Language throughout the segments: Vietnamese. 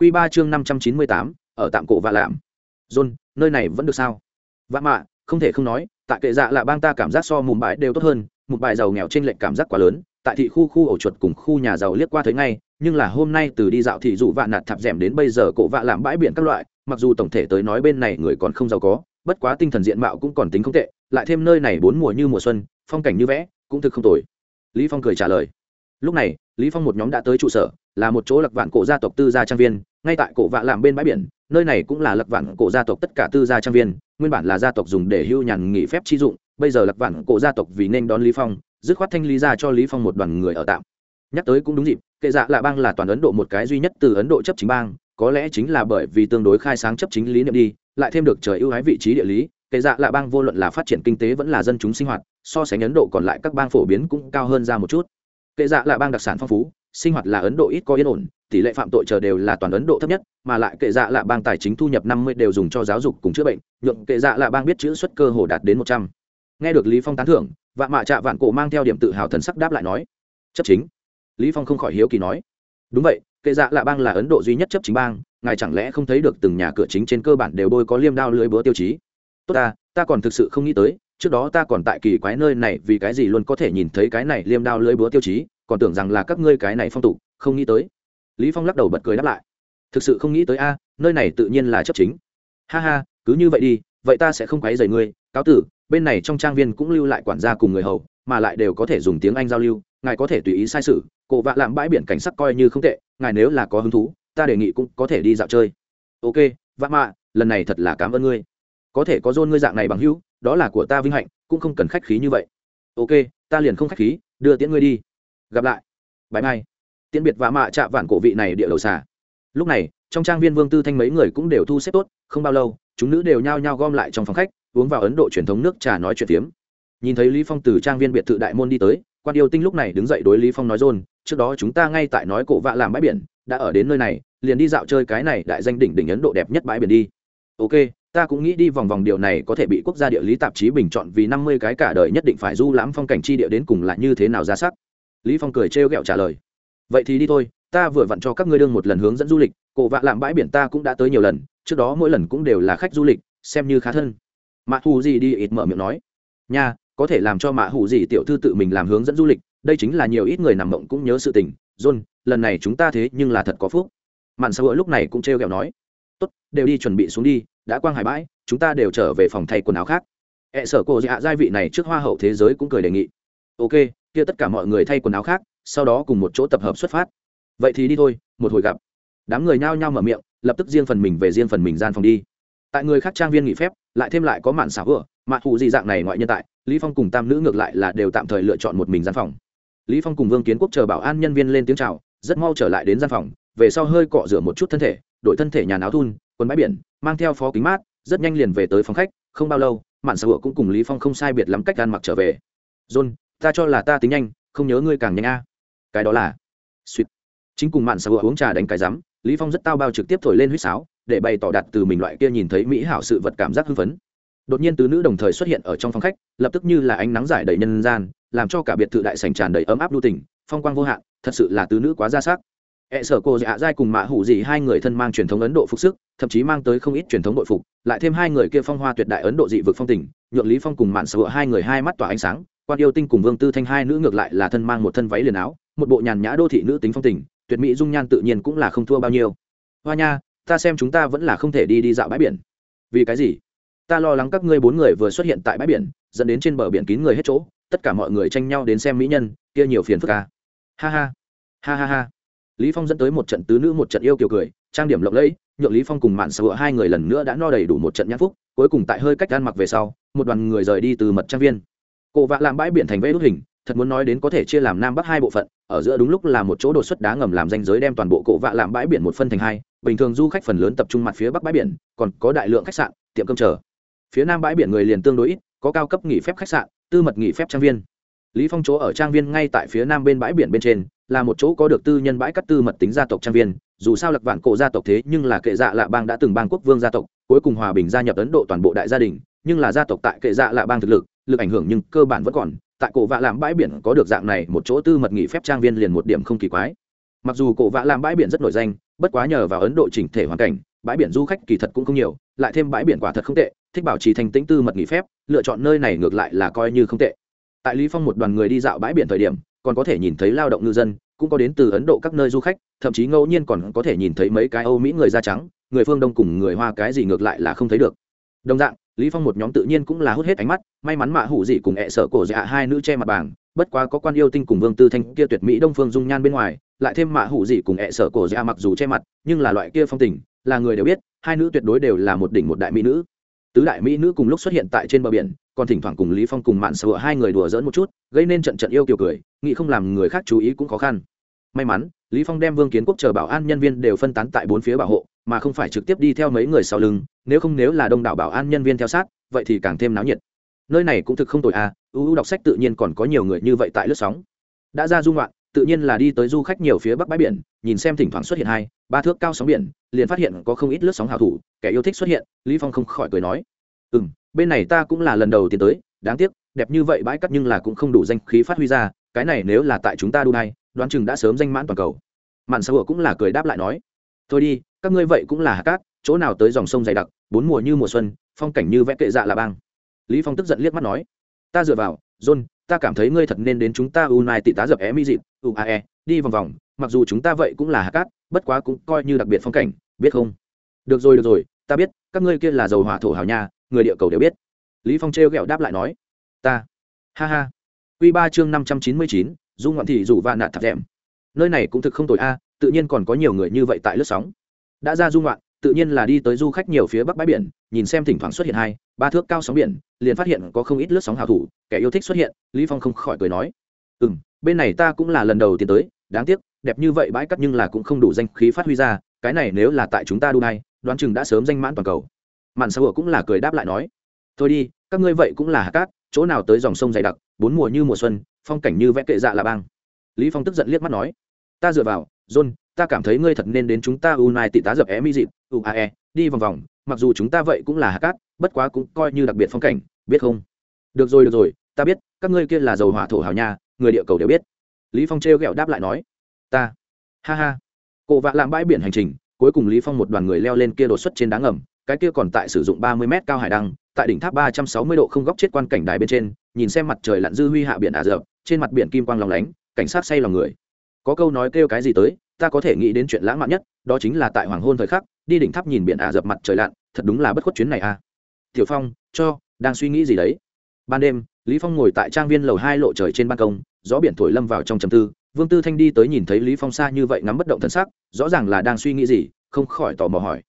Quy 3 chương 598, ở tạm cổ và lạm. John, nơi này vẫn được sao? Vạ mạ, không thể không nói, tại kệ dạ là bang ta cảm giác so mùm bãi đều tốt hơn, một bài giàu nghèo trên lệnh cảm giác quá lớn, tại thị khu khu ổ chuột cùng khu nhà giàu liếc qua thấy ngay, nhưng là hôm nay từ đi dạo thị dụ vạ nạt thạp rèm đến bây giờ cổ vạ làm bãi biển các loại, mặc dù tổng thể tới nói bên này người còn không giàu có, bất quá tinh thần diện mạo cũng còn tính không tệ, lại thêm nơi này bốn mùa như mùa xuân, phong cảnh như vẽ, cũng thực không tồi. Lý Phong cười trả lời. Lúc này, Lý Phong một nhóm đã tới trụ sở, là một chỗ lạc vạn cổ gia tộc tư gia trang viên, ngay tại cổ vạ làm bên bãi biển, nơi này cũng là lạc vạn cổ gia tộc tất cả tư gia trang viên, nguyên bản là gia tộc dùng để hưu nhàn nghỉ phép chi dụng, bây giờ lạc vạn cổ gia tộc vì nên đón lý phong, dứt khoát thanh lý ra cho lý phong một đoàn người ở tạm. Nhắc tới cũng đúng dịp, kệ dạ lạ bang là toàn ấn độ một cái duy nhất từ ấn độ chấp chính bang, có lẽ chính là bởi vì tương đối khai sáng chấp chính lý niệm đi, lại thêm được trời ưu ái vị trí địa lý, kệ dạ lạ bang vô luận là phát triển kinh tế vẫn là dân chúng sinh hoạt, so sánh ấn độ còn lại các bang phổ biến cũng cao hơn ra một chút. Kệ dạ lạ bang đặc sản phong phú sinh hoạt là ấn độ ít có yên ổn, tỷ lệ phạm tội chờ đều là toàn ấn độ thấp nhất, mà lại kệ dạ lạ bang tài chính thu nhập năm mươi đều dùng cho giáo dục cùng chữa bệnh, nhượng kệ dạ lạ bang biết chữ xuất cơ hồ đạt đến một trăm. Nghe được lý phong tán thưởng, vạ mạ trạ vạn cổ mang theo điểm tự hào thần sắc đáp lại nói, chấp chính. Lý phong không khỏi hiếu kỳ nói, đúng vậy, kệ dạ lạ bang là ấn độ duy nhất chấp chính bang, ngài chẳng lẽ không thấy được từng nhà cửa chính trên cơ bản đều bôi có liêm đao lưới búa tiêu chí? Tốt ta ta còn thực sự không nghĩ tới, trước đó ta còn tại kỳ quái nơi này vì cái gì luôn có thể nhìn thấy cái này liêm đao lưới búa tiêu chí còn tưởng rằng là các ngươi cái này phong tục, không nghĩ tới. Lý phong lắc đầu bật cười đáp lại. Thực sự không nghĩ tới a, nơi này tự nhiên là chấp chính. Ha ha, cứ như vậy đi, vậy ta sẽ không quấy rầy ngươi. Cáo tử, bên này trong trang viên cũng lưu lại quản gia cùng người hầu, mà lại đều có thể dùng tiếng anh giao lưu, ngài có thể tùy ý sai sự, cổ vạ làm bãi biển cảnh sắc coi như không tệ, ngài nếu là có hứng thú, ta đề nghị cũng có thể đi dạo chơi. Ok, vạ mạ, lần này thật là cảm ơn ngươi. Có thể có dôn ngươi dạng này bằng hữu, đó là của ta vinh hạnh, cũng không cần khách khí như vậy. Ok, ta liền không khách khí, đưa tiễn ngươi đi gặp lại. Bãi mai. Tiễn biệt và mạ chạ vạn cổ vị này địa đầu xà. Lúc này, trong trang viên vương tư thanh mấy người cũng đều thu xếp tốt, không bao lâu, chúng nữ đều nhao nhao gom lại trong phòng khách, uống vào ấn độ truyền thống nước trà nói chuyện tiếm nhìn thấy lý phong từ trang viên biệt thự đại môn đi tới, quan yêu tinh lúc này đứng dậy đối lý phong nói dồn, trước đó chúng ta ngay tại nói cổ vạ làm bãi biển, đã ở đến nơi này, liền đi dạo chơi cái này đại danh đỉnh đỉnh ấn độ đẹp nhất bãi biển đi. Ok, ta cũng nghĩ đi vòng vòng điều này có thể bị quốc gia địa lý tạp chí bình chọn vì năm mươi cái cả đời nhất định phải du lãm phong cảnh chi địa đến cùng là như thế nào ra sắc lý phong cười trêu ghẹo trả lời. Vậy thì đi thôi, ta vừa vặn cho các ngươi đương một lần hướng dẫn du lịch, cổ vạ làm bãi biển ta cũng đã tới nhiều lần, trước đó mỗi lần cũng đều là khách du lịch, xem như khá thân. Mạ hù gì đi ít mở miệng nói. Nha, có thể làm cho mạ hù gì tiểu thư tự mình làm hướng dẫn du lịch, đây chính là nhiều ít người nằm mộng cũng nhớ sự tình. John, lần này chúng ta thế nhưng là thật có phúc. Mạn xã hội lúc này cũng trêu ghẹo nói. Tốt, đều đi chuẩn bị xuống đi, đã quang hải bãi, chúng ta đều trở về phòng thay quần áo khác. E sở cô dạ giai vị này trước hoa hậu thế giới cũng cười đề nghị. Ok kia tất cả mọi người thay quần áo khác, sau đó cùng một chỗ tập hợp xuất phát. Vậy thì đi thôi, một hồi gặp. Đám người nhao nhao mở miệng, lập tức riêng phần mình về riêng phần mình gian phòng đi. Tại người khác trang viên nghỉ phép, lại thêm lại có mạn xảo ựa mạ thụ dị dạng này ngoại nhân tại, lý phong cùng tam nữ ngược lại là đều tạm thời lựa chọn một mình gian phòng. Lý phong cùng vương kiến quốc chờ bảo an nhân viên lên tiếng chào, rất mau trở lại đến gian phòng, về sau hơi cọ rửa một chút thân thể, đổi thân thể nhà áo thun, quần bãi biển, mang theo phó kính mát, rất nhanh liền về tới phòng khách, không bao lâu, mạn xảo ựa cũng cùng lý phong không sai biệt lắm cách ăn mặc trở về. John ta cho là ta tính nhanh, không nhớ ngươi càng nhanh a. Cái đó là, suýt. Chính cùng mạn xảo ựa uống trà đánh cái rắm, lý phong rất tao bao trực tiếp thổi lên huýt sáo, để bày tỏ đặt từ mình loại kia nhìn thấy mỹ hảo sự vật cảm giác hưng phấn. Đột nhiên tứ nữ đồng thời xuất hiện ở trong phòng khách, lập tức như là ánh nắng giải đầy nhân gian, làm cho cả biệt thự đại sảnh tràn đầy ấm áp lưu tình, phong quang vô hạn, thật sự là tứ nữ quá ra sắc. E sở cô dạ dai cùng mạ hủ gì hai người thân mang truyền thống ấn độ phục sức, thậm chí mang tới không ít truyền thống nội phục, lại thêm hai người kia phong hoa tuyệt đại ấn độ dị vực phong tình, nhượng lý phong cùng mạn sở hai người hai mắt tỏa ánh sáng quan yêu tinh cùng vương tư thanh hai nữ ngược lại là thân mang một thân váy liền áo, một bộ nhàn nhã đô thị nữ tính phong tình, tuyệt mỹ dung nhan tự nhiên cũng là không thua bao nhiêu. Hoa nha, ta xem chúng ta vẫn là không thể đi đi dạo bãi biển. Vì cái gì? Ta lo lắng các ngươi bốn người vừa xuất hiện tại bãi biển, dẫn đến trên bờ biển kín người hết chỗ, tất cả mọi người tranh nhau đến xem mỹ nhân, kia nhiều phiền phức ca ha ha. Ha ha ha. Lý phong dẫn tới một trận tứ nữ một trận yêu kiều cười, trang điểm lộng lẫy, nhượng lý phong cùng mạn sợ hai người lần nữa đã no đầy đủ một trận nhãn phúc, cuối cùng tại hơi cách ăn mặc về sau, một đoàn người rời đi từ mật trang viên cổ vạ làm bãi biển thành vẽ đốt hình, thật muốn nói đến có thể chia làm nam bắc hai bộ phận, ở giữa đúng lúc là một chỗ đột xuất đá ngầm làm danh giới đem toàn bộ cổ vạ làm bãi biển một phân thành hai, bình thường du khách phần lớn tập trung mặt phía bắc bãi biển, còn có đại lượng khách sạn, tiệm cơm chờ. Phía nam bãi biển người liền tương đối ít, có cao cấp nghỉ phép khách sạn, tư mật nghỉ phép trang viên. Lý phong chỗ ở trang viên ngay tại phía nam bên bãi biển bên trên, là một chỗ có được tư nhân bãi cắt tư mật tính gia tộc trang viên, dù sao lạc vạn cổ gia tộc thế nhưng là kệ dạ lạ bang đã từng bang quốc vương gia tộc, cuối cùng hòa bình gia nhập ấn độ toàn bộ đại gia đình, nhưng là gia tộc tại kệ dạ lạ bang thực lực lực ảnh hưởng nhưng cơ bản vẫn còn, tại cổ vạ làm bãi biển có được dạng này một chỗ tư mật nghỉ phép trang viên liền một điểm không kỳ quái. Mặc dù cổ vạ làm bãi biển rất nổi danh, bất quá nhờ vào ấn độ chỉnh thể hoàn cảnh, bãi biển du khách kỳ thật cũng không nhiều, lại thêm bãi biển quả thật không tệ, thích bảo trì thành tĩnh tư mật nghỉ phép, lựa chọn nơi này ngược lại là coi như không tệ. Tại lý phong một đoàn người đi dạo bãi biển thời điểm, còn có thể nhìn thấy lao động ngư dân, cũng có đến từ ấn độ các nơi du khách, thậm chí ngẫu nhiên còn có thể nhìn thấy mấy cái âu mỹ người da trắng, người phương đông cùng người hoa cái gì ngược lại là không thấy được. Đồng dạng lý phong một nhóm tự nhiên cũng là hút hết ánh mắt, may mắn mạ hủ dị cùng ẹ sợ cổ dạ hai nữ che mặt bảng, bất quá có quan yêu tinh cùng vương tư thanh kia tuyệt mỹ đông phương dung nhan bên ngoài, lại thêm mạ hủ dị cùng ẹ sợ cổ dạ mặc dù che mặt, nhưng là loại kia phong tình, là người đều biết, hai nữ tuyệt đối đều là một đỉnh một đại mỹ nữ. Tứ đại mỹ nữ cùng lúc xuất hiện tại trên bờ biển, còn thỉnh thoảng cùng lý phong cùng mạn sợ hai người đùa giỡn một chút, gây nên trận trận yêu kiều cười, nghĩ không làm người khác chú ý cũng khó khăn. May mắn, lý phong đem vương kiến quốc chờ bảo an nhân viên đều phân tán tại bốn phía bảo hộ mà không phải trực tiếp đi theo mấy người sau lưng, nếu không nếu là đông đảo bảo an nhân viên theo sát, vậy thì càng thêm náo nhiệt. Nơi này cũng thực không tồi à ưu đọc sách tự nhiên còn có nhiều người như vậy tại lướt sóng. Đã ra dung loạn tự nhiên là đi tới du khách nhiều phía bắc bãi biển, nhìn xem thỉnh thoảng xuất hiện hai, ba thước cao sóng biển, liền phát hiện có không ít lướt sóng hào thủ, kẻ yêu thích xuất hiện, lý phong không khỏi cười nói. Ừ bên này ta cũng là lần đầu tiến tới, đáng tiếc, đẹp như vậy bãi cắt nhưng là cũng không đủ danh khí phát huy ra, cái này nếu là tại chúng ta đu này đoán chừng đã sớm danh mãn toàn cầu. Mạn xã hội cũng là cười đáp lại nói thôi đi, các ngươi vậy cũng là hạt cát, chỗ nào tới dòng sông dày đặc, bốn mùa như mùa xuân, phong cảnh như vẽ kệ dạ là bang. Lý phong tức giận liếc mắt nói, ta dựa vào, john, ta cảm thấy ngươi thật nên đến chúng ta unai tị tá dập é mi dịt uae đi vòng vòng, mặc dù chúng ta vậy cũng là hạt cát, bất quá cũng coi như đặc biệt phong cảnh, biết không? Được rồi được rồi, ta biết, các ngươi kia là dầu hỏa thổ hào nha, người địa cầu đều biết. Lý phong trêu ghẹo đáp lại nói, ta, ha ha. Quy ba chương năm trăm chín mươi chín dung ngoạn thị rủ và nạt thạp rèm nơi này cũng thực không tồi a, tự nhiên còn có nhiều người như vậy tại lướt sóng. Đã ra dung loạn tự nhiên là đi tới du khách nhiều phía bắc bãi biển, nhìn xem thỉnh thoảng xuất hiện hai, ba thước cao sóng biển, liền phát hiện có không ít lướt sóng hào thủ, kẻ yêu thích xuất hiện, lý phong không khỏi cười nói. Ừ bên này ta cũng là lần đầu tiến tới, đáng tiếc, đẹp như vậy bãi cắt nhưng là cũng không đủ danh khí phát huy ra, cái này nếu là tại chúng ta đu này đoán chừng đã sớm danh mãn toàn cầu. Mạn sao cũng là cười đáp lại nói. Thôi đi, các ngươi vậy cũng là hạ cát, chỗ nào tới dòng sông dày đặc, bốn mùa như mùa xuân, phong cảnh như vẽ kệ dạ là bang lý phong tức giận liếc mắt nói ta dựa vào john ta cảm thấy ngươi thật nên đến chúng ta unai tị tá dập é mi dịp uae đi vòng vòng mặc dù chúng ta vậy cũng là hạt cát bất quá cũng coi như đặc biệt phong cảnh biết không? Được rồi được rồi ta biết các ngươi kia là dầu hỏa thổ hào nha người địa cầu đều biết. Lý phong trêu ghẹo đáp lại nói ta ha ha. Cổ vạ làm bãi biển hành trình cuối cùng lý phong một đoàn người leo lên kia đột xuất trên đá ngầm cái kia còn tại sử dụng 30 mét cao hải đăng tại đỉnh tháp 360 độ không góc chết quan cảnh đài bên trên nhìn xem mặt trời lặn dư huy hạ biển ả rợp, trên mặt biển kim quang lóng lánh cảnh sát say lòng người. Có câu nói kêu cái gì tới, ta có thể nghĩ đến chuyện lãng mạn nhất, đó chính là tại hoàng hôn thời khắc, đi đỉnh tháp nhìn biển ả dập mặt trời lặn, thật đúng là bất khuất chuyến này à. Tiểu phong, cho, đang suy nghĩ gì đấy? Ban đêm, lý phong ngồi tại trang viên lầu hai lộ trời trên ban công, gió biển thổi lâm vào trong trầm tư, vương tư thanh đi tới nhìn thấy lý phong xa như vậy ngắm bất động thần sắc, rõ ràng là đang suy nghĩ gì, không khỏi tò mò hỏi.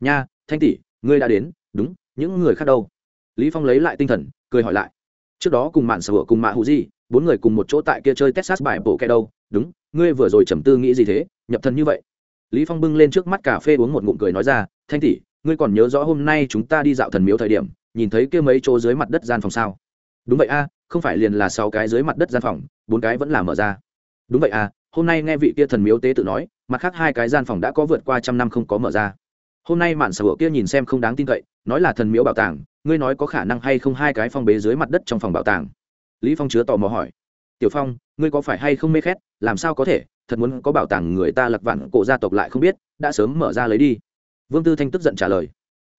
Nha, thanh tỷ, ngươi đã đến, đúng, những người khác đâu? Lý phong lấy lại tinh thần, cười hỏi lại. Trước đó cùng mạn sở cùng mạ hữu gì bốn người cùng một chỗ tại kia chơi texas bài bộ kẹ đâu. Đúng, ngươi vừa rồi trầm tư nghĩ gì thế? Nhập thần như vậy. Lý phong bưng lên trước mắt cà phê uống một ngụm cười nói ra, thanh tỷ, ngươi còn nhớ rõ hôm nay chúng ta đi dạo thần miếu thời điểm, nhìn thấy kia mấy chỗ dưới mặt đất gian phòng sao? Đúng vậy a, không phải liền là sáu cái dưới mặt đất gian phòng, bốn cái vẫn là mở ra. Đúng vậy a, hôm nay nghe vị kia thần miếu tế tự nói, mặt khác hai cái gian phòng đã có vượt qua trăm năm không có mở ra. Hôm nay mạn sở hữu kia nhìn xem không đáng tin cậy, nói là thần miếu bảo tàng, ngươi nói có khả năng hay không hai cái phong bế dưới mặt đất trong phòng bảo tàng? Lý phong chứa tò mò hỏi. Tiểu phong, ngươi có phải hay không mê khét? Làm sao có thể? Thật muốn có bảo tàng người ta lật vặn cổ gia tộc lại không biết, đã sớm mở ra lấy đi. Vương tư thanh tức giận trả lời.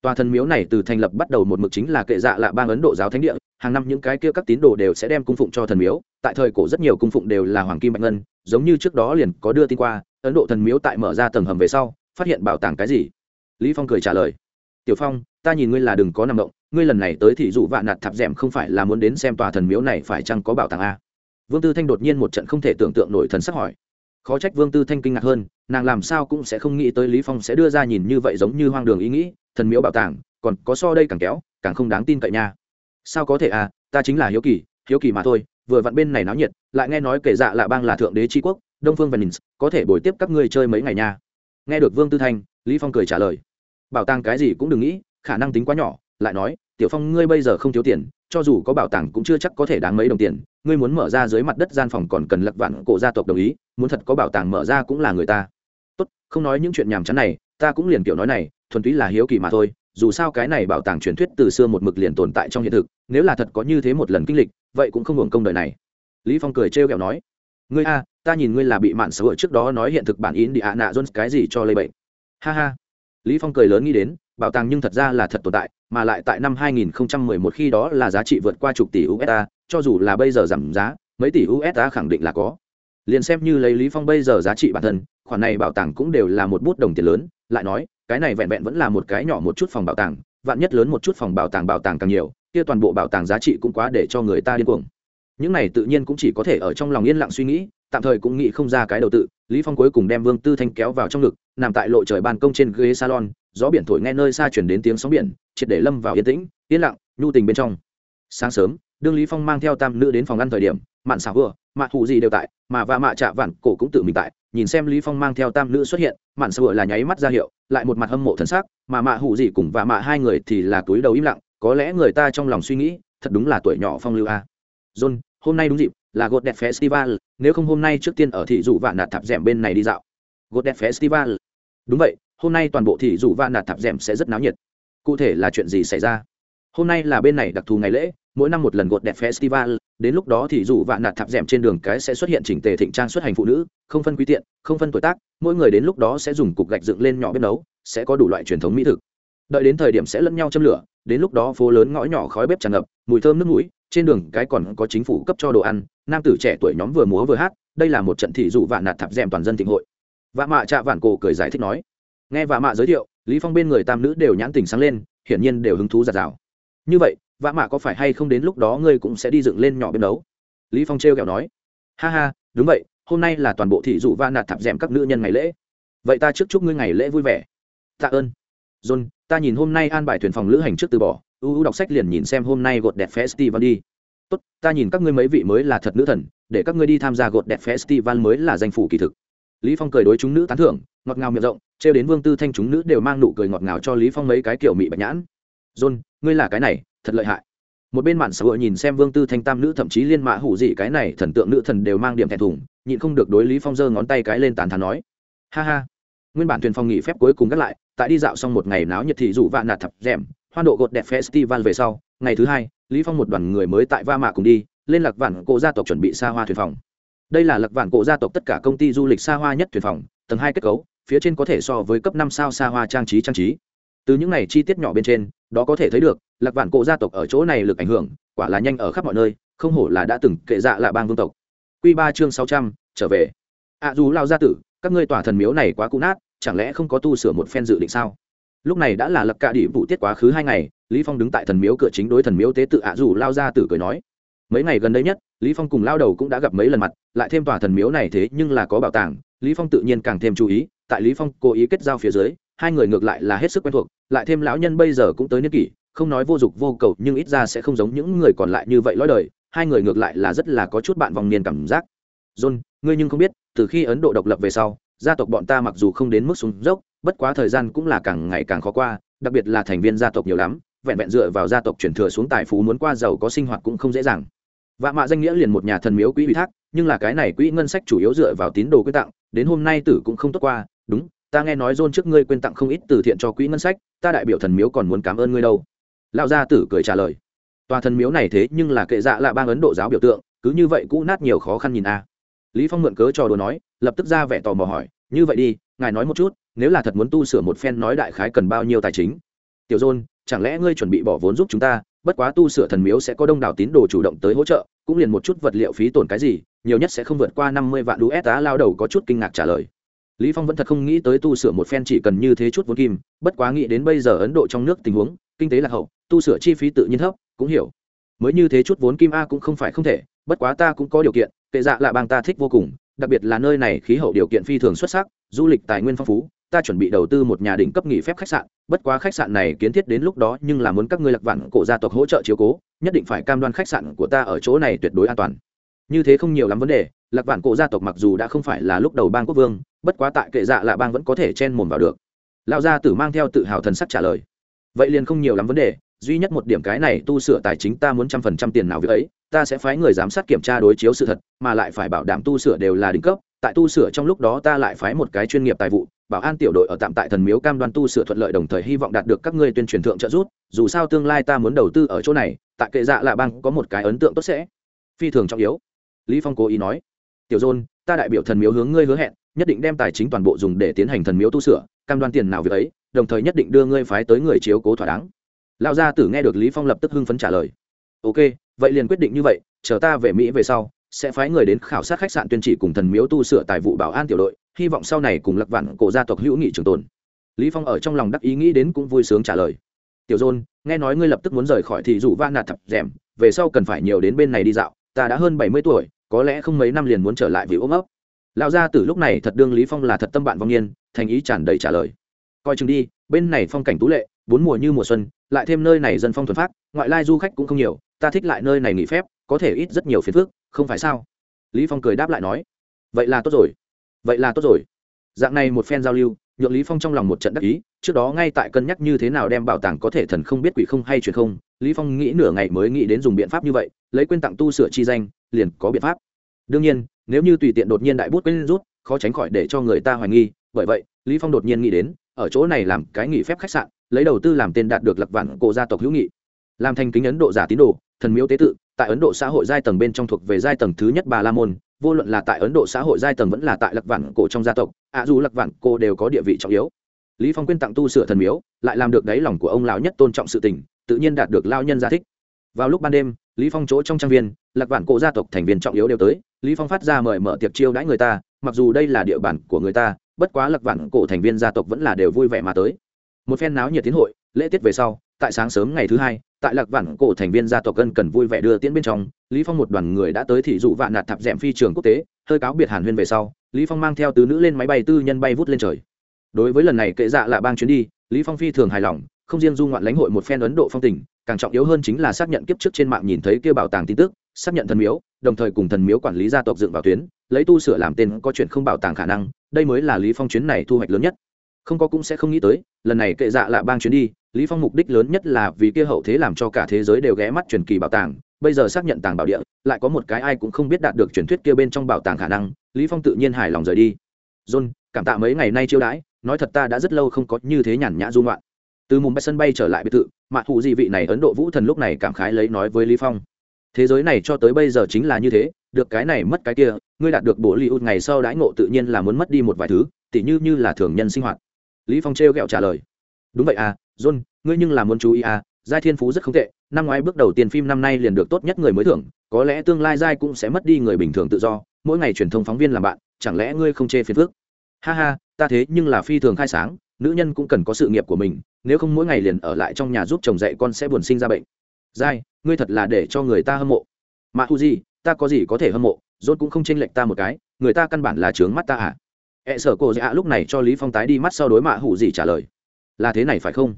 Tòa thần miếu này từ thành lập bắt đầu một mực chính là kệ dạ lạ bang ấn độ giáo thánh địa, hàng năm những cái kia các tín đồ đều sẽ đem cung phụng cho thần miếu, tại thời cổ rất nhiều cung phụng đều là hoàng kim bạch ngân, giống như trước đó liền có đưa tin qua, ấn độ thần miếu tại mở ra tầng hầm về sau, phát hiện bảo tàng cái gì? Lý phong cười trả lời. Tiểu phong ta nhìn ngươi là đừng có nằm động, ngươi lần này tới thì dụ vạn nạt thạp rèm không phải là muốn đến xem tòa thần miếu này phải chăng có bảo tàng a? Vương tư thanh đột nhiên một trận không thể tưởng tượng nổi thần sắc hỏi. Khó trách vương tư thanh kinh ngạc hơn, nàng làm sao cũng sẽ không nghĩ tới lý phong sẽ đưa ra nhìn như vậy giống như hoang đường ý nghĩ, thần miếu bảo tàng, còn có so đây càng kéo, càng không đáng tin cậy nha. Sao có thể à ta chính là hiếu kỳ hiếu kỳ mà thôi, vừa vặn bên này náo nhiệt, lại nghe nói kể dạ là bang là thượng đế tri quốc, đông phương và nins có thể bồi tiếp các ngươi chơi mấy ngày nha. Nghe được vương tư thanh, lý phong cười trả lời. Bảo tàng cái gì cũng đừng nghĩ khả năng tính quá nhỏ, lại nói, tiểu phong, ngươi bây giờ không thiếu tiền, cho dù có bảo tàng cũng chưa chắc có thể đáng mấy đồng tiền, ngươi muốn mở ra dưới mặt đất gian phòng còn cần lật vạn cổ gia tộc đồng ý, muốn thật có bảo tàng mở ra cũng là người ta. Tốt, không nói những chuyện nhàm chán này, ta cũng liền kiểu nói này, thuần túy là hiếu kỳ mà thôi, dù sao cái này bảo tàng truyền thuyết từ xưa một mực liền tồn tại trong hiện thực, nếu là thật có như thế một lần kinh lịch, vậy cũng không hưởng công đời này. Lý phong cười trêu ghẹo nói, ngươi a, ta nhìn ngươi là bị mạn xấu hội trước đó nói hiện thực bản in đi ạ nạ jones cái gì cho lây bệnh. Ha ha lý phong cười lớn nghĩ đến, bảo tàng nhưng thật ra là thật tồn tại, mà lại tại năm 2011 khi đó là giá trị vượt qua chục tỷ usd cho dù là bây giờ giảm giá, mấy tỷ usd khẳng định là có. Liền xem như lấy lý phong bây giờ giá trị bản thân, khoản này bảo tàng cũng đều là một bút đồng tiền lớn, lại nói, cái này vẹn vẹn vẫn là một cái nhỏ một chút phòng bảo tàng, vạn nhất lớn một chút phòng bảo tàng bảo tàng càng nhiều, kia toàn bộ bảo tàng giá trị cũng quá để cho người ta điên cuồng. Những này tự nhiên cũng chỉ có thể ở trong lòng yên lặng suy nghĩ tạm thời cũng nghĩ không ra cái đầu tự, lý phong cuối cùng đem vương tư thanh kéo vào trong ngực, nằm tại lộ trời ban công trên ghế salon, gió biển thổi nghe nơi xa chuyển đến tiếng sóng biển, triệt để lâm vào yên tĩnh, yên lặng, nhu tình bên trong. Sáng sớm, đương lý phong mang theo tam nữ đến phòng ăn thời điểm, mạn xảo vừa mạ thụ gì đều tại, mà và mạ trạ vạn cổ cũng tự mình tại, nhìn xem lý phong mang theo tam nữ xuất hiện, mạn xảo vừa là nháy mắt ra hiệu, lại một mặt hâm mộ thần sắc, mà mạ hụ gì cùng và mạ hai người thì là túi đầu im lặng, có lẽ người ta trong lòng suy nghĩ, thật đúng là tuổi nhỏ phong lưu a. John, hôm nay đúng dịp là gột đẹp festival, nếu không hôm nay trước tiên ở thị dụ vạn nạt thạp rèm bên này đi dạo. Gột đẹp festival. Đúng vậy, hôm nay toàn bộ thị dụ vạn nạt thạp rèm sẽ rất náo nhiệt. Cụ thể là chuyện gì xảy ra? Hôm nay là bên này đặc thù ngày lễ, mỗi năm một lần gột đẹp festival, đến lúc đó thì dù vạn nạt thạp rèm trên đường cái sẽ xuất hiện chỉnh tề thịnh trang xuất hành phụ nữ, không phân quý tiện, không phân tuổi tác, mỗi người đến lúc đó sẽ dùng cục gạch dựng lên nhỏ bếp nấu, sẽ có đủ loại truyền thống mỹ thực. Đợi đến thời điểm sẽ lẫn nhau châm lửa, đến lúc đó phố lớn ngõ nhỏ khói bếp tràn ngập, mùi thơm nước mũi trên đường cái còn có chính phủ cấp cho đồ ăn, nam tử trẻ tuổi nhóm vừa múa vừa hát, đây là một trận thị dụ vạn nạt thạp rèm toàn dân thịnh hội. Vạ mạ trạ vạn cổ cười giải thích nói. Nghe vạ mạ giới thiệu, lý phong bên người tam nữ đều nhãn tình sáng lên, hiển nhiên đều hứng thú giạt rào như vậy, vạ mạ có phải hay không đến lúc đó ngươi cũng sẽ đi dựng lên nhỏ bên đấu? Lý phong trêu kẹo nói. Ha ha, đúng vậy, hôm nay là toàn bộ thị dụ vạn nạt thạp rèm các nữ nhân ngày lễ. Vậy ta trước chúc ngươi ngày lễ vui vẻ. Tạ ơn. John, ta nhìn hôm nay an bài thuyền phòng lữ hành trước từ bỏ. Uu đọc sách liền nhìn xem hôm nay gột đẹp festival đi. Tốt, ta nhìn các ngươi mấy vị mới là thật nữ thần, để các ngươi đi tham gia gột đẹp festival mới là danh phủ kỳ thực. Lý phong cười đối chúng nữ tán thưởng, ngọt ngào miệng rộng, trêu đến vương tư thanh chúng nữ đều mang nụ cười ngọt ngào cho lý phong mấy cái kiểu mị bạch nhãn. John, ngươi là cái này, thật lợi hại. Một bên mạn xã hội nhìn xem vương tư thanh tam nữ thậm chí liên mã hủ dị cái này thần tượng nữ thần đều mang điểm thẹn thùng, nhịn không được đối lý phong giơ ngón tay cái lên tán thán nói. Ha ha. Nguyên bản thuyền phong nghỉ phép cuối cùng gác lại, tại đi dạo xong một ngày náo nhiệt thì dụ vạn nạt thập rèm hoan độ gột đẹp festival về sau ngày thứ hai lý phong một đoàn người mới tại va mạ cùng đi lên lạc vạn cổ gia tộc chuẩn bị xa hoa thuyền phòng. Đây là lạc vạn cổ gia tộc tất cả công ty du lịch xa hoa nhất thuyền phòng tầng hai kết cấu phía trên có thể so với cấp năm sao xa hoa trang trí trang trí. Từ những này chi tiết nhỏ bên trên đó có thể thấy được lạc vạn cổ gia tộc ở chỗ này lực ảnh hưởng quả là nhanh ở khắp mọi nơi không hổ là đã từng kệ dạ là bang vương tộc. Quy ba chương sáu trăm trở về. Ạ à, dù lao gia tử các ngươi tỏa thần miếu này quá cũ nát chẳng lẽ không có tu sửa một phen dự định sao? Lúc này đã là lập cả đỉ vụ tiết quá khứ hai ngày, lý phong đứng tại thần miếu cửa chính đối thần miếu tế tự ạ à dù lao ra tử cười nói. Mấy ngày gần đây nhất, lý phong cùng lao đầu cũng đã gặp mấy lần mặt, lại thêm tòa thần miếu này thế nhưng là có bảo tàng, lý phong tự nhiên càng thêm chú ý, tại lý phong cố ý kết giao phía dưới, hai người ngược lại là hết sức quen thuộc, lại thêm lão nhân bây giờ cũng tới niên kỷ, không nói vô dục vô cầu nhưng ít ra sẽ không giống những người còn lại như vậy lõi đời, hai người ngược lại là rất là có chút bạn vòng niên cảm giác. John, ngươi nhưng không biết, từ khi ấn độ độc lập về sau, gia tộc bọn ta mặc dù không đến mức xuống dốc bất quá thời gian cũng là càng ngày càng khó qua, đặc biệt là thành viên gia tộc nhiều lắm, vẹn vẹn dựa vào gia tộc chuyển thừa xuống tài phú muốn qua giàu có sinh hoạt cũng không dễ dàng. Vạ mạ danh nghĩa liền một nhà thần miếu quỹ ủy thác, nhưng là cái này quỹ ngân sách chủ yếu dựa vào tín đồ quyên tặng, đến hôm nay tử cũng không tốt qua. Đúng, ta nghe nói dôn trước ngươi quyên tặng không ít từ thiện cho quỹ ngân sách, ta đại biểu thần miếu còn muốn cảm ơn ngươi đâu. Lão gia tử cười trả lời. Tòa thần miếu này thế nhưng là kệ dạ là bang ấn độ giáo biểu tượng, cứ như vậy cũ nát nhiều khó khăn nhìn a. Lý phong mượn cớ trò đùa nói, lập tức ra vẻ tò mò hỏi như vậy đi, ngài nói một chút, nếu là thật muốn tu sửa một phen nói đại khái cần bao nhiêu tài chính? Tiểu dôn, chẳng lẽ ngươi chuẩn bị bỏ vốn giúp chúng ta, bất quá tu sửa thần miếu sẽ có đông đảo tín đồ chủ động tới hỗ trợ, cũng liền một chút vật liệu phí tổn cái gì, nhiều nhất sẽ không vượt qua năm mươi vạn đô tá lao đầu có chút kinh ngạc trả lời. Lý phong vẫn thật không nghĩ tới tu sửa một phen chỉ cần như thế chút vốn kim, bất quá nghĩ đến bây giờ ấn độ trong nước tình huống, kinh tế lạc hậu, tu sửa chi phí tự nhiên thấp, cũng hiểu. Mới như thế chút vốn kim a cũng không phải không thể, bất quá ta cũng có điều kiện, kệ dạ là bang ta thích vô cùng đặc biệt là nơi này khí hậu điều kiện phi thường xuất sắc, du lịch tài nguyên phong phú, ta chuẩn bị đầu tư một nhà đỉnh cấp nghỉ phép khách sạn, bất quá khách sạn này kiến thiết đến lúc đó nhưng là muốn các ngươi lạc vạn cổ gia tộc hỗ trợ chiếu cố, nhất định phải cam đoan khách sạn của ta ở chỗ này tuyệt đối an toàn. Như thế không nhiều lắm vấn đề, lạc vạn cổ gia tộc mặc dù đã không phải là lúc đầu bang quốc vương, bất quá tại kệ dạ là bang vẫn có thể chen mồm vào được. Lão gia tử mang theo tự hào thần sắc trả lời. Vậy liền không nhiều lắm vấn đề, duy nhất một điểm cái này tu sửa tài chính ta muốn trăm phần trăm tiền nào việc ấy ta sẽ phái người giám sát kiểm tra đối chiếu sự thật, mà lại phải bảo đảm tu sửa đều là đỉnh cấp, tại tu sửa trong lúc đó ta lại phái một cái chuyên nghiệp tài vụ, bảo an tiểu đội ở tạm tại thần miếu cam đoan tu sửa thuận lợi đồng thời hy vọng đạt được các ngươi tuyên truyền thượng trợ giúp, dù sao tương lai ta muốn đầu tư ở chỗ này, tại kệ dạ lạ bang có một cái ấn tượng tốt sẽ. Phi thường trọng yếu. Lý phong cố ý nói, tiểu dôn, ta đại biểu thần miếu hướng ngươi hứa hẹn, nhất định đem tài chính toàn bộ dùng để tiến hành thần miếu tu sửa, cam đoan tiền nào việc ấy, đồng thời nhất định đưa ngươi phái tới người chiếu cố thỏa đáng. Lão gia tử nghe được lý phong lập tức hưng phấn trả lời, ok vậy liền quyết định như vậy, chờ ta về mỹ về sau, sẽ phái người đến khảo sát khách sạn tuyên chỉ cùng thần miếu tu sửa tài vụ bảo an tiểu đội, hy vọng sau này cùng lập vạn cổ gia tộc hữu nghị trường tồn. Lý phong ở trong lòng đắc ý nghĩ đến cũng vui sướng trả lời. Tiểu dôn, nghe nói ngươi lập tức muốn rời khỏi thì dù van nạt thập rèm, về sau cần phải nhiều đến bên này đi dạo, ta đã hơn bảy mươi tuổi, có lẽ không mấy năm liền muốn trở lại vì ôm ấp. Lão gia từ lúc này thật đương lý phong là thật tâm bạn vong niên, thành ý tràn đầy trả lời. Coi chừng đi, bên này phong cảnh tú lệ, bốn mùa như mùa xuân, lại thêm nơi này dân phong thuần phát, ngoại lai du khách cũng không nhiều ta thích lại nơi này nghỉ phép, có thể ít rất nhiều phiền phức, không phải sao? Lý phong cười đáp lại nói, vậy là tốt rồi, vậy là tốt rồi. Dạng này một phen giao lưu, nhượng lý phong trong lòng một trận đắc ý, trước đó ngay tại cân nhắc như thế nào đem bảo tàng có thể thần không biết quỷ không hay chuyện không, lý phong nghĩ nửa ngày mới nghĩ đến dùng biện pháp như vậy, lấy quên tặng tu sửa chi danh, liền có biện pháp. Đương nhiên, nếu như tùy tiện đột nhiên đại bút quên rút, khó tránh khỏi để cho người ta hoài nghi, bởi vậy, lý phong đột nhiên nghĩ đến, ở chỗ này làm cái nghỉ phép khách sạn, lấy đầu tư làm tên đạt được lập vạn cổ gia tộc hữu nghị, làm thành kính ấn độ giả tín đồ thần miếu tế tự, tại ấn độ xã hội giai tầng bên trong thuộc về giai tầng thứ nhất bà la môn, vô luận là tại ấn độ xã hội giai tầng vẫn là tại lạc vạn cổ trong gia tộc, ạ dù lạc vạn cổ đều có địa vị trọng yếu. Lý phong quyên tặng tu sửa thần miếu, lại làm được đáy lòng của ông lão nhất tôn trọng sự tình, tự nhiên đạt được lao nhân gia thích. Vào lúc ban đêm, lý phong chỗ trong trang viên, lạc vạn cổ gia tộc thành viên trọng yếu đều tới, lý phong phát ra mời mở tiệc chiêu đãi người ta, mặc dù đây là địa bàn của người ta, bất quá lạc vạn cổ thành viên gia tộc vẫn là đều vui vẻ mà tới. Một phen náo nhiệt tiến hội lễ tiết về sau, tại sáng sớm ngày thứ hai, tại lạc vạn cổ thành viên gia tộc cân cần vui vẻ đưa tiễn bên trong, lý phong một đoàn người đã tới thị dụ vạn nạt thạp dẻm phi trường quốc tế, hơi cáo biệt hàn huyên về sau, lý phong mang theo tứ nữ lên máy bay tư nhân bay vút lên trời. Đối với lần này kệ dạ lạ bang chuyến đi, lý phong phi thường hài lòng, không riêng du ngoạn lãnh hội một phen ấn độ phong tình, càng trọng yếu hơn chính là xác nhận kiếp trước trên mạng nhìn thấy kia bảo tàng tin tức, xác nhận thần miếu, đồng thời cùng thần miếu quản lý gia tộc dựng vào tuyến, lấy tu sửa làm tên có chuyện không bảo tàng khả năng, đây mới là lý phong chuyến này thu hoạch lớn nhất. Không có cũng sẽ không nghĩ tới, lần này kệ dạ lạ bang chuyến đi lý phong mục đích lớn nhất là vì kia hậu thế làm cho cả thế giới đều ghé mắt truyền kỳ bảo tàng, bây giờ xác nhận tàng bảo địa, lại có một cái ai cũng không biết đạt được truyền thuyết kia bên trong bảo tàng khả năng, lý phong tự nhiên hài lòng rời đi. John, cảm tạ mấy ngày nay chiêu đãi, nói thật ta đã rất lâu không có như thế nhàn nhã du ngoạn. Từ mùng bay sân bay trở lại biệt thự mạ thụ gì vị này ấn độ vũ thần lúc này cảm khái lấy nói với lý phong. Thế giới này cho tới bây giờ chính là như thế, được cái này mất cái kia, ngươi đạt được bộ li út ngày sau đãi ngộ tự nhiên là muốn mất đi một vài thứ, tỉ như như là thường nhân sinh hoạt. Lý phong trêu ghẹo trả lời. Đúng vậy à john, ngươi nhưng là muốn chú ý à giai thiên phú rất không tệ, năm ngoái bước đầu tiên phim năm nay liền được tốt nhất người mới thưởng, có lẽ tương lai giai cũng sẽ mất đi người bình thường tự do, mỗi ngày truyền thông phóng viên làm bạn, chẳng lẽ ngươi không chê phiền phước ha ha, ta thế nhưng là phi thường khai sáng, nữ nhân cũng cần có sự nghiệp của mình, nếu không mỗi ngày liền ở lại trong nhà giúp chồng dạy con sẽ buồn sinh ra bệnh. Giai, ngươi thật là để cho người ta hâm mộ. Mà thu gì ta có gì có thể hâm mộ rốt cũng không chênh lệch ta một cái, người ta căn bản là trướng mắt ta à. Ẹ sở cổ dạ lúc này cho lý phong tái đi mắt sau đối mạ hủ gì trả lời. Là thế này phải không?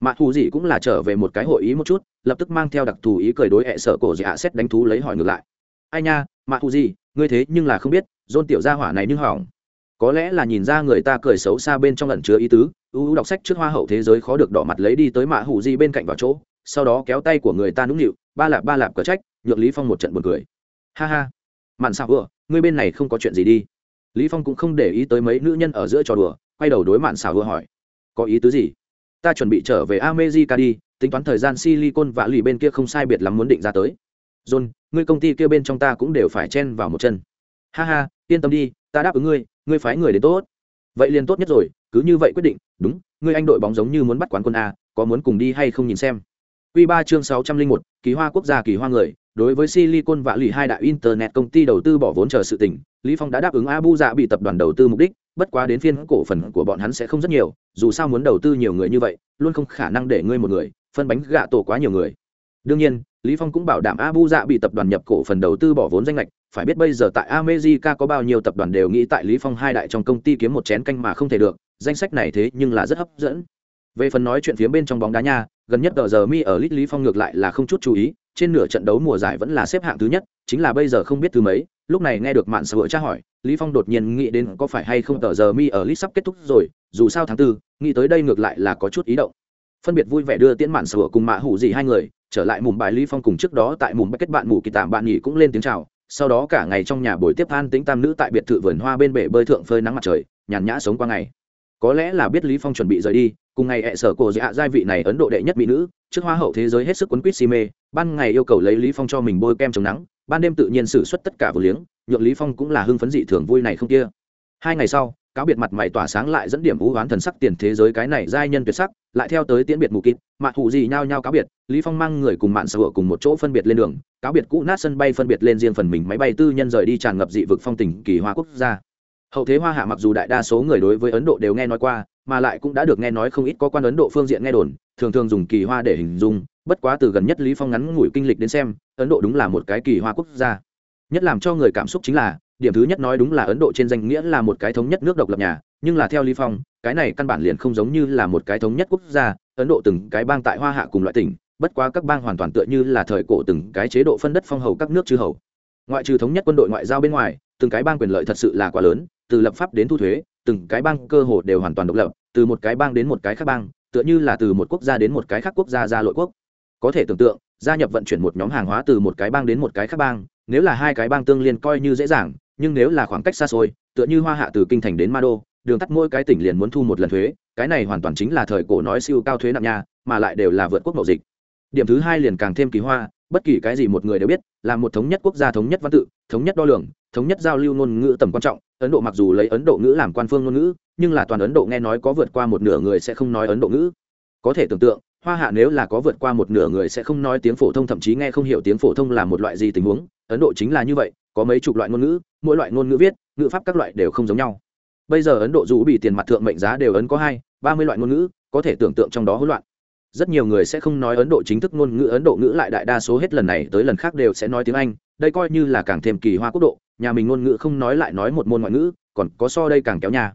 Mạ thù gì cũng là trở về một cái hội ý một chút, lập tức mang theo đặc thù ý cười đối hệ sở cổ dạ xét đánh thú lấy hỏi ngược lại. Ai nha, mạ thù gì ngươi thế nhưng là không biết dôn tiểu gia hỏa này nhưng hỏng. Có lẽ là nhìn ra người ta cười xấu xa bên trong lần chứa ý tứ, ưu đọc sách trước hoa hậu thế giới khó được đỏ mặt lấy đi tới mạ hù gì bên cạnh vào chỗ, sau đó kéo tay của người ta nũng nịu, ba lạp ba lạp cờ trách, nhượng lý phong một trận buồn cười. Ha ha. Mạn sao vừa, ngươi bên này không có chuyện gì đi. Lý phong cũng không để ý tới mấy nữ nhân ở giữa trò đùa, quay đầu đối mạn xảo vừa hỏi. Có ý tứ gì? Ta chuẩn bị trở về america đi tính toán thời gian silicon và lì bên kia không sai biệt lắm muốn định ra tới. John ngươi công ty kia bên trong ta cũng đều phải chen vào một chân. Ha ha yên tâm đi ta đáp ứng ngươi ngươi phái người đến tốt. Vậy liền tốt nhất rồi cứ như vậy quyết định. Đúng ngươi anh đội bóng giống như muốn bắt quán quân a có muốn cùng đi hay không nhìn xem. Quy 3 chương 601, kỳ hoa quốc gia kỳ hoa người, đối với Silicon và lì hai đại internet công ty đầu tư bỏ vốn chờ sự tỉnh Lý Phong đã đáp ứng Abu Dạ bị tập đoàn đầu tư mục đích, bất quá đến phiên cổ phần của bọn hắn sẽ không rất nhiều, dù sao muốn đầu tư nhiều người như vậy, luôn không khả năng để ngươi một người phân bánh gạ tổ quá nhiều người. Đương nhiên, Lý Phong cũng bảo đảm Abu Dạ bị tập đoàn nhập cổ phần đầu tư bỏ vốn danh lệch, phải biết bây giờ tại America có bao nhiêu tập đoàn đều nghĩ tại Lý Phong hai đại trong công ty kiếm một chén canh mà không thể được, danh sách này thế nhưng là rất hấp dẫn. Về phần nói chuyện phía bên trong bóng đá nha, gần nhất tờ giờ mi ở Lit Lý Phong ngược lại là không chút chú ý, trên nửa trận đấu mùa giải vẫn là xếp hạng thứ nhất, chính là bây giờ không biết thứ mấy, lúc này nghe được mạn sở tra hỏi, Lý Phong đột nhiên nghĩ đến có phải hay không tờ giờ mi ở Lit sắp kết thúc rồi, dù sao tháng tư, nghĩ tới đây ngược lại là có chút ý động. Phân biệt vui vẻ đưa tiễn mạn sở cùng mạ hủ gì hai người, trở lại mùng bài Lý Phong cùng trước đó tại mùng bài kết bạn mù kỳ tạm bạn nghỉ cũng lên tiếng chào, sau đó cả ngày trong nhà buổi tiếp an tính tam nữ tại biệt thự vườn hoa bên bể bơi thượng phơi nắng mặt trời, nhàn nhã sống qua ngày. Có lẽ là biết Lý Phong chuẩn bị rời đi, cùng ngày hệ sở cổ dạ giai vị này ấn độ đệ nhất mỹ nữ trước hoa hậu thế giới hết sức quấn quýt si mê ban ngày yêu cầu lấy lý phong cho mình bôi kem chống nắng, ban đêm tự nhiên xử suất tất cả vừa liếng, nhượng lý phong cũng là hưng phấn dị thường vui này không kia. Hai ngày sau, cáo biệt mặt mày tỏa sáng lại dẫn điểm vũ hoán thần sắc tiền thế giới cái này giai nhân tuyệt sắc, lại theo tới tiễn biệt mù kịt mạ hụ gì nhao nhao cáo biệt, lý phong mang người cùng mạn sở cùng một chỗ phân biệt lên đường, cáo biệt cũ nát sân bay phân biệt lên riêng phần mình máy bay tư nhân rời đi tràn ngập dị vực phong tình kỳ hoa quốc gia. Hậu thế hoa hạ mặc dù đại đa số người đối với ấn độ đều nghe nói qua, mà lại cũng đã được nghe nói không ít có quan ấn độ phương diện nghe đồn, thường thường dùng kỳ hoa để hình dung bất quá từ gần nhất lý phong ngắn ngủi kinh lịch đến xem, ấn độ đúng là một cái kỳ hoa quốc gia. Nhất làm cho người cảm xúc chính là, điểm thứ nhất nói đúng là ấn độ trên danh nghĩa là một cái thống nhất nước độc lập nhà, nhưng là theo lý phong, cái này căn bản liền không giống như là một cái thống nhất quốc gia, ấn độ từng cái bang tại hoa hạ cùng loại tỉnh, bất quá các bang hoàn toàn tựa như là thời cổ từng cái chế độ phân đất phong hầu các nước chư hầu. Ngoại trừ thống nhất quân đội ngoại giao bên ngoài, từng cái bang quyền lợi thật sự là quá lớn, từ lập pháp đến thu thuế, từng cái bang cơ hồ đều hoàn toàn độc lập, từ một cái bang đến một cái khác bang, tựa như là từ một quốc gia đến một cái khác quốc gia ra lội quốc có thể tưởng tượng, gia nhập vận chuyển một nhóm hàng hóa từ một cái bang đến một cái khác bang, nếu là hai cái bang tương liên coi như dễ dàng, nhưng nếu là khoảng cách xa xôi, tựa như hoa hạ từ kinh thành đến ma đô, đường tắt mỗi cái tỉnh liền muốn thu một lần thuế, cái này hoàn toàn chính là thời cổ nói siêu cao thuế nặng nha, mà lại đều là vượt quốc mậu dịch. Điểm thứ hai liền càng thêm kỳ hoa, bất kỳ cái gì một người đều biết, là một thống nhất quốc gia thống nhất văn tự, thống nhất đo lường, thống nhất giao lưu ngôn ngữ tầm quan trọng, ấn độ mặc dù lấy ấn độ ngữ làm quan phương ngôn ngữ, nhưng là toàn ấn độ nghe nói có vượt qua một nửa người sẽ không nói ấn độ ngữ. Có thể tưởng tượng hoa hạ nếu là có vượt qua một nửa người sẽ không nói tiếng phổ thông, thậm chí nghe không hiểu tiếng phổ thông là một loại gì tình huống. Ấn độ chính là như vậy, có mấy chục loại ngôn ngữ, mỗi loại ngôn ngữ viết, ngữ pháp các loại đều không giống nhau. Bây giờ ấn độ dù bị tiền mặt thượng mệnh giá đều ấn có hai, ba mươi loại ngôn ngữ, có thể tưởng tượng trong đó hỗn loạn. Rất nhiều người sẽ không nói ấn độ chính thức ngôn ngữ, ấn độ ngữ lại đại đa số hết lần này tới lần khác đều sẽ nói tiếng anh. Đây coi như là càng thêm kỳ hoa quốc độ, nhà mình ngôn ngữ không nói lại nói một môn ngoại ngữ, còn có so đây càng kéo nhà.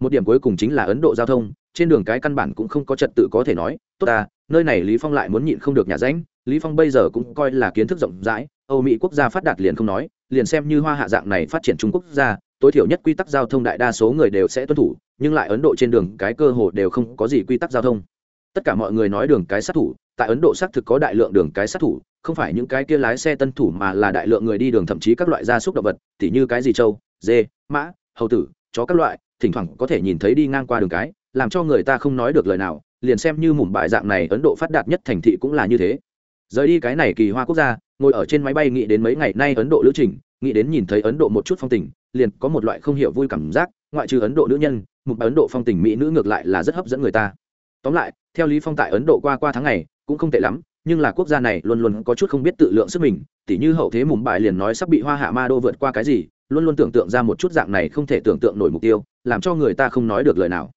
Một điểm cuối cùng chính là ấn độ giao thông trên đường cái căn bản cũng không có trật tự có thể nói, tốt ta nơi này lý phong lại muốn nhịn không được nhà ránh, lý phong bây giờ cũng coi là kiến thức rộng rãi, âu mỹ quốc gia phát đạt liền không nói, liền xem như hoa hạ dạng này phát triển trung quốc gia, tối thiểu nhất quy tắc giao thông đại đa số người đều sẽ tuân thủ, nhưng lại ấn độ trên đường cái cơ hồ đều không có gì quy tắc giao thông. Tất cả mọi người nói đường cái sát thủ, tại ấn độ xác thực có đại lượng đường cái sát thủ, không phải những cái kia lái xe tân thủ mà là đại lượng người đi đường thậm chí các loại gia súc động vật, tỉ như cái gì trâu dê, mã, hầu tử, chó các loại, thỉnh thoảng có thể nhìn thấy đi ngang qua đường cái làm cho người ta không nói được lời nào, liền xem như mùm bại dạng này ấn độ phát đạt nhất thành thị cũng là như thế. Rời đi cái này kỳ hoa quốc gia, ngồi ở trên máy bay nghĩ đến mấy ngày nay ấn độ lữ trình, nghĩ đến nhìn thấy ấn độ một chút phong tình, liền có một loại không hiểu vui cảm giác, ngoại trừ ấn độ nữ nhân, mục ấn độ phong tình mỹ nữ ngược lại là rất hấp dẫn người ta. Tóm lại, theo lý phong tại ấn độ qua qua tháng ngày, cũng không tệ lắm, nhưng là quốc gia này luôn luôn có chút không biết tự lượng sức mình, tỉ như hậu thế mùng bài liền nói sắp bị hoa hạ ma đô vượt qua cái gì, luôn luôn tưởng tượng ra một chút dạng này không thể tưởng tượng nổi mục tiêu, làm cho người ta không nói được lời nào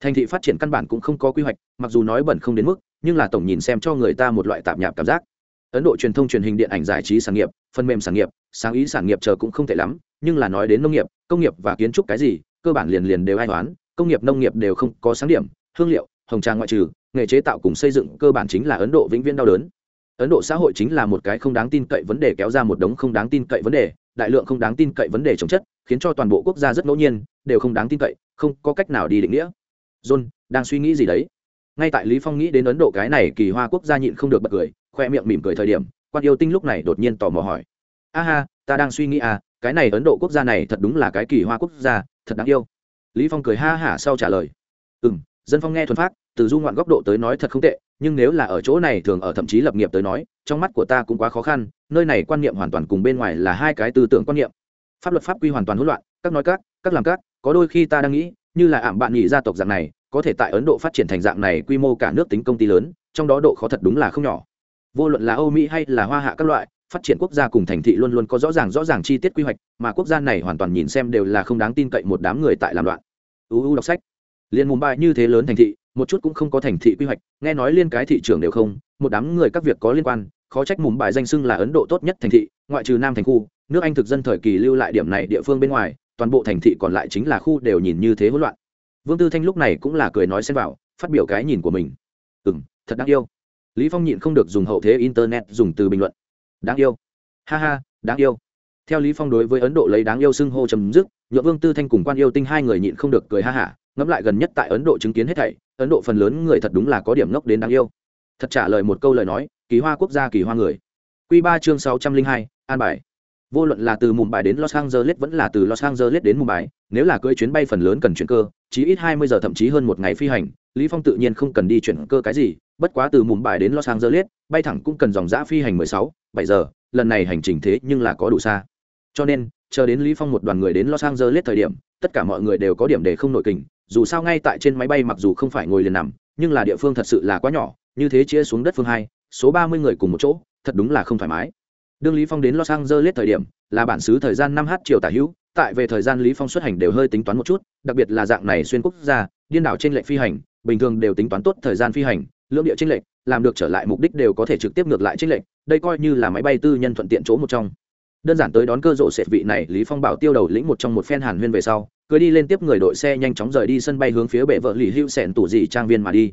thành thị phát triển căn bản cũng không có quy hoạch, mặc dù nói bẩn không đến mức, nhưng là tổng nhìn xem cho người ta một loại tạp nhạp cảm giác. Ấn độ truyền thông truyền hình điện ảnh giải trí sản nghiệp, phần mềm sản nghiệp, sáng ý sản nghiệp chờ cũng không tệ lắm, nhưng là nói đến nông nghiệp, công nghiệp và kiến trúc cái gì, cơ bản liền liền đều ai toán công nghiệp nông nghiệp đều không có sáng điểm, hương liệu, hồng trang ngoại trừ, nghề chế tạo cùng xây dựng cơ bản chính là ấn độ vĩnh viễn đau đớn. Ấn độ xã hội chính là một cái không đáng tin cậy vấn đề kéo ra một đống không đáng tin cậy vấn đề, đại lượng không đáng tin cậy vấn đề chống chất, khiến cho toàn bộ quốc gia rất ngẫu nhiên, đều không đáng tin cậy, không có cách nào đi định nghĩa john đang suy nghĩ gì đấy? Ngay tại lý phong nghĩ đến ấn độ cái này kỳ hoa quốc gia nhịn không được bật cười khoe miệng mỉm cười thời điểm quan yêu tinh lúc này đột nhiên tò mò hỏi. Aha, ta đang suy nghĩ à cái này ấn độ quốc gia này thật đúng là cái kỳ hoa quốc gia thật đáng yêu. Lý phong cười ha hả sau trả lời. Ừ dân phong nghe thuần phát từ du ngoạn góc độ tới nói thật không tệ nhưng nếu là ở chỗ này thường ở thậm chí lập nghiệp tới nói trong mắt của ta cũng quá khó khăn nơi này quan niệm hoàn toàn cùng bên ngoài là hai cái tư tưởng quan niệm. Pháp luật pháp quy hoàn toàn hỗn loạn các nói các các làm các có đôi khi ta đang nghĩ như là ảm bạn nhị gia tộc dạng này, có thể tại ấn độ phát triển thành dạng này quy mô cả nước tính công ty lớn, trong đó độ khó thật đúng là không nhỏ. Vô luận là âu mỹ hay là hoa hạ các loại, phát triển quốc gia cùng thành thị luôn luôn có rõ ràng rõ ràng chi tiết quy hoạch, mà quốc gia này hoàn toàn nhìn xem đều là không đáng tin cậy một đám người tại làm loạn. Uu đọc sách. Liên mumbai như thế lớn thành thị, một chút cũng không có thành thị quy hoạch, nghe nói liên cái thị trường đều không, một đám người các việc có liên quan, khó trách mumbai danh xưng là ấn độ tốt nhất thành thị, ngoại trừ nam thành khu, nước anh thực dân thời kỳ lưu lại điểm này địa phương bên ngoài toàn bộ thành thị còn lại chính là khu đều nhìn như thế hỗn loạn. Vương tư thanh lúc này cũng là cười nói xen vào, phát biểu cái nhìn của mình. Ừ m thật đáng yêu. Lý phong nhịn không được dùng hậu thế internet dùng từ bình luận. Đáng yêu. Ha ha, đáng yêu. Theo lý phong đối với ấn độ lấy đáng yêu xưng hô chấm dứt nhựa vương tư thanh cùng quan yêu tinh hai người nhịn không được cười ha hả, ngẫm lại gần nhất tại ấn độ chứng kiến hết thảy, ấn độ phần lớn người thật đúng là có điểm ngốc đến đáng yêu. Thật trả lời một câu lời nói, kỳ hoa quốc gia kỳ hoa người. Quy ba chương sáu trăm linh hai, an bài vô luận là từ mumbai đến los angeles vẫn là từ los angeles đến mumbai, nếu là cưỡi chuyến bay phần lớn cần chuyển cơ chỉ ít hai mươi giờ thậm chí hơn một ngày phi hành, lý phong tự nhiên không cần đi chuyển cơ cái gì, bất quá từ mumbai đến los angeles, bay thẳng cũng cần dòng giã phi hành mười sáu, bảy giờ, lần này hành trình thế nhưng là có đủ xa. Cho nên, chờ đến lý phong một đoàn người đến los angeles thời điểm, tất cả mọi người đều có điểm để không nổi kình, dù sao ngay tại trên máy bay mặc dù không phải ngồi liền nằm, nhưng là địa phương thật sự là quá nhỏ, như thế chia xuống đất phương hai, số ba mươi người cùng một chỗ, thật đúng là không thoải mái đương lý phong đến los angeles thời điểm là bản xứ thời gian năm h chiều tả hữu tại về thời gian lý phong xuất hành đều hơi tính toán một chút đặc biệt là dạng này xuyên quốc gia điên đảo trên lệnh phi hành bình thường đều tính toán tốt thời gian phi hành lưỡng địa trên lệnh làm được trở lại mục đích đều có thể trực tiếp ngược lại trên lệnh đây coi như là máy bay tư nhân thuận tiện chỗ một trong đơn giản tới đón cơ rộ sệt vị này lý phong bảo tiêu đầu lĩnh một trong một phen hàn huyên về sau cứ đi lên tiếp người đội xe nhanh chóng rời đi sân bay hướng phía bệ vợ lì hữu sẹn tủ dị trang viên mà đi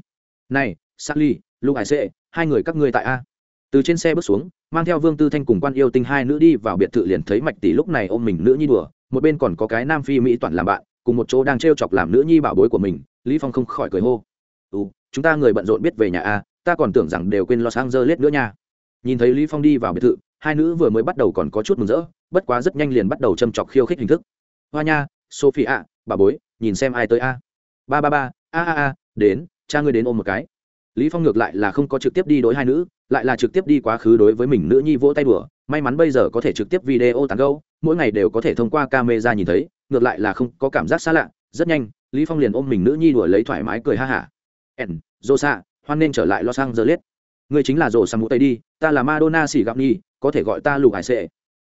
này Sally, lúc Hải Sệ, hai người các ngươi tại a. Từ trên xe bước xuống, mang theo Vương Tư Thanh cùng quan yêu tinh hai nữ đi vào biệt thự liền thấy Mạch Tỷ lúc này ôm mình nữ nhi đùa, một bên còn có cái nam phi mỹ toàn làm bạn, cùng một chỗ đang trêu chọc làm nữ nhi bảo bối của mình, Lý Phong không khỏi cười hô. "Ừ, chúng ta người bận rộn biết về nhà a, ta còn tưởng rằng đều quên lo sang dơ lết nữa nha." Nhìn thấy Lý Phong đi vào biệt thự, hai nữ vừa mới bắt đầu còn có chút mừng rỡ, bất quá rất nhanh liền bắt đầu châm chọc khiêu khích hình thức. "Hoa nha, Sophie ạ, bà bối, nhìn xem ai tới a." "Ba ba ba, a a a, đến, cha ngươi đến ôm một cái." lý phong ngược lại là không có trực tiếp đi đối hai nữ lại là trực tiếp đi quá khứ đối với mình nữ nhi vỗ tay đùa. May mắn bây giờ có thể trực tiếp video tán gẫu, mỗi ngày đều có thể thông qua camera nhìn thấy, ngược lại là không có cảm giác xa lạ. Rất nhanh, lý phong liền ôm mình nữ nhi đùa lấy thoải mái cười ha hả. Ẩn dô xạ hoan nên trở lại los angeles. Ngươi chính là rổ sang mũ tây đi, ta là madonna xỉ gặp nhi có thể gọi ta lục hải sệ.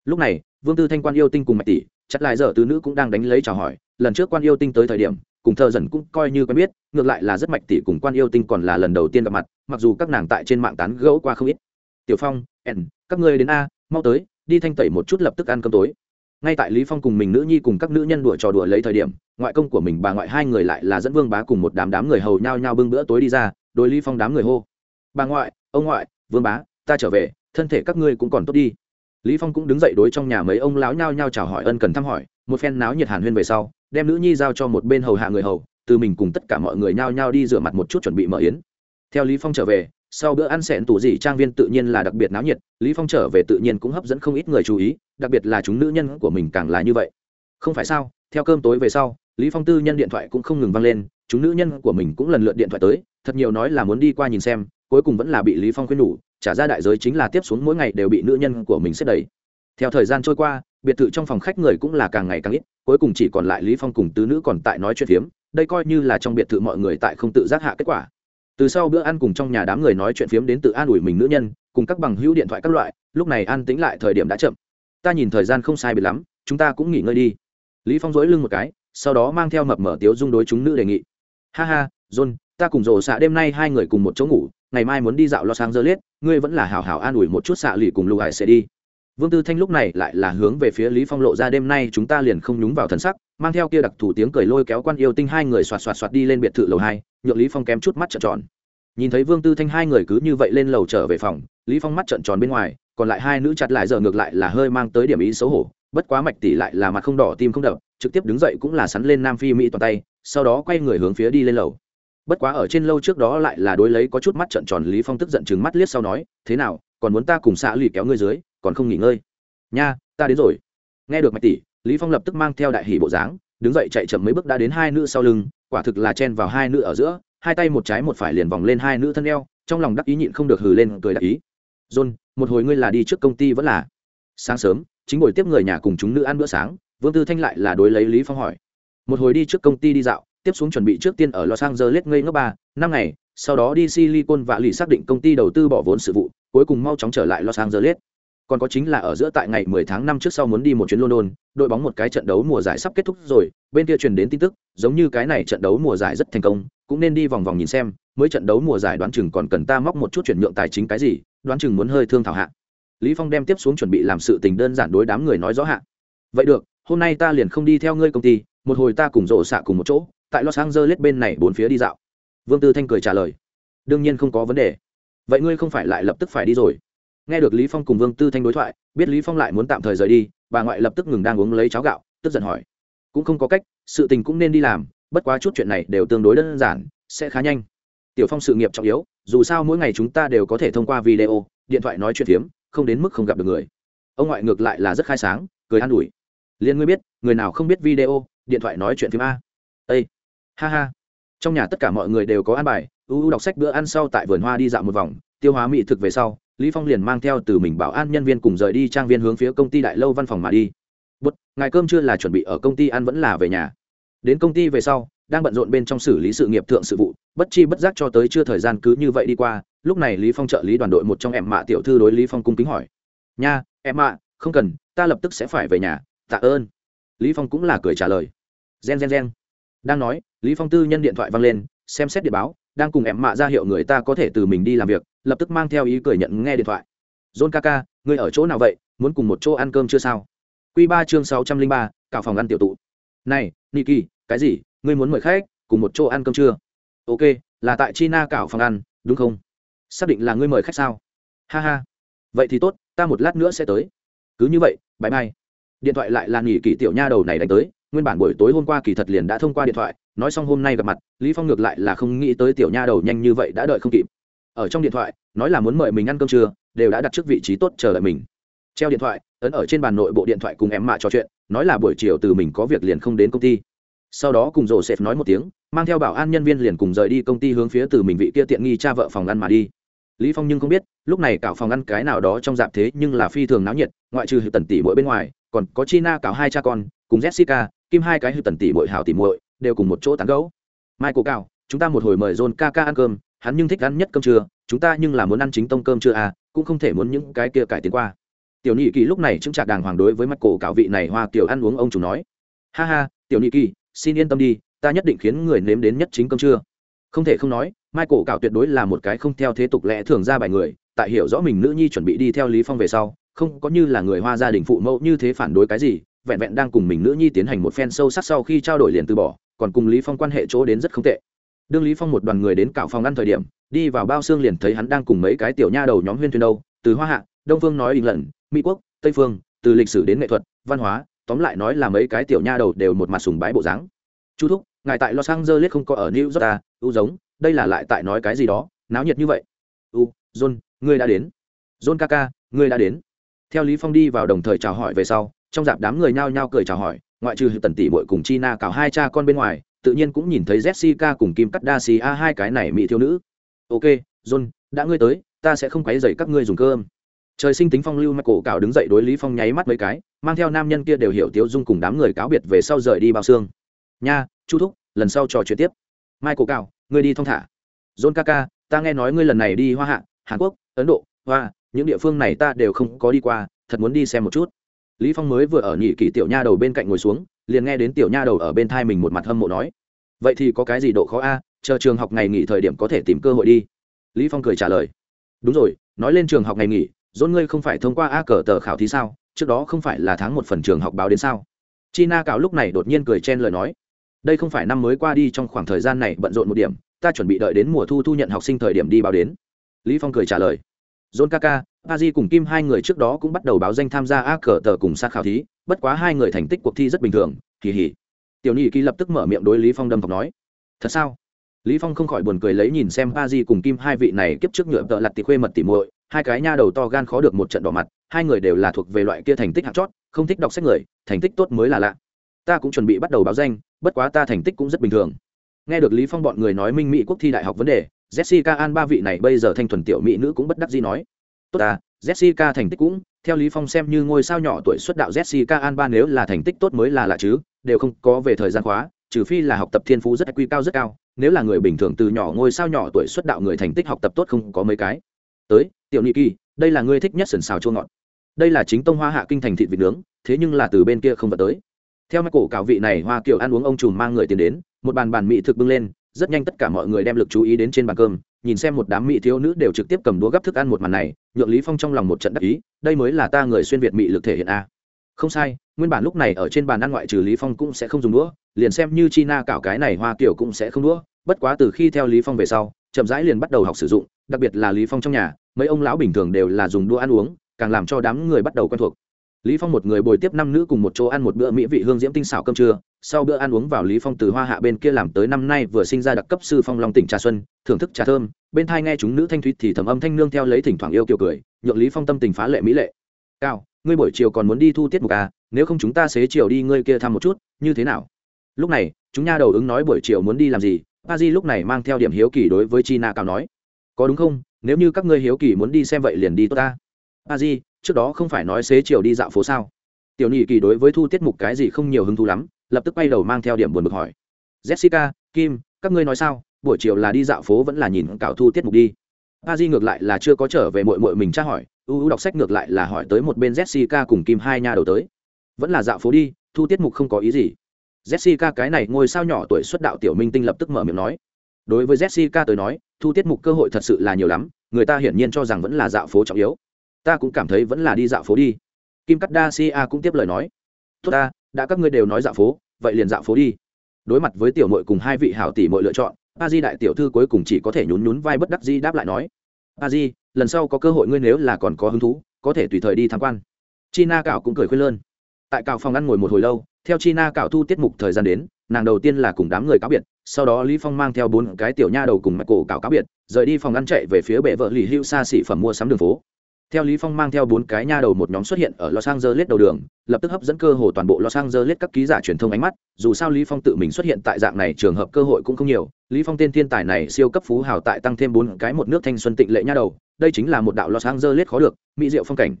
Lúc này, vương tư thanh quan yêu tinh cùng mạch tỷ, chặt lại giờ tứ nữ cũng đang đánh lấy chào hỏi. Lần trước quan yêu tinh tới thời điểm cùng thợ dần cũng coi như quen biết, ngược lại là rất mạch tỷ cùng quan yêu tinh còn là lần đầu tiên gặp mặt, mặc dù các nàng tại trên mạng tán gẫu qua không ít. Tiểu phong, ẩn, các ngươi đến a, mau tới, đi thanh tẩy một chút lập tức ăn cơm tối. Ngay tại lý phong cùng mình nữ nhi cùng các nữ nhân đùa trò đùa lấy thời điểm, ngoại công của mình bà ngoại hai người lại là dẫn vương bá cùng một đám đám người hầu nhau nhau bưng bữa tối đi ra, đối lý phong đám người hô, bà ngoại, ông ngoại, vương bá, ta trở về, thân thể các ngươi cũng còn tốt đi. Lý phong cũng đứng dậy đối trong nhà mấy ông láo nhau nhau chào hỏi ân cần thăm hỏi, một phen náo nhiệt hàn huyên về sau đem nữ nhi giao cho một bên hầu hạ người hầu, từ mình cùng tất cả mọi người nhao nhao đi rửa mặt một chút chuẩn bị mở yến theo lý phong trở về, sau bữa ăn sẹn tủ dị trang viên tự nhiên là đặc biệt náo nhiệt, lý phong trở về tự nhiên cũng hấp dẫn không ít người chú ý, đặc biệt là chúng nữ nhân của mình càng là như vậy không phải sao, theo cơm tối về sau, lý phong tư nhân điện thoại cũng không ngừng vang lên, chúng nữ nhân của mình cũng lần lượt điện thoại tới, thật nhiều nói là muốn đi qua nhìn xem, cuối cùng vẫn là bị lý phong khuyên nhủ, trả ra đại giới chính là tiếp xuống mỗi ngày đều bị nữ nhân của mình xếp đẩy. theo thời gian trôi qua biệt thự trong phòng khách người cũng là càng ngày càng ít, cuối cùng chỉ còn lại lý phong cùng tứ nữ còn tại nói chuyện phiếm, đây coi như là trong biệt thự mọi người tại không tự giác hạ kết quả. Từ sau bữa ăn cùng trong nhà đám người nói chuyện phiếm đến tự an ủi mình nữ nhân, cùng các bằng hữu điện thoại các loại, lúc này an tĩnh lại thời điểm đã chậm. Ta nhìn thời gian không sai biệt lắm, chúng ta cũng nghỉ ngơi đi. Lý phong dỗi lưng một cái, sau đó mang theo mập mở tiếu dung đối chúng nữ đề nghị. Ha ha, john, ta cùng rổ xạ đêm nay hai người cùng một chỗ ngủ, ngày mai muốn đi dạo lo sang dơ liết ngươi vẫn là hảo hảo an ủi một chút xạ lì cùng lưu hải sẽ đi vương tư thanh lúc này lại là hướng về phía lý phong lộ ra, đêm nay chúng ta liền không nhúng vào thần sắc. Mang theo kia đặc thủ tiếng cười lôi kéo quan yêu tinh hai người xoạt xoạt xoạt đi lên biệt thự lầu hai, nhượng lý phong kém chút mắt trợn tròn. Nhìn thấy vương tư thanh hai người cứ như vậy lên lầu trở về phòng, lý phong mắt trợn tròn bên ngoài, còn lại hai nữ chặt lại giờ ngược lại là hơi mang tới điểm ý xấu hổ, bất quá mạch tỷ lại là mặt không đỏ tim không đập, trực tiếp đứng dậy cũng là sắn lên nam phi mỹ toàn tay, sau đó quay người hướng phía đi lên lầu. Bất quá ở trên lâu trước đó lại là đối lấy có chút mắt trợn tròn, lý phong tức giận trừng mắt liếc sau nói, thế nào, còn muốn ta cùng xã lì kéo ngươi dưới? Còn không nghỉ ngơi. Nha, ta đến rồi. Nghe được mạch tỷ, lý phong lập tức mang theo đại hỷ bộ dáng, đứng dậy chạy chậm mấy bước đã đến hai nữ sau lưng, quả thực là chen vào hai nữ ở giữa, hai tay một trái một phải liền vòng lên hai nữ thân eo, trong lòng đắc ý nhịn không được hừ lên cười đắc ý. John, một hồi ngươi là đi trước công ty vẫn là? Sáng sớm, chính buổi tiếp người nhà cùng chúng nữ ăn bữa sáng, vương tư thanh lại là đối lấy lý phong hỏi. Một hồi đi trước công ty đi dạo, tiếp xuống chuẩn bị trước tiên ở los angeles ngây ngốc ba, năm ngày, sau đó đi silicon và lì xác định công ty đầu tư bỏ vốn sự vụ, cuối cùng mau chóng trở lại los angeles còn có chính là ở giữa tại ngày 10 tháng 5 trước sau muốn đi một chuyến London, đội bóng một cái trận đấu mùa giải sắp kết thúc rồi, bên kia truyền đến tin tức, giống như cái này trận đấu mùa giải rất thành công, cũng nên đi vòng vòng nhìn xem, mới trận đấu mùa giải đoán chừng còn cần ta móc một chút chuyển nhượng tài chính cái gì, đoán chừng muốn hơi thương thảo hạ. Lý Phong đem tiếp xuống chuẩn bị làm sự tình đơn giản đối đám người nói rõ hạ. Vậy được, hôm nay ta liền không đi theo ngươi công ty, một hồi ta cùng rộ xạ cùng một chỗ, tại Los Angeles bên này bốn phía đi dạo. Vương Tư Thanh cười trả lời. Đương nhiên không có vấn đề. Vậy ngươi không phải lại lập tức phải đi rồi? Nghe được lý phong cùng vương tư thanh đối thoại, biết lý phong lại muốn tạm thời rời đi, bà ngoại lập tức ngừng đang uống lấy cháo gạo, tức giận hỏi. Cũng không có cách, sự tình cũng nên đi làm, bất quá chút chuyện này đều tương đối đơn giản, sẽ khá nhanh. Tiểu phong sự nghiệp trọng yếu, dù sao mỗi ngày chúng ta đều có thể thông qua video, điện thoại nói chuyện phiếm, không đến mức không gặp được người. Ông ngoại ngược lại là rất khai sáng, cười an ủi. Liền ngươi biết, người nào không biết video, điện thoại nói chuyện phim a. Ây ha ha. Trong nhà tất cả mọi người đều có ăn bài, u u đọc sách bữa ăn sau tại vườn hoa đi dạo một vòng, tiêu hóa mỹ thực về sau lý phong liền mang theo từ mình bảo an nhân viên cùng rời đi trang viên hướng phía công ty đại lâu văn phòng mà đi. Bút ngày cơm chưa là chuẩn bị ở công ty ăn vẫn là về nhà. Đến công ty về sau, đang bận rộn bên trong xử lý sự nghiệp thượng sự vụ, bất chi bất giác cho tới chưa thời gian cứ như vậy đi qua, lúc này lý phong trợ lý đoàn đội một trong em mạ tiểu thư đối lý phong cung kính hỏi. Nha em mạ không cần, ta lập tức sẽ phải về nhà, tạ ơn. Lý phong cũng là cười trả lời. Gen gen gen. Đang nói, lý phong tư nhân điện thoại vang lên, xem xét điện báo đang cùng em mạ ra hiệu người ta có thể từ mình đi làm việc, lập tức mang theo ý cười nhận nghe điện thoại. John kaka, ngươi ở chỗ nào vậy? Muốn cùng một chỗ ăn cơm chưa sao? Quy ba chương sáu trăm linh ba, cả phòng ăn tiểu tụ. Này, niki, cái gì? Ngươi muốn mời khách, cùng một chỗ ăn cơm chưa? Ok, là tại china cảo phòng ăn, đúng không? Xác định là ngươi mời khách sao? Ha ha. Vậy thì tốt, ta một lát nữa sẽ tới. Cứ như vậy bãi mai điện thoại lại là nghỉ kỳ tiểu nha đầu này đánh tới nguyên bản buổi tối hôm qua kỳ thật liền đã thông qua điện thoại, nói xong hôm nay gặp mặt, lý phong ngược lại là không nghĩ tới tiểu nha đầu nhanh như vậy đã đợi không kịp. Ở trong điện thoại, nói là muốn mời mình ăn cơm trưa, đều đã đặt trước vị trí tốt chờ đợi mình. Treo điện thoại, ấn ở trên bàn nội bộ điện thoại cùng em mạ trò chuyện, nói là buổi chiều từ mình có việc liền không đến công ty. Sau đó cùng rổ sệt nói một tiếng, mang theo bảo an nhân viên liền cùng rời đi công ty hướng phía từ mình vị kia tiện nghi cha vợ phòng ăn mà đi. Lý phong nhưng không biết, lúc này cảo phòng ăn cái nào đó trong dạp thế nhưng là phi thường náo nhiệt, ngoại trừ hữu tần tỷ mỗi bên ngoài, còn có china cảo hai cha con cùng jessica, kim hai cái hư tần tỷ mỗi hảo tỷ muội, đều cùng một chỗ tán gẫu. Michael cảo chúng ta một hồi mời john ca ăn cơm, hắn nhưng thích ăn nhất cơm trưa, chúng ta nhưng là muốn ăn chính tông cơm trưa à cũng không thể muốn những cái kia cải tiến qua. Tiểu nhị kỳ lúc này chứng trạc đàng hoàng đối với mắt cổ cạo vị này hoa tiểu ăn uống ông chủ nói. Ha ha, tiểu nhị kỳ, xin yên tâm đi, ta nhất định khiến người nếm đến nhất chính cơm trưa. Không thể không nói, michael cạo tuyệt đối là một cái không theo thế tục lẽ thường ra bài người, tại hiểu rõ mình nữ nhi chuẩn bị đi theo lý phong về sau, không có như là người hoa gia đình phụ mẫu như thế phản đối cái gì vẹn vẹn đang cùng mình nữ nhi tiến hành một phen sâu sắc sau khi trao đổi liền từ bỏ còn cùng lý phong quan hệ chỗ đến rất không tệ. Đương lý phong một đoàn người đến cạo phòng ăn thời điểm đi vào bao xương liền thấy hắn đang cùng mấy cái tiểu nha đầu nhóm huyên thuyên đâu từ hoa hạ đông phương nói bình lẩn mỹ quốc tây phương từ lịch sử đến nghệ thuật văn hóa tóm lại nói là mấy cái tiểu nha đầu đều một mặt sùng bái bộ dáng. Chu thúc ngài tại los angeles không có ở new york ta, u giống đây là lại tại nói cái gì đó? Náo nhiệt như vậy. U john ngươi đã đến. John kaka ngươi đã đến. Theo lý phong đi vào đồng thời chào hỏi về sau trong dạp đám người nhao nhao cười chào hỏi, ngoại trừ tần tỷ muội cùng china cào hai cha con bên ngoài, tự nhiên cũng nhìn thấy jessica cùng kim cắt đa xì a hai cái này mỹ thiếu nữ. Ok, john, đã ngươi tới, ta sẽ không quấy rầy các ngươi dùng cơm. Trời sinh tính phong lưu mắc cổ cào đứng dậy đối lý phong nháy mắt mấy cái, mang theo nam nhân kia đều hiểu tiếu dung cùng đám người cáo biệt về sau rời đi bao xương. Nha, chu thúc, lần sau trò chuyện tiếp. Mai cổ cào, ngươi đi thong thả. John kaka ta nghe nói ngươi lần này đi hoa hạ, hàn quốc, ấn độ, hoa, những địa phương này ta đều không có đi qua, thật muốn đi xem một chút lý phong mới vừa ở nhị kỳ tiểu nha đầu bên cạnh ngồi xuống, liền nghe đến tiểu nha đầu ở bên thai mình một mặt hâm mộ nói, vậy thì có cái gì độ khó a? Chờ trường học ngày nghỉ thời điểm có thể tìm cơ hội đi. Lý phong cười trả lời, đúng rồi, nói lên trường học ngày nghỉ dôn ngươi không phải thông qua a cờ tờ khảo thí sao? Trước đó không phải là tháng một phần trường học báo đến sao? China cạo lúc này đột nhiên cười chen lời nói, đây không phải năm mới qua đi trong khoảng thời gian này bận rộn một điểm, ta chuẩn bị đợi đến mùa thu thu nhận học sinh thời điểm đi báo đến. Lý phong cười trả lời john ca a di cùng kim hai người trước đó cũng bắt đầu báo danh tham gia a cờ tờ cùng sát khảo thí, bất quá hai người thành tích cuộc thi rất bình thường kỳ hỉ tiểu nhị kỳ lập tức mở miệng đối lý phong đâm thọc nói, thật sao? Lý phong không khỏi buồn cười lấy nhìn xem a di cùng kim hai vị này kiếp trước nhựa tợ lặt thì khuê mật tỉ muội, hai cái nha đầu to gan khó được một trận đỏ mặt, hai người đều là thuộc về loại kia thành tích hạng chót, không thích đọc sách người, thành tích tốt mới là lạ. Ta cũng chuẩn bị bắt đầu báo danh, bất quá ta thành tích cũng rất bình thường. Nghe được lý phong bọn người nói minh mỹ quốc thi đại học vấn đề, jessica an ba vị này bây giờ thanh thuần tiểu mỹ nữ cũng bất đắc dĩ nói tốt ta, jessica thành tích cũng, theo lý phong xem như ngôi sao nhỏ tuổi xuất đạo jessica an ba nếu là thành tích tốt mới là lạ chứ, đều không có về thời gian khóa, trừ phi là học tập thiên phú rất quy cao rất cao, nếu là người bình thường từ nhỏ ngôi sao nhỏ tuổi xuất đạo người thành tích học tập tốt không có mấy cái. Tới, tiểu nhị kỳ, đây là ngươi thích nhất sần xào chua ngọt. Đây là chính tông hoa hạ kinh thành thịt vịt nướng, thế nhưng là từ bên kia không vào tới. Theo mắt cổ cào vị này, hoa kiểu ăn uống ông trùm mang người tiền đến, một bàn bàn mỹ thực bưng lên, rất nhanh tất cả mọi người đem lực chú ý đến trên bàn cơm nhìn xem một đám mỹ thiếu nữ đều trực tiếp cầm đũa gấp thức ăn một màn này, nhượng lý phong trong lòng một trận đắc ý, đây mới là ta người xuyên việt mỹ lực thể hiện a. Không sai, nguyên bản lúc này ở trên bàn ăn ngoại trừ lý phong cũng sẽ không dùng đũa, liền xem như china cảo cái này hoa kiểu cũng sẽ không đũa, bất quá từ khi theo lý phong về sau, chậm rãi liền bắt đầu học sử dụng, đặc biệt là lý phong trong nhà, mấy ông lão bình thường đều là dùng đũa ăn uống, càng làm cho đám người bắt đầu quen thuộc. Lý phong một người bồi tiếp năm nữ cùng một chỗ ăn một bữa mỹ vị hương diễm tinh xảo cơm trưa sau bữa ăn uống vào lý phong từ hoa hạ bên kia làm tới năm nay vừa sinh ra đặc cấp sư phong long tỉnh trà xuân, thưởng thức trà thơm, bên thai nghe chúng nữ thanh thúy thì thầm âm thanh nương theo lấy thỉnh thoảng yêu kiều cười, nhượng lý phong tâm tình phá lệ mỹ lệ. Cao, ngươi buổi chiều còn muốn đi thu tiết mục à? Nếu không chúng ta xế chiều đi, ngươi kia thăm một chút, như thế nào? Lúc này, chúng nha đầu ứng nói buổi chiều muốn đi làm gì, pa di lúc này mang theo điểm hiếu kỳ đối với china cao nói. Có đúng không? Nếu như các ngươi hiếu kỳ muốn đi xem vậy liền đi tốt ta. A di, trước đó không phải nói xế chiều đi dạo phố sao? Tiểu nhị kỳ đối với thu tiết mục cái gì không nhiều hứng thú lắm lập tức quay đầu mang theo điểm buồn bực hỏi. Jessica, kim, các ngươi nói sao? Buổi chiều là đi dạo phố vẫn là nhìn cào thu tiết mục đi? A di ngược lại là chưa có trở về mội mội mình tra hỏi. U u đọc sách ngược lại là hỏi tới một bên jessica cùng kim hai nha đầu tới. Vẫn là dạo phố đi, thu tiết mục không có ý gì. Jessica cái này ngôi sao nhỏ tuổi xuất đạo tiểu minh tinh lập tức mở miệng nói. Đối với jessica tới nói, thu tiết mục cơ hội thật sự là nhiều lắm, người ta hiển nhiên cho rằng vẫn là dạo phố trọng yếu. Ta cũng cảm thấy vẫn là đi dạo phố đi. Kim cắt đa si a cũng tiếp lời nói. Tốt ta đã các ngươi đều nói dạo phố, vậy liền dạo phố đi. Đối mặt với tiểu mội cùng hai vị hảo tỷ mội lựa chọn a di đại tiểu thư cuối cùng chỉ có thể nhún nhún vai bất đắc di đáp lại nói a di, lần sau có cơ hội ngươi nếu là còn có hứng thú, có thể tùy thời đi tham quan. China cạo cũng cười khuyên lơn. Tại cạo phòng ăn ngồi một hồi lâu, theo china cạo thu tiết mục thời gian đến, nàng đầu tiên là cùng đám người cáo biệt, sau đó lý phong mang theo bốn cái tiểu nha đầu cùng mạch cổ cạo cáo biệt, rời đi phòng ăn chạy về phía bệ vợ lì hưu xa xỉ phẩm mua sắm đường phố theo lý phong mang theo bốn cái nha đầu một nhóm xuất hiện ở los angeles đầu đường, lập tức hấp dẫn cơ hồ toàn bộ los angeles các ký giả truyền thông ánh mắt, dù sao lý phong tự mình xuất hiện tại dạng này trường hợp cơ hội cũng không nhiều. Lý phong tên thiên tài này siêu cấp phú hào tại tăng thêm bốn cái một nước thanh xuân tịnh lệ nha đầu, đây chính là một đạo los angeles khó được, mỹ diệu phong cảnh.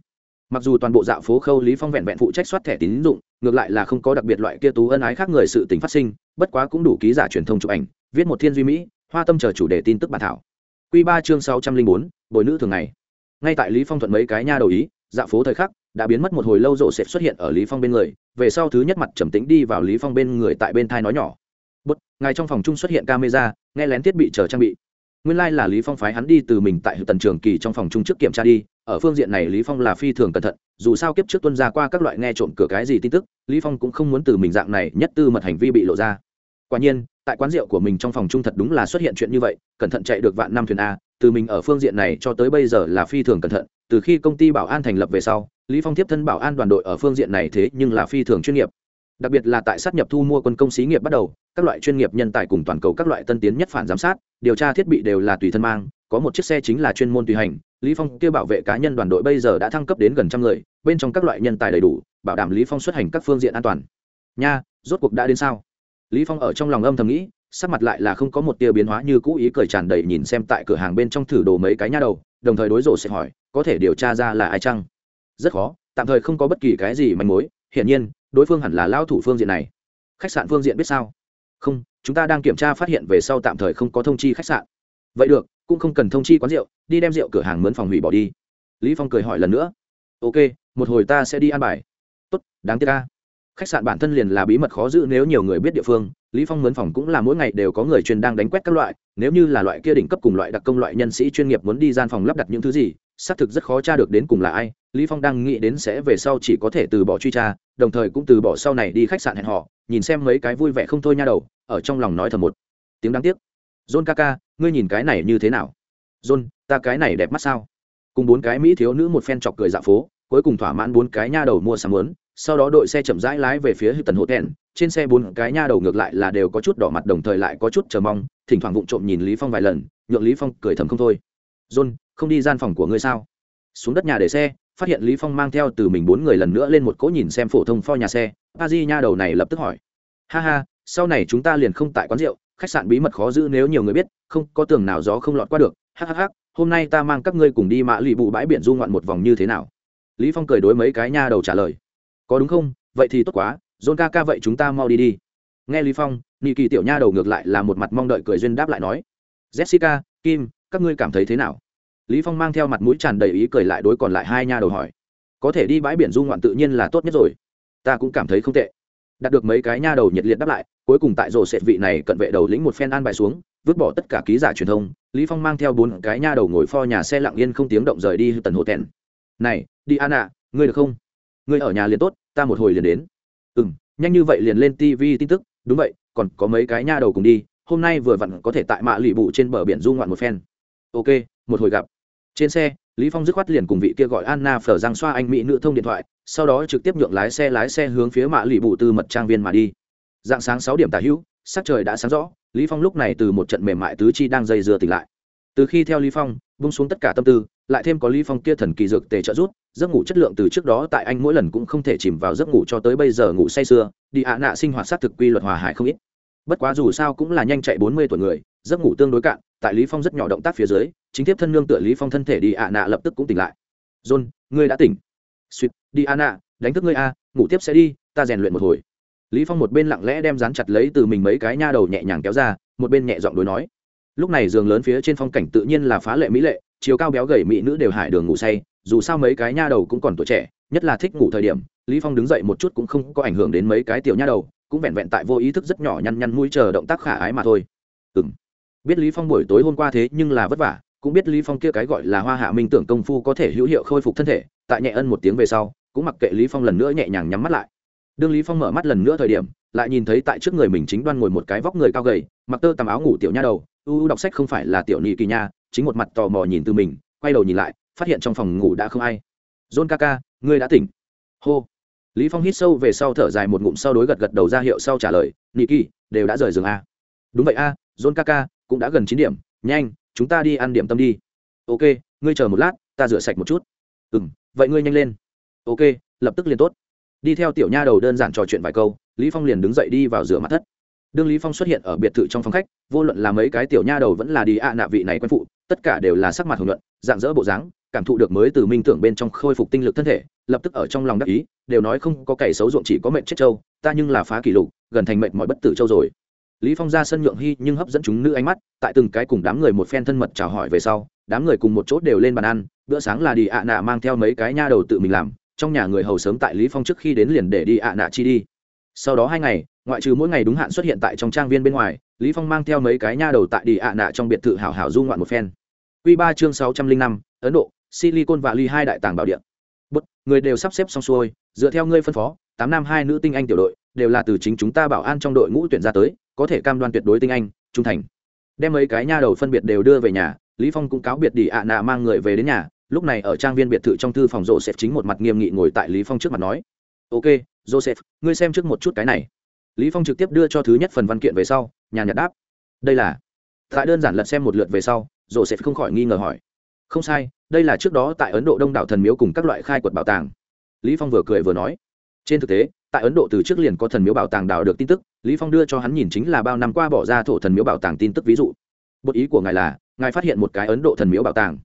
Mặc dù toàn bộ dạo phố khâu lý phong vẹn vẹn phụ trách soát thẻ tín dụng, ngược lại là không có đặc biệt loại kia tú ân ái khác người sự tình phát sinh, bất quá cũng đủ ký giả truyền thông chụp ảnh, viết một thiên duy mỹ, hoa tâm chờ chủ đề tin tức bản thảo. Quy ba chương sáu trăm linh bốn, bồi nữ thường ngày ngay tại lý phong thuận mấy cái nha đầu ý dạo phố thời khắc, đã biến mất một hồi lâu rộ sẽ xuất hiện ở lý phong bên người, về sau thứ nhất mặt trầm tĩnh đi vào lý phong bên người tại bên thai nói nhỏ. Bút ngài trong phòng chung xuất hiện camera, nghe lén thiết bị chờ trang bị. Nguyên lai like là lý phong phái hắn đi từ mình tại tần trường kỳ trong phòng chung trước kiểm tra đi, ở phương diện này lý phong là phi thường cẩn thận, dù sao kiếp trước tuân ra qua các loại nghe trộm cửa cái gì tin tức, lý phong cũng không muốn từ mình dạng này nhất tư mật hành vi bị lộ ra. Quả nhiên, tại quán rượu của mình trong phòng chung thật đúng là xuất hiện chuyện như vậy, cẩn thận chạy được vạn năm thuyền a từ mình ở phương diện này cho tới bây giờ là phi thường cẩn thận, từ khi công ty bảo an thành lập về sau, lý phong tiếp thân bảo an đoàn đội ở phương diện này thế nhưng là phi thường chuyên nghiệp. Đặc biệt là tại sát nhập thu mua quân công xí nghiệp bắt đầu, các loại chuyên nghiệp nhân tài cùng toàn cầu các loại tân tiến nhất phản giám sát, điều tra thiết bị đều là tùy thân mang, có một chiếc xe chính là chuyên môn tùy hành. Lý phong kia bảo vệ cá nhân đoàn đội bây giờ đã thăng cấp đến gần trăm người, bên trong các loại nhân tài đầy đủ, bảo đảm lý phong xuất hành các phương diện an toàn. Nha, rốt cuộc đã đến sao? Lý phong ở trong lòng âm thầm nghĩ sắc mặt lại là không có một tia biến hóa như cũ, ý cười tràn đầy nhìn xem tại cửa hàng bên trong thử đồ mấy cái nha đầu, đồng thời đối rổ sẽ hỏi, có thể điều tra ra là ai chăng? Rất khó, tạm thời không có bất kỳ cái gì manh mối, hiển nhiên, đối phương hẳn là lao thủ phương diện này. Khách sạn phương diện biết sao? Không, chúng ta đang kiểm tra phát hiện về sau tạm thời không có thông chi khách sạn. Vậy được, cũng không cần thông chi quán rượu, đi đem rượu cửa hàng mướn phòng hủy bỏ đi. Lý phong cười hỏi lần nữa. Ok, một hồi ta sẽ đi ăn bài. Tốt, đáng tiếc ca khách sạn bản thân liền là bí mật khó giữ nếu nhiều người biết địa phương lý phong mướn phòng cũng là mỗi ngày đều có người chuyên đang đánh quét các loại, nếu như là loại kia đỉnh cấp cùng loại đặc công loại nhân sĩ chuyên nghiệp muốn đi gian phòng lắp đặt những thứ gì, xác thực rất khó tra được đến cùng là ai, lý phong đang nghĩ đến sẽ về sau chỉ có thể từ bỏ truy tra, đồng thời cũng từ bỏ sau này đi khách sạn hẹn họ nhìn xem mấy cái vui vẻ không thôi nha đầu, ở trong lòng nói thầm một tiếng đáng tiếc john kaka ngươi nhìn cái này như thế nào john, ta cái này đẹp mắt sao cùng bốn cái mỹ thiếu nữ một phen chọc cười dạ phố, cuối cùng thỏa mãn bốn cái nha đầu mua sắm muốn. sau đó đội xe chậm rãi lái về phía tần hộ thẹn trên xe bốn cái nha đầu ngược lại là đều có chút đỏ mặt, đồng thời lại có chút chờ mong, thỉnh thoảng vụng trộm nhìn lý phong vài lần, nhượng lý phong cười thầm không thôi. John, không đi gian phòng của ngươi sao? Xuống đất nhà để xe, phát hiện lý phong mang theo từ mình bốn người lần nữa lên một cỗ nhìn xem phổ thông pho nhà xe. A di nha đầu này lập tức hỏi. Ha ha, sau này chúng ta liền không tại quán rượu, khách sạn bí mật khó giữ nếu nhiều người biết, không có tường nào gió không lọt qua được. Hhh hôm nay ta mang các ngươi cùng đi mạ lụy bụ bãi biển du ngoạn một vòng như thế nào? Lý phong cười đối mấy cái nha đầu trả lời. Có đúng không? Vậy thì tốt quá dôn ca ca vậy chúng ta mau đi đi. Nghe lý phong, nị kỳ tiểu nha đầu ngược lại là một mặt mong đợi cười duyên đáp lại nói. Jessica, kim, các ngươi cảm thấy thế nào? Lý phong mang theo mặt mũi tràn đầy ý cười lại đối còn lại hai nha đầu hỏi. Có thể đi bãi biển du ngoạn tự nhiên là tốt nhất rồi. Ta cũng cảm thấy không tệ. Đạt được mấy cái nha đầu nhiệt liệt đáp lại, cuối cùng tại rổ sệt vị này cận vệ đầu lĩnh một phen an bài xuống, vứt bỏ tất cả ký giả truyền thông, lý phong mang theo bốn cái nha đầu ngồi pho nhà xe lặng yên không tiếng động rời đi tần hồ tèn này đi an ạ ngươi được không? Ngươi ở nhà liền tốt, ta một hồi liền đến nhanh như vậy liền lên tv tin tức, đúng vậy, còn có mấy cái nha đầu cùng đi, hôm nay vừa vặn có thể tại mạ lụy bụ trên bờ biển du ngoạn một phen. Ok, một hồi gặp. Trên xe, lý phong dứt khoát liền cùng vị kia gọi anna phở giang xoa anh mỹ nữ thông điện thoại, sau đó trực tiếp nhượng lái xe lái xe hướng phía mạ lụy bụ tư mật trang viên mà đi. Dạng sáng sáu điểm tả hữu, sắc trời đã sáng rõ, lý phong lúc này từ một trận mềm mại tứ chi đang dây dưa tỉnh lại. Từ khi theo lý phong bung xuống tất cả tâm tư, lại thêm có lý phong kia thần kỳ dược tề trợ rút giấc ngủ chất lượng từ trước đó tại anh mỗi lần cũng không thể chìm vào giấc ngủ cho tới bây giờ ngủ say sưa, đi ạ nạ sinh hoạt sát thực quy luật hòa hải không ít. Bất quá dù sao cũng là nhanh chạy bốn mươi tuổi người, giấc ngủ tương đối cạn, tại lý phong rất nhỏ động tác phía dưới, chính tiếp thân nương tựa lý phong thân thể đi ạ nạ lập tức cũng tỉnh lại. John, ngươi đã tỉnh. Suýt đi ạ nạ, đánh thức ngươi a ngủ tiếp sẽ đi, ta rèn luyện một hồi. Lý phong một bên lặng lẽ đem dán chặt lấy từ mình mấy cái nha đầu nhẹ nhàng kéo ra, một bên nhẹ giọng đối nói. Lúc này giường lớn phía trên phong cảnh tự nhiên là phá lệ mỹ lệ chiều cao béo gầy mỹ nữ đều hải đường ngủ say, dù sao mấy cái nha đầu cũng còn tuổi trẻ, nhất là thích ngủ thời điểm, lý phong đứng dậy một chút cũng không có ảnh hưởng đến mấy cái tiểu nha đầu, cũng vẹn vẹn tại vô ý thức rất nhỏ nhăn nhăn mũi chờ động tác khả ái mà thôi. Ừm. Biết lý phong buổi tối hôm qua thế nhưng là vất vả, cũng biết lý phong kia cái gọi là hoa hạ minh tưởng công phu có thể hữu hiệu khôi phục thân thể, tại nhẹ ân một tiếng về sau, cũng mặc kệ lý phong lần nữa nhẹ nhàng nhắm mắt lại. Đương lý phong mở mắt lần nữa thời điểm, lại nhìn thấy tại trước người mình chính đoan ngồi một cái vóc người cao gầy, mặc tơ tằm áo ngủ tiểu nha đầu, u đọc sách không phải là tiểu nhị kỳ nha chính một mặt tò mò nhìn từ mình, quay đầu nhìn lại, phát hiện trong phòng ngủ đã không ai. John kaka ngươi đã tỉnh. Hô. Lý phong hít sâu về sau thở dài một ngụm sau đối gật gật đầu ra hiệu sau trả lời, Nị kỳ, đều đã rời giường a đúng vậy a john kaka cũng đã gần chín điểm. Nhanh, chúng ta đi ăn điểm tâm đi. Ok, ngươi chờ một lát, ta rửa sạch một chút. Ừ vậy ngươi nhanh lên. Ok, lập tức liền tốt. Đi theo tiểu nha đầu đơn giản trò chuyện vài câu, lý phong liền đứng dậy đi vào rửa mặt thất. Đương lý phong xuất hiện ở biệt thự trong phòng khách, vô luận là mấy cái tiểu nha đầu vẫn là đi ạ à nạ vị này quen phụ tất cả đều là sắc mặt hồng nhuận, dạng dỡ bộ dáng, cảm thụ được mới từ minh tưởng bên trong khôi phục tinh lực thân thể, lập tức ở trong lòng đắc ý, đều nói không có cày xấu ruộng chỉ có mệnh chết trâu, ta nhưng là phá kỷ lục, gần thành mệnh mọi bất tử trâu rồi. Lý phong ra sân nhượng hy nhưng hấp dẫn chúng nữ ánh mắt, tại từng cái cùng đám người một phen thân mật chào hỏi về sau, đám người cùng một chỗ đều lên bàn ăn, bữa sáng là đi ạ à nạ mang theo mấy cái nha đầu tự mình làm, trong nhà người hầu sớm tại lý phong trước khi đến liền để đi ạ à nạ chi đi. Sau đó hai ngày, ngoại trừ mỗi ngày đúng hạn xuất hiện tại trong trang viên bên ngoài, lý phong mang theo mấy cái nha đầu tại đi ạ à nạ trong biệt thự hảo hảo du ngoạn một phen quy ba chương sáu trăm linh năm ấn độ silicon Valley hai đại tàng bảo địa. Bất, người đều sắp xếp xong xuôi dựa theo ngươi phân phó tám nam hai nữ tinh anh tiểu đội đều là từ chính chúng ta bảo an trong đội ngũ tuyển ra tới có thể cam đoan tuyệt đối tinh anh trung thành. Đem mấy cái nha đầu phân biệt đều đưa về nhà lý phong cũng cáo biệt đi ạ nạ mang người về đến nhà lúc này ở trang viên biệt thự trong thư phòng joseph chính một mặt nghiêm nghị ngồi tại lý phong trước mặt nói ok joseph ngươi xem trước một chút cái này. Lý phong trực tiếp đưa cho thứ nhất phần văn kiện về sau nhà nhật đáp đây là. Tại đơn giản lật xem một lượt về sau joseph không khỏi nghi ngờ hỏi. Không sai, đây là trước đó tại ấn độ đông đảo thần miếu cùng các loại khai quật bảo tàng. Lý phong vừa cười vừa nói. Trên thực tế, tại ấn độ từ trước liền có thần miếu bảo tàng đào được tin tức, lý phong đưa cho hắn nhìn chính là bao năm qua bỏ ra thổ thần miếu bảo tàng tin tức ví dụ. Bột ý của ngài là, ngài phát hiện một cái ấn độ thần miếu bảo tàng.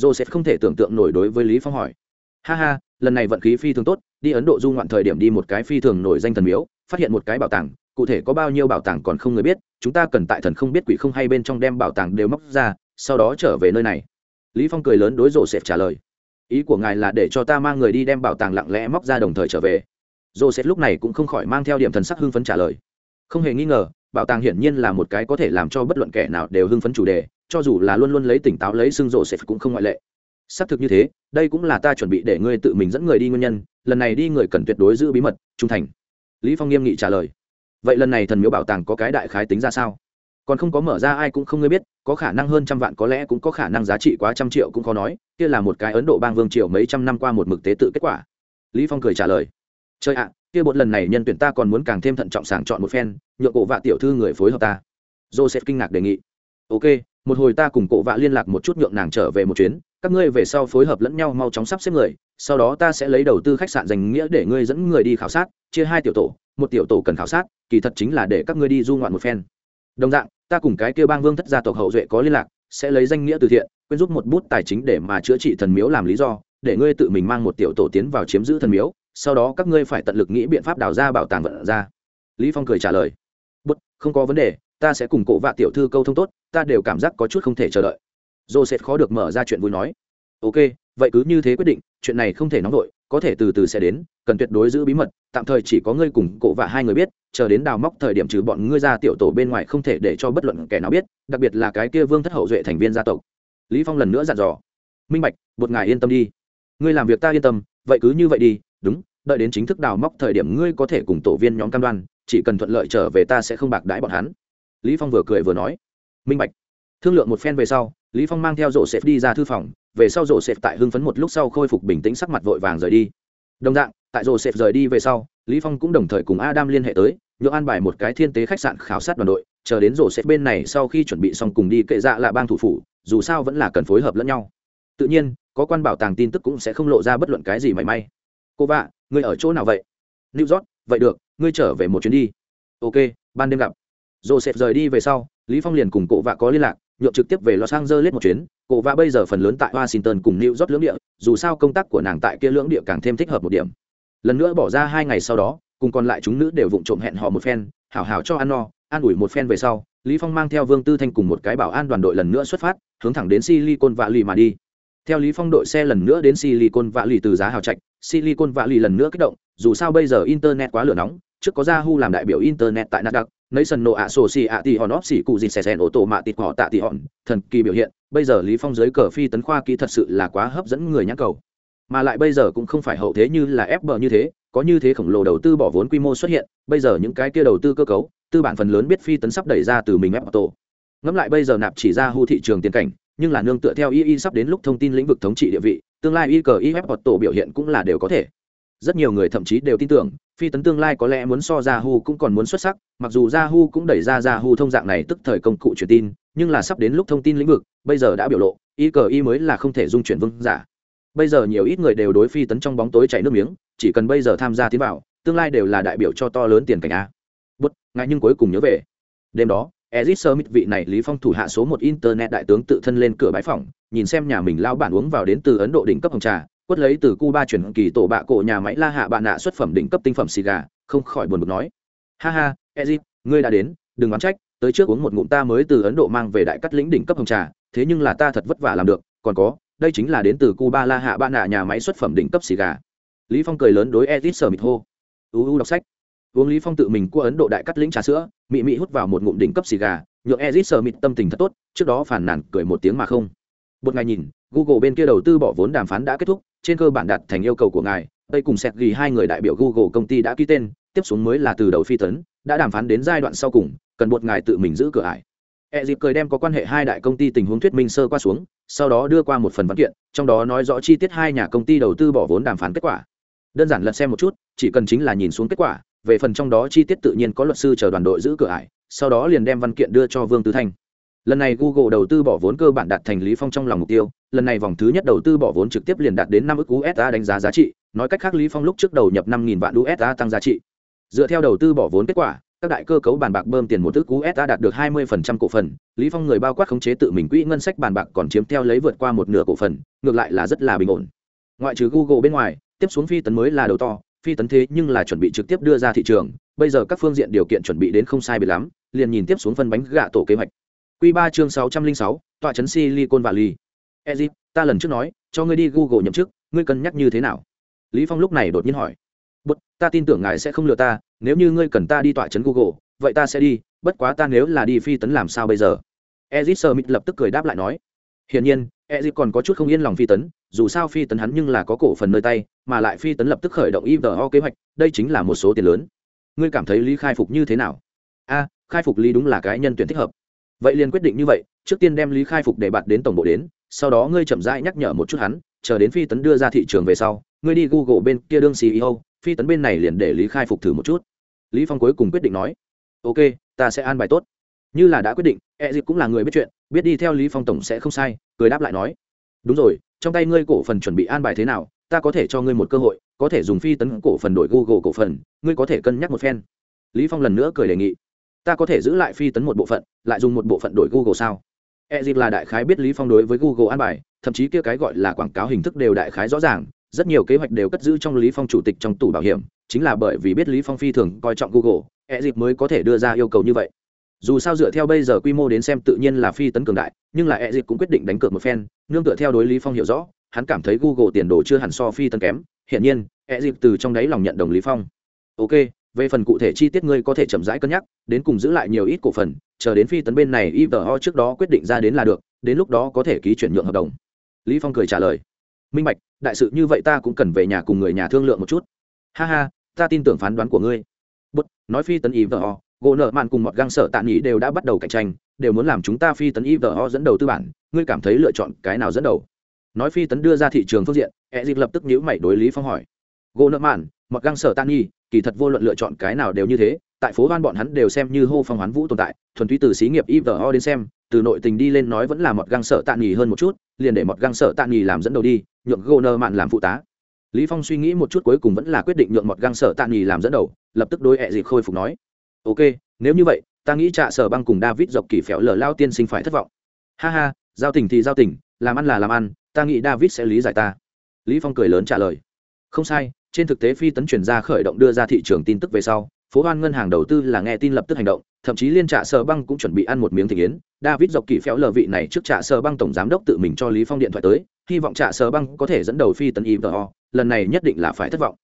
Joseph không thể tưởng tượng nổi đối với lý phong hỏi. Ha ha, lần này vận khí phi thường tốt, đi ấn độ du ngoạn thời điểm đi một cái phi thường nổi danh thần miếu, phát hiện một cái bảo tàng, cụ thể có bao nhiêu bảo tàng còn không người biết, chúng ta cần tại thần không biết quỷ không hay bên trong đem bảo tàng đều móc ra sau đó trở về nơi này. Lý phong cười lớn đối joseph trả lời. Ý của ngài là để cho ta mang người đi đem bảo tàng lặng lẽ móc ra đồng thời trở về. Joseph lúc này cũng không khỏi mang theo điểm thần sắc hưng phấn trả lời. Không hề nghi ngờ, bảo tàng hiển nhiên là một cái có thể làm cho bất luận kẻ nào đều hưng phấn chủ đề, cho dù là luôn luôn lấy tỉnh táo lấy xương rộ sẽ cũng không ngoại lệ. Xác thực như thế, đây cũng là ta chuẩn bị để ngươi tự mình dẫn người đi nguyên nhân, lần này đi người cần tuyệt đối giữ bí mật, trung thành. Lý phong nghiêm nghị trả lời. Vậy lần này thần miếu bảo tàng có cái đại khái tính ra sao? Còn không có mở ra ai cũng không ngươi biết, có khả năng hơn trăm vạn có lẽ cũng có khả năng giá trị quá trăm triệu cũng khó nói, kia là một cái ấn độ bang vương triều mấy trăm năm qua một mực tế tự kết quả. Lý phong cười trả lời. Chơi ạ, kia một lần này nhân tuyển ta còn muốn càng thêm thận trọng sàng chọn một phen, nhượng cổ vạ tiểu thư người phối hợp ta. Joseph kinh ngạc đề nghị. Ok, một hồi ta cùng cổ vạ liên lạc một chút nhượng nàng trở về một chuyến, các ngươi về sau phối hợp lẫn nhau mau chóng sắp xếp người, sau đó ta sẽ lấy đầu tư khách sạn dành nghĩa để ngươi dẫn người đi khảo sát, chia hai tiểu tổ, một tiểu tổ cần khảo sát, kỳ thật chính là để các ngươi đi du ngoạn một phen đồng dạng, ta cùng cái kia bang vương thất gia tộc hậu duệ có liên lạc, sẽ lấy danh nghĩa từ thiện quyên giúp một bút tài chính để mà chữa trị thần miếu làm lý do, để ngươi tự mình mang một tiểu tổ tiến vào chiếm giữ thần miếu, sau đó các ngươi phải tận lực nghĩ biện pháp đào ra bảo tàng vận ra. Lý phong cười trả lời. Bút, không có vấn đề, ta sẽ cùng cổ vạ tiểu thư câu thông tốt, ta đều cảm giác có chút không thể chờ đợi. Joseph khó được mở ra chuyện vui nói. Ok, vậy cứ như thế quyết định, chuyện này không thể nóng vội có thể từ từ sẽ đến, cần tuyệt đối giữ bí mật, tạm thời chỉ có ngươi cùng cổ và hai người biết, chờ đến đào móc thời điểm trừ bọn ngươi ra tiểu tổ bên ngoài không thể để cho bất luận kẻ nào biết, đặc biệt là cái kia vương thất hậu duệ thành viên gia tộc. Lý phong lần nữa dặn dò. Minh bạch, một ngài yên tâm đi. Ngươi làm việc ta yên tâm, vậy cứ như vậy đi, đúng, đợi đến chính thức đào móc thời điểm ngươi có thể cùng tổ viên nhóm cam đoan, chỉ cần thuận lợi trở về ta sẽ không bạc đãi bọn hắn. Lý phong vừa cười vừa nói. Minh bạch, thương lượng một phen về sau, lý phong mang theo rổ sẽ đi ra thư phòng về sau rổ sệt tại hưng phấn một lúc sau khôi phục bình tĩnh sắc mặt vội vàng rời đi. Đồng dạng, tại rổ sệt rời đi về sau, lý phong cũng đồng thời cùng adam liên hệ tới nhượng an bài một cái thiên tế khách sạn khảo sát đoàn đội, chờ đến rổ sệt bên này sau khi chuẩn bị xong cùng đi kệ dạ là bang thủ phủ, dù sao vẫn là cần phối hợp lẫn nhau. Tự nhiên, có quan bảo tàng tin tức cũng sẽ không lộ ra bất luận cái gì mảy may. Cô vạ, ngươi ở chỗ nào vậy? New york, vậy được, ngươi trở về một chuyến đi. Ok, ban đêm gặp. Joseph rời đi về sau, lý phong liền cùng cộ vạ có liên lạc nhượng trực tiếp về los angeles một chuyến. Cổ và bây giờ phần lớn tại washington cùng new york lưỡng địa, dù sao công tác của nàng tại kia lưỡng địa càng thêm thích hợp một điểm. Lần nữa bỏ ra hai ngày sau đó, cùng còn lại chúng nữ đều vụng trộm hẹn họ một phen, hảo hảo cho ăn no, an ủi một phen về sau, lý phong mang theo vương tư thanh cùng một cái bảo an đoàn đội lần nữa xuất phát, hướng thẳng đến silicon valley mà đi. Theo lý phong đội xe lần nữa đến silicon valley từ giá hào trạch, silicon valley lần nữa kích động, dù sao bây giờ internet quá lửa nóng, trước có yahoo làm đại biểu internet tại nasdaq nấy sần nộ ạ sổ xì ạ tỉ hòn óp xì cụ gì xè xèn ô tô mạ tịt họ tạ tỉ hòn. Thần kỳ biểu hiện, bây giờ lý phong dưới cờ phi tấn khoa kỹ thật sự là quá hấp dẫn người nhãn cầu. Mà lại bây giờ cũng không phải hậu thế như là ép bờ như thế, có như thế khổng lồ đầu tư bỏ vốn quy mô xuất hiện, bây giờ những cái kia đầu tư cơ cấu, tư bản phần lớn biết phi tấn sắp đẩy ra từ mình ép tổ. Ngẫm lại bây giờ nạp chỉ ra hưu thị trường tiền cảnh, nhưng là nương tựa theo y sắp đến lúc thông tin lĩnh vực thống trị địa vị, tương lai y cờ y ép tổ biểu hiện cũng là đều có thể rất nhiều người thậm chí đều tin tưởng phi tấn tương lai có lẽ muốn so ra hu cũng còn muốn xuất sắc mặc dù ra hu cũng đẩy ra ra hu thông dạng này tức thời công cụ truyền tin nhưng là sắp đến lúc thông tin lĩnh vực bây giờ đã biểu lộ y cờ y mới là không thể dung chuyển vương giả. Bây giờ nhiều ít người đều đối phi tấn trong bóng tối chảy nước miếng chỉ cần bây giờ tham gia tiến vào tương lai đều là đại biểu cho to lớn tiền cảnh a. Bất ngại nhưng cuối cùng nhớ về. Đêm đó Ezit Smith vị này Lý Phong thủ hạ số một internet đại tướng tự thân lên cửa bãi phòng, nhìn xem nhà mình lao bản uống vào đến từ Ấn Độ đỉnh cấp hồng trà, quất lấy từ Cuba chuyển kỳ tổ bạ cổ nhà máy La Hạ bạn nạ xuất phẩm đỉnh cấp tinh phẩm xì gà, không khỏi buồn bực nói: "Ha ha, Ezit, ngươi đã đến, đừng oán trách, tới trước uống một ngụm ta mới từ Ấn Độ mang về đại cắt lĩnh đỉnh cấp hồng trà, thế nhưng là ta thật vất vả làm được, còn có, đây chính là đến từ Cuba La Hạ bạn nạ nhà máy xuất phẩm đỉnh cấp xì gà." Lý Phong cười lớn đối Ezit mịt hô: Uu đọc sách." Uống Lý Phong tự mình cua Ấn Độ đại cắt lĩnh trà sữa, mị mị hút vào một ngụm đỉnh cấp xì gà, nhượng Ezit mịt tâm tình thật tốt, trước đó phản nàn cười một tiếng mà không. Một ngày nhìn, Google bên kia đầu tư bỏ vốn đàm phán đã kết thúc, trên cơ bản đạt thành yêu cầu của ngài. Đây cùng xét ghi hai người đại biểu Google công ty đã ký tên, tiếp xuống mới là từ đầu phi tấn, đã đàm phán đến giai đoạn sau cùng, cần buộc ngài tự mình giữ cửa ải. E cười đem có quan hệ hai đại công ty tình huống thuyết minh sơ qua xuống, sau đó đưa qua một phần văn kiện, trong đó nói rõ chi tiết hai nhà công ty đầu tư bỏ vốn đàm phán kết quả. Đơn giản lật xem một chút, chỉ cần chính là nhìn xuống kết quả, về phần trong đó chi tiết tự nhiên có luật sư chờ đoàn đội giữ cửa ải, sau đó liền đem văn kiện đưa cho Vương Tư Thanh lần này google đầu tư bỏ vốn cơ bản đạt thành lý phong trong lòng mục tiêu, lần này vòng thứ nhất đầu tư bỏ vốn trực tiếp liền đạt đến năm ức usd đánh giá giá trị, nói cách khác lý phong lúc trước đầu nhập năm nghìn vạn usd tăng giá trị. Dựa theo đầu tư bỏ vốn kết quả, các đại cơ cấu bàn bạc bơm tiền một ức usd đạt được 20% cổ phần, lý phong người bao quát khống chế tự mình quỹ ngân sách bàn bạc còn chiếm theo lấy vượt qua một nửa cổ phần, ngược lại là rất là bình ổn. Ngoại trừ google bên ngoài, tiếp xuống phi tấn mới là đầu to, phi tấn thế nhưng là chuẩn bị trực tiếp đưa ra thị trường, bây giờ các phương diện điều kiện chuẩn bị đến không sai biệt lắm, liền nhìn tiếp xuống phân bánh gạ tổ kế hoạch. Quy 3 chương 606, tọa trấn Silicon Valley. Ezip, ta lần trước nói, cho ngươi đi Google nhậm chức, ngươi cân nhắc như thế nào? Lý Phong lúc này đột nhiên hỏi. "Bất, ta tin tưởng ngài sẽ không lừa ta, nếu như ngươi cần ta đi tọa trấn Google, vậy ta sẽ đi, bất quá ta nếu là đi phi tấn làm sao bây giờ?" Ezip Smith lập tức cười đáp lại nói. Hiển nhiên, Ezip còn có chút không yên lòng phi tấn, dù sao phi tấn hắn nhưng là có cổ phần nơi tay, mà lại phi tấn lập tức khởi động IVO kế hoạch, đây chính là một số tiền lớn. Ngươi cảm thấy Lý Khai Phục như thế nào? A, Khai Phục Lý đúng là cái nhân tuyển thích hợp vậy liền quyết định như vậy, trước tiên đem lý khai phục để bạt đến tổng bộ đến, sau đó ngươi chậm rãi nhắc nhở một chút hắn, chờ đến phi tấn đưa ra thị trường về sau, ngươi đi google bên kia đương ceo phi tấn bên này liền để lý khai phục thử một chút. Lý phong cuối cùng quyết định nói, ok, ta sẽ an bài tốt. Như là đã quyết định e dịp cũng là người biết chuyện, biết đi theo lý phong tổng sẽ không sai, cười đáp lại nói, đúng rồi, trong tay ngươi cổ phần chuẩn bị an bài thế nào, ta có thể cho ngươi một cơ hội, có thể dùng phi tấn cổ phần đổi google cổ phần, ngươi có thể cân nhắc một phen. Lý phong lần nữa cười đề nghị ta có thể giữ lại phi tấn một bộ phận, lại dùng một bộ phận đổi google sao? E dịp là đại khái biết lý phong đối với google an bài, thậm chí kia cái gọi là quảng cáo hình thức đều đại khái rõ ràng, rất nhiều kế hoạch đều cất giữ trong lý phong chủ tịch trong tủ bảo hiểm, chính là bởi vì biết lý phong phi thường coi trọng google e dịp mới có thể đưa ra yêu cầu như vậy. Dù sao dựa theo bây giờ quy mô đến xem tự nhiên là phi tấn cường đại, nhưng là e dịp cũng quyết định đánh cược một phen, nương tựa theo đối lý phong hiểu rõ, hắn cảm thấy google tiền đồ chưa hẳn so phi tấn kém hiện nhiên e dịp từ trong đấy lòng nhận đồng lý phong. Ok về phần cụ thể chi tiết ngươi có thể chậm rãi cân nhắc, đến cùng giữ lại nhiều ít cổ phần, chờ đến phi tấn bên này ivo trước đó quyết định ra đến là được, đến lúc đó có thể ký chuyển nhượng hợp đồng. Lý phong cười trả lời. Minh bạch, đại sự như vậy ta cũng cần về nhà cùng người nhà thương lượng một chút. Ha ha, ta tin tưởng phán đoán của ngươi. Bút nói phi tấn ivo gỗ nợ mạn cùng mọt găng sợ tạ nghỉ đều đã bắt đầu cạnh tranh, đều muốn làm chúng ta phi tấn ivo dẫn đầu tư bản, ngươi cảm thấy lựa chọn cái nào dẫn đầu? Nói phi tấn đưa ra thị trường phương diện e dịp lập tức nhíu mày đối lý phong hỏi. Gỗ nợ mạn, mọt găng sợ tạ nghỉ kỳ thật vô luận lựa chọn cái nào đều như thế, tại phố hoan bọn hắn đều xem như hô phong hoán vũ tồn tại, thuần túy từ xí nghiệp ivo đến xem, từ nội tình đi lên nói vẫn là một găng sợ tạ nghỉ hơn một chút, liền để một găng sợ tạ nghỉ làm dẫn đầu đi, nhượng gô nơ mạn làm phụ tá. Lý phong suy nghĩ một chút cuối cùng vẫn là quyết định nhượng một găng sợ tạ nghỉ làm dẫn đầu, lập tức đôi ẹ dịp khôi phục nói, ok, nếu như vậy, ta nghĩ trạ sở băng cùng david dọc kỳ phèo lờ lao tiên sinh phải thất vọng. Ha ha, giao tình thì giao tình, làm ăn là làm ăn, ta nghĩ david sẽ lý giải ta. Lý phong cười lớn trả lời, không sai trên thực tế phi tấn chuyển ra khởi động đưa ra thị trường tin tức về sau, phố hoan ngân hàng đầu tư là nghe tin lập tức hành động, thậm chí liên trạ sở băng cũng chuẩn bị ăn một miếng thị yến. David dọc kỳ phéo lờ vị này trước trạ sở băng tổng giám đốc tự mình cho lý phong điện thoại tới, hy vọng trạ sở băng có thể dẫn đầu phi tấn ivo lần này nhất định là phải thất vọng.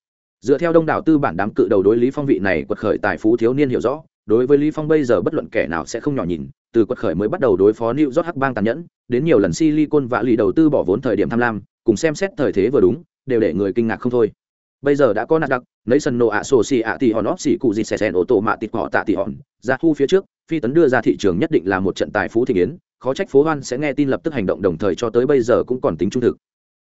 Dựa theo đông đảo tư bản đám cự đầu đối lý phong vị này quật khởi tài phú thiếu niên hiểu rõ, đối với lý phong bây giờ bất luận kẻ nào sẽ không nhỏ nhìn, từ quật khởi mới bắt đầu đối phó new york hắc bang tàn nhẫn, đến nhiều lần silicon vạ lì đầu tư bỏ vốn thời điểm tham lam, cùng xem xét thời thế vừa đúng, đều để người kinh ngạc không thôi bây giờ đã có nạt đặc lấy sân nổ ạ sổ xì ạ tỉ hòn óp xì cụ gì xè xèn ô tô mạ tịt họ tạ tỉ hòn. Ra thu phía trước, phi tấn đưa ra thị trường nhất định là một trận tài phú thị kiến. Khó trách phố hoan sẽ nghe tin lập tức hành động đồng thời cho tới bây giờ cũng còn tính trung thực.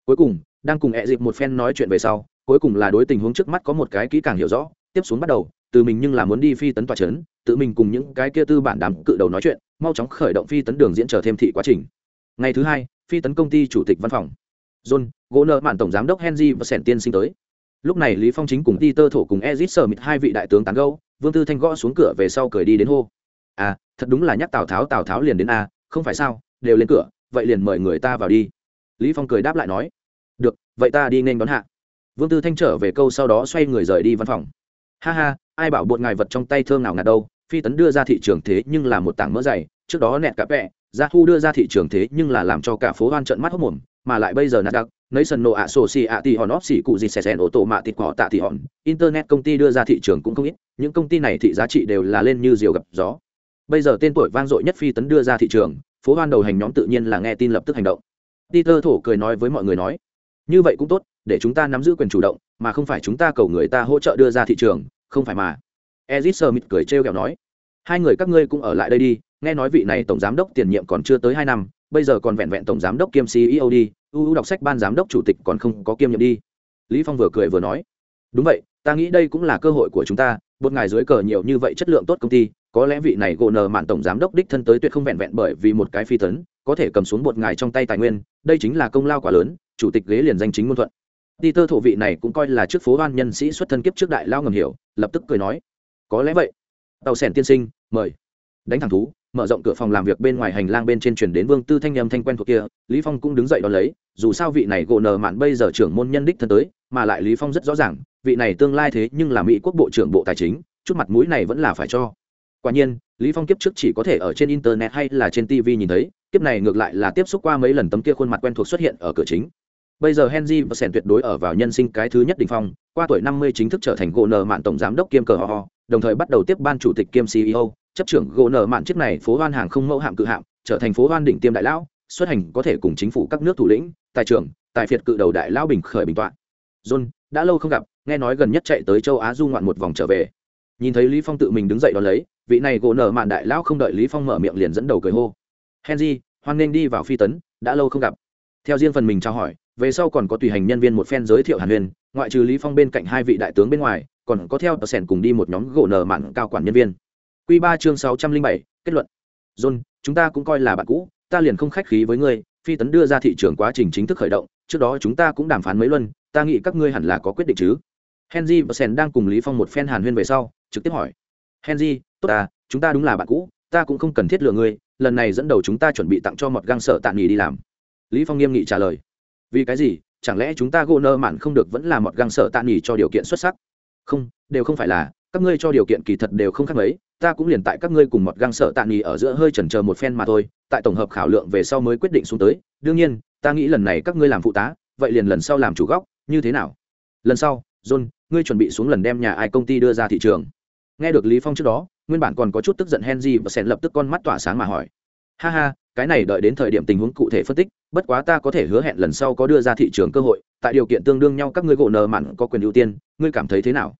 Cuối cùng, đang cùng ẹ dịp một phen nói chuyện về sau, cuối cùng là đối tình huống trước mắt có một cái kỹ càng hiểu rõ. Tiếp xuống bắt đầu, từ mình nhưng là muốn đi phi tấn tòa trấn tự mình cùng những cái kia tư bản đám cự đầu nói chuyện, mau chóng khởi động phi tấn đường diễn trở thêm thị quá trình. Ngày thứ hai, phi tấn công ty chủ tịch văn phòng. John gỗ nợ mạn tổng giám đốc henry và sẻn tiên sinh tới lúc này lý phong chính cùng đi tơ thổ cùng ezit sở mịt hai vị đại tướng tán gẫu, vương tư thanh gõ xuống cửa về sau cười đi đến hô. À thật đúng là nhắc tào tháo tào tháo liền đến a, không phải sao, đều lên cửa, vậy liền mời người ta vào đi. Lý phong cười đáp lại nói. Được, vậy ta đi nên đón hạ. Vương tư thanh trở về câu sau đó xoay người rời đi văn phòng. Ha ha, ai bảo bột ngài vật trong tay thơm nào ngạt đâu, phi tấn đưa ra thị trường thế nhưng là một tảng mỡ dày, trước đó nẹt cả vẹ gia thu đưa ra thị trường thế nhưng là làm cho cả phố hoan trận mắt hốc mồm mà lại bây giờ nạt đặc nấy sân nổ ạ, sổ xì ạ, tì hòn óp xì cụ gì xẻ xẻn ô tô mạ thịt cỏ tạ tì hòn. Internet công ty đưa ra thị trường cũng không ít, những công ty này thị giá trị đều là lên như diều gặp gió. Bây giờ tên tuổi vang dội nhất phi tấn đưa ra thị trường, phố hoan đầu hành nhóm tự nhiên là nghe tin lập tức hành động. Peter thổ cười nói với mọi người nói, như vậy cũng tốt, để chúng ta nắm giữ quyền chủ động, mà không phải chúng ta cầu người ta hỗ trợ đưa ra thị trường, không phải mà. Ezit smith cười trêu ghẹo nói, hai người các ngươi cũng ở lại đây đi, nghe nói vị này tổng giám đốc tiền nhiệm còn chưa tới hai năm bây giờ còn vẹn vẹn tổng giám đốc kiêm ceo đi uu đọc sách ban giám đốc chủ tịch còn không có kiêm nhiệm đi lý phong vừa cười vừa nói đúng vậy ta nghĩ đây cũng là cơ hội của chúng ta một ngày dưới cờ nhiều như vậy chất lượng tốt công ty có lẽ vị này gỗ nờ mạn tổng giám đốc đích thân tới tuyệt không vẹn vẹn bởi vì một cái phi tấn có thể cầm xuống một ngày trong tay tài nguyên đây chính là công lao quá lớn chủ tịch ghế liền danh chính ngôn thuận Peter thổ vị này cũng coi là trước phố hoan nhân sĩ xuất thân kiếp trước đại lao ngầm hiểu, lập tức cười nói, có lẽ vậy. Tàu sẻn tiên sinh, mời. Đánh thẳng thú, mở rộng cửa phòng làm việc bên ngoài hành lang bên trên truyền đến Vương Tư Thanh âm thanh quen thuộc kia, Lý Phong cũng đứng dậy đón lấy, dù sao vị này gỗ nờ mạn bây giờ trưởng môn nhân đích thân tới, mà lại Lý Phong rất rõ ràng, vị này tương lai thế nhưng là Mỹ quốc bộ trưởng bộ tài chính, chút mặt mũi này vẫn là phải cho. Quả nhiên, Lý Phong kiếp trước chỉ có thể ở trên internet hay là trên TV nhìn thấy, kiếp này ngược lại là tiếp xúc qua mấy lần tấm kia khuôn mặt quen thuộc xuất hiện ở cửa chính bây giờ henry và sẻn tuyệt đối ở vào nhân sinh cái thứ nhất đỉnh phong qua tuổi năm mươi chính thức trở thành gỗ nờ mạn tổng giám đốc kiêm cờ ho đồng thời bắt đầu tiếp ban chủ tịch kiêm ceo chấp trưởng gỗ Nở mạn chiếc này phố hoan hàng không mẫu hạm cự hạm, trở thành phố hoan đỉnh tiêm đại lão, xuất hành có thể cùng chính phủ các nước thủ lĩnh, tài trưởng, tài phiệt cự đầu đại lão bình khởi bình toạn john, đã lâu không gặp, nghe nói gần nhất chạy tới châu á du ngoạn một vòng trở về. Nhìn thấy lý phong tự mình đứng dậy đón lấy, vị này gỗ Nở mạn đại lão không đợi lý phong mở miệng liền dẫn đầu cười hô. Henry, hoan nên đi vào phi tấn, đã lâu không gặp. Theo riêng phần mình trao hỏi, về sau còn có tùy hành nhân viên một phen giới thiệu hàn huyền, ngoại trừ lý phong bên cạnh hai vị đại tướng bên ngoài, còn có theo tờ sẻn cùng đi một nhóm gỗ nở mạn cao quản nhân viên quy ba chương sáu trăm linh bảy, kết luận. John, chúng ta cũng coi là bạn cũ, ta liền không khách khí với ngươi, phi tấn đưa ra thị trường quá trình chính thức khởi động, trước đó chúng ta cũng đàm phán mấy luân, ta nghĩ các ngươi hẳn là có quyết định chứ. Henry và sen đang cùng lý phong một phen hàn huyên về sau, trực tiếp hỏi. Henry, tốt à chúng ta đúng là bạn cũ, ta cũng không cần thiết lừa ngươi, lần này dẫn đầu chúng ta chuẩn bị tặng cho một găng sợ tạm nghỉ đi làm. Lý phong nghiêm nghị trả lời. Vì cái gì, chẳng lẽ chúng ta gỗ nơ mạn không được vẫn là một găng sở tạm nghỉ cho điều kiện xuất sắc? Không, đều không phải là, các ngươi cho điều kiện kỳ thật đều không khác mấy ta cũng liền tại các ngươi cùng một găng sở tạ nghỉ ở giữa hơi chần chờ một phen mà thôi, tại tổng hợp khảo lượng về sau mới quyết định xuống tới. Đương nhiên, ta nghĩ lần này các ngươi làm phụ tá, vậy liền lần sau làm chủ góc, như thế nào? Lần sau, john, ngươi chuẩn bị xuống lần đem nhà ai công ty đưa ra thị trường. Nghe được lý phong trước đó, nguyên bản còn có chút tức giận henry và sen lập tức con mắt tỏa sáng mà hỏi. Ha ha, cái này đợi đến thời điểm tình huống cụ thể phân tích, bất quá ta có thể hứa hẹn lần sau có đưa ra thị trường cơ hội, tại điều kiện tương đương nhau các ngươi gỗ nờ mặn có quyền ưu tiên, ngươi cảm thấy thế nào?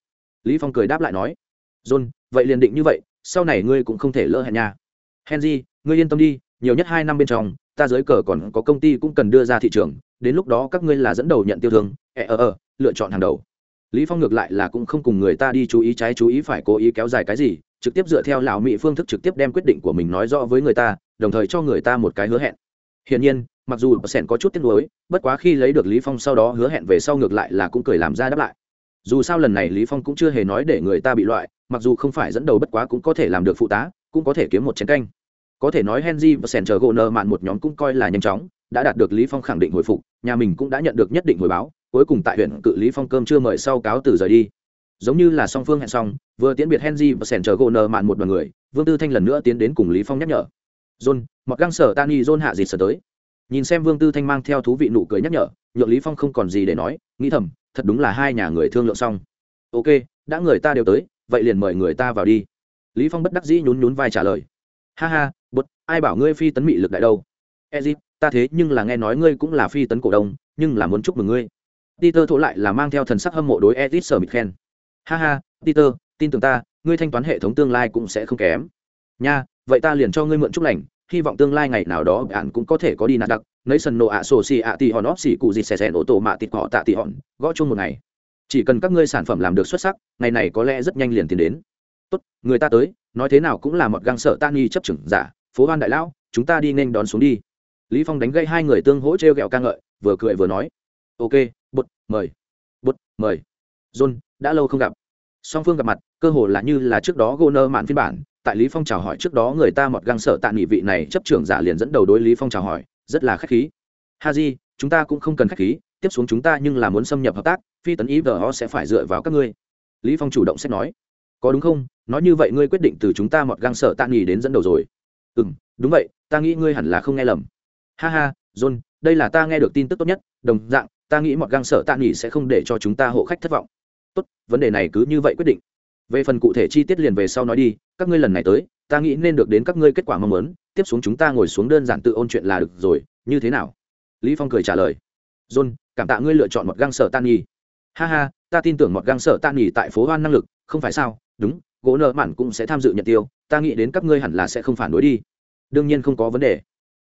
Lý phong cười đáp lại nói. John, vậy liền định như vậy sau này ngươi cũng không thể lỡ hẹn nha. Henry, ngươi yên tâm đi, nhiều nhất hai năm bên trong, ta dưới cờ còn có công ty cũng cần đưa ra thị trường, đến lúc đó các ngươi là dẫn đầu nhận tiêu thương ờ e, ờ e, ờ e, lựa chọn hàng đầu. Lý phong ngược lại là cũng không cùng người ta đi chú ý trái chú ý phải cố ý kéo dài cái gì, trực tiếp dựa theo lão mỹ phương thức trực tiếp đem quyết định của mình nói rõ với người ta, đồng thời cho người ta một cái hứa hẹn. Hiển nhiên, mặc dù sẻn có chút tiếc nuối, bất quá khi lấy được lý phong sau đó hứa hẹn về sau ngược lại là cũng cười làm ra đáp lại. Dù sao lần này lý phong cũng chưa hề nói để người ta bị loại mặc dù không phải dẫn đầu bất quá cũng có thể làm được phụ tá, cũng có thể kiếm một chén canh. Có thể nói henry và sèn chờ mạn một nhóm cũng coi là nhanh chóng, đã đạt được lý phong khẳng định hồi phục, nhà mình cũng đã nhận được nhất định hồi báo, cuối cùng tại huyện cự lý phong cơm chưa mời sau cáo từ rời đi. Giống như là song phương hẹn xong, vừa tiễn biệt henry và sèn chờ mạn một đoàn người, vương tư thanh lần nữa tiến đến cùng lý phong nhắc nhở. John mặc găng sở tani john hạ dịt sở tới. Nhìn xem vương tư thanh mang theo thú vị nụ cười nhắc nhở, nhượng lý phong không còn gì để nói, nghĩ thầm, thật đúng là hai nhà người thương lượng xong. Ok, đã người ta đều tới vậy liền mời người ta vào đi. Lý phong bất đắc dĩ nhún nhún vai trả lời. Ha ha bột ai bảo ngươi phi tấn mị lực đại đâu? Ezip, ta thế nhưng là nghe nói ngươi cũng là phi tấn cổ đông, nhưng là muốn chúc mừng ngươi. Peter thổ lại là mang theo thần sắc hâm mộ đối ezip sở mịt khen. Ha ha, peter, tin tưởng ta, ngươi thanh toán hệ thống tương lai cũng sẽ không kém. Nha, vậy ta liền cho ngươi mượn chúc lành, hy vọng tương lai ngày nào đó bạn cũng có thể có đi nạt đặc. Nấy sần nộ ạ sổ xì ạ tì hòn óp xì cụ gì xè xèn ô tô mạ tịt họ tạ tì hòn, gõ chung một ngày chỉ cần các ngươi sản phẩm làm được xuất sắc, ngày này có lẽ rất nhanh liền tiến đến. Tốt, người ta tới, nói thế nào cũng là một găng sợ tan nghi chấp chừng giả, phố hoan đại lão, chúng ta đi nên đón xuống đi. Lý phong đánh gây hai người tương hỗ treo gẹo ca ngợi, vừa cười vừa nói. Ok bút mời. Bút mời. John, đã lâu không gặp. Song phương gặp mặt, cơ hồ là như là trước đó gô nơ mạn phiên bản, tại lý phong chào hỏi trước đó người ta một găng sợ tạ nghị vị này chấp trưởng giả liền dẫn đầu đối lý phong chào hỏi, rất là khách khí. Ha di, chúng ta cũng không cần khách khí tiếp xuống chúng ta nhưng là muốn xâm nhập hợp tác, phi tấn ý vờ họ sẽ phải dựa vào các ngươi. Lý phong chủ động sẽ nói. Có đúng không? Nói như vậy ngươi quyết định từ chúng ta một găng sợ tạ nghỉ đến dẫn đầu rồi. Ừ đúng vậy, ta nghĩ ngươi hẳn là không nghe lầm. Ha ha, john, đây là ta nghe được tin tức tốt nhất, đồng dạng, ta nghĩ một găng sợ tạ nghỉ sẽ không để cho chúng ta hộ khách thất vọng. Tốt, vấn đề này cứ như vậy quyết định. Về phần cụ thể chi tiết liền về sau nói đi, các ngươi lần này tới, ta nghĩ nên được đến các ngươi kết quả mong muốn, tiếp xuống chúng ta ngồi xuống đơn giản tự ôn chuyện là được rồi, như thế nào? Lý phong cười trả lời. John cảm tạ ngươi lựa chọn một găng sở tan nhì. Ha ha, ta tin tưởng một găng sở tan nhì tại phố hoan năng lực, không phải sao? Đúng, gỗ nợ mạn cũng sẽ tham dự nhận tiêu, ta nghĩ đến các ngươi hẳn là sẽ không phản đối đi. Đương nhiên không có vấn đề.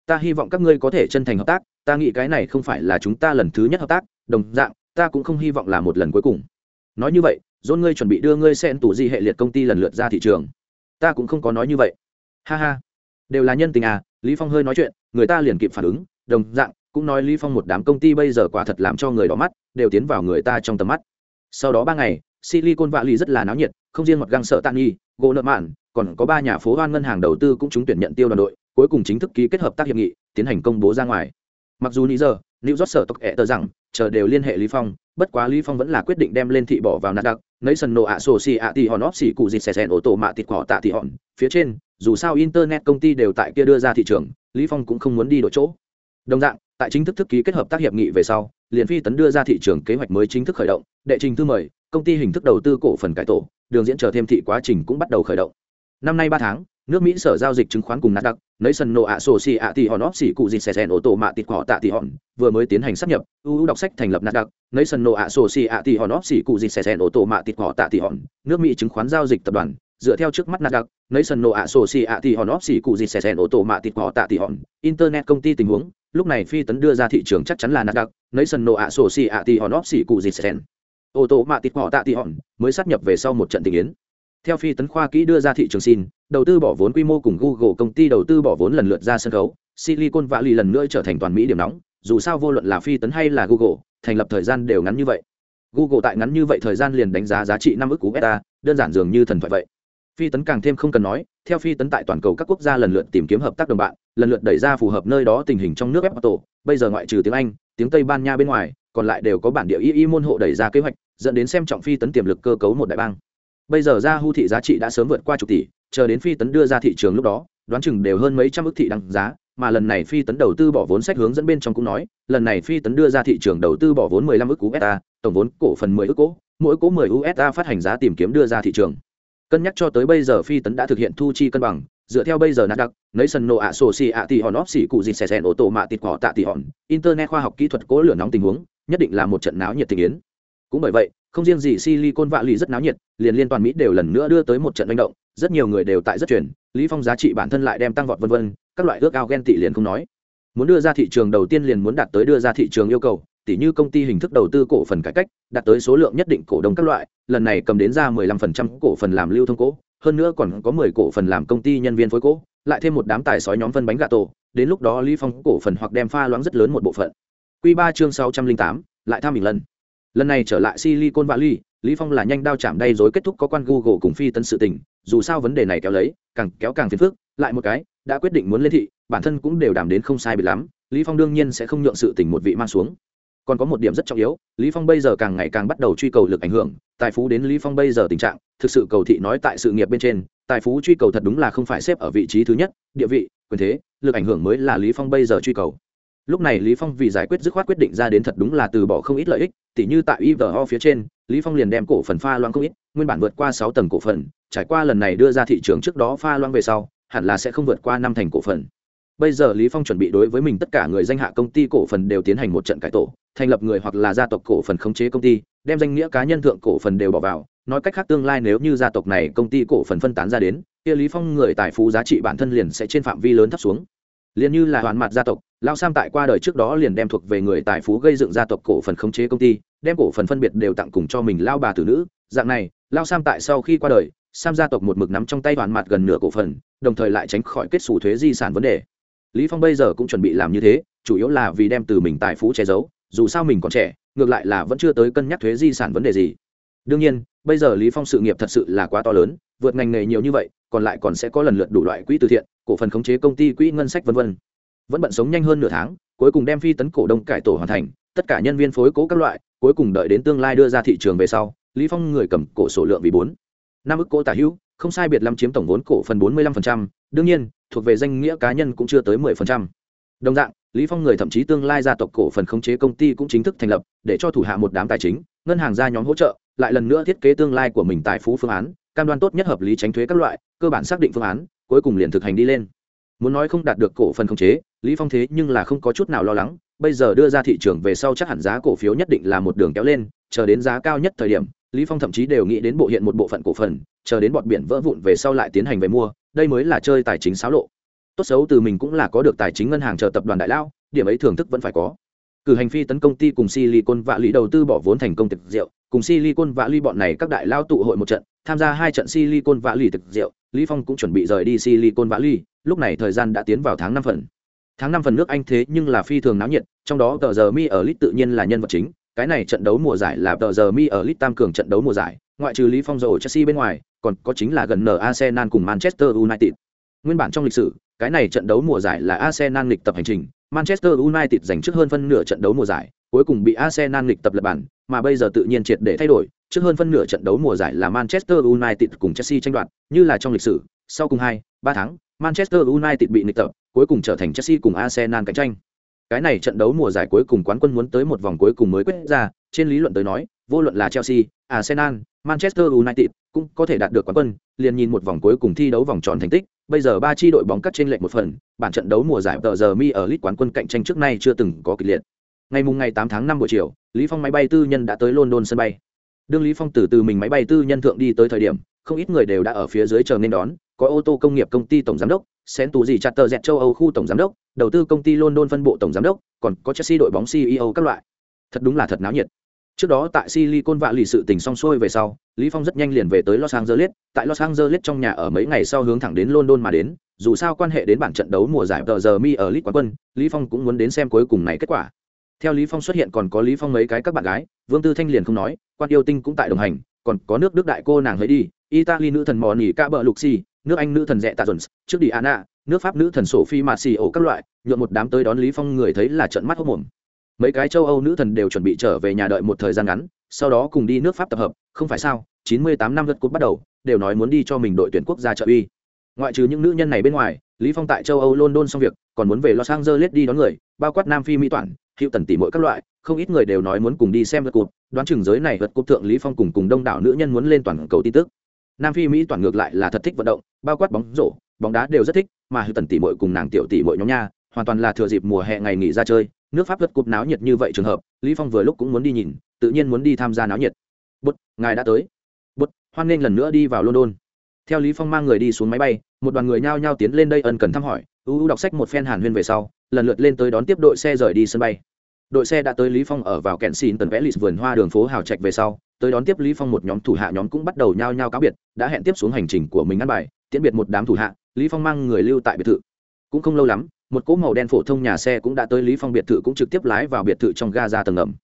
Ta hy vọng các ngươi có thể chân thành hợp tác, ta nghĩ cái này không phải là chúng ta lần thứ nhất hợp tác, đồng dạng, ta cũng không hy vọng là một lần cuối cùng. Nói như vậy dôn ngươi chuẩn bị đưa ngươi xen tủ di hệ liệt công ty lần lượt ra thị trường. Ta cũng không có nói như vậy. Ha ha. Đều là nhân tình à lý phong hơi nói chuyện, người ta liền kịp phản ứng, đồng dạng cũng nói lý phong một đám công ty bây giờ quả thật làm cho người đỏ mắt đều tiến vào người ta trong tầm mắt. Sau đó ba ngày silicon valley rất là náo nhiệt không riêng mặt găng sợ tàn nghi gỗ nợ mạn còn có ba nhà phố hoan ngân hàng đầu tư cũng trúng tuyển nhận tiêu đoàn đội cuối cùng chính thức ký kết hợp tác hiệp nghị tiến hành công bố ra ngoài. Mặc dù lý giờ New York sở tộc ẹ tờ rằng chờ đều liên hệ Lý Phong, bất quá Lý Phong vẫn là quyết định đem lên thị bỏ vào Nasdaq, nấy sần nổ ạ sổ xì ạ tỷ hòn óp xì cụ dịch xẻ xèn ô tô mạ thịt cỏ tạ thị hòn, phía trên, dù sao internet công ty đều tại kia đưa ra thị trường, Lý Phong cũng không muốn đi đổi chỗ. Đồng dạng, tại chính thức thức ký kết hợp tác hiệp nghị về sau, liền phi tấn đưa ra thị trường kế hoạch mới chính thức khởi động, đệ trình thư mời, công ty hình thức đầu tư cổ phần cải tổ, đường diễn chờ thêm thị quá trình cũng bắt đầu khởi động. Năm nay ba tháng, nước mỹ sở giao dịch chứng khoán cùng nasdaq nấy sân nộ ạ sổ xì ạ thì hòn óp xì cụ dịt xè xèn ô tô mạ tịt cỏ tạ thì hòn vừa mới tiến hành sắp nhập ưu đọc sách thành lập nasdaq nấy sân nộ ạ sổ xì ạ thì hòn óp xì cụ dịt xè xèn ô tô mạ tịt cỏ tạ thì hòn nước mỹ chứng khoán giao dịch tập đoàn dựa theo trước mắt nasdaq nấy sân nộ ạ sổ xì ạ thì hòn óp xì cụ dịt xè xèn ô tô mạ tịt cỏ tạ thì hòn internet công ty tình huống lúc này phi tấn đưa ra thị trường chắc chắn là nasdaq nấy sân nộ ạ sổ xì ạ tì hòn óp xì cụ dịt xè ô tô mạ tịt họ tạ tì hòn mới sát nhập về sau một trận tình yến. Theo phi tấn khoa kỹ đưa ra thị trường xin, đầu tư bỏ vốn quy mô cùng google công ty đầu tư bỏ vốn lần lượt ra sân khấu, silicon valley lần nữa trở thành toàn mỹ điểm nóng, dù sao vô luận là phi tấn hay là google, thành lập thời gian đều ngắn như vậy. Google tại ngắn như vậy thời gian liền đánh giá giá trị năm ước cú beta đơn giản dường như thần thoại vậy phi tấn càng thêm không cần nói theo phi tấn tại toàn cầu các quốc gia lần lượt tìm kiếm hợp tác đồng bạn lần lượt đẩy ra phù hợp nơi đó tình hình trong nước apple bây giờ ngoại trừ tiếng anh tiếng tây ban nha bên ngoài còn lại đều có bản địa y y môn hộ đẩy ra kế hoạch dẫn đến xem trọng phi tấn tiềm lực cơ cấu một đại bang bây giờ ra hưu thị giá trị đã sớm vượt qua chục tỷ chờ đến phi tấn đưa ra thị trường lúc đó đoán chừng đều hơn mấy trăm ước thị đăng giá mà lần này phi tấn đầu tư bỏ vốn sách hướng dẫn bên trong cũng nói lần này phi tấn đưa ra thị trường đầu tư bỏ vốn 15 ước USD, tổng vốn cổ phần 10 ước cố, mỗi cố 10 USD phát hành giá tìm kiếm đưa ra thị trường. Cân nhắc cho tới bây giờ phi tấn đã thực hiện thu chi cân bằng, dựa theo bây giờ Nasdaq, nấy sân nổ ạ sổ xì ạ tỉ hòn óp xì cụ gì xè xèn ô tô mạ tịt cỏ tạ tỷ hòn, internet khoa học kỹ thuật cố lửa nóng tình huống, nhất định là một trận náo nhiệt tình yến. Cũng bởi vậy, không riêng gì Silicon Valley rất náo nhiệt, liền liên toàn Mỹ đều lần nữa đưa tới một trận manh động, rất nhiều người đều tại rất chuyển, Lý Phong giá trị bản thân lại đem tăng vọt vân vân, các loại ước ao ghen tị liền không nói. Muốn đưa ra thị trường đầu tiên liền muốn đạt tới đưa ra thị trường yêu cầu, tỉ như công ty hình thức đầu tư cổ phần cải cách, đạt tới số lượng nhất định cổ đông các loại, lần này cầm đến ra 15% cổ phần làm lưu thông cổ, hơn nữa còn có 10 cổ phần làm công ty nhân viên phối cổ, lại thêm một đám tài sói nhóm phân bánh gà tổ, đến lúc đó Lý Phong cổ phần hoặc đem pha loãng rất lớn một bộ phận. Quy 3 chương 608, lại tham mình lần. Lần này trở lại silicon valley lý phong là nhanh đao chạm đây rồi kết thúc có quan google cùng phi tấn sự tình. Dù sao vấn đề này kéo lấy càng kéo càng phiền phức. Lại một cái đã quyết định muốn lên thị bản thân cũng đều đảm đến không sai bị lắm. Lý phong đương nhiên sẽ không nhượng sự tình một vị mang xuống còn có một điểm rất trọng yếu, lý phong bây giờ càng ngày càng bắt đầu truy cầu lực ảnh hưởng, tài phú đến lý phong bây giờ tình trạng, thực sự cầu thị nói tại sự nghiệp bên trên, tài phú truy cầu thật đúng là không phải xếp ở vị trí thứ nhất, địa vị, quyền thế, lực ảnh hưởng mới là lý phong bây giờ truy cầu. Lúc này lý phong vì giải quyết dứt khoát quyết định ra đến thật đúng là từ bỏ không ít lợi ích, tỉ như tại ivo phía trên, lý phong liền đem cổ phần pha loãng không ít, nguyên bản vượt qua sáu tầng cổ phần, trải qua lần này đưa ra thị trường trước đó pha loãng về sau, hẳn là sẽ không vượt qua năm thành cổ phần bây giờ lý phong chuẩn bị đối với mình tất cả người danh hạ công ty cổ phần đều tiến hành một trận cải tổ, thành lập người hoặc là gia tộc cổ phần khống chế công ty, đem danh nghĩa cá nhân thượng cổ phần đều bỏ vào. Nói cách khác, tương lai nếu như gia tộc này công ty cổ phần phân tán ra đến, kia lý phong người tài phú giá trị bản thân liền sẽ trên phạm vi lớn thấp xuống. Liền như là hoàn mặt gia tộc, lao sam tại qua đời trước đó liền đem thuộc về người tài phú gây dựng gia tộc cổ phần khống chế công ty, đem cổ phần phân biệt đều tặng cùng cho mình lao bà tử nữ. Dạng này, lao sam tại sau khi qua đời, sam gia tộc một mực nắm trong tay hoàn mặt gần nửa cổ phần, đồng thời lại tránh khỏi kết xù thuế di sản vấn đề lý phong bây giờ cũng chuẩn bị làm như thế chủ yếu là vì đem từ mình tài phú che giấu dù sao mình còn trẻ ngược lại là vẫn chưa tới cân nhắc thuế di sản vấn đề gì. Đương nhiên bây giờ lý phong sự nghiệp thật sự là quá to lớn vượt ngành nghề nhiều như vậy còn lại còn sẽ có lần lượt đủ loại quỹ từ thiện cổ phần khống chế công ty quỹ ngân sách vân vân. Vẫn bận sống nhanh hơn nửa tháng cuối cùng đem phi tấn cổ đông cải tổ hoàn thành tất cả nhân viên phối cố các loại cuối cùng đợi đến tương lai đưa ra thị trường về sau lý phong người cầm cổ số lượng vì bốn. Năm ức cổ tả hữu không sai biệt lắm chiếm tổng vốn cổ phần bốn mươi 45%, đương nhiên, thuộc về danh nghĩa cá nhân cũng chưa tới 10%. đồng dạng, lý phong người thậm chí tương lai gia tộc cổ phần khống chế công ty cũng chính thức thành lập, để cho thủ hạ một đám tài chính, ngân hàng ra nhóm hỗ trợ, lại lần nữa thiết kế tương lai của mình tài phú phương án, cam đoan tốt nhất hợp lý tránh thuế các loại, cơ bản xác định phương án, cuối cùng liền thực hành đi lên muốn nói không đạt được cổ phần khống chế, lý phong thế nhưng là không có chút nào lo lắng, bây giờ đưa ra thị trường về sau chắc hẳn giá cổ phiếu nhất định là một đường kéo lên, chờ đến giá cao nhất thời điểm, lý phong thậm chí đều nghĩ đến bộ hiện một bộ phận cổ phần chờ đến bọn biển vỡ vụn về sau lại tiến hành về mua, đây mới là chơi tài chính xáo lộ. Tốt xấu từ mình cũng là có được tài chính ngân hàng chờ tập đoàn đại lao điểm ấy thưởng thức vẫn phải có. Cử hành phi tấn công ty cùng silicon vạ lý đầu tư bỏ vốn thành công thực rượu, cùng silicon vạ lý bọn này các đại lao tụ hội một trận, tham gia hai trận silicon vạ lý thực rượu, lý phong cũng chuẩn bị rời đi silicon vạ lý lúc này thời gian đã tiến vào tháng năm phần. Tháng năm phần nước anh thế nhưng là phi thường náo nhiệt, trong đó tờ giờ mi ở lit tự nhiên là nhân vật chính, cái này trận đấu mùa giải là tờ giờ mi ở lit tam cường trận đấu mùa giải, ngoại trừ lý phong rồi chelsea bên ngoài còn có chính là gần nở arsenal cùng manchester united nguyên bản trong lịch sử cái này trận đấu mùa giải là arsenal lịch tập hành trình manchester united giành trước hơn phân nửa trận đấu mùa giải cuối cùng bị arsenal lịch tập lập bản mà bây giờ tự nhiên triệt để thay đổi trước hơn phân nửa trận đấu mùa giải là manchester united cùng chelsea tranh đoạt như là trong lịch sử sau cùng hai ba tháng Manchester United bị nghịch tập, cuối cùng trở thành Chelsea cùng Arsenal cạnh tranh. Cái này trận đấu mùa giải cuối cùng quán quân muốn tới một vòng cuối cùng mới quyết ra, trên lý luận tới nói, vô luận là Chelsea, Arsenal, Manchester United cũng có thể đạt được quán quân, liền nhìn một vòng cuối cùng thi đấu vòng tròn thành tích, bây giờ ba chi đội bóng cắt trên lệch một phần, bản trận đấu mùa giải tờ giờ mi ở League quán quân cạnh tranh trước nay chưa từng có kịch liệt. Ngày mùng ngày 8 tháng 5 buổi chiều, Lý Phong máy bay tư nhân đã tới London sân bay. Đương Lý Phong từ từ mình máy bay tư nhân thượng đi tới thời điểm, không ít người đều đã ở phía dưới chờ nên đón, có ô tô công nghiệp công ty tổng giám đốc sen tù gì chặt tờ dẹt châu âu khu tổng giám đốc đầu tư công ty london phân bộ tổng giám đốc còn có chelsea đội bóng ceo các loại thật đúng là thật náo nhiệt trước đó tại silicon vạ lì sự tình xong xuôi về sau, lý phong rất nhanh liền về tới los angeles. Tại los angeles trong nhà ở mấy ngày sau hướng thẳng đến london mà đến. Dù sao quan hệ đến bản trận đấu mùa giải tờ giờ mi ở lit quán quân, lý phong cũng muốn đến xem cuối cùng này kết quả. Theo lý phong xuất hiện còn có lý phong mấy cái các bạn gái, vương tư thanh liền không nói, quan yêu tinh cũng tại đồng hành, còn có nước đức đại cô nàng hơi đi italy nữ thần mò nỉ ca bờ lục xì nước anh nữ thần rẽ tạ dồn trước đi anna nước pháp nữ thần sổ phi xì ổ các loại, nhuộm một đám tới đón lý phong người thấy là trận mắt hốc mồm mấy cái châu âu nữ thần đều chuẩn bị trở về nhà đợi một thời gian ngắn, sau đó cùng đi nước pháp tập hợp. Không phải sao 98 năm lượt cúp bắt đầu, đều nói muốn đi cho mình đội tuyển quốc gia trợ uy. Ngoại trừ những nữ nhân này bên ngoài, lý phong tại châu âu london xong việc, còn muốn về los angeles đi đón người, bao quát nam phi mỹ toản hiệu tần tỷ mỗi các loại, không ít người đều nói muốn cùng đi xem lượt cúp đoán chừng giới này lượt cúp thượng lý phong cùng cùng đông đảo nữ nhân muốn lên toàn cầu tin tức. Nam phi mỹ toàn ngược lại là thật thích vận động, bao quát bóng rổ, bóng đá đều rất thích, mà hư tần tỷ muội cùng nàng tiểu tỷ muội nhóm nha, hoàn toàn là thừa dịp mùa hè ngày nghỉ ra chơi nước pháp luật cúp náo nhiệt như vậy trường hợp, lý phong vừa lúc cũng muốn đi nhìn, tự nhiên muốn đi tham gia náo nhiệt. Bút ngài đã tới. Bút hoan nghênh lần nữa đi vào london. Theo lý phong mang người đi xuống máy bay, một đoàn người nhao nhao tiến lên đây ân cần thăm hỏi ưu đọc sách một phen hàn huyên về sau, lần lượt lên tới đón tiếp đội xe rời đi sân bay. Đội xe đã tới lý phong ở vào kẹn xin tần vẽ lịch vườn hoa đường phố hào trạch về sau, tới đón tiếp lý phong một nhóm thủ hạ nhóm cũng bắt đầu nhao nhao cáo biệt, đã hẹn tiếp xuống hành trình của mình ăn bài, tiễn biệt một đám thủ hạ, lý phong mang người lưu tại biệt thự. Cũng không lâu lắm một cỗ màu đen phổ thông nhà xe cũng đã tới lý phong biệt thự cũng trực tiếp lái vào biệt thự trong ga ra tầng ngầm.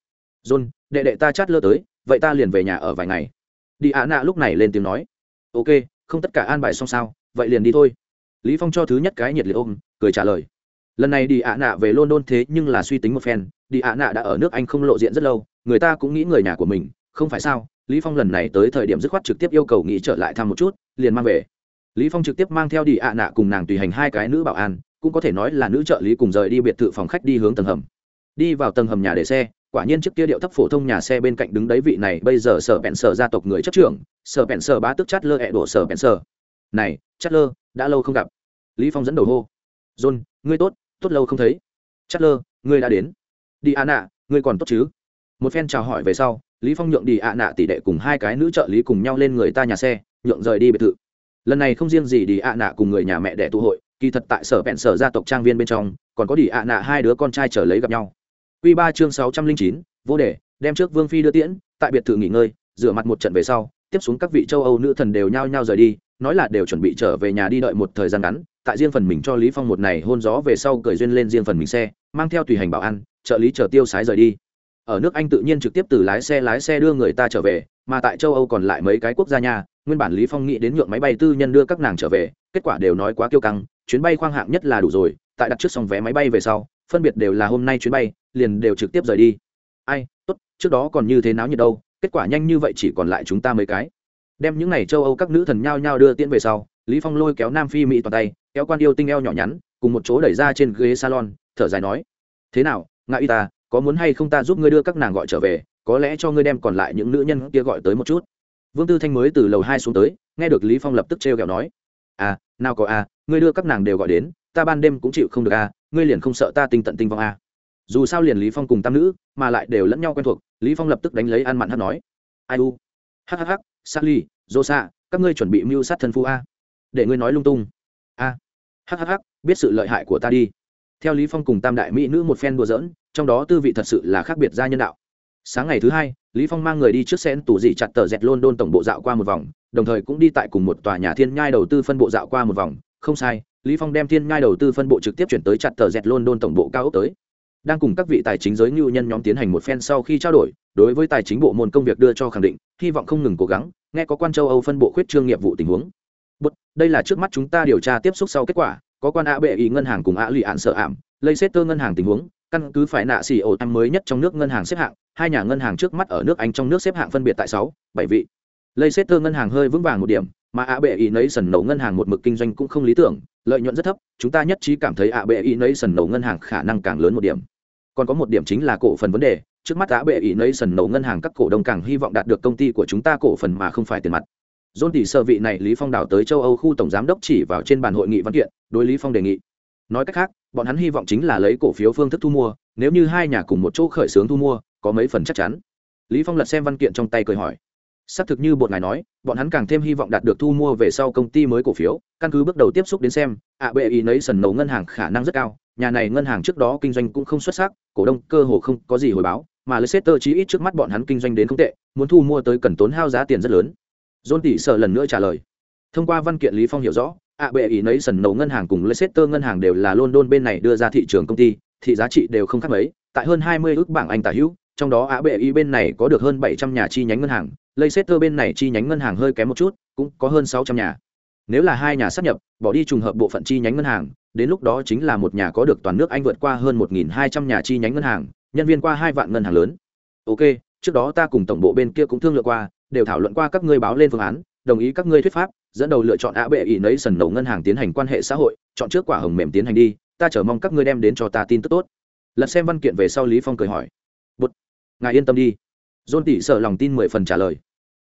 John, đệ đệ ta chát lơ tới, vậy ta liền về nhà ở vài ngày. Đi ạ nạ lúc này lên tiếng nói. Ok, không tất cả an bài xong sao, vậy liền đi thôi. Lý phong cho thứ nhất cái nhiệt liệt ôm, cười trả lời. Lần này đi ạ nạ về london thế nhưng là suy tính một phen, đi ạ nạ đã ở nước anh không lộ diện rất lâu, người ta cũng nghĩ người nhà của mình, không phải sao? Lý phong lần này tới thời điểm dứt khoát trực tiếp yêu cầu nghĩ trở lại thăm một chút, liền mang về. Lý phong trực tiếp mang theo đi ạ nạ cùng nàng tùy hành hai cái nữ bảo an cũng có thể nói là nữ trợ lý cùng rời đi biệt thự phòng khách đi hướng tầng hầm. Đi vào tầng hầm nhà để xe, quả nhiên trước kia điệu thấp phổ thông nhà xe bên cạnh đứng đấy vị này, bây giờ sở bẹn sở gia tộc người chấp trưởng, sở bẹn sở bá tức chát lơ hẹ đổ sở bẹn sở. Này, chát lơ, đã lâu không gặp. Lý phong dẫn đầu hô. John, ngươi tốt tốt lâu không thấy. Chát lơ, ngươi đã đến. Đi ạ nạ, ngươi còn tốt chứ? Một phen chào hỏi về sau, lý phong nhượng đi ạ nạ tỷ đệ cùng hai cái nữ trợ lý cùng nhau lên người ta nhà xe, nhượng rời đi biệt thự. Lần này không riêng gì đi ạ nạ cùng người nhà mẹ đẻ tụ hội kỳ thật tại sở vẹn sở gia tộc trang viên bên trong còn có đỉ ạ nạ hai đứa con trai trở lấy gặp nhau Quy ba chương 609, vô đề, đem trước Vương phi đưa tiễn, tại biệt thự nghỉ ngơi, rửa mặt một trận về sau, tiếp xuống các vị châu Âu nữ thần đều nhao nhao rời đi, nói là đều chuẩn bị trở về nhà đi đợi một thời gian ngắn, tại riêng phần mình cho Lý Phong một này hôn gió về sau cởi duyên lên riêng phần mình xe, mang theo tùy hành bảo ăn trợ lý chờ tiêu sái rời đi. Ở nước Anh tự nhiên trực tiếp từ lái xe lái xe đưa người ta trở về, mà tại châu Âu còn lại mấy cái quốc gia nhà, nguyên bản Lý Phong nghĩ đến nhượng máy bay tư nhân đưa các nàng trở về, kết quả đều nói quá kiêu căng, chuyến bay khoang hạng nhất là đủ rồi, tại đặt trước xong vé máy bay về sau, phân biệt đều là hôm nay chuyến bay, liền đều trực tiếp rời đi. Ai tốt trước đó còn như thế náo nhiệt đâu kết quả nhanh như vậy chỉ còn lại chúng ta mấy cái. Đem những này châu âu các nữ thần nhao nhao đưa tiễn về sau lý phong lôi kéo nam phi mỹ toàn tay kéo quan yêu tinh eo nhỏ nhắn cùng một chỗ đẩy ra trên ghế salon thở dài nói thế nào ngã y ta có muốn hay không ta giúp ngươi đưa các nàng gọi trở về có lẽ cho ngươi đem còn lại những nữ nhân kia gọi tới một chút. Vương tư thanh mới từ lầu hai xuống tới nghe được lý phong lập tức trêu ghẹo nói à nào có à ngươi đưa các nàng đều gọi đến ta ban đêm cũng chịu không được à ngươi liền không sợ ta tinh tận tinh vong à dù sao liền lý phong cùng tam nữ mà lại đều lẫn nhau quen thuộc lý phong lập tức đánh lấy ăn mặn hát nói ai u? Hhh sally Rosa, các ngươi chuẩn bị mưu sát thân phu a để ngươi nói lung tung. A hhh biết sự lợi hại của ta đi. Theo lý phong cùng tam đại mỹ nữ một phen đùa giỡn trong đó tư vị thật sự là khác biệt gia nhân đạo. Sáng ngày thứ hai lý phong mang người đi trước sen tủ dị chặt tờ dẹt london tổng bộ dạo qua một vòng đồng thời cũng đi tại cùng một tòa nhà thiên nhai đầu tư phân bộ dạo qua một vòng. Không sai, lý phong đem thiên nhai đầu tư phân bộ trực tiếp chuyển tới chặt tờ dẹt london tổng bộ cao ốc tới. Đang cùng các vị tài chính giới ngưu nhân nhóm tiến hành một phen sau khi trao đổi, đối với tài chính bộ môn công việc đưa cho khẳng định, hy vọng không ngừng cố gắng, nghe có quan châu âu phân bộ khuyết trương nghiệp vụ tình huống. Bột đây là trước mắt chúng ta điều tra tiếp xúc sau kết quả, có quan a bệ ý ngân hàng cùng a lụy ạn sợ ảm lây xét tơ ngân hàng tình huống, căn cứ phải nạ xì ổ tăng mới nhất trong nước ngân hàng xếp hạng, hai nhà ngân hàng trước mắt ở nước anh trong nước xếp hạng phân biệt tại sáu, bảy vị. Leicester ngân hàng hơi vững vàng một điểm, mà a bệ ý nấy sần Nổ ngân hàng một mực kinh doanh cũng không lý tưởng, lợi nhuận rất thấp, chúng ta nhất trí cảm thấy a bệ ý nấy sần Nổ ngân hàng khả năng càng lớn một điểm. Còn có một điểm chính là cổ phần vấn đề, trước mắt đã bệ ý nấy sần Nổ ngân hàng các cổ đông càng hy vọng đạt được công ty của chúng ta cổ phần mà không phải tiền mặt. John tỷ sơ vị này lý phong đảo tới châu âu khu tổng giám đốc chỉ vào trên bàn hội nghị văn kiện, đối lý phong đề nghị. Nói cách khác, bọn hắn hy vọng chính là lấy cổ phiếu phương thức thu mua, nếu như hai nhà cùng một chỗ khởi xướng thu mua, có mấy phần chắc chắn. Lý phong lật xem văn kiện trong tay cười hỏi xác thực như bọn ngài nói, bọn hắn càng thêm hy vọng đạt được thu mua về sau công ty mới cổ phiếu, căn cứ bước đầu tiếp xúc đến xem ạ bệ ý nấy sần nấu ngân hàng khả năng rất cao, nhà này ngân hàng trước đó kinh doanh cũng không xuất sắc, cổ đông cơ hồ không có gì hồi báo, mà leicester chí ít trước mắt bọn hắn kinh doanh đến không tệ, muốn thu mua tới cần tốn hao giá tiền rất lớn. John tỷ sợ lần nữa trả lời. Thông qua văn kiện lý phong hiểu rõ ạ bệ ý nấy sần nấu ngân hàng cùng leicester ngân hàng đều là london bên này đưa ra thị trường công ty thị giá trị đều không khác mấy, tại hơn 20 ước bảng anh tả hữu, trong đó ạ bệ ý bên này có được hơn 700 nhà chi nhánh ngân hàng leicester bên này chi nhánh ngân hàng hơi kém một chút cũng có hơn 600 nhà. Nếu là hai nhà sáp nhập bỏ đi trùng hợp bộ phận chi nhánh ngân hàng đến lúc đó chính là một nhà có được toàn nước anh vượt qua hơn 1.200 nhà chi nhánh ngân hàng nhân viên qua hai vạn ngân hàng lớn. Ok trước đó ta cùng tổng bộ bên kia cũng thương lượng qua đều thảo luận qua các ngươi báo lên phương án đồng ý các ngươi thuyết pháp dẫn đầu lựa chọn ạ bệ nấy sần đầu ngân hàng tiến hành quan hệ xã hội chọn trước quả hồng mềm tiến hành đi ta chờ mong các ngươi đem đến cho ta tin tức tốt. Lật xem văn kiện về sau lý phong cười hỏi. Bụt, ngài yên tâm đi dôn tỷ sợ lòng tin mười phần trả lời.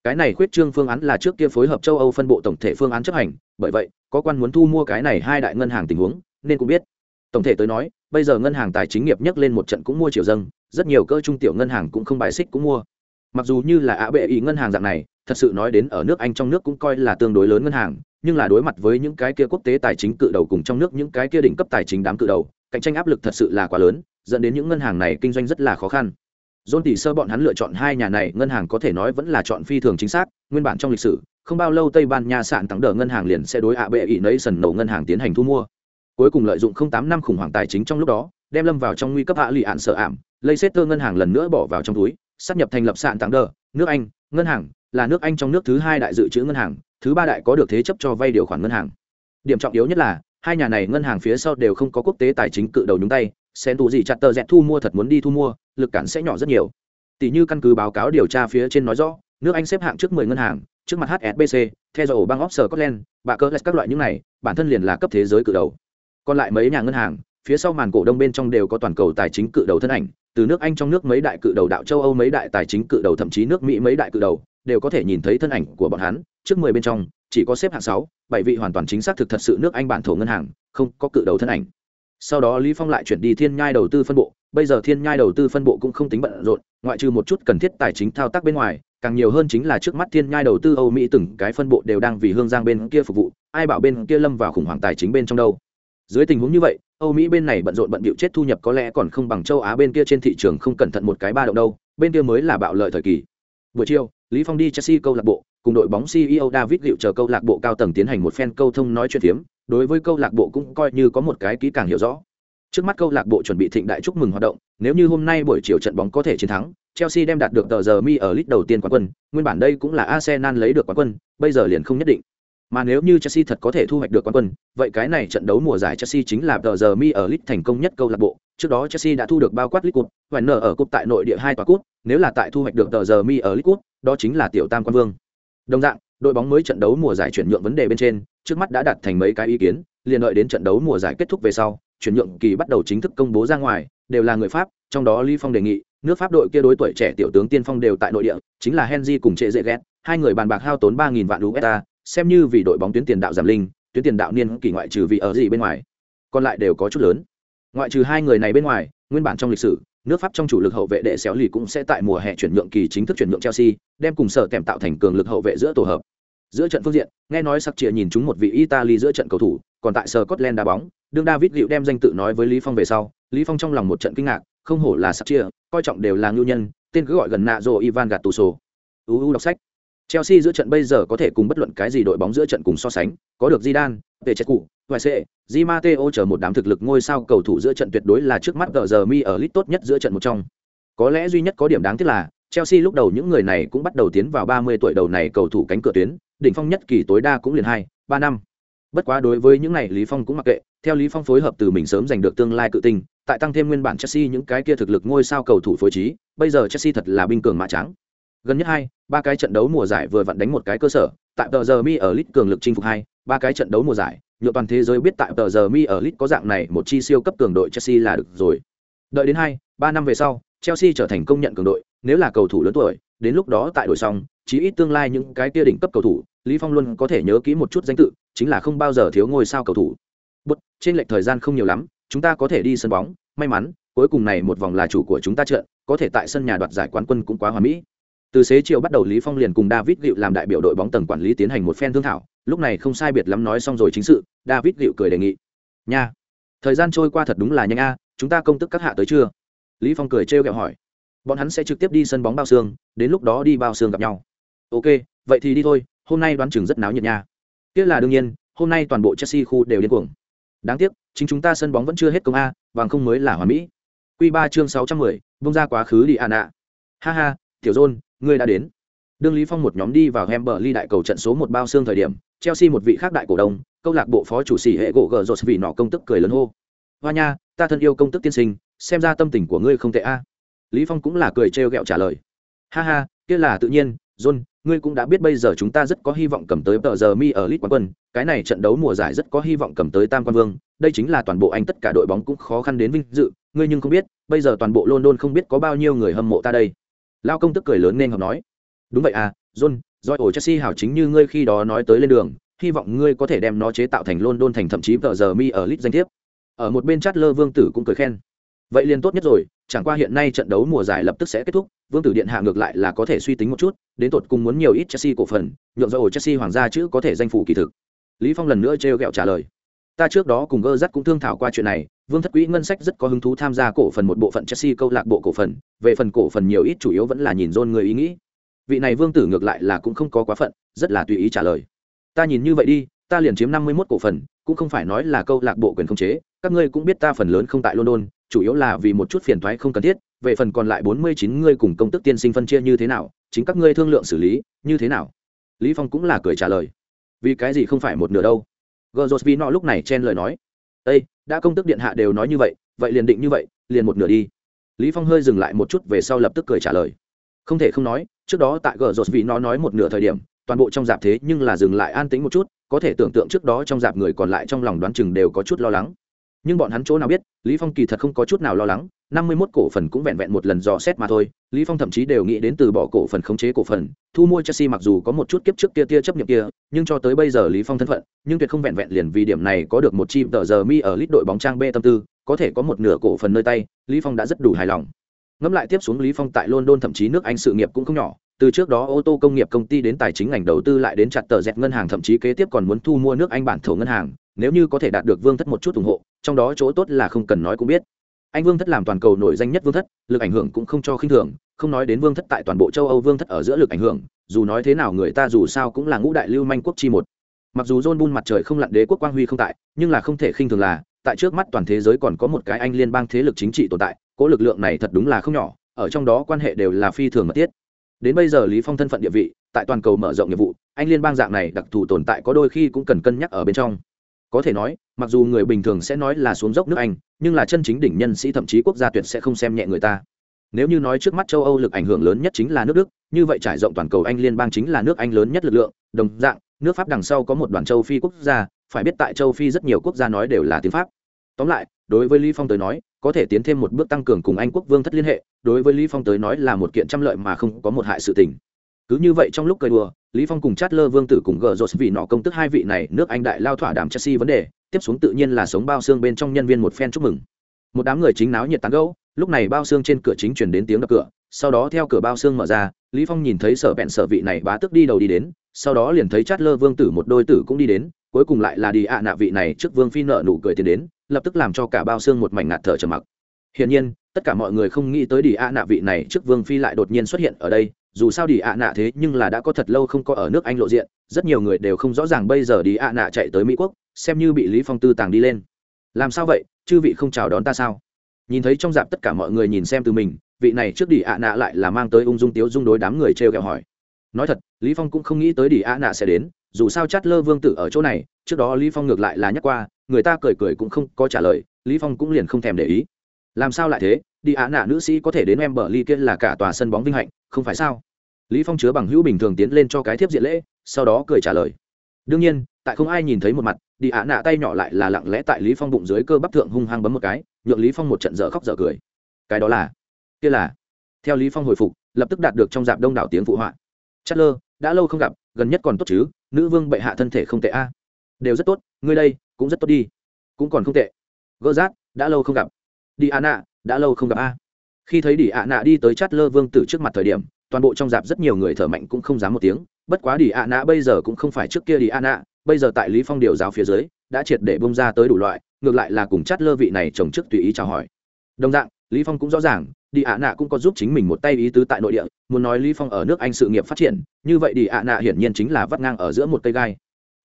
Cái này khuyết trương phương án là trước kia phối hợp châu âu phân bộ tổng thể phương án chấp hành, bởi vậy, có quan muốn thu mua cái này hai đại ngân hàng tình huống, nên cũng biết. Tổng thể tới nói, bây giờ ngân hàng tài chính nghiệp nhất lên một trận cũng mua chiều dâng, rất nhiều cơ trung tiểu ngân hàng cũng không bài xích cũng mua. Mặc dù như là ạ bệ ý ngân hàng dạng này, thật sự nói đến ở nước anh trong nước cũng coi là tương đối lớn ngân hàng, nhưng là đối mặt với những cái kia quốc tế tài chính cự đầu cùng trong nước những cái kia đỉnh cấp tài chính đám cự đầu, cạnh tranh áp lực thật sự là quá lớn, dẫn đến những ngân hàng này kinh doanh rất là khó khăn. John tỷ sơ bọn hắn lựa chọn hai nhà này, ngân hàng có thể nói vẫn là chọn phi thường chính xác, nguyên bản trong lịch sử, không bao lâu tây ban nha sạn tặng đỡ ngân hàng liền sẽ đối ạ bệ ỷ nấy sần nổ ngân hàng tiến hành thu mua cuối cùng lợi dụng không tám năm khủng hoảng tài chính trong lúc đó, đem lâm vào trong nguy cấp hạ lụy ạn sợ ảm, Leicester ngân hàng lần nữa bỏ vào trong túi, sắp nhập thành lập sạn tặng đỡ. nước anh, ngân hàng, là nước anh trong nước thứ hai đại dự trữ ngân hàng, thứ ba đại có được thế chấp cho vay điều khoản ngân hàng điểm trọng yếu nhất là, hai nhà này ngân hàng phía sau đều không có quốc tế tài chính cự đầu nhúng tay sen tù gì chặt tờ dẹt thu mua thật muốn đi thu mua lực cản sẽ nhỏ rất nhiều. Tỷ như căn cứ báo cáo điều tra phía trên nói rõ, nước anh xếp hạng trước 10 ngân hàng, trước mặt hsbc theo dõi bang of scotland, bà cơ các loại những này, bản thân liền là cấp thế giới cự đầu. Còn lại mấy nhà ngân hàng, phía sau màn cổ đông bên trong đều có toàn cầu tài chính cự đầu thân ảnh, từ nước anh trong nước mấy đại cự đầu đạo châu âu mấy đại tài chính cự đầu thậm chí nước mỹ mấy đại cự đầu, đều có thể nhìn thấy thân ảnh của bọn hắn, trước mười bên trong, chỉ có xếp hạng sáu, bảy vị hoàn toàn chính xác thực thật sự nước anh bản thổ ngân hàng, không có cự đầu thân ảnh sau đó lý phong lại chuyển đi thiên nhai đầu tư phân bộ, bây giờ thiên nhai đầu tư phân bộ cũng không tính bận rộn, ngoại trừ một chút cần thiết tài chính thao tác bên ngoài, càng nhiều hơn chính là trước mắt thiên nhai đầu tư âu mỹ từng cái phân bộ đều đang vì hương giang bên kia phục vụ, ai bảo bên kia lâm vào khủng hoảng tài chính bên trong đâu. Dưới tình huống như vậy, âu mỹ bên này bận rộn bận bịu chết thu nhập có lẽ còn không bằng châu á bên kia trên thị trường không cẩn thận một cái ba động đâu, bên kia mới là bạo lợi thời kỳ. Buổi chiều lý phong đi chelsea câu lạc bộ, cùng đội bóng ceo david liệu chờ câu lạc bộ cao tầng tiến hành một phen câu thông nói chuyện phiếm, đối với câu lạc bộ cũng coi như có một cái kỹ càng hiểu rõ. Trước mắt câu lạc bộ chuẩn bị thịnh đại chúc mừng hoạt động, nếu như hôm nay buổi chiều trận bóng có thể chiến thắng, chelsea đem đạt được tờ giờ mi ở lit đầu tiên quán quân, nguyên bản đây cũng là arsenal lấy được quán quân, bây giờ liền không nhất định mà nếu như Chelsea thật có thể thu hoạch được quán quân, vậy cái này trận đấu mùa giải Chelsea chính là tờ giờ mi ở League thành công nhất câu lạc bộ. Trước đó Chelsea đã thu được bao quát League Cup, và nở ở cúp tại nội địa hai tòa cúp, nếu là tại thu hoạch được tờ giờ mi ở League Cup, đó chính là tiểu tam quan vương. Đồng dạng, đội bóng mới trận đấu mùa giải chuyển nhượng vấn đề bên trên, trước mắt đã đạt thành mấy cái ý kiến, liền đợi đến trận đấu mùa giải kết thúc về sau, chuyển nhượng kỳ bắt đầu chính thức công bố ra ngoài, đều là người Pháp, trong đó Lý Phong đề nghị, nước Pháp đội kia đối tuổi trẻ tiểu tướng tiên phong đều tại nội địa, chính là Henry cùng Trệ Dệ Ghét, hai người bàn bạc hao tốn 3000 vạn USD, xem như vì đội bóng tuyến tiền đạo giảm linh, tuyến tiền đạo niên kỳ ngoại trừ vì ở gì bên ngoài, còn lại đều có chút lớn. Ngoại trừ hai người này bên ngoài, nguyên bản trong lịch sử, nước pháp trong chủ lực hậu vệ đệ xéo lì cũng sẽ tại mùa hè chuyển nhượng kỳ chính thức chuyển nhượng chelsea, đem cùng sở kèm tạo thành cường lực hậu vệ giữa tổ hợp. Giữa trận phương diện, nghe nói sắc chìa nhìn chúng một vị italy giữa trận cầu thủ, còn tại sở scotland đá bóng, đương david liệu đem danh tự nói với lý phong về sau, lý phong trong lòng một trận kinh ngạc, không hổ là sắc chìa coi trọng đều là ngưu nhân, tên cứ gọi gần nạ rồ ivan gattuso. Uu đọc sách. Chelsea giữa trận bây giờ có thể cùng bất luận cái gì đội bóng giữa trận cùng so sánh, có được Zidane, Pechescu, Weise, Di Matteo chờ một đám thực lực ngôi sao cầu thủ giữa trận tuyệt đối là trước mắt tờ giờ mi ở lit tốt nhất giữa trận một trong. Có lẽ duy nhất có điểm đáng tiếc là Chelsea lúc đầu những người này cũng bắt đầu tiến vào 30 tuổi đầu này cầu thủ cánh cửa tuyến, đỉnh phong nhất kỳ tối đa cũng liền 2, 3 năm. Bất quá đối với những này Lý Phong cũng mặc kệ, theo Lý Phong phối hợp từ mình sớm giành được tương lai cự tinh, tại tăng thêm nguyên bản Chelsea những cái kia thực lực ngôi sao cầu thủ phối trí, bây giờ Chelsea thật là binh cường mã trắng gần nhất hai ba cái trận đấu mùa giải vừa vặn đánh một cái cơ sở tại tờ giờ mi ở lit cường lực chinh phục hai ba cái trận đấu mùa giải nhựa toàn thế giới biết tại tờ giờ mi ở lit có dạng này một chi siêu cấp cường đội chelsea là được rồi. Đợi đến hai ba năm về sau chelsea trở thành công nhận cường đội nếu là cầu thủ lớn tuổi đến lúc đó tại đội xong chí ít tương lai những cái kia đỉnh cấp cầu thủ lý phong luôn có thể nhớ kỹ một chút danh tự chính là không bao giờ thiếu ngôi sao cầu thủ. Bút, trên lệch thời gian không nhiều lắm chúng ta có thể đi sân bóng may mắn cuối cùng này một vòng là chủ của chúng ta trận có thể tại sân nhà đoạt giải quán quân cũng quá hoàn mỹ từ xế chiều bắt đầu lý phong liền cùng david gịu làm đại biểu đội bóng tầng quản lý tiến hành một phen thương thảo, lúc này không sai biệt lắm nói xong rồi chính sự, david gịu cười đề nghị. Nha, thời gian trôi qua thật đúng là nhanh a, chúng ta công tức các hạ tới chưa? Lý phong cười trêu ghẹo hỏi. Bọn hắn sẽ trực tiếp đi sân bóng bao xương, đến lúc đó đi bao xương gặp nhau. Ok, vậy thì đi thôi, hôm nay đoán chừng rất náo nhiệt nha. Tiếc là đương nhiên, hôm nay toàn bộ chelsea khu đều điên cuồng. Đáng tiếc, chính chúng ta sân bóng vẫn chưa hết công a, vàng không mới là hoàn mỹ. Quy 3 chương sáu trăm mười, bung ra quá khứ đi à nạ ha ha, tiểu dôn ngươi đã đến. Đương lý phong một nhóm đi vào Hemberley đại cầu trận số một bao xương thời điểm, chelsea một vị khác đại cổ đông, câu lạc bộ phó chủ sĩ hệ gỗ gờ rột vì nọ công tức cười lớn hô. Hoa nha, ta thân yêu công tức tiên sinh, xem ra tâm tình của ngươi không tệ a. Lý phong cũng là cười trêu ghẹo trả lời. Ha ha, kia là tự nhiên, john, ngươi cũng đã biết bây giờ chúng ta rất có hy vọng cầm tới tờ giờ mi ở lit quán quân, cái này trận đấu mùa giải rất có hy vọng cầm tới tam quan vương, đây chính là toàn bộ anh tất cả đội bóng cũng khó khăn đến vinh dự, ngươi nhưng không biết, bây giờ toàn bộ london không biết có bao nhiêu người hâm mộ ta đây lao công tức cười lớn nên học nói, đúng vậy à john doi ổ chelsea hảo chính như ngươi khi đó nói tới lên đường, hy vọng ngươi có thể đem nó chế tạo thành london thành thậm chí tờ giờ mi ở lit danh thiếp. Ở một bên chát lơ vương tử cũng cười khen, vậy liền tốt nhất rồi, chẳng qua hiện nay trận đấu mùa giải lập tức sẽ kết thúc, vương tử điện hạ ngược lại là có thể suy tính một chút, đến tột cùng muốn nhiều ít chelsea cổ phần, nhượng do ổ chelsea hoàng gia chữ có thể danh phủ kỳ thực. Lý phong lần nữa trêu ghẹo trả lời ta trước đó cùng gơ dắt cũng thương thảo qua chuyện này, vương thất quỹ ngân sách rất có hứng thú tham gia cổ phần một bộ phận chelsea câu lạc bộ cổ phần, về phần cổ phần nhiều ít chủ yếu vẫn là nhìn dôn người ý nghĩ. Vị này vương tử ngược lại là cũng không có quá phận, rất là tùy ý trả lời. Ta nhìn như vậy đi, ta liền chiếm năm mươi 51 cổ phần, cũng không phải nói là câu lạc bộ quyền không chế, các ngươi cũng biết ta phần lớn không tại london, chủ yếu là vì một chút phiền toái không cần thiết, về phần còn lại bốn mươi chín ngươi cùng công tức tiên sinh phân chia như thế nào, chính các ngươi thương lượng xử lý, như thế nào? Lý phong cũng là cười trả lời. Vì cái gì không phải một nửa đâu? Gờ rột vì nọ lúc này chen lời nói. Ây đã công tức điện hạ đều nói như vậy vậy liền định như vậy, liền một nửa đi. Lý phong hơi dừng lại một chút về sau lập tức cười trả lời. Không thể không nói, trước đó tại gờ rột vì nó nói một nửa thời điểm, toàn bộ trong dạp thế nhưng là dừng lại an tĩnh một chút, có thể tưởng tượng trước đó trong dạp người còn lại trong lòng đoán chừng đều có chút lo lắng nhưng bọn hắn chỗ nào biết, lý phong kỳ thật không có chút nào lo lắng, năm mươi 51 cổ phần cũng vẹn vẹn một lần dò xét mà thôi, lý phong thậm chí đều nghĩ đến từ bỏ cổ phần khống chế cổ phần, thu mua chelsea mặc dù có một chút kiếp trước kia tia chấp nhận kia, nhưng cho tới bây giờ lý phong thân phận, nhưng tuyệt không vẹn vẹn liền vì điểm này có được một chi tờ giờ mi ở lít đội bóng trang b tâm tư, có thể có một nửa cổ phần nơi tay, lý phong đã rất đủ hài lòng. Ngẫm lại tiếp xuống lý phong tại london thậm chí nước anh sự nghiệp cũng không nhỏ, từ trước đó ô tô công nghiệp công ty đến tài chính ngành đầu tư lại đến chặt tờ dẹt ngân hàng, thậm chí kế tiếp còn muốn thu mua nước anh bản thổ ngân hàng, nếu như có thể đạt được vương thất một chút ủng hộ trong đó chỗ tốt là không cần nói cũng biết. Anh vương thất làm toàn cầu nổi danh nhất vương thất, lực ảnh hưởng cũng không cho khinh thường, không nói đến vương thất tại toàn bộ châu âu vương thất ở giữa lực ảnh hưởng, dù nói thế nào người ta dù sao cũng là ngũ đại lưu manh quốc chi một. Mặc dù john bun mặt trời không lặn đế quốc quang huy không tại, nhưng là không thể khinh thường là, tại trước mắt toàn thế giới còn có một cái anh liên bang thế lực chính trị tồn tại cỗ lực lượng này thật đúng là không nhỏ, ở trong đó quan hệ đều là phi thường mật thiết. Đến bây giờ lý phong thân phận địa vị, tại toàn cầu mở rộng nghiệp vụ, anh liên bang dạng này đặc thù tồn tại có đôi khi cũng cần cân nhắc ở bên trong có thể nói, mặc dù người bình thường sẽ nói là xuống dốc nước anh, nhưng là chân chính đỉnh nhân sĩ thậm chí quốc gia tuyệt sẽ không xem nhẹ người ta. Nếu như nói trước mắt châu âu lực ảnh hưởng lớn nhất chính là nước đức, như vậy trải rộng toàn cầu anh liên bang chính là nước anh lớn nhất lực lượng, đồng dạng, nước pháp đằng sau có một đoàn châu phi quốc gia, phải biết tại châu phi rất nhiều quốc gia nói đều là tiếng pháp. Tóm lại, đối với lý phong tới nói, có thể tiến thêm một bước tăng cường cùng anh quốc vương thất liên hệ, đối với lý phong tới nói là một kiện trăm lợi mà không có một hại sự tình. Cứ như vậy trong lúc cười đùa lý phong cùng chát lơ vương tử cùng gờ rột vì nọ công tức hai vị này, nước anh đại lao thỏa đàm chelsea vấn đề, tiếp xuống tự nhiên là sống bao xương bên trong nhân viên một phen chúc mừng. Một đám người chính náo nhiệt tán gẫu, lúc này bao xương trên cửa chính truyền đến tiếng đập cửa, sau đó theo cửa bao xương mở ra, lý phong nhìn thấy sở bẹn sở vị này bá tức đi đầu đi đến, sau đó liền thấy chát lơ vương tử một đôi tử cũng đi đến, cuối cùng lại là đi ạ nạ vị này trước vương phi nợ nụ cười tiến đến, lập tức làm cho cả bao xương một mảnh ngạt thở trầm mặc. Hiển nhiên, tất cả mọi người không nghĩ tới đi ạ nạ vị này trước vương phi lại đột nhiên xuất hiện ở đây dù sao đi ạ nạ thế nhưng là đã có thật lâu không có ở nước anh lộ diện, rất nhiều người đều không rõ ràng bây giờ đi ạ nạ chạy tới mỹ quốc, xem như bị lý phong tư tàng đi lên. Làm sao vậy, chư vị không chào đón ta sao? Nhìn thấy trong dạp tất cả mọi người nhìn xem từ mình, vị này trước đi ạ nạ lại là mang tới ung dung tiếu dung đối đám người trêu ghẹo hỏi. Nói thật, lý phong cũng không nghĩ tới đi ạ nạ sẽ đến, dù sao chát lơ vương tử ở chỗ này, trước đó lý phong ngược lại là nhắc qua, người ta cười cười cũng không có trả lời, lý phong cũng liền không thèm để ý. Làm sao lại thế, đi ạ nạ nữ sĩ có thể đến em bờ ly kia là cả tòa sân bóng vinh hạnh không phải sao? Lý phong chứa bằng hữu bình thường tiến lên cho cái thiếp diện lễ, sau đó cười trả lời. Đương nhiên, tại không ai nhìn thấy một mặt, đi ạ nạ tay nhỏ lại là lặng lẽ tại lý phong bụng dưới cơ bắp thượng hung hăng bấm một cái, nhượng lý phong một trận dở khóc dở cười. Cái đó là, kia là. Theo lý phong hồi phục, lập tức đạt được trong dạp đông đảo tiếng phụ họa. Chất lơ đã lâu không gặp, gần nhất còn tốt chứ, nữ vương bệ hạ thân thể không tệ a. Đều rất tốt, ngươi đây, cũng rất tốt đi. Cũng còn không tệ. Gỡ rát đã lâu không gặp. Đi ạ nạ, đã lâu không gặp a khi thấy đỉ ạ nạ đi tới chát lơ vương tử trước mặt thời điểm, toàn bộ trong dạp rất nhiều người thở mạnh cũng không dám một tiếng. Bất quá đỉ ạ nạ bây giờ cũng không phải trước kia đỉ ạ nạ, bây giờ tại lý phong điều giáo phía dưới, đã triệt để bông ra tới đủ loại, ngược lại là cùng chát lơ vị này chồng trước tùy ý chào hỏi. Đồng dạng, lý phong cũng rõ ràng đi ạ nạ cũng có giúp chính mình một tay ý tứ tại nội địa, muốn nói lý phong ở nước anh sự nghiệp phát triển, như vậy đi ạ nạ hiển nhiên chính là vắt ngang ở giữa một cây gai.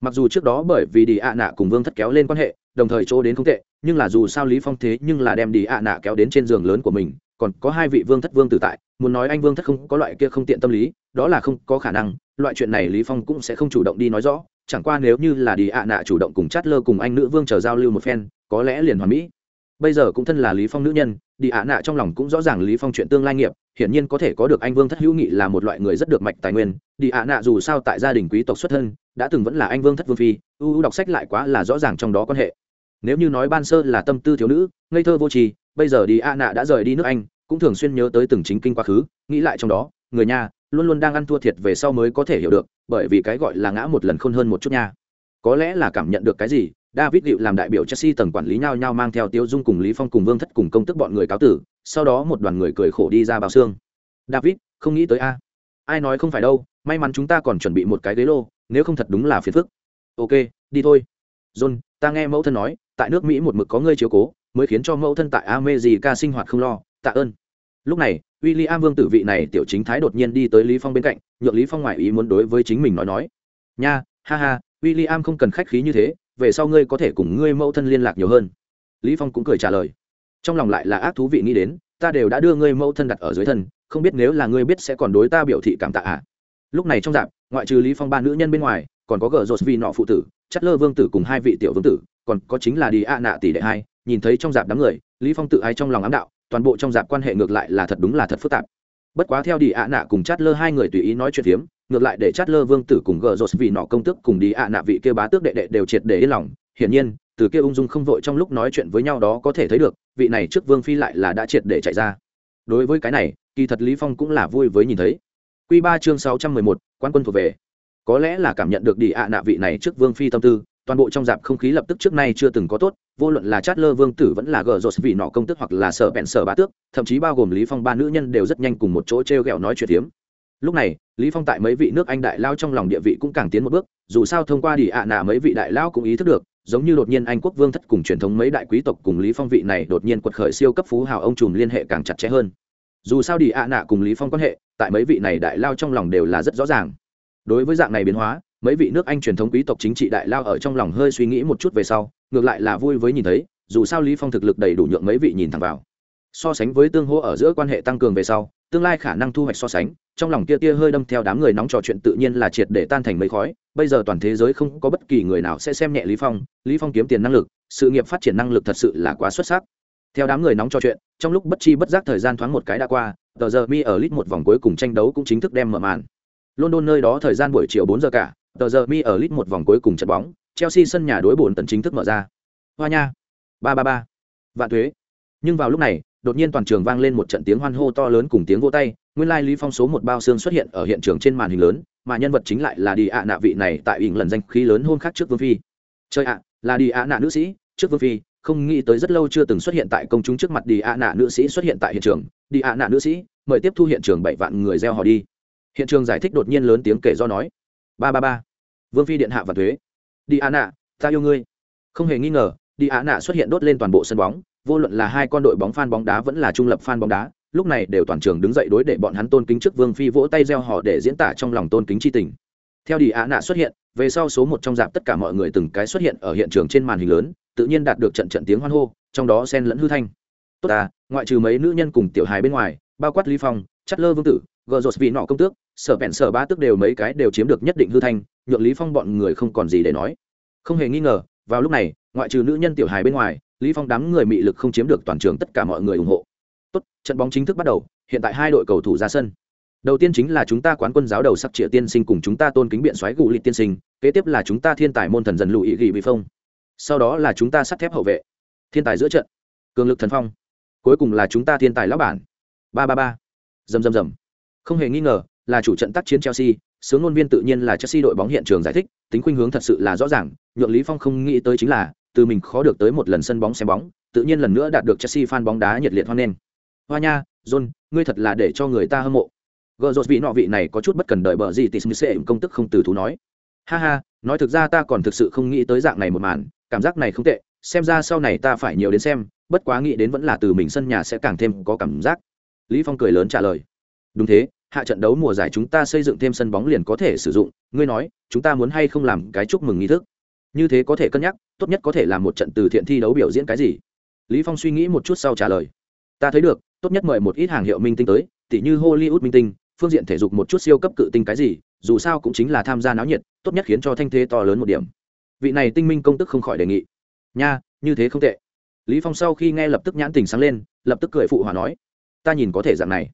Mặc dù trước đó bởi vì đi ạ nạ cùng vương thất kéo lên quan hệ, đồng thời chỗ đến không tệ, nhưng là dù sao lý phong thế nhưng là đem đi ạ nạ kéo đến trên giường lớn của mình còn có hai vị vương thất vương tử tại, muốn nói anh vương thất không có loại kia không tiện tâm lý, đó là không có khả năng, loại chuyện này lý phong cũng sẽ không chủ động đi nói rõ, chẳng qua nếu như là đi ạ nạ chủ động cùng chát lơ cùng anh nữ vương chờ giao lưu một phen, có lẽ liền hoàn mỹ. Bây giờ cũng thân là lý phong nữ nhân đi ạ nạ trong lòng cũng rõ ràng lý phong chuyện tương lai nghiệp, hiển nhiên có thể có được anh vương thất hữu nghị là một loại người rất được mạch tài nguyên. Đi ạ nạ dù sao tại gia đình quý tộc xuất thân, đã từng vẫn là anh vương thất vương phi ưu đọc sách lại quá là rõ ràng trong đó quan hệ. Nếu như nói ban sơ là tâm tư thiếu nữ, ngây thơ vô trì bây giờ đi a nạ đã rời đi nước anh, cũng thường xuyên nhớ tới từng chính kinh quá khứ, nghĩ lại trong đó, người nhà luôn luôn đang ăn thua thiệt về sau mới có thể hiểu được, bởi vì cái gọi là ngã một lần khôn hơn một chút nha. Có lẽ là cảm nhận được cái gì, david liệu làm đại biểu chelsea tầng quản lý nhau nhau mang theo tiêu dung cùng lý phong cùng vương thất cùng công tức bọn người cáo tử, sau đó một đoàn người cười khổ đi ra bao xương. David, không nghĩ tới a. Ai nói không phải đâu, may mắn chúng ta còn chuẩn bị một cái ghế lô, nếu không thật đúng là phiền phức. Ok, đi thôi. John, ta nghe mẫu thân nói, tại nước mỹ một mực có ngươi chiếu cố mới khiến cho mẫu thân tại america sinh hoạt không lo, tạ ơn. Lúc này, William vương tử vị này tiểu chính thái đột nhiên đi tới lý phong bên cạnh, nhượng lý phong ngoại ý muốn đối với chính mình nói nói. Nha, ha ha, William không cần khách khí như thế, về sau ngươi có thể cùng ngươi mẫu thân liên lạc nhiều hơn. Lý phong cũng cười trả lời. Trong lòng lại là ác thú vị nghĩ đến, ta đều đã đưa ngươi mẫu thân đặt ở dưới thân, không biết nếu là ngươi biết sẽ còn đối ta biểu thị cảm tạ à. Lúc này trong dạp, ngoại trừ lý phong ba nữ nhân bên ngoài còn có gờ rột vì nọ phụ tử, chất lơ vương tử cùng hai vị tiểu vương tử, còn có chính là đi a nạ tỷ đệ hai, nhìn thấy trong dạp đám người, lý phong tự ai trong lòng ám đạo, toàn bộ trong dạp quan hệ ngược lại là thật đúng là thật phức tạp. Bất quá theo đi a nạ cùng chát lơ hai người tùy ý nói chuyện phiếm, ngược lại để chát lơ vương tử cùng gờ rột vì nọ công tước cùng đi a nạ vị kia bá tước đệ đệ đều triệt để yên lòng. Hiển nhiên, từ kia ung dung không vội trong lúc nói chuyện với nhau đó có thể thấy được, vị này trước vương phi lại là đã triệt để chạy ra. Đối với cái này, kỳ thật lý phong cũng là vui với nhìn thấy. Quy ba chương sáu trăm mười một, quan quân thuộc về có lẽ là cảm nhận được đi ạ nạ vị này trước vương phi tâm tư, toàn bộ trong dạp không khí lập tức trước nay chưa từng có tốt, vô luận là chát lơ vương tử vẫn là gờ rột vị nọ công tức hoặc là sợ bẹn sợ bá tước, thậm chí bao gồm lý phong ba nữ nhân đều rất nhanh cùng một chỗ t r ghẹo nói chuyện tiếm lúc này, lý phong tại mấy vị nước anh đại lao trong lòng địa vị cũng càng tiến một bước, dù sao thông qua đi ạ nạ mấy vị đại lao cũng ý thức được, giống như đột nhiên anh quốc vương thất cùng truyền thống mấy đại quý tộc cùng lý phong vị này đột nhiên quật khởi siêu cấp phú hào ông trùm liên hệ càng chặt chẽ hơn. Dù sao đi ạ nạ cùng lý phong quan hệ, tại mấy vị này đại lao trong lòng đều là rất rõ ràng đối với dạng này biến hóa, mấy vị nước anh truyền thống quý tộc chính trị đại lao ở trong lòng hơi suy nghĩ một chút về sau, ngược lại là vui với nhìn thấy, dù sao lý phong thực lực đầy đủ nhượng mấy vị nhìn thẳng vào. So sánh với tương hỗ ở giữa quan hệ tăng cường về sau, tương lai khả năng thu hoạch so sánh, trong lòng kia tia hơi đâm theo đám người nóng trò chuyện tự nhiên là triệt để tan thành mấy khói. Bây giờ toàn thế giới không có bất kỳ người nào sẽ xem nhẹ lý phong lý phong kiếm tiền năng lực, sự nghiệp phát triển năng lực thật sự là quá xuất sắc. Theo đám người nóng trò chuyện, trong lúc bất chi bất giác thời gian thoáng một cái đã qua, tờ giờ mi ở lit một vòng cuối cùng tranh đấu cũng chính thức đem mở màn london nơi đó thời gian buổi chiều bốn giờ cả, tờ giờ mi ở lit một vòng cuối cùng trận bóng, chelsea sân nhà đối bổn tần chính thức mở ra. Hoa nha. Ba ba ba. Vạn thuế. Nhưng vào lúc này, đột nhiên toàn trường vang lên một trận tiếng hoan hô to lớn cùng tiếng vỗ tay, nguyên lai lý phong số một bao xương xuất hiện ở hiện trường trên màn hình lớn, mà nhân vật chính lại là đi ạ nạ vị này tại ỉn lần danh khí lớn hôn khác trước vương phi. Chơi ạ, là đi ạ nạ nữ sĩ, trước vương phi, không nghĩ tới rất lâu chưa từng xuất hiện tại công chúng trước mặt đi ạ nạ nữ sĩ xuất hiện tại hiện trường. Đi ạ nạ nữ sĩ, mời tiếp thu hiện trường bảy vạn người gieo họ đi hiện trường giải thích đột nhiên lớn tiếng kể do nói, ba ba ba, vương phi điện hạ và thuế, đi ạ nạ, ta yêu ngươi. Không hề nghi ngờ, đi ạ nạ xuất hiện đốt lên toàn bộ sân bóng, vô luận là hai con đội bóng fan bóng đá vẫn là trung lập fan bóng đá, lúc này đều toàn trường đứng dậy đối để bọn hắn tôn kính trước vương phi vỗ tay gieo họ để diễn tả trong lòng tôn kính tri tình. Theo đi ạ nạ xuất hiện, về sau số một trong dạp tất cả mọi người từng cái xuất hiện ở hiện trường trên màn hình lớn, tự nhiên đạt được trận trận tiếng hoan hô, trong đó xen lẫn hư thanh. Tốt ta, ngoại trừ mấy nữ nhân cùng tiểu hài bên ngoài, bao quát ly phong chất lơ vương tử, gờ rột vị nọ công tước, sở bẹn sở ba tước đều mấy cái đều chiếm được nhất định hư thanh, nhượng lý phong bọn người không còn gì để nói. Không hề nghi ngờ, vào lúc này, ngoại trừ nữ nhân tiểu hài bên ngoài, lý phong đám người mị lực không chiếm được toàn trường tất cả mọi người ủng hộ. Tốt, trận bóng chính thức bắt đầu, hiện tại hai đội cầu thủ ra sân. Đầu tiên chính là chúng ta quán quân giáo đầu sắc trịa tiên sinh cùng chúng ta tôn kính biện xoáy gù lịch tiên sinh, kế tiếp là chúng ta thiên tài môn thần dần lụy ghi bị phong. Sau đó là chúng ta sắt thép hậu vệ. Thiên tài giữa trận. Cường lực thần phong. Cuối cùng là chúng ta thiên tài lão bản. Ba ba ba dầm dầm dầm không hề nghi ngờ, là chủ trận tác chiến chelsea, sướng ngôn viên tự nhiên là chelsea đội bóng hiện trường giải thích, tính khuynh hướng thật sự là rõ ràng, nhượng lý phong không nghĩ tới chính là, từ mình khó được tới một lần sân bóng xem bóng, tự nhiên lần nữa đạt được chelsea fan bóng đá nhiệt liệt hoan nghênh. Hoa nha, john, ngươi thật là để cho người ta hâm mộ. Gờ rột vị nọ vị này có chút bất cần đợi bờ gì thì sẽ công tức không từ thú nói. Ha ha, nói thực ra ta còn thực sự không nghĩ tới dạng này một màn, cảm giác này không tệ, xem ra sau này ta phải nhiều đến xem, bất quá nghĩ đến vẫn là từ mình sân nhà sẽ càng thêm có cảm giác lý phong cười lớn trả lời. Đúng thế, hạ trận đấu mùa giải chúng ta xây dựng thêm sân bóng liền có thể sử dụng, ngươi nói, chúng ta muốn hay không làm cái chúc mừng nghi thức? Như thế có thể cân nhắc, tốt nhất có thể làm một trận từ thiện thi đấu biểu diễn cái gì? Lý phong suy nghĩ một chút sau trả lời. Ta thấy được, tốt nhất mời một ít hàng hiệu minh tinh tới, tỉ như hollywood minh tinh, phương diện thể dục một chút siêu cấp cự tinh cái gì, dù sao cũng chính là tham gia náo nhiệt, tốt nhất khiến cho thanh thế to lớn một điểm. Vị này tinh minh công tức không khỏi đề nghị. Nha, như thế không tệ. Lý phong sau khi nghe lập tức nhãn tình sáng lên, lập tức cười phụ hòa nói ta nhìn có thể dạng này.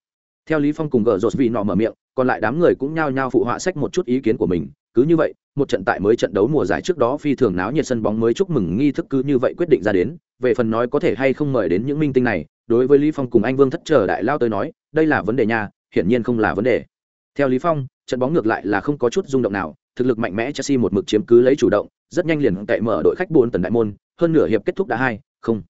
Theo lý phong cùng gờ rột vị nọ mở miệng, còn lại đám người cũng nhao nhao phụ họa sách một chút ý kiến của mình. Cứ như vậy, một trận tại mới trận đấu mùa giải trước đó phi thường náo nhiệt sân bóng mới chúc mừng nghi thức cứ như vậy quyết định ra đến. Về phần nói có thể hay không mời đến những minh tinh này, đối với lý phong cùng anh vương thất chờ đại lao tới nói, đây là vấn đề nha, hiển nhiên không là vấn đề. Theo lý phong, trận bóng ngược lại là không có chút rung động nào, thực lực mạnh mẽ chelsea một mực chiếm cứ lấy chủ động, rất nhanh liền tại mở đội khách bốn tần đại môn, hơn nửa hiệp kết thúc đã hai không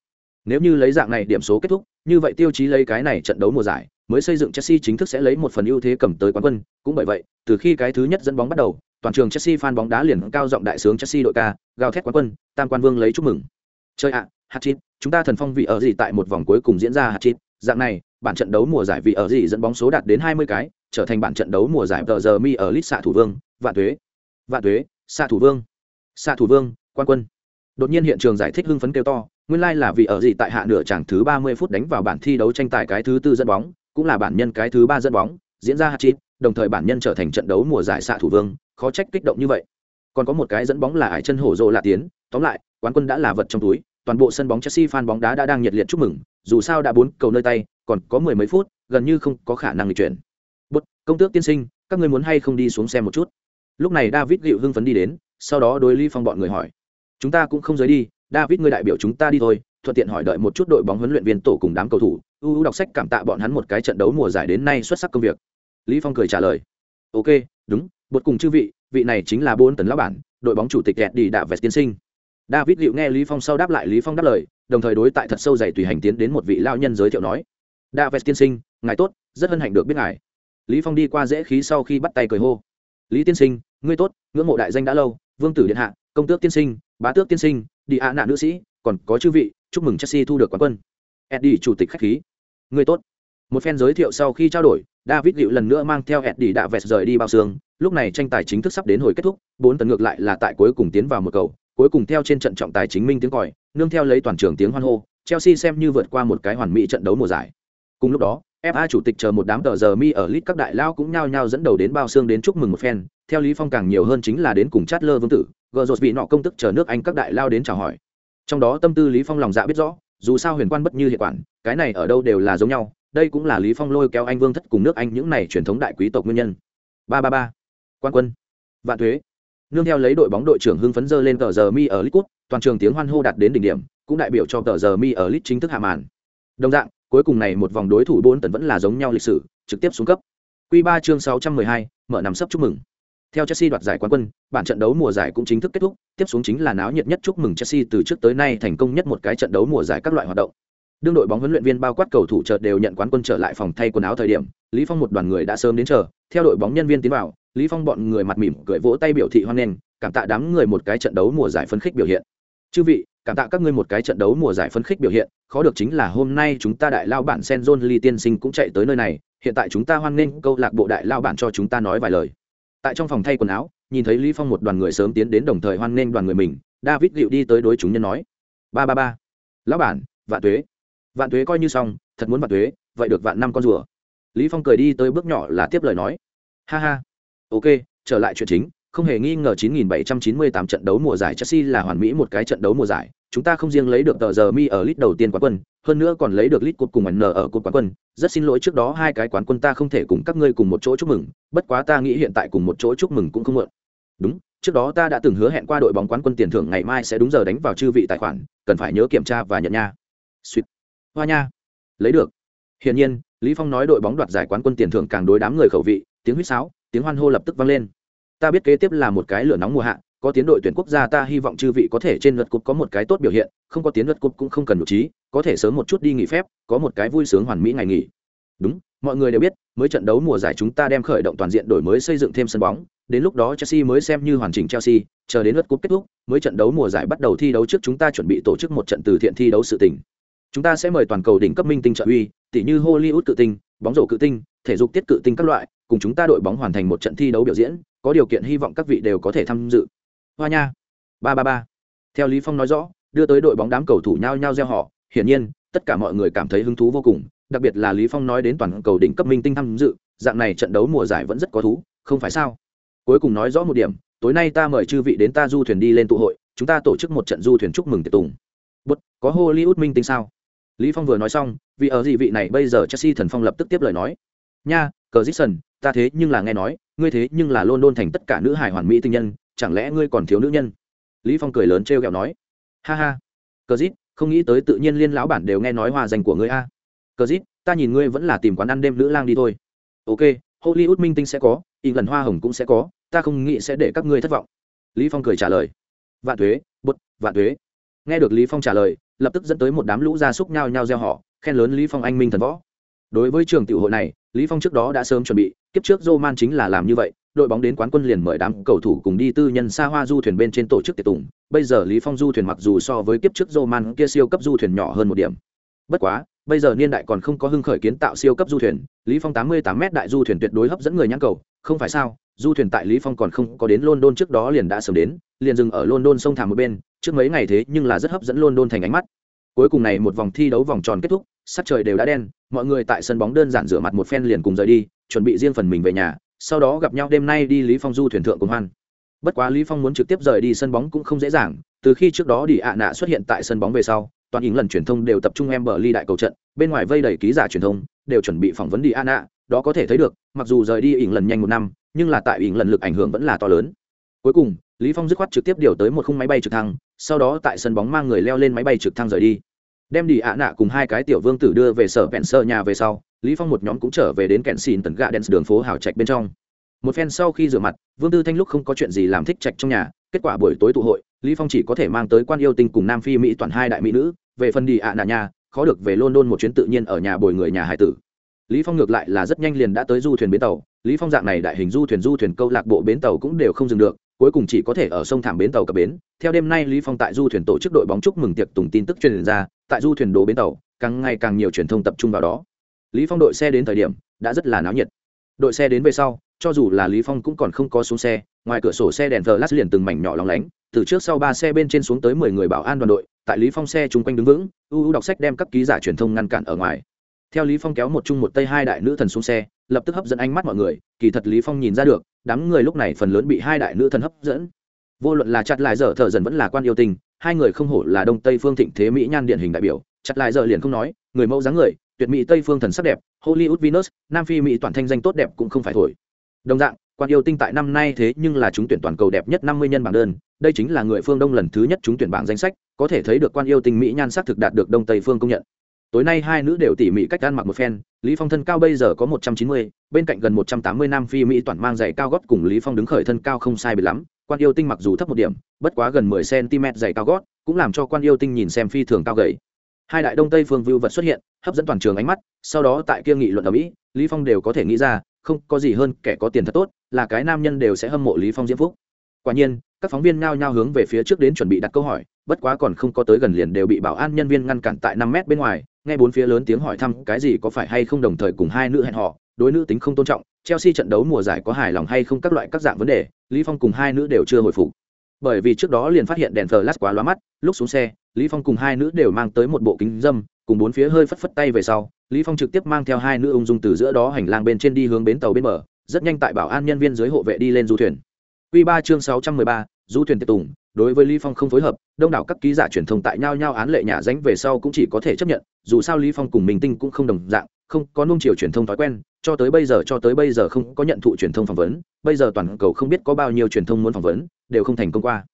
nếu như lấy dạng này điểm số kết thúc như vậy tiêu chí lấy cái này trận đấu mùa giải mới xây dựng Chelsea chính thức sẽ lấy một phần ưu thế cầm tới quán quân, cũng bởi vậy, từ khi cái thứ nhất dẫn bóng bắt đầu, toàn trường Chelsea fan bóng đá liền cao giọng đại sướng Chelsea đội ca, gào thét quán quân, tam quan vương lấy chúc mừng. Chơi ạ, à, hat chúng ta thần phong vị ở gì tại một vòng cuối cùng diễn ra hat dạng này, bản trận đấu mùa giải vị ở gì dẫn bóng số đạt đến 20 cái, trở thành bản trận đấu mùa giải tờ giờ mi ở lít xạ thủ vương, vạn tuế. Vạn tuế, xạ thủ vương. Xạ thủ vương, quan quân. Đột nhiên hiện trường giải thích hưng phấn kêu to, nguyên lai like là vì ở gì tại hạ nửa chẳng thứ 30 phút đánh vào bản thi đấu tranh tài cái thứ tư dẫn bóng, cũng là bản nhân cái thứ ba dẫn bóng diễn ra hat-trick, đồng thời bản nhân trở thành trận đấu mùa giải xạ thủ vương khó trách kích động như vậy. Còn có một cái dẫn bóng là ải chân hổ rồ là tiến tóm lại quán quân đã là vật trong túi toàn bộ sân bóng chelsea fan bóng đá đã đang nhiệt liệt chúc mừng dù sao đã bốn cầu nơi tay còn có mười mấy phút gần như không có khả năng lịch chuyển. Bút công tước tiên sinh các ngươi muốn hay không đi xuống xem một chút? Lúc này david gịu hưng phấn đi đến sau đó đối ly phong bọn người hỏi. Chúng ta cũng không rời đi david ngươi đại biểu chúng ta đi thôi, thuận tiện hỏi đợi một chút đội bóng huấn luyện viên tổ cùng đám cầu thủ. Ưu đọc sách cảm tạ bọn hắn một cái trận đấu mùa giải đến nay xuất sắc công việc. Lý phong cười trả lời. Ok, đúng, bột cùng chư vị vị này chính là bốn tấn lão bản, đội bóng chủ tịch kẹt đi đạ vẹt tiên sinh. David liệu nghe lý phong sau đáp lại lý phong đáp lời, đồng thời đối tại thật sâu dày tùy hành tiến đến một vị lao nhân giới thiệu nói. Đạ vẹt tiên sinh, ngài tốt, rất hân hạnh được biết ngài. Lý phong đi qua dễ khí sau khi bắt tay cười hô. Lý tiên sinh, ngươi tốt, ngưỡng mộ đại danh đã lâu, vương tử điện hạ, công tước tiên sinh bá tước tiên sinh đi ạ nạn nữ sĩ còn có chư vị chúc mừng chelsea thu được quán quân. Eddie chủ tịch khách khí. Người tốt. Một phen giới thiệu sau khi trao đổi david liệu lần nữa mang theo eddie đạ vẹt rời đi bao xương. Lúc này tranh tài chính thức sắp đến hồi kết thúc bốn tấn ngược lại là tại cuối cùng tiến vào một cầu cuối cùng theo trên trận trọng tài chính minh tiếng còi nương theo lấy toàn trường tiếng hoan hô chelsea xem như vượt qua một cái hoàn mỹ trận đấu mùa giải. Cùng lúc đó FA chủ tịch chờ một đám tờ giờ mi ở lit các đại lao cũng nhao nhao dẫn đầu đến bao xương đến chúc mừng một phen, theo Lý Phong càng nhiều hơn chính là đến cùng Chatler vương tử, Gerrard bị nọ công tức chờ nước Anh các đại lao đến chào hỏi. Trong đó tâm tư Lý Phong lòng dạ biết rõ, dù sao huyền quan bất như hiện quản, cái này ở đâu đều là giống nhau, đây cũng là Lý Phong lôi kéo anh vương thất cùng nước Anh những này truyền thống đại quý tộc nguyên nhân. Ba ba ba. Quan quân. Vạn thuế. Nương theo lấy đội bóng đội trưởng hưng phấn dơ lên tờ giờ mi ở lit toàn trường tiếng hoan hô đạt đến đỉnh điểm, cũng đại biểu cho tờ giờ mi ở lit chính thức hạ màn. Đồng dạng, cuối cùng này một vòng đối thủ bốn tấn vẫn là giống nhau lịch sử, trực tiếp xuống cấp. Quy 3 chương 612, mở nằm sấp chúc mừng. Theo Chelsea đoạt giải quán quân, bản trận đấu mùa giải cũng chính thức kết thúc, tiếp xuống chính là náo nhiệt nhất chúc mừng Chelsea từ trước tới nay thành công nhất một cái trận đấu mùa giải các loại hoạt động. Đương đội bóng huấn luyện viên bao quát cầu thủ chợt đều nhận quán quân trở lại phòng thay quần áo thời điểm, Lý Phong một đoàn người đã sớm đến chờ, theo đội bóng nhân viên tiến vào, Lý Phong bọn người mặt mỉm cười vỗ tay biểu thị hoan nghênh, cảm tạ đám người một cái trận đấu mùa giải phấn khích biểu hiện. Chư vị, cảm tạ các ngươi một cái trận đấu mùa giải phấn khích biểu hiện khó được chính là hôm nay chúng ta đại lao bản sen john lee tiên sinh cũng chạy tới nơi này hiện tại chúng ta hoan nghênh câu lạc bộ đại lao bản cho chúng ta nói vài lời tại trong phòng thay quần áo nhìn thấy lý phong một đoàn người sớm tiến đến đồng thời hoan nghênh đoàn người mình david liệu đi tới đối chúng nhân nói. Ba ba ba. Lão bản vạn tuế. Vạn tuế coi như xong thật muốn vạn tuế vậy được vạn năm con rùa. Lý phong cười đi tới bước nhỏ là tiếp lời nói. Ha ha. Ok trở lại chuyện chính không hề nghi ngờ 9798 trận đấu mùa giải Chelsea là hoàn mỹ một cái trận đấu mùa giải, chúng ta không riêng lấy được tờ giờ mi ở lit đầu tiên quán quân, hơn nữa còn lấy được lit cột cùng N ở cột quán quân. Rất xin lỗi trước đó hai cái quán quân ta không thể cùng các ngươi cùng một chỗ chúc mừng, bất quá ta nghĩ hiện tại cùng một chỗ chúc mừng cũng không muộn. Đúng, trước đó ta đã từng hứa hẹn qua đội bóng quán quân tiền thưởng ngày mai sẽ đúng giờ đánh vào chư vị tài khoản, cần phải nhớ kiểm tra và nhận nha. Suýt, Hoa nha. Lấy được. Hiển nhiên, Lý Phong nói đội bóng đoạt giải quán quân tiền thưởng càng đối đám người khẩu vị, tiếng huýt sáo, tiếng hoan hô lập tức vang lên ta biết kế tiếp là một cái lửa nóng mùa hạ có tiến đội tuyển quốc gia ta hy vọng chư vị có thể trên luật cục có một cái tốt biểu hiện, không có tiến luật cục cũng không cần nhục trí, có thể sớm một chút đi nghỉ phép, có một cái vui sướng hoàn mỹ ngày nghỉ. Đúng, mọi người đều biết, mới trận đấu mùa giải chúng ta đem khởi động toàn diện đổi mới xây dựng thêm sân bóng, đến lúc đó chelsea mới xem như hoàn chỉnh chelsea, chờ đến luật cúp kết thúc, mới trận đấu mùa giải bắt đầu thi đấu trước chúng ta chuẩn bị tổ chức một trận từ thiện thi đấu sự tình. Chúng ta sẽ mời toàn cầu đỉnh cấp minh tinh trợ uy tỷ như hollywood cự tinh, bóng rổ cự tinh, thể dục tiết cự tinh các loại, cùng chúng ta đội bóng hoàn thành một trận thi đấu biểu diễn, có điều kiện hy vọng các vị đều có thể tham dự hoa nha. Ba ba ba. Theo lý phong nói rõ, đưa tới đội bóng đám cầu thủ nhau nhau gieo họ, hiển nhiên, tất cả mọi người cảm thấy hứng thú vô cùng, đặc biệt là lý phong nói đến toàn cầu đỉnh cấp minh tinh tham dự, dạng này trận đấu mùa giải vẫn rất có thú, không phải sao? Cuối cùng nói rõ một điểm, tối nay ta mời chư vị đến ta du thuyền đi lên tụ hội, chúng ta tổ chức một trận du thuyền chúc mừng tiệc tùng. Bất có hollywood minh tinh sao? Lý phong vừa nói xong, vì ở gì vị này bây giờ chelsea thần phong lập tức tiếp lời nói. Nha, cờ dixon ta thế nhưng là nghe nói, ngươi thế nhưng là london thành tất cả nữ hải hoàn mỹ tinh nhân chẳng lẽ ngươi còn thiếu nữ nhân? Lý phong cười lớn trêu ghẹo nói. Ha ha. Cờ dít, không nghĩ tới tự nhiên liên lão bản đều nghe nói hòa danh của ngươi a. Cờ dít, ta nhìn ngươi vẫn là tìm quán ăn đêm nữ lang đi thôi. Ok, hollywood minh tinh sẽ có y lần hoa hồng cũng sẽ có, ta không nghĩ sẽ để các ngươi thất vọng. Lý phong cười trả lời. Vạn thuế, bút, vạn thuế. Nghe được lý phong trả lời, lập tức dẫn tới một đám lũ gia súc nhao nhao gieo họ, khen lớn lý phong anh minh thần võ. Đối với trường tiểu hội này lý phong trước đó đã sớm chuẩn bị, kiếp trước roman chính là làm như vậy, đội bóng đến quán quân liền mời đám cầu thủ cùng đi tư nhân xa hoa du thuyền bên trên tổ chức tiệc tùng. Bây giờ lý phong du thuyền mặc dù so với kiếp trước roman kia siêu cấp du thuyền nhỏ hơn một điểm. Bất quá, bây giờ niên đại còn không có hưng khởi kiến tạo siêu cấp du thuyền, lý phong 88 mét đại du thuyền tuyệt đối hấp dẫn người nhãn cầu, không phải sao? Du thuyền tại lý phong còn không có đến london trước đó liền đã sớm đến, liền dừng ở london sông thảm một bên, trước mấy ngày thế nhưng là rất hấp dẫn london thành ánh mắt. Cuối cùng này một vòng thi đấu vòng tròn kết thúc sắc trời đều đã đen, mọi người tại sân bóng đơn giản rửa mặt một phen liền cùng rời đi, chuẩn bị riêng phần mình về nhà, sau đó gặp nhau đêm nay đi lý phong du thuyền thượng cùng hoan. Bất quá lý phong muốn trực tiếp rời đi sân bóng cũng không dễ dàng, từ khi trước đó đi ạ nạ xuất hiện tại sân bóng về sau, toàn những lần truyền thông đều tập trung em bờ ly đại cầu trận, bên ngoài vây đầy ký giả truyền thông, đều chuẩn bị phỏng vấn đi ạ nạ, đó có thể thấy được, mặc dù rời đi ỉng lần nhanh một năm, nhưng là tại ỉng lần lực ảnh hưởng vẫn là to lớn. Cuối cùng, lý phong dứt khoát trực tiếp điều tới một khung máy bay trực thăng, sau đó tại sân bóng mang người leo lên máy bay trực thăng rời đi đem đi ạ nạ cùng hai cái tiểu vương tử đưa về sở vẹn sơ nhà về sau, lý phong một nhóm cũng trở về đến kẹn xìn tần gạ đèn đường phố hào trạch bên trong. Một phen sau khi rửa mặt, vương tư thanh lúc không có chuyện gì làm thích trạch trong nhà, kết quả buổi tối tụ hội, lý phong chỉ có thể mang tới quan yêu tinh cùng nam phi mỹ toàn hai đại mỹ nữ, về phần đi ạ nạ nhà, khó được về london một chuyến tự nhiên ở nhà bồi người nhà hải tử. Lý phong ngược lại là rất nhanh liền đã tới du thuyền bến tàu, lý phong dạng này đại hình du thuyền du thuyền câu lạc bộ bến tàu cũng đều không dừng được cuối cùng chỉ có thể ở sông thảm bến tàu cập bến. Theo đêm nay, lý phong tại du thuyền tổ chức đội bóng chúc mừng tiệc tùng tin tức truyền ra. Tại du thuyền đồ bến tàu, càng ngày càng nhiều truyền thông tập trung vào đó. Lý phong đội xe đến thời điểm, đã rất là náo nhiệt. Đội xe đến về sau, cho dù là lý phong cũng còn không có xuống xe. Ngoài cửa sổ xe đèn flash liền từng mảnh nhỏ lóng lánh. Từ trước sau ba xe bên trên xuống tới mười người bảo an đoàn đội. Tại lý phong xe chung quanh đứng vững, u u đọc sách đem các ký giả truyền thông ngăn cản ở ngoài. Theo lý phong kéo một chung một tây hai đại nữ thần xuống xe, lập tức hấp dẫn ánh mắt mọi người. Kỳ thật lý phong nhìn ra được đám người lúc này phần lớn bị hai đại nữ thần hấp dẫn. Vô luận là chặt lại dở thở dần vẫn là quan yêu tình hai người không hổ là đông tây phương thịnh thế mỹ nhan điển hình đại biểu. Chặt lại dở liền không nói, người mẫu dáng người, tuyệt mỹ tây phương thần sắc đẹp, hollywood, venus, nam phi mỹ toàn thanh danh tốt đẹp cũng không phải thổi. Đồng dạng, quan yêu tinh tại năm nay thế nhưng là chúng tuyển toàn cầu đẹp nhất năm mươi nhân bảng đơn, đây chính là người phương đông lần thứ nhất chúng tuyển bảng danh sách, có thể thấy được quan yêu tinh mỹ nhan sắc thực đạt được đông tây phương công nhận tối nay hai nữ đều tỉ mỉ cách ăn mặc một phen, lý phong thân cao bây giờ có một trăm chín mươi, bên cạnh gần một trăm tám mươi nam phi mỹ toàn mang giày cao gót cùng lý phong đứng khởi thân cao không sai biệt lắm, quan yêu tinh mặc dù thấp một điểm, bất quá gần mười cm giày cao gót, cũng làm cho quan yêu tinh nhìn xem phi thường cao gầy. Hai đại đông tây phương view vật xuất hiện, hấp dẫn toàn trường ánh mắt, sau đó tại kia nghị luận ở mỹ, lý phong đều có thể nghĩ ra, không, có gì hơn kẻ có tiền thật tốt, là cái nam nhân đều sẽ hâm mộ lý phong diễm phúc. Quả nhiên, các phóng viên nhao nhao hướng về phía trước đến chuẩn bị đặt câu hỏi, bất quá còn không có tới gần liền đều bị bảo an nhân viên ngăn cản tại năm mét bên ngoài nghe bốn phía lớn tiếng hỏi thăm cái gì có phải hay không đồng thời cùng hai nữ hẹn họ đối nữ tính không tôn trọng chelsea trận đấu mùa giải có hài lòng hay không các loại các dạng vấn đề lý phong cùng hai nữ đều chưa hồi phục. Bởi vì trước đó liền phát hiện đèn flash quá lóa mắt lúc xuống xe lý phong cùng hai nữ đều mang tới một bộ kính dâm cùng bốn phía hơi phất phất tay về sau lý phong trực tiếp mang theo hai nữ ung dung từ giữa đó hành lang bên trên đi hướng bến tàu bên bờ rất nhanh tại bảo an nhân viên dưới hộ vệ đi lên du thuyền. Quy ba chương sáu trăm mười ba, du thuyền tiệc tùng, đối với lý phong không phối hợp, đông đảo các ký giả truyền thông tại nhau nhau án lệ nhà danh về sau cũng chỉ có thể chấp nhận, dù sao lý phong cùng mình tinh cũng không đồng dạng, không có nung chiều truyền thông thói quen, cho tới bây giờ cho tới bây giờ không có nhận thụ truyền thông phỏng vấn, bây giờ toàn cầu không biết có bao nhiêu truyền thông muốn phỏng vấn, đều không thành công qua.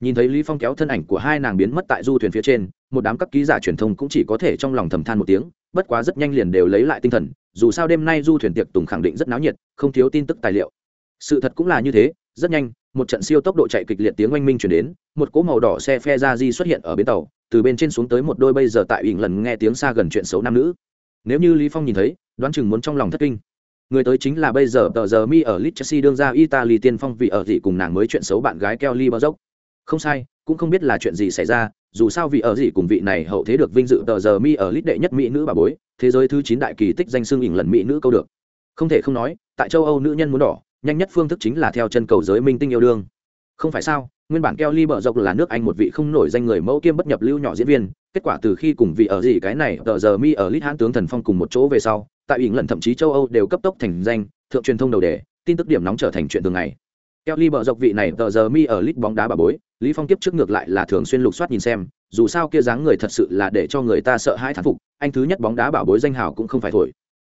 Nhìn thấy lý phong kéo thân ảnh của hai nàng biến mất tại du thuyền phía trên, một đám các ký giả truyền thông cũng chỉ có thể trong lòng thầm than một tiếng, bất quá rất nhanh liền đều lấy lại tinh thần, dù sao đêm nay du thuyền tiệc tùng khẳng định rất náo nhiệt, không thiếu tin tức tài liệu. Sự thật cũng là như thế, rất nhanh một trận siêu tốc độ chạy kịch liệt tiếng oanh minh chuyển đến, một cỗ màu đỏ xe phe ra di xuất hiện ở bến tàu, từ bên trên xuống tới một đôi bây giờ tại ỉn lần nghe tiếng xa gần chuyện xấu nam nữ. Nếu như lý phong nhìn thấy, đoán chừng muốn trong lòng thất kinh. Người tới chính là bây giờ tờ giờ mi ở lit chelsea đương ra italy tiên phong vì ở gì cùng nàng mới chuyện xấu bạn gái kelly bao dốc không sai, cũng không biết là chuyện gì xảy ra, dù sao vị ở gì cùng vị này hậu thế được vinh dự tờ giờ mi ở lit đệ nhất mỹ nữ bà bối, thế giới thứ chín đại kỳ tích danh xưng ỉn lần mỹ nữ câu được. Không thể không nói, tại châu âu nữ nhân muốn đỏ nhanh nhất phương thức chính là theo chân cầu giới minh tinh yêu đương. Không phải sao, nguyên bản keo ly bờ dọc là nước anh một vị không nổi danh người mẫu kiêm bất nhập lưu nhỏ diễn viên, kết quả từ khi cùng vị ở gì cái này, tờ giờ mi ở lit hãn tướng thần phong cùng một chỗ về sau, tại ỉng lần thậm chí châu âu đều cấp tốc thành danh, thượng truyền thông đầu đề, tin tức điểm nóng trở thành chuyện thường ngày. Keo ly bờ dọc vị này, tờ giờ mi ở lit bóng đá bà bối, lý phong kiếp trước ngược lại là thường xuyên lục soát nhìn xem, dù sao kia dáng người thật sự là để cho người ta sợ hãi thán phục, anh thứ nhất bóng đá bảo bối danh hào cũng không phải thổi.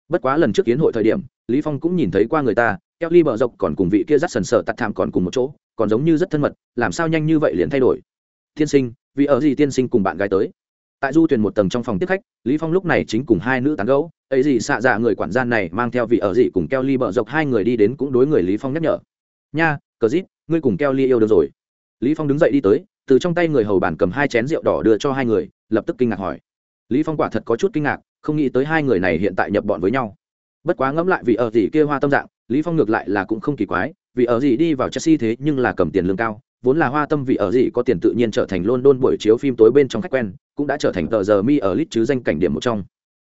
Bất quá lần trước kiến hội thời điểm, lý phong cũng nhìn thấy qua người ta keo ly bờ dọc còn cùng vị kia rắt sần sợ tặc thảm còn cùng một chỗ, còn giống như rất thân mật, làm sao nhanh như vậy liền thay đổi? Tiên sinh, vì ở gì tiên sinh cùng bạn gái tới? Tại du thuyền một tầng trong phòng tiếp khách, lý phong lúc này chính cùng hai nữ tán gẫu, ấy gì xạ dạ người quản gia này mang theo vị ở gì cùng keo ly bờ dọc hai người đi đến cũng đối người lý phong nhắc nhở. Nha, cờ dít, ngươi cùng keo ly yêu được rồi. Lý phong đứng dậy đi tới, từ trong tay người hầu bản cầm hai chén rượu đỏ đưa cho hai người, lập tức kinh ngạc hỏi. Lý phong quả thật có chút kinh ngạc, không nghĩ tới hai người này hiện tại nhập bọn với nhau. Bất quá ngẫm lại vì ở gì kia hoa tâm dạng lý phong ngược lại là cũng không kỳ quái, vì ở gì đi vào chelsea thế nhưng là cầm tiền lương cao, vốn là hoa tâm vì ở gì có tiền tự nhiên trở thành london buổi chiếu phim tối bên trong khách quen, cũng đã trở thành tờ giờ mi ở lit chứ danh cảnh điểm một trong.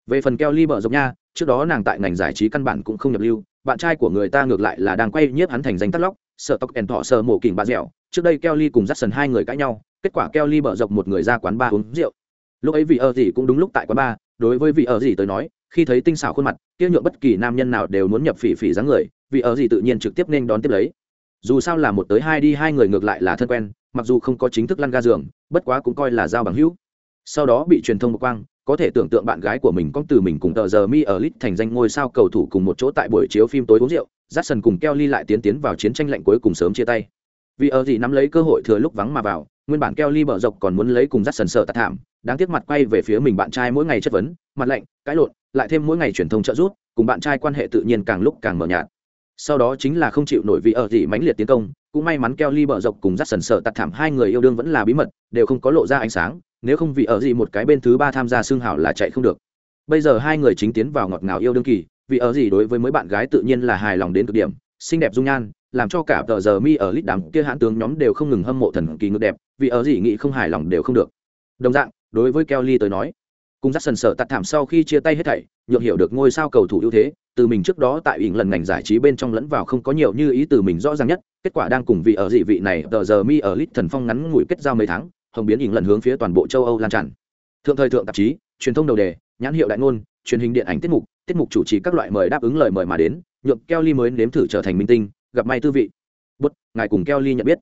Về phần keo ly bờ nha, trước đó nàng tại ngành giải trí căn bản cũng không nhập lưu, bạn trai của người ta ngược lại là đang quay nhiếp hắn thành danh tắt lóc sợ tóc ẻn thọ sợ mổ kỉnh bà dẻo. Trước đây keo ly cùng dắt sần hai người cãi nhau, kết quả keo ly bờ dọc một người ra quán ba uống rượu. Lúc ấy vì ở gì cũng đúng lúc tại quán ba đối với vị ở gì tới nói khi thấy tinh xảo khuôn mặt, kia nhượng bất kỳ nam nhân nào đều muốn nhập phỉ phỉ dáng người, vì ở gì tự nhiên trực tiếp nên đón tiếp lấy. Dù sao là một tới hai đi, hai người ngược lại là thân quen, mặc dù không có chính thức lăn ga giường, bất quá cũng coi là giao bằng hữu. Sau đó bị truyền thông một quang, có thể tưởng tượng bạn gái của mình con từ mình cùng tờ giờ mi ở lit thành danh ngôi sao cầu thủ cùng một chỗ tại buổi chiếu phim tối uống rượu, Jackson cùng Kelly lại tiến tiến vào chiến tranh lạnh cuối cùng sớm chia tay. Vì ở gì nắm lấy cơ hội thừa lúc vắng mà vào, nguyên bản Kelly bở dọc còn muốn lấy cùng Jackson sợ tạt thảm, đáng tiếc mặt quay về phía mình bạn trai mỗi ngày chất vấn, mặt lạnh, cãi lộn lại thêm mỗi ngày truyền thông trợ giúp, cùng bạn trai quan hệ tự nhiên càng lúc càng mờ nhạt. Sau đó chính là không chịu nổi vì ở gì mãnh liệt tiến công, cũng may mắn Kelly bở dọc cùng Jackson sợ tạt thảm hai người yêu đương vẫn là bí mật, đều không có lộ ra ánh sáng, nếu không vì ở gì một cái bên thứ ba tham gia xương hảo là chạy không được. Bây giờ hai người chính tiến vào ngọt ngào yêu đương kỳ, vì ở gì đối với mấy bạn gái tự nhiên là hài lòng đến cực điểm, xinh đẹp dung nhan, làm cho cả tờ giờ mi ở lít đám kia hãn tướng nhóm đều không ngừng hâm mộ thần kỳ ngược đẹp, vì ở gì nghĩ không hài lòng đều không được. Đồng dạng, đối với kelly tới nói cùng dắt sần sở tạt thảm sau khi chia tay hết thảy, nhượng hiểu được ngôi sao cầu thủ ưu thế, từ mình trước đó tại ỉng lần ngành giải trí bên trong lẫn vào không có nhiều như ý từ mình rõ ràng nhất, kết quả đang cùng vị ở dị vị này, tờ giờ mi ở lít thần phong ngắn ngủi kết giao mấy tháng, hồng biến ỉng lần hướng phía toàn bộ châu âu lan tràn. Thượng thời thượng tạp chí, truyền thông đầu đề, nhãn hiệu đại ngôn, truyền hình điện ảnh tiết mục tiết mục chủ trì các loại mời đáp ứng lời mời mà đến, nhượng kelly mới nếm thử trở thành minh tinh, gặp may tư vị. Bút, ngài cùng kelly nhận biết.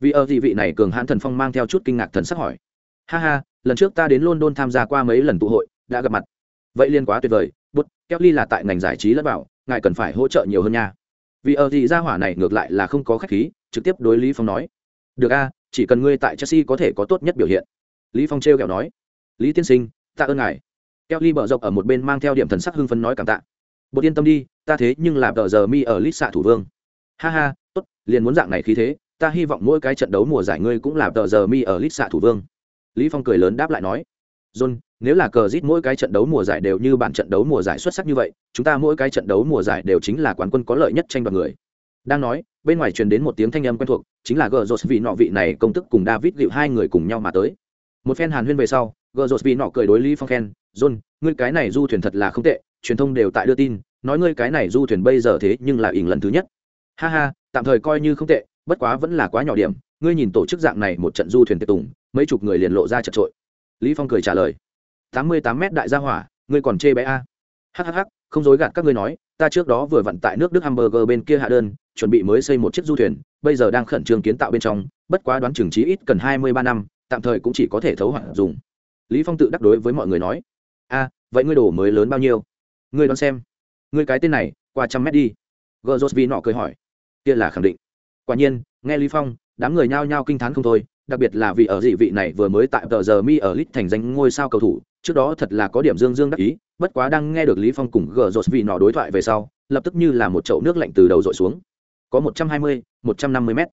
Vì ở dị vị này cường hãn thần phong mang theo chút kinh ngạc thần sắc hỏi. Ha ha lần trước ta đến london tham gia qua mấy lần tụ hội, đã gặp mặt. Vậy liên quá tuyệt vời, bút kelly là tại ngành giải trí lẫn bảo ngài cần phải hỗ trợ nhiều hơn nha. Vì ở gì ra hỏa này ngược lại là không có khách khí, trực tiếp đối lý phong nói. Được a, chỉ cần ngươi tại chelsea có thể có tốt nhất biểu hiện. Lý phong trêu kẹo nói. Lý tiên sinh, tạ ơn ngài. Kelly bờ dọc ở một bên mang theo điểm thần sắc hưng phấn nói cảm tạ. Bột yên tâm đi, ta thế nhưng là tờ giờ mi ở lít xạ thủ vương. Ha ha, tốt, liền muốn dạng này khí thế, ta hy vọng mỗi cái trận đấu mùa giải ngươi cũng là tờ giờ mi ở lít xạ thủ vương lý phong cười lớn đáp lại nói, john, nếu là cờ rít mỗi cái trận đấu mùa giải đều như bản trận đấu mùa giải xuất sắc như vậy, chúng ta mỗi cái trận đấu mùa giải đều chính là quán quân có lợi nhất tranh đoạt người. Đang nói, bên ngoài truyền đến một tiếng thanh âm quen thuộc, chính là gờ rột vị nọ vị này công tức cùng david gịu hai người cùng nhau mà tới. Một phen hàn huyên về sau, gờ rột vị nọ cười đối lý phong khen, john, ngươi cái này du thuyền thật là không tệ, truyền thông đều tại đưa tin, nói ngươi cái này du thuyền bây giờ thế nhưng là ỉn lần thứ nhất. Ha ha, tạm thời coi như không tệ, bất quá vẫn là quá nhỏ điểm, ngươi nhìn tổ chức dạng này một trận du thuyền tiệc tùng mấy chục người liền lộ ra chật trội. Lý phong cười trả lời, tám mươi tám mét đại gia hỏa, ngươi còn chê bé a? Hhh không dối gạt các ngươi nói, ta trước đó vừa vận tại nước đức hamburger bên kia hạ đơn, chuẩn bị mới xây một chiếc du thuyền, bây giờ đang khẩn trương kiến tạo bên trong, bất quá đoán chừng trí ít cần hai mươi ba năm, tạm thời cũng chỉ có thể thấu hoạt dùng. Lý phong tự đắc đối với mọi người nói, a, vậy ngươi đổ mới lớn bao nhiêu? Ngươi đoán xem. Ngươi cái tên này, qua trăm mét đi. Gờ vì nọ cười hỏi, kia là khẳng định. Quả nhiên, nghe lý phong, đám người nhao nhao kinh thán không thôi đặc biệt là vì ở dị vị này vừa mới tại tờ giờ mi ở lit thành danh ngôi sao cầu thủ trước đó thật là có điểm dương dương đắc ý bất quá đang nghe được lý phong cùng gờ rột vị nọ đối thoại về sau lập tức như là một chậu nước lạnh từ đầu dội xuống. Có một trăm hai mươi, một trăm năm mươi mét.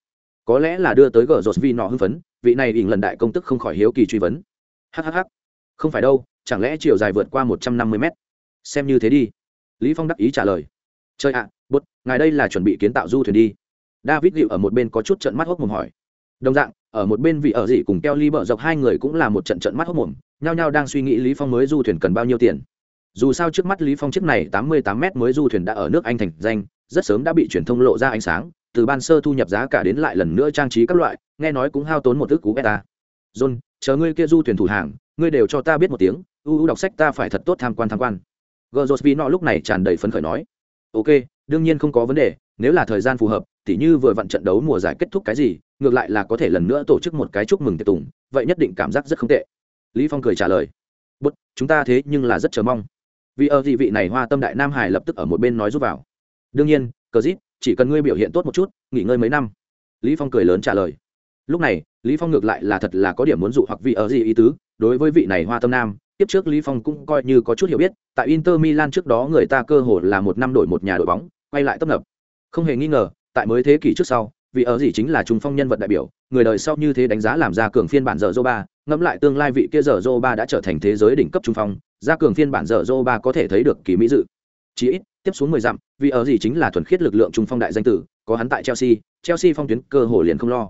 Có lẽ là đưa tới gờ rột vị nọ hưng phấn vị này ỉn lần đại công tức không khỏi hiếu kỳ truy vấn. Hhh không phải đâu chẳng lẽ chiều dài vượt qua một trăm năm mươi mét? Xem như thế đi. Lý phong đắc ý trả lời. Chơi ạ à, bút ngài đây là chuẩn bị kiến tạo du thuyền đi. David liệu ở một bên có chút trận mắt hốc mồm hỏi. Đồng dạng ở một bên vị ở dị cùng keo ly bợ dọc hai người cũng là một trận trận mắt hốc mồm, nhao nhao đang suy nghĩ lý phong mới du thuyền cần bao nhiêu tiền. Dù sao trước mắt lý phong chiếc này tám mươi tám mét mới du thuyền đã ở nước anh thành danh, rất sớm đã bị truyền thông lộ ra ánh sáng, từ ban sơ thu nhập giá cả đến lại lần nữa trang trí các loại, nghe nói cũng hao tốn một thước cú beta. John, chờ ngươi kia du thuyền thủ hàng, ngươi đều cho ta biết một tiếng, u u đọc sách ta phải thật tốt tham quan tham quan. Gờ vì nọ lúc này tràn đầy phấn khởi nói. Ok, đương nhiên không có vấn đề, nếu là thời gian phù hợp, tỉ như vừa vặn trận đấu mùa giải kết thúc cái gì ngược lại là có thể lần nữa tổ chức một cái chúc mừng tiệc tùng, vậy nhất định cảm giác rất không tệ. Lý phong cười trả lời bút chúng ta thế nhưng là rất chờ mong. Vì ở dị vị này hoa tâm đại nam hải lập tức ở một bên nói giúp vào. Đương nhiên, cờ dít, chỉ cần ngươi biểu hiện tốt một chút, nghỉ ngơi mấy năm. Lý phong cười lớn trả lời. Lúc này, lý phong ngược lại là thật là có điểm muốn dụ hoặc vị ở gì ý tứ, đối với vị này hoa tâm nam, tiếp trước lý phong cũng coi như có chút hiểu biết, tại inter milan trước đó người ta cơ hồ là một năm đổi một nhà đội bóng, quay lại tấp nập. Không hề nghi ngờ, tại mới thế kỷ trước sau vì ở gì chính là trung phong nhân vật đại biểu, người đời sau như thế đánh giá làm ra cường phiên bản dở dô ba, ngẫm lại tương lai vị kia dở dô ba đã trở thành thế giới đỉnh cấp trung phong, ra cường phiên bản dở dô ba có thể thấy được kỳ mỹ dự. Chỉ ít, tiếp xuống mười dặm, vì ở gì chính là thuần khiết lực lượng trung phong đại danh tử, có hắn tại chelsea chelsea phong tuyến cơ hồ liền không lo.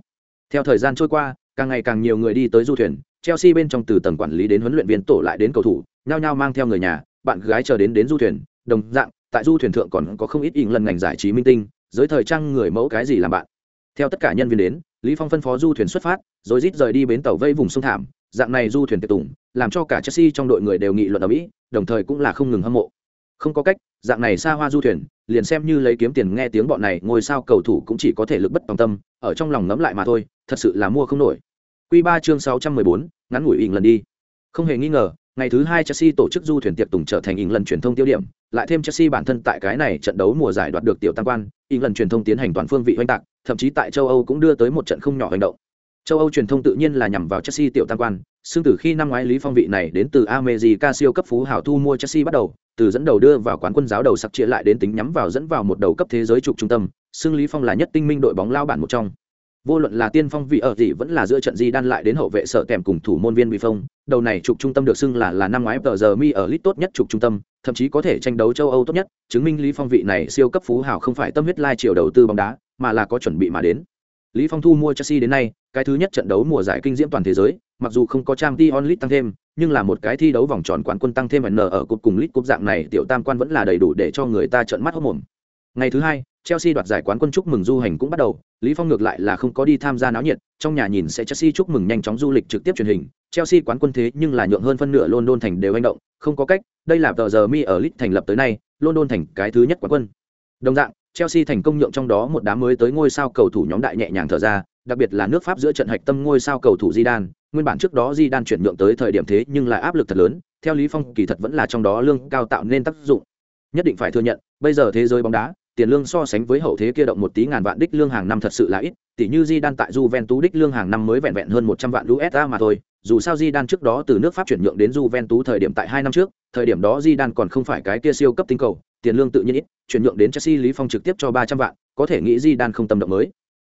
Theo thời gian trôi qua, càng ngày càng nhiều người đi tới du thuyền, chelsea bên trong từ tầng quản lý đến huấn luyện viên tổ lại đến cầu thủ, nhao nhao mang theo người nhà, bạn gái chờ đến đến du thuyền, đồng dạng, tại du thuyền thượng còn có không ít ỉn lần ngành giải trí minh tinh, giới thời trang người mẫu cái gì làm bạn theo tất cả nhân viên đến lý phong phân phó du thuyền xuất phát rồi rít rời đi bến tàu vây vùng sông thảm. Dạng này du thuyền tiệc tùng làm cho cả chelsea trong đội người đều nghị luận ở mỹ đồng thời cũng là không ngừng hâm mộ. Không có cách dạng này xa hoa du thuyền liền xem như lấy kiếm tiền nghe tiếng bọn này ngôi sao cầu thủ cũng chỉ có thể lực bất tòng tâm ở trong lòng ngấm lại mà thôi thật sự là mua không nổi. Quy 3 chương 614, ngắn ngủi ỉn lần đi. Không hề nghi ngờ ngày thứ hai chelsea tổ chức du thuyền tiệc tùng trở thành ỉn lần truyền thông tiêu điểm lại thêm chelsea bản thân tại cái này trận đấu mùa giải đoạt được tiểu tam quan ỉn lần truyền thông tiến hành toàn phương vị oanh tạc thậm chí tại châu âu cũng đưa tới một trận không nhỏ hành động châu âu truyền thông tự nhiên là nhằm vào chelsea tiểu tam quan xương từ khi năm ngoái lý phong vị này đến từ America siêu cấp phú hảo thu mua Chelsea bắt đầu, từ dẫn đầu đưa vào quán quân giáo đầu sặc chia lại đến tính nhắm vào dẫn vào một đầu cấp thế giới trục trung tâm, xương lý phong là nhất tinh minh đội bóng lao bản một trong. Vô luận là tiên phong vị ở gì vẫn là giữa trận gì đan lại đến hậu vệ sở kèm cùng thủ môn viên bị phong, đầu này trục trung tâm được xưng là là năm ngoái tờ giờ mi ở lit tốt nhất trục trung tâm, thậm chí có thể tranh đấu châu Âu tốt nhất, chứng minh Lý Phong vị này siêu cấp phú hảo không phải tâm huyết lai chiều đầu tư bóng đá, mà là có chuẩn bị mà đến. Lý Phong thu mua Chelsea đến nay, cái thứ nhất trận đấu mùa giải kinh diễm toàn thế giới, mặc dù không có Champions League tăng thêm, nhưng là một cái thi đấu vòng tròn quán quân tăng thêm N ở cúp cùng League cúp dạng này, tiểu tam quan vẫn là đầy đủ để cho người ta trợn mắt hốt mồm. Ngày thứ hai, Chelsea đoạt giải quán quân chúc mừng du hành cũng bắt đầu, Lý Phong ngược lại là không có đi tham gia náo nhiệt, trong nhà nhìn sẽ Chelsea chúc mừng nhanh chóng du lịch trực tiếp truyền hình, Chelsea quán quân thế nhưng là nhượng hơn phân nửa London thành đều hành động, không có cách, đây là tờ giờ mi ở League thành lập tới nay, London thành cái thứ nhất quán quân. Đồng dạng, Chelsea thành công nhượng trong đó một đám mới tới ngôi sao cầu thủ nhóm đại nhẹ nhàng thở ra, đặc biệt là nước Pháp giữa trận hạch tâm ngôi sao cầu thủ Zidane, nguyên bản trước đó Zidane chuyển nhượng tới thời điểm thế nhưng lại áp lực thật lớn, theo Lý Phong kỳ thật vẫn là trong đó lương cao tạo nên tác dụng. Nhất định phải thừa nhận, bây giờ thế giới bóng đá, tiền lương so sánh với hậu thế kia động một tí ngàn vạn đích lương hàng năm thật sự là ít, tỷ như di đan tại Juventus đích lương hàng năm mới vẹn vẹn hơn 100 vạn USD mà thôi, dù sao di đan trước đó từ nước Pháp chuyển nhượng đến Juventus thời điểm tại 2 năm trước, thời điểm đó di đan còn không phải cái kia siêu cấp tinh cầu, tiền lương tự nhiên ít, chuyển nhượng đến Chelsea Lý Phong trực tiếp cho 300 vạn, có thể nghĩ di đan không tâm động mới.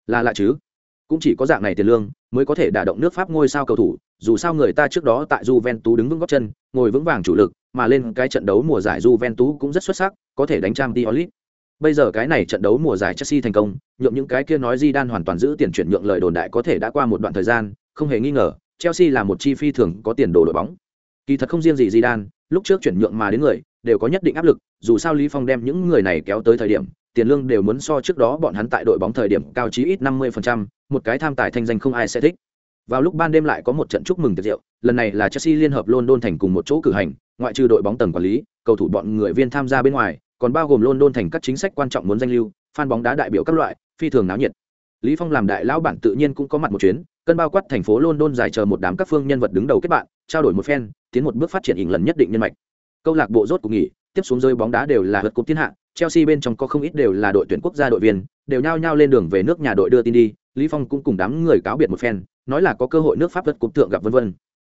Là lạ chứ? Cũng chỉ có dạng này tiền lương mới có thể đả động nước Pháp ngôi sao cầu thủ, dù sao người ta trước đó tại Juventus đứng vững gót chân, ngồi vững vàng chủ lực, mà lên cái trận đấu mùa giải Juventus cũng rất xuất sắc, có thể đánh Champions League. Bây giờ cái này trận đấu mùa giải Chelsea thành công, nhượng những cái kia nói Zidane hoàn toàn giữ tiền chuyển nhượng lời đồn đại có thể đã qua một đoạn thời gian, không hề nghi ngờ, Chelsea là một chi phi thường có tiền đồ đội bóng. Kỳ thật không riêng gì Zidane, lúc trước chuyển nhượng mà đến người, đều có nhất định áp lực, dù sao Lý Phong đem những người này kéo tới thời điểm, tiền lương đều muốn so trước đó bọn hắn tại đội bóng thời điểm cao chí ít 50%, một cái tham tài thanh danh không ai sẽ thích. Vào lúc ban đêm lại có một trận chúc mừng tiệc rượu, lần này là Chelsea liên hợp London thành cùng một chỗ cử hành, ngoại trừ đội bóng tầng quản lý, cầu thủ bọn người viên tham gia bên ngoài, còn bao gồm London thành các chính sách quan trọng muốn danh lưu, fan bóng đá đại biểu các loại, phi thường náo nhiệt. Lý Phong làm đại lão bản tự nhiên cũng có mặt một chuyến, cân bao quát thành phố London dài chờ một đám các phương nhân vật đứng đầu kết bạn, trao đổi một phen, tiến một bước phát triển hình lần nhất định nhân mạch. Câu lạc bộ rốt cuộc nghỉ, tiếp xuống rơi bóng đá đều là vượt cúp thiên hạ, Chelsea bên trong có không ít đều là đội tuyển quốc gia đội viên, đều nhao nhao lên đường về nước nhà đội đưa tin đi, Lý Phong cũng cùng đám người cáo biệt một phen, nói là có cơ hội nước Pháp vượt cúp thượng gặp vân vân.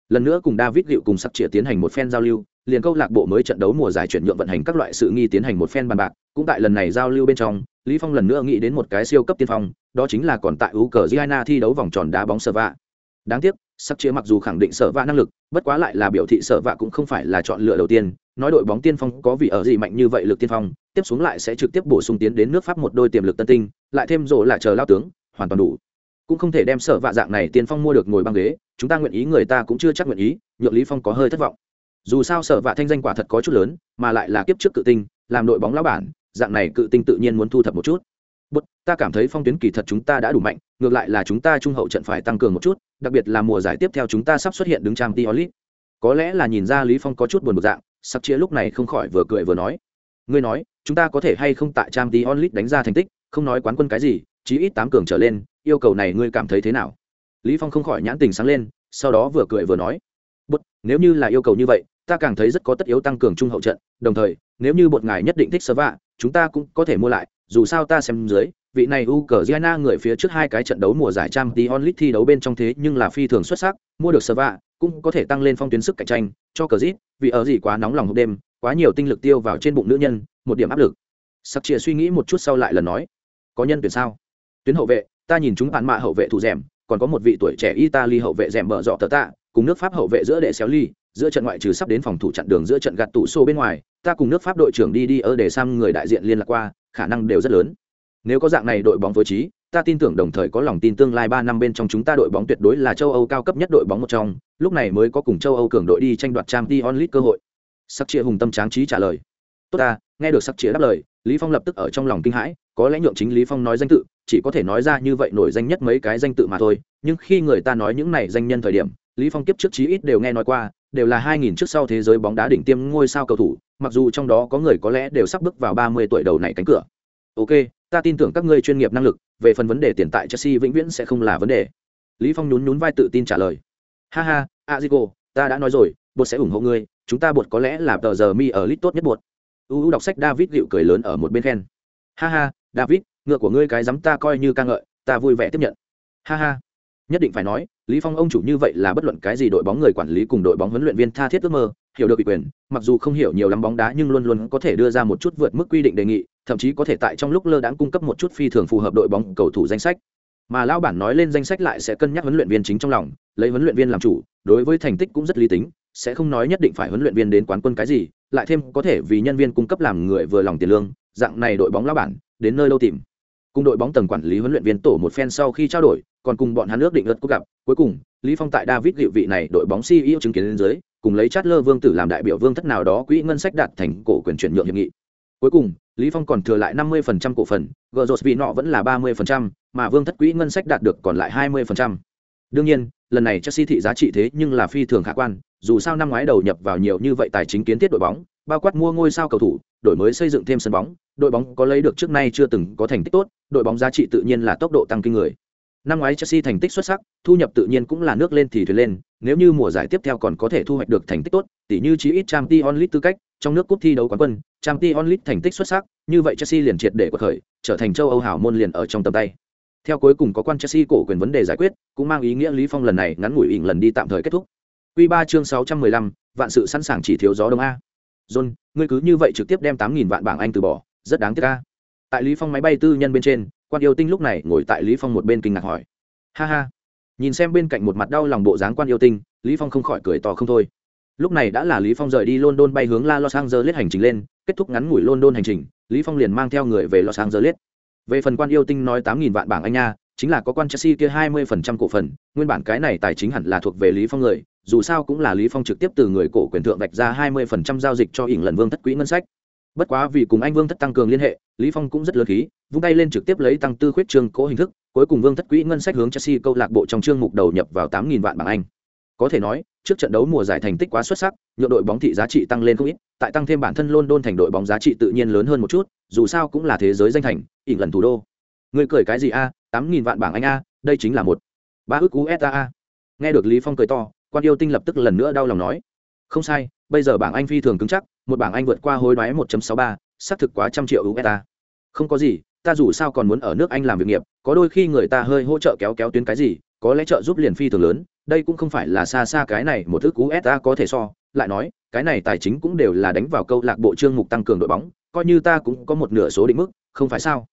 Lần nữa cùng David Liệu cùng sắc trịa tiến hành một phen giao lưu, liền câu lạc bộ mới trận đấu mùa giải chuyển nhượng vận hành các loại sự nghi tiến hành một phen bàn bạc, cũng tại lần này giao lưu bên trong, Lý Phong lần nữa nghĩ đến một cái siêu cấp tiên phong, đó chính là còn tại Ukraine thi đấu vòng tròn đá bóng sở vạ. Đáng tiếc, sắc chia mặc dù khẳng định sở vạ năng lực, bất quá lại là biểu thị sở vạ cũng không phải là chọn lựa đầu tiên, nói đội bóng tiên phong có vị ở gì mạnh như vậy lực tiên phong, tiếp xuống lại sẽ trực tiếp bổ sung tiến đến nước Pháp một đôi tiềm lực tân tinh, lại thêm rổ là chờ lao tướng, hoàn toàn đủ. Cũng không thể đem sở vạ dạng này tiên phong mua được ngồi băng ghế, chúng ta nguyện ý người ta cũng chưa chắc nguyện ý, nhượng Lý Phong có hơi thất vọng. Dù sao sở vạ thanh danh quả thật có chút lớn, mà lại là kiếp trước cự tinh, làm đội bóng lão bản, dạng này cự tinh tự nhiên muốn thu thập một chút. Bất, ta cảm thấy phong tuyến kỳ thật chúng ta đã đủ mạnh, ngược lại là chúng ta trung hậu trận phải tăng cường một chút, đặc biệt là mùa giải tiếp theo chúng ta sắp xuất hiện đứng trang League. Có lẽ là nhìn ra Lý Phong có chút buồn một dạng, sắp chia lúc này không khỏi vừa cười vừa nói ngươi nói chúng ta có thể hay không tại trang t olit đánh ra thành tích không nói quán quân cái gì chí ít tám cường trở lên yêu cầu này ngươi cảm thấy thế nào lý phong không khỏi nhãn tình sáng lên sau đó vừa cười vừa nói bút nếu như là yêu cầu như vậy ta càng thấy rất có tất yếu tăng cường trung hậu trận, đồng thời, nếu như bột ngài nhất định thích sơ vạ chúng ta cũng có thể mua lại, dù sao ta xem dưới, vị này Ukraine người phía trước hai cái trận đấu mùa giải trang tí onlit thi đấu bên trong thế nhưng là phi thường xuất sắc, mua được sơ vạ cũng có thể tăng lên phong tuyến sức cạnh tranh, cho cờ zit vì ở gì quá nóng lòng hộp đêm, quá nhiều tinh lực tiêu vào trên bụng nữ nhân, một điểm áp lực. Sắc chia suy nghĩ một chút sau lại lần nói, có nhân tuyển sao? Tuyến hậu vệ, ta nhìn chúng bạn mạ hậu vệ thủ rèm, còn có một vị tuổi trẻ italy hậu vệ rèm mở dọ tờ tạ, cùng nước pháp hậu vệ giữa đệ xéo ly giữa trận ngoại trừ sắp đến phòng thủ chặn đường giữa trận gạt tủ xô bên ngoài ta cùng nước pháp đội trưởng đi đi ở để sang người đại diện liên lạc qua khả năng đều rất lớn nếu có dạng này đội bóng với trí ta tin tưởng đồng thời có lòng tin tương lai ba năm bên trong chúng ta đội bóng tuyệt đối là châu Âu cao cấp nhất đội bóng một trong, lúc này mới có cùng châu Âu cường đội đi tranh đoạt Champions League cơ hội. Sắc Triệt hùng tâm tráng trí trả lời. Tốt ta, nghe được Sắc Triệt đáp lời, Lý Phong lập tức ở trong lòng kinh hãi, có lẽ nhượng chính Lý Phong nói danh tự, chỉ có thể nói ra như vậy nổi danh nhất mấy cái danh tự mà thôi, nhưng khi người ta nói những này danh nhân thời điểm, Lý Phong kiếp trước chí ít đều nghe nói qua, đều là 2000 trước sau thế giới bóng đá đỉnh tiêm ngôi sao cầu thủ, mặc dù trong đó có người có lẽ đều sắp bước vào 30 tuổi đầu này cánh cửa. Ok, ta tin tưởng các ngươi chuyên nghiệp năng lực, về phần vấn đề tiền tại Chelsea vĩnh viễn sẽ không là vấn đề. Lý Phong nhún nhún vai tự tin trả lời. Ha ha, Azigo, ta đã nói rồi, bột sẽ ủng hộ ngươi, chúng ta bột có lẽ là tờ giờ mi ở lit tốt nhất bột. UU đọc sách David dịu cười lớn ở một bên khen. Ha ha, David, ngựa của ngươi cái dám ta coi như ca ngợi, ta vui vẻ tiếp nhận. Ha ha nhất định phải nói lý phong ông chủ như vậy là bất luận cái gì đội bóng người quản lý cùng đội bóng huấn luyện viên tha thiết ước mơ, hiểu được ủy quyền, mặc dù không hiểu nhiều lắm bóng đá nhưng luôn luôn có thể đưa ra một chút vượt mức quy định đề nghị, thậm chí có thể tại trong lúc lơ đãng cung cấp một chút phi thường phù hợp đội bóng cầu thủ danh sách. Mà lão bản nói lên danh sách lại sẽ cân nhắc huấn luyện viên chính trong lòng, lấy huấn luyện viên làm chủ, đối với thành tích cũng rất lý tính, sẽ không nói nhất định phải huấn luyện viên đến quán quân cái gì, lại thêm có thể vì nhân viên cung cấp làm người vừa lòng tiền lương, dạng này đội bóng lão bản, đến nơi đâu tìm cùng đội bóng tầng quản lý huấn luyện viên tổ một phen sau khi trao đổi còn cùng bọn hắn ước định ớt có gặp cuối cùng lý phong tại david liệu vị này đội bóng ceo chứng kiến lên dưới cùng lấy chát lơ vương tử làm đại biểu vương thất nào đó quỹ ngân sách đạt thành cổ quyền chuyển nhượng hiệp nghị cuối cùng lý phong còn thừa lại 50% cổ phần gờ vì nọ vẫn là 30%, mà vương thất quỹ ngân sách đạt được còn lại 20%. đương nhiên lần này chelsea thị giá trị thế nhưng là phi thường khả quan dù sao năm ngoái đầu nhập vào nhiều như vậy tài chính kiến thiết đội bóng bao quát mua ngôi sao cầu thủ đổi mới xây dựng thêm sân bóng đội bóng có lấy được trước nay chưa từng có thành tích tốt đội bóng giá trị tự nhiên là tốc độ tăng kinh người. Năm ngoái chelsea thành tích xuất sắc thu nhập tự nhiên cũng là nước lên thì thuyền lên nếu như mùa giải tiếp theo còn có thể thu hoạch được thành tích tốt tỉ như chí ít trang League tư cách trong nước cúp thi đấu quán quân trang League thành tích xuất sắc như vậy chelsea liền triệt để quật khởi trở thành châu âu hảo môn liền ở trong tầm tay. Theo cuối cùng có quan chelsea cổ quyền vấn đề giải quyết cũng mang ý nghĩa lý phong lần này ngắn ngủi ỉn lần đi tạm thời kết thúc. Quy 3 chương 615, vạn sự sẵn sàng chỉ thiếu gió đông a. John, ngươi cứ như vậy trực tiếp đem 8000 vạn bảng Anh từ bỏ, rất đáng tiếc a. Tại Lý Phong máy bay tư nhân bên trên, quan yêu tinh lúc này ngồi tại Lý Phong một bên kinh ngạc hỏi. Ha ha. Nhìn xem bên cạnh một mặt đau lòng bộ dáng quan yêu tinh, Lý Phong không khỏi cười to không thôi. Lúc này đã là Lý Phong rời đi London bay hướng La Los Angeles hành trình lên, kết thúc ngắn ngủi London hành trình, Lý Phong liền mang theo người về Los Angeles. Về phần quan yêu tinh nói 8000 vạn bảng Anh nha, chính là có quan Chelsea kia 20% cổ phần, nguyên bản cái này tài chính hẳn là thuộc về Lý Phong người, dù sao cũng là Lý Phong trực tiếp từ người cổ quyền thượng vạch ra 20% giao dịch cho ỉn lần Vương thất quỹ ngân sách. Bất quá vì cùng anh Vương thất tăng cường liên hệ, Lý Phong cũng rất lớn khí, vung tay lên trực tiếp lấy tăng tư khuyết trương cố hình thức, cuối cùng Vương thất quỹ ngân sách hướng Chelsea câu lạc bộ trong chương mục đầu nhập vào 8000 vạn bảng Anh. Có thể nói, trước trận đấu mùa giải thành tích quá xuất sắc, nhượng đội bóng thị giá trị tăng lên không ít, tại tăng thêm bản thân London thành đội bóng giá trị tự nhiên lớn hơn một chút, dù sao cũng là thế giới danh thành, ỉn lần thủ đô. Người cười cái gì a, tám nghìn vạn bảng anh a đây chính là một. Ba ước cú a nghe được lý phong cười to quan yêu tinh lập tức lần nữa đau lòng nói. Không sai bây giờ bảng anh phi thường cứng chắc một bảng anh vượt qua hối đoái 1.63, xác thực quá trăm triệu usd không có gì ta dù sao còn muốn ở nước anh làm việc nghiệp có đôi khi người ta hơi hỗ trợ kéo kéo tuyến cái gì có lẽ trợ giúp liền phi thường lớn đây cũng không phải là xa xa cái này một thức cú ta có thể so lại nói cái này tài chính cũng đều là đánh vào câu lạc bộ trương mục tăng cường đội bóng coi như ta cũng có một nửa số định mức không phải sao?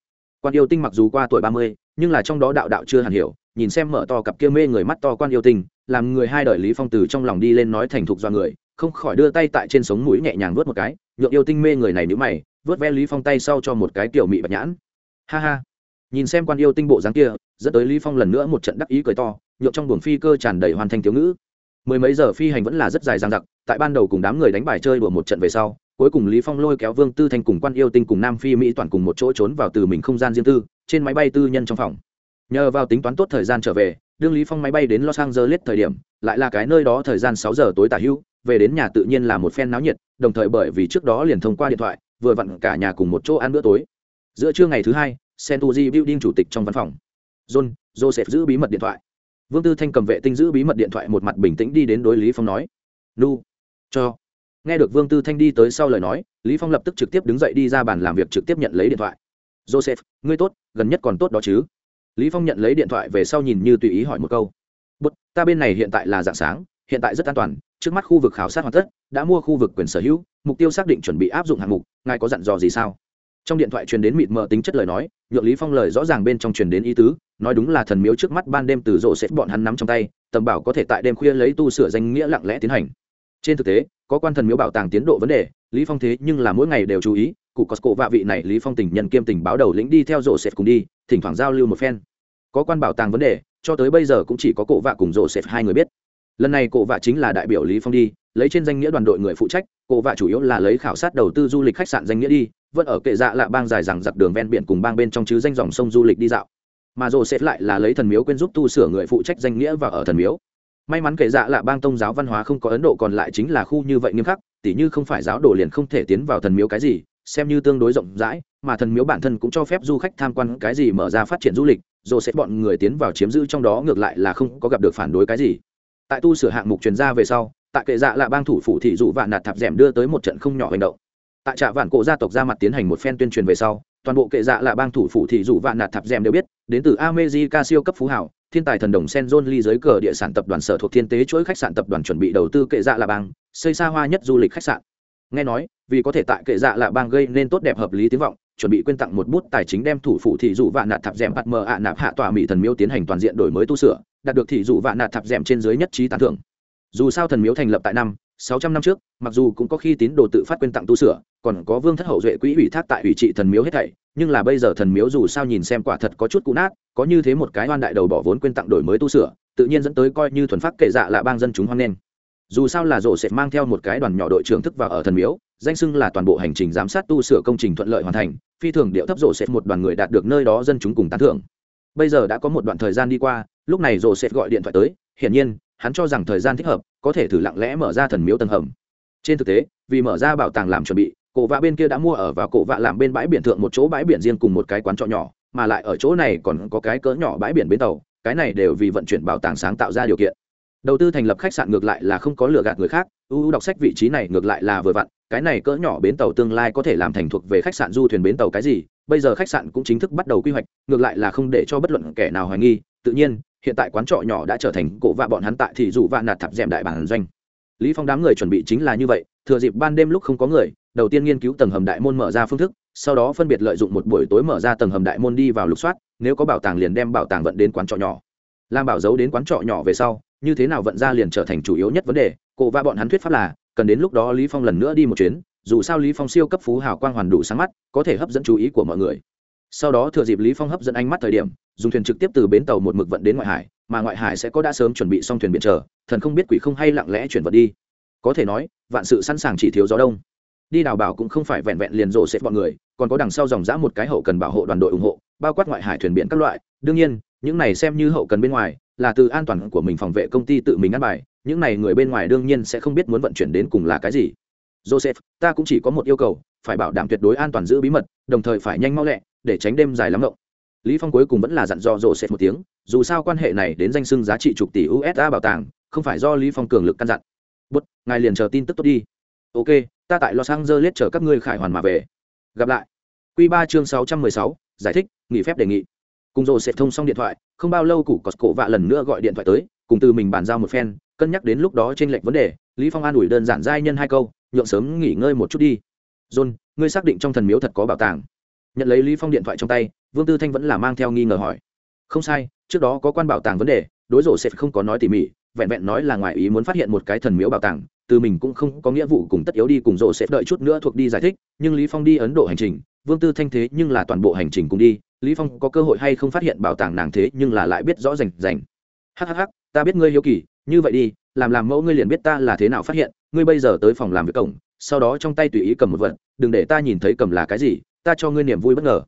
Quan yêu tinh mặc dù qua tuổi ba mươi, nhưng là trong đó đạo đạo chưa hẳn hiểu, nhìn xem mở to cặp kia mê người mắt to quan yêu tinh, làm người hai đời lý phong từ trong lòng đi lên nói thành thục do người, không khỏi đưa tay tại trên sống mũi nhẹ nhàng vớt một cái, nhượng yêu tinh mê người này nếu mày vớt ve lý phong tay sau cho một cái tiểu mị bạch nhãn. Ha ha. Nhìn xem quan yêu tinh bộ dáng kia, dẫn tới lý phong lần nữa một trận đắc ý cười to, nhượng trong buồng phi cơ tràn đầy hoàn thành thiếu ngữ. Mười mấy giờ phi hành vẫn là rất dài dằng dặc, tại ban đầu cùng đám người đánh bài chơi đùa một trận về sau cuối cùng lý phong lôi kéo vương tư thanh cùng quan yêu tinh cùng nam phi mỹ toàn cùng một chỗ trốn vào từ mình không gian riêng tư, trên máy bay tư nhân trong phòng. Nhờ vào tính toán tốt thời gian trở về, đương lý phong máy bay đến los angeles thời điểm, lại là cái nơi đó thời gian 6 giờ tối tả hữu về đến nhà tự nhiên là một phen náo nhiệt, đồng thời bởi vì trước đó liền thông qua điện thoại, vừa vặn cả nhà cùng một chỗ ăn bữa tối. Giữa trưa ngày thứ hai sentuji Building chủ tịch trong văn phòng. John Joseph giữ bí mật điện thoại. Vương Tư Thanh cầm vệ tinh giữ bí mật điện thoại một mặt bình tĩnh đi đến đối Lý Phong nói, nu, cho nghe được vương tư thanh đi tới sau lời nói, lý phong lập tức trực tiếp đứng dậy đi ra bàn làm việc trực tiếp nhận lấy điện thoại. Joseph, ngươi tốt, gần nhất còn tốt đó chứ? Lý phong nhận lấy điện thoại về sau nhìn như tùy ý hỏi một câu. Bút ta bên này hiện tại là dạng sáng, hiện tại rất an toàn, trước mắt khu vực khảo sát hoàn tất, đã mua khu vực quyền sở hữu, mục tiêu xác định chuẩn bị áp dụng hạng mục, ngài có dặn dò gì sao? Trong điện thoại truyền đến mịt mờ tính chất lời nói, nhượng lý phong lời rõ ràng bên trong truyền đến ý tứ, nói đúng là thần miếu trước mắt ban đêm từ rộ sẽ bọn hắn nắm trong tay, tầm bảo có thể tại đêm khuya lấy tu sửa danh nghĩa lặng lẽ tiến hành. Trên thực tế có quan thần miếu bảo tàng tiến độ vấn đề, lý phong thế nhưng là mỗi ngày đều chú ý, cụ costco vạ vị này lý phong tình nhân kiêm tình báo đầu lĩnh đi theo rổ sệt cùng đi, thỉnh thoảng giao lưu một phen. Có quan bảo tàng vấn đề, cho tới bây giờ cũng chỉ có cổ vạ cùng rổ sệt hai người biết. Lần này cổ vạ chính là đại biểu lý phong đi, lấy trên danh nghĩa đoàn đội người phụ trách, cổ vạ chủ yếu là lấy khảo sát đầu tư du lịch khách sạn danh nghĩa đi, vẫn ở kệ dạ lạ bang dài rằng giặc đường ven biển cùng bang bên trong chứ danh dòng sông du lịch đi dạo. Mà rổ sẽ lại là lấy thần miếu quên giúp tu sửa người phụ trách danh nghĩa và ở thần miếu may mắn kệ dạ là bang tông giáo văn hóa không có ấn độ còn lại chính là khu như vậy nghiêm khắc, tỉ như không phải giáo đồ liền không thể tiến vào thần miếu cái gì, xem như tương đối rộng rãi, mà thần miếu bản thân cũng cho phép du khách tham quan cái gì mở ra phát triển du lịch rồi sẽ bọn người tiến vào chiếm giữ trong đó ngược lại là không có gặp được phản đối cái gì. Tại tu sửa hạng mục truyền ra về sau, tại kệ dạ là bang thủ phủ thị dụ vạn nạt thạp rèm đưa tới một trận không nhỏ hành động. Tại trạ vạn cổ gia tộc ra mặt tiến hành một phen tuyên truyền về sau, toàn bộ kệ dạ là bang thủ phủ thị dụ vạn nạt thạp rèm đều biết, đến từ amejica siêu cấp phú hảo thiên tài thần đồng sen john lee dưới cờ địa sản tập đoàn sở thuộc thiên tế chuỗi khách sạn tập đoàn chuẩn bị đầu tư kệ dạ là bang, xây xa hoa nhất du lịch khách sạn. Nghe nói, vì có thể tại kệ dạ là bang gây nên tốt đẹp hợp lý tiếng vọng, chuẩn bị quyên tặng một bút tài chính đem thủ phủ thị dụ vạn nạt thạp rèm bắt mờ ạ nạp hạ tòa mỹ thần miếu tiến hành toàn diện đổi mới tu sửa, đạt được thị dụ vạn nạt thạp rèm trên dưới nhất trí tán thưởng. Dù sao thần miếu thành lập tại năm, sáu trăm năm trước, mặc dù cũng có khi tín đồ tự phát quyên tặng tu sửa còn có vương thất hậu duệ quỹ ủy thác tại ủy trị thần miếu hết thảy, nhưng là bây giờ thần miếu dù sao nhìn xem quả thật có chút cũ nát, có như thế một cái oan đại đầu bỏ vốn quyên tặng đổi mới tu sửa, tự nhiên dẫn tới coi như thuần phát kệ dạ là bang dân chúng hoan nghênh. Dù sao là rổ sẽ mang theo một cái đoàn nhỏ đội trưởng thức vào ở thần miếu, danh xưng là toàn bộ hành trình giám sát tu sửa công trình thuận lợi hoàn thành, phi thường điệu thấp rổ sẽ một đoàn người đạt được nơi đó dân chúng cùng tán thưởng. Bây giờ đã có một đoạn thời gian đi qua, lúc này rổ sẽ gọi điện thoại tới, hiển nhiên, hắn cho rằng thời gian thích hợp, có thể thử lặng lẽ mở ra thần miếu tầng hầm. Trên thực tế, vì mở ra bảo tàng làm chuẩn bị cổ vạ bên kia đã mua ở và cổ vạ làm bên bãi biển thượng một chỗ bãi biển riêng cùng một cái quán trọ nhỏ, mà lại ở chỗ này còn có cái cỡ nhỏ bãi biển bến tàu, cái này đều vì vận chuyển bảo tàng sáng tạo ra điều kiện. Đầu tư thành lập khách sạn ngược lại là không có lừa gạt người khác ưu đọc sách vị trí này ngược lại là vừa vặn, cái này cỡ nhỏ bến tàu tương lai có thể làm thành thuộc về khách sạn du thuyền bến tàu cái gì, bây giờ khách sạn cũng chính thức bắt đầu quy hoạch, ngược lại là không để cho bất luận kẻ nào hoài nghi, tự nhiên, hiện tại quán trọ nhỏ đã trở thành cổ vạ bọn hắn tại thì dù vạn nạt thạp dèm đại bản doanh. Lý phong đám người chuẩn bị chính là như vậy, thừa dịp ban đêm lúc không có người đầu tiên nghiên cứu tầng hầm đại môn mở ra phương thức, sau đó phân biệt lợi dụng một buổi tối mở ra tầng hầm đại môn đi vào lục soát, nếu có bảo tàng liền đem bảo tàng vận đến quán trọ nhỏ. Làm bảo giấu đến quán trọ nhỏ về sau, như thế nào vận ra liền trở thành chủ yếu nhất vấn đề. Cụ và bọn hắn thuyết pháp là, cần đến lúc đó lý phong lần nữa đi một chuyến, dù sao lý phong siêu cấp phú hào quang hoàn đủ sáng mắt, có thể hấp dẫn chú ý của mọi người. Sau đó thừa dịp lý phong hấp dẫn ánh mắt thời điểm, dùng thuyền trực tiếp từ bến tàu một mực vận đến ngoại hải, mà ngoại hải sẽ có đã sớm chuẩn bị xong thuyền biển chờ, thần không biết quỷ không hay lặng lẽ chuyển vật đi. Có thể nói, vạn sự sẵn sàng chỉ thiếu gió đông đi đào bảo cũng không phải vẹn vẹn liền rộ xếp bọn người, còn có đằng sau dòng dã một cái hậu cần bảo hộ đoàn đội ủng hộ, bao quát ngoại hải thuyền biển các loại. Đương nhiên, những này xem như hậu cần bên ngoài, là từ an toàn của mình phòng vệ công ty tự mình ăn bài, những này người bên ngoài đương nhiên sẽ không biết muốn vận chuyển đến cùng là cái gì. Joseph, ta cũng chỉ có một yêu cầu, phải bảo đảm tuyệt đối an toàn giữ bí mật, đồng thời phải nhanh mau lẹ, để tránh đêm dài lắm rộng lý phong cuối cùng vẫn là dặn dò joseph một tiếng, dù sao quan hệ này đến danh xưng giá trị chục tỷ usd bảo tàng, không phải do lý phong cường lực căn dặn. Bút, ngài liền chờ tin tức tốt đi. Ok ta tại los angeles chờ các ngươi khải hoàn mà về. Gặp lại. Quy ba chương sáu trăm mười sáu, giải thích, nghỉ phép đề nghị. Cùng rồi sẽ thông xong điện thoại, không bao lâu cụ cọt cổ vạ lần nữa gọi điện thoại tới, cùng từ mình bàn giao một phen, cân nhắc đến lúc đó trên lệch vấn đề, lý phong an ủi đơn giản giai nhân hai câu, nhượng sớm nghỉ ngơi một chút đi. John, ngươi xác định trong thần miếu thật có bảo tàng. Nhận lấy lý phong điện thoại trong tay, vương tư thanh vẫn là mang theo nghi ngờ hỏi. Không sai, trước đó có quan bảo tàng vấn đề, đối rổ sẽ không có nói tỉ mỉ vẹn vẹn nói là ngoài ý muốn phát hiện một cái thần miếu bảo tàng, từ mình cũng không có nghĩa vụ cùng tất yếu đi cùng rộ sẽ đợi chút nữa thuộc đi giải thích, nhưng lý phong đi ấn độ hành trình, vương tư thanh thế nhưng là toàn bộ hành trình cùng đi, lý phong có cơ hội hay không phát hiện bảo tàng nàng thế nhưng là lại biết rõ rành rành. Hhh ta biết ngươi hiếu kỳ, như vậy đi, làm làm mẫu ngươi liền biết ta là thế nào phát hiện, ngươi bây giờ tới phòng làm việc cổng, sau đó trong tay tùy ý cầm một vật, đừng để ta nhìn thấy cầm là cái gì, ta cho ngươi niềm vui bất ngờ.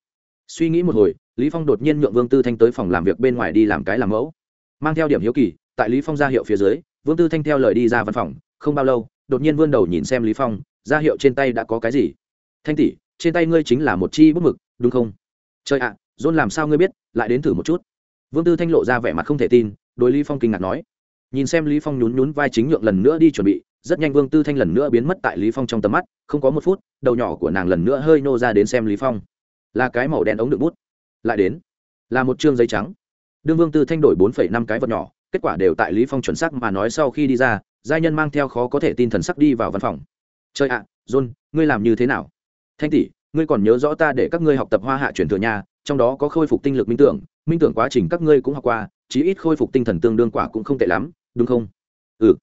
Suy nghĩ một hồi, lý phong đột nhiên nhượng vương tư thanh tới phòng làm việc bên ngoài đi làm cái làm mẫu. Mang theo điểm hiếu kỳ tại lý phong ra hiệu phía dưới vương tư thanh theo lời đi ra văn phòng không bao lâu đột nhiên vươn đầu nhìn xem lý phong ra hiệu trên tay đã có cái gì? Thanh tỷ trên tay ngươi chính là một chi bút mực đúng không? Trời ạ à, làm sao ngươi biết lại đến thử một chút. Vương tư thanh lộ ra vẻ mặt không thể tin đối lý phong kinh ngạc nói. Nhìn xem lý phong nhún nhún vai chính nhượng lần nữa đi chuẩn bị rất nhanh vương tư thanh lần nữa biến mất tại lý phong trong tầm mắt không có một phút đầu nhỏ của nàng lần nữa hơi nô ra đến xem lý phong. Là cái màu đen ống đựng bút. Lại đến. Là một trương giấy trắng. Đương vương tư thanh đổi bốn năm cái vật nhỏ kết quả đều tại lý phong chuẩn xác mà nói sau khi đi ra, giai nhân mang theo khó có thể tin thần sắc đi vào văn phòng. Chơi ạ, john, ngươi làm như thế nào? Thanh tỷ, ngươi còn nhớ rõ ta để các ngươi học tập hoa hạ truyền thừa nhà trong đó có khôi phục tinh lực minh tưởng minh tưởng quá trình các ngươi cũng học qua, chí ít khôi phục tinh thần tương đương quả cũng không tệ lắm, đúng không? Ừ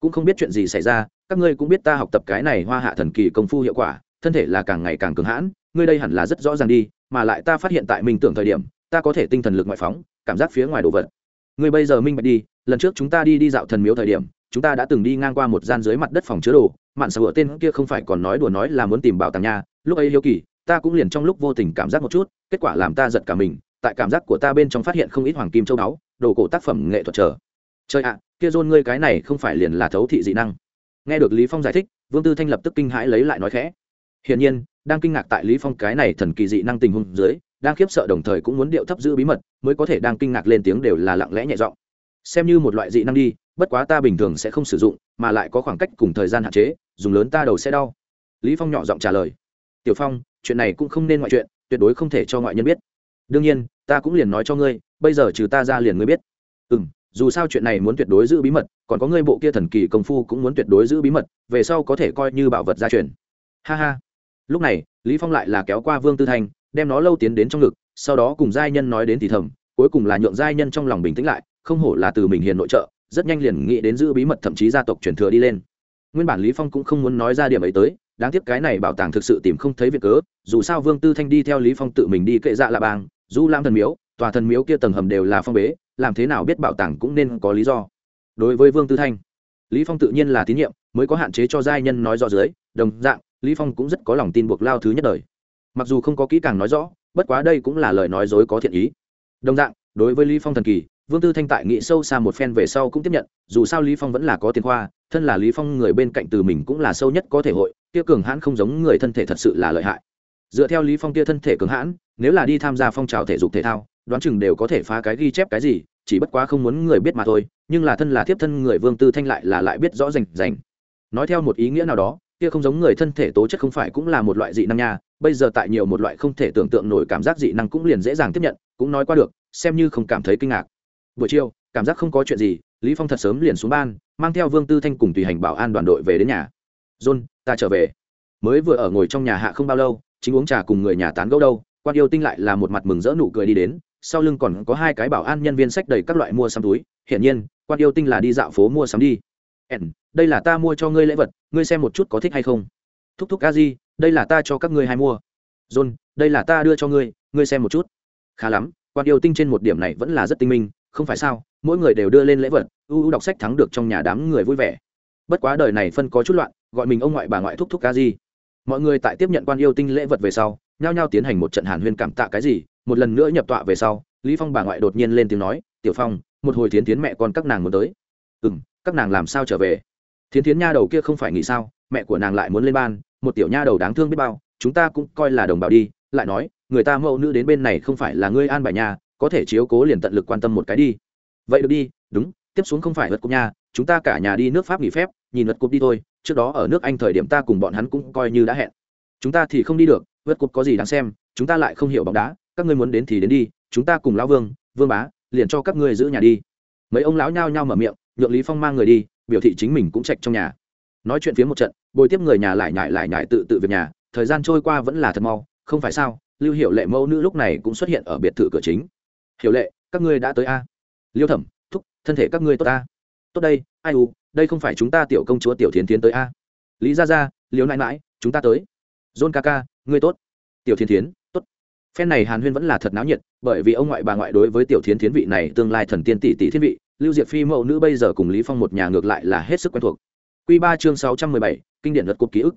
cũng không biết chuyện gì xảy ra, các ngươi cũng biết ta học tập cái này hoa hạ thần kỳ công phu hiệu quả, thân thể là càng ngày càng cường hãn, ngươi đây hẳn là rất rõ ràng đi, mà lại ta phát hiện tại minh tưởng thời điểm, ta có thể tinh thần lực ngoại phóng, cảm giác phía ngoài đồ vật ngươi bây giờ minh bạch đi, lần trước chúng ta đi đi dạo thần miếu thời điểm, chúng ta đã từng đi ngang qua một gian dưới mặt đất phòng chứa đồ, mạn sở hữu tên kia không phải còn nói đùa nói là muốn tìm bảo tàng nhà lúc ấy hiếu kỳ, ta cũng liền trong lúc vô tình cảm giác một chút, kết quả làm ta giật cả mình, tại cảm giác của ta bên trong phát hiện không ít hoàng kim châu báu, đồ cổ tác phẩm nghệ thuật trở trời ạ, kia dôn ngươi cái này không phải liền là thấu thị dị năng. Nghe được lý phong giải thích, vương tư thanh lập tức kinh hãi lấy lại nói khẽ. Hiển nhiên, đang kinh ngạc tại lý phong cái này thần kỳ dị năng tình huống dưới đang khiếp sợ đồng thời cũng muốn điệu thấp giữ bí mật, mới có thể đang kinh ngạc lên tiếng đều là lặng lẽ nhẹ giọng. Xem như một loại dị năng đi, bất quá ta bình thường sẽ không sử dụng, mà lại có khoảng cách cùng thời gian hạn chế, dùng lớn ta đầu sẽ đau. Lý phong nhỏ giọng trả lời. Tiểu phong, chuyện này cũng không nên ngoại chuyện, tuyệt đối không thể cho ngoại nhân biết. Đương nhiên, ta cũng liền nói cho ngươi, bây giờ trừ ta ra liền ngươi biết. Ừ dù sao chuyện này muốn tuyệt đối giữ bí mật, còn có ngươi bộ kia thần kỳ công phu cũng muốn tuyệt đối giữ bí mật, về sau có thể coi như bảo vật gia truyền. Ha ha. Lúc này, lý phong lại là kéo qua vương tư thanh đem nó lâu tiến đến trong ngực, sau đó cùng giai nhân nói đến thì thầm, cuối cùng là nhượng giai nhân trong lòng bình tĩnh lại, không hổ là từ mình hiền nội trợ, rất nhanh liền nghĩ đến giữ bí mật thậm chí gia tộc truyền thừa đi lên. Nguyên bản lý phong cũng không muốn nói ra điểm ấy tới, đáng tiếc cái này bảo tàng thực sự tìm không thấy việc cớ, dù sao vương tư thanh đi theo lý phong tự mình đi kệ dạ lạ bang du lam thần miếu, tòa thần miếu kia tầng hầm đều là phong bế, làm thế nào biết bảo tàng cũng nên có lý do. Đối với vương tư thanh, lý phong tự nhiên là tín nhiệm, mới có hạn chế cho giai nhân nói rõ dưới, đồng dạng, lý phong cũng rất có lòng tin buộc lao thứ nhất đời mặc dù không có kỹ càng nói rõ, bất quá đây cũng là lời nói dối có thiện ý. Đồng dạng, đối với lý phong thần kỳ, vương tư thanh tại nghĩ sâu xa một phen về sau cũng tiếp nhận, dù sao lý phong vẫn là có tiền khoa, thân là lý phong người bên cạnh từ mình cũng là sâu nhất có thể hội, kia cường hãn không giống người thân thể thật sự là lợi hại. Dựa theo lý phong kia thân thể cường hãn, nếu là đi tham gia phong trào thể dục thể thao, đoán chừng đều có thể phá cái ghi chép cái gì, chỉ bất quá không muốn người biết mà thôi, nhưng là thân là tiếp thân người vương tư thanh lại là lại biết rõ rành rành. Nói theo một ý nghĩa nào đó kia không giống người thân thể tố chất không phải cũng là một loại dị năng nha, bây giờ tại nhiều một loại không thể tưởng tượng nổi cảm giác dị năng cũng liền dễ dàng tiếp nhận, cũng nói qua được, xem như không cảm thấy kinh ngạc. Buổi chiều, cảm giác không có chuyện gì, lý phong thật sớm liền xuống ban, mang theo vương tư thanh cùng tùy hành bảo an đoàn đội về đến nhà. John, ta trở về. Mới vừa ở ngồi trong nhà hạ không bao lâu, chính uống trà cùng người nhà tán gẫu đâu, quan yêu tinh lại là một mặt mừng rỡ nụ cười đi đến, sau lưng còn có hai cái bảo an nhân viên sách đầy các loại mua sắm túi. Hiển nhiên, quan yêu tinh là đi dạo phố mua sắm đi. Ẻn đây là ta mua cho ngươi lễ vật ngươi xem một chút có thích hay không. Thúc thúc a di đây là ta cho các ngươi hai mua. John, đây là ta đưa cho ngươi ngươi xem một chút. Khá lắm, quan yêu tinh trên một điểm này vẫn là rất tinh minh, không phải sao, mỗi người đều đưa lên lễ vật ưu ưu đọc sách thắng được trong nhà đám người vui vẻ. Bất quá đời này phân có chút loạn, gọi mình ông ngoại bà ngoại thúc thúc ca di mọi người tại tiếp nhận quan yêu tinh lễ vật về sau, nhao nhao tiến hành một trận hàn huyên cảm tạ cái gì, một lần nữa nhập tọa về sau, lý phong bà ngoại đột nhiên lên tiếng nói, tiểu phong, một hồi tiến tiến mẹ con các nàng muốn tới. Ừ các nàng làm sao trở về? Thiến Thiến nha đầu kia không phải nghĩ sao, mẹ của nàng lại muốn lên ban, một tiểu nha đầu đáng thương biết bao, chúng ta cũng coi là đồng bào đi, lại nói, người ta mẫu nữ đến bên này không phải là ngươi an bài nhà, có thể chiếu cố liền tận lực quan tâm một cái đi. Vậy được đi, đúng, tiếp xuống không phải vật cục nha chúng ta cả nhà đi nước pháp nghỉ phép, nhìn vật cục đi thôi, trước đó ở nước anh thời điểm ta cùng bọn hắn cũng coi như đã hẹn. Chúng ta thì không đi được, vật cục có gì đáng xem, chúng ta lại không hiểu bóng đá, các ngươi muốn đến thì đến đi, chúng ta cùng lão vương vương bá, liền cho các ngươi giữ nhà đi. Mấy ông lão nhao nhao mở miệng, nhượng lý phong mang người đi biểu thị chính mình cũng trạch trong nhà. Nói chuyện phía một trận, bồi tiếp người nhà lại nhại lại nhại tự tự việc nhà, thời gian trôi qua vẫn là thật mau, không phải sao, lưu hiệu lệ mẫu nữ lúc này cũng xuất hiện ở biệt thự cửa chính. Hiệu lệ, các ngươi đã tới a? Liêu thẩm, thúc, thân thể các ngươi tốt a tốt đây, ai u, đây không phải chúng ta tiểu công chúa tiểu thiến tiến tới a? Lý ra ra liêu nãi mãi chúng ta tới. John ca ca, ngươi tốt. Tiểu thiến tiến tốt. Phen này hàn huyên vẫn là thật náo nhiệt, bởi vì ông ngoại bà ngoại đối với tiểu thiến tiến vị này tương lai thần tiên tỷ tỷ thiên vị lưu diệp phi mẫu nữ bây giờ cùng lý phong một nhà ngược lại là hết sức quen thuộc. Quy ba chương sáu trăm mười bảy, kinh điển luật cột ký ức.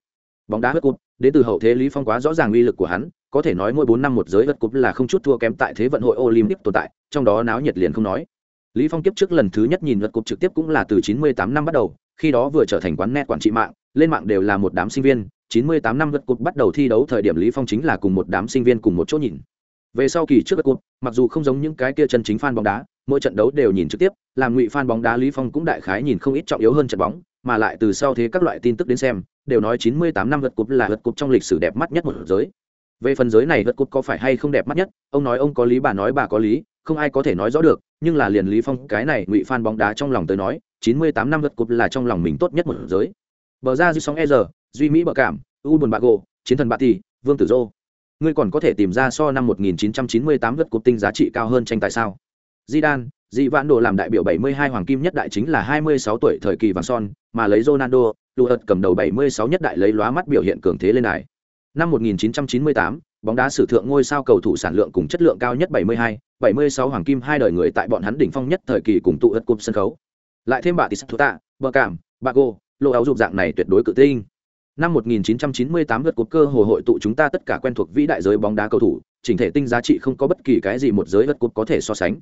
Bóng đá hất cúp, đến từ hậu thế lý phong quá rõ ràng uy lực của hắn, có thể nói mỗi bốn năm một giới hất cúp là không chút thua kém tại thế vận hội olympic tồn tại, trong đó náo nhiệt liền không nói. Lý phong kiếp trước lần thứ nhất nhìn hất cúp trực tiếp cũng là từ chín mươi tám năm bắt đầu, khi đó vừa trở thành quán net quản trị mạng, lên mạng đều là một đám sinh viên. chín mươi tám năm hất cúp bắt đầu thi đấu thời điểm lý phong chính là cùng một đám sinh viên cùng một chỗ nhìn. Về sau kỳ trước hất cúp, mặc dù không giống những cái kia chân chính fan bóng đá mỗi trận đấu đều nhìn trực tiếp làm ngụy fan bóng đá lý phong cũng đại khái nhìn không ít trọng yếu hơn trận bóng mà lại từ sau thế các loại tin tức đến xem đều nói 98 năm vật cúp là vật cúp trong lịch sử đẹp mắt nhất một giới. Về phần giới này vật cúp có phải hay không đẹp mắt nhất ông nói ông có lý bà nói bà có lý không ai có thể nói rõ được nhưng là liền lý phong cái này ngụy fan bóng đá trong lòng tới nói 98 năm vật cúp là trong lòng mình tốt nhất một giới. Bờ ra dư sóng e giờ duy mỹ bờ cảm u buồn bạc gồ, chiến thần bạ tỷ vương tử dô. Ngươi còn có thể tìm ra so năm 1998 vật cúp tinh giá trị cao hơn tranh tài sao? Zidane, Dị Vạn Đồ làm đại biểu 72 hoàng kim nhất đại chính là 26 tuổi thời kỳ vàng son, mà lấy Ronaldo, Luat cầm đầu 76 nhất đại lấy lóa mắt biểu hiện cường thế lên đài. Năm 1998, bóng đá sử thượng ngôi sao cầu thủ sản lượng cùng chất lượng cao nhất 72, 76 hoàng kim hai đời người tại bọn hắn đỉnh phong nhất thời kỳ cùng tụ ất cúp sân khấu. Lại thêm bạ tỷ sắc tạ, bờ cảm, Bago, lộ áo dục dạng này tuyệt đối cự tinh. Năm 1998 vượt cuộc cơ hồ hội tụ chúng ta tất cả quen thuộc vĩ đại giới bóng đá cầu thủ, chỉnh thể tinh giá trị không có bất kỳ cái gì một giới vượt cuộc có thể so sánh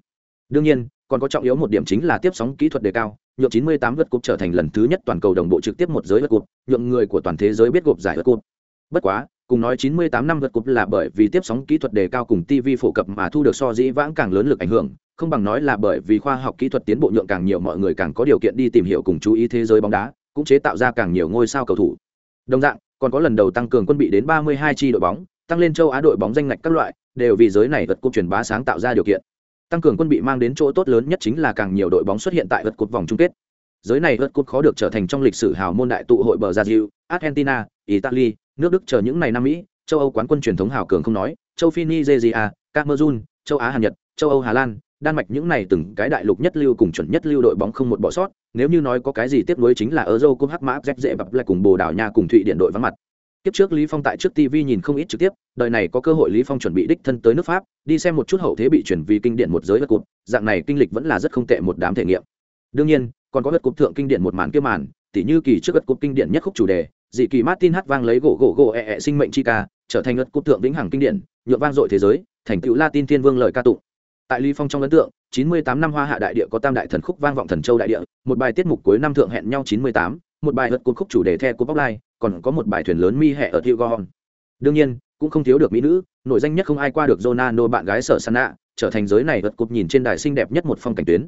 đương nhiên, còn có trọng yếu một điểm chính là tiếp sóng kỹ thuật đề cao, nhượng 98 vượt cúp trở thành lần thứ nhất toàn cầu đồng bộ trực tiếp một giới vượt cúp, nhượng người của toàn thế giới biết gộp giải vượt cúp. Bất quá, cùng nói 98 năm vượt cúp là bởi vì tiếp sóng kỹ thuật đề cao cùng TV phổ cập mà thu được so dĩ vãng càng lớn lực ảnh hưởng, không bằng nói là bởi vì khoa học kỹ thuật tiến bộ nhượng càng nhiều mọi người càng có điều kiện đi tìm hiểu cùng chú ý thế giới bóng đá, cũng chế tạo ra càng nhiều ngôi sao cầu thủ. Đồng dạng, còn có lần đầu tăng cường quân bị đến 32 chi đội bóng, tăng lên châu á đội bóng danh ngạch các loại, đều vì giới này vượt cúp truyền bá sáng tạo ra điều kiện tăng cường quân bị mang đến chỗ tốt lớn nhất chính là càng nhiều đội bóng xuất hiện tại vật cột vòng chung kết giới này vật cột khó được trở thành trong lịch sử hào môn đại tụ hội bờ Brazil, Argentina, Italy, nước Đức chờ những ngày Nam Mỹ, châu Âu quán quân truyền thống hào cường không nói, châu Phi Nigeria, Cameroon, châu Á Hàn Nhật, châu Âu Hà Lan, Đan Mạch những này từng cái đại lục nhất lưu cùng chuẩn nhất lưu đội bóng không một bỏ sót, nếu như nói có cái gì tiếp nối chính là ở dâu Cup Hắc Mã dễ bập lại cùng Bồ Đào Nha cùng Thụy Điển đội vắng mặt. Tiếp trước Lý Phong tại trước TV nhìn không ít trực tiếp, đời này có cơ hội Lý Phong chuẩn bị đích thân tới nước Pháp, đi xem một chút hậu thế bị chuyển vì kinh điển một giới vật cột, dạng này kinh lịch vẫn là rất không tệ một đám thể nghiệm. Đương nhiên, còn có vật cột thượng kinh điển một màn kia màn, tỉ như kỳ trước vật cột kinh điển nhất khúc chủ đề, dị kỳ Martin hát vang lấy gỗ gỗ gỗ ẹ e ẹ sinh mệnh chi ca, trở thành vật cột thượng vĩnh hằng kinh điển, nhượng vang dội thế giới, thành tựu Latin Thiên Vương lời ca tụng. Tại Lý Phong trong ấn tượng, 98 năm Hoa Hạ đại địa có tam đại thần khúc vang vọng thần châu đại địa, một bài tiết mục cuối năm thượng hẹn nhau 98, một bài vật cột khúc chủ đề the của Bóc Lai, còn có một bài thuyền lớn mi hẹ ở Thiệu Gòn. Đương nhiên, cũng không thiếu được mỹ nữ, nổi danh nhất không ai qua được Ronaldo bạn gái sở Sana, trở thành giới này vật cột nhìn trên đài xinh đẹp nhất một phong cảnh tuyến.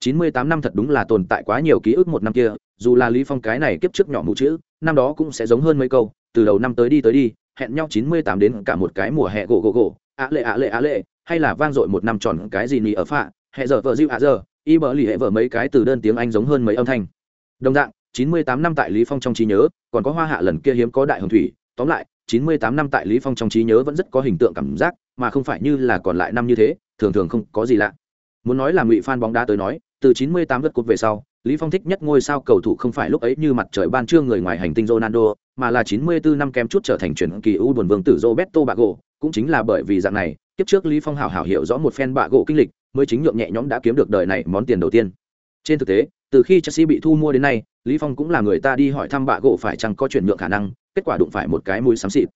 98 năm thật đúng là tồn tại quá nhiều ký ức một năm kia, dù là Lý Phong cái này kiếp trước nhỏ mù chữ, năm đó cũng sẽ giống hơn mấy câu, từ đầu năm tới đi tới đi, hẹn nhau 98 đến cả một cái mùa hè gỗ gỗ gỗ, á lệ á lệ á lệ, hay là vang dội một năm tròn cái gì nì ở phạ, hệ giờ vợ diệu ạ giờ, y bờ lì hệ vợ mấy cái từ đơn tiếng Anh giống hơn mấy âm thanh. Đồng dạng, 98 năm tại Lý Phong trong trí nhớ, còn có hoa hạ lần kia hiếm có đại hồng thủy, tóm lại, 98 năm tại Lý Phong trong trí nhớ vẫn rất có hình tượng cảm giác, mà không phải như là còn lại năm như thế, thường thường không có gì lạ. Muốn nói là ngụy fan bóng đá tới nói, từ 98 lượt cột về sau, Lý Phong thích nhất ngôi sao cầu thủ không phải lúc ấy như mặt trời ban trưa người ngoài hành tinh Ronaldo, mà là 94 năm kém chút trở thành truyền kỳ u buồn vương tử Roberto Baggio, cũng chính là bởi vì dạng này, kiếp trước Lý Phong hảo hảo hiểu rõ một fan Baggio kinh lịch, mới chính nhượng nhẹ nhõm đã kiếm được đời này món tiền đầu tiên. Trên thực tế, từ khi Chelsea bị thu mua đến nay, Lý Phong cũng là người ta đi hỏi thăm bạ gỗ phải chăng có chuyển nhượng khả năng, kết quả đụng phải một cái mũi xám xịt.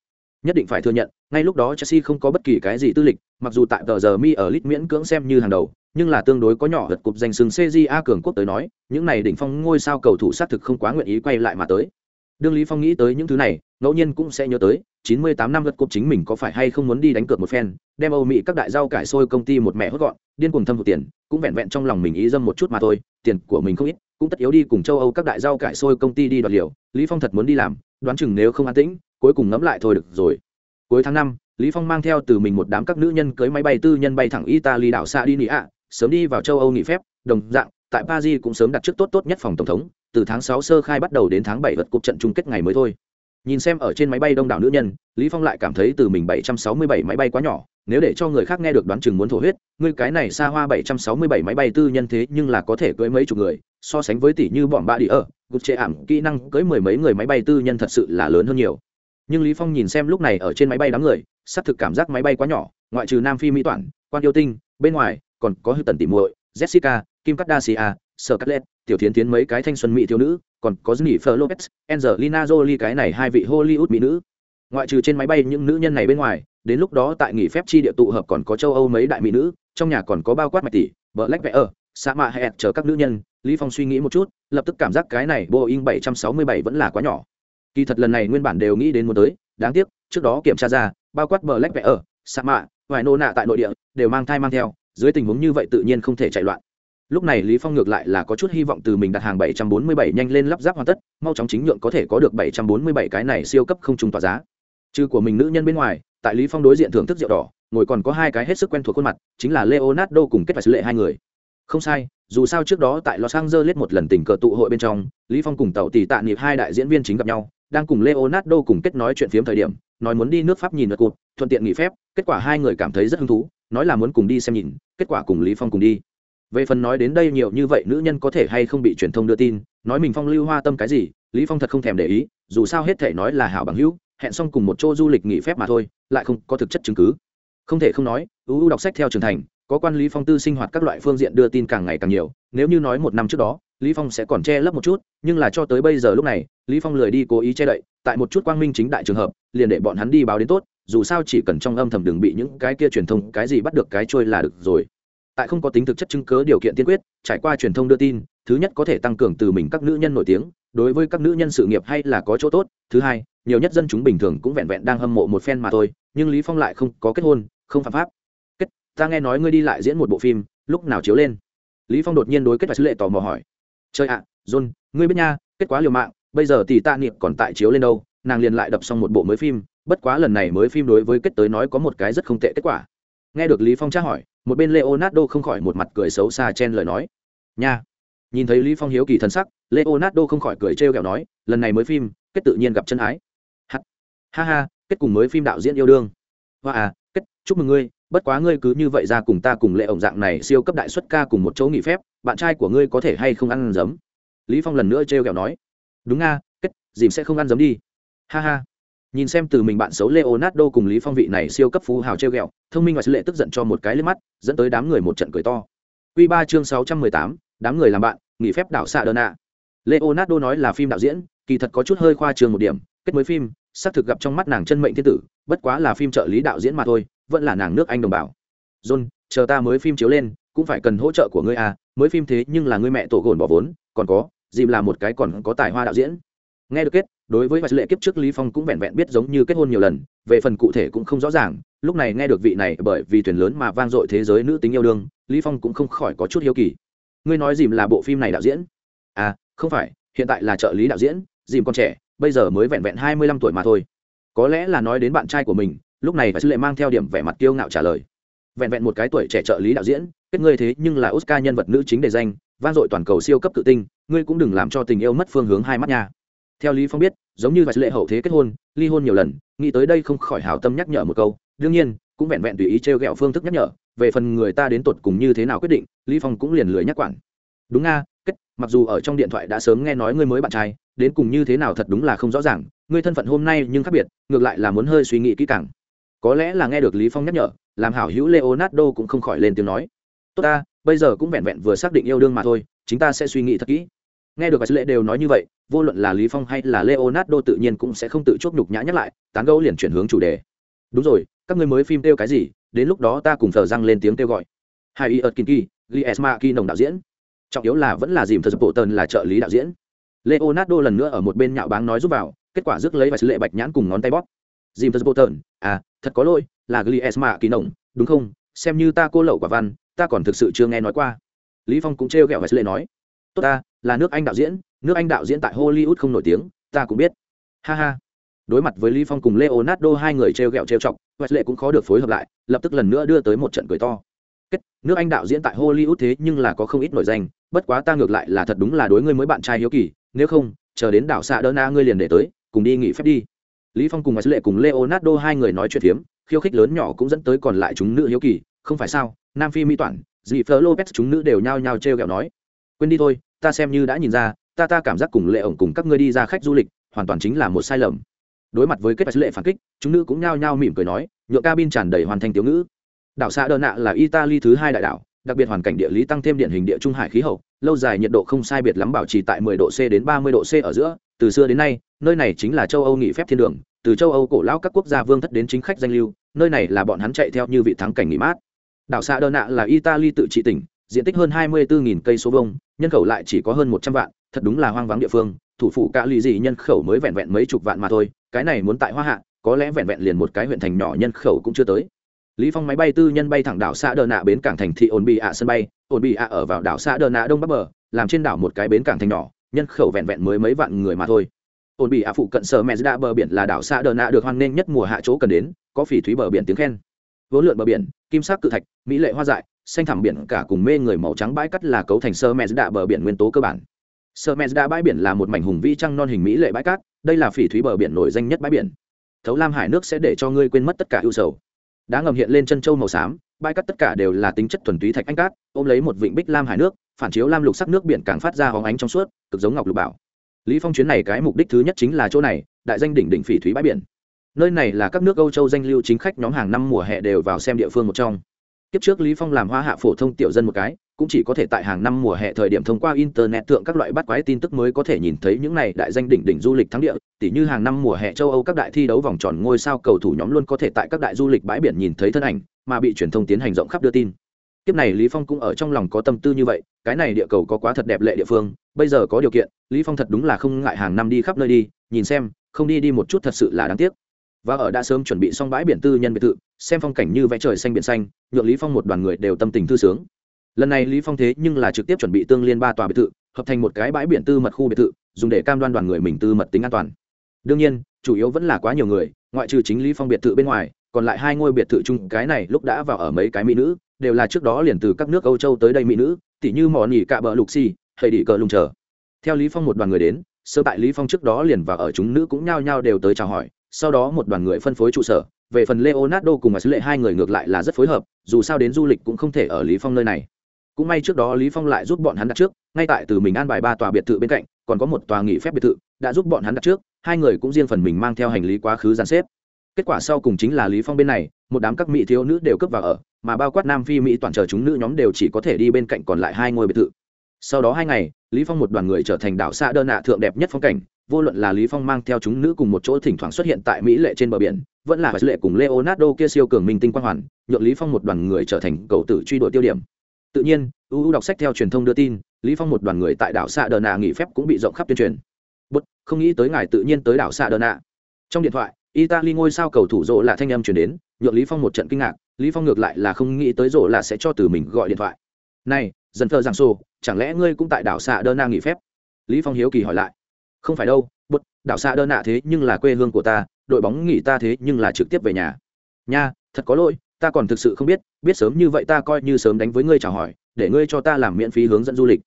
Nhất định phải thừa nhận, ngay lúc đó Chelsea không có bất kỳ cái gì tư lịch, mặc dù tại tờ giờ mi ở lit miễn cưỡng xem như hàng đầu, nhưng là tương đối có nhỏ gật cục danh sừng CJA cường quốc tới nói, những này đỉnh phong ngôi sao cầu thủ sát thực không quá nguyện ý quay lại mà tới. Đương Lý Phong nghĩ tới những thứ này, ngẫu nhiên cũng sẽ nhớ tới, 98 năm gật cột chính mình có phải hay không muốn đi đánh cược một phen, đem Âu Mỹ các đại rau cải sôi công ty một mẹ hốt gọn, điên cuồng thâm hụt tiền, cũng vẹn vẹn trong lòng mình ý dâm một chút mà thôi, tiền của mình không ít, cũng tất yếu đi cùng châu Âu các đại rau cải sôi công ty đi đoạt liều, Lý Phong thật muốn đi làm, đoán chừng nếu không an tĩnh, cuối cùng ngẫm lại thôi được rồi. Cuối tháng 5, Lý Phong mang theo từ mình một đám các nữ nhân cưới máy bay tư nhân bay thẳng Italy đảo xa đi ạ sớm đi vào châu Âu nghỉ phép, đồng dạng, tại Paris cũng sớm đặt trước tốt tốt nhất phòng tổng thống, từ tháng 6 sơ khai bắt đầu đến tháng 7 vật cục trận chung kết ngày mới thôi. Nhìn xem ở trên máy bay đông đảo nữ nhân, Lý Phong lại cảm thấy từ mình 767 máy bay quá nhỏ, nếu để cho người khác nghe được đoán chừng muốn thổ huyết, ngươi cái này xa hoa 767 máy bay tư nhân thế nhưng là có thể cưới mấy chục người, so sánh với tỷ như bọn bạ đi ở, gục chế ảm kỹ năng cưới mười mấy người máy bay tư nhân thật sự là lớn hơn nhiều. Nhưng Lý Phong nhìn xem lúc này ở trên máy bay đám người, xác thực cảm giác máy bay quá nhỏ, ngoại trừ Nam Phi Mỹ Toản, quan yêu tinh, bên ngoài, còn có hư tần tỉ muội jessica kim kardashian scarlett tiểu thiến tiến mấy cái thanh xuân mỹ thiếu nữ, còn có jennifer lopez, angelina jolie cái này hai vị hollywood mỹ nữ. Ngoại trừ trên máy bay những nữ nhân này bên ngoài, đến lúc đó tại nghỉ phép chi địa tụ hợp còn có châu âu mấy đại mỹ nữ, trong nhà còn có bao quát mạch tỷ vợ lách vẽ ở sa mạ hẹn chờ các nữ nhân. Lý phong suy nghĩ một chút, lập tức cảm giác cái này boeing 767 vẫn là quá nhỏ. Kỳ thật lần này nguyên bản đều nghĩ đến muốn tới, đáng tiếc, trước đó kiểm tra ra, bao quát bờ lách vẽ ở sa mạ vài nô nạ tại nội địa, đều mang thai mang theo, dưới tình huống như vậy tự nhiên không thể chạy loạn lúc này lý phong ngược lại là có chút hy vọng từ mình đặt hàng 747 nhanh lên lắp ráp hoàn tất, mau chóng chính nhượng có thể có được 747 cái này siêu cấp không trùng tỏa giá. Trừ của mình nữ nhân bên ngoài, tại lý phong đối diện thưởng thức rượu đỏ, ngồi còn có hai cái hết sức quen thuộc khuôn mặt, chính là leonardo cùng kết phải sứ lệ hai người. Không sai, dù sao trước đó tại los angeles một lần tình cờ tụ hội bên trong, lý phong cùng tàu tỷ tạ nghiệp hai đại diễn viên chính gặp nhau, đang cùng leonardo cùng kết nói chuyện phiếm thời điểm, nói muốn đi nước pháp nhìn lượt cụt, thuận tiện nghỉ phép, kết quả hai người cảm thấy rất hứng thú, nói là muốn cùng đi xem nhìn, kết quả cùng lý phong cùng đi về phần nói đến đây nhiều như vậy nữ nhân có thể hay không bị truyền thông đưa tin, nói mình phong lưu hoa tâm cái gì, lý phong thật không thèm để ý, dù sao hết thể nói là hảo bằng hữu, hẹn xong cùng một chỗ du lịch nghỉ phép mà thôi, lại không có thực chất chứng cứ. Không thể không nói ưu đọc sách theo trưởng thành, có quan lý phong tư sinh hoạt các loại phương diện đưa tin càng ngày càng nhiều, nếu như nói một năm trước đó, lý phong sẽ còn che lấp một chút, nhưng là cho tới bây giờ lúc này, lý phong lười đi cố ý che đậy, tại một chút quang minh chính đại trường hợp, liền để bọn hắn đi báo đến tốt, dù sao chỉ cần trong âm thầm đừng bị những cái kia truyền thông cái gì bắt được cái trôi là được rồi tại không có tính thực chất chứng cớ điều kiện tiên quyết, trải qua truyền thông đưa tin, thứ nhất có thể tăng cường từ mình các nữ nhân nổi tiếng, đối với các nữ nhân sự nghiệp hay là có chỗ tốt. Thứ hai, nhiều nhất dân chúng bình thường cũng vẹn vẹn đang hâm mộ một phen mà thôi, nhưng lý phong lại không có kết hôn, không phạm pháp. Kết, ta nghe nói ngươi đi lại diễn một bộ phim, lúc nào chiếu lên? Lý phong đột nhiên đối kết và sứ lệ tò mò hỏi. Chơi ạ, john, ngươi biết nha, kết quả liều mạng, bây giờ thì tạ niệm còn tại chiếu lên đâu, nàng liền lại đập xong một bộ mới phim, bất quá lần này mới phim đối với kết tới nói có một cái rất không tệ kết quả nghe được lý phong tra hỏi, một bên leonardo không khỏi một mặt cười xấu xa chen lời nói. Nha. Nhìn thấy lý phong hiếu kỳ thần sắc, leonardo không khỏi cười trêu ghẹo nói, lần này mới phim, kết tự nhiên gặp chân ái. Ha ha ha, kết cùng mới phim đạo diễn yêu đương. Hoa à kết, chúc mừng ngươi, bất quá ngươi cứ như vậy ra cùng ta cùng lệ ổng dạng này siêu cấp đại xuất ca cùng một chỗ nghỉ phép, bạn trai của ngươi có thể hay không ăn giấm? Lý phong lần nữa trêu ghẹo nói. Đúng nga kết, dìm sẽ không ăn giấm đi. Ha ha nhìn xem từ mình bạn xấu leonardo cùng lý phong vị này siêu cấp phú hào treo ghẹo thông minh và sứ lệ tức giận cho một cái lên mắt dẫn tới đám người một trận cười to. Quy ba chương sáu trăm mười tám, đám người làm bạn nghỉ phép đảo xạ đơn ạ leonardo nói là phim đạo diễn kỳ thật có chút hơi khoa trương một điểm kết mới phim xác thực gặp trong mắt nàng chân mệnh thiên tử bất quá là phim trợ lý đạo diễn mà thôi vẫn là nàng nước anh đồng bào. John chờ ta mới phim chiếu lên cũng phải cần hỗ trợ của ngươi à mới phim thế nhưng là ngươi mẹ tổ gồn bỏ vốn còn có dìm là một cái còn có tài hoa đạo diễn. Nghe được kết đối với vài lệ kiếp trước lý phong cũng vẹn vẹn biết giống như kết hôn nhiều lần, về phần cụ thể cũng không rõ ràng, lúc này nghe được vị này bởi vì thuyền lớn mà vang dội thế giới nữ tính yêu đương, lý phong cũng không khỏi có chút hiếu kỳ. Ngươi nói dìm là bộ phim này đạo diễn? À không phải, hiện tại là trợ lý đạo diễn, dìm còn trẻ, bây giờ mới vẹn vẹn hai mươi lăm tuổi mà thôi. Có lẽ là nói đến bạn trai của mình, lúc này phải lệ mang theo điểm vẻ mặt kiêu ngạo trả lời. Vẹn vẹn một cái tuổi trẻ trợ lý đạo diễn, kết ngươi thế nhưng là oscar nhân vật nữ chính đề danh, vang dội toàn cầu siêu cấp tự tinh, ngươi cũng đừng làm cho tình yêu mất phương hướng hai mắt nha theo lý phong biết, giống như vài lệ hậu thế kết hôn, ly hôn nhiều lần, nghĩ tới đây không khỏi hảo tâm nhắc nhở một câu. Đương nhiên, cũng vẹn vẹn tùy ý treo gẹo phương thức nhắc nhở, về phần người ta đến tột cùng như thế nào quyết định, lý phong cũng liền lười nhắc quản. Đúng nga, kết, mặc dù ở trong điện thoại đã sớm nghe nói ngươi mới bạn trai, đến cùng như thế nào thật đúng là không rõ ràng, ngươi thân phận hôm nay nhưng khác biệt, ngược lại là muốn hơi suy nghĩ kỹ càng. Có lẽ là nghe được lý phong nhắc nhở, làm hảo hữu leonardo cũng không khỏi lên tiếng nói. Tốt ta, bây giờ cũng vẹn vẹn vừa xác định yêu đương mà thôi chúng ta sẽ suy nghĩ thật kỹ nghe được vài lệ đều nói như vậy, vô luận là lý phong hay là leonardo tự nhiên cũng sẽ không tự chốt nhục nhã nhắc lại, tán gẫu liền chuyển hướng chủ đề. Đúng rồi, các người mới phim kêu cái gì, đến lúc đó ta cùng thờ răng lên tiếng kêu gọi. Hai y ớt kinki gliesma ki nồng đạo diễn. Trọng yếu là vẫn là dìm thờ bộ tần là trợ lý đạo diễn. Leonardo lần nữa ở một bên nhạo báng nói giúp vào, kết quả rước lấy và lệ bạch nhãn cùng ngón tay bóp. Dìm thờ bộ tần à thật có lỗi, là gliesma ki nồng, đúng không? Xem như ta cô lậu quả văn, ta còn thực sự chưa nghe nói qua. Lý phong cũng trêu ghẹo và lệ nói. Tốt ta là nước anh đạo diễn, nước anh đạo diễn tại hollywood không nổi tiếng, ta cũng biết. Ha ha. Đối mặt với lý phong cùng leonardo, hai người treo gẹo treo chọc lệ cũng khó được phối hợp lại, lập tức lần nữa đưa tới một trận cười to. Kết, nước anh đạo diễn tại hollywood thế nhưng là có không ít nổi danh, bất quá ta ngược lại là thật đúng là đối ngươi mới bạn trai hiếu kỳ, nếu không, chờ đến đảo xạ đỡ na ngươi liền để tới, cùng đi nghỉ phép đi. Lý phong cùng lệ cùng leonardo, hai người nói chuyện phiếm, khiêu khích lớn nhỏ cũng dẫn tới còn lại chúng nữ hiếu kỳ, không phải sao, nam phi mỹ toản dì phở lopez chúng nữ đều nhao nhao treo gẹo nói. Quên đi thôi ta xem như đã nhìn ra, ta ta cảm giác cùng lệ ổng cùng các ngươi đi ra khách du lịch, hoàn toàn chính là một sai lầm. Đối mặt với kết bạch lệ phản kích, chúng nữ cũng nhao nhao mỉm cười nói nhựa cabin tràn đầy hoàn thành tiểu ngữ. Đảo xã đơn nạ là italy thứ hai đại đảo, đặc biệt hoàn cảnh địa lý tăng thêm điện hình địa trung hải khí hậu, lâu dài nhiệt độ không sai biệt lắm bảo trì tại 10 độ C đến 30 độ C ở giữa. Từ xưa đến nay, nơi này chính là châu Âu nghỉ phép thiên đường, từ châu Âu cổ lão các quốc gia vương thất đến chính khách danh lưu, nơi này là bọn hắn chạy theo như vị thắng cảnh nghỉ mát. Đảo xã đơn nạ là italy tự trị tỉnh diện tích hơn 24.000 cây số vuông, nhân khẩu lại chỉ có hơn một trăm vạn, thật đúng là hoang vắng địa phương, thủ phủ cả lì gì nhân khẩu mới vẹn vẹn mấy chục vạn mà thôi, cái này muốn tại hoa hạ, có lẽ vẹn vẹn liền một cái huyện thành nhỏ nhân khẩu cũng chưa tới. Lý phong máy bay tư nhân bay thẳng đảo xã đờ nạ bến cảng thành thị ổn bị ạ sân bay, ổn bị ạ ở vào đảo xã đờ nạ đông bắc bờ, làm trên đảo một cái bến cảng thành nhỏ, nhân khẩu vẹn vẹn mới mấy vạn người mà thôi. Ổn bị ạ phụ cận sở mẹ đạ bờ biển là đảo xã đờ nạ được hoan nghênh nhất mùa hạ chỗ cần đến, có phỉ thúy bờ biển tiếng khen. Vốn lượn bờ biển, kim sắc cự thạch, mỹ lệ hoa dại xanh thẳm biển cả cùng mê người màu trắng bãi cắt là cấu thành sơ mẹ đạ bờ biển nguyên tố cơ bản. Sơ mẹ đạ bãi biển là một mảnh hùng vĩ trăng non hình mỹ lệ bãi cát, đây là phỉ thúy bờ biển nổi danh nhất bãi biển. Thấu lam hải nước sẽ để cho ngươi quên mất tất cả ưu sầu. Đá ngầm hiện lên chân châu màu xám, bãi cát tất cả đều là tính chất thuần túy thạch anh cát, ôm lấy một vịnh bích lam hải nước, phản chiếu lam lục sắc nước biển càng phát ra hóng ánh trong suốt, cực giống ngọc lục bảo. Lý phong chuyến này cái mục đích thứ nhất chính là chỗ này, đại danh đỉnh đỉnh phỉ thúy bãi biển. Nơi này là các nước âu châu danh lưu chính khách nhóm hàng năm mùa hè đều vào xem địa phương một trong kiếp trước lý phong làm hoa hạ phổ thông tiểu dân một cái, cũng chỉ có thể tại hàng năm mùa hè thời điểm thông qua internet tượng các loại bắt quái tin tức mới có thể nhìn thấy những này đại danh đỉnh đỉnh du lịch thắng địa tỷ như hàng năm mùa hè châu âu các đại thi đấu vòng tròn ngôi sao cầu thủ nhóm luôn có thể tại các đại du lịch bãi biển nhìn thấy thân ảnh, mà bị truyền thông tiến hành rộng khắp đưa tin. Kiếp này lý phong cũng ở trong lòng có tâm tư như vậy, cái này địa cầu có quá thật đẹp lệ địa phương, bây giờ có điều kiện, lý phong thật đúng là không ngại hàng năm đi khắp nơi đi, nhìn xem, không đi đi một chút thật sự là đáng tiếc và ở đã sớm chuẩn bị xong bãi biển tư nhân biệt thự, xem phong cảnh như vẽ trời xanh biển xanh, nhượng lý phong một đoàn người đều tâm tình thư sướng. Lần này lý phong thế nhưng là trực tiếp chuẩn bị tương liên ba tòa biệt thự, hợp thành một cái bãi biển tư mật khu biệt thự, dùng để cam đoan đoàn người mình tư mật tính an toàn. Đương nhiên, chủ yếu vẫn là quá nhiều người, ngoại trừ chính lý phong biệt thự bên ngoài, còn lại hai ngôi biệt thự chung, cái này lúc đã vào ở mấy cái mỹ nữ, đều là trước đó liền từ các nước âu châu tới đây mỹ nữ tỷ như mò nỉ cạ bờ lục xì hay đi cờ lùng chờ. Theo lý phong một đoàn người đến, sơ tại lý phong trước đó liền vào ở chúng nữ cũng nhao nhao đều tới chào hỏi sau đó một đoàn người phân phối trụ sở, về phần leonardo cùng sứ lệ, hai người ngược lại là rất phối hợp, dù sao đến du lịch cũng không thể ở lý phong nơi này. Cũng may trước đó lý phong lại giúp bọn hắn đặt trước, ngay tại từ mình an bài ba tòa biệt thự bên cạnh, còn có một tòa nghỉ phép biệt thự, đã giúp bọn hắn đặt trước, hai người cũng riêng phần mình mang theo hành lý quá khứ dàn xếp. Kết quả sau cùng chính là lý phong bên này, một đám các mỹ thiếu nữ đều cướp vào ở, mà bao quát nam phi mỹ toàn chờ chúng nữ nhóm đều chỉ có thể đi bên cạnh còn lại hai ngôi biệt thự. Sau đó hai ngày, lý phong một đoàn người trở thành đảo xa đơn nạ thượng đẹp nhất phong cảnh vô luận là lý phong mang theo chúng nữ cùng một chỗ thỉnh thoảng xuất hiện tại mỹ lệ trên bờ biển, vẫn là lệ cùng leonardo kia siêu cường minh tinh quang hoàn, nhượng lý phong một đoàn người trở thành cầu tử truy đuổi tiêu điểm. Tự nhiên uu đọc sách theo truyền thông đưa tin, lý phong một đoàn người tại đảo Sa đơn nạ nghỉ phép cũng bị rộng khắp tuyên truyền. Bút không nghĩ tới ngài tự nhiên tới đảo Sa đơn nạ. Trong điện thoại, italy ngôi sao cầu thủ rộ là thanh âm truyền đến, nhượng lý phong một trận kinh ngạc, lý phong ngược lại là không nghĩ tới rộ là sẽ cho từ mình gọi điện thoại. Này dần thờ giảng sô chẳng lẽ ngươi cũng tại đảo xạ đơn nạ nghỉ phép? Lý phong hiếu kỳ hỏi lại không phải đâu bút đảo xạ đơn nạ thế nhưng là quê hương của ta đội bóng nghỉ ta thế nhưng là trực tiếp về nhà nha thật có lỗi ta còn thực sự không biết biết sớm như vậy ta coi như sớm đánh với ngươi chào hỏi để ngươi cho ta làm miễn phí hướng dẫn du lịch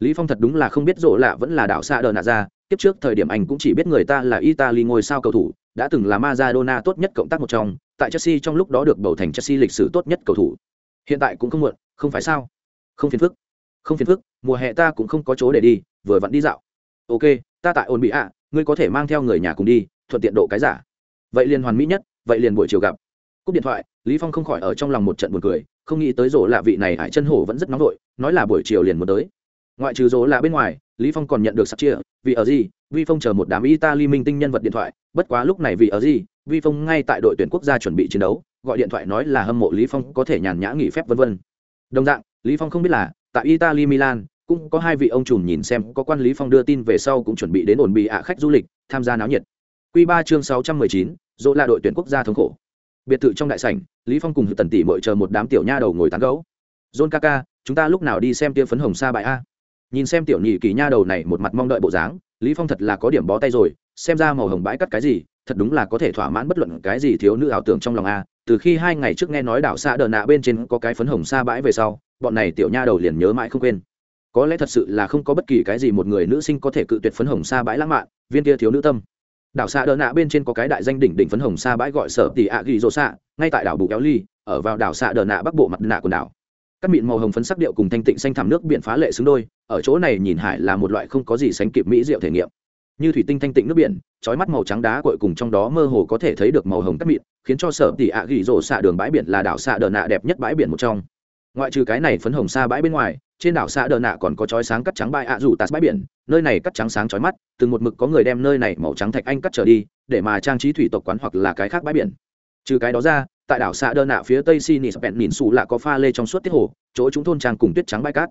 lý phong thật đúng là không biết rộ lạ vẫn là đảo xạ đơn nạ ra kiếp trước thời điểm anh cũng chỉ biết người ta là italy ngôi sao cầu thủ đã từng là Maradona tốt nhất cộng tác một trong, tại Chelsea trong lúc đó được bầu thành Chelsea lịch sử tốt nhất cầu thủ. Hiện tại cũng không muộn, không phải sao? Không phiền phức. Không phiền phức, mùa hè ta cũng không có chỗ để đi, vừa vặn đi dạo. Ok, ta tại ổn bị ạ, ngươi có thể mang theo người nhà cùng đi, thuận tiện độ cái giả. Vậy liền hoàn mỹ nhất, vậy liền buổi chiều gặp. Cúp điện thoại, Lý Phong không khỏi ở trong lòng một trận buồn cười, không nghĩ tới rỗ lạ vị này hải chân hổ vẫn rất nóng vội, nói là buổi chiều liền muốn tới. Ngoại trừ rỗ lạ bên ngoài, Lý Phong còn nhận được sắp chia, vì ở gì, Vi Phong chờ một đám Italy minh tinh nhân vật điện thoại, bất quá lúc này vì ở gì vi phong ngay tại đội tuyển quốc gia chuẩn bị chiến đấu gọi điện thoại nói là hâm mộ lý phong có thể nhàn nhã nghỉ phép vân vân đồng dạng lý phong không biết là tại italy milan cũng có hai vị ông trùm nhìn xem có quan lý phong đưa tin về sau cũng chuẩn bị đến ổn bị ạ khách du lịch tham gia náo nhiệt. Quy 3 chương 619, dỗ là đội tuyển quốc gia thống khổ. Biệt thự trong đại sảnh lý phong cùng tần tỷ mội chờ một đám tiểu nha đầu ngồi tán gẫu. John kaka chúng ta lúc nào đi xem tia phấn hồng sa bại a? Nhìn xem tiểu nhị kỳ nha đầu này một mặt mong đợi bộ dáng lý phong thật là có điểm bó tay rồi xem ra màu hồng bãi cắt cái gì thật đúng là có thể thỏa mãn bất luận cái gì thiếu nữ ảo tưởng trong lòng a. Từ khi hai ngày trước nghe nói đảo xa đờ nạ bên trên có cái phấn hồng xa bãi về sau bọn này tiểu nha đầu liền nhớ mãi không quên có lẽ thật sự là không có bất kỳ cái gì một người nữ sinh có thể cự tuyệt phấn hồng xa bãi lãng mạn, viên kia thiếu nữ tâm. Đảo xa đờ nạ bên trên có cái đại danh đỉnh đỉnh phấn hồng xa bãi gọi sở tỷ ạ ghi rô xạ ngay tại đảo bù kéo ly, ở vào đảo xa đờ nạ bắc bộ mặt nạ quần đảo. Các mịn màu hồng phấn sắc điệu cùng thanh tịnh xanh thảm nước biển phá lệ xứng đôi, ở chỗ này nhìn hải là một loại không có gì sánh kịp mỹ diệu thể nghiệm. Như thủy tinh thanh tịnh nước biển trói mắt màu trắng đá cội cùng trong đó mơ hồ có thể thấy được màu hồng cắt mịn, khiến cho sở tỷ ạ ghi rổ xạ đường bãi biển là đảo xạ đờ nạ đẹp nhất bãi biển một trong ngoại trừ cái này phấn hồng xa bãi bên ngoài, trên đảo xã đờ nạ còn có chói sáng cắt trắng bãi ạ rủ tạt bãi biển, nơi này cắt trắng sáng chói mắt, từng một mực có người đem nơi này màu trắng thạch anh cắt trở đi, để mà trang trí thủy tộc quán hoặc là cái khác bãi biển. Trừ cái đó ra, tại đảo xã đờ nạ phía tây sinis bẹn nhìn xù lạ có pha lê trong suốt tiết hồ, chỗ chúng thôn trang cùng tuyết trắng bãi cát.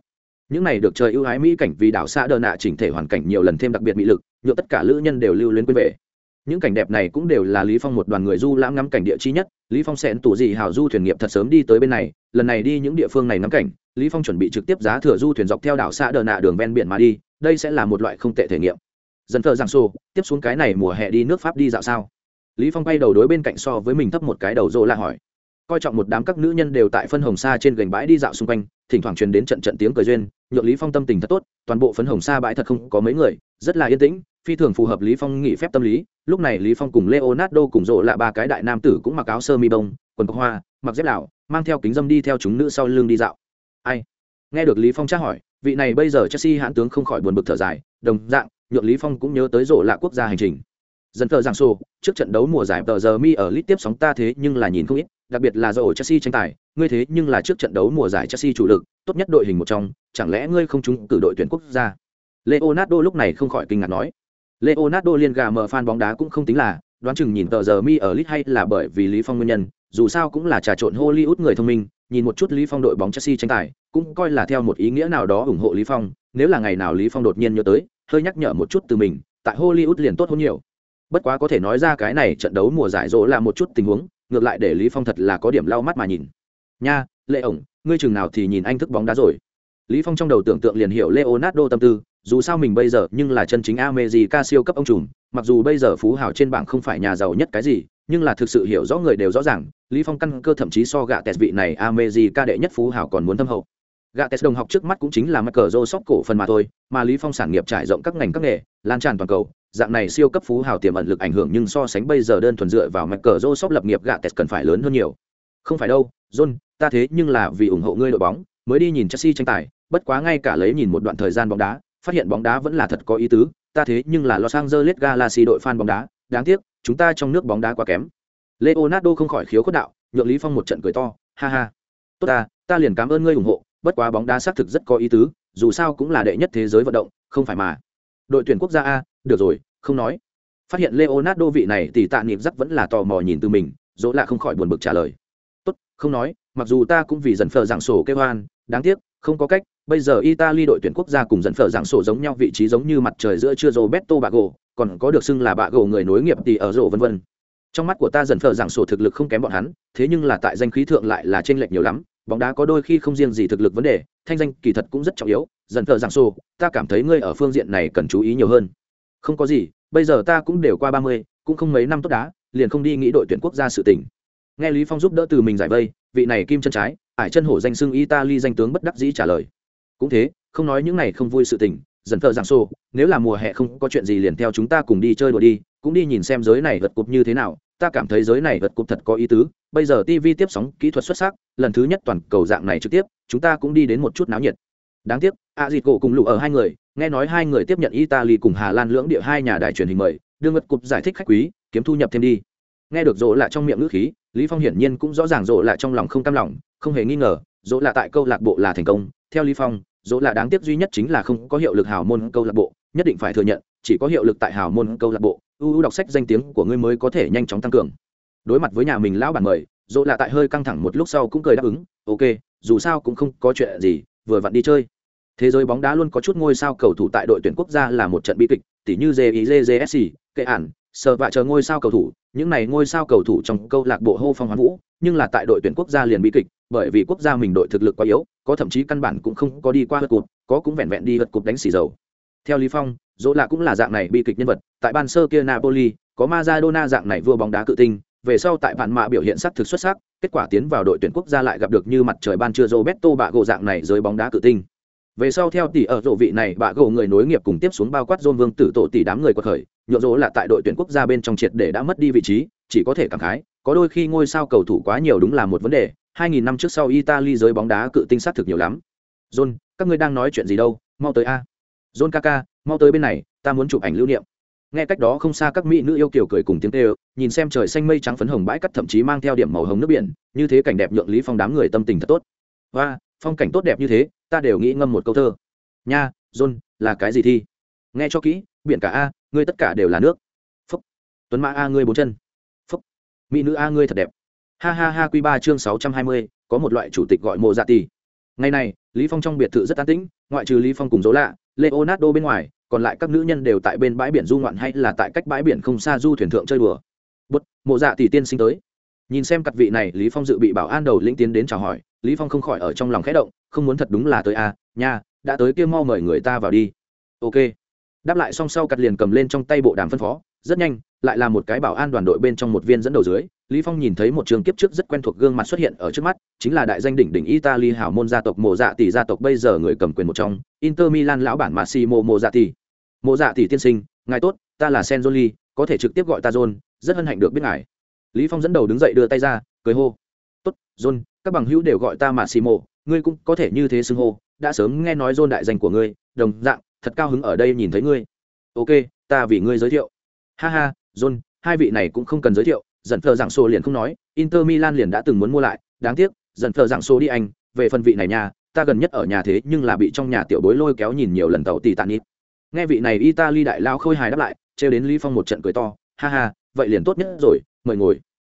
Những này được trời ưu ái mỹ cảnh vì đảo xã đờ nạ chỉnh thể hoàn cảnh nhiều lần thêm đặc biệt mỹ lực nhựa tất cả lữ nhân đều lưu luyến quên về. Những cảnh đẹp này cũng đều là lý phong một đoàn người du lãm ngắm cảnh địa chi nhất, lý phong sẽ tủ gì hào du thuyền nghiệp thật sớm đi tới bên này lần này đi những địa phương này ngắm cảnh, lý phong chuẩn bị trực tiếp giá thừa du thuyền dọc theo đảo xã đờ nạ đường ven biển mà đi, đây sẽ là một loại không tệ thể nghiệm. Dần thờ giảng sô, tiếp xuống cái này mùa hè đi nước pháp đi dạo sao? Lý phong bay đầu đối bên cạnh so với mình thấp một cái đầu rô la hỏi. Coi trọng một đám các nữ nhân đều tại phân hồng sa trên gành bãi đi dạo xung quanh, thỉnh thoảng truyền đến trận trận tiếng cười duyên, nhượng lý phong tâm tình thật tốt, toàn bộ phấn hồng sa bãi thật không có mấy người, rất là yên tĩnh, phi thường phù hợp lý phong nghỉ phép tâm lý. Lúc này lý phong cùng leonardo cùng rộ là ba cái đại nam tử cũng mặc áo sơ mi bông, quần có hoa, mặc dép lào mang theo kính dâm đi theo chúng nữ sau lưng đi dạo. Ai? Nghe được lý phong tra hỏi, vị này bây giờ chelsea hãn tướng không khỏi buồn bực thở dài, đồng dạng, nhượng lý phong cũng nhớ tới rổ lạ quốc gia hành trình. Dần thờ giảng sô trước trận đấu mùa giải tờ giờ mi ở lit tiếp sóng ta thế nhưng là nhìn không ít, đặc biệt là do ổ chelsea tranh tài, ngươi thế nhưng là trước trận đấu mùa giải chelsea chủ lực, tốt nhất đội hình một trong, chẳng lẽ ngươi không trúng cử đội tuyển quốc gia? Leonardo lúc này không khỏi kinh ngạc nói. Leonardo liên gà mở fan bóng đá cũng không tính là, đoán chừng nhìn tờ giờ mi ở lit hay là bởi vì lý phong nguyên nhân dù sao cũng là trà trộn hollywood người thông minh nhìn một chút lý phong đội bóng chelsea tranh tài cũng coi là theo một ý nghĩa nào đó ủng hộ lý phong nếu là ngày nào lý phong đột nhiên nhớ tới hơi nhắc nhở một chút từ mình tại hollywood liền tốt hơn nhiều. Bất quá có thể nói ra cái này trận đấu mùa giải rỗ là một chút tình huống ngược lại để lý phong thật là có điểm lau mắt mà nhìn. Nha lệ ổng ngươi chừng nào thì nhìn anh thức bóng đá rồi? Lý phong trong đầu tưởng tượng liền hiểu leonardo tâm tư dù sao mình bây giờ nhưng là chân chính America siêu cấp ông trùm, mặc dù bây giờ phú hào trên bảng không phải nhà giàu nhất cái gì, nhưng là thực sự hiểu rõ người đều rõ ràng, Lý Phong căn cơ thậm chí so gạ tẹt vị này America đệ nhất phú hào còn muốn thâm hậu. Gạ tẹt đồng học trước mắt cũng chính là mắc cờ rô sóc cổ phần mà thôi, mà Lý Phong sản nghiệp trải rộng các ngành các nghề, lan tràn toàn cầu, dạng này siêu cấp phú hào tiềm ẩn lực ảnh hưởng nhưng so sánh bây giờ đơn thuần dựa vào mắc cờ rô sóc lập nghiệp gạ tẹt cần phải lớn hơn nhiều. Không phải đâu, John, ta thế nhưng là vì ủng hộ ngươi đội bóng, mới đi nhìn Chelsea tranh tài, bất quá ngay cả lấy nhìn một đoạn thời gian bóng đá, phát hiện bóng đá vẫn là thật có ý tứ, ta thế nhưng là Los Angeles Galaxy đội fan bóng đá, đáng tiếc, chúng ta trong nước bóng đá quá kém. Leonardo không khỏi khiếu khuất đạo, nhượng Lý Phong một trận cười to, ha ha. Tốt ta, ta liền cảm ơn ngươi ủng hộ, bất quá bóng đá xác thực rất có ý tứ, dù sao cũng là đệ nhất thế giới vận động, không phải mà. Đội tuyển quốc gia a, được rồi, không nói. Phát hiện Leonardo vị này tỷ tạ niệm rất vẫn là tò mò nhìn từ mình, dỗ lạ không khỏi buồn bực trả lời. Tốt, không nói, mặc dù ta cũng vì dần phờ giảng sổ kêu hoan, đáng tiếc, không có cách, bây giờ italy đội tuyển quốc gia cùng dẫn phở dạng sổ giống nhau, vị trí giống như mặt trời giữa trưa roberto bago còn có được xưng là bago người nối nghiệp thì ở rổ vân vân. Trong mắt của ta dần phở dạng sổ thực lực không kém bọn hắn, thế nhưng là tại danh khí thượng lại là chênh lệch nhiều lắm, bóng đá có đôi khi không riêng gì thực lực vấn đề, thanh danh kỳ thật cũng rất trọng yếu dần phở dạng sổ, ta cảm thấy ngươi ở phương diện này cần chú ý nhiều hơn. Không có gì, bây giờ ta cũng đều qua ba mươi, cũng không mấy năm tốt đá, liền không đi nghĩ đội tuyển quốc gia sự tình. Nghe lý phong giúp đỡ từ mình giải vây, vị này kim chân trái, ải chân hổ danh xưng italy danh tướng bất đắc dĩ trả lời cũng thế, không nói những này không vui sự tình, dần thợ giảng xô nếu là mùa hè không có chuyện gì liền theo chúng ta cùng đi chơi đùa đi, cũng đi nhìn xem giới này vật cục như thế nào, ta cảm thấy giới này vật cục thật có ý tứ, bây giờ tv tiếp sóng kỹ thuật xuất sắc, lần thứ nhất toàn cầu dạng này trực tiếp, chúng ta cũng đi đến một chút náo nhiệt. Đáng tiếc, a dịt cổ cùng lụ ở hai người, nghe nói hai người tiếp nhận italy cùng hà lan lưỡng địa hai nhà đài truyền hình mời đương vật cục giải thích khách quý, kiếm thu nhập thêm đi. Nghe được rỗ lạ trong miệng ngữ khí, lý phong hiển nhiên cũng rõ ràng rỗ lạ trong lòng không cam lòng, không hề nghi ngờ rỗ là tại câu lạc bộ là thành công, theo lý phong dỗ là đáng tiếc duy nhất chính là không có hiệu lực hào môn câu lạc bộ, nhất định phải thừa nhận, chỉ có hiệu lực tại hào môn câu lạc bộ ưu đọc sách danh tiếng của ngươi mới có thể nhanh chóng tăng cường. Đối mặt với nhà mình lão bản mời, dỗ là tại hơi căng thẳng một lúc sau cũng cười đáp ứng, ok, dù sao cũng không có chuyện gì, vừa vặn đi chơi. Thế giới bóng đá luôn có chút ngôi sao cầu thủ tại đội tuyển quốc gia là một trận bi kịch, tỉ như jizsc kệ ản sờ vạ chờ ngôi sao cầu thủ, những này ngôi sao cầu thủ trong câu lạc bộ hô phong hoán vũ, nhưng là tại đội tuyển quốc gia liền bi kịch, bởi vì quốc gia mình đội thực lực quá yếu, có thậm chí căn bản cũng không có đi qua hớt cụt có cũng vẹn vẹn đi hớt cụt đánh xì dầu. Theo lý phong, dỗ lạ cũng là dạng này bi kịch nhân vật, tại ban sơ kia napoli, có Maradona dạng này vua bóng đá cự tinh, về sau tại bản mạ biểu hiện sắc thực xuất sắc, kết quả tiến vào đội tuyển quốc gia lại gặp được như mặt trời ban trưa Roberto bạ gỗ dạng này giới bóng đá cự tinh về sau theo tỷ ở rộ vị này bạ gỗ người nối nghiệp cùng tiếp xuống bao quát dôn vương tử tổ tỷ đám người quật khởi nhộn rỗ là tại đội tuyển quốc gia bên trong triệt để đã mất đi vị trí chỉ có thể cảm khái có đôi khi ngôi sao cầu thủ quá nhiều đúng là một vấn đề 2000 năm trước sau Italy giới bóng đá cự tinh sát thực nhiều lắm. John, các ngươi đang nói chuyện gì đâu, mau tới a. John Kaka, mau tới bên này, ta muốn chụp ảnh lưu niệm. Nghe cách đó không xa các mỹ nữ yêu kiều cười cùng tiếng kêu, nhìn xem trời xanh mây trắng phấn hồng bãi cát thậm chí mang theo điểm màu hồng nước biển, như thế cảnh đẹp nhượng Lý Phong đám người tâm tình thật tốt. Và, phong cảnh tốt đẹp như thế, ta đều nghĩ ngâm một câu thơ. Nha, John, là cái gì thi? Nghe cho kỹ, biển cả a, ngươi tất cả đều là nước. Phúc. Tuấn Mã a ngươi bốn chân. Phúc. Mỹ nữ a ngươi thật đẹp ha ha ha q ba chương sáu trăm hai mươi có một loại chủ tịch gọi mộ dạ tỷ ngày này lý phong trong biệt thự rất an tĩnh ngoại trừ lý phong cùng dỗ lạ leonardo bên ngoài còn lại các nữ nhân đều tại bên bãi biển du ngoạn hay là tại cách bãi biển không xa du thuyền thượng chơi đùa bút mộ dạ tỷ tiên sinh tới nhìn xem cặp vị này lý phong dự bị bảo an đầu lĩnh tiến đến chào hỏi lý phong không khỏi ở trong lòng khẽ động không muốn thật đúng là tới à nha, đã tới kia mau mời người ta vào đi. Ok. Đáp lại xong sau cắt liền cầm lên trong tay bộ đàm phân phó, rất nhanh, lại là một cái bảo an đoàn đội bên trong một viên dẫn đầu dưới, lý phong nhìn thấy một trường kiếp trước rất quen thuộc gương mặt xuất hiện ở trước mắt, chính là đại danh đỉnh đỉnh italy hảo môn gia tộc mộ dạ tỷ gia tộc bây giờ người cầm quyền một trong, inter milan lão bản massimo mộ dạ tỷ. Mộ dạ tỷ tiên sinh, ngài tốt, ta là senzoli, có thể trực tiếp gọi ta john, rất hân hạnh được biết ngài. Lý phong dẫn đầu đứng dậy đưa tay ra, cười hô. Tốt, john, các bằng hữu đều gọi ta massimo ngươi cũng có thể như thế xưng hô, đã sớm nghe nói john đại danh của ngươi, đồng dạng, thật cao hứng ở đây nhìn thấy ngươi. Ok, ta vì ngươi giới thiệu. Ha ha, john, hai vị này cũng không cần giới thiệu dần thờ giảng sổ liền không nói, inter milan liền đã từng muốn mua lại, đáng tiếc dần thờ giảng sổ đi anh, về phần vị này nhà, ta gần nhất ở nhà thế nhưng là bị trong nhà tiểu bối lôi kéo nhìn nhiều lần tàu tì tàn ít nghe vị này italy đại lao khôi hài đáp lại, trêu đến lý phong một trận cười to, ha ha, vậy liền tốt nhất rồi, mời ngồi.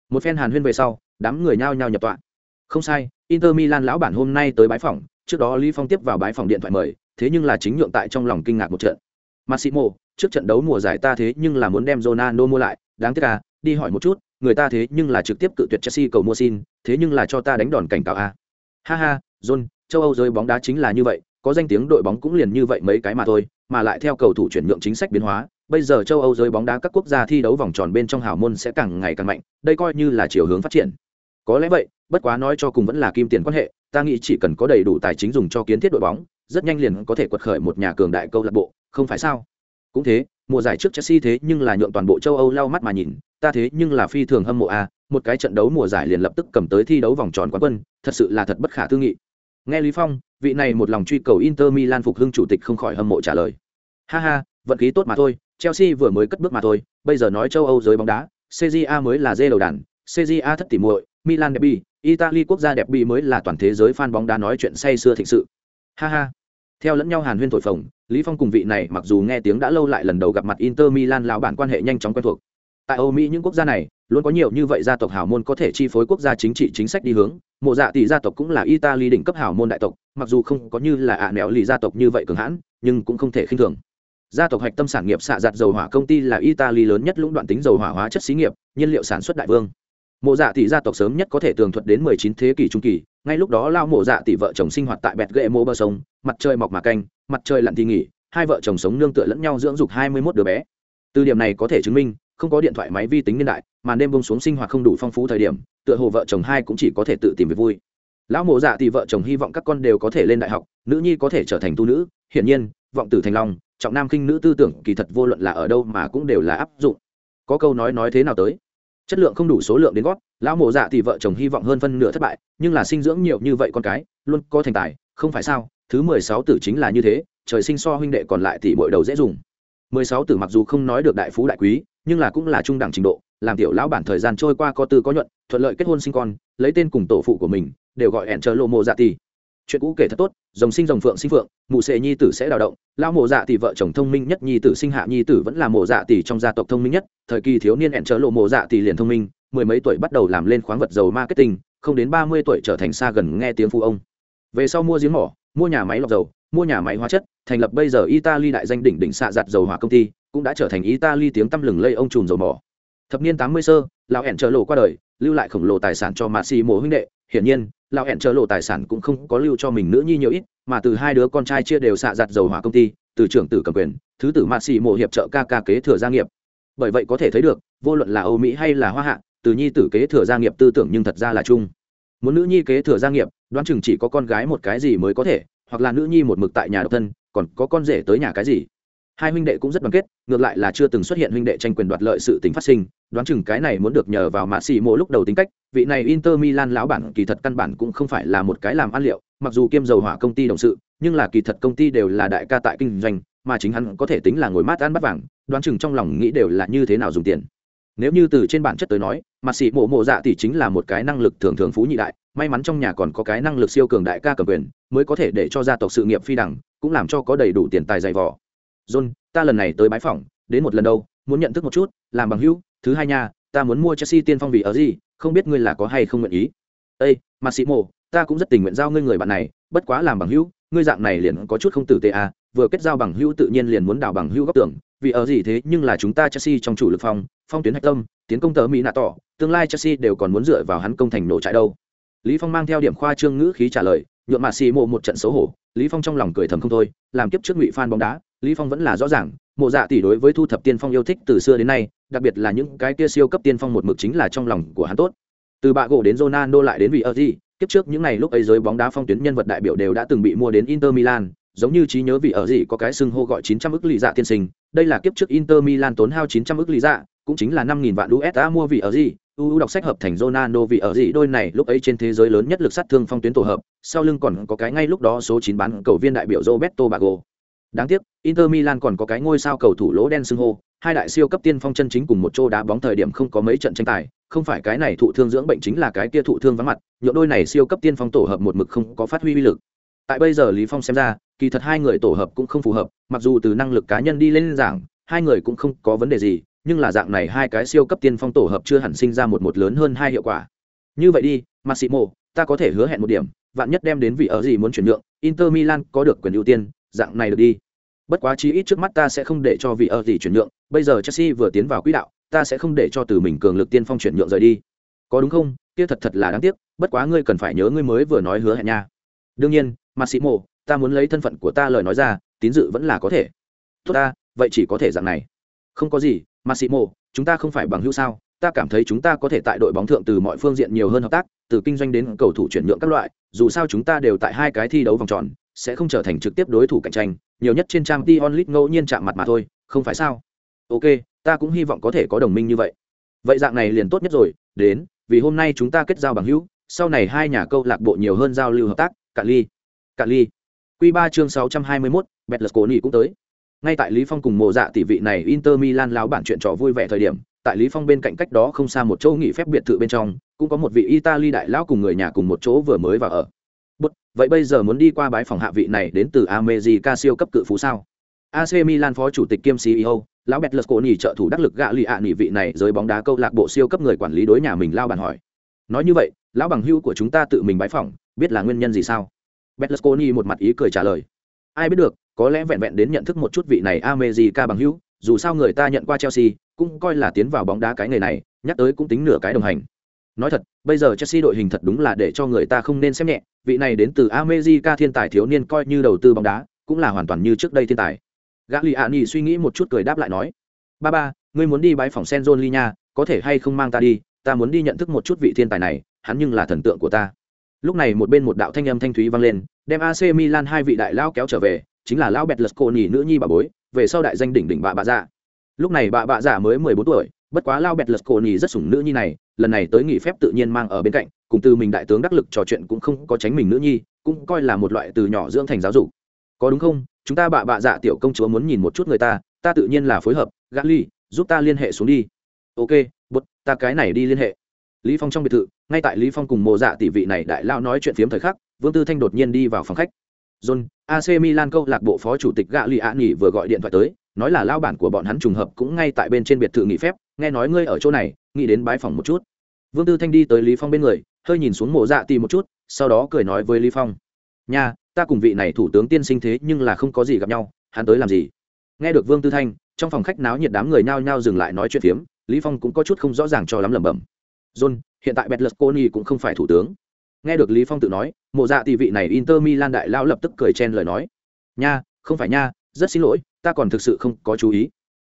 Một phen hàn huyên về sau, đám người nhao nhao nhập tọa. Không sai inter milan lão bản hôm nay tới bái phòng, trước đó lý phong tiếp vào bái phòng điện thoại mời, thế nhưng là chính nhượng tại trong lòng kinh ngạc một trận. Massimo, trước trận đấu mùa giải ta thế nhưng là muốn đem ronaldo mua lại, đáng tiếc à đi hỏi một chút, người ta thế nhưng là trực tiếp cự tuyệt chelsea cầu mua xin, thế nhưng là cho ta đánh đòn cảnh cáo à. Ha ha, john, châu âu giới bóng đá chính là như vậy, có danh tiếng đội bóng cũng liền như vậy mấy cái mà thôi, mà lại theo cầu thủ chuyển nhượng chính sách biến hóa, bây giờ châu âu giới bóng đá các quốc gia thi đấu vòng tròn bên trong hào môn sẽ càng ngày càng mạnh, đây coi như là chiều hướng phát triển có lẽ vậy, bất quá nói cho cùng vẫn là kim tiền quan hệ, ta nghĩ chỉ cần có đầy đủ tài chính dùng cho kiến thiết đội bóng, rất nhanh liền có thể quật khởi một nhà cường đại câu lạc bộ, không phải sao? Cũng thế, mùa giải trước chelsea thế nhưng là nhượng toàn bộ châu âu lau mắt mà nhìn, ta thế nhưng là phi thường hâm mộ a, một cái trận đấu mùa giải liền lập tức cầm tới thi đấu vòng tròn quán quân, thật sự là thật bất khả tư nghị. Nghe lý phong, vị này một lòng truy cầu inter milan phục hưng chủ tịch không khỏi hâm mộ trả lời. Ha ha, vận khí tốt mà thôi, chelsea vừa mới cất bước mà thôi, bây giờ nói châu âu giới bóng đá cja mới là dê đầu đàn cja thất tỉ muội milan derby italy quốc gia đẹp bị mới là toàn thế giới fan bóng đá nói chuyện say xưa thịnh sự. Ha ha. Theo lẫn nhau hàn huyên thổi phồng, lý phong cùng vị này mặc dù nghe tiếng đã lâu lại lần đầu gặp mặt inter milan lão bản quan hệ nhanh chóng quen thuộc. Tại âu mỹ những quốc gia này, luôn có nhiều như vậy gia tộc hảo môn có thể chi phối quốc gia chính trị chính sách đi hướng. Mộ dạ tỷ gia tộc cũng là italy đỉnh cấp hảo môn đại tộc, mặc dù không có như là ạ à nẻo lì gia tộc như vậy cường hãn, nhưng cũng không thể khinh thường. Gia tộc hạch tâm sản nghiệp xạ giặt dầu hỏa công ty là italy lớn nhất lũng đoạn tính dầu hỏa hóa chất xí nghiệp, nhiên liệu sản xuất đại vương mộ dạ tỷ gia tộc sớm nhất có thể tường thuật đến 19 thế kỷ trung kỳ, ngay lúc đó lao mộ dạ tỷ vợ chồng sinh hoạt tại bẹt ghệ mô bờ sông, mặt trời mọc mà canh, mặt trời lặn thì nghỉ, hai vợ chồng sống nương tựa lẫn nhau dưỡng dục 21 đứa bé. Từ điểm này có thể chứng minh, không có điện thoại máy vi tính niên đại mà đêm bông xuống sinh hoạt không đủ phong phú thời điểm, tựa hồ vợ chồng hai cũng chỉ có thể tự tìm việc vui. Lão mộ dạ thì vợ chồng hy vọng các con đều có thể lên đại học, nữ nhi có thể trở thành tu nữ, hiển nhiên, vọng tử thành long, trọng nam khinh nữ tư tưởng kỳ thật vô luận là ở đâu mà cũng đều là áp dụng. Có câu nói nói thế nào tới? Chất lượng không đủ số lượng đến gót, lão mộ dạ thì vợ chồng hy vọng hơn phân nửa thất bại, nhưng là sinh dưỡng nhiều như vậy con cái, luôn có thành tài, không phải sao? Thứ mười sáu tử chính là như thế, trời sinh so huynh đệ còn lại thì bội đầu dễ dùng. Mười sáu tử mặc dù không nói được đại phú đại quý, nhưng là cũng là trung đẳng trình độ, làm tiểu lão bản thời gian trôi qua có tư có nhuận, thuận lợi kết hôn sinh con, lấy tên cùng tổ phụ của mình, đều gọi hẹn chờ lộ mộ dạ tỷ chuyện cũ kể thật tốt dòng sinh dòng phượng sinh phượng, mụ sệ nhi tử sẽ đào động, lão mộ dạ tỷ vợ chồng thông minh nhất nhi tử sinh hạ nhi tử vẫn là mộ dạ tỷ trong gia tộc thông minh nhất, thời kỳ thiếu niên hẹn chờ lộ mộ dạ tỷ liền thông minh, mười mấy tuổi bắt đầu làm lên khoáng vật dầu marketing, không đến ba mươi tuổi trở thành xa gần nghe tiếng phu ông. Về sau mua giếng mỏ, mua nhà máy lọc dầu, mua nhà máy hóa chất, thành lập bây giờ italy đại danh đỉnh đỉnh xạ giặt dầu hỏa công ty, cũng đã trở thành italy tiếng tăm lừng lây ông trùm dầu mỏ. Thập niên tám mươi sơ, lão hẹn chờ lộ qua đời, lưu lại khổng lồ tài sản cho mạ xì mộ huynh đệ hiển nhiên, lão hẹn chờ lộ tài sản cũng không có lưu cho mình nữ nhi nhiều ít, mà từ hai đứa con trai chia đều xạ giặt dầu hỏa công ty, từ trưởng tử cầm quyền, thứ tử mạ xì mộ hiệp trợ ca ca kế thừa gia nghiệp. Bởi vậy có thể thấy được, vô luận là âu mỹ hay là hoa hạ, từ nhi tử kế thừa gia nghiệp tư tưởng nhưng thật ra là chung. Muốn nữ nhi kế thừa gia nghiệp, đoán chừng chỉ có con gái một cái gì mới có thể, hoặc là nữ nhi một mực tại nhà độc thân, còn có con rể tới nhà cái gì hai huynh đệ cũng rất đoàn kết, ngược lại là chưa từng xuất hiện huynh đệ tranh quyền đoạt lợi sự tính phát sinh, đoán chừng cái này muốn được nhờ vào mạ xì mộ lúc đầu tính cách, vị này inter milan lão bản kỳ thật căn bản cũng không phải là một cái làm ăn liệu, mặc dù kiêm dầu hỏa công ty đồng sự, nhưng là kỳ thật công ty đều là đại ca tại kinh doanh, mà chính hắn có thể tính là ngồi mát ăn bắt vàng, đoán chừng trong lòng nghĩ đều là như thế nào dùng tiền. Nếu như từ trên bản chất tới nói, mạ xì mộ mộ dạ thì chính là một cái năng lực thường thường phú nhị đại, may mắn trong nhà còn có cái năng lực siêu cường đại ca cầm quyền, mới có thể để cho gia tộc sự nghiệp phi đẳng, cũng làm cho có đầy đủ tiền tài dày vò john, ta lần này tới bái phỏng, đến một lần đâu, muốn nhận thức một chút, làm bằng hữu, thứ hai nha, ta muốn mua chelsea tiên phong vị ở gì, không biết ngươi là có hay không nguyện ý. Ây massimo ta cũng rất tình nguyện giao ngươi người bạn này, bất quá làm bằng hữu, ngươi dạng này liền có chút không tử tế à vừa kết giao bằng hữu tự nhiên liền muốn đào bằng hữu góc tưởng, vì ở gì thế nhưng là chúng ta chelsea trong chủ lực phong phong tuyến hạch tâm, tiến công Tớ mỹ nạ tỏ tương lai chelsea đều còn muốn dựa vào hắn công thành nổ trại đâu. Lý phong mang theo điểm khoa trương ngữ khí trả lời, nhuộm mà xì mộ một trận xấu hổ, lý phong trong lòng cười thầm không thôi, làm kiếp trước ngụy fan bóng đá lý phong vẫn là rõ ràng mộ dạ tỷ đối với thu thập tiên phong yêu thích từ xưa đến nay đặc biệt là những cái kia siêu cấp tiên phong một mực chính là trong lòng của hắn tốt từ bạ gỗ đến Ronaldo lại đến vị ở gì kiếp trước những ngày lúc ấy giới bóng đá phong tuyến nhân vật đại biểu đều đã từng bị mua đến Inter Milan giống như trí nhớ vị ở gì có cái xưng hô gọi 900 ức lì dạ tiên sinh đây là kiếp trước Inter Milan tốn hao 900 ức lì dạ cũng chính là 5.000 vạn USD mua vị ở gì uu đọc sách hợp thành Ronaldo vì ở gì đôi này lúc ấy trên thế giới lớn nhất lực sát thương phong tuyến tổ hợp, sau lưng còn có cái ngay lúc đó số 9 bán cầu viên đại biểu Roberto Baggio. Đáng tiếc, Inter Milan còn có cái ngôi sao cầu thủ lỗ đen xưng hô, hai đại siêu cấp tiên phong chân chính cùng một chỗ đá bóng thời điểm không có mấy trận tranh tài, không phải cái này thụ thương dưỡng bệnh chính là cái kia thụ thương vắng mặt, nhượng đôi này siêu cấp tiên phong tổ hợp một mực không có phát huy uy lực. Tại bây giờ Lý Phong xem ra, kỳ thật hai người tổ hợp cũng không phù hợp, mặc dù từ năng lực cá nhân đi lên giảng, hai người cũng không có vấn đề gì, nhưng là dạng này hai cái siêu cấp tiên phong tổ hợp chưa hẳn sinh ra một một lớn hơn hai hiệu quả như vậy đi massimo ta có thể hứa hẹn một điểm vạn nhất đem đến vị ở gì muốn chuyển nhượng inter milan có được quyền ưu tiên dạng này được đi. Bất quá chi ít trước mắt ta sẽ không để cho vị ở gì chuyển nhượng, bây giờ chelsea vừa tiến vào quỹ đạo, ta sẽ không để cho từ mình cường lực tiên phong chuyển nhượng rời đi. Có đúng không? Kia thật thật là đáng tiếc, bất quá ngươi cần phải nhớ ngươi mới vừa nói hứa hẹn nha. Đương nhiên, massimo, ta muốn lấy thân phận của ta lời nói ra, tín dự vẫn là có thể. Tốt ta, vậy chỉ có thể dạng này. Không có gì, massimo, chúng ta không phải bằng hữu sao? Ta cảm thấy chúng ta có thể tại đội bóng thượng từ mọi phương diện nhiều hơn hợp tác, từ kinh doanh đến cầu thủ chuyển nhượng các loại, dù sao chúng ta đều tại hai cái thi đấu vòng tròn sẽ không trở thành trực tiếp đối thủ cạnh tranh, nhiều nhất trên trang t onlit ngẫu nhiên chạm mặt mà thôi, không phải sao? Ok, ta cũng hy vọng có thể có đồng minh như vậy. Vậy dạng này liền tốt nhất rồi, đến, vì hôm nay chúng ta kết giao bằng hữu, sau này hai nhà câu lạc bộ nhiều hơn giao lưu hợp tác, cạn ly cạn ly. Q ba chương sáu trăm hai mươi mốt cố cũng tới. Ngay tại lý phong cùng mộ dạ tỷ vị này inter milan láo bản chuyện trò vui vẻ thời điểm, tại lý phong bên cạnh cách đó không xa một chỗ nghỉ phép biệt thự bên trong, cũng có một vị italy đại lão cùng người nhà cùng một chỗ vừa mới vào ở. Bút, vậy bây giờ muốn đi qua bái phòng hạ vị này đến từ America siêu cấp cự phú sao? AC Milan phó chủ tịch kiêm CEO lão Betlesconi trợ thủ đắc lực gạ lì ạ nỉ vị này giới bóng đá câu lạc bộ siêu cấp người quản lý đối nhà mình lao bàn hỏi. Nói như vậy lão bằng hưu của chúng ta tự mình bái phỏng biết là nguyên nhân gì sao? Betlesconi một mặt ý cười trả lời. Ai biết được có lẽ vẹn vẹn đến nhận thức một chút vị này America bằng hưu dù sao người ta nhận qua Chelsea cũng coi là tiến vào bóng đá cái nghề này nhắc tới cũng tính nửa cái đồng hành nói thật, bây giờ chelsea đội hình thật đúng là để cho người ta không nên xem nhẹ, vị này đến từ america thiên tài thiếu niên coi như đầu tư bóng đá, cũng là hoàn toàn như trước đây thiên tài. Gã lì ạ suy nghĩ một chút cười đáp lại nói, ba ba, ngươi muốn đi bãi phòng sen john có thể hay không mang ta đi, ta muốn đi nhận thức một chút vị thiên tài này, hắn nhưng là thần tượng của ta. Lúc này một bên một đạo thanh âm thanh thúy vang lên, đem ac milan hai vị đại lao kéo trở về, chính là lão bẹt Lusconi nữ nhi bà bối, về sau đại danh đỉnh đỉnh bà bà dạ. Lúc này bà bà dạ mới mười bốn tuổi bất quá lao bẹt lật cổ nhì rất sủng nữ nhi này, lần này tới nghỉ phép tự nhiên mang ở bên cạnh, cùng từ mình đại tướng đắc lực trò chuyện cũng không có tránh mình nữ nhi, cũng coi là một loại từ nhỏ dưỡng thành giáo dục. Có đúng không? Chúng ta bạ bạ dạ tiểu công chúa muốn nhìn một chút người ta ta tự nhiên là phối hợp gã ly, giúp ta liên hệ xuống đi. Ok bút ta cái này đi liên hệ. Lý phong trong biệt thự, ngay tại lý phong cùng mộ dạ tỷ vị này đại lao nói chuyện phiếm thời khắc, vương tư thanh đột nhiên đi vào phòng khách. John ac milan câu lạc bộ phó chủ tịch gã ly ạ nghỉ vừa gọi điện thoại tới nói là lao bản của bọn hắn trùng hợp cũng ngay tại bên trên biệt thự nghỉ phép, nghe nói ngươi ở chỗ này, nghĩ đến bái phòng một chút. Vương tư thanh đi tới lý phong bên người, hơi nhìn xuống mộ dạ Tì một chút, sau đó cười nói với lý phong. Nha, ta cùng vị này thủ tướng tiên sinh thế nhưng là không có gì gặp nhau, hắn tới làm gì? Nghe được vương tư thanh, trong phòng khách náo nhiệt đám người nhao nhao dừng lại nói chuyện phiếm, lý phong cũng có chút không rõ ràng cho lắm lẩm bẩm. John, hiện tại betlesconi cũng không phải thủ tướng. Nghe được lý phong tự nói, mộ dạ tỷ vị này inter milan đại lao lập tức cười chen lời nói. Nha, không phải nha, rất xin lỗi ta còn thực sự không có chú ý.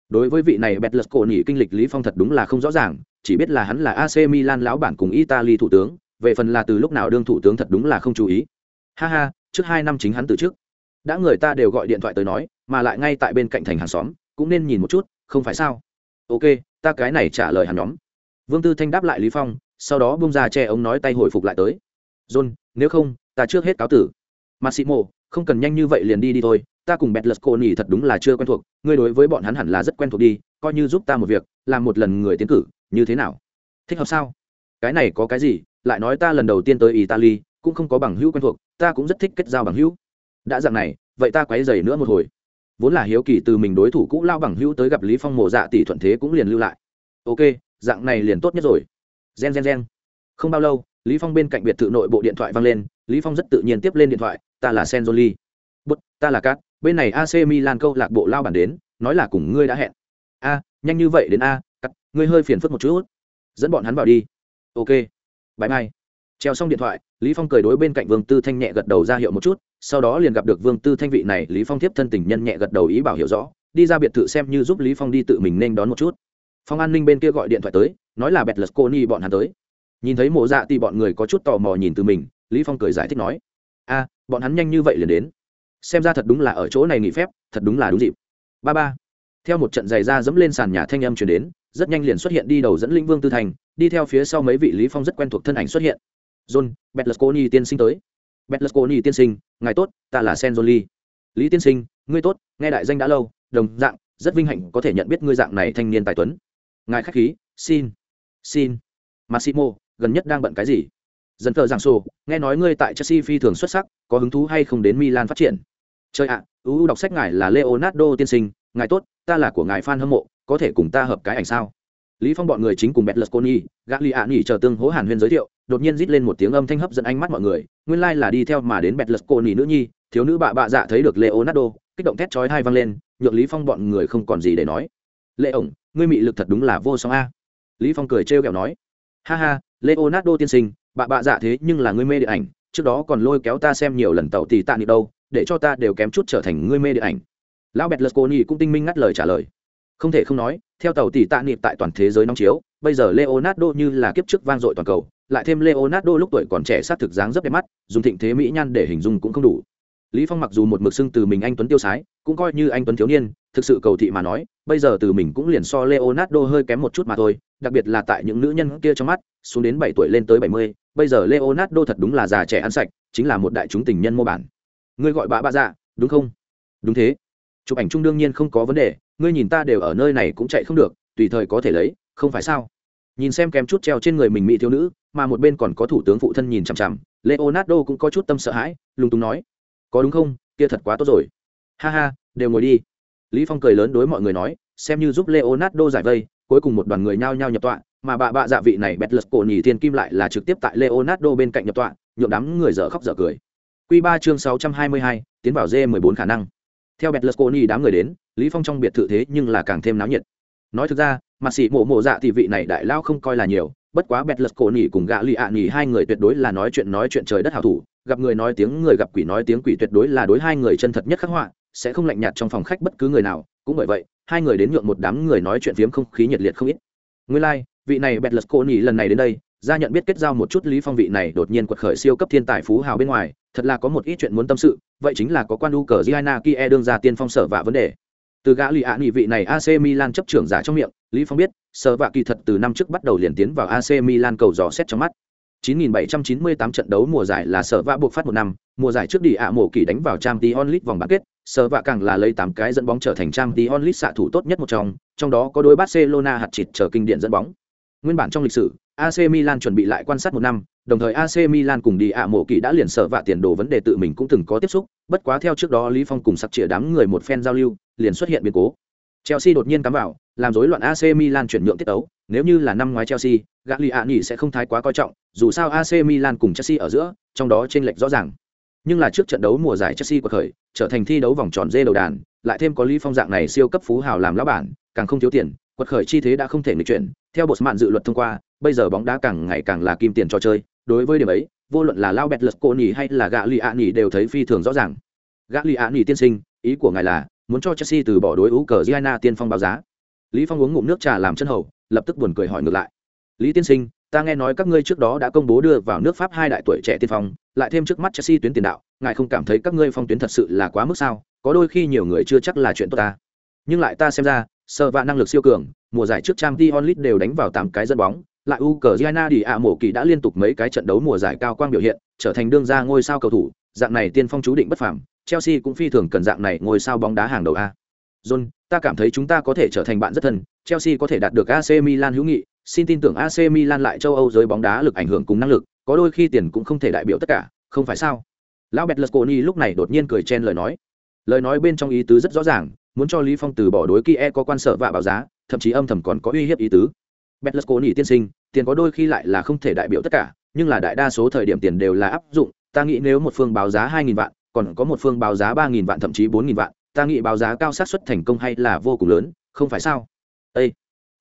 Đối với vị này bẹt lật cổ nhị kinh lịch lý phong thật đúng là không rõ ràng, chỉ biết là hắn là ac milan lão bản cùng italy thủ tướng, về phần là từ lúc nào đương thủ tướng thật đúng là không chú ý. Ha ha, trước hai năm chính hắn từ trước. Đã người ta đều gọi điện thoại tới nói, mà lại ngay tại bên cạnh thành hàng xóm, cũng nên nhìn một chút, không phải sao? Ok, ta cái này trả lời hắn nhóm. Vương tư thanh đáp lại lý phong, sau đó bung ra che ống nói tay hồi phục lại tới. John, nếu không, ta trước hết cáo tử. Massimo, không cần nhanh như vậy liền đi đi thôi ta cùng bẹt lật cô nhỉ thật đúng là chưa quen thuộc, ngươi đối với bọn hắn hẳn là rất quen thuộc đi, coi như giúp ta một việc, làm một lần người tiến cử, như thế nào? Thích hợp sao? Cái này có cái gì? Lại nói ta lần đầu tiên tới italy, cũng không có bằng hữu quen thuộc, ta cũng rất thích kết giao bằng hữu. Đã dạng này, vậy ta quấy dày nữa một hồi. Vốn là hiếu kỳ từ mình đối thủ cũ lao bằng hữu tới gặp lý phong mộ dạ tỷ thuận thế cũng liền lưu lại. Ok, dạng này liền tốt nhất rồi. Gen gen gen. Không bao lâu, lý phong bên cạnh biệt thự nội bộ điện thoại vang lên, lý phong rất tự nhiên tiếp lên điện thoại, ta là senjoli bút, ta là cát bên này AC Milan câu lạc bộ lao bản đến, nói là cùng ngươi đã hẹn. A, nhanh như vậy đến a, cắt, ngươi hơi phiền phức một chút. Dẫn bọn hắn vào đi. Ok. Bye bye. Treo xong điện thoại, Lý Phong cười đối bên cạnh Vương Tư Thanh nhẹ gật đầu ra hiệu một chút, sau đó liền gặp được Vương Tư Thanh vị này, Lý Phong tiếp thân tình nhân nhẹ gật đầu ý bảo hiểu rõ, đi ra biệt thự xem như giúp Lý Phong đi tự mình nên đón một chút. Phong an ninh bên kia gọi điện thoại tới, nói là Betlesconi bọn hắn tới. Nhìn thấy mộ dạ thì bọn người có chút tò mò nhìn từ mình, Lý Phong cười giải thích nói: "A, bọn hắn nhanh như vậy liền đến." Xem ra thật đúng là ở chỗ này nghỉ phép, thật đúng là đúng dịp. Ba ba. Theo một trận giày ra dẫm lên sàn nhà thanh âm chuyển đến, rất nhanh liền xuất hiện đi đầu dẫn linh vương tư thành, đi theo phía sau mấy vị lý phong rất quen thuộc thân ảnh xuất hiện. John betlasconi tiên sinh tới. Betlasconi tiên sinh, ngài tốt, ta là sen lee. Lý tiên sinh, ngươi tốt, nghe đại danh đã lâu, đồng dạng, rất vinh hạnh có thể nhận biết ngươi dạng này thanh niên tài tuấn. Ngài khách khí, xin xin. Massimo, gần nhất đang bận cái gì? Dần thờ giảng sổ, nghe nói ngươi tại chelsea phi thường xuất sắc, có hứng thú hay không đến milan phát triển? Trời ạ u đọc sách ngài là leonardo tiên sinh, ngài tốt, ta là của ngài f a n hâm mộ, có thể cùng ta hợp cái ảnh sao? Lý phong bọn người chính cùng betlusconi gã li ạ nghỉ chờ tương hố hàn huyên giới thiệu, đột nhiên rít lên một tiếng âm thanh hấp dẫn ánh mắt mọi người, nguyên lai là đi theo mà đến betlusconi nữ nhi, thiếu nữ bạ bạ dạ thấy được leonardo, kích động thét chói hai vang lên, nhượng lý phong bọn người không còn gì để nói. Lệ ổng, ngươi mị lực thật đúng là vô song a. Lý phong cười trêu ghẹo nói. Ha ha, leonardo tiên sinh, bạ bạ dạ thế nhưng là ngươi mê điện ảnh, trước đó còn lôi kéo ta xem nhiều lần tàu tỷ tạ nị đâu để cho ta đều kém chút trở thành ngươi mê điện ảnh. Lão betlusconi cũng tinh minh ngắt lời trả lời. Không thể không nói, theo tàu tỷ tạ niệm tại toàn thế giới nóng chiếu, bây giờ leonardo như là kiếp trước vang dội toàn cầu, lại thêm leonardo lúc tuổi còn trẻ sát thực dáng rất đẹp mắt, dùng thịnh thế mỹ nhan để hình dung cũng không đủ. Lý phong mặc dù một mực xưng từ mình anh tuấn tiêu sái, cũng coi như anh tuấn thiếu niên, thực sự cầu thị mà nói, bây giờ từ mình cũng liền so leonardo hơi kém một chút mà thôi, đặc biệt là tại những nữ nhân kia trong mắt, xuống đến bảy tuổi lên tới bảy mươi, bây giờ leonardo thật đúng là già trẻ ăn sạch, chính là một đại chúng tình nhân mô bản ngươi gọi bà bà dạ đúng không? Đúng thế. Chụp ảnh chung đương nhiên không có vấn đề, ngươi nhìn ta đều ở nơi này cũng chạy không được, tùy thời có thể lấy, không phải sao? Nhìn xem kém chút treo trên người mình mỹ thiếu nữ, mà một bên còn có thủ tướng phụ thân nhìn chằm chằm, leonardo cũng có chút tâm sợ hãi lung túng nói, có đúng không? Kia thật quá tốt rồi. Ha ha, đều ngồi đi. Lý phong cười lớn đối mọi người nói, xem như giúp leonardo giải vây, cuối cùng một đoàn người nhao nhao nhập tọa, mà bà bạ dạ vị này bẹt lật cổ nhì thiên kim lại là trực tiếp tại leonardo bên cạnh nhập tọa, nhượng đám người dở khóc dở cười quy ba chương sáu trăm hai mươi hai, tiến vào mười 14 khả năng. Theo bẹt lật cổ đám người đến lý phong trong biệt thự thế nhưng là càng thêm náo nhiệt. Nói thực ra mặt sĩ mộ mộ dạ thì vị này đại lao không coi là nhiều bất quá bẹt lật cổ cùng gã lì ạ nhì hai người tuyệt đối là nói chuyện nói chuyện trời đất hảo thủ gặp người nói tiếng người gặp quỷ nói tiếng quỷ tuyệt đối là đối hai người chân thật nhất khắc họa sẽ không lạnh nhạt trong phòng khách bất cứ người nào cũng bởi vậy hai người đến nhượng một đám người nói chuyện phiếm không khí nhiệt liệt không ít. Nguyên lai、like, vị này bẹt lật cô nhỉ lần này đến đây ra nhận biết kết giao một chút lý phong vị này đột nhiên quật khởi siêu cấp thiên tài phú hào bên ngoài thật là có một ít chuyện muốn tâm sự vậy chính là có quan u cờ giana kia đương ra tiên phong sở vạ vấn đề từ gã lì ạ nghị vị này ac milan chấp trưởng giả trong miệng lý phong biết sở vạ kỳ thật từ năm trước bắt đầu liền tiến vào ac milan cầu dò xét trong mắt 9798 trận đấu mùa giải là sở vạ buộc phát một năm, mùa giải trước đi ạ mổ kỳ đánh vào Champions League vòng bán kết, sở vạ càng là lấy 8 cái dẫn bóng trở thành Champions League xạ thủ tốt nhất một trong, trong đó có đôi Barcelona hạt chịt trở kinh điển dẫn bóng. Nguyên bản trong lịch sử, AC Milan chuẩn bị lại quan sát một năm, đồng thời AC Milan cùng đi ạ mộ kỳ đã liền sở vạ tiền đồ vấn đề tự mình cũng từng có tiếp xúc, bất quá theo trước đó Lý Phong cùng sặc trịa đám người một phen giao lưu, liền xuất hiện biến cố. Chelsea đột nhiên cắm vào, làm rối loạn AC Milan chuyển nhượng tiết tấu, nếu như là năm ngoái Chelsea, Gagliani sẽ không thái quá coi trọng, dù sao AC Milan cùng Chelsea ở giữa, trong đó chênh lệch rõ ràng. Nhưng là trước trận đấu mùa giải Chelsea của khởi, trở thành thi đấu vòng tròn dê đầu đàn, lại thêm có Lý Phong dạng này siêu cấp phú hào làm lão bản, càng không thiếu tiền, quật khởi chi thế đã không thể nghịch chuyển. Theo bộ mạn dự luật thông qua, bây giờ bóng đá càng ngày càng là kim tiền cho chơi, đối với điểm ấy, vô luận là Lao Bẹt Lật Cô Nhỉ hay là gạ lị ạ nhỉ đều thấy phi thường rõ ràng. Gạ lị ạ nhỉ tiên sinh, ý của ngài là muốn cho Chelsea từ bỏ đối ú cờ Giana tiên phong báo giá. Lý Phong uống ngụm nước trà làm chân hầu, lập tức buồn cười hỏi ngược lại lý tiên sinh ta nghe nói các ngươi trước đó đã công bố đưa vào nước pháp hai đại tuổi trẻ tiên phong lại thêm trước mắt chelsea tuyến tiền đạo ngài không cảm thấy các ngươi phong tuyến thật sự là quá mức sao có đôi khi nhiều người chưa chắc là chuyện tốt ta nhưng lại ta xem ra sơ vạ năng lực siêu cường mùa giải trước trang t onlit đều đánh vào tám cái dẫn bóng lại Ukraine đi ạ mổ kỳ đã liên tục mấy cái trận đấu mùa giải cao quang biểu hiện trở thành đương gia ngôi sao cầu thủ dạng này tiên phong chú định bất phàm chelsea cũng phi thường cần dạng này ngôi sao bóng đá hàng đầu a john ta cảm thấy chúng ta có thể trở thành bạn rất thân chelsea có thể đạt được ac milan hữu nghị xin tin tưởng AC Milan lại châu Âu giới bóng đá lực ảnh hưởng cùng năng lực, có đôi khi tiền cũng không thể đại biểu tất cả, không phải sao? Lão Betlesconi lúc này đột nhiên cười chen lời nói. Lời nói bên trong ý tứ rất rõ ràng, muốn cho Lý Phong từ bỏ đối Kia có quan sở vạ báo giá, thậm chí âm thầm còn có uy hiếp ý tứ. Betlesconi tiên sinh, tiền có đôi khi lại là không thể đại biểu tất cả, nhưng là đại đa số thời điểm tiền đều là áp dụng, ta nghĩ nếu một phương báo giá 2000 vạn, còn có một phương báo giá 3000 vạn thậm chí 4000 vạn, ta nghĩ báo giá cao xác suất thành công hay là vô cùng lớn, không phải sao? Ê!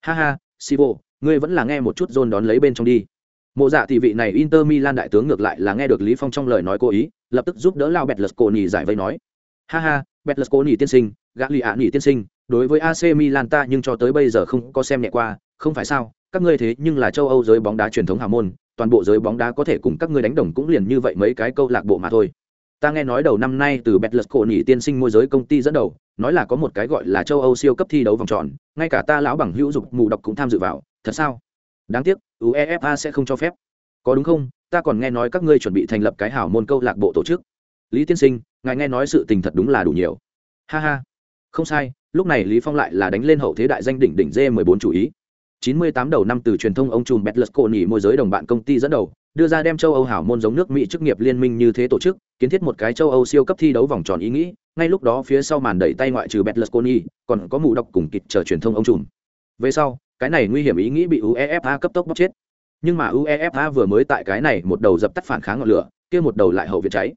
Ha ha, Sibo, ngươi vẫn là nghe một chút John đón lấy bên trong đi. Mộ dạ thì vị này Inter Milan đại tướng ngược lại là nghe được Lý Phong trong lời nói cố ý, lập tức giúp đỡ lao Betlesconi giải vây nói. Ha ha, Betlesconi tiên sinh, Gagliani tiên sinh, đối với AC Milan ta nhưng cho tới bây giờ không có xem nhẹ qua, không phải sao? Các ngươi thế nhưng là châu Âu giới bóng đá truyền thống hào môn, toàn bộ giới bóng đá có thể cùng các ngươi đánh đồng cũng liền như vậy mấy cái câu lạc bộ mà thôi. Ta nghe nói đầu năm nay từ betlus cổ nhỉ tiên sinh môi giới công ty dẫn đầu, nói là có một cái gọi là châu Âu siêu cấp thi đấu vòng tròn, ngay cả ta lão bằng hữu dục mù độc cũng tham dự vào, thật sao? Đáng tiếc uefa sẽ không cho phép. Có đúng không? Ta còn nghe nói các ngươi chuẩn bị thành lập cái hảo môn câu lạc bộ tổ chức. Lý tiên sinh ngài nghe nói sự tình thật đúng là đủ nhiều. Ha ha. Không sai lúc này lý phong lại là đánh lên hậu thế đại danh đỉnh đỉnh d 14 chủ ý. 98 đầu năm từ truyền thông ông trùm Betlesconi môi giới đồng bạn công ty dẫn đầu, đưa ra đem châu Âu hảo môn giống nước Mỹ chức nghiệp liên minh như thế tổ chức, kiến thiết một cái châu Âu siêu cấp thi đấu vòng tròn ý nghĩ, ngay lúc đó phía sau màn đẩy tay ngoại trừ Betlesconi, còn có mù độc cùng kịch chờ truyền thông ông trùm. Về sau, cái này nguy hiểm ý nghĩ bị uefa cấp tốc bóc chết nhưng mà uefa vừa mới tại cái này một đầu dập tắt phản kháng ngọn lửa kia một đầu lại hậu viện cháy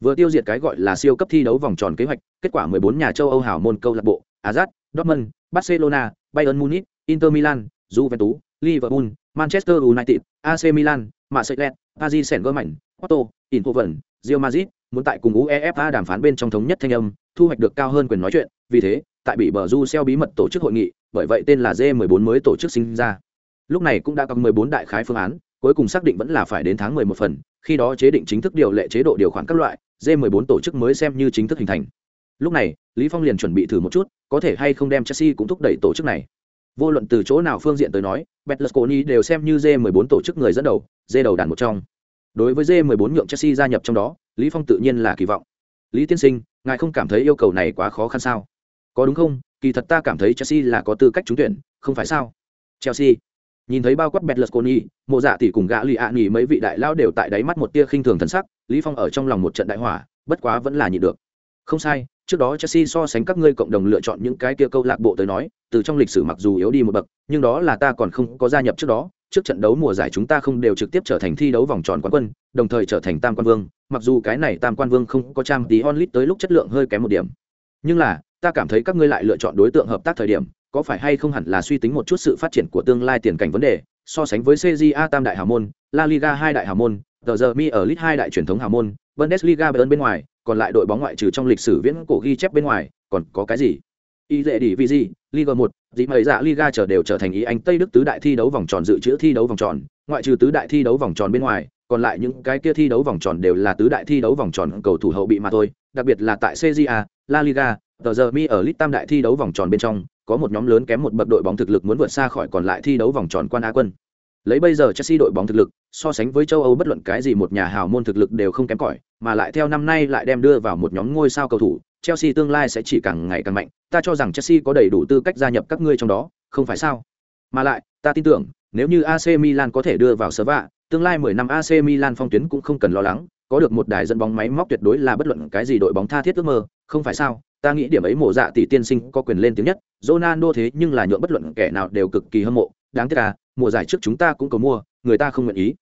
vừa tiêu diệt cái gọi là siêu cấp thi đấu vòng tròn kế hoạch kết quả 14 nhà châu âu hảo môn câu lạc bộ Ajax, dortmund barcelona bayern munich inter milan juventus, liverpool, manchester united ac milan, marseille, paris saint germain porto, eindhoven, real madrid muốn tại cùng uefa đàm phán bên trong thống nhất thanh âm, thu hoạch được cao hơn quyền nói chuyện. Vì thế, tại bị bờ du xeo bí mật tổ chức hội nghị, bởi vậy tên là g 14 mới tổ chức sinh ra. Lúc này cũng đã có 14 đại khái phương án, cuối cùng xác định vẫn là phải đến tháng 11 phần, khi đó chế định chính thức điều lệ chế độ điều khoản các loại, g 14 tổ chức mới xem như chính thức hình thành. Lúc này, lý phong liền chuẩn bị thử một chút, có thể hay không đem chelsea cũng thúc đẩy tổ chức này vô luận từ chỗ nào phương diện tới nói betlusconi đều xem như g 14 tổ chức người dẫn đầu dê đầu đàn một trong. Đối với g 14 nhượng chelsea gia nhập trong đó, lý phong tự nhiên là kỳ vọng. Lý tiên sinh, ngài không cảm thấy yêu cầu này quá khó khăn sao? Có đúng không? Kỳ thật ta cảm thấy chelsea là có tư cách trúng tuyển, không phải sao? Chelsea. Nhìn thấy bao quát betlusconi mộ dạ tỷ cùng gã lì ạ nghỉ mấy vị đại lao đều tại đáy mắt một tia khinh thường thần sắc, lý phong ở trong lòng một trận đại hỏa, bất quá vẫn là nhịn được không sai trước đó chelsea so sánh các ngươi cộng đồng lựa chọn những cái kia câu lạc bộ tới nói từ trong lịch sử mặc dù yếu đi một bậc nhưng đó là ta còn không có gia nhập trước đó. Trước trận đấu mùa giải chúng ta không đều trực tiếp trở thành thi đấu vòng tròn quán quân đồng thời trở thành tam quan vương. Mặc dù cái này tam quan vương không có trang tí onlit tới lúc chất lượng hơi kém một điểm. Nhưng là ta cảm thấy các ngươi lại lựa chọn đối tượng hợp tác thời điểm có phải hay không hẳn là suy tính một chút sự phát triển của tương lai tiền cảnh vấn đề? So sánh với CJA tam đại hào môn, La Liga hai đại hào môn, tờ giờ mi ở lit hai đại truyền thống hào môn, Bundesliga bên bên ngoài, còn lại đội bóng ngoại trừ trong lịch sử viễn cổ ghi chép bên ngoài, còn có cái gì? Y dễ đi vì gì? Liga 1, dĩ mấy dạ Liga trở đều trở thành ý Anh Tây Đức tứ đại thi đấu vòng tròn dự trữ thi đấu vòng tròn, ngoại trừ tứ đại thi đấu vòng tròn bên ngoài, còn lại những cái kia thi đấu vòng tròn đều là tứ đại thi đấu vòng tròn cầu thủ hậu bị mà thôi, đặc biệt là tại CJA, La Liga, tờ giờ mi ở lit tam đại thi đấu vòng tròn bên trong, có một nhóm lớn kém một bậc đội bóng thực lực muốn vượt xa khỏi còn lại thi đấu vòng tròn quan Á quân. Lấy bây giờ Chelsea đội bóng thực lực, so sánh với châu Âu bất luận cái gì một nhà hào môn thực lực đều không kém cỏi, mà lại theo năm nay lại đem đưa vào một nhóm ngôi sao cầu thủ, Chelsea tương lai sẽ chỉ càng ngày càng mạnh, ta cho rằng Chelsea có đầy đủ tư cách gia nhập các ngươi trong đó, không phải sao? Mà lại, ta tin tưởng, nếu như AC Milan có thể đưa vào Serva, tương lai 10 năm AC Milan phong tuyến cũng không cần lo lắng, có được một đài dẫn bóng máy móc tuyệt đối là bất luận cái gì đội bóng tha thiết ước mơ, không phải sao? Ta nghĩ điểm ấy mộ dạ tỷ tiên sinh có quyền lên tiếng nhất, Ronaldo thế nhưng là nhượng bất luận kẻ nào đều cực kỳ hâm mộ, đáng tiếc à mùa giải trước chúng ta cũng cầu mua, người ta không nguyện ý.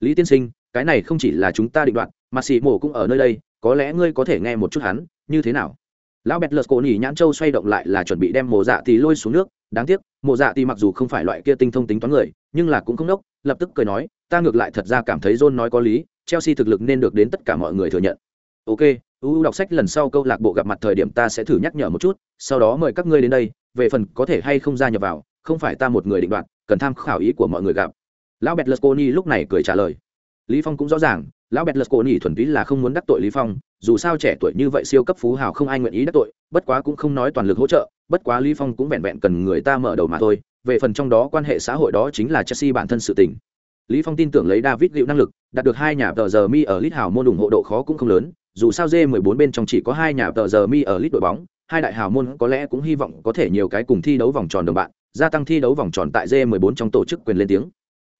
Lý tiên sinh, cái này không chỉ là chúng ta định đoạt, mà sĩ mổ cũng ở nơi đây, có lẽ ngươi có thể nghe một chút hắn, như thế nào? Lão Bẹt Lật Cổ nhỉ nhãn châu xoay động lại là chuẩn bị đem mộ dạ tỳ lôi xuống nước, đáng tiếc, mộ dạ tỳ mặc dù không phải loại kia tinh thông tính toán người, nhưng là cũng không đốc, lập tức cười nói, ta ngược lại thật ra cảm thấy John nói có lý, Chelsea thực lực nên được đến tất cả mọi người thừa nhận. Ok, u đọc sách lần sau câu lạc bộ gặp mặt thời điểm ta sẽ thử nhắc nhở một chút sau đó mời các ngươi đến đây về phần có thể hay không gia nhập vào không phải ta một người định đoạt cần tham khảo ý của mọi người gặp. Lão bẹt lusconi lúc này cười trả lời. Lý phong cũng rõ ràng lão bẹt lusconi thuần túy là không muốn đắc tội lý phong dù sao trẻ tuổi như vậy siêu cấp phú hào không ai nguyện ý đắc tội bất quá cũng không nói toàn lực hỗ trợ bất quá lý phong cũng vẹn vẹn cần người ta mở đầu mà thôi. Về phần trong đó quan hệ xã hội đó chính là chelsea bản thân sự tình. Lý phong tin tưởng lấy david liệu năng lực đạt được hai nhà tờ giờ mi ở Lit hào môn ủng hộ độ khó cũng không lớn dù sao J14 bên trong chỉ có hai nhà tờ giờ mi ở Lit đội bóng, hai đại hào môn có lẽ cũng hy vọng có thể nhiều cái cùng thi đấu vòng tròn đồng bạn, gia tăng thi đấu vòng tròn tại J14 trong tổ chức quyền lên tiếng.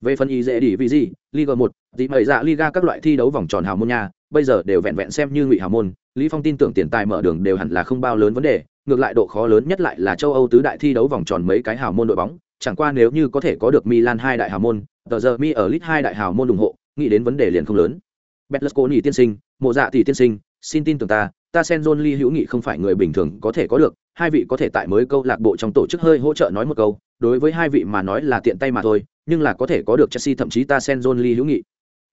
Về phần ý dễ đi vì gì, Liga 1, thì mời dạ Liga các loại thi đấu vòng tròn hào môn nha, bây giờ đều vẹn vẹn xem như ngụy hào môn, Lý Phong tin tưởng tiền tài mở đường đều hẳn là không bao lớn vấn đề, ngược lại độ khó lớn nhất lại là châu Âu tứ đại thi đấu vòng tròn mấy cái hào môn đội bóng, chẳng qua nếu như có thể có được Milan hai đại hào môn, tờ giờ mi ở lit hai đại hào môn ủng hộ, nghĩ đến vấn đề liền không lớn. Betlesconi tiên sinh, mộ dạ tỷ tiên sinh, xin tin tưởng ta ta sen john lee hữu nghị không phải người bình thường có thể có được, hai vị có thể tại mới câu lạc bộ trong tổ chức hơi hỗ trợ nói một câu, đối với hai vị mà nói là tiện tay mà thôi, nhưng là có thể có được chelsea thậm chí ta sen john lee hữu nghị.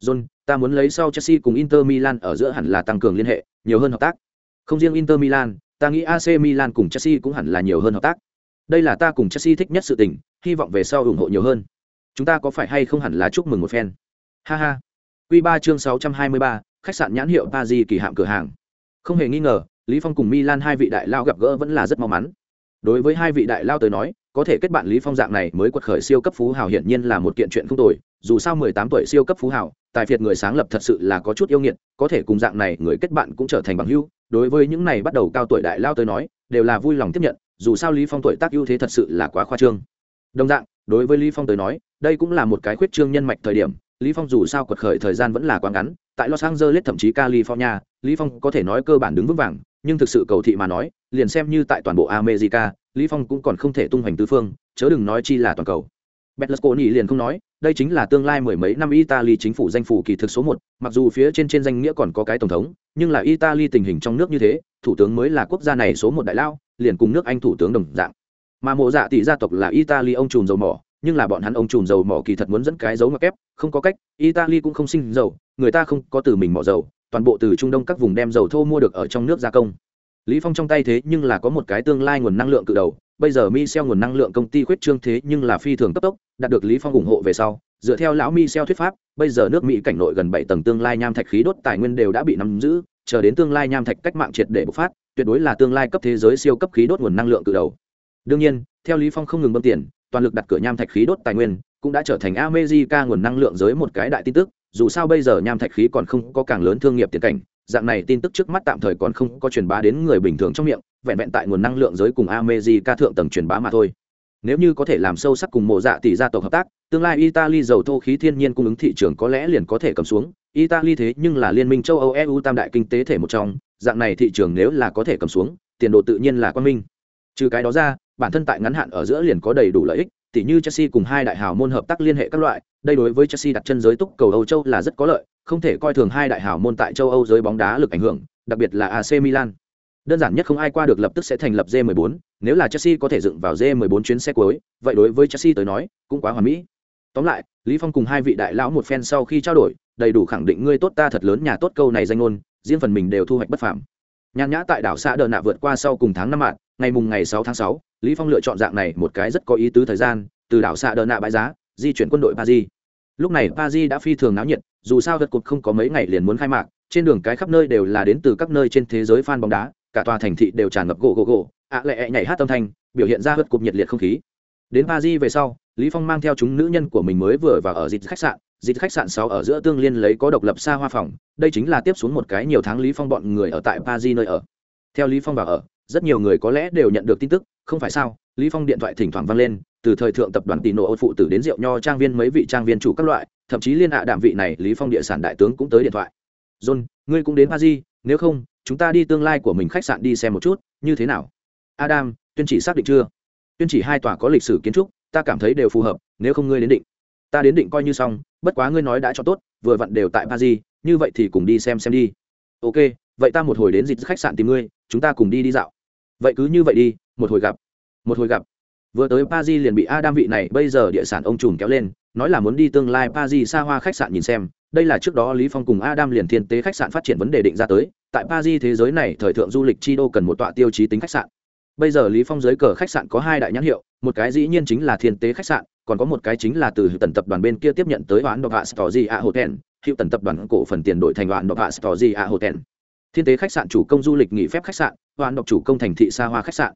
John ta muốn lấy sau chelsea cùng inter milan ở giữa hẳn là tăng cường liên hệ, nhiều hơn hợp tác. Không riêng inter milan, ta nghĩ ac milan cùng chelsea cũng hẳn là nhiều hơn hợp tác. Đây là ta cùng chelsea thích nhất sự tình, hy vọng về sau ủng hộ nhiều hơn. Chúng ta có phải hay không hẳn là chúc mừng một phen? Ha ha. Q ba chương sáu trăm hai mươi ba, khách sạn nhãn hiệu Paris kỳ hạm cửa hàng. Không hề nghi ngờ, Lý Phong cùng Milan hai vị đại lao gặp gỡ vẫn là rất mau mắn. Đối với hai vị đại lao tới nói, có thể kết bạn Lý Phong dạng này mới quật khởi siêu cấp phú hào hiển nhiên là một kiện chuyện không tồi, dù sao 18 tuổi siêu cấp phú hào, tài phiệt người sáng lập thật sự là có chút yêu nghiệt, có thể cùng dạng này người kết bạn cũng trở thành bằng hữu, đối với những này bắt đầu cao tuổi đại lao tới nói, đều là vui lòng tiếp nhận, dù sao Lý Phong tuổi tác ưu thế thật sự là quá khoa trương. Đồng dạng, đối với Lý Phong tới nói, đây cũng là một cái khuyết trương nhân mạch thời điểm, Lý Phong dù sao quật khởi thời gian vẫn là quá ngắn, tại Los Angeles thậm chí California, Lý Phong có thể nói cơ bản đứng vững vàng, nhưng thực sự cầu thị mà nói, liền xem như tại toàn bộ America, Lý Phong cũng còn không thể tung hoành tứ phương, chớ đừng nói chi là toàn cầu Berlusconi liền không nói, đây chính là tương lai mười mấy năm Italy chính phủ danh phủ kỳ thực số một. mặc dù phía trên trên danh nghĩa còn có cái tổng thống, nhưng là Italy tình hình trong nước như thế, thủ tướng mới là quốc gia này số một đại lao, liền cùng nước Anh thủ tướng đồng dạng. Mà mộ dạ tỷ gia tộc là Italy ông trùm dầu mỏ, nhưng là bọn hắn ông trùm dầu mỏ kỳ thật muốn dẫn cái dấu ngoặc kép, không có cách, Italy cũng không sinh dầu, người ta không có từ mình mỏ dầu, toàn bộ từ Trung Đông các vùng đem dầu thô mua được ở trong nước gia công. Lý Phong trong tay thế nhưng là có một cái tương lai nguồn năng lượng cự đầu, bây giờ Michel nguồn năng lượng công ty khuyết trương thế nhưng là phi thường cấp tốc, đạt được Lý Phong ủng hộ về sau, dựa theo lão Michel thuyết pháp, bây giờ nước Mỹ cảnh nội gần 7 tầng tương lai nham thạch khí đốt tài nguyên đều đã bị nắm giữ, chờ đến tương lai nham thạch cách mạng triệt để bộc phát, tuyệt đối là tương lai cấp thế giới siêu cấp khí đốt nguồn năng lượng cự đầu. Đương nhiên, theo Lý Phong không ngừng bơm tiền, toàn lực đặt cửa nham thạch khí đốt tài nguyên, cũng đã trở thành America nguồn năng lượng giới một cái đại tin tức, dù sao bây giờ nham thạch khí còn không có càng lớn thương nghiệp tiền cảnh, dạng này tin tức trước mắt tạm thời còn không có truyền bá đến người bình thường trong miệng, vẹn vẹn tại nguồn năng lượng giới cùng America thượng tầng truyền bá mà thôi. Nếu như có thể làm sâu sắc cùng mộ dạ tỷ gia tộc hợp tác, tương lai Italy dầu thô khí thiên nhiên cung ứng thị trường có lẽ liền có thể cầm xuống. Italy thế nhưng là liên minh châu Âu EU tam đại kinh tế thể một trong, dạng này thị trường nếu là có thể cầm xuống, tiền độ tự nhiên là quan minh. Trừ cái đó ra, bản thân tại ngắn hạn ở giữa liền có đầy đủ lợi ích, tỷ như Chelsea cùng hai đại hào môn hợp tác liên hệ các loại, đây đối với Chelsea đặt chân giới túc cầu Âu châu là rất có lợi, không thể coi thường hai đại hào môn tại châu Âu giới bóng đá lực ảnh hưởng, đặc biệt là AC Milan. Đơn giản nhất không ai qua được lập tức sẽ thành lập J14, nếu là Chelsea có thể dựng vào J14 chuyến xe cuối, vậy đối với Chelsea tới nói, cũng quá hoàn mỹ. Tóm lại, Lý Phong cùng hai vị đại lão một phen sau khi trao đổi, đầy đủ khẳng định ngươi tốt ta thật lớn nhà tốt câu này danh ngôn, riêng phần mình đều thu hoạch bất phàm. Nhan nhã tại đảo xã Đờ Nạ vượt qua sau cùng tháng năm mạng, ngày mùng ngày 6 tháng 6, Lý Phong lựa chọn dạng này một cái rất có ý tứ thời gian, từ đảo xạ Đờ Nạ bãi giá, di chuyển quân đội Paris. Lúc này Paris đã phi thường náo nhiệt, dù sao vật cột không có mấy ngày liền muốn khai mạc, trên đường cái khắp nơi đều là đến từ các nơi trên thế giới fan bóng đá, cả tòa thành thị đều tràn ngập gỗ gỗ gỗ, ạ lệ nhảy hát âm thanh, biểu hiện ra vật cột nhiệt liệt không khí. Đến Paris về sau, Lý Phong mang theo chúng nữ nhân của mình mới vừa vào ở dịch khách sạn, dịch khách sạn 6 ở giữa tương liên lấy có độc lập xa hoa phòng, đây chính là tiếp xuống một cái nhiều tháng Lý Phong bọn người ở tại Paris nơi ở. Theo Lý Phong vào ở, rất nhiều người có lẽ đều nhận được tin tức, không phải sao? Lý Phong điện thoại thỉnh thoảng vang lên, từ thời thượng tập đoàn tỷ nổ phụ tử đến rượu nho trang viên mấy vị trang viên chủ các loại thậm chí liên hạ đạm vị này lý phong địa sản đại tướng cũng tới điện thoại. John ngươi cũng đến paris nếu không chúng ta đi tương lai của mình khách sạn đi xem một chút như thế nào? Adam tuyên chỉ xác định chưa? Tuyên chỉ hai tòa có lịch sử kiến trúc ta cảm thấy đều phù hợp nếu không ngươi đến định. Ta đến định coi như xong bất quá ngươi nói đã cho tốt vừa vặn đều tại paris như vậy thì cùng đi xem xem đi. Ok vậy ta một hồi đến dịch khách sạn tìm ngươi chúng ta cùng đi đi dạo vậy cứ như vậy đi, một hồi gặp. Một hồi gặp. Vừa tới paris liền bị adam vị này bây giờ địa sản ông trùm kéo lên, nói là muốn đi tương lai paris xa hoa khách sạn nhìn xem. Đây là trước đó lý phong cùng adam liền thiên tế khách sạn phát triển vấn đề định ra tới. Tại paris thế giới này, thời thượng du lịch chi đô cần một tọa tiêu chí tính khách sạn. Bây giờ lý phong dưới cờ khách sạn có hai đại nhãn hiệu, một cái dĩ nhiên chính là thiên tế khách sạn, còn có một cái chính là từ tần tập đoàn bên kia tiếp nhận tới đoạn độc hạ story a hotel hiệu tần tập đoàn cổ phần tiền đổi thành đoạn độc hạ story a hotel. Thiên tế khách sạn chủ công du lịch nghỉ phép khách sạn hoàn độc chủ công thành thị xa hoa khách sạn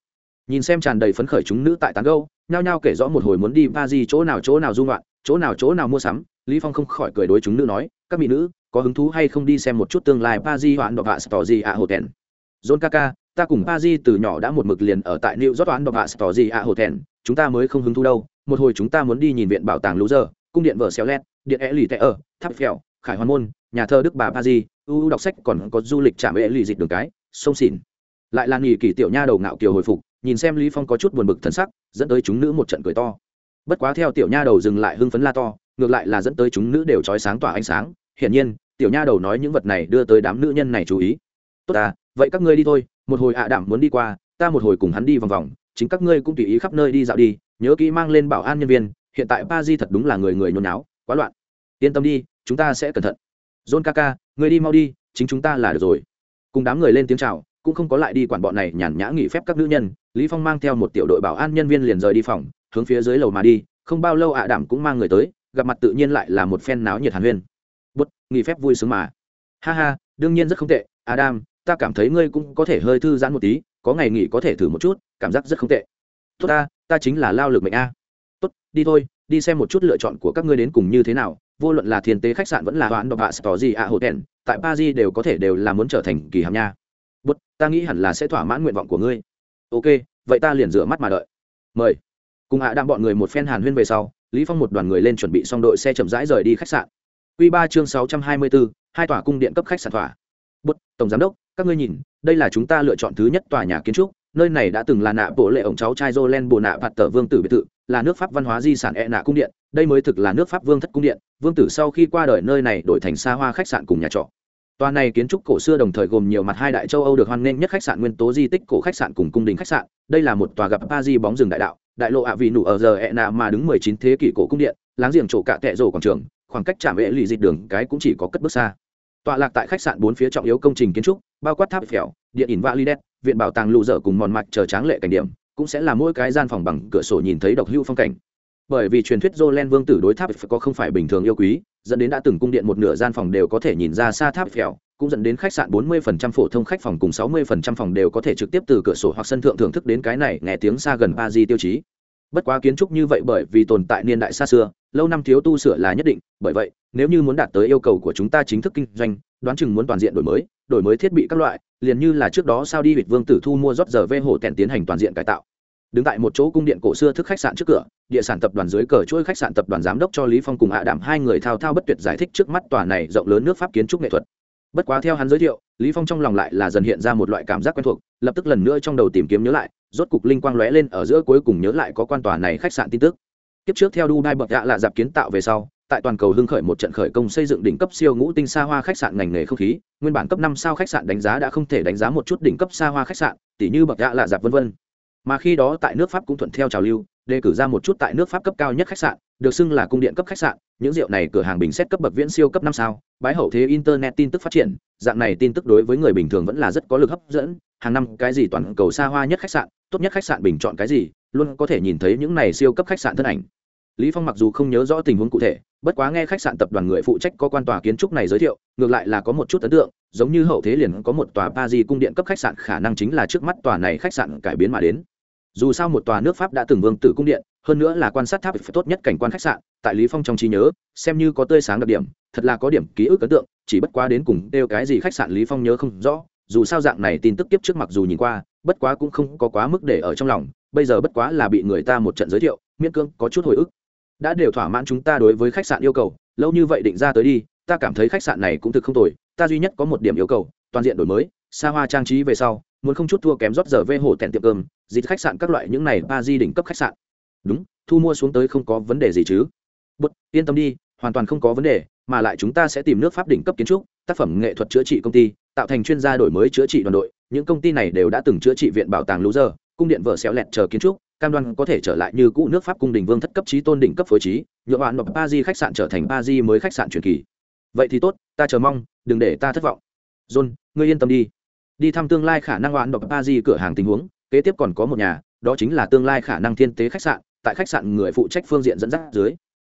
nhìn xem tràn đầy phấn khởi chúng nữ tại tán gâu nhao nhao kể rõ một hồi muốn đi ba di chỗ nào chỗ nào dung loạn chỗ nào chỗ nào mua sắm, lý phong không khỏi cười đối chúng nữ nói, các mỹ nữ, có hứng thú hay không đi xem một chút tương lai ba di hoàn độc hạ story a hotel john kaka, ta cùng ba di từ nhỏ đã một mực liền ở tại new york hoàn độc hạ ạ hồ thẹn. chúng ta mới không hứng thú đâu, một hồi chúng ta muốn đi nhìn viện bảo tàng lú giờ cung điện vở xéo lét, điện é lì tệ ở, tháp phèo, khải hoàn môn, nhà thơ đức bà ba di ưu đọc sách còn có du lịch trạm ế lì dịch đường cái, sông xỉn lại là nghỉ kỷ tiểu nha đầu ngạo kiều hồi phục, nhìn xem lý phong có chút buồn bực thần sắc, dẫn tới chúng nữ một trận cười to. Bất quá theo tiểu nha đầu dừng lại hưng phấn la to, ngược lại là dẫn tới chúng nữ đều trói sáng tỏa ánh sáng. Hiển nhiên, tiểu nha đầu nói những vật này đưa tới đám nữ nhân này chú ý. Tốt à vậy các ngươi đi thôi, một hồi ạ đảm muốn đi qua, ta một hồi cùng hắn đi vòng vòng, chính các ngươi cũng tùy ý khắp nơi đi dạo đi, nhớ kỹ mang lên bảo an nhân viên, hiện tại ba di thật đúng là người người nhốn náo quá loạn. Yên tâm đi, chúng ta sẽ cẩn thận. John kaka người đi mau đi, chính chúng ta là được rồi. Cùng đám người lên tiếng chào cũng không có lại đi quản bọn này nhàn nhã nghỉ phép các nữ nhân, lý phong mang theo một tiểu đội bảo an nhân viên liền rời đi phòng, hướng phía dưới lầu mà đi, không bao lâu ạ à đảm cũng mang người tới, gặp mặt tự nhiên lại là một phen náo nhiệt hàn huyên. Bút, nghỉ phép vui sướng mà. Ha ha, đương nhiên rất không tệ adam ta cảm thấy ngươi cũng có thể hơi thư giãn một tí, có ngày nghỉ có thể thử một chút, cảm giác rất không tệ. Tốt ta ta chính là lao lực mệnh a. Tốt, đi thôi, đi xem một chút lựa chọn của các ngươi đến cùng như thế nào, vô luận là thiên tế khách sạn vẫn là hoãn độc hạ tỏ gì ạ hotel, tại paris đều có thể đều là muốn trở thành kỳ hàm nha bút ta nghĩ hẳn là sẽ thỏa mãn nguyện vọng của ngươi. Ok vậy ta liền rửa mắt mà đợi. Mời. Cùng hạ đang bọn người một phen hàn huyên về sau lý phong một đoàn người lên chuẩn bị xong đội xe chậm rãi rời đi khách sạn. Quy 3 chương 624, hai tòa cung điện cấp khách sạn thỏa. Bút, tổng giám đốc, các ngươi nhìn, đây là chúng ta lựa chọn thứ nhất tòa nhà kiến trúc, nơi này đã từng là nạ bộ lệ ổng cháu trai Jolen Bồ nạ phạt tở vương tử biệt thự, là nước pháp văn hóa di sản e nạ cung điện đây mới thực là nước pháp vương thất cung điện vương tử sau khi qua đời nơi này đổi thành xa hoa khách sạn cùng nhà trọ tòa này kiến trúc cổ xưa đồng thời gồm nhiều mặt hai đại châu âu được hoan nghênh nhất khách sạn nguyên tố di tích cổ khách sạn cùng cung đình khách sạn. Đây là một tòa gặp Paris di bóng rừng đại đạo, đại lộ ạ vị nụ ở giờ ẹ nạ mà đứng 19 thế kỷ cổ cung điện, láng giềng chỗ cạ tệ rổ quảng trường, khoảng cách trạm vệ lì dịch đường cái cũng chỉ có cất bước xa. Tọa lạc tại khách sạn bốn phía trọng yếu công trình kiến trúc, bao quát tháp phèo, điện ỉn validet, viện bảo tàng lụ dở cùng mòn mạch chờ tráng lệ cảnh điểm, cũng sẽ là mỗi cái gian phòng bằng cửa sổ nhìn thấy độc hữu phong cảnh bởi vì truyền thuyết Jolen vương tử đối tháp có không phải bình thường yêu quý, dẫn đến đã từng cung điện một nửa gian phòng đều có thể nhìn ra xa tháp phèo cũng dẫn đến khách sạn 40% phổ thông khách phòng cùng 60% phòng đều có thể trực tiếp từ cửa sổ hoặc sân thượng thưởng thức đến cái này nghe tiếng xa gần Paris tiêu chí. Bất quá kiến trúc như vậy bởi vì tồn tại niên đại xa xưa, lâu năm thiếu tu sửa là nhất định, bởi vậy, nếu như muốn đạt tới yêu cầu của chúng ta chính thức kinh doanh, đoán chừng muốn toàn diện đổi mới đổi mới thiết bị các loại, liền như là trước đó sao đi vịt vương tử thu mua rót giờ về hồ tèn tiến hành toàn diện cải tạo đứng tại một chỗ cung điện cổ xưa thức khách sạn trước cửa, địa sản tập đoàn dưới cờ chuỗi khách sạn tập đoàn giám đốc cho lý phong cùng hạ đảm hai người thao thao bất tuyệt giải thích trước mắt tòa này rộng lớn nước pháp kiến trúc nghệ thuật. Bất quá theo hắn giới thiệu, lý phong trong lòng lại là dần hiện ra một loại cảm giác quen thuộc, lập tức lần nữa trong đầu tìm kiếm nhớ lại, rốt cục linh quang lóe lên ở giữa cuối cùng nhớ lại có quan tòa này khách sạn tin tức. Tiếp trước theo dubai bậc hạ là dạp kiến tạo về sau, tại toàn cầu hưng khởi một trận khởi công xây dựng đỉnh cấp siêu ngũ tinh xa hoa khách sạn ngành nghề không khí, nguyên bản cấp năm sao khách sạn đánh giá đã không thể đánh giá một chút đỉnh cấp xa hoa khách sạn tỷ như bậc hạ là dạp vân vân mà khi đó tại nước pháp cũng thuận theo trào lưu, đề cử ra một chút tại nước pháp cấp cao nhất khách sạn, được xưng là cung điện cấp khách sạn, những rượu này cửa hàng bình xét cấp bậc viễn siêu cấp năm sao, bái hậu thế internet tin tức phát triển, dạng này tin tức đối với người bình thường vẫn là rất có lực hấp dẫn, hàng năm cái gì toàn cầu xa hoa nhất khách sạn, tốt nhất khách sạn bình chọn cái gì, luôn có thể nhìn thấy những này siêu cấp khách sạn thân ảnh. Lý phong mặc dù không nhớ rõ tình huống cụ thể, bất quá nghe khách sạn tập đoàn người phụ trách có quan tòa kiến trúc này giới thiệu, ngược lại là có một chút ấn tượng, giống như hậu thế liền có một tòa Paris cung điện cấp khách sạn, khả năng chính là trước mắt tòa này khách sạn cải biến mà đến dù sao một tòa nước pháp đã từng vương tử cung điện, hơn nữa là quan sát tháp phải tốt nhất cảnh quan khách sạn, tại lý phong trong trí nhớ, xem như có tươi sáng đặc điểm, thật là có điểm ký ức ấn tượng, chỉ bất quá đến cùng đều cái gì khách sạn lý phong nhớ không rõ, dù sao dạng này tin tức tiếp trước mặc dù nhìn qua, bất quá cũng không có quá mức để ở trong lòng, bây giờ bất quá là bị người ta một trận giới thiệu, miễn cương có chút hồi ức. Đã đều thỏa mãn chúng ta đối với khách sạn yêu cầu, lâu như vậy định ra tới đi, ta cảm thấy khách sạn này cũng thực không tồi, ta duy nhất có một điểm yêu cầu, toàn diện đổi mới, xa hoa trang trí về sau muốn không chút thua kém rót giờ vê hồ tèn tiệm cơm dịp khách sạn các loại những này ba di đỉnh cấp khách sạn. Đúng, thu mua xuống tới không có vấn đề gì chứ. Bút yên tâm đi, hoàn toàn không có vấn đề, mà lại chúng ta sẽ tìm nước pháp đỉnh cấp kiến trúc, tác phẩm nghệ thuật chữa trị công ty, tạo thành chuyên gia đổi mới chữa trị đoàn đội. Những công ty này đều đã từng chữa trị viện bảo tàng lũ giờ cung điện vợ xéo lẹt chờ kiến trúc, cam đoan có thể trở lại như cũ nước pháp cung đình vương thất cấp trí tôn đỉnh cấp phối trí, nhựa bạn nộp ba di khách sạn trở thành ba di mới khách sạn truyền kỳ. Vậy thì tốt, ta chờ mong, đừng để ta thất vọng. John, ngươi yên tâm đi đi thăm tương lai khả năng oán độc ba di cửa hàng tình huống, kế tiếp còn có một nhà, đó chính là tương lai khả năng thiên tế khách sạn, tại khách sạn người phụ trách phương diện dẫn dắt dưới.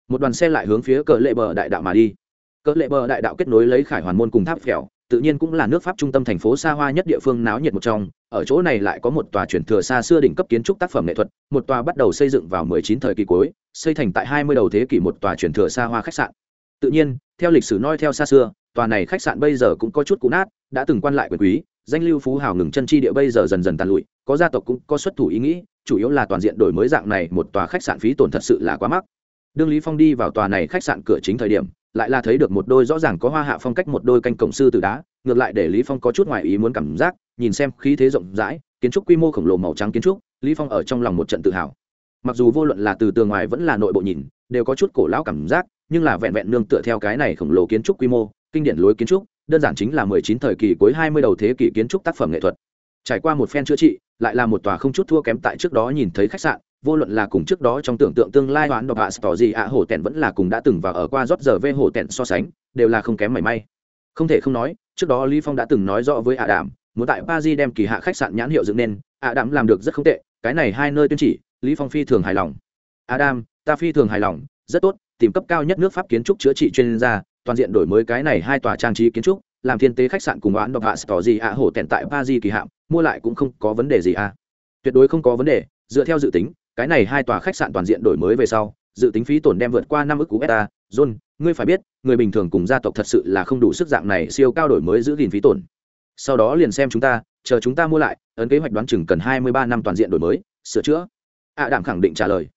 Một đoàn xe lại hướng phía cỡ lệ bờ đại đạo mà đi. Cỡ lệ bờ đại đạo kết nối lấy khải hoàn môn cùng tháp phèo, tự nhiên cũng là nước pháp trung tâm thành phố xa hoa nhất địa phương náo nhiệt một trong, ở chỗ này lại có một tòa truyền thừa xa xưa đỉnh cấp kiến trúc tác phẩm nghệ thuật, một tòa bắt đầu xây dựng vào 19 thời kỳ cuối, xây thành tại 20 đầu thế kỷ một tòa truyền thừa xa hoa khách sạn. Tự nhiên, theo lịch sử noi theo xa xưa, tòa này khách sạn bây giờ cũng có chút cũ nát, đã từng quan lại quyền quý danh lưu phú hào ngừng chân chi địa bây giờ dần dần tàn lụi, có gia tộc cũng có xuất thủ ý nghĩ, chủ yếu là toàn diện đổi mới dạng này, một tòa khách sạn phí tổn thật sự là quá mắc. Đương lý phong đi vào tòa này khách sạn cửa chính thời điểm, lại là thấy được một đôi rõ ràng có hoa hạ phong cách một đôi canh cổng sư từ đá, ngược lại để lý phong có chút ngoài ý muốn cảm giác, nhìn xem khí thế rộng rãi, kiến trúc quy mô khổng lồ màu trắng kiến trúc, lý phong ở trong lòng một trận tự hào. Mặc dù vô luận là từ tường ngoài vẫn là nội bộ nhìn, đều có chút cổ lão cảm giác, nhưng là vẹn vẹn nương tựa theo cái này khổng lồ kiến trúc quy mô, kinh điển lối kiến trúc đơn giản chính là 19 thời kỳ cuối 20 đầu thế kỷ kiến trúc tác phẩm nghệ thuật. Trải qua một phen chữa trị, lại là một tòa không chút thua kém tại trước đó nhìn thấy khách sạn, vô luận là cùng trước đó trong tưởng tượng tương lai đoán độc hạ tỏ gì ạ hổ tẹn vẫn là cùng đã từng và ở qua rót giờ về hổ tẹn so sánh, đều là không kém mảy may. Không thể không nói, trước đó lý phong đã từng nói rõ với ạ đảm muốn tại paris đem kỳ hạ khách sạn nhãn hiệu dựng nên ạ đảm làm được rất không tệ, cái này hai nơi tuyên chỉ, lý phong phi thường hài lòng. Adam ta phi thường hài lòng, rất tốt, tìm cấp cao nhất nước pháp kiến trúc chữa trị chuyên gia toàn diện đổi mới cái này hai tòa trang trí kiến trúc làm thiên tế khách sạn cùng đoán độc hạ tỏ gì ạ hổ tẹn tại Ba Di kỳ hạm mua lại cũng không có vấn đề gì à. Tuyệt đối không có vấn đề dựa theo dự tính cái này hai tòa khách sạn toàn diện đổi mới về sau dự tính phí tổn đem vượt qua năm ức cú beta. John ngươi phải biết người bình thường cùng gia tộc thật sự là không đủ sức dạng này siêu cao đổi mới giữ gìn phí tổn. Sau đó liền xem chúng ta chờ chúng ta mua lại ấn kế hoạch đoán chừng cần hai mươi ba năm toàn diện đổi mới sửa chữa. Ạ à, đảm khẳng định trả lời.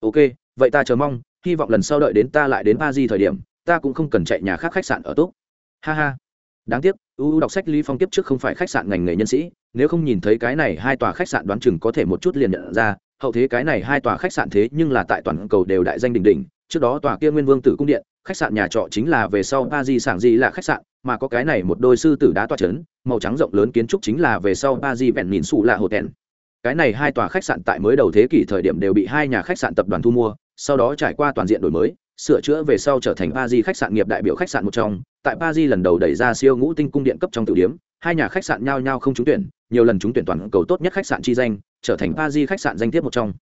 Ok vậy ta chờ mong hy vọng lần sau đợi đến ta lại đến ba di thời điểm ta cũng không cần chạy nhà khác khách sạn ở tốt ha ha. Đáng tiếc uu đọc sách lý phong tiếp trước không phải khách sạn ngành nghề nhân sĩ, nếu không nhìn thấy cái này hai tòa khách sạn đoán chừng có thể một chút liền nhận ra, hậu thế cái này hai tòa khách sạn thế nhưng là tại toàn cầu đều đại danh đỉnh đỉnh, trước đó tòa kia nguyên vương tử cung điện, khách sạn nhà trọ chính là về sau ba di sảng di là khách sạn, mà có cái này một đôi sư tử đá toa trấn màu trắng rộng lớn kiến trúc chính là về sau ba di vẹn nhìn xù là hồ tèn. Cái này hai tòa khách sạn tại mới đầu thế kỷ thời điểm đều bị hai nhà khách sạn tập đoàn thu mua, sau đó trải qua toàn diện đổi mới sửa chữa về sau trở thành ba di khách sạn nghiệp đại biểu khách sạn một trong. Tại ba di lần đầu đẩy ra siêu ngũ tinh cung điện cấp trong tiểu điểm, hai nhà khách sạn nhau nhau không trúng tuyển nhiều lần trúng tuyển toàn cầu tốt nhất khách sạn chi danh trở thành ba di khách sạn danh thiếp một trong.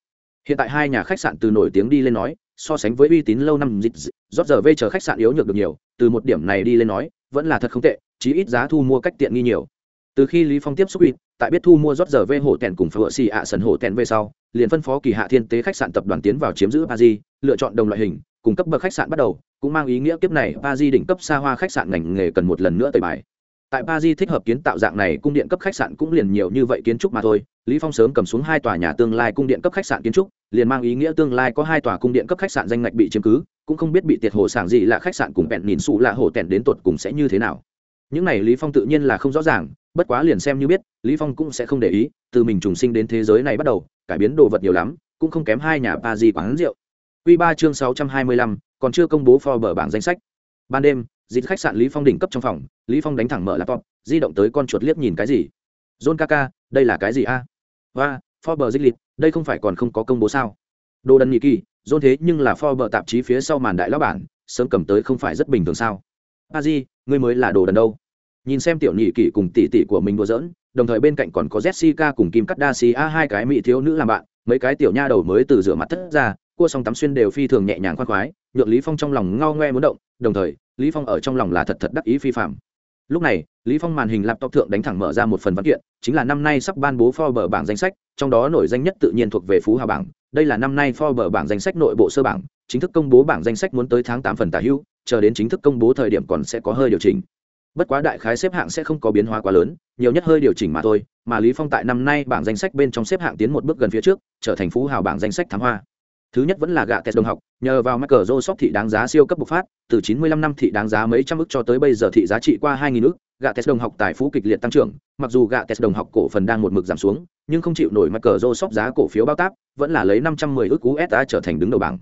Hiện tại hai nhà khách sạn từ nổi tiếng đi lên nói so sánh với uy tín lâu năm dịch rót giờ vây chờ khách sạn yếu nhược được nhiều từ một điểm này đi lên nói vẫn là thật không tệ chí ít giá thu mua cách tiện nghi nhiều. Từ khi lý phong tiếp xúc uy tại biết thu mua rót giờ vê hổ tèn cùng phở xì ạ sần hổ tèn về sau liền phân phó kỳ hạ thiên tế khách sạn tập đoàn tiến vào chiếm giữ ba di lựa chọn đồng loại hình cung cấp bậc khách sạn bắt đầu, cũng mang ý nghĩa kiếp này ba di đỉnh cấp xa hoa khách sạn ngành nghề cần một lần nữa tẩy bài. Tại ba di thích hợp kiến tạo dạng này cung điện cấp khách sạn cũng liền nhiều như vậy kiến trúc mà thôi. Lý phong sớm cầm xuống hai tòa nhà tương lai cung điện cấp khách sạn kiến trúc, liền mang ý nghĩa tương lai có hai tòa cung điện cấp khách sạn danh ngạch bị chiếm cứ, cũng không biết bị tiệt hồ sảng gì là khách sạn cùng bẹn nhìn sụ là hồ tèn đến tột cùng sẽ như thế nào. Những này lý phong tự nhiên là không rõ ràng, bất quá liền xem như biết, lý phong cũng sẽ không để ý, từ mình trùng sinh đến thế giới này bắt đầu, cải biến đồ vật nhiều lắm, cũng không kém hai nhà ba di quán rượu. Quy 3 chương 625, còn chưa công bố Forbes bảng danh sách. Ban đêm, dịch khách sạn Lý Phong đỉnh cấp trong phòng, Lý Phong đánh thẳng mở laptop, di động tới con chuột liếc nhìn cái gì. John Kaka, đây là cái gì a? À? Và, Forbes dịch lịch, đây không phải còn không có công bố sao? Đồ đần nhị kỳ, John thế nhưng là Forbes tạp chí phía sau màn đại lão bản, sớm cầm tới không phải rất bình thường sao? A Di, ngươi mới là đồ đần đâu? Nhìn xem tiểu nhị kỳ cùng tỷ tỷ của mình đùa giỡn, đồng thời bên cạnh còn có Jessica cùng Kim Kardashian hai cái mỹ thiếu nữ làm bạn, mấy cái tiểu nha đầu mới từ rửa mặt thất ra, cua song tắm xuyên đều phi thường nhẹ nhàng khoan khoái, nhượng lý phong trong lòng ngao ngoe muốn động, đồng thời, lý phong ở trong lòng là thật thật đắc ý phi phạm. Lúc này, lý phong màn hình laptop thượng đánh thẳng mở ra một phần văn kiện, chính là năm nay sắp ban bố Forbes bảng danh sách, trong đó nổi danh nhất tự nhiên thuộc về phú hào bảng. Đây là năm nay Forbes bảng danh sách nội bộ sơ bảng, chính thức công bố bảng danh sách muốn tới tháng 8 phần tả hữu, chờ đến chính thức công bố thời điểm còn sẽ có hơi điều chỉnh. Bất quá đại khái xếp hạng sẽ không có biến hóa quá lớn, nhiều nhất hơi điều chỉnh mà thôi, mà lý phong tại năm nay bảng danh sách bên trong xếp hạng tiến một bước gần phía trước, trở thành phú hào bảng danh sách thám hoa. Thứ nhất vẫn là gạ Tes đồng học, nhờ vào Microsoft thị đáng giá siêu cấp bộc phát, từ 95 năm thị đáng giá mấy trăm ức cho tới bây giờ thị giá trị qua 2000 ức, gạ Tes đồng học tài phú kịch liệt tăng trưởng, mặc dù gạ Tes đồng học cổ phần đang một mực giảm xuống, nhưng không chịu nổi Microsoft giá cổ phiếu bao táp, vẫn là lấy 510 ức USD trở thành đứng đầu bảng.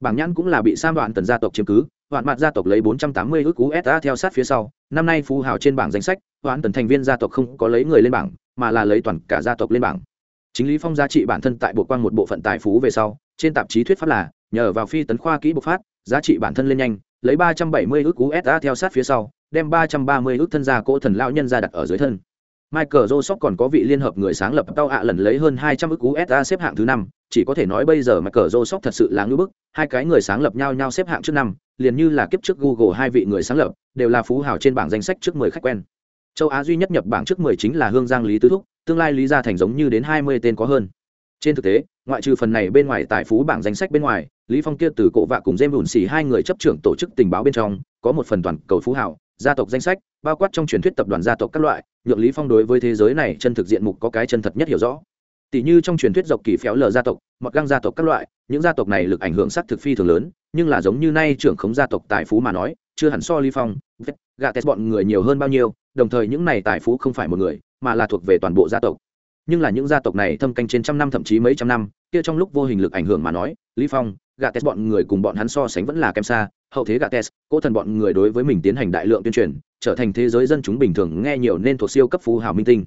Bảng nhãn cũng là bị Sam đoạn tần gia tộc chiếm cứ, Hoạn mặt gia tộc lấy 480 ức USD theo sát phía sau, năm nay phú hào trên bảng danh sách, Hoạn tần thành viên gia tộc không có lấy người lên bảng, mà là lấy toàn cả gia tộc lên bảng. Chính lý phong giá trị bản thân tại bộ quang một bộ phận tài phú về sau, trên tạp chí thuyết pháp là nhờ vào phi tấn khoa kỹ bộc phát giá trị bản thân lên nhanh lấy ba trăm bảy mươi ước usd theo sát phía sau đem ba trăm ba mươi ước thân gia cỗ thần lão nhân ra đặt ở dưới thân Michael Joseph còn có vị liên hợp người sáng lập tao ạ lần lấy hơn 200 ức USD xếp hạng thứ năm, chỉ có thể nói bây giờ Michael Joseph thật sự là ngưỡng bức, hai cái người sáng lập nhau nhau xếp hạng trước năm, liền như là kiếp trước Google hai vị người sáng lập, đều là phú hào trên bảng danh sách trước 10 khách quen. Châu Á duy nhất nhập bảng trước 10 chính là Hương Giang Lý Tứ Thúc, tương lai Lý gia thành giống như đến 20 tên có hơn trên thực tế ngoại trừ phần này bên ngoài tài phú bảng danh sách bên ngoài, lý phong kia từ cổ vạ cùng dêm bùn xì hai người chấp trưởng tổ chức tình báo bên trong, có một phần toàn cầu phú hảo gia tộc danh sách, bao quát trong truyền thuyết tập đoàn gia tộc các loại, nhượng lý phong đối với thế giới này chân thực diện mục có cái chân thật nhất hiểu rõ. Tỷ như trong truyền thuyết dọc kỳ phéo lờ gia tộc, mọt găng gia tộc các loại, những gia tộc này lực ảnh hưởng sát thực phi thường lớn, nhưng là giống như nay trưởng khống gia tộc tài phú mà nói, chưa hẳn so lý phong gạ test bọn người nhiều hơn bao nhiêu, đồng thời những này tài phú không phải một người, mà là thuộc về toàn bộ gia tộc nhưng là những gia tộc này thâm canh trên trăm năm thậm chí mấy trăm năm, kia trong lúc vô hình lực ảnh hưởng mà nói, lý phong gạ tes bọn người cùng bọn hắn so sánh vẫn là kém xa, hậu thế gạ tes cố thần bọn người đối với mình tiến hành đại lượng tuyên truyền, trở thành thế giới dân chúng bình thường nghe nhiều nên thuộc siêu cấp phú hào minh tinh.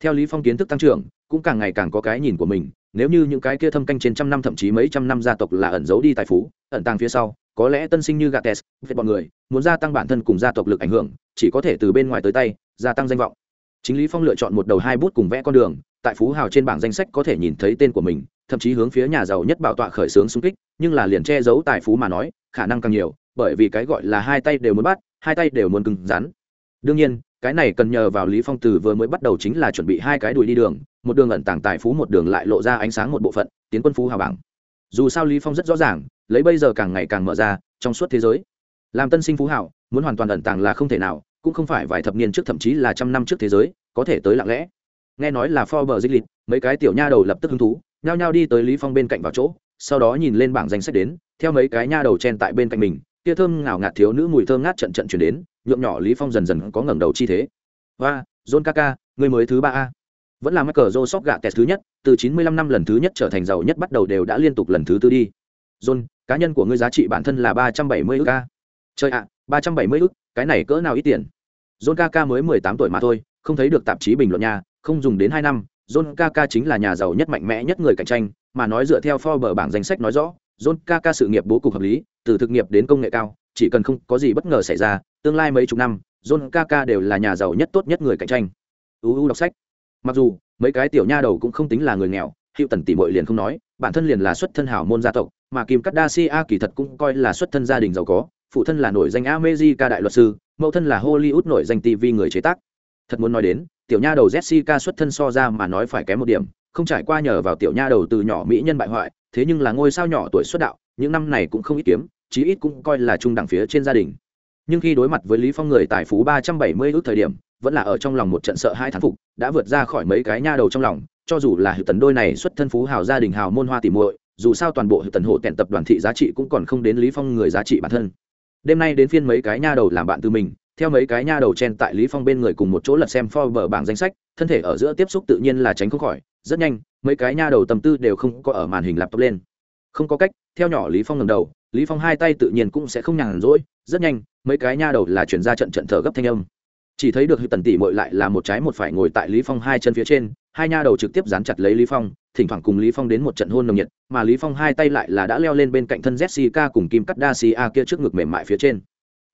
Theo lý phong kiến thức tăng trưởng, cũng càng ngày càng có cái nhìn của mình, nếu như những cái kia thâm canh trên trăm năm thậm chí mấy trăm năm gia tộc là ẩn giấu đi tài phú, ẩn tàng phía sau, có lẽ tân sinh như gạ tes với bọn người, muốn gia tăng bản thân cùng gia tộc lực ảnh hưởng, chỉ có thể từ bên ngoài tới tay, gia tăng danh vọng. Chính lý phong lựa chọn một đầu hai bút cùng vẽ con đường tại phú hào trên bảng danh sách có thể nhìn thấy tên của mình, thậm chí hướng phía nhà giàu nhất bảo tọa khởi xướng xung kích, nhưng là liền che giấu tài phú mà nói, khả năng càng nhiều, bởi vì cái gọi là hai tay đều muốn bắt, hai tay đều muốn cứng rắn. Đương nhiên, cái này cần nhờ vào lý phong từ vừa mới bắt đầu chính là chuẩn bị hai cái đùi đi đường, một đường ẩn tàng tài phú một đường lại lộ ra ánh sáng một bộ phận, tiến quân phú hào bảng. Dù sao lý phong rất rõ ràng, lấy bây giờ càng ngày càng mở ra, trong suốt thế giới. Làm tân sinh phú hào, muốn hoàn toàn ẩn tàng là không thể nào, cũng không phải vài thập niên trước thậm chí là trăm năm trước thế giới, có thể tới lặng lẽ nghe nói là Forbes dịch lịch, mấy cái tiểu nha đầu lập tức hứng thú, nhao nhao đi tới Lý Phong bên cạnh vào chỗ, sau đó nhìn lên bảng danh sách đến, theo mấy cái nha đầu chen tại bên cạnh mình, kia thơm ngào ngạt thiếu nữ mùi thơm ngát trận trận truyền đến, nhượng nhỏ Lý Phong dần dần có ngẩng đầu chi thế. "Oa, John Kaka, người mới thứ ba a." vẫn là Michael Joseph gạ tẹt thứ nhất, từ 95 năm lần thứ nhất trở thành giàu nhất bắt đầu đều đã liên tục lần thứ tư đi. John, cá nhân của ngươi giá trị bản thân là 370 ức a. Chơi ạ, à, 370 ức, cái này cỡ nào ít tiền? John Kaka mới 18 tuổi mà thôi, không thấy được tạp chí bình luận nhà, không dùng đến 2 năm, John Kaka chính là nhà giàu nhất mạnh mẽ nhất người cạnh tranh, mà nói dựa theo Forbes bảng danh sách nói rõ, John Kaka sự nghiệp bố cục hợp lý, từ thực nghiệp đến công nghệ cao, chỉ cần không có gì bất ngờ xảy ra, tương lai mấy chục năm, John Kaka đều là nhà giàu nhất tốt nhất người cạnh tranh. UU đọc sách. Mặc dù mấy cái tiểu nha đầu cũng không tính là người nghèo, Hiệu Tần tỷ muội liền không nói, bản thân liền là xuất thân hảo môn gia tộc, mà Kim Kardashian kỳ thật cũng coi là xuất thân gia đình giàu có, phụ thân là nổi danh America đại luật sư, mẫu thân là Hollywood nổi danh TV người chế tác. Thật muốn nói đến, tiểu nha đầu Jessica xuất thân so ra mà nói phải kém một điểm, không trải qua nhờ vào tiểu nha đầu từ nhỏ mỹ nhân bại hoại, thế nhưng là ngôi sao nhỏ tuổi xuất đạo, những năm này cũng không ít kiếm, chí ít cũng coi là trung đẳng phía trên gia đình. Nhưng khi đối mặt với Lý Phong người tài phú ba trăm bảy mươi ước thời điểm, vẫn là ở trong lòng một trận sợ hai thán phục, đã vượt ra khỏi mấy cái nha đầu trong lòng, cho dù là hiệu Tần đôi này xuất thân phú hào gia đình hào môn hoa tỷ muội, dù sao toàn bộ hiệu Tần hộ tẹn tập đoàn thị giá trị cũng còn không đến Lý Phong người giá trị bản thân. Đêm nay đến phiên mấy cái nha đầu làm bạn từ mình, theo mấy cái nha đầu chen tại Lý Phong bên người cùng một chỗ lật xem Forbes bảng danh sách, thân thể ở giữa tiếp xúc tự nhiên là tránh không khỏi, rất nhanh, mấy cái nha đầu tâm tư đều không có ở màn hình laptop lên. Không có cách, theo nhỏ Lý Phong ngẩng đầu, Lý Phong hai tay tự nhiên cũng sẽ không nhàn rỗi, rất nhanh, mấy cái nha đầu là chuyển ra trận trận thở gấp thanh âm chỉ thấy được tần tỷ muội lại là một trái một phải ngồi tại lý phong hai chân phía trên hai nha đầu trực tiếp dán chặt lấy lý phong thỉnh thoảng cùng lý phong đến một trận hôn nồng nhiệt mà lý phong hai tay lại là đã leo lên bên cạnh thân jessica cùng kim cắt đa kia trước ngực mềm mại phía trên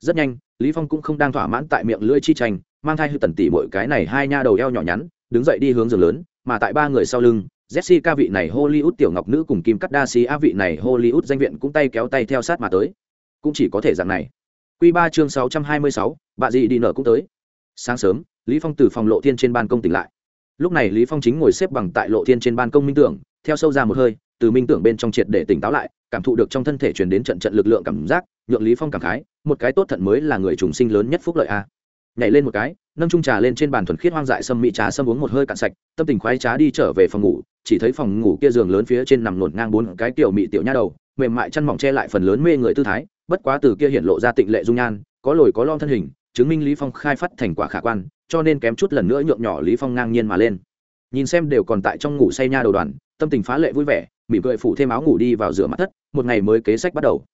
rất nhanh lý phong cũng không đang thỏa mãn tại miệng lưỡi chi tranh mang thai hư tần tỷ mỗi cái này hai nha đầu eo nhỏ nhắn đứng dậy đi hướng giường lớn mà tại ba người sau lưng jessica vị này hollywood tiểu ngọc nữ cùng kim cắt đa a vị này hollywood danh viện cũng tay kéo tay theo sát mà tới. Cũng chỉ có thể dạng này. Quy ba chương sáu trăm hai mươi sáu, bà gì đi nở cũng tới. Sáng sớm lý phong từ phòng lộ thiên trên ban công tỉnh lại. Lúc này lý phong chính ngồi xếp bằng tại lộ thiên trên ban công minh tưởng theo sâu ra một hơi từ minh tưởng bên trong triệt để tỉnh táo lại, cảm thụ được trong thân thể truyền đến trận trận lực lượng cảm giác, nhượng lý phong cảm khái, một cái tốt thận mới là người trùng sinh lớn nhất phúc lợi a. Nhảy lên một cái, nâng chung trà lên trên bàn thuần khiết hoang dại sâm mỹ trà sâm uống một hơi cạn sạch, tâm tình khoái trá đi trở về phòng ngủ, chỉ thấy phòng ngủ kia giường lớn phía trên nằm nổn ngang bốn cái tiểu mỹ tiểu nha đầu, mềm mại chăn mỏng che lại phần lớn mê người tư thái, bất quá từ kia hiện lộ ra tịnh lệ dung nhan, có lồi có lon thân hình, chứng minh lý phong khai phát thành quả khả quan, cho nên kém chút lần nữa nhượng nhỏ lý phong ngang nhiên mà lên. Nhìn xem đều còn tại trong ngủ say nha đầu đoàn, tâm tình phá lệ vui vẻ mỉm cười phủ thêm áo ngủ đi vào rửa mặt thất, một ngày mới kế sách bắt đầu.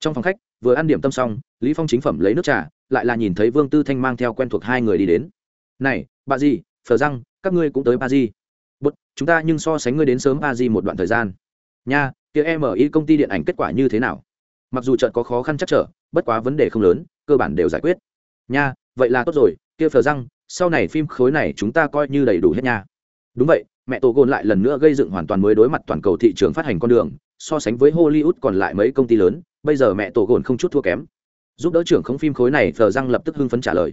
Trong phòng khách, vừa ăn điểm tâm xong, lý phong chính phẩm lấy nước trà, lại là nhìn thấy vương tư thanh mang theo quen thuộc hai người đi đến. Này, bà gì phờ răng, các ngươi cũng tới ba gì bút, chúng ta nhưng so sánh ngươi đến sớm ba gì một đoạn thời gian. Nha, kia em ở y công ty điện ảnh kết quả như thế nào? Mặc dù trận có khó khăn chắc trở, bất quá vấn đề không lớn, cơ bản đều giải quyết. Nha, vậy là tốt rồi, kia phờ răng, sau này phim khối này chúng ta coi như đầy đủ hết nha. Đúng vậy mẹ tổ gồn lại lần nữa gây dựng hoàn toàn mới đối mặt toàn cầu thị trường phát hành con đường, so sánh với hollywood còn lại mấy công ty lớn, bây giờ mẹ tổ gồn không chút thua kém. Giúp đỡ trưởng không phim khối này, thờ răng lập tức hưng phấn trả lời.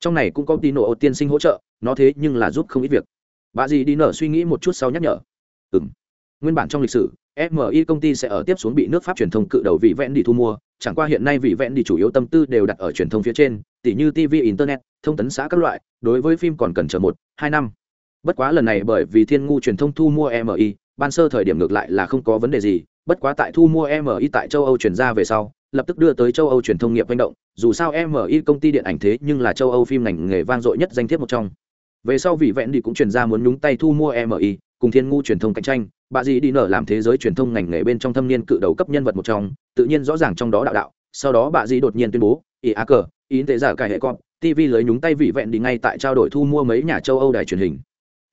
Trong này cũng có tí nổ tiên sinh hỗ trợ, nó thế nhưng là giúp không ít việc. Bà gì đi nở suy nghĩ một chút sau nhắc nhở. Ừ m nguyên bản trong lịch sử FMI công ty sẽ ở tiếp xuống bị nước pháp truyền thông cự đầu vị vẽn đi thu mua, chẳng qua hiện nay vị vẽn đi chủ yếu tâm tư đều đặt ở truyền thông phía trên, tỉ như tv internet, thông tấn xã các loại, đối với phim còn cần chờ một, hai năm bất quá lần này bởi vì thiên ngu truyền thông thu mua mi ban sơ thời điểm ngược lại là không có vấn đề gì, bất quá tại thu mua mi tại châu âu chuyển ra về sau, lập tức đưa tới châu âu truyền thông nghiệp manh động, dù sao mi công ty điện ảnh thế nhưng là châu âu phim ngành nghề vang dội nhất danh thiếp một trong. Về sau vị vẹn đi cũng chuyển ra muốn nhúng tay thu mua mi cùng thiên ngu truyền thông cạnh tranh, bà dì đi nở làm thế giới truyền thông ngành nghề bên trong thâm niên cự đầu cấp nhân vật một trong, tự nhiên rõ ràng trong đó đạo đạo. Sau đó bà dì đột nhiên tuyên bố, ý á cờ, ý tệ giả cải hệ con tv lưới nhúng tay vị vẹn đi ngay tại trao đổi thu mua mấy nhà châu âu đài truyền hình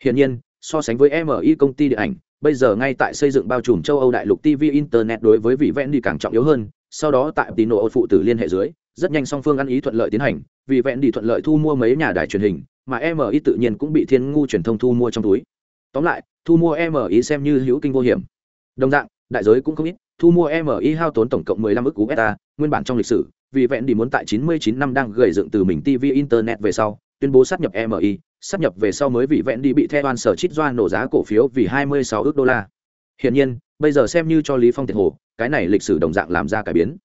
hiển nhiên, so sánh với mi công ty điện ảnh, bây giờ ngay tại xây dựng bao trùm châu âu đại lục tv internet đối với vị vẹn đi càng trọng yếu hơn, sau đó tại tín nội phụ tử liên hệ dưới, rất nhanh song phương ăn ý thuận lợi tiến hành, vì vẹn đi thuận lợi thu mua mấy nhà đài truyền hình, mà mi tự nhiên cũng bị thiên ngu truyền thông thu mua trong túi. Tóm lại, thu mua mi xem như hữu kinh vô hiểm. Đồng dạng, đại giới cũng không ít, thu mua mi hao tốn tổng cộng 15 ức usd nguyên bản trong lịch sử, vì vẹn đi muốn tại 99 năm đang gầy dựng từ mình tv internet về sau, tuyên bố sát nhập mi sắp nhập về sau mới vị vẹn đi bị theo oan sở chít doan nổ giá cổ phiếu vì 26 ước đô la. Hiển nhiên, bây giờ xem như cho lý phong tiền hồ, cái này lịch sử đồng dạng làm ra cải biến.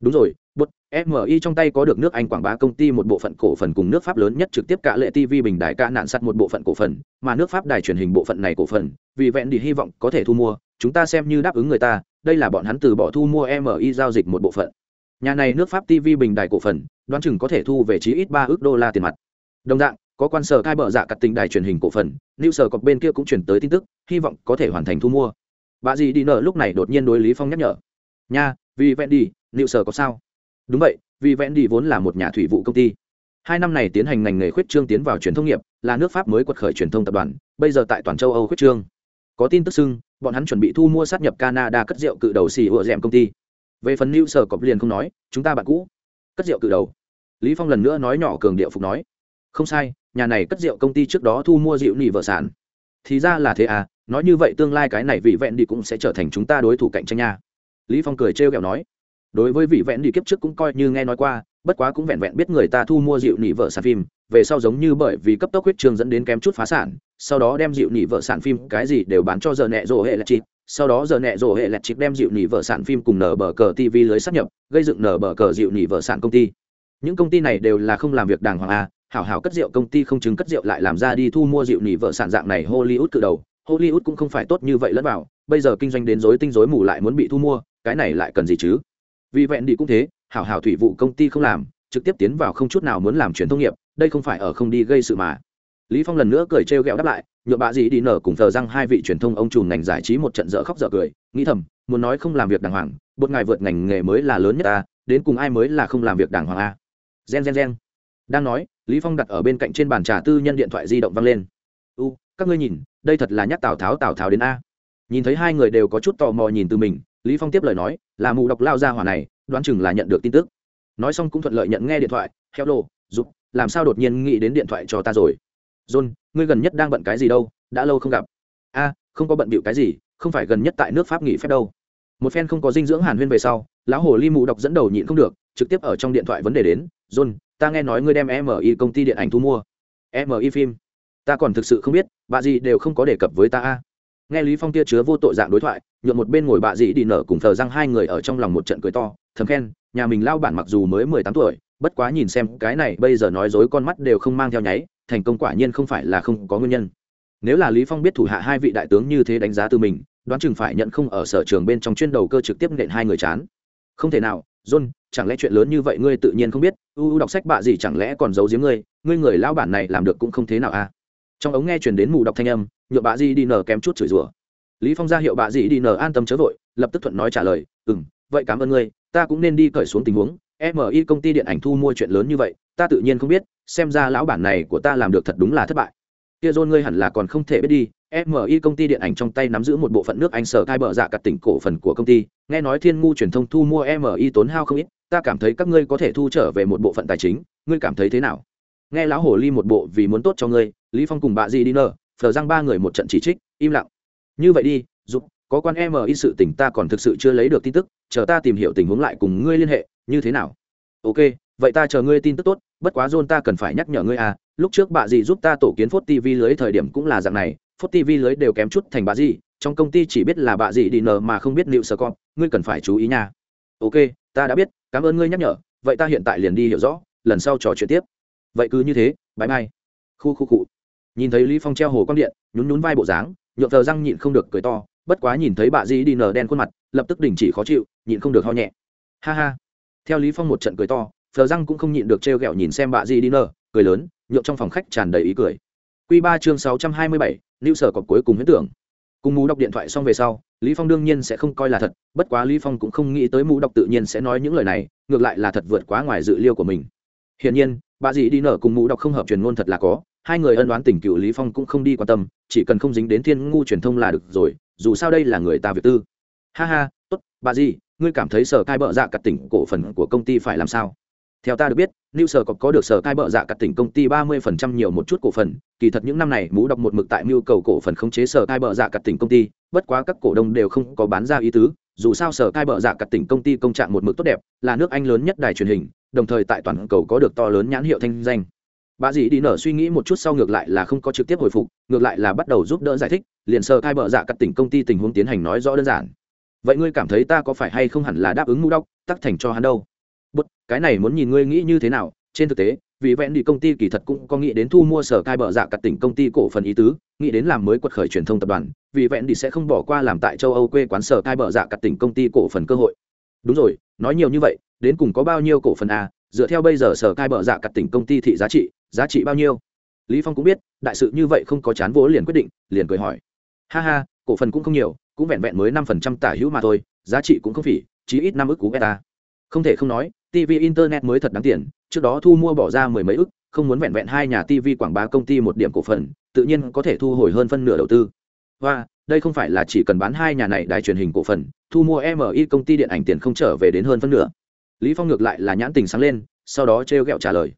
Đúng rồi, bút FMI trong tay có được nước anh quảng bá công ty một bộ phận cổ phần cùng nước pháp lớn nhất trực tiếp cả lệ tv bình đại ca nạn sắt một bộ phận cổ phần, mà nước pháp đài truyền hình bộ phận này cổ phần, vì vẹn đi hy vọng có thể thu mua, chúng ta xem như đáp ứng người ta, đây là bọn hắn từ bỏ thu mua mi giao dịch một bộ phận. Nhà này nước pháp tv bình đại cổ phần, đoán chừng có thể thu về chí ít ba ước đô la tiền mặt. Đồng dạng có quan sở cai bờ dạ cặt tình đài truyền hình cổ phần, new sở cọc bên kia cũng chuyển tới tin tức, hy vọng có thể hoàn thành thu mua. Bà dì đi nợ lúc này đột nhiên đối lý phong nhắc nhở. Nha, vì vẹn đi, new sở có sao? Đúng vậy, vì vẹn đi vốn là một nhà thủy vụ công ty. Hai năm này tiến hành ngành nghề khuyết trương tiến vào truyền thông nghiệp, là nước pháp mới quật khởi truyền thông tập đoàn, bây giờ tại toàn châu âu khuyết trương. Có tin tức xưng, bọn hắn chuẩn bị thu mua sát nhập canada cất rượu cự đầu xì ựa rèm công ty. Về phần new sở cọp liền không nói, chúng ta bạn cũ, cất rượu cự đầu. Lý phong lần nữa nói nhỏ cường điệu phục nói. Không sai nhà này cất rượu công ty trước đó thu mua rượu nỉ vợ sản. Thì ra là thế à nói như vậy tương lai cái này vị vẹn đi cũng sẽ trở thành chúng ta đối thủ cạnh tranh nha. Lý phong cười trêu ghẹo nói. Đối với vị vẹn đi kiếp trước cũng coi như nghe nói qua, bất quá cũng vẹn vẹn biết người ta thu mua rượu nỉ vợ sản phim, về sau giống như bởi vì cấp tốc huyết trường dẫn đến kém chút phá sản, sau đó đem rượu nỉ vợ sản phim cái gì đều bán cho giờ nẹ rổ hệ là chị sau đó giờ nẹ rổ hệ lẹt chịp đem dịu nỉ vợ sản phim cùng nở bờ cờ tv lưới sắp nhập, gây dựng nở bờ cờ dịu nỉ vợ sản công ty. Những công ty này đều là không làm việc đàng hoàng à? Hảo hảo cất rượu, công ty không chứng cất rượu lại làm ra đi thu mua rượu nỉ vợ sản dạng này hollywood cự đầu. Hollywood cũng không phải tốt như vậy lẫn vào. Bây giờ kinh doanh đến rối tinh rối mù lại muốn bị thu mua, cái này lại cần gì chứ? Vì vẹn đi cũng thế, hảo hảo thủy vụ công ty không làm, trực tiếp tiến vào không chút nào muốn làm truyền thông nghiệp, đây không phải ở không đi gây sự mà. Lý phong lần nữa cười trêu ghẹo đáp lại, nhựa bạ gì đi nở cùng thờ răng hai vị truyền thông ông trùm ngành giải trí một trận dở khóc dở cười, nghĩ thầm, muốn nói không làm việc đàng hoàng, bột ngài vượt ngành nghề mới là lớn nhất ta, đến cùng ai mới là không làm việc đàng hoàng a? Gen gen gen đang nói, lý phong đặt ở bên cạnh trên bàn trà tư nhân điện thoại di động văng lên. U, các ngươi nhìn, đây thật là nhắc tào tháo tào tháo đến a. Nhìn thấy hai người đều có chút tò mò nhìn từ mình, lý phong tiếp lời nói, là mù đọc lao ra hỏa này, đoán chừng là nhận được tin tức. Nói xong cũng thuận lợi nhận nghe điện thoại hello giúp làm sao đột nhiên nghĩ đến điện thoại cho ta rồi? John, ngươi gần nhất đang bận cái gì đâu, đã lâu không gặp. A, không có bận bịu cái gì, không phải gần nhất tại nước pháp nghỉ phép đâu. Một phen không có dinh dưỡng hàn huyên về sau, lão hồ ly mù đọc dẫn đầu nhịn không được, trực tiếp ở trong điện thoại vấn đề đến, john ta nghe nói ngươi đem mi công ty điện ảnh thu mua. Mi phim. Ta còn thực sự không biết, bà gì đều không có đề cập với ta a. Nghe lý phong kia chứa vô tội dạng đối thoại nhuộm một bên ngồi bà dì đi nở cùng thờ răng hai người ở trong lòng một trận cười to, thầm khen, nhà mình lao bản mặc dù mới mười tám tuổi, bất quá nhìn xem cái này bây giờ nói dối con mắt đều không mang theo nháy, thành công quả nhiên không phải là không có nguyên nhân. Nếu là lý phong biết thủ hạ hai vị đại tướng như thế đánh giá từ mình, đoán chừng phải nhận không ở sở trường bên trong chuyên đầu cơ trực tiếp nện hai người chán. Không thể nào john, chẳng lẽ chuyện lớn như vậy ngươi tự nhiên không biết? U u đọc sách bạ gì chẳng lẽ còn giấu giếm ngươi? Ngươi người lao bản này làm được cũng không thế nào à? Trong ống nghe truyền đến mù đọc thanh âm nhựa bạ gì đi nở kém chút chửi rủa. Lý phong ra hiệu bạ gì đi nở an tâm chớ vội, lập tức thuận nói trả lời, ừm, vậy cảm ơn ngươi, ta cũng nên đi cởi xuống tình huống. Mi công ty điện ảnh thu mua chuyện lớn như vậy, ta tự nhiên không biết, xem ra lão bản này của ta làm được thật đúng là thất bại. Kia john ngươi hẳn là còn không thể biết đi mi công ty điện ảnh trong tay nắm giữ một bộ phận nước anh sở thai bờ dạ cả tỉnh cổ phần của công ty. Nghe nói thiên ngu truyền thông thu mua mi tốn hao không ít. Ta cảm thấy các ngươi có thể thu trở về một bộ phận tài chính. Ngươi cảm thấy thế nào? Nghe lão hồ ly một bộ vì muốn tốt cho ngươi, lý phong cùng bà di đi nơ phờ răng ba người một trận chỉ trích, im lặng. Như vậy đi giúp có quan mi sự tình ta còn thực sự chưa lấy được tin tức, chờ ta tìm hiểu tình huống lại cùng ngươi liên hệ, như thế nào? Ok, vậy ta chờ ngươi tin tức tốt, bất quá john ta cần phải nhắc nhở ngươi à lúc trước bà dì giúp ta tổ kiến phốt tv lưới thời điểm cũng là dạng này phốt tv lưới đều kém chút thành bà gì trong công ty chỉ biết là bà gì đi nờ mà không biết liệu sơ con ngươi cần phải chú ý nha. Ok ta đã biết cảm ơn ngươi nhắc nhở vậy ta hiện tại liền đi hiểu rõ lần sau trò chuyện tiếp. Vậy cứ như thế bãi mai khu khu cụ nhìn thấy lý phong treo hồ con điện nhún nhún vai bộ dáng nhộn thờ răng nhịn không được cười to bất quá nhìn thấy bà dì đi nờ đen khuôn mặt lập tức đình chỉ khó chịu nhịn không được ho nhẹ. Ha ha. Theo lý phong một trận cười to thờ răng cũng không nhịn được trêu ghẹo nhìn xem bà dì đi nờ cười lớn nhộn trong phòng khách tràn đầy ý cười. Quy ba chương sáu trăm hai mươi bảy, lưu sở cọp cuối cùng huyễn tưởng. Cùng mù đọc điện thoại xong về sau, lý phong đương nhiên sẽ không coi là thật, bất quá lý phong cũng không nghĩ tới mù đọc tự nhiên sẽ nói những lời này, ngược lại là thật vượt quá ngoài dự liêu của mình. Hiển nhiên, bà dì đi nở cùng mù đọc không hợp truyền ngôn thật là có, hai người ân đoán tình cựu lý phong cũng không đi quan tâm, chỉ cần không dính đến thiên ngu truyền thông là được rồi, dù sao đây là người ta việc tư. Ha ha, tốt, bà dì, ngươi cảm thấy sở cai bợ dạ cặt tỉnh cổ phần của công ty phải làm sao? Theo ta được biết new sở có, có được sở cai bợ dạ cặt tỉnh công ty ba mươi phần trăm nhiều một chút cổ phần. Kỳ thật những năm này mũ đọc một mực tại mưu cầu cổ phần khống chế sở cai bợ dạ cặt tỉnh công ty. Bất quá các cổ đông đều không có bán ra ý tứ. Dù sao sở cai bợ dạ cặt tỉnh công ty công trạng một mực tốt đẹp là nước anh lớn nhất đài truyền hình đồng thời tại toàn cầu có được to lớn nhãn hiệu thanh danh. Bà dì đi nở suy nghĩ một chút sau ngược lại là không có trực tiếp hồi phục ngược lại là bắt đầu giúp đỡ giải thích liền sở cai bợ dạ cắt tỉnh công ty tình huống tiến hành nói rõ đơn giản. Vậy ngươi cảm thấy ta có phải hay không hẳn là đáp ứng mũ độc, tắc thành cho hắn đâu? Bút, cái này muốn nhìn ngươi nghĩ như thế nào. Trên thực tế, vì vẹn đi công ty kỳ thật cũng có nghĩ đến thu mua sở cai bờ dạ cặt tỉnh công ty cổ phần ý tứ, nghĩ đến làm mới quật khởi truyền thông tập đoàn, vì vẹn đi sẽ không bỏ qua làm tại châu âu quê quán sở cai bờ dạ cặt tỉnh công ty cổ phần cơ hội. Đúng rồi, nói nhiều như vậy, đến cùng có bao nhiêu cổ phần a dựa theo bây giờ sở cai bờ dạ cặt tỉnh công ty thị giá trị giá trị bao nhiêu? Lý phong cũng biết, đại sự như vậy không có chán vỗ liền quyết định, liền cười hỏi. Ha ha, cổ phần cũng không nhiều, cũng vẹn vẹn mới năm phần trăm tả hữu mà thôi, giá trị cũng không phỉ, chí ít năm ức cú beta. Không thể không nói tv internet mới thật đáng tiền, trước đó thu mua bỏ ra mười mấy ức, không muốn vẹn vẹn hai nhà tv quảng bá công ty một điểm cổ phần, tự nhiên có thể thu hồi hơn phân nửa đầu tư. Và, đây không phải là chỉ cần bán hai nhà này đài truyền hình cổ phần, thu mua mi công ty điện ảnh tiền không trở về đến hơn phân nửa. Lý phong ngược lại là nhãn tình sáng lên, sau đó trêu ghẹo trả lời.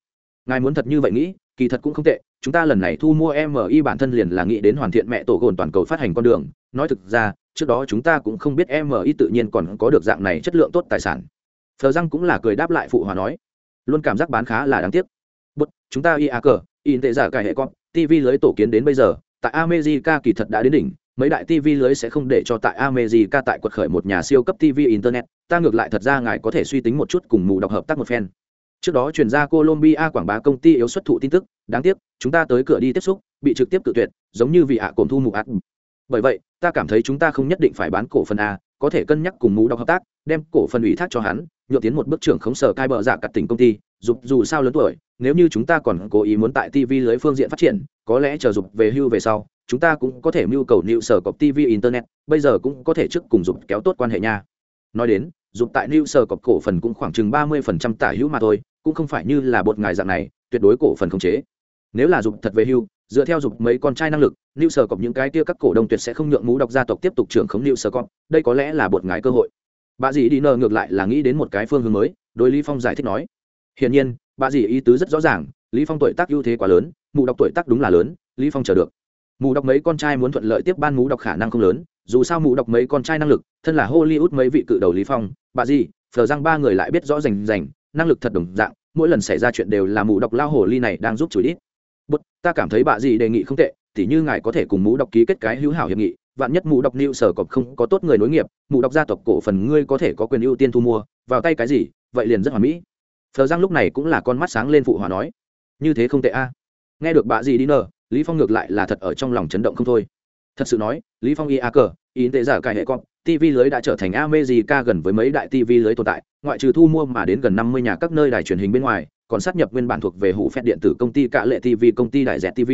Ngài muốn thật như vậy nghĩ, kỳ thật cũng không tệ, chúng ta lần này thu mua mi bản thân liền là nghĩ đến hoàn thiện mẹ tổ gồn toàn cầu phát hành con đường. Nói thực ra, trước đó chúng ta cũng không biết mi tự nhiên còn có được dạng này chất lượng tốt tài sản phờ răng cũng là cười đáp lại phụ hòa nói, luôn cảm giác bán khá là đáng tiếc. Bút chúng ta y a cờ in tệ giả cải hệ con tv lưới tổ kiến đến bây giờ, tại america kỳ thật đã đến đỉnh, mấy đại tv lưới sẽ không để cho tại america tại quật khởi một nhà siêu cấp tv internet, ta ngược lại thật ra ngài có thể suy tính một chút cùng mù đọc hợp tác một phen. Trước đó chuyển ra colombia quảng bá công ty yếu xuất thụ tin tức, đáng tiếc, chúng ta tới cửa đi tiếp xúc, bị trực tiếp cự tuyệt, giống như vị ạ cồn thu mù ạt bởi vậy, ta cảm thấy chúng ta không nhất định phải bán cổ phần a, có thể cân nhắc cùng mù đọc hợp tác, đem cổ phần ủy thác cho hắn nhựa tiến một bước trưởng khống sở cai bờ giả dạ cặt tỉnh công ty, dục dù sao lớn tuổi, nếu như chúng ta còn cố ý muốn tại tv lưới phương diện phát triển, có lẽ chờ dục về hưu về sau, chúng ta cũng có thể mưu cầu nịu sở cọc tv internet, bây giờ cũng có thể trước cùng dục kéo tốt quan hệ nha. Nói đến, dục tại nịu sở cọc cổ phần cũng khoảng chừng ba mươi phần trăm tả hữu mà thôi, cũng không phải như là bột ngài dạng này, tuyệt đối cổ phần không chế. Nếu là dục thật về hưu, dựa theo dục mấy con trai năng lực nịu sở cọc những cái kia các cổ đông tuyệt sẽ không nhượng mũ đọc gia tộc tiếp tục trưởng khống nịu sở cọc, đây có lẽ là bột ngài cơ hội bà dì đi nờ ngược lại là nghĩ đến một cái phương hướng mới, đối lý phong giải thích nói. Hiển nhiên, bà dì ý tứ rất rõ ràng, lý phong tuổi tác ưu thế quá lớn mù đọc tuổi tác đúng là lớn, lý phong chờ được. Mù đọc mấy con trai muốn thuận lợi tiếp ban mù đọc khả năng không lớn, dù sao mù đọc mấy con trai năng lực, thân là hollywood mấy vị cự đầu lý phong, bà dì, phờ răng ba người lại biết rõ rành rành, năng lực thật đồng dạng, mỗi lần xảy ra chuyện đều là mù đọc lao hồ ly này đang giúp chửi ít bút ta cảm thấy bà dì đề nghị không tệ, tỉ như ngài có thể cùng mù đọc ký kết cái hữu hảo hiệp nghị vạn nhất mụ đọc nịu sở cọp không có tốt người nối nghiệp mụ đọc gia tộc cổ phần ngươi có thể có quyền ưu tiên thu mua, vào tay cái gì, vậy liền rất hoàn mỹ. Phờ Giang lúc này cũng là con mắt sáng lên phụ hòa nói, như thế không tệ a. Nghe được bà gì đi nờ, lý phong ngược lại là thật ở trong lòng chấn động không thôi. Thật sự nói, lý phong y a cờ, y tệ giả cải hệ con tv lưới đã trở thành america gần với mấy đại tv lưới tồn tại, ngoại trừ thu mua mà đến gần 50 nhà các nơi đài truyền hình bên ngoài, còn sát nhập nguyên bản thuộc về hủ phép điện tử công ty cả lệ tv công ty đại dẹt tv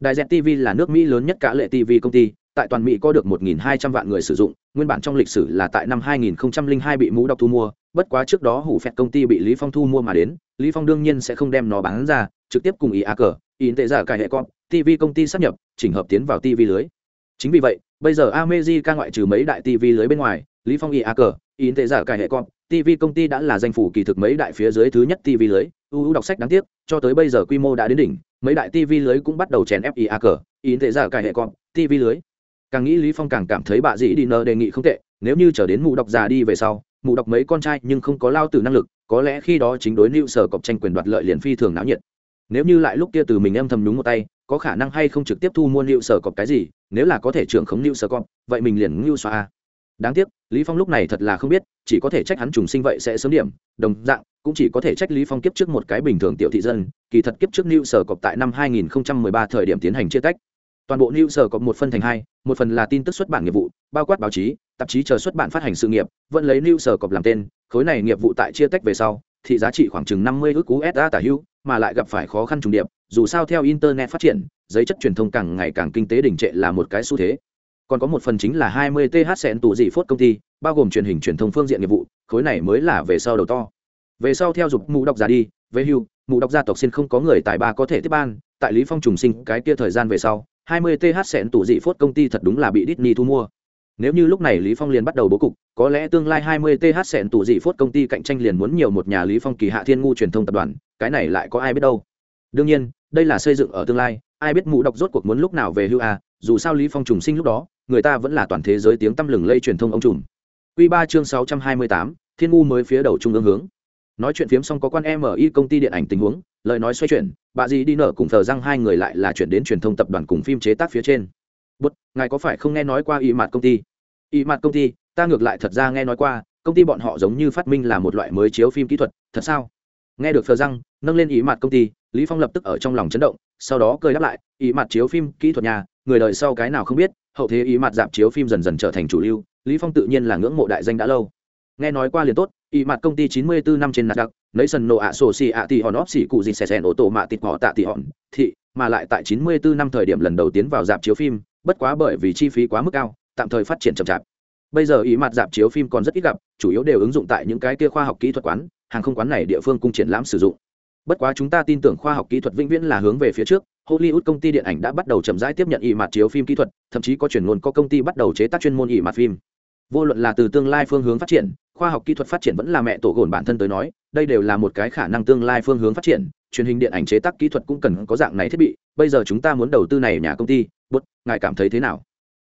đại dẹt tv là nước mỹ lớn nhất cả lệ tv công ty tại toàn mỹ có được 1.200 vạn người sử dụng, nguyên bản trong lịch sử là tại năm 2002 bị mũ đọc thu mua, bất quá trước đó hủ phẹt công ty bị lý phong thu mua mà đến, lý phong đương nhiên sẽ không đem nó bán ra, trực tiếp cùng ý a cờ ý tệ giả cải hệ con tv công ty sắp nhập, chỉnh hợp tiến vào tv lưới. Chính vì vậy, bây giờ America ngoại trừ mấy đại tv lưới bên ngoài, lý phong ia cờ ý tệ giả cải hệ con tv công ty đã là danh phủ kỳ thực mấy đại phía dưới thứ nhất tv lưới. Ưu đọc sách đáng tiếc, cho tới bây giờ quy mô đã đến đỉnh, mấy đại tv lưới cũng bắt đầu chèn ép ia cờ ý tệ giả cải hệ con tv lưới càng nghĩ lý phong càng cảm thấy bà dĩ đi nơ đề nghị không tệ, nếu như trở đến mụ đọc già đi về sau, mụ đọc mấy con trai nhưng không có lao từ năng lực, có lẽ khi đó chính đối lưu sở cọc tranh quyền đoạt lợi liền phi thường náo nhiệt. Nếu như lại lúc kia từ mình em thầm đúng một tay, có khả năng hay không trực tiếp thu mua lưu sở cọp cái gì, nếu là có thể trưởng khống lưu sở cọp vậy mình liền lưu xoa đáng tiếc, lý phong lúc này thật là không biết, chỉ có thể trách hắn trùng sinh vậy sẽ sớm điểm, đồng dạng, cũng chỉ có thể trách lý phong kiếp trước một cái bình thường tiểu thị dân, kỳ thật kiếp trước lưu sở cọp tại năm 2013 thời điểm tiến hành chia tách toàn bộ new sở có một phân thành hai, một phần là tin tức xuất bản nghiệp vụ, bao quát báo chí, tạp chí chờ xuất bản phát hành sự nghiệp, vẫn lấy new sở cọp làm tên, khối này nghiệp vụ tại chia tách về sau thị giá trị khoảng chừng 50 ước USD tả hữu mà lại gặp phải khó khăn trùng điệp, dù sao theo internet phát triển, giấy chất truyền thông càng ngày càng kinh tế đỉnh trệ là một cái xu thế. Còn có một phần chính là 20 th sẹn tụ dị phốt công ty, bao gồm truyền hình truyền thông phương diện nghiệp vụ, khối này mới là về sau đầu to. Về sau theo dục mụ đọc ra đi với hưu mụ đọc gia tộc xin không có người tài ba có thể tiếp ban, tại lý phong trùng sinh cái kia thời gian về sau 20 th sẹn tủ dị phốt công ty thật đúng là bị Disney thu mua. Nếu như lúc này lý phong liền bắt đầu bố cục có lẽ tương lai 20 th sẹn tủ dị phốt công ty cạnh tranh liền muốn nhiều một nhà lý phong kỳ hạ thiên ngu truyền thông tập đoàn cái này lại có ai biết đâu. Đương nhiên đây là xây dựng ở tương lai ai biết mụ đọc rốt cuộc muốn lúc nào về hưu à dù sao lý phong trùng sinh lúc đó người ta vẫn là toàn thế giới tiếng tăm lừng lây truyền thông ông trùm. Quy ba chương sáu trăm hai mươi tám, thiên ngu mới phía đầu trung ương hướng. Nói chuyện phiếm xong có quan mi công ty điện ảnh tình huống lời nói xoay chuyển bà dì đi nở cùng thờ răng hai người lại là chuyển đến truyền thông tập đoàn cùng phim chế tác phía trên. Bút, ngài có phải không nghe nói qua y mặt công ty? Y mặt công ty, ta ngược lại thật ra nghe nói qua, công ty bọn họ giống như phát minh là một loại mới chiếu phim kỹ thuật, thật sao? Nghe được thờ răng, nâng lên ý mặt công ty, lý phong lập tức ở trong lòng chấn động, sau đó cười đáp lại ý mặt chiếu phim kỹ thuật nhà, người đời sau cái nào không biết, hậu thế ý mặt dạp chiếu phim dần dần trở thành chủ lưu, lý phong tự nhiên là ngưỡng mộ đại danh đã lâu. Nghe nói qua liền tốt ý mặt công ty 94 năm trên nạt đặc nấy sân nổ ạ sổ xì ạ thì hòn óp xì cụ gì xè xèn ô tô mạ tịt họ tạ tì hòn. Thị, mà lại tại 94 năm thời điểm lần đầu tiến vào dạp chiếu phim, bất quá bởi vì chi phí quá mức cao, tạm thời phát triển chậm chạp. Bây giờ ý mặt dạp chiếu phim còn rất ít gặp, chủ yếu đều ứng dụng tại những cái kia khoa học kỹ thuật quán, hàng không quán này địa phương cung triển lãm sử dụng. Bất quá chúng ta tin tưởng khoa học kỹ thuật vĩnh viễn là hướng về phía trước, hollywood công ty điện ảnh đã bắt đầu chậm rãi tiếp nhận ý mặt chiếu phim kỹ thuật, thậm chí có chuyển nguồn có công ty bắt đầu chế tác chuyên môn ý mặt phim vô luận là từ tương lai phương hướng phát triển, khoa học kỹ thuật phát triển vẫn là mẹ tổ gồn bản thân tới nói, đây đều là một cái khả năng tương lai phương hướng phát triển. Truyền hình điện ảnh chế tác kỹ thuật cũng cần có dạng này thiết bị, bây giờ chúng ta muốn đầu tư này nhà công ty, bút, ngài cảm thấy thế nào?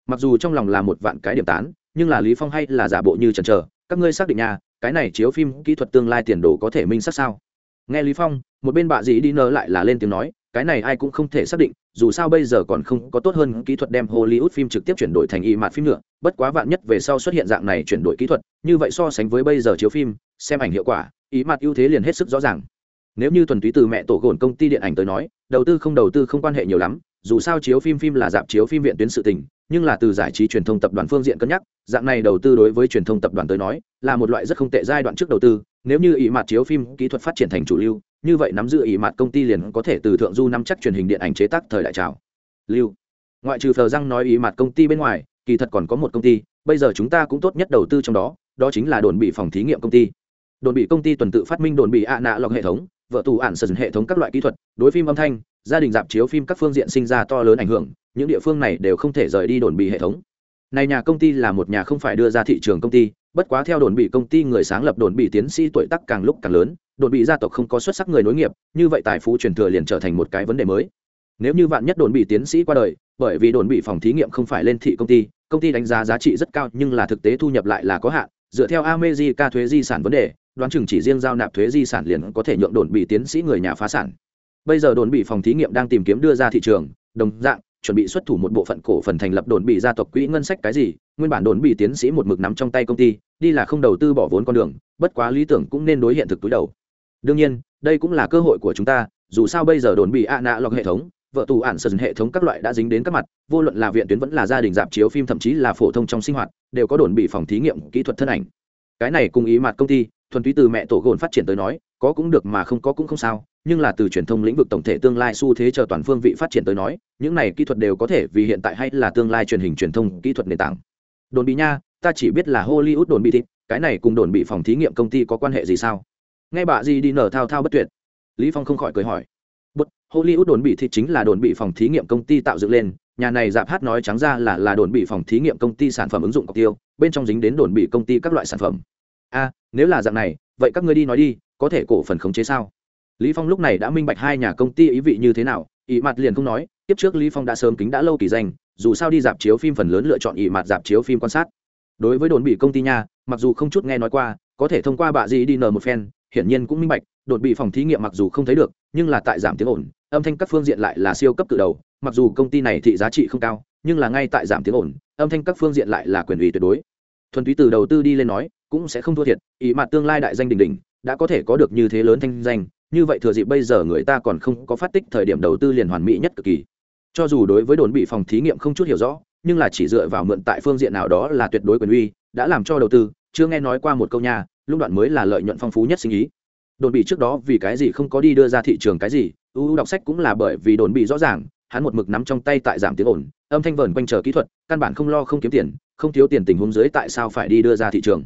Mặc dù trong lòng là một vạn cái điểm tán, nhưng là lý phong hay là giả bộ như chần chờ, các ngươi xác định nhà cái này chiếu phim kỹ thuật tương lai tiền đồ có thể minh xác sao? Nghe lý phong, một bên bạ dĩ đi nơ lại là lên tiếng nói cái này ai cũng không thể xác định, dù sao bây giờ còn không có tốt hơn kỹ thuật đem hollywood phim trực tiếp chuyển đổi thành y mạt phim nữa, bất quá vạn nhất về sau xuất hiện dạng này chuyển đổi kỹ thuật, như vậy so sánh với bây giờ chiếu phim, xem ảnh hiệu quả ý mặt ưu thế liền hết sức rõ ràng. Nếu như thuần túy từ mẹ tổ gồn công ty điện ảnh tới nói, đầu tư không đầu tư không quan hệ nhiều lắm, dù sao chiếu phim phim là dạp chiếu phim viện tuyến sự tình, nhưng là từ giải trí truyền thông tập đoàn phương diện cân nhắc, dạng này đầu tư đối với truyền thông tập đoàn tới nói, là một loại rất không tệ giai đoạn trước đầu tư, nếu như ý mặt chiếu phim kỹ thuật phát triển thành chủ lưu như vậy nắm giữ ý mặt công ty liền có thể từ thượng du nắm chắc truyền hình điện ảnh chế tác thời đại trào. Lưu. Ngoại trừ phờ răng nói ý mặt công ty bên ngoài, kỳ thật còn có một công ty, bây giờ chúng ta cũng tốt nhất đầu tư trong đó đó chính là đồn bị phòng thí nghiệm công ty. Đồn bị công ty tuần tự phát minh đồn bị ạ nạ lọc hệ thống, vợ tù ản sần hệ thống các loại kỹ thuật, đối phim âm thanh, gia đình dạp chiếu phim các phương diện sinh ra to lớn ảnh hưởng, những địa phương này đều không thể rời đi đồn bị hệ thống này nhà công ty là một nhà không phải đưa ra thị trường công ty, bất quá theo đồn bị công ty người sáng lập đồn bị tiến sĩ tuổi tác càng lúc càng lớn, đồn bị gia tộc không có xuất sắc người nối nghiệp, như vậy tài phú truyền thừa liền trở thành một cái vấn đề mới. Nếu như vạn nhất đồn bị tiến sĩ qua đời, bởi vì đồn bị phòng thí nghiệm không phải lên thị công ty công ty đánh giá giá trị rất cao nhưng là thực tế thu nhập lại là có hạn, dựa theo amejica thuế di sản vấn đề, đoán chừng chỉ riêng giao nạp thuế di sản liền có thể nhượng đồn bị tiến sĩ người nhà phá sản. Bây giờ đồn bị phòng thí nghiệm đang tìm kiếm đưa ra thị trường, đồng dạng chuẩn bị xuất thủ một bộ phận cổ phần thành lập đồn bị gia tộc quỹ ngân sách cái gì, nguyên bản đồn bị tiến sĩ một mực nắm trong tay công ty, đi là không đầu tư bỏ vốn con đường, bất quá lý tưởng cũng nên đối hiện thực túi đầu. Đương nhiên, đây cũng là cơ hội của chúng ta, dù sao bây giờ đồn bị ạ nạ lọc hệ thống, vợ tù ạn sần hệ thống các loại đã dính đến các mặt, vô luận là viện tuyến vẫn là gia đình dạp chiếu phim thậm chí là phổ thông trong sinh hoạt, đều có đồn bị phòng thí nghiệm kỹ thuật thân ảnh. Cái này cùng ý mặt công ty thuần túy từ mẹ tổ gồn phát triển tới nói, có cũng được mà không có cũng không sao, nhưng là từ truyền thông lĩnh vực tổng thể tương lai xu thế chờ toàn phương vị phát triển tới nói, những này kỹ thuật đều có thể vì hiện tại hay là tương lai truyền hình truyền thông kỹ thuật nền tảng. Đồn bị nha, ta chỉ biết là hollywood đồn bị thịt, cái này cùng đồn bị phòng thí nghiệm công ty có quan hệ gì sao? Nghe bà gì đi nở thao thao bất tuyệt. Lý phong không khỏi cười hỏi. Bất, hollywood đồn bị thịt chính là đồn bị phòng thí nghiệm công ty tạo dựng lên, nhà này dạp hát nói trắng ra là là đồn bị phòng thí nghiệm công ty sản phẩm ứng dụng cọc tiêu, bên trong dính đến đồn bị công ty các loại sản phẩm a, nếu là dạng này, vậy các ngươi đi nói đi, có thể cổ phần khống chế sao? Lý phong lúc này đã minh bạch hai nhà công ty ý vị như thế nào ý mặt liền không nói, tiếp trước lý phong đã sớm kính đã lâu kỳ danh, dù sao đi dạp chiếu phim phần lớn lựa chọn ý mặt dạp chiếu phim quan sát. Đối với đồn bị công ty nha, mặc dù không chút nghe nói qua, có thể thông qua bạ gì đi nờ một phen, hiển nhiên cũng minh bạch đột bị phòng thí nghiệm mặc dù không thấy được, nhưng là tại giảm tiếng ồn, âm thanh các phương diện lại là siêu cấp cự đầu, mặc dù công ty này thị giá trị không cao, nhưng là ngay tại giảm tiếng ồn, âm thanh các phương diện lại là quyền ủy tuyệt đối. Thuần túy từ đầu tư đi lên nói cũng sẽ không thua thiệt ý mặt tương lai đại danh đỉnh đỉnh, đã có thể có được như thế lớn thanh danh, như vậy thừa dịp bây giờ người ta còn không có phát tích thời điểm đầu tư liền hoàn mỹ nhất cực kỳ. Cho dù đối với đồn bị phòng thí nghiệm không chút hiểu rõ, nhưng là chỉ dựa vào mượn tại phương diện nào đó là tuyệt đối quyền uy, đã làm cho đầu tư, chưa nghe nói qua một câu nhà lúc đoạn mới là lợi nhuận phong phú nhất sinh ý. Đồn bị trước đó vì cái gì không có đi đưa ra thị trường cái gì ưu đọc sách cũng là bởi vì đồn bị rõ ràng, hắn một mực nắm trong tay tại giảm tiếng ổn âm thanh vờn quanh chờ kỹ thuật, căn bản không lo không kiếm tiền, không thiếu tiền tình huống dưới tại sao phải đi đưa ra thị trường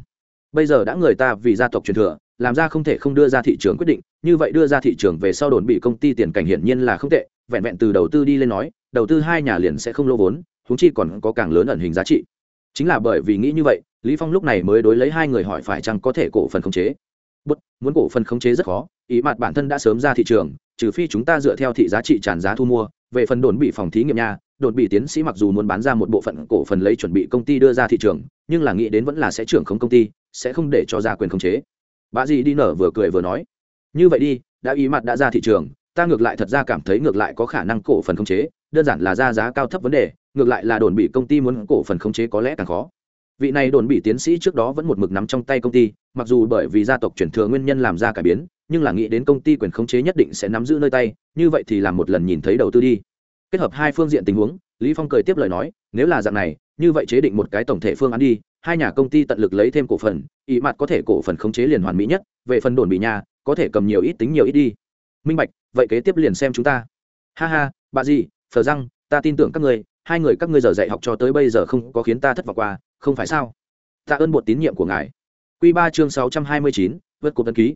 bây giờ đã người ta vì gia tộc truyền thừa, làm ra không thể không đưa ra thị trường quyết định, như vậy đưa ra thị trường về sau đồn bị công ty tiền cảnh hiển nhiên là không tệ, vẹn vẹn từ đầu tư đi lên nói, đầu tư hai nhà liền sẽ không lô vốn húng chi còn có càng lớn ẩn hình giá trị. Chính là bởi vì nghĩ như vậy, lý phong lúc này mới đối lấy hai người hỏi phải chăng có thể cổ phần khống chế. Bất, muốn cổ phần khống chế rất khó, ý mặt bản thân đã sớm ra thị trường, trừ phi chúng ta dựa theo thị giá trị tràn giá thu mua, về phần đồn bị phòng thí nghiệm nhà, đồn bị tiến sĩ mặc dù muốn bán ra một bộ phận cổ phần lấy chuẩn bị công ty đưa ra thị trường, nhưng là nghĩ đến vẫn là sẽ trưởng không công ty sẽ không để cho ra quyền khống chế. Bà dì đi nở vừa cười vừa nói, như vậy đi, đã ý mặt đã ra thị trường, ta ngược lại thật ra cảm thấy ngược lại có khả năng cổ phần khống chế, đơn giản là ra giá cao thấp vấn đề, ngược lại là đồn bị công ty muốn cổ phần khống chế có lẽ càng khó. Vị này đồn bị tiến sĩ trước đó vẫn một mực nắm trong tay công ty, mặc dù bởi vì gia tộc chuyển thừa nguyên nhân làm ra cải biến, nhưng là nghĩ đến công ty quyền khống chế nhất định sẽ nắm giữ nơi tay, như vậy thì làm một lần nhìn thấy đầu tư đi. Kết hợp hai phương diện tình huống, lý phong cười tiếp lời nói, nếu là dạng này, như vậy chế định một cái tổng thể phương án đi hai nhà công ty tận lực lấy thêm cổ phần ý mặt có thể cổ phần khống chế liền hoàn mỹ nhất về phần đồn bị nhà có thể cầm nhiều ít tính nhiều ít đi. Minh bạch vậy kế tiếp liền xem chúng ta. Ha ha bà gì phờ răng ta tin tưởng các người, hai người các ngươi giờ dạy học cho tới bây giờ không có khiến ta thất vọng qua không phải sao? Tạ ơn bột tín nhiệm của ngài. Q ba chương sáu trăm hai mươi chín vớt cuộc tân ký.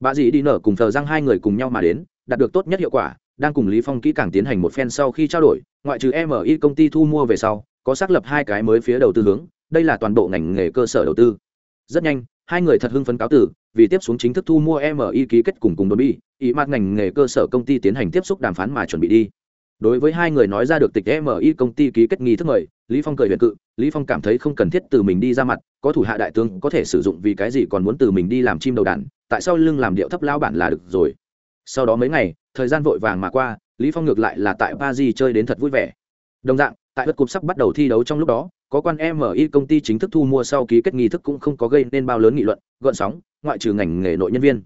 Bà dì đi nở cùng thờ răng hai người cùng nhau mà đến đạt được tốt nhất hiệu quả đang cùng lý phong kỹ càng tiến hành một phen sau khi trao đổi ngoại trừ mi công ty thu mua về sau có xác lập hai cái mới phía đầu tư hướng đây là toàn bộ ngành nghề cơ sở đầu tư. Rất nhanh, hai người thật hưng phấn cáo tử vì tiếp xuống chính thức thu mua mi ký kết cùng cùng đồn bi, ý mặt ngành nghề cơ sở công ty tiến hành tiếp xúc đàm phán mà chuẩn bị đi. Đối với hai người nói ra được tịch mi công ty ký kết nghi thức mời, lý phong cười huyền cự, lý phong cảm thấy không cần thiết từ mình đi ra mặt, có thủ hạ đại tướng có thể sử dụng vì cái gì còn muốn từ mình đi làm chim đầu đàn, tại sao lưng làm điệu thấp lao bản là được rồi. Sau đó mấy ngày, thời gian vội vàng mà qua, lý phong ngược lại là tại paris chơi đến thật vui vẻ. Đồng dạng, tại đất cục sắp bắt đầu thi đấu trong lúc đó có quan mi công ty chính thức thu mua sau ký kết nghi thức cũng không có gây nên bao lớn nghị luận gợn sóng ngoại trừ ngành nghề nội nhân viên.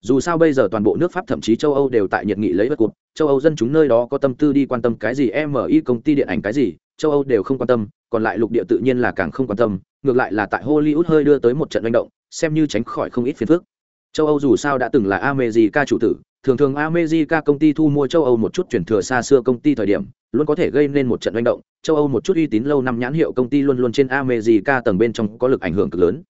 Dù sao bây giờ toàn bộ nước pháp thậm chí châu âu đều tại nhiệt nghị lấy bất cuộc, châu âu dân chúng nơi đó có tâm tư đi quan tâm cái gì mi công ty điện ảnh cái gì châu âu đều không quan tâm còn lại lục địa tự nhiên là càng không quan tâm ngược lại là tại hollywood hơi đưa tới một trận manh động xem như tránh khỏi không ít phiền phức. Châu âu dù sao đã từng là america chủ tử thường thường america công ty thu mua châu âu một chút chuyển thừa xa xưa công ty thời điểm luôn có thể gây nên một trận manh động, châu âu một chút uy tín lâu năm nhãn hiệu công ty luôn luôn trên america tầng bên trong có lực ảnh hưởng cực lớn.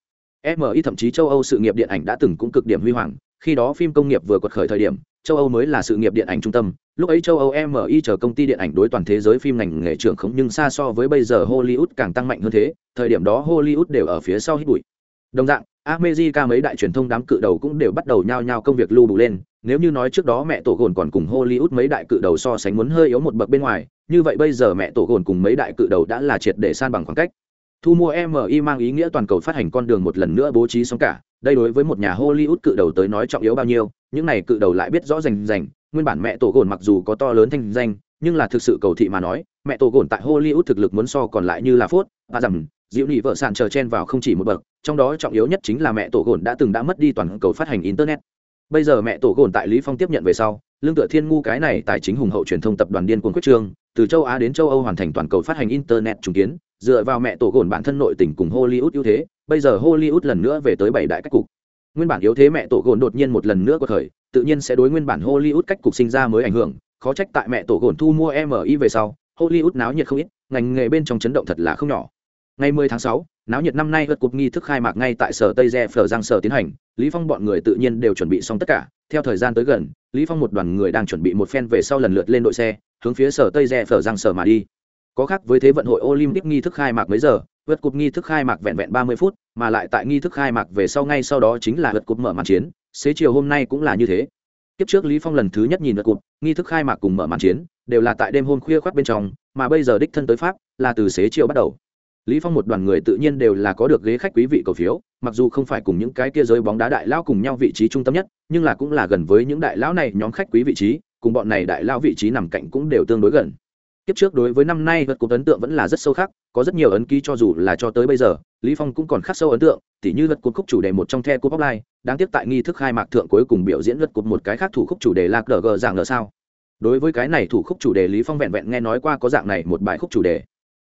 Mi thậm chí châu âu sự nghiệp điện ảnh đã từng cũng cực điểm huy hoàng, khi đó phim công nghiệp vừa quật khởi thời điểm, châu âu mới là sự nghiệp điện ảnh trung tâm, lúc ấy châu âu mi chờ công ty điện ảnh đối toàn thế giới phim ngành nghề trưởng không nhưng xa so với bây giờ hollywood càng tăng mạnh hơn thế, thời điểm đó hollywood đều ở phía sau hít bụi. Đồng dạng america mấy đại truyền thông đám cự đầu cũng đều bắt đầu nhao nhao công việc lưu bù lên. Nếu như nói trước đó mẹ tổ gồn còn cùng hollywood mấy đại cự đầu so sánh muốn hơi yếu một bậc bên ngoài, như vậy bây giờ mẹ tổ gồn cùng mấy đại cự đầu đã là triệt để san bằng khoảng cách. Thu mua mi mang ý nghĩa toàn cầu phát hành con đường một lần nữa bố trí xong cả. Đây đối với một nhà hollywood cự đầu tới nói trọng yếu bao nhiêu, những này cự đầu lại biết rõ rành rành. Nguyên bản mẹ tổ gồn mặc dù có to lớn thanh danh, nhưng là thực sự cầu thị mà nói, mẹ tổ gồn tại hollywood thực lực muốn so còn lại như là phốt, và rằng diệu nị vợ sàn chờ chen vào không chỉ một bậc trong đó trọng yếu nhất chính là mẹ tổ gồn đã từng đã mất đi toàn cầu phát hành internet. Bây giờ mẹ tổ gồn tại lý phong tiếp nhận về sau, lương tựa thiên ngu cái này tài chính hùng hậu truyền thông tập đoàn điên cuồng quyết trương, từ châu á đến châu âu hoàn thành toàn cầu phát hành internet trùng kiến, dựa vào mẹ tổ gồn bản thân nội tình cùng hollywood ưu thế, bây giờ hollywood lần nữa về tới bảy đại cách cục. Nguyên bản yếu thế mẹ tổ gồn đột nhiên một lần nữa có thời, tự nhiên sẽ đối nguyên bản hollywood cách cục sinh ra mới ảnh hưởng, khó trách tại mẹ tổ gồn thu mua mi về sau, hollywood náo nhiệt không ít, ngành nghề bên trong chấn động thật là không nhỏ ngày 10 tháng 6, náo nhiệt năm nay vượt cục nghi thức khai mạc ngay tại sở tây re phở giang sở tiến hành. Lý phong bọn người tự nhiên đều chuẩn bị xong tất cả. Theo thời gian tới gần lý phong một đoàn người đang chuẩn bị một phen về sau lần lượt lên đội xe hướng phía sở tây re phở giang sở mà đi. Có khác với thế vận hội olympic nghi thức khai mạc mấy giờ vượt cục nghi thức khai mạc vẹn vẹn 30 phút mà lại tại nghi thức khai mạc về sau ngay sau đó chính là vượt cục mở màn chiến. Xế chiều hôm nay cũng là như thế. Kiếp trước lý phong lần thứ nhất nhìn vượt cục nghi thức khai mạc cùng mở màn chiến đều là tại đêm hôm khuya khoắt bên trong mà bây giờ đích thân tới pháp là từ xế chiều bắt đầu lý phong một đoàn người tự nhiên đều là có được ghế khách quý vị cầu phiếu, mặc dù không phải cùng những cái kia giới bóng đá đại lão cùng nhau vị trí trung tâm nhất, nhưng là cũng là gần với những đại lão này nhóm khách quý vị trí, cùng bọn này đại lão vị trí nằm cạnh cũng đều tương đối gần. Kiếp trước đối với năm nay vật cục ấn tượng vẫn là rất sâu khác có rất nhiều ấn ký cho dù là cho tới bây giờ, lý phong cũng còn khắc sâu ấn tượng, tỉ như vật cục khúc chủ đề một trong the cúp offline đáng tiếc tại nghi thức khai mạc thượng cuối cùng biểu diễn vật cục một cái khác thủ khúc chủ đề là gờ dạng ngờ sao. Đối với cái này thủ khúc chủ đề lý phong vẹn vẹn nghe nói qua có dạng này một bài khúc chủ đề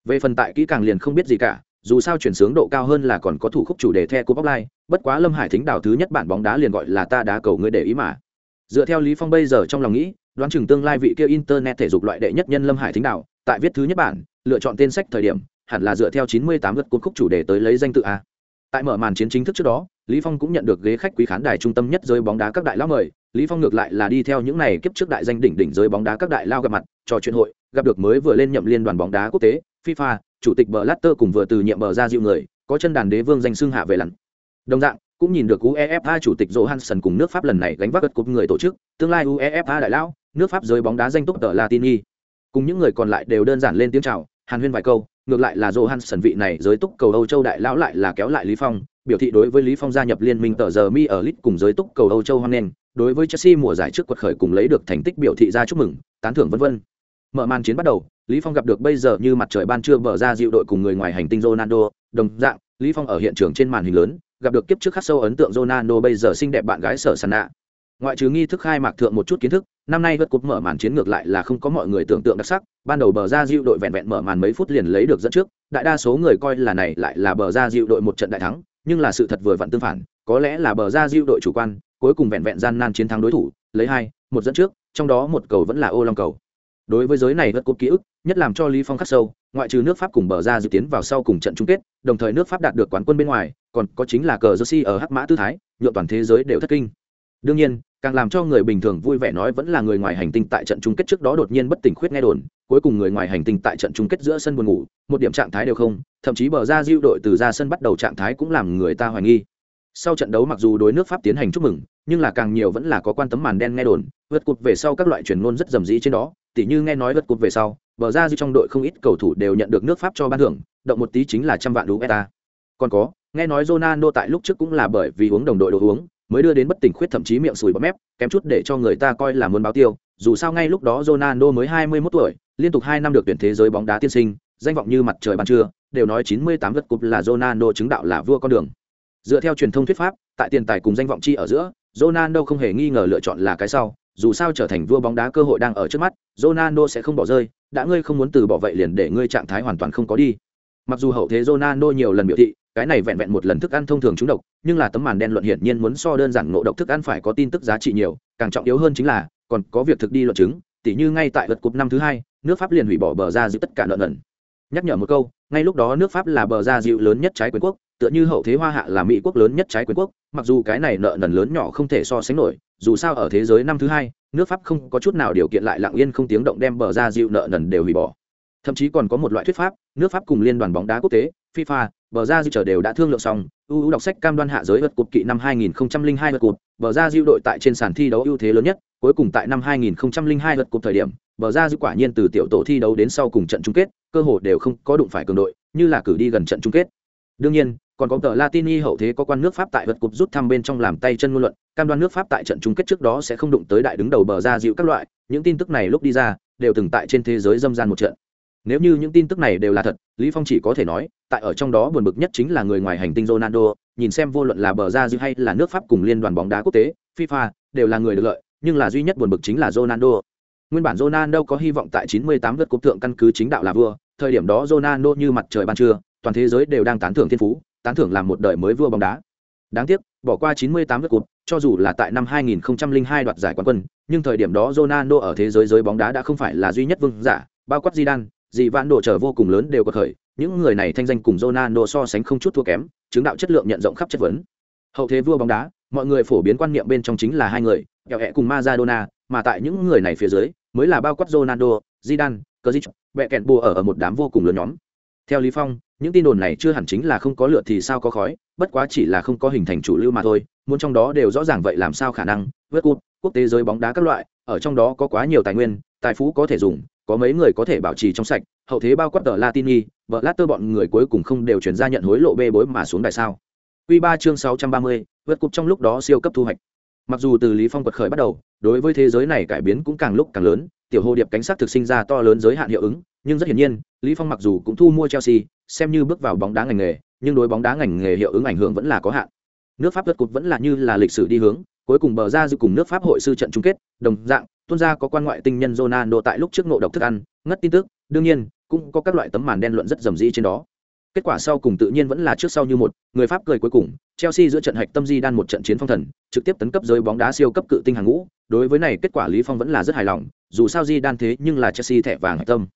về phần tại kỹ càng liền không biết gì cả, dù sao chuyển sướng độ cao hơn là còn có thủ khúc chủ đề the cúp offline bất quá lâm hải thính đào thứ nhất bản bóng đá liền gọi là ta đá cầu ngươi để ý mà. Dựa theo lý phong bây giờ trong lòng nghĩ, đoán chừng tương lai vị kia internet thể dục loại đệ nhất nhân lâm hải thính đào, tại viết thứ nhất bản, lựa chọn tên sách thời điểm, hẳn là dựa theo 98 lượt cuốn khúc chủ đề tới lấy danh tự a. Tại mở màn chiến chính thức trước đó, lý phong cũng nhận được ghế khách quý khán đài trung tâm nhất giới bóng đá các đại lão mời. Lý phong ngược lại là đi theo những này kiếp trước đại danh đỉnh đỉnh giới bóng đá các đại lao gặp mặt, trò chuyện hội, gặp được mới vừa lên nhậm liên đoàn bóng đá quốc tế FIFA, chủ tịch bờ Latter cùng vừa từ nhiệm bờ ra dịu người, có chân đàn đế vương danh xưng hạ về lần. Đồng dạng, cũng nhìn được UEFA chủ tịch Johansson cùng nước Pháp lần này gánh vác gật cột người tổ chức, tương lai UEFA đại lão, nước Pháp giới bóng đá danh túc tờ Latini. Cùng những người còn lại đều đơn giản lên tiếng chào, hàn huyên vài câu, ngược lại là Johansson vị này giới túc cầu Âu Châu đại lão lại là kéo lại Lý Phong, biểu thị đối với Lý Phong gia nhập liên minh tờ giờ mi ở lit cùng giới túc cầu Âu Châu hoan nghênh, đối với Chelsea mùa giải trước quật khởi cùng lấy được thành tích biểu thị ra chúc mừng, tán thưởng vân vân. Mở màn chiến bắt đầu, Lý Phong gặp được bây giờ như mặt trời ban trưa mở ra dịu đội cùng người ngoài hành tinh Ronaldo, đồng dạng, Lý Phong ở hiện trường trên màn hình lớn, gặp được kiếp trước khắc sâu ấn tượng Ronaldo bây giờ xinh đẹp bạn gái sở Sana. Ngoại trừ nghi thức khai mạc thượng một chút kiến thức, năm nay vượt cúp mở màn chiến ngược lại là không có mọi người tưởng tượng đặc sắc, ban đầu bờ ra dịu đội vẹn vẹn mở màn mấy phút liền lấy được dẫn trước, đại đa số người coi là này lại là bờ ra dịu đội một trận đại thắng, nhưng là sự thật vừa vặn tương phản, có lẽ là bờ ra dịu đội chủ quan, cuối cùng vẹn vẹn gian nan chiến thắng đối thủ, lấy hai, một dẫn trước, trong đó một cầu vẫn là ô long cầu đối với giới này rất cốt ký ức, nhất làm cho lý phong khắc sâu, ngoại trừ nước pháp cùng bờ ra dự tiến vào sau cùng trận chung kết, đồng thời nước pháp đạt được quán quân bên ngoài, còn có chính là cờ jersey ở hắc mã tư thái nhựa toàn thế giới đều thất kinh. Đương nhiên, càng làm cho người bình thường vui vẻ nói vẫn là người ngoài hành tinh tại trận chung kết trước đó đột nhiên bất tỉnh khuyết nghe đồn, cuối cùng người ngoài hành tinh tại trận chung kết giữa sân buồn ngủ, một điểm trạng thái đều không, thậm chí bờ ra diêu đội từ ra sân bắt đầu trạng thái cũng làm người ta hoài nghi sau trận đấu mặc dù đối nước pháp tiến hành chúc mừng, nhưng là càng nhiều vẫn là có quan tấm màn đen nghe đồn, vượt cột về sau các loại truyền ngôn rất dầm dĩ trên đó. Tỉ như nghe nói vượt cột về sau, bờ ra dư trong đội không ít cầu thủ đều nhận được nước pháp cho ban thưởng, động một tí chính là trăm vạn đô beta còn có, nghe nói Ronaldo tại lúc trước cũng là bởi vì uống đồng đội đồ uống, mới đưa đến bất tỉnh khuyết thậm chí miệng sùi bọt mép, kém chút để cho người ta coi là muốn báo tiêu. Dù sao ngay lúc đó Ronaldo mới 21 tuổi, liên tục hai năm được tuyển thế giới bóng đá tiên sinh, danh vọng như mặt trời ban trưa, đều nói 98 vượt cúp là Ronaldo chứng đạo là vua con đường dựa theo truyền thông thuyết pháp, tại tiền tài cùng danh vọng chi ở giữa, Ronaldo không hề nghi ngờ lựa chọn là cái sau, dù sao trở thành vua bóng đá cơ hội đang ở trước mắt, Ronaldo sẽ không bỏ rơi, đã ngươi không muốn từ bỏ vậy liền để ngươi trạng thái hoàn toàn không có đi. Mặc dù hậu thế Ronaldo nhiều lần biểu thị, cái này vẹn vẹn một lần thức ăn thông thường trúng độc, nhưng là tấm màn đen luận hiển nhiên muốn so đơn giản ngộ độc thức ăn phải có tin tức giá trị nhiều, càng trọng yếu hơn chính là, còn có việc thực đi luận chứng, tỉ như ngay tại vật cúp năm thứ hai, nước pháp liền hủy bỏ bờ ra giữ tất cả nợ nần nhắc nhở một câu, ngay lúc đó nước pháp là bờ gia dịu lớn nhất trái quyền quốc, tựa như hậu thế hoa hạ là mỹ quốc lớn nhất trái quyền quốc, mặc dù cái này nợ nần lớn nhỏ không thể so sánh nổi, dù sao ở thế giới năm thứ hai, nước pháp không có chút nào điều kiện lại lặng yên không tiếng động đem bờ ra dịu nợ nần đều hủy bỏ. Thậm chí còn có một loại thuyết pháp, nước pháp cùng liên đoàn bóng đá quốc tế, fifa, bờ ra dịu trở đều đã thương lượng xong ưu đọc sách cam đoan hạ giới vật cục kỵ năm 2002 vật cục, bờ ra dịu đội tại trên sàn thi đấu ưu thế lớn nhất, cuối cùng tại năm 2002 vật cục thời điểm bờ ra dư quả nhiên từ tiểu tổ thi đấu đến sau cùng trận chung kết, cơ hội đều không có đụng phải cường đội, như là cử đi gần trận chung kết. Đương nhiên, còn có tờ latini hậu thế có quan nước pháp tại vật cục rút thăm bên trong làm tay chân ngôn luận, cam đoan nước pháp tại trận chung kết trước đó sẽ không đụng tới đại đứng đầu bờ ra dịu các loại, những tin tức này lúc đi ra, đều từng tại trên thế giới dâm gian một trận. Nếu như những tin tức này đều là thật, lý phong chỉ có thể nói, tại ở trong đó buồn bực nhất chính là người ngoài hành tinh ronaldo, nhìn xem vô luận là bờ ra dịu hay là nước pháp cùng liên đoàn bóng đá quốc tế, fifa, đều là người được lợi, nhưng là duy nhất buồn bực chính là ronaldo nguyên bản ronaldo có hy vọng tại 98 lượt cúp thượng căn cứ chính đạo là vua thời điểm đó ronaldo như mặt trời ban trưa toàn thế giới đều đang tán thưởng thiên phú tán thưởng làm một đời mới vua bóng đá. Đáng tiếc bỏ qua 98 lượt cúp cho dù là tại năm 2002 đoạt giải quán quân nhưng thời điểm đó ronaldo ở thế giới giới bóng đá đã không phải là duy nhất vương giả bao quát Zidane, dì vạn độ trở vô cùng lớn đều có khởi những người này thanh danh cùng Ronaldo so sánh không chút thua kém chứng đạo chất lượng nhận rộng khắp chất vấn. Hậu thế vua bóng đá mọi người phổ biến quan niệm bên trong chính là hai người kẹo hẹ cùng Maradona mà tại những người này phía dưới mới là bao quát Ronaldo Zidane Krjic bẹ kẹn bùa ở ở một đám vô cùng lớn nhóm. Theo lý phong những tin đồn này chưa hẳn chính là không có lửa thì sao có khói bất quá chỉ là không có hình thành chủ lưu mà thôi muốn trong đó đều rõ ràng vậy làm sao khả năng vượt cột, quốc tế giới bóng đá các loại ở trong đó có quá nhiều tài nguyên tài phú có thể dùng có mấy người có thể bảo trì trong sạch hậu thế bao quát tờ latini vợ lát tơ bọn người cuối cùng không đều chuyển ra nhận hối lộ bê bối mà xuống đại sao. Quy ba chương sáu trăm ba mươi vượt cột trong lúc đó siêu cấp thu hoạch mặc dù từ lý phong quật khởi bắt đầu đối với thế giới này cải biến cũng càng lúc càng lớn tiểu hồ điệp cánh sát thực sinh ra to lớn giới hạn hiệu ứng nhưng rất hiển nhiên lý phong mặc dù cũng thu mua chelsea xem như bước vào bóng đá ngành nghề nhưng đối bóng đá ngành nghề hiệu ứng ảnh hưởng vẫn là có hạn nước pháp vượt cục vẫn là như là lịch sử đi hướng cuối cùng bờ ra dự cùng nước pháp hội sư trận chung kết đồng dạng tuôn ra có quan ngoại tinh nhân Ronaldo tại lúc trước ngộ độc thức ăn, ngất tin tức, đương nhiên, cũng có các loại tấm màn đen luận rất rầm rĩ trên đó. Kết quả sau cùng tự nhiên vẫn là trước sau như một, người Pháp cười cuối cùng, Chelsea giữa trận hạch tâm di đan một trận chiến phong thần, trực tiếp tấn cấp giới bóng đá siêu cấp cự tinh hàng ngũ, đối với này kết quả Lý Phong vẫn là rất hài lòng, dù sao di đan thế nhưng là Chelsea thẻ vàng hạch tâm.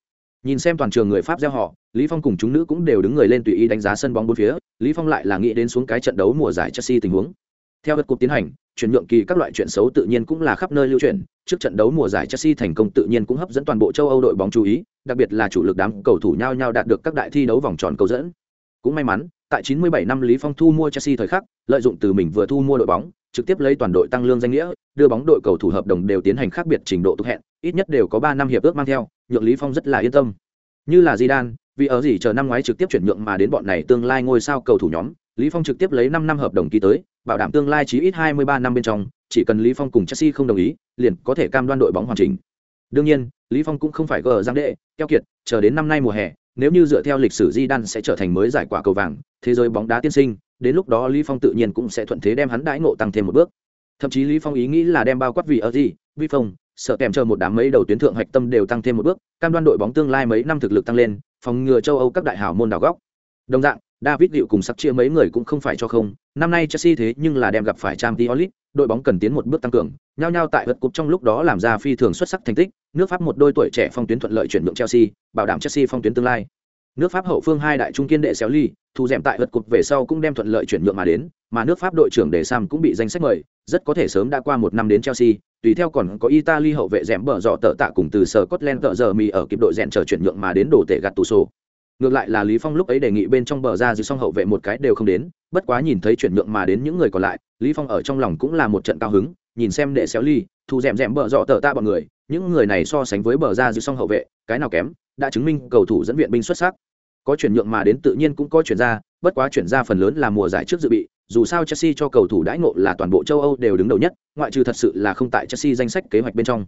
Nhìn xem toàn trường người Pháp gieo họ, Lý Phong cùng chúng nữ cũng đều đứng người lên tùy ý đánh giá sân bóng bốn phía, Lý Phong lại là nghĩ đến xuống cái trận đấu mùa giải Chelsea tình huống. Theo vật cục tiến hành, chuyển nhượng kỳ các loại chuyện xấu tự nhiên cũng là khắp nơi lưu truyền, trước trận đấu mùa giải Chelsea thành công tự nhiên cũng hấp dẫn toàn bộ châu Âu đội bóng chú ý, đặc biệt là chủ lực đám cầu thủ nhau nhau đạt được các đại thi đấu vòng tròn cầu dẫn. Cũng may mắn, tại 97 năm Lý Phong thu mua Chelsea thời khắc, lợi dụng từ mình vừa thu mua đội bóng, trực tiếp lấy toàn đội tăng lương danh nghĩa, đưa bóng đội cầu thủ hợp đồng đều tiến hành khác biệt trình độ tục hẹn, ít nhất đều có 3 năm hiệp ước mang theo, nhượng Lý Phong rất là yên tâm. Như là Zidane, vì ở gì chờ năm ngoái trực tiếp chuyển nhượng mà đến bọn này tương lai ngôi sao cầu thủ nhóm, Lý Phong trực tiếp lấy 5 năm hợp đồng ký tới, bảo đảm tương lai chí ít 23 năm bên trong, chỉ cần Lý Phong cùng Chelsea không đồng ý, liền có thể cam đoan đội bóng hoàn chỉnh. Đương nhiên, Lý Phong cũng không phải gờ giang đệ, keo kiệt, chờ đến năm nay mùa hè, nếu như dựa theo lịch sử Di Đan sẽ trở thành mới giải quả cầu vàng, thế giới bóng đá tiên sinh, đến lúc đó Lý Phong tự nhiên cũng sẽ thuận thế đem hắn đãi ngộ tăng thêm một bước. Thậm chí Lý Phong ý nghĩ là đem bao quát vì ở gì, vi phong, sợ kèm chờ một đám mấy đầu tuyến thượng hạch tâm đều tăng thêm một bước, cam đoan đội bóng tương lai mấy năm thực lực tăng lên, phòng ngừa châu Âu các đại hảo môn đảo góc. Đồng dạng, David Liệu cùng sắc chia mấy người cũng không phải cho không, năm nay Chelsea thế nhưng là đem gặp phải Champions League, đội bóng cần tiến một bước tăng cường, nhao nhao tại vật cục trong lúc đó làm ra phi thường xuất sắc thành tích, nước Pháp một đôi tuổi trẻ phong tuyến thuận lợi chuyển nhượng Chelsea, bảo đảm Chelsea phong tuyến tương lai. Nước Pháp hậu phương hai đại trung kiên đệ xéo ly, thu dẻm tại vật cục về sau cũng đem thuận lợi chuyển nhượng mà đến, mà nước Pháp đội trưởng Đề Sam cũng bị danh sách mời, rất có thể sớm đã qua một năm đến Chelsea, tùy theo còn có Italy hậu vệ dẻm bờ dọ tợ tạ cùng từ sở Scotland tợ giờ mì ở kịp đội rèn chờ chuyển nhượng mà đến đổ tệ gạt tù sổ. Ngược lại là Lý Phong lúc ấy đề nghị bên trong bờ ra dư song hậu vệ một cái đều không đến, bất quá nhìn thấy chuyển nhượng mà đến những người còn lại, Lý Phong ở trong lòng cũng là một trận cao hứng, nhìn xem đệ xéo ly, thu dẻm dẻm bờ dọ tờ ta bọn người, những người này so sánh với bờ ra dư song hậu vệ, cái nào kém, đã chứng minh cầu thủ dẫn viện binh xuất sắc. Có chuyển nhượng mà đến tự nhiên cũng có chuyển ra bất quá chuyển ra phần lớn là mùa giải trước dự bị dù sao chelsea cho cầu thủ đãi ngộ là toàn bộ châu âu đều đứng đầu nhất ngoại trừ thật sự là không tại chelsea danh sách kế hoạch bên trong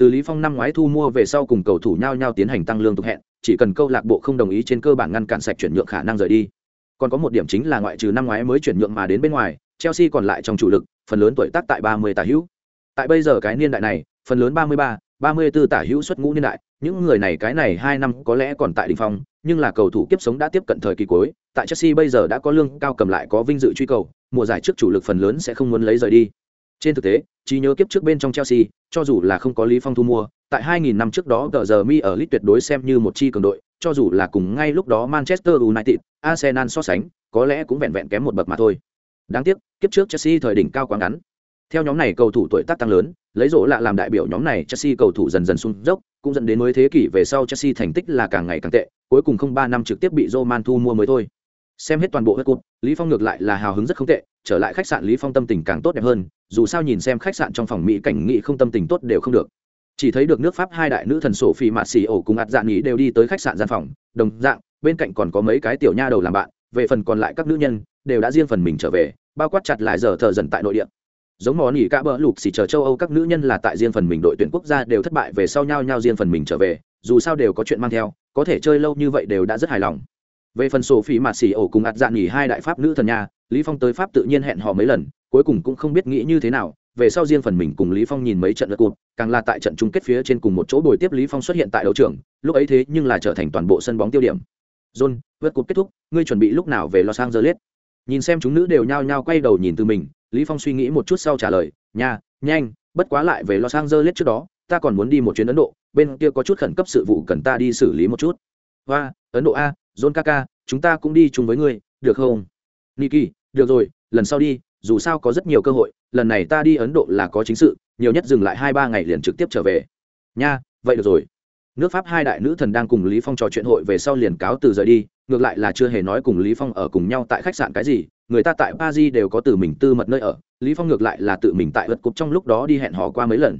từ lý phong năm ngoái thu mua về sau cùng cầu thủ nhau nhau tiến hành tăng lương tục hẹn chỉ cần câu lạc bộ không đồng ý trên cơ bản ngăn cản sạch chuyển nhượng khả năng rời đi còn có một điểm chính là ngoại trừ năm ngoái mới chuyển nhượng mà đến bên ngoài chelsea còn lại trong chủ lực phần lớn tuổi tác tại 30 tả hữu tại bây giờ cái niên đại này phần lớn 33, 34 tả hữu xuất ngũ niên đại những người này cái này hai năm có lẽ còn tại đỉnh phong nhưng là cầu thủ kiếp sống đã tiếp cận thời kỳ cuối, tại Chelsea bây giờ đã có lương cao cầm lại có vinh dự truy cầu, mùa giải trước chủ lực phần lớn sẽ không muốn lấy rời đi. Trên thực tế, chỉ nhớ kiếp trước bên trong Chelsea, cho dù là không có Lý Phong thu mua, tại 2000 năm trước đó tờ giờ mi ở Leeds tuyệt đối xem như một chi cường đội, cho dù là cùng ngay lúc đó Manchester United, Arsenal so sánh, có lẽ cũng vẹn vẹn kém một bậc mà thôi. Đáng tiếc, kiếp trước Chelsea thời đỉnh cao quá ngắn. Theo nhóm này cầu thủ tuổi tác tăng lớn, lấy rổ lạ làm đại biểu nhóm này Chelsea cầu thủ dần dần xuống dốc, cũng dẫn đến mới thế kỷ về sau Chelsea thành tích là càng ngày càng tệ, cuối cùng không ba năm trực tiếp bị Roman thu mua mới thôi. Xem hết toàn bộ hết cụt Lý Phong ngược lại là hào hứng rất không tệ, trở lại khách sạn Lý Phong tâm tình càng tốt đẹp hơn, dù sao nhìn xem khách sạn trong phòng mỹ cảnh nghị không tâm tình tốt đều không được. Chỉ thấy được nước Pháp hai đại nữ thần sổ phi mạt xì ổ cùng ạt dạng nghị đều đi tới khách sạn gian phòng, đồng dạng, bên cạnh còn có mấy cái tiểu nha đầu làm bạn, về phần còn lại các nữ nhân đều đã riêng phần mình trở về, bao quát chặt lại giờ thờ dần tại nội địa giống món nghỉ cả bỡ lục xỉ chờ châu âu các nữ nhân là tại riêng phần mình đội tuyển quốc gia đều thất bại về sau nhau nhau riêng phần mình trở về dù sao đều có chuyện mang theo có thể chơi lâu như vậy đều đã rất hài lòng về phần sổ phỉ mạt xỉ ổ cùng ạt dạn nghỉ hai đại pháp nữ thần nhà, lý phong tới pháp tự nhiên hẹn họ mấy lần, cuối cùng cũng không biết nghĩ như thế nào. Về sau riêng phần mình cùng lý phong nhìn mấy trận lượt cuộc, càng là tại trận chung kết phía trên cùng một chỗ bồi tiếp lý phong xuất hiện tại đấu trường, lúc ấy thế nhưng là trở thành toàn bộ sân bóng tiêu điểm. John vượt cuộc kết thúc, ngươi chuẩn bị lúc nào về los angeles? Nhìn xem chúng nữ đều nhao nhao quay đầu nhìn từ mình, lý phong suy nghĩ một chút sau trả lời, nha, nhanh, bất quá lại về los angeles trước đó, ta còn muốn đi một chuyến ấn độ, bên kia có chút khẩn cấp sự vụ cần ta đi xử lý một chút. Và ấn độ a john kaka chúng ta cũng đi chung với ngươi, được không? Niki, được rồi, lần sau đi, dù sao có rất nhiều cơ hội, lần này ta đi ấn độ là có chính sự, nhiều nhất dừng lại hai ba ngày liền trực tiếp trở về. Nha, vậy được rồi. Nước pháp hai đại nữ thần đang cùng lý phong trò chuyện hội về sau liền cáo từ rời đi, ngược lại là chưa hề nói cùng lý phong ở cùng nhau tại khách sạn cái gì, người ta tại paris đều có từ mình tư mật nơi ở, lý phong ngược lại là tự mình tại vật cục trong lúc đó đi hẹn hò qua mấy lần.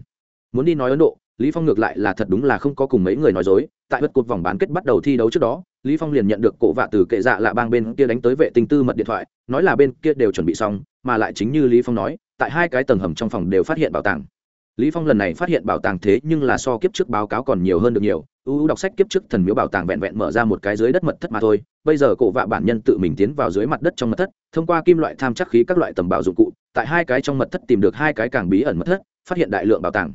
Muốn đi nói ấn độ, lý phong ngược lại là thật đúng là không có cùng mấy người nói dối, tại vật cục vòng bán kết bắt đầu thi đấu trước đó lý phong liền nhận được cổ vạ từ kệ dạ lạ bang bên kia đánh tới vệ tinh tư mật điện thoại, nói là bên kia đều chuẩn bị xong, mà lại chính như lý phong nói, tại hai cái tầng hầm trong phòng đều phát hiện bảo tàng. Lý phong lần này phát hiện bảo tàng thế nhưng là so kiếp trước báo cáo còn nhiều hơn được nhiều ưu đọc sách kiếp trước thần miếu bảo tàng vẹn vẹn mở ra một cái dưới đất mật thất mà thôi, bây giờ cổ vạ bản nhân tự mình tiến vào dưới mặt đất trong mật thất, thông qua kim loại tham chắc khí các loại tầm bảo dụng cụ, tại hai cái trong mật thất tìm được hai cái càng bí ẩn mật thất, phát hiện đại lượng bảo tàng.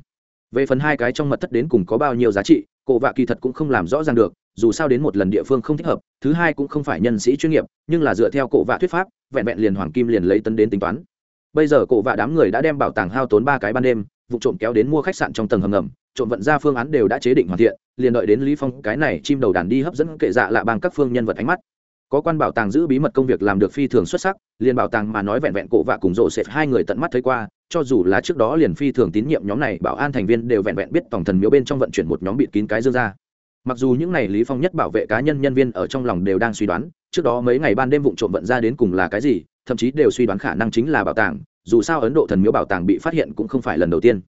Về phần hai cái trong mật thất đến cùng có bao nhiêu giá trị, cổ vạ kỳ thật cũng không làm rõ ràng được dù sao đến một lần địa phương không thích hợp, thứ hai cũng không phải nhân sĩ chuyên nghiệp, nhưng là dựa theo cổ vạ thuyết pháp, vẹn vẹn liền hoàng kim liền lấy tấn đến tính toán. Bây giờ cổ vạ đám người đã đem bảo tàng hao tốn ba cái ban đêm, vụ trộm kéo đến mua khách sạn trong tầng hầm ngầm, trộm vận ra phương án đều đã chế định hoàn thiện, liền đợi đến lý phong cái này chim đầu đàn đi hấp dẫn kệ dạ lạ bằng các phương nhân vật ánh mắt. Có quan bảo tàng giữ bí mật công việc làm được phi thường xuất sắc, liền bảo tàng mà nói vẹn vẹn cổ vạ cùng rộ sệt hai người tận mắt thấy qua, cho dù là trước đó liền phi thường tín nhiệm nhóm này, bảo an thành viên đều vẹn vẹn biết tổng thần miếu bên trong vận chuyển một nhóm bịt kín cái dương ra mặc dù những ngày lý phong nhất bảo vệ cá nhân nhân viên ở trong lòng đều đang suy đoán, trước đó mấy ngày ban đêm vụn trộm vận ra đến cùng là cái gì, thậm chí đều suy đoán khả năng chính là bảo tàng, dù sao ấn độ thần miếu bảo tàng bị phát hiện cũng không phải lần đầu tiên.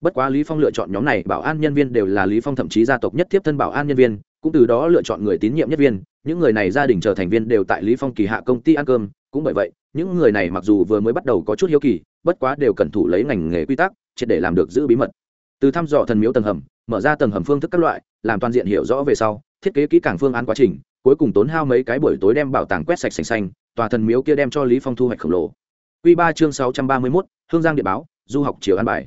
Bất quá lý phong lựa chọn nhóm này bảo an nhân viên đều là lý phong thậm chí gia tộc nhất tiếp thân bảo an nhân viên, cũng từ đó lựa chọn người tín nhiệm nhất viên, những người này gia đình trở thành viên đều tại lý phong kỳ hạ công ty ăn cơm, cũng bởi vậy, những người này mặc dù vừa mới bắt đầu có chút hiếu kỳ, bất quá đều cẩn thủ lấy ngành nghề quy tắc, triệt để làm được giữ bí mật. Từ thăm dò thần miếu tầng hầm mở ra tầng hầm phương thức các loại làm toàn diện hiểu rõ về sau thiết kế kỹ càng phương án quá trình cuối cùng tốn hao mấy cái buổi tối đem bảo tàng quét sạch sành xanh tòa thần miếu kia đem cho lý phong thu hoạch khổng lồ. Quy ba chương sáu trăm ba mươi 631, hương giang điện báo du học chiều an bài.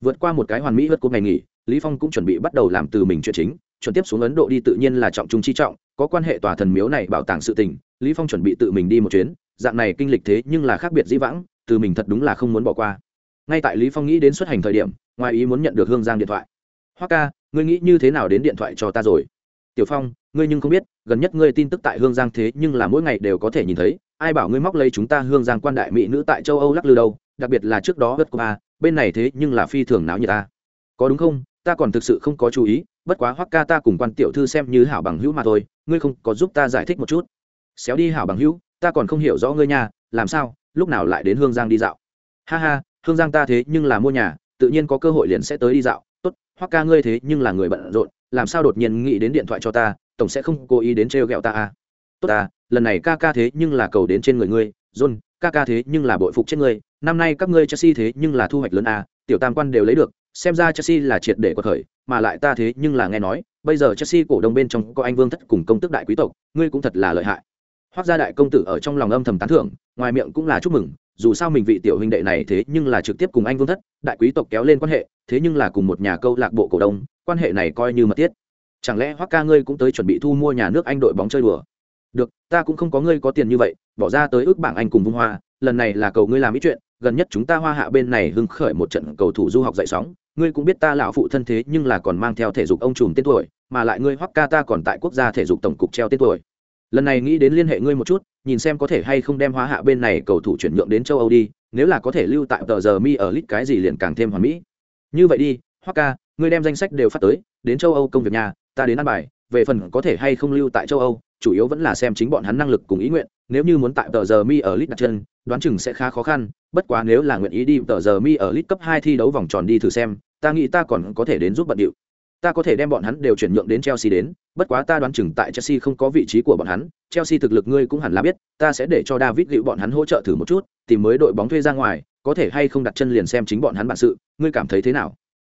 Vượt qua một cái hoàn mỹ vượt cúp ngày nghỉ lý phong cũng chuẩn bị bắt đầu làm từ mình chuyện chính chuẩn tiếp xuống ấn độ đi tự nhiên là trọng trung chi trọng có quan hệ tòa thần miếu này bảo tàng sự tình lý phong chuẩn bị tự mình đi một chuyến dạng này kinh lịch thế nhưng là khác biệt dĩ vãng từ mình thật đúng là không muốn bỏ qua. Ngay tại lý phong nghĩ đến xuất hành thời điểm ngoài ý muốn nhận được hương giang điện thoại hoa ca, ngươi nghĩ như thế nào đến điện thoại cho ta rồi? Tiểu phong, ngươi nhưng không biết, gần nhất ngươi tin tức tại hương giang thế nhưng là mỗi ngày đều có thể nhìn thấy. Ai bảo ngươi móc lấy chúng ta hương giang quan đại mỹ nữ tại châu âu lắc lư đâu, đặc biệt là trước đó bất qua bên này thế nhưng là phi thường náo như ta. Có đúng không? Ta còn thực sự không có chú ý, bất quá hoắc ca ta cùng quan tiểu thư xem như hảo bằng hữu mà thôi, ngươi không có giúp ta giải thích một chút. Xéo đi hảo bằng hữu, ta còn không hiểu rõ ngươi nha, làm sao, lúc nào lại đến hương giang đi dạo? Ha ha, hương giang ta thế nhưng là mua nhà, tự nhiên có cơ hội liền sẽ tới đi dạo hoắc ca ngươi thế nhưng là người bận rộn, làm sao đột nhiên nghĩ đến điện thoại cho ta, tổng sẽ không cố ý đến trêu ghẹo ta à? Tốt à lần này ca ca thế nhưng là cầu đến trên người ngươi, john, ca ca thế nhưng là bội phục trên ngươi, năm nay các ngươi chelsea thế nhưng là thu hoạch lớn à tiểu tam quan đều lấy được, xem ra chelsea là triệt để có khởi, mà lại ta thế nhưng là nghe nói, bây giờ chelsea cổ đông bên trong có anh vương thất cùng công tước đại quý tộc, ngươi cũng thật là lợi hại. Hoắc gia đại công tử ở trong lòng âm thầm tán thưởng, ngoài miệng cũng là chúc mừng dù sao mình vị tiểu huynh đệ này thế nhưng là trực tiếp cùng anh vương thất, đại quý tộc kéo lên quan hệ, thế nhưng là cùng một nhà câu lạc bộ cổ đông, quan hệ này coi như mật thiết. Chẳng lẽ hoắc ca ngươi cũng tới chuẩn bị thu mua nhà nước anh đội bóng chơi đùa? Được, ta cũng không có ngươi có tiền như vậy, bỏ ra tới ước bảng anh cùng vung hoa, lần này là cầu ngươi làm ít chuyện, gần nhất chúng ta hoa hạ bên này hưng khởi một trận cầu thủ du học dậy sóng, ngươi cũng biết ta lão phụ thân thế nhưng là còn mang theo thể dục ông trùm tên tuổi, mà lại ngươi hoắc ca ta còn tại quốc gia thể dục tổng cục treo tên tuổi lần này nghĩ đến liên hệ ngươi một chút, nhìn xem có thể hay không đem hóa hạ bên này cầu thủ chuyển nhượng đến châu âu đi, nếu là có thể lưu tại tờ giờ mi ở lit cái gì liền càng thêm hoàn mỹ. Như vậy đi Hoa ca, ngươi đem danh sách đều phát tới, đến châu âu công việc nhà, ta đến ăn bài, về phần có thể hay không lưu tại châu âu, chủ yếu vẫn là xem chính bọn hắn năng lực cùng ý nguyện, nếu như muốn tại tờ giờ mi ở lit đặt chân, đoán chừng sẽ khá khó khăn, bất quá nếu là nguyện ý đi tờ giờ mi ở lit cấp hai thi đấu vòng tròn đi thử xem, ta nghĩ ta còn có thể đến giúp bận điệu ta có thể đem bọn hắn đều chuyển nhượng đến chelsea đến, bất quá ta đoán chừng tại chelsea không có vị trí của bọn hắn, chelsea thực lực ngươi cũng hẳn là biết, ta sẽ để cho david liệu bọn hắn hỗ trợ thử một chút, tìm mới đội bóng thuê ra ngoài, có thể hay không đặt chân liền xem chính bọn hắn bản sự, ngươi cảm thấy thế nào?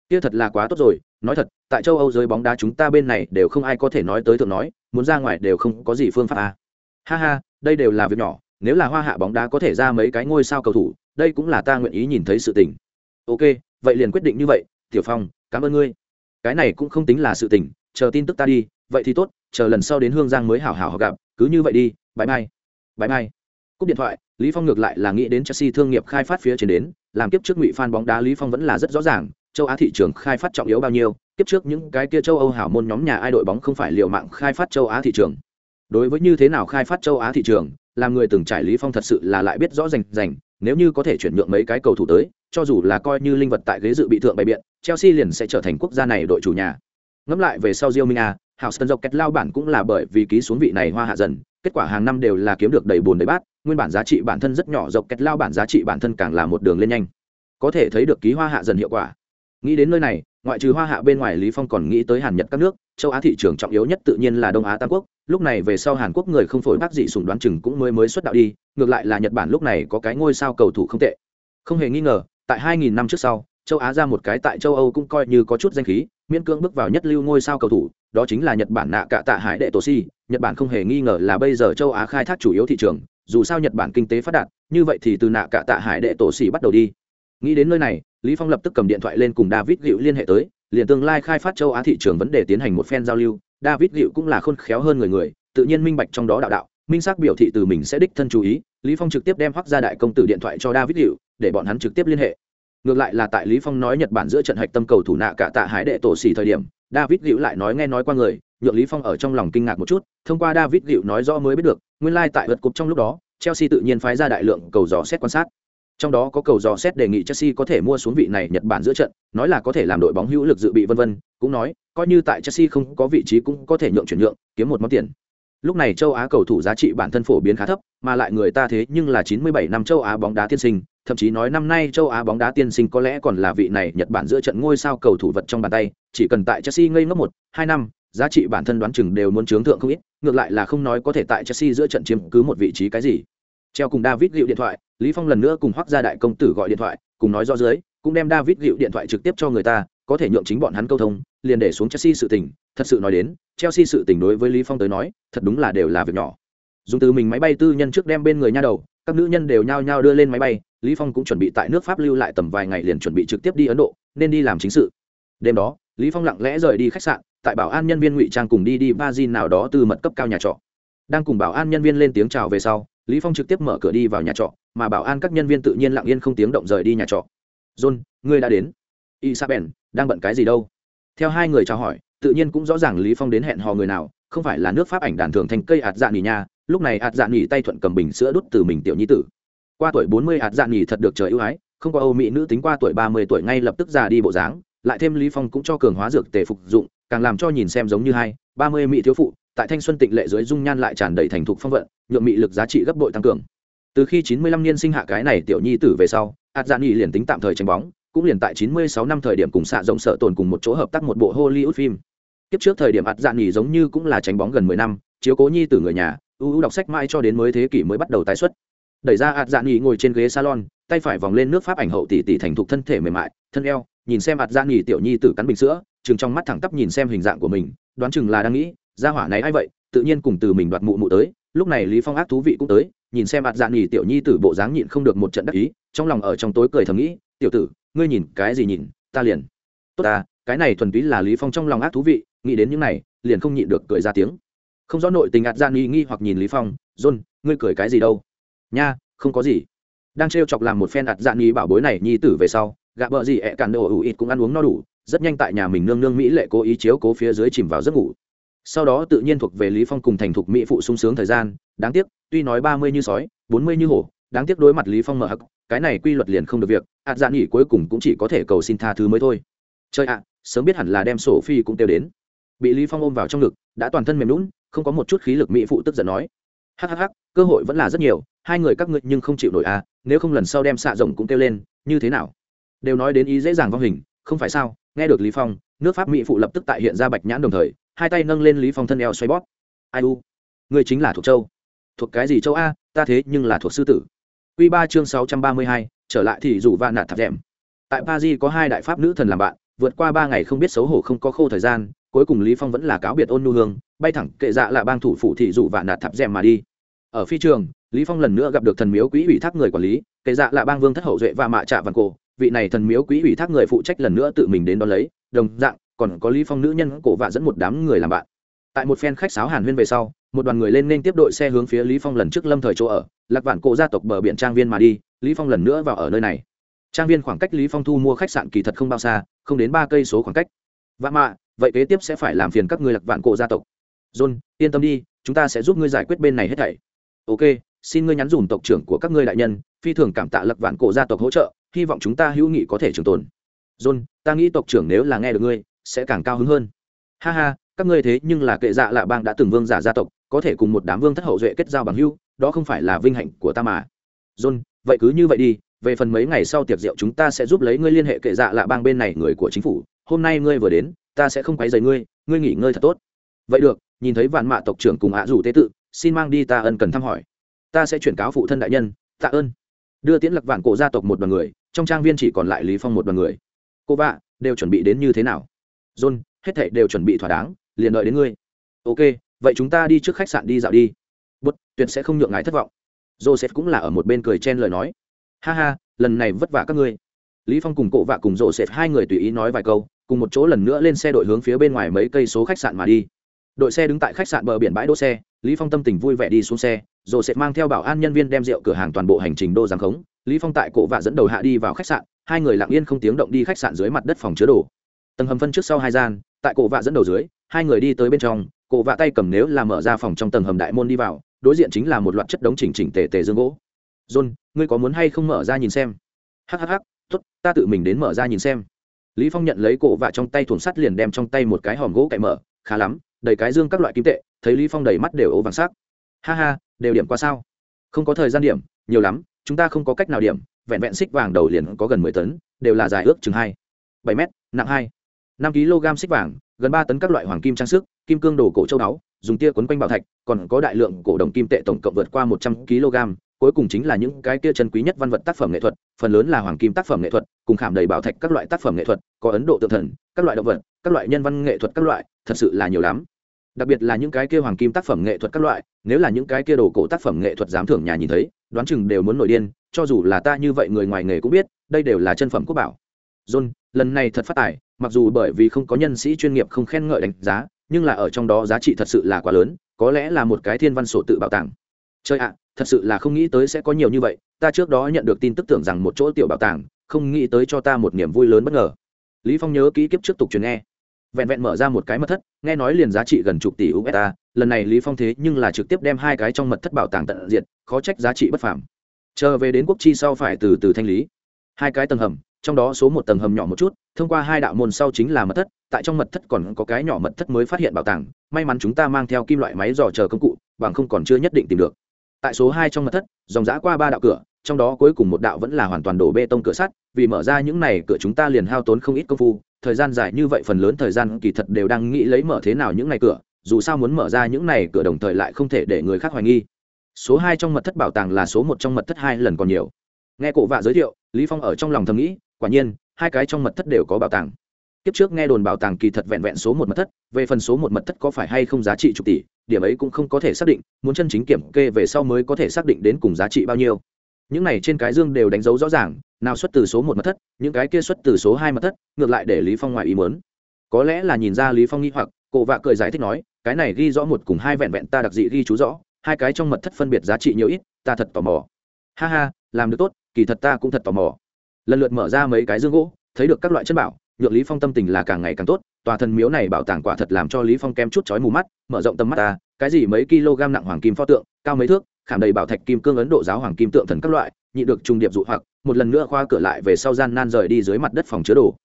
Kia thật là quá tốt rồi, nói thật, tại châu âu giới bóng đá chúng ta bên này đều không ai có thể nói tới thượng nói, muốn ra ngoài đều không có gì phương pháp à. ha ha, đây đều là việc nhỏ, nếu là hoa hạ bóng đá có thể ra mấy cái ngôi sao cầu thủ, đây cũng là ta nguyện ý nhìn thấy sự tình. Ok, vậy liền quyết định như vậy, tiểu phong, cảm ơn ngươi cái này cũng không tính là sự tình, chờ tin tức ta đi, vậy thì tốt, chờ lần sau đến hương giang mới hảo hảo gặp, cứ như vậy đi bãi mai bãi mai cúp điện thoại, lý phong ngược lại là nghĩ đến chelsea thương nghiệp khai phát phía trên đến, làm kiếp trước ngụy fan bóng đá lý phong vẫn là rất rõ ràng, châu á thị trường khai phát trọng yếu bao nhiêu, kiếp trước những cái kia châu âu hảo môn nhóm nhà ai đội bóng không phải liều mạng khai phát châu á thị trường. Đối với như thế nào khai phát châu á thị trường, làm người từng trải lý phong thật sự là lại biết rõ rành rành, nếu như có thể chuyển nhượng mấy cái cầu thủ tới cho dù là coi như linh vật tại ghế dự bị thượng bày biện chelsea liền sẽ trở thành quốc gia này đội chủ nhà ngẫm lại về sau Rio Mina, Houston dọc kẹt lao bản cũng là bởi vì ký xuống vị này hoa hạ dần, kết quả hàng năm đều là kiếm được đầy buồn đầy bát, nguyên bản giá trị bản thân rất nhỏ dọc kẹt lao bản giá trị bản thân càng là một đường lên nhanh. Có thể thấy được ký hoa hạ dần hiệu quả. Nghĩ đến nơi này, ngoại trừ hoa hạ bên ngoài Lý Phong còn nghĩ tới Hàn Nhật các nước, châu Á thị trường trọng yếu nhất tự nhiên là Đông Á Tam Quốc, lúc này về sau Hàn Quốc người không phổi bác dị sủng đoán chừng cũng mới mới xuất đạo đi, ngược lại là Nhật Bản lúc này có cái ngôi sao cầu thủ không tệ. Không hề nghi ngờ, tại 2000 năm trước sau, châu Á ra một cái tại châu Âu cũng coi như có chút danh khí, miễn cưỡng bước vào nhất lưu ngôi sao cầu thủ, đó chính là Nhật Bản nạ cả tạ hải đệ tổ si, Nhật Bản không hề nghi ngờ là bây giờ châu Á khai thác chủ yếu thị trường, dù sao Nhật Bản kinh tế phát đạt, như vậy thì từ nạ cả tạ hải đệ tổ si bắt đầu đi. Nghĩ đến nơi này, Lý Phong lập tức cầm điện thoại lên cùng David Gựu liên hệ tới, liền tương lai khai phát châu Á thị trường vấn đề tiến hành một phen giao lưu, David Gựu cũng là khôn khéo hơn người người, tự nhiên minh bạch trong đó đạo đạo, minh xác biểu thị từ mình sẽ đích thân chú ý, Lý Phong trực tiếp đem hoắc gia đại công tử điện thoại cho David hiệu để bọn hắn trực tiếp liên hệ. Ngược lại là tại lý phong nói nhật bản giữa trận hạch tâm cầu thủ nạ cả tạ hải đệ tổ xỉ thời điểm david hiệu lại nói nghe nói qua người nhượng lý phong ở trong lòng kinh ngạc một chút thông qua david hiệu nói rõ mới biết được nguyên lai like tại vượt cục trong lúc đó chelsea tự nhiên phái ra đại lượng cầu dò xét quan sát. Trong đó có cầu dò xét đề nghị chelsea có thể mua xuống vị này nhật bản giữa trận nói là có thể làm đội bóng hữu lực dự bị vân vân cũng nói coi như tại chelsea không có vị trí cũng có thể nhượng chuyển nhượng kiếm một món tiền lúc này châu á cầu thủ giá trị bản thân phổ biến khá thấp mà lại người ta thế nhưng là 97 năm châu á bóng đá tiên sinh thậm chí nói năm nay châu Á bóng đá tiên sinh có lẽ còn là vị này Nhật Bản giữa trận ngôi sao cầu thủ vật trong bàn tay, chỉ cần tại Chelsea ngây ngốc một, hai năm, giá trị bản thân đoán chừng đều muốn chướng thượng không ít, ngược lại là không nói có thể tại Chelsea giữa trận chiếm cứ một vị trí cái gì. Treo cùng David gịu điện thoại, Lý Phong lần nữa cùng Hoắc gia đại công tử gọi điện thoại, cùng nói rõ dưới, cũng đem David gịu điện thoại trực tiếp cho người ta, có thể nhượng chính bọn hắn câu thông, liền để xuống Chelsea sự tình, thật sự nói đến, Chelsea sự tình đối với Lý Phong tới nói, thật đúng là đều là việc nhỏ. Dùng từ mình máy bay tư nhân trước đem bên người nha đầu, các nữ nhân đều nhao nhao đưa lên máy bay, lý phong cũng chuẩn bị tại nước pháp lưu lại tầm vài ngày liền chuẩn bị trực tiếp đi ấn độ nên đi làm chính sự. Đêm đó lý phong lặng lẽ rời đi khách sạn tại bảo an nhân viên ngụy trang cùng đi đi ba nào đó từ mật cấp cao nhà trọ. Đang cùng bảo an nhân viên lên tiếng chào về sau lý phong trực tiếp mở cửa đi vào nhà trọ mà bảo an các nhân viên tự nhiên lặng yên không tiếng động rời đi nhà trọ. John ngươi đã đến isabel, đang bận cái gì đâu? Theo hai người trao hỏi, tự nhiên cũng rõ ràng lý phong đến hẹn hò người nào, không phải là nước pháp ảnh đàn thường thành cây hạt dạ nghỉ nha, lúc này hạt dạ nghỉ tay thuận cầm bình sữa đút từ mình tiểu nhi tử. Qua tuổi bốn mươi hạt dạ nghỉ thật được trời ưu ái, không có âu mỹ nữ tính qua tuổi ba mươi tuổi ngay lập tức già đi bộ dáng, lại thêm lý phong cũng cho cường hóa dược tề phục dụng, càng làm cho nhìn xem giống như hai, ba mươi mỹ thiếu phụ, tại thanh xuân tịnh lệ dưới dung nhan lại tràn đầy thành thục phong vận, nhượng mỹ lực giá trị gấp bội tăng cường. Từ khi chín mươi lăm niên sinh hạ cái này tiểu nhi tử về sau hạt dạ nghỉ liền tính tạm thời tránh bóng cũng liền tại chín mươi sáu năm thời điểm cùng xạ rộng sợ tồn cùng một chỗ hợp tác một bộ hollywood phim. Kiếp trước thời điểm ạt dạn nghỉ giống như cũng là tránh bóng gần mười năm, chiếu cố nhi tử người nhà ưu đọc sách mãi cho đến mới thế kỷ mới bắt đầu tái xuất. Đẩy ra ạt dạn nghỉ ngồi trên ghế salon, tay phải vòng lên nước pháp ảnh hậu tỷ tỷ thành thục thân thể mềm mại, thân eo, nhìn xem ạt dạn nghỉ tiểu nhi tử cắn bình sữa, trừng trong mắt thẳng tắp nhìn xem hình dạng của mình, đoán chừng là đang nghĩ, gia hỏa này ai vậy? Tự nhiên cùng từ mình đoạt mụ mụ tới, lúc này lý phong ác thú vị cũng tới, nhìn xem ạt dạn nghỉ tiểu nhi tử bộ dáng nhịn không được một trận đắc ý, trong lòng ở trong tối cười thầm nghĩ, tiểu tử ngươi nhìn cái gì nhìn, ta liền. Tốt ta, cái này thuần túy là lý phong trong lòng ác thú vị, nghĩ đến những này, liền không nhịn được cười ra tiếng. Không rõ nội tình ạt ra nghi nghi hoặc nhìn lý phong, john, ngươi cười cái gì đâu? Nha, không có gì. Đang trêu chọc làm một phen ạt gian nghi bảo bối này nhi tử về sau gạ bợ gì ẹ cản đồ ủ ít cũng ăn uống no đủ, rất nhanh tại nhà mình nương nương mỹ lệ cố ý chiếu cố phía dưới chìm vào giấc ngủ. Sau đó tự nhiên thuộc về lý phong cùng thành thục mỹ phụ sung sướng thời gian, đáng tiếc, tuy nói ba mươi như sói, bốn mươi như hổ đáng tiếc đối mặt lý phong mở hắc, cái này quy luật liền không được việc, ạt dạ nghỉ cuối cùng cũng chỉ có thể cầu xin tha thứ mới thôi. Chơi ạ, sớm biết hẳn là đem sổ phi cũng tiêu đến. Bị lý phong ôm vào trong ngực, đã toàn thân mềm lún không có một chút khí lực mỹ phụ tức giận nói. Hắc hắc cơ hội vẫn là rất nhiều, hai người các ngươi nhưng không chịu nổi à nếu không lần sau đem xạ rồng cũng tiêu lên, như thế nào? Đều nói đến ý dễ dàng vong hình, không phải sao? Nghe được lý phong, nước pháp mỹ phụ lập tức tại hiện ra bạch nhãn đồng thời, hai tay nâng lên lý phong thân eo xoay bóp. Ai u, người chính là thuộc châu. Thuộc cái gì châu a, ta thế nhưng là thuộc sư tử. Quy 3 chương 632, trở lại thì rủ vạn nạt thạp dẻm. Tại Paris có hai đại pháp nữ thần làm bạn, vượt qua 3 ngày không biết xấu hổ không có khô thời gian, cuối cùng Lý Phong vẫn là cáo biệt ôn nhu hương, bay thẳng kệ dạ là bang thủ phủ thị rủ vạn nạt thạp dẻm mà đi. Ở phi trường, Lý Phong lần nữa gặp được thần miếu quý ủy thác người quản lý, kệ dạ là bang vương thất hậu duệ và mạ trạ vàng cổ, vị này thần miếu quý ủy thác người phụ trách lần nữa tự mình đến đón lấy, đồng dạng còn có Lý Phong nữ nhân cổ vạ dẫn một đám người làm bạn. Tại một phen khách sáo hàn huyên về sau, một đoàn người lên nên tiếp đội xe hướng phía lý phong lần trước lâm thời chỗ ở lạc vạn cổ gia tộc bờ biển trang viên mà đi, lý phong lần nữa vào ở nơi này. Trang viên khoảng cách lý phong thu mua khách sạn kỳ thật không bao xa, không đến ba cây số khoảng cách. Vạ mạ, vậy kế tiếp sẽ phải làm phiền các ngươi lạc vạn cổ gia tộc. John, yên tâm đi, chúng ta sẽ giúp ngươi giải quyết bên này hết thảy. Ok, xin ngươi nhắn dùm tộc trưởng của các ngươi đại nhân, phi thường cảm tạ lạc vạn cổ gia tộc hỗ trợ, hy vọng chúng ta hữu nghị có thể trường tồn. John, ta nghĩ tộc trưởng nếu là nghe được ngươi, sẽ càng cao hứng hơn. Ha ha, các ngươi thế nhưng là kệ dạ lạ bang đã từng vương giả gia tộc, có thể cùng một đám vương thất hậu duệ kết giao bằng hưu đó không phải là vinh hạnh của ta mà. John, vậy cứ như vậy đi, về phần mấy ngày sau tiệc rượu chúng ta sẽ giúp lấy ngươi liên hệ kệ dạ lạ bang bên này người của chính phủ. Hôm nay ngươi vừa đến, ta sẽ không quấy rầy ngươi ngươi nghỉ ngơi thật tốt. Vậy được, nhìn thấy vạn mạ tộc trưởng cùng ạ rủ tế tự, xin mang đi ta ân cần thăm hỏi. Ta sẽ chuyển cáo phụ thân đại nhân, tạ ơn. Đưa tiễn lặc vạn cổ gia tộc một đoàn người, trong trang viên chỉ còn lại lý phong một đoàn người. Cô vạ, đều chuẩn bị đến như thế nào? John, hết thảy đều chuẩn bị thỏa đáng, liền đợi đến ngươi. Ok, vậy chúng ta đi trước khách sạn đi dạo đi bút, tuyệt sẽ không nhượng ngài thất vọng. Joseph cũng là ở một bên cười chen lời nói. Ha ha, lần này vất vả các ngươi. Lý phong cùng cộ vạ cùng joseph hai người tùy ý nói vài câu, cùng một chỗ lần nữa lên xe đội hướng phía bên ngoài mấy cây số khách sạn mà đi. Đội xe đứng tại khách sạn bờ biển bãi đỗ xe, lý phong tâm tình vui vẻ đi xuống xe, joseph mang theo bảo an nhân viên đem rượu cửa hàng toàn bộ hành trình đô giáng khống. Lý phong tại cộ vạ dẫn đầu hạ đi vào khách sạn, hai người lặng yên không tiếng động đi khách sạn dưới mặt đất phòng chứa đồ. Tầng hầm phân trước sau hai gian, tại cổ vạ dẫn đầu dưới, hai người đi tới bên trong, cổ vạ tay cầm nếu là mở ra phòng trong tầng hầm đại môn đi vào đối diện chính là một loạt chất đống chỉnh chỉnh tề tề dương gỗ. John, ngươi có muốn hay không mở ra nhìn xem? Hhh tốt, ta tự mình đến mở ra nhìn xem. Lý phong nhận lấy cổ vạ trong tay thùng sắt liền đem trong tay một cái hòm gỗ cậy mở, khá lắm, đầy cái dương các loại kim tệ, thấy lý phong đầy mắt đều ố vàng sắc. Ha ha, đều điểm qua sao? Không có thời gian điểm, nhiều lắm, chúng ta không có cách nào điểm, vẹn vẹn xích vàng đầu liền có gần mười tấn, đều là dài ước chừng hai, bảy mét, nặng hai. năm kg xích vàng gần ba tấn các loại hoàng kim trang sức, kim cương đồ cổ châu đáo dùng tia quấn quanh bảo thạch, còn có đại lượng cổ đồng kim tệ tổng cộng vượt qua một trăm kg. Cuối cùng chính là những cái kia chân quý nhất văn vật tác phẩm nghệ thuật, phần lớn là hoàng kim tác phẩm nghệ thuật, cùng khảm đầy bảo thạch các loại tác phẩm nghệ thuật, có ấn độ tự thần, các loại động vật, các loại nhân văn nghệ thuật các loại, thật sự là nhiều lắm. Đặc biệt là những cái kia hoàng kim tác phẩm nghệ thuật các loại, nếu là những cái kia đồ cổ tác phẩm nghệ thuật dám thưởng nhà nhìn thấy, đoán chừng đều muốn nổi điên, cho dù là ta như vậy người ngoài nghề cũng biết, đây đều là chân phẩm quốc bảo. John, lần này thật phát tài mặc dù bởi vì không có nhân sĩ chuyên nghiệp không khen ngợi đánh giá, nhưng là ở trong đó giá trị thật sự là quá lớn, có lẽ là một cái thiên văn sổ tự bảo tàng. Chơi ạ, thật sự là không nghĩ tới sẽ có nhiều như vậy, ta trước đó nhận được tin tức tưởng rằng một chỗ tiểu bảo tàng, không nghĩ tới cho ta một niềm vui lớn bất ngờ. Lý phong nhớ kỹ kiếp trước tục truyền nghe. Vẹn vẹn mở ra một cái mật thất, nghe nói liền giá trị gần chục tỷ usd lần này lý phong thế nhưng là trực tiếp đem hai cái trong mật thất bảo tàng tận diệt, khó trách giá trị bất phàm. Chờ về đến quốc chi sau phải từ từ thanh lý. Hai cái tầng hầm trong đó số một tầng hầm nhỏ một chút, thông qua hai đạo môn sau chính là mật thất, tại trong mật thất còn có cái nhỏ mật thất mới phát hiện bảo tàng, may mắn chúng ta mang theo kim loại máy dò chờ công cụ, bằng không còn chưa nhất định tìm được. Tại số hai trong mật thất, dòng giã qua ba đạo cửa, trong đó cuối cùng một đạo vẫn là hoàn toàn đổ bê tông cửa sắt, vì mở ra những này cửa chúng ta liền hao tốn không ít công phu, thời gian dài như vậy phần lớn thời gian kỳ thật đều đang nghĩ lấy mở thế nào những này cửa, dù sao muốn mở ra những này cửa đồng thời lại không thể để người khác hoài nghi. Số hai trong mật thất bảo tàng là số một trong mật thất hai lần còn nhiều. Nghe cổ vạ giới thiệu, lý phong ở trong lòng thầm nghĩ quả nhiên, hai cái trong mật thất đều có bảo tàng. Kiếp trước nghe đồn bảo tàng kỳ thật vẹn vẹn số một mật thất, về phần số một mật thất có phải hay không giá trị chục tỷ, điểm ấy cũng không có thể xác định, muốn chân chính kiểm kê về sau mới có thể xác định đến cùng giá trị bao nhiêu. Những này trên cái dương đều đánh dấu rõ ràng, nào xuất từ số một mật thất, những cái kia xuất từ số hai mật thất, ngược lại để lý phong ngoài ý muốn. Có lẽ là nhìn ra lý phong nghi hoặc cổ vạ cười giải thích nói, cái này ghi rõ một cùng hai vẹn vẹn ta đặc dị ghi chú rõ, hai cái trong mật thất phân biệt giá trị nhiều ít, ta thật tò mò. Ha ha, làm được tốt, kỳ thật ta cũng thật tò mò lần lượt mở ra mấy cái dương gỗ, thấy được các loại chân bảo, nhượng lý phong tâm tình là càng ngày càng tốt, tòa thần miếu này bảo tàng quả thật làm cho lý phong kem chút chói mù mắt, mở rộng tầm mắt ta, cái gì mấy kg nặng hoàng kim pho tượng, cao mấy thước, khảm đầy bảo thạch kim cương ấn độ giáo hoàng kim tượng thần các loại nhị được trùng điệp dụ hoặc, một lần nữa khoa cửa lại về sau gian nan rời đi dưới mặt đất phòng chứa đồ.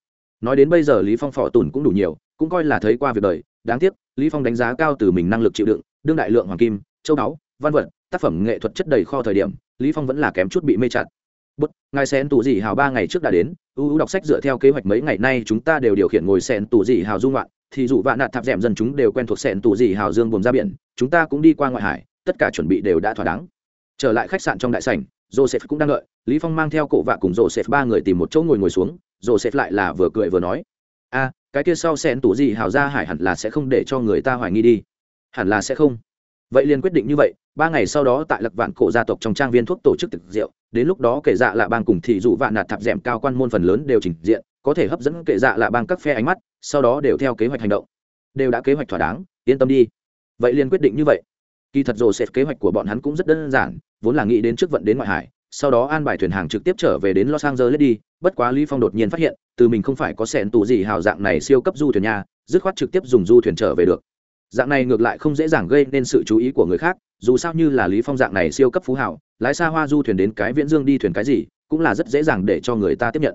Nói đến bây giờ lý phong phò tùn cũng đủ nhiều, cũng coi là thấy qua việc đời, đáng tiếc, lý phong đánh giá cao từ mình năng lực chịu đựng, đương đại lượng hoàng kim, châu báu, văn vật, tác phẩm nghệ thuật chất đầy kho thời điểm, lý phong vẫn là kém chút bị mê chặt bút, ngài sen tù gì hào ba ngày trước đã đến ưu đọc sách dựa theo kế hoạch mấy ngày nay chúng ta đều điều khiển ngồi sen tù gì hào dung loạn thì dù vạn nạt thạp dẻm dân chúng đều quen thuộc sen tù gì hào dương buồm ra biển, chúng ta cũng đi qua ngoại hải, tất cả chuẩn bị đều đã thỏa đáng. Trở lại khách sạn trong đại sảnh, joseph cũng đang đợi, lý phong mang theo cổ vạ cùng joseph ba người tìm một chỗ ngồi ngồi xuống, joseph lại là vừa cười vừa nói, a, cái kia sau sen tù gì hào ra hải hẳn là sẽ không để cho người ta hoài nghi đi. Hẳn là sẽ không vậy liền quyết định như vậy, ba ngày sau đó tại lạc vạn cổ gia tộc trong trang viên thuốc tổ chức thực rượu, đến lúc đó kể dạ lạ bang cùng thị dụ vạn nạt thạp d cao quan môn phần lớn đều trình diện, có thể hấp dẫn kể dạ lạ bang các phe ánh mắt, sau đó đều theo kế hoạch hành động. Đều đã kế hoạch thỏa đáng, yên tâm đi. Vậy liền quyết định như vậy. Kỳ thật rồ sẽ kế hoạch của bọn hắn cũng rất đơn giản, vốn là nghĩ đến trước vận đến ngoại hải, sau đó an bài thuyền hàng trực tiếp trở về đến los angeles đi, bất quá lý phong đột nhiên phát hiện, từ mình không phải có sẹn tù gì hào dạng này siêu cấp du thuyền nhà dứt khoát trực tiếp dùng du thuyền trở về được dạng này ngược lại không dễ dàng gây nên sự chú ý của người khác, dù sao như là lý phong dạng này siêu cấp phú hảo lái xa hoa du thuyền đến cái viễn dương đi thuyền cái gì, cũng là rất dễ dàng để cho người ta tiếp nhận.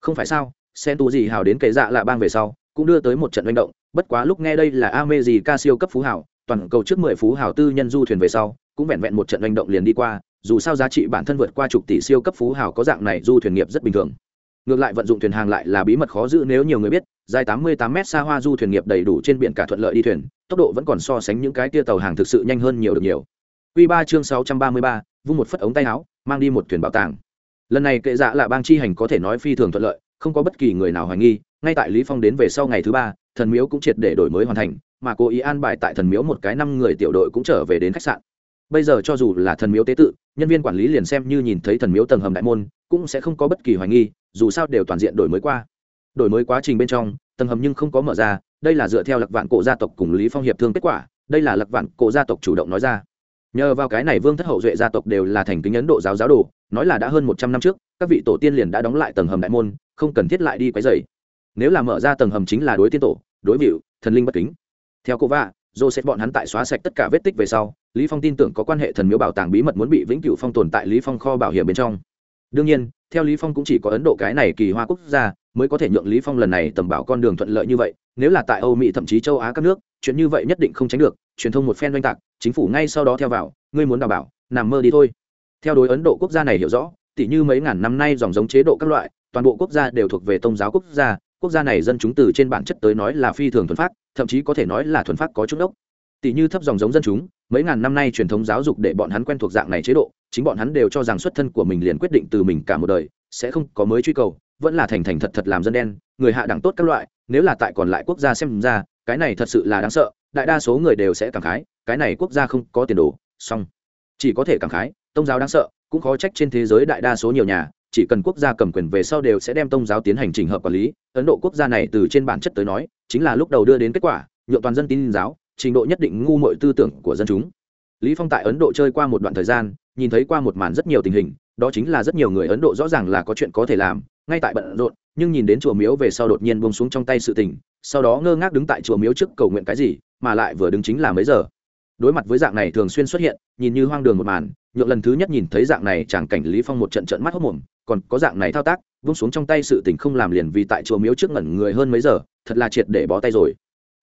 Không phải sao, sen tu gì hào đến kể dạ lạ bang về sau, cũng đưa tới một trận manh động, bất quá lúc nghe đây là ame gì ca siêu cấp phú hảo toàn cầu trước mười phú hảo tư nhân du thuyền về sau, cũng vẹn vẹn một trận manh động liền đi qua, dù sao giá trị bản thân vượt qua chục tỷ siêu cấp phú hảo có dạng này du thuyền nghiệp rất bình thường. Ngược lại vận dụng thuyền hàng lại là bí mật khó giữ nếu nhiều người biết dài 88 mét xa hoa du thuyền nghiệp đầy đủ trên biển cả thuận lợi đi thuyền tốc độ vẫn còn so sánh những cái tia tàu hàng thực sự nhanh hơn nhiều được nhiều Quy 3 chương 633, vung một phất ống tay áo, mang đi một thuyền bảo tàng. Lần này kệ dạ là bang chi hành có thể nói phi thường thuận lợi, không có bất kỳ người nào hoài nghi, ngay tại Lý Phong đến về sau ngày thứ ba, thần miếu cũng triệt để đổi mới hoàn thành, mà cô ý an bài tại thần miếu một cái năm người tiểu đội cũng trở về đến khách sạn. Bây giờ cho dù là thần miếu tế tự, nhân viên quản lý liền xem như nhìn thấy thần miếu tầng hầm đại môn, cũng sẽ không có bất kỳ hoài nghi, dù sao đều toàn diện đổi mới qua. Đổi mới quá trình bên trong, tầng hầm nhưng không có mở ra, đây là dựa theo Lạc Vạn Cổ gia tộc cùng Lý Phong hiệp thương kết quả, đây là Lạc Vạn Cổ gia tộc chủ động nói ra. Nhờ vào cái này vương thất hậu duệ gia tộc đều là thành kính ấn độ giáo giáo đồ nói là đã hơn một trăm năm trước các vị tổ tiên liền đã đóng lại tầng hầm đại môn không cần thiết lại đi quấy rầy. Nếu là mở ra tầng hầm chính là đối tiên tổ đối vịu thần linh bất kính. Theo cô vạ sẽ bọn hắn tại xóa sạch tất cả vết tích về sau lý phong tin tưởng có quan hệ thần miếu bảo tàng bí mật muốn bị vĩnh cửu phong tồn tại lý phong kho bảo hiểm bên trong. Đương nhiên theo lý phong cũng chỉ có ấn độ cái này kỳ hoa quốc gia mới có thể nhượng lý phong lần này tầm bảo con đường thuận lợi như vậy, nếu là tại âu mỹ thậm chí châu á các nước, chuyện như vậy nhất định không tránh được, truyền thông một phen oanh tạc, chính phủ ngay sau đó theo vào, ngươi muốn đảm bảo, nằm mơ đi thôi. Theo đối ấn độ quốc gia này hiểu rõ, tỉ như mấy ngàn năm nay dòng giống chế độ các loại, toàn bộ quốc gia đều thuộc về tôn giáo quốc gia quốc gia này dân chúng từ trên bản chất tới nói là phi thường thuần phát thậm chí có thể nói là thuần phát có chút đốc. Tỷ như thấp dòng giống dân chúng, mấy ngàn năm nay truyền thống giáo dục để bọn hắn quen thuộc dạng này chế độ, chính bọn hắn đều cho rằng xuất thân của mình liền quyết định từ mình cả một đời, sẽ không có mới truy cầu vẫn là thành thành thật thật làm dân đen, người hạ đẳng tốt các loại, nếu là tại còn lại quốc gia xem ra, cái này thật sự là đáng sợ, đại đa số người đều sẽ cảm khái, cái này quốc gia không có tiền đồ song chỉ có thể cảm khái tôn giáo đáng sợ, cũng khó trách trên thế giới đại đa số nhiều nhà, chỉ cần quốc gia cầm quyền về sau đều sẽ đem tôn giáo tiến hành trình hợp quản lý, ấn độ quốc gia này từ trên bản chất tới nói, chính là lúc đầu đưa đến kết quả, nhượng toàn dân tin giáo, trình độ nhất định ngu mọi tư tưởng của dân chúng. Lý phong tại ấn độ chơi qua một đoạn thời gian, nhìn thấy qua một màn rất nhiều tình hình, đó chính là rất nhiều người ấn độ rõ ràng là có chuyện có thể làm ngay tại bận rộn, nhưng nhìn đến chùa miếu về sau đột nhiên buông xuống trong tay sự tình, sau đó ngơ ngác đứng tại chùa miếu trước cầu nguyện cái gì, mà lại vừa đứng chính là mấy giờ. Đối mặt với dạng này thường xuyên xuất hiện, nhìn như hoang đường một màn, nhượng lần thứ nhất nhìn thấy dạng này chẳng cảnh lý phong một trận trận mắt hốt mồm, còn có dạng này thao tác vung xuống trong tay sự tình không làm liền vì tại chùa miếu trước ngẩn người hơn mấy giờ, thật là triệt để bó tay rồi.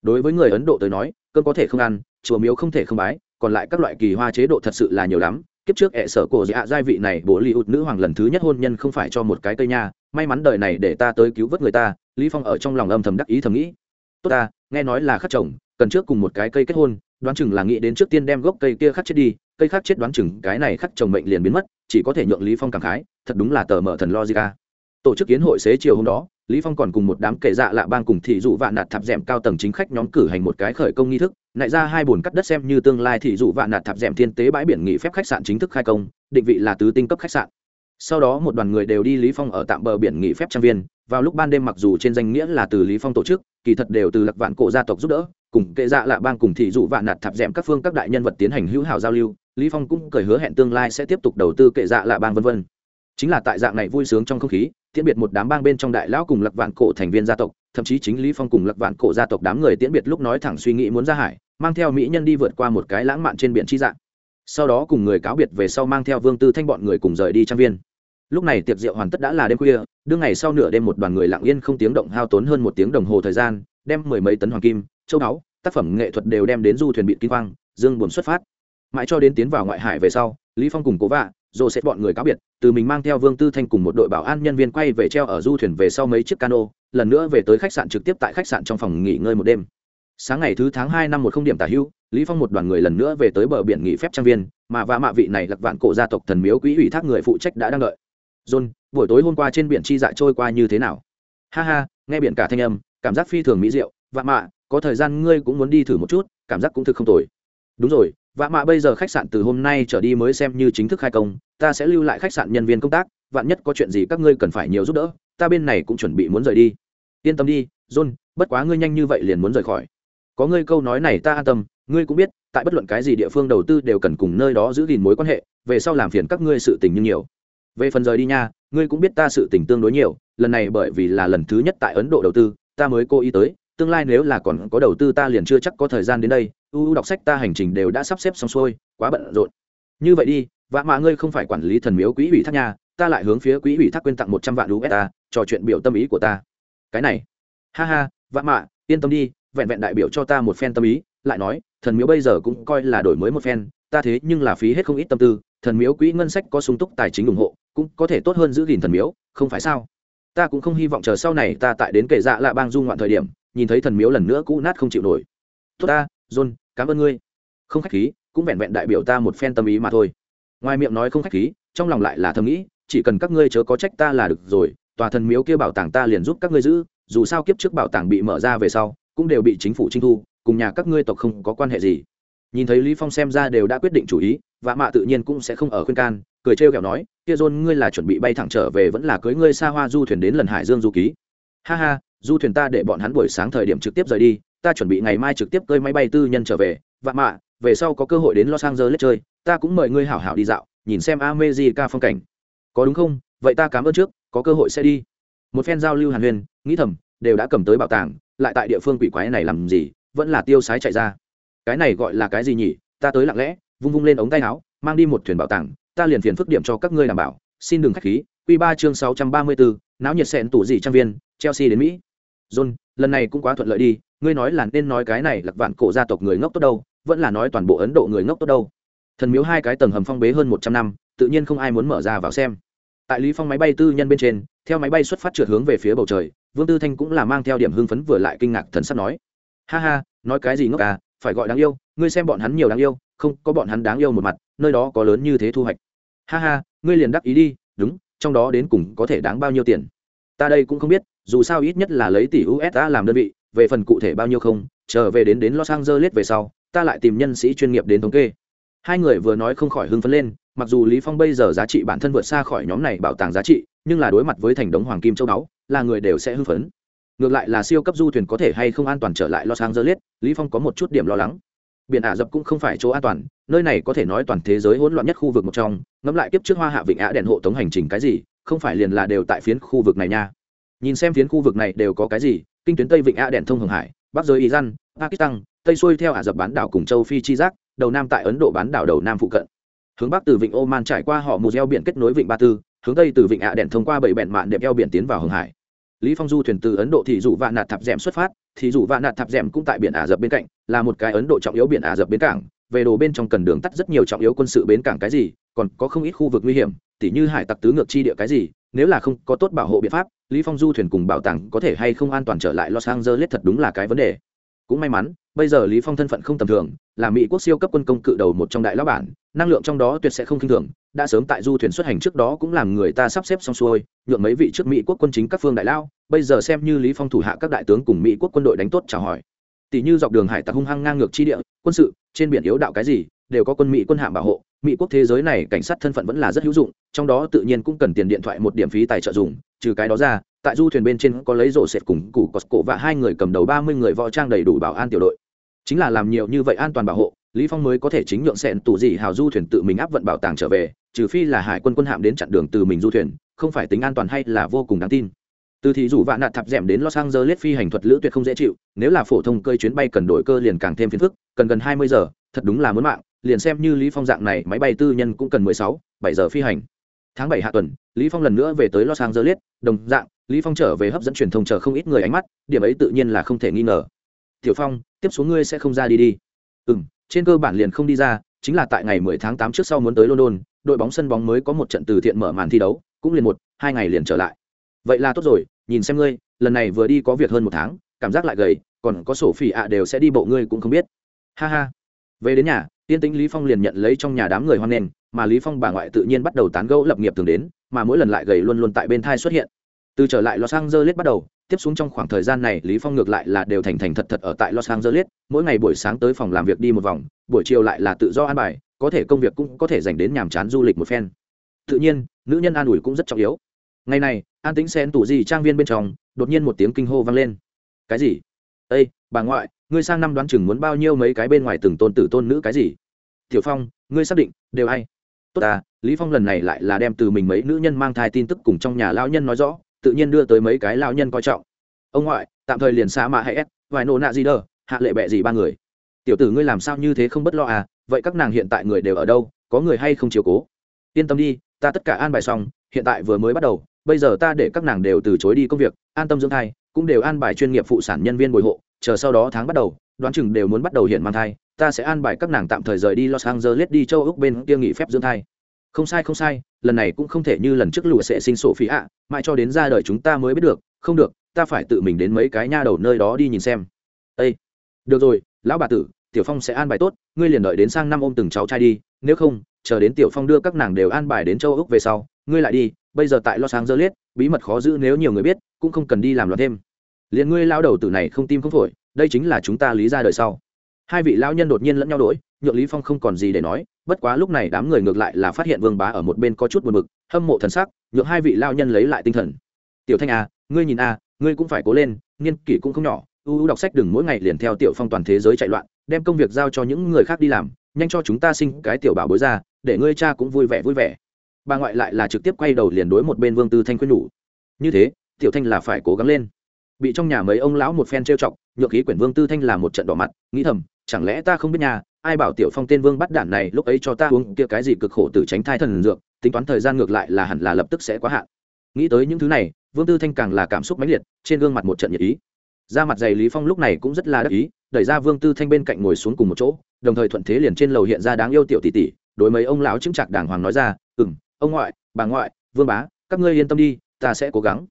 Đối với người ấn độ tới nói, cơm có thể không ăn, chùa miếu không thể không bái, còn lại các loại kỳ hoa chế độ thật sự là nhiều lắm. Kiếp trước ẹ sở cổ dạ giai vị này bố li út nữ hoàng lần thứ nhất hôn nhân không phải cho một cái cây nha may mắn đời này để ta tới cứu vớt người ta, lý phong ở trong lòng âm thầm đắc ý thầm nghĩ. Tốt ta, nghe nói là khắc chồng, cần trước cùng một cái cây kết hôn, đoán chừng là nghĩ đến trước tiên đem gốc cây kia khắc chết đi, cây khắc chết đoán chừng cái này khắc chồng mệnh liền biến mất, chỉ có thể nhượng lý phong cảm khái, thật đúng là tờ mở thần logica tổ chức kiến hội xế chiều hôm đó, lý phong còn cùng một đám kệ dạ lạ bang cùng thị dụ vạn nạt thạp dẻm cao tầng chính khách nhóm cử hành một cái khởi công nghi thức, nại ra hai bồn cắt đất xem như tương lai thị dụ vạn nạt thạp dẻm thiên tế bãi biển nghỉ phép khách sạn chính thức khai công, định vị là tứ tinh cấp khách sạn sau đó một đoàn người đều đi lý phong ở tạm bờ biển nghỉ phép trang viên. Vào lúc ban đêm mặc dù trên danh nghĩa là từ lý phong tổ chức, kỳ thật đều từ lạc vạn cổ gia tộc giúp đỡ, cùng kệ dạ lạ bang cùng thị dụ vạn nạt thạp dẻm các phương các đại nhân vật tiến hành hữu hảo giao lưu, lý phong cũng cởi hứa hẹn tương lai sẽ tiếp tục đầu tư kệ dạ lạ bang vân vân. Chính là tại dạng này vui sướng trong không khí, tiễn biệt một đám bang bên trong đại lão cùng lạc vạn cổ thành viên gia tộc, thậm chí chính lý phong cùng lạc vạn cổ gia tộc đám người tiễn biệt lúc nói thẳng suy nghĩ muốn ra hải, mang theo mỹ nhân đi vượt qua một cái lãng mạn trên biển chi dạng. Sau đó cùng người cáo biệt về sau mang theo vương tư thanh bọn người cùng rời đi trang viên lúc này tiệc rượu hoàn tất đã là đêm khuya, đương ngày sau nửa đêm một đoàn người lặng yên không tiếng động hao tốn hơn một tiếng đồng hồ thời gian, đem mười mấy tấn hoàng kim, châu báu, tác phẩm nghệ thuật đều đem đến du thuyền bị kinh quang, dương buồn xuất phát. Mãi cho đến tiến vào ngoại hải về sau, lý phong cùng cố vạ rồi sẽ bọn người cáo biệt, từ mình mang theo vương tư thanh cùng một đội bảo an nhân viên quay về treo ở du thuyền về sau mấy chiếc cano, lần nữa về tới khách sạn trực tiếp tại khách sạn trong phòng nghỉ ngơi một đêm. Sáng ngày thứ tháng hai năm một không điểm tả hưu lý phong một đoàn người lần nữa về tới bờ biển nghỉ phép trang viên, mà và mạ vị này lặc vạn cổ gia tộc thần miếu quỹ ủy thác người phụ trách đã đang đợi john, buổi tối hôm qua trên biển chi dạ trôi qua như thế nào? Ha ha, nghe biển cả thanh âm, cảm giác phi thường mỹ diệu. Vạ mạ, có thời gian ngươi cũng muốn đi thử một chút, cảm giác cũng thực không tồi. Đúng rồi, vạ mạ bây giờ khách sạn từ hôm nay trở đi mới xem như chính thức khai công. Ta sẽ lưu lại khách sạn nhân viên công tác, vạn nhất có chuyện gì các ngươi cần phải nhiều giúp đỡ, ta bên này cũng chuẩn bị muốn rời đi. Yên tâm đi, john, bất quá ngươi nhanh như vậy liền muốn rời khỏi. Có ngươi câu nói này ta an tâm, ngươi cũng biết, tại bất luận cái gì địa phương đầu tư đều cần cùng nơi đó giữ gìn mối quan hệ, về sau làm phiền các ngươi sự tình như nhiều về phần rời đi nha, ngươi cũng biết ta sự tình tương đối nhiều, lần này bởi vì là lần thứ nhất tại ấn độ đầu tư, ta mới cố ý tới, tương lai nếu là còn có đầu tư ta liền chưa chắc có thời gian đến đây. U đọc sách ta hành trình đều đã sắp xếp xong xuôi, quá bận rộn. Như vậy đi vạ mạ ngươi không phải quản lý thần miếu quỹ ủy thác nha, ta lại hướng phía quỹ ủy thác quyên tặng một trăm vạn usd trò chuyện biểu tâm ý của ta. Cái này. Ha ha vạ mạ, yên tâm đi, vẹn vẹn đại biểu cho ta một phen tâm ý, lại nói, thần miếu bây giờ cũng coi là đổi mới một phen ta thế nhưng là phí hết không ít tâm tư, thần miếu quỹ ngân sách có sung túc tài chính ủng hộ, cũng có thể tốt hơn giữ gìn thần miếu, không phải sao? Ta cũng không hy vọng chờ sau này ta tại đến kể dạ lạ bang du ngoạn thời điểm, nhìn thấy thần miếu lần nữa cũ nát không chịu nổi. Tốt ta, john, cảm ơn ngươi. Không khách khí, cũng vẹn vẹn đại biểu ta một phen tâm ý mà thôi. Ngoài miệng nói không khách khí, trong lòng lại là thầm nghĩ, chỉ cần các ngươi chớ có trách ta là được rồi, tòa thần miếu kia bảo tàng ta liền giúp các ngươi giữ, dù sao kiếp trước bảo tàng bị mở ra về sau, cũng đều bị chính phủ trinh thu, cùng nhà các ngươi tộc không có quan hệ gì nhìn thấy lý phong xem ra đều đã quyết định chủ ý và mạ tự nhiên cũng sẽ không ở khuyên can, cười trêu kẹo nói, kia dôn, ngươi là chuẩn bị bay thẳng trở về vẫn là cưới ngươi xa hoa du thuyền đến lần hải dương du ký? Ha ha, du thuyền ta để bọn hắn buổi sáng thời điểm trực tiếp rời đi, ta chuẩn bị ngày mai trực tiếp cơi máy bay tư nhân trở về. Và mạ, về sau có cơ hội đến los angeles chơi, ta cũng mời ngươi hảo hảo đi dạo, nhìn xem America phong cảnh. Có đúng không? Vậy ta cảm ơn trước, có cơ hội sẽ đi. Một phen giao lưu hàn huyền nghĩ thầm, đều đã cầm tới bảo tàng, lại tại địa phương quỷ quái này làm gì, vẫn là tiêu sái chạy ra cái này gọi là cái gì nhỉ? Ta tới lặng lẽ, vung vung lên ống tay áo, mang đi một thuyền bảo tàng, ta liền phiền phức điểm cho các ngươi đảm bảo, xin đừng khách khí, quy ba chương sáu trăm ba mươi bốn, náo nhiệt xẹn tủ gì trang viên, chelsea đến mỹ. John, lần này cũng quá thuận lợi đi, ngươi nói là nên nói cái này là vạn cổ gia tộc người ngốc tốt đâu, vẫn là nói toàn bộ ấn độ người ngốc tốt đâu. Thần miếu hai cái tầng hầm phong bế hơn một trăm năm, tự nhiên không ai muốn mở ra vào xem. Tại lý phong máy bay tư nhân bên trên, theo máy bay xuất phát trượt hướng về phía bầu trời, vương tư thanh cũng là mang theo điểm hưng phấn vừa lại kinh ngạc thần sắp nói, ha ha, nói cái gì ngốc à phải gọi đáng yêu, ngươi xem bọn hắn nhiều đáng yêu, không, có bọn hắn đáng yêu một mặt, nơi đó có lớn như thế thu hoạch. Ha ha, ngươi liền đắc ý đi, đúng, trong đó đến cùng có thể đáng bao nhiêu tiền? Ta đây cũng không biết, dù sao ít nhất là lấy tỷ usd làm đơn vị, về phần cụ thể bao nhiêu không chờ về đến đến los angeles về sau, ta lại tìm nhân sĩ chuyên nghiệp đến thống kê. Hai người vừa nói không khỏi hưng phấn lên, mặc dù lý phong bây giờ giá trị bản thân vượt xa khỏi nhóm này bảo tàng giá trị, nhưng là đối mặt với thành đống hoàng kim châu đáo là người đều sẽ hưng phấn ngược lại là siêu cấp du thuyền có thể hay không an toàn trở lại los angeles, lý phong có một chút điểm lo lắng. Biển ả rập cũng không phải chỗ an toàn, nơi này có thể nói toàn thế giới hỗn loạn nhất khu vực một trong, ngẫm lại kiếp trước hoa hạ vịnh ạ đèn hộ tống hành trình cái gì, không phải liền là đều tại phiến khu vực này nha. Nhìn xem phiến khu vực này đều có cái gì, kinh tuyến tây vịnh Ả đèn thông hồng hải, bắc giới iran, pakistan, tây xuôi theo ả rập bán đảo cùng châu phi chi giác, đầu nam tại ấn độ bán đảo đầu nam phụ cận. Hướng bắc từ vịnh oman trải qua họ mù gieo biển kết nối vịnh ba tư, hướng tây từ vịnh ạ đèn thông qua bảy bẹn mạn đẹp eo biển tiến vào hồng hải lý phong du thuyền từ ấn độ thì dù vạn nạt thạp dẻm xuất phát, thì dù vạn nạt thạp dẻm cũng tại biển ả rập bên cạnh, là một cái ấn độ trọng yếu biển ả rập bến cảng. Về đồ bên trong cần đường tắt rất nhiều trọng yếu quân sự bến cảng cái gì, còn có không ít khu vực nguy hiểm, tỉ như hải tặc tứ ngược chi địa cái gì, nếu là không có tốt bảo hộ biện pháp, lý phong du thuyền cùng bảo tàng có thể hay không an toàn trở lại los angeles thật đúng là cái vấn đề. Cũng may mắn, bây giờ lý phong thân phận không tầm thường, là mỹ quốc siêu cấp quân công cự đầu một trong đại lão bản, năng lượng trong đó tuyệt sẽ không kinh thường đã sớm tại du thuyền xuất hành trước đó cũng làm người ta sắp xếp xong xuôi, nhượng mấy vị trước mỹ quốc quân chính các phương đại lao, bây giờ xem như lý phong thủ hạ các đại tướng cùng mỹ quốc quân đội đánh tốt chào hỏi. Tỷ như dọc đường hải tặc hung hăng ngang ngược chi địa, quân sự, trên biển yếu đạo cái gì, đều có quân mỹ quân hạm bảo hộ, mỹ quốc thế giới này cảnh sát thân phận vẫn là rất hữu dụng, trong đó tự nhiên cũng cần tiền điện thoại một điểm phí tài trợ dùng, trừ cái đó ra, tại du thuyền bên trên có lấy rổ sệt cùng củ cọt cổ và hai người cầm đầu ba mươi người võ trang đầy đủ bảo an tiểu đội. Chính là làm nhiều như vậy an toàn bảo hộ lý phong mới có thể chính nhượng sẹn tủ gì hào du thuyền tự mình áp vận bảo tàng trở về, trừ phi là hải quân quân hạm đến chặn đường từ mình du thuyền, không phải tính an toàn hay là vô cùng đáng tin. Từ thì rủ vạn nạt thạp dẻm đến los angeles phi hành thuật lữ tuyệt không dễ chịu, nếu là phổ thông cơi chuyến bay cần đổi cơ liền càng thêm phiền phức, cần gần hai mươi giờ, thật đúng là muốn mạng, liền xem như lý phong dạng này, máy bay tư nhân cũng cần mười sáu, bảy giờ phi hành. Tháng bảy hạ tuần, lý phong lần nữa về tới los angeles, đồng dạng, lý phong trở về hấp dẫn truyền thông chờ không ít người ánh mắt, điểm ấy tự nhiên là không thể nghi ngờ. Tiểu phong, tiếp xuống ngươi sẽ không ra đi đi. Ừm trên cơ bản liền không đi ra, chính là tại ngày 10 tháng 8 trước sau muốn tới london, đội bóng sân bóng mới có một trận từ thiện mở màn thi đấu, cũng liền một, hai ngày liền trở lại. Vậy là tốt rồi, nhìn xem ngươi, lần này vừa đi có việc hơn một tháng, cảm giác lại gầy, còn có sổ phỉ ạ đều sẽ đi bộ ngươi cũng không biết. Ha ha. Về đến nhà, tiên tĩnh lý phong liền nhận lấy trong nhà đám người hoan nghênh, mà lý phong bà ngoại tự nhiên bắt đầu tán gẫu lập nghiệp thường đến, mà mỗi lần lại gầy luôn luôn tại bên thai xuất hiện. Từ trở lại los angeles bắt đầu tiếp xuống trong khoảng thời gian này lý phong ngược lại là đều thành thành thật thật ở tại los angeles mỗi ngày buổi sáng tới phòng làm việc đi một vòng buổi chiều lại là tự do an bài có thể công việc cũng có thể dành đến nhàm chán du lịch một phen. Tự nhiên nữ nhân an ủi cũng rất trọng yếu. Ngày này an tĩnh xen tủ gì trang viên bên trong đột nhiên một tiếng kinh hô vang lên. Cái gì? Ê, bà ngoại ngươi sang năm đoán chừng muốn bao nhiêu mấy cái bên ngoài từng tôn tử tôn nữ cái gì? Tiểu phong ngươi xác định đều ai? Tốt à lý phong lần này lại là đem từ mình mấy nữ nhân mang thai tin tức cùng trong nhà lão nhân nói rõ tự nhiên đưa tới mấy cái lao nhân coi trọng. Ông ngoại, tạm thời liền xa mạ hay ép vài nô nạ gì đờ hạ lệ bẹ gì ba người. Tiểu tử ngươi làm sao như thế không bất lo à vậy các nàng hiện tại người đều ở đâu, có người hay không chiều cố? Yên tâm đi, ta tất cả an bài xong, hiện tại vừa mới bắt đầu, bây giờ ta để các nàng đều từ chối đi công việc, an tâm dưỡng thai, cũng đều an bài chuyên nghiệp phụ sản nhân viên bồi hộ, chờ sau đó tháng bắt đầu, đoán chừng đều muốn bắt đầu hiện mang thai, ta sẽ an bài các nàng tạm thời rời đi los angeles đi châu úc bên kia nghỉ phép dưỡng thai. Không sai không sai lần này cũng không thể như lần trước lụa sẽ sinh sổ phí ạ mãi cho đến ra đời chúng ta mới biết được không được ta phải tự mình đến mấy cái nha đầu nơi đó đi nhìn xem Ê! được rồi lão bà tử tiểu phong sẽ an bài tốt ngươi liền đợi đến sang năm ôm từng cháu trai đi nếu không chờ đến tiểu phong đưa các nàng đều an bài đến châu úc về sau ngươi lại đi bây giờ tại lõa sáng dơ liết, bí mật khó giữ nếu nhiều người biết cũng không cần đi làm loạn thêm liền ngươi lao đầu tử này không tim không phổi đây chính là chúng ta lý ra đời sau hai vị lao nhân đột nhiên lẫn nhau đổi, nhượng lý phong không còn gì để nói bất quá lúc này đám người ngược lại là phát hiện vương bá ở một bên có chút buồn bực, hâm mộ thần sắc, nhượng hai vị lao nhân lấy lại tinh thần. Tiểu thanh à ngươi nhìn à ngươi cũng phải cố lên, niên kỷ cũng không nhỏ ưu đọc sách đừng mỗi ngày liền theo tiểu phong toàn thế giới chạy loạn, đem công việc giao cho những người khác đi làm, nhanh cho chúng ta sinh cái tiểu bảo bối ra, để ngươi cha cũng vui vẻ vui vẻ. Bà ngoại lại là trực tiếp quay đầu liền đối một bên vương tư thanh khuyên nhủ. Như thế, tiểu thanh là phải cố gắng lên. Bị trong nhà mấy ông lão một phen trêu chọc, nhượng khí quyển vương tư thanh là một trận đỏ mặt, nghĩ thầm, chẳng lẽ ta không biết nhà ai bảo tiểu phong tên vương bắt đản này lúc ấy cho ta uống kia cái gì cực khổ từ tránh thai thần dược, tính toán thời gian ngược lại là hẳn là lập tức sẽ quá hạn. Nghĩ tới những thứ này, vương tư thanh càng là cảm xúc mãnh liệt, trên gương mặt một trận nhiệt ý. Ra mặt dày lý phong lúc này cũng rất là đắc ý, đẩy ra vương tư thanh bên cạnh ngồi xuống cùng một chỗ, đồng thời thuận thế liền trên lầu hiện ra đáng yêu tiểu tỷ tỷ, đối mấy ông lão chứng chặt đàng hoàng nói ra, ừm, ông ngoại, bà ngoại, vương bá, các ngươi yên tâm đi, ta sẽ cố gắng.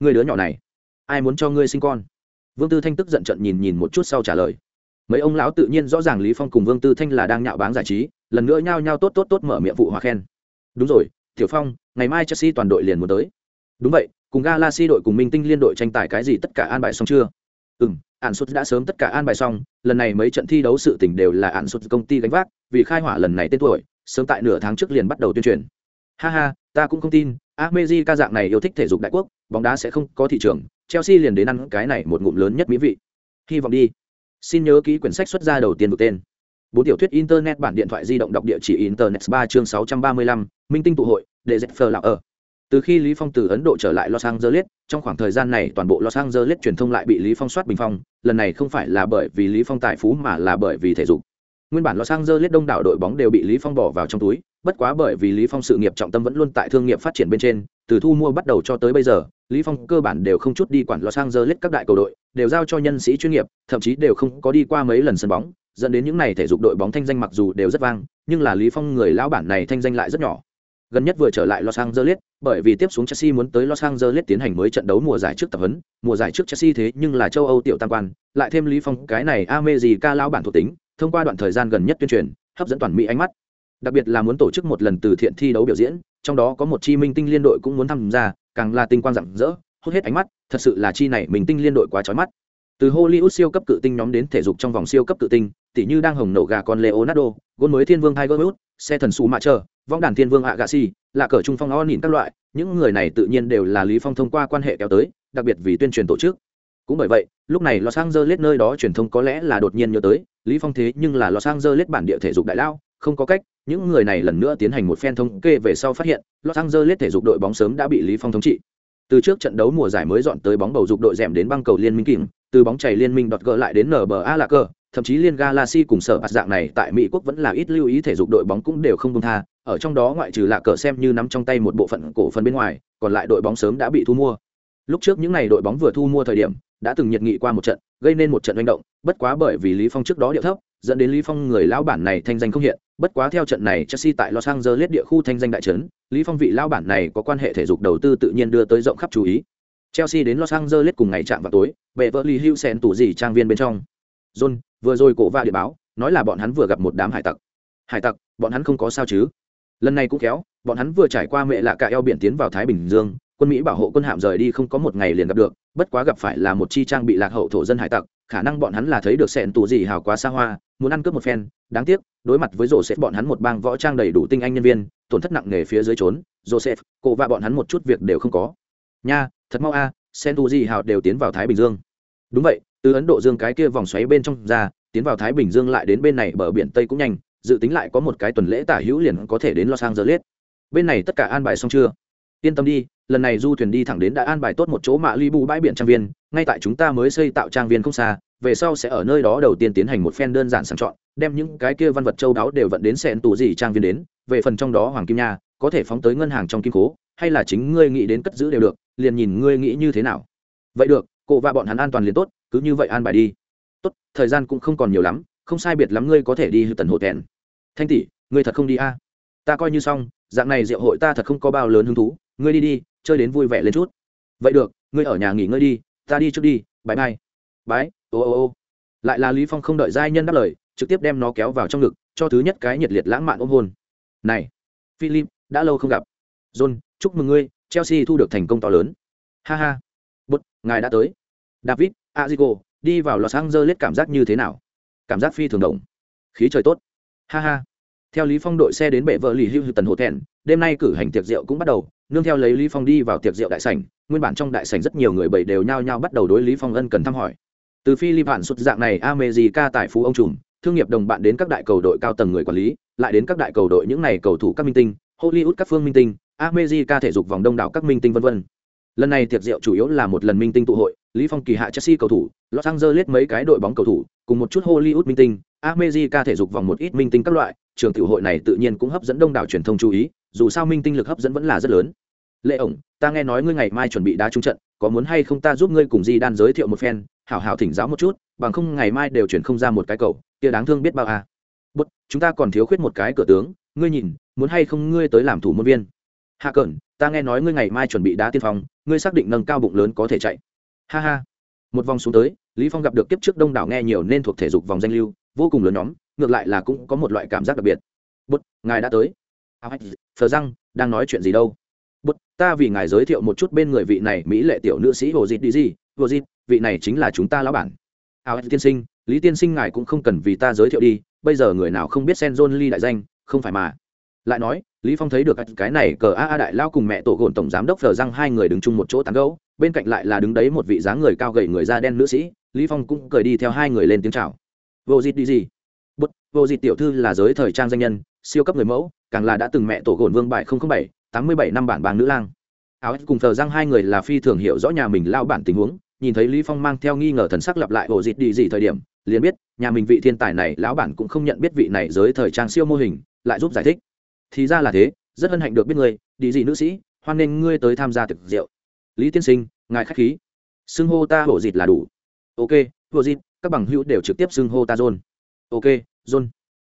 Người đứa nhỏ này, ai muốn cho ngươi sinh con? Vương tư thanh tức giận trận nhìn nhìn một chút sau trả lời mấy ông lão tự nhiên rõ ràng lý phong cùng vương tư thanh là đang nhạo báng giải trí, lần nữa nhao nhao tốt tốt tốt mở miệng vụ hòa khen. Đúng rồi, tiểu phong, ngày mai chelsea toàn đội liền muốn tới. Đúng vậy, cùng galaxy đội cùng minh tinh liên đội tranh tài cái gì tất cả an bài xong chưa? Ừ m ạn sút đã sớm tất cả an bài xong, lần này mấy trận thi đấu sự tình đều là ạn sút công ty gánh vác, vì khai hỏa lần này tên tuổi, sớm tại nửa tháng trước liền bắt đầu tuyên truyền. Ha ha, ta cũng không tin, Ameji ca dạng này yêu thích thể dục đại quốc, bóng đá sẽ không có thị trường, chelsea liền đến ăn cái này một ngụm lớn nhất mỹ vị. Hy vọng đi xin nhớ ký quyển sách xuất ra đầu tiên vực tên. Bốn tiểu thuyết internet bản điện thoại di động đọc địa chỉ internet ba chương sáu trăm ba mươi lăm, minh tinh tụ hội, để dẹp phờ lạc ở. Từ khi lý phong từ ấn độ trở lại los angeles, trong khoảng thời gian này toàn bộ los angeles truyền thông lại bị lý phong soát bình phong, lần này không phải là bởi vì lý phong tài phú mà là bởi vì thể dục. Nguyên bản los angeles đông đảo đội bóng đều bị lý phong bỏ vào trong túi, bất quá bởi vì lý phong sự nghiệp trọng tâm vẫn luôn tại thương nghiệp phát triển bên trên, từ thu mua bắt đầu cho tới bây giờ, lý phong cơ bản đều không chút đi quản los angeles các đại cầu đội đều giao cho nhân sĩ chuyên nghiệp thậm chí đều không có đi qua mấy lần sân bóng dẫn đến những này thể dục đội bóng thanh danh mặc dù đều rất vang nhưng là lý phong người lão bản này thanh danh lại rất nhỏ gần nhất vừa trở lại Los Angeles, bởi vì tiếp xuống Chelsea muốn tới Los Angeles tiến hành mới trận đấu mùa giải trước tập huấn, mùa giải trước Chelsea thế nhưng là châu Âu tiểu tam quan, lại thêm Lý Phong cái này America lão bản thuộc tính, thông qua đoạn thời gian gần nhất tuyên truyền, hấp dẫn toàn Mỹ ánh mắt. Đặc biệt là muốn tổ chức một lần từ thiện thi đấu biểu diễn, trong đó có một chi minh tinh liên đội cũng muốn tham gia, càng là tinh quang rạng rỡ, hút hết ánh mắt, thật sự là chi này mình tinh liên đội quá chói mắt. Từ Hollywood siêu cấp cự tinh nhóm đến thể dục trong vòng siêu cấp cự tinh, tỷ như đang hồng nổ gà con Leonardo, gôn mới thiên vương Tiger Woods, xe thần sủ mạ chờ, vong đàn thiên vương Agassi, là cờ trung phong o nhìn các loại, những người này tự nhiên đều là Lý Phong thông qua quan hệ kéo tới, đặc biệt vì tuyên truyền tổ chức. Cũng bởi vậy, lúc này Los Angeles nơi đó truyền thông có lẽ là đột nhiên nhớ tới, Lý Phong thế nhưng là Los Angeles bản địa thể dục đại lao, không có cách, những người này lần nữa tiến hành một phen thống kê về sau phát hiện, Los Angeles thể dục đội bóng sớm đã bị Lý Phong thống trị. Từ trước trận đấu mùa giải mới dọn tới bóng bầu dục đội rèm đến băng cầu liên minh kìm, từ bóng chảy liên minh đọt gỡ lại đến NBA là cờ, thậm chí liên Galaxy cùng sở dạng này tại Mỹ quốc vẫn là ít lưu ý thể dục đội bóng cũng đều không buông tha, ở trong đó ngoại trừ là cờ xem như nắm trong tay một bộ phận cổ phần bên ngoài, còn lại đội bóng sớm đã bị thu mua. Lúc trước những ngày đội bóng vừa thu mua thời điểm, đã từng nhiệt nghị qua một trận, gây nên một trận manh động, bất quá bởi vì Lý Phong trước đó điệu thấp, dẫn đến Lý Phong người lão bản này thanh danh không hiện, bất quá theo trận này Chelsea tại Los Angeles địa khu thanh danh đại trấn, Lý Phong vị lão bản này có quan hệ thể dục đầu tư tự nhiên đưa tới rộng khắp chú ý. Chelsea đến Los Angeles cùng ngày chạm vào tối, Beverly Hills sen tủ gì trang viên bên trong. John, vừa rồi cổ va điện báo, nói là bọn hắn vừa gặp một đám hải tặc. Hải tặc, bọn hắn không có sao chứ? Lần này cũng kéo, bọn hắn vừa trải qua mẹ lạ cả eo biển tiến vào Thái Bình Dương, quân Mỹ bảo hộ quân hạm rời đi không có một ngày liền gặp được, bất quá gặp phải là một chi trang bị lạc hậu thổ dân hải tặc, khả năng bọn hắn là thấy được sẹn tủ gì hào quá xa hoa, muốn ăn cướp một phen, đáng tiếc, đối mặt với Joseph bọn hắn một bang võ trang đầy đủ tinh anh nhân viên, tổn thất nặng nề phía dưới trốn, Joseph, cộ và bọn hắn một chút việc đều không có. Nha, thật mau a, sen tu di hào đều tiến vào thái bình dương. Đúng vậy từ ấn độ dương cái kia vòng xoáy bên trong ra tiến vào thái bình dương lại đến bên này bờ biển tây cũng nhanh dự tính lại có một cái tuần lễ tả hữu liền có thể đến los angeles. Bên này tất cả an bài xong chưa? Yên tâm đi, lần này du thuyền đi thẳng đến đã an bài tốt một chỗ mạ li bù bãi biển trang viên, ngay tại chúng ta mới xây tạo trang viên không xa, về sau sẽ ở nơi đó đầu tiên tiến hành một phen đơn giản sàng chọn, đem những cái kia văn vật châu đáo đều vận đến sẹn tù gì trang viên đến, về phần trong đó hoàng kim nha, có thể phóng tới ngân hàng trong kim cố hay là chính ngươi nghĩ đến cất giữ đều được, liền nhìn ngươi nghĩ như thế nào. Vậy được cộ và bọn hắn an toàn liền tốt, cứ như vậy an bài đi. Tốt, thời gian cũng không còn nhiều lắm, không sai biệt lắm ngươi có thể đi hư tần hộ thẹn thanh tỷ, ngươi thật không đi a? À? ta coi như xong, dạng này rượu hội ta thật không có bao lớn hứng thú ngươi đi đi, chơi đến vui vẻ lên chút. Vậy được, ngươi ở nhà nghỉ ngơi đi, ta đi trước đi bãi mai bái, ô ô ô. Lại là lý phong không đợi giai nhân đáp lời, trực tiếp đem nó kéo vào trong ngực, cho thứ nhất cái nhiệt liệt lãng mạn ôm hôn. Này, philip, đã lâu không gặp. John, chúc mừng ngươi, chelsea thu được thành công to lớn. Ha ha. Bút ngài đã tới. David, azigo, đi vào los angeles cảm giác như thế nào? Cảm giác phi thường động. Khí trời tốt. Ha ha theo lý phong đội xe đến bệ vợ lì hưu tần hồ thẹn đêm nay cử hành tiệc rượu cũng bắt đầu nương theo lấy lý phong đi vào tiệc rượu đại sảnh nguyên bản trong đại sảnh rất nhiều người bầy đều nhao nhao bắt đầu đối lý phong ân cần thăm hỏi từ phi bản xuất dạng này america tại phú ông trùm thương nghiệp đồng bạn đến các đại cầu đội cao tầng người quản lý lại đến các đại cầu đội những này cầu thủ các minh tinh hollywood các phương minh tinh America thể dục vòng đông đảo các minh tinh vân vân. Lần này tiệc rượu chủ yếu là một lần minh tinh tụ hội, Lý Phong kỳ hạ Chelsea cầu thủ, Los Angeles mấy cái đội bóng cầu thủ, cùng một chút Hollywood minh tinh, America thể dục vòng một ít minh tinh các loại, trường tiểu hội này tự nhiên cũng hấp dẫn đông đảo truyền thông chú ý, dù sao minh tinh lực hấp dẫn vẫn là rất lớn. Lệ ổng, ta nghe nói ngươi ngày mai chuẩn bị đá trúng trận, có muốn hay không ta giúp ngươi cùng Di Đan giới thiệu một phen, hảo hảo thỉnh giáo một chút, bằng không ngày mai đều chuyển không ra một cái cầu, kia đáng thương biết bao à. bất chúng ta còn thiếu khuyết một cái cửa tướng, ngươi nhìn, muốn hay không ngươi tới làm thủ môn viên hạ cẩn ta nghe nói ngươi ngày mai chuẩn bị đá tiên phong ngươi xác định nâng cao bụng lớn có thể chạy ha ha một vòng xuống tới lý phong gặp được kiếp trước đông đảo nghe nhiều nên thuộc thể dục vòng danh lưu vô cùng lớn nhóm, ngược lại là cũng có một loại cảm giác đặc biệt. Bút ngài đã tới. À, thờ răng, đang nói chuyện gì đâu? Bút ta vì ngài giới thiệu một chút bên người vị này mỹ lệ tiểu nữ sĩ hồ dịt đi gì. Hồ dịt, vị này chính là chúng ta lão bản. À, Áo tiên sinh, lý tiên sinh ngài cũng không cần vì ta giới thiệu đi, bây giờ người nào không biết sen john ly đại danh, không phải mà. Lại nói, lý phong thấy được cái này cờ a a đại lao cùng mẹ tổ gồn tổng giám đốc thờ răng hai người đứng chung một chỗ tán gẫu, bên cạnh lại là đứng đấy một vị dáng người cao gầy người da đen nữ sĩ, lý phong cũng cười đi theo hai người lên tiếng chào vô dịt đi gì? Bút, vô dịt tiểu thư là giới thời trang danh nhân, siêu cấp người mẫu, càng là đã từng mẹ tổ gồn vương bài bảy, tám mươi bảy năm bản bàng nữ lang. Áo cùng thờ răng hai người là phi thường hiểu rõ nhà mình lao bản tình huống, nhìn thấy lý phong mang theo nghi ngờ thần sắc lặp lại Vô dịt đi gì thời điểm, liền biết nhà mình vị thiên tài này lão bản cũng không nhận biết vị này giới thời trang siêu mô hình, lại giúp giải thích. Thì ra là thế, rất hân hạnh được biết người, đi gì nữ sĩ, hoan nghênh ngươi tới tham gia thực rượu. Lý tiên sinh, ngài khách khí. Xưng hô ta Vô dịt là đủ. Ok, Vô dịt các bằng hữu đều trực tiếp xưng hô ta john. Ok, john.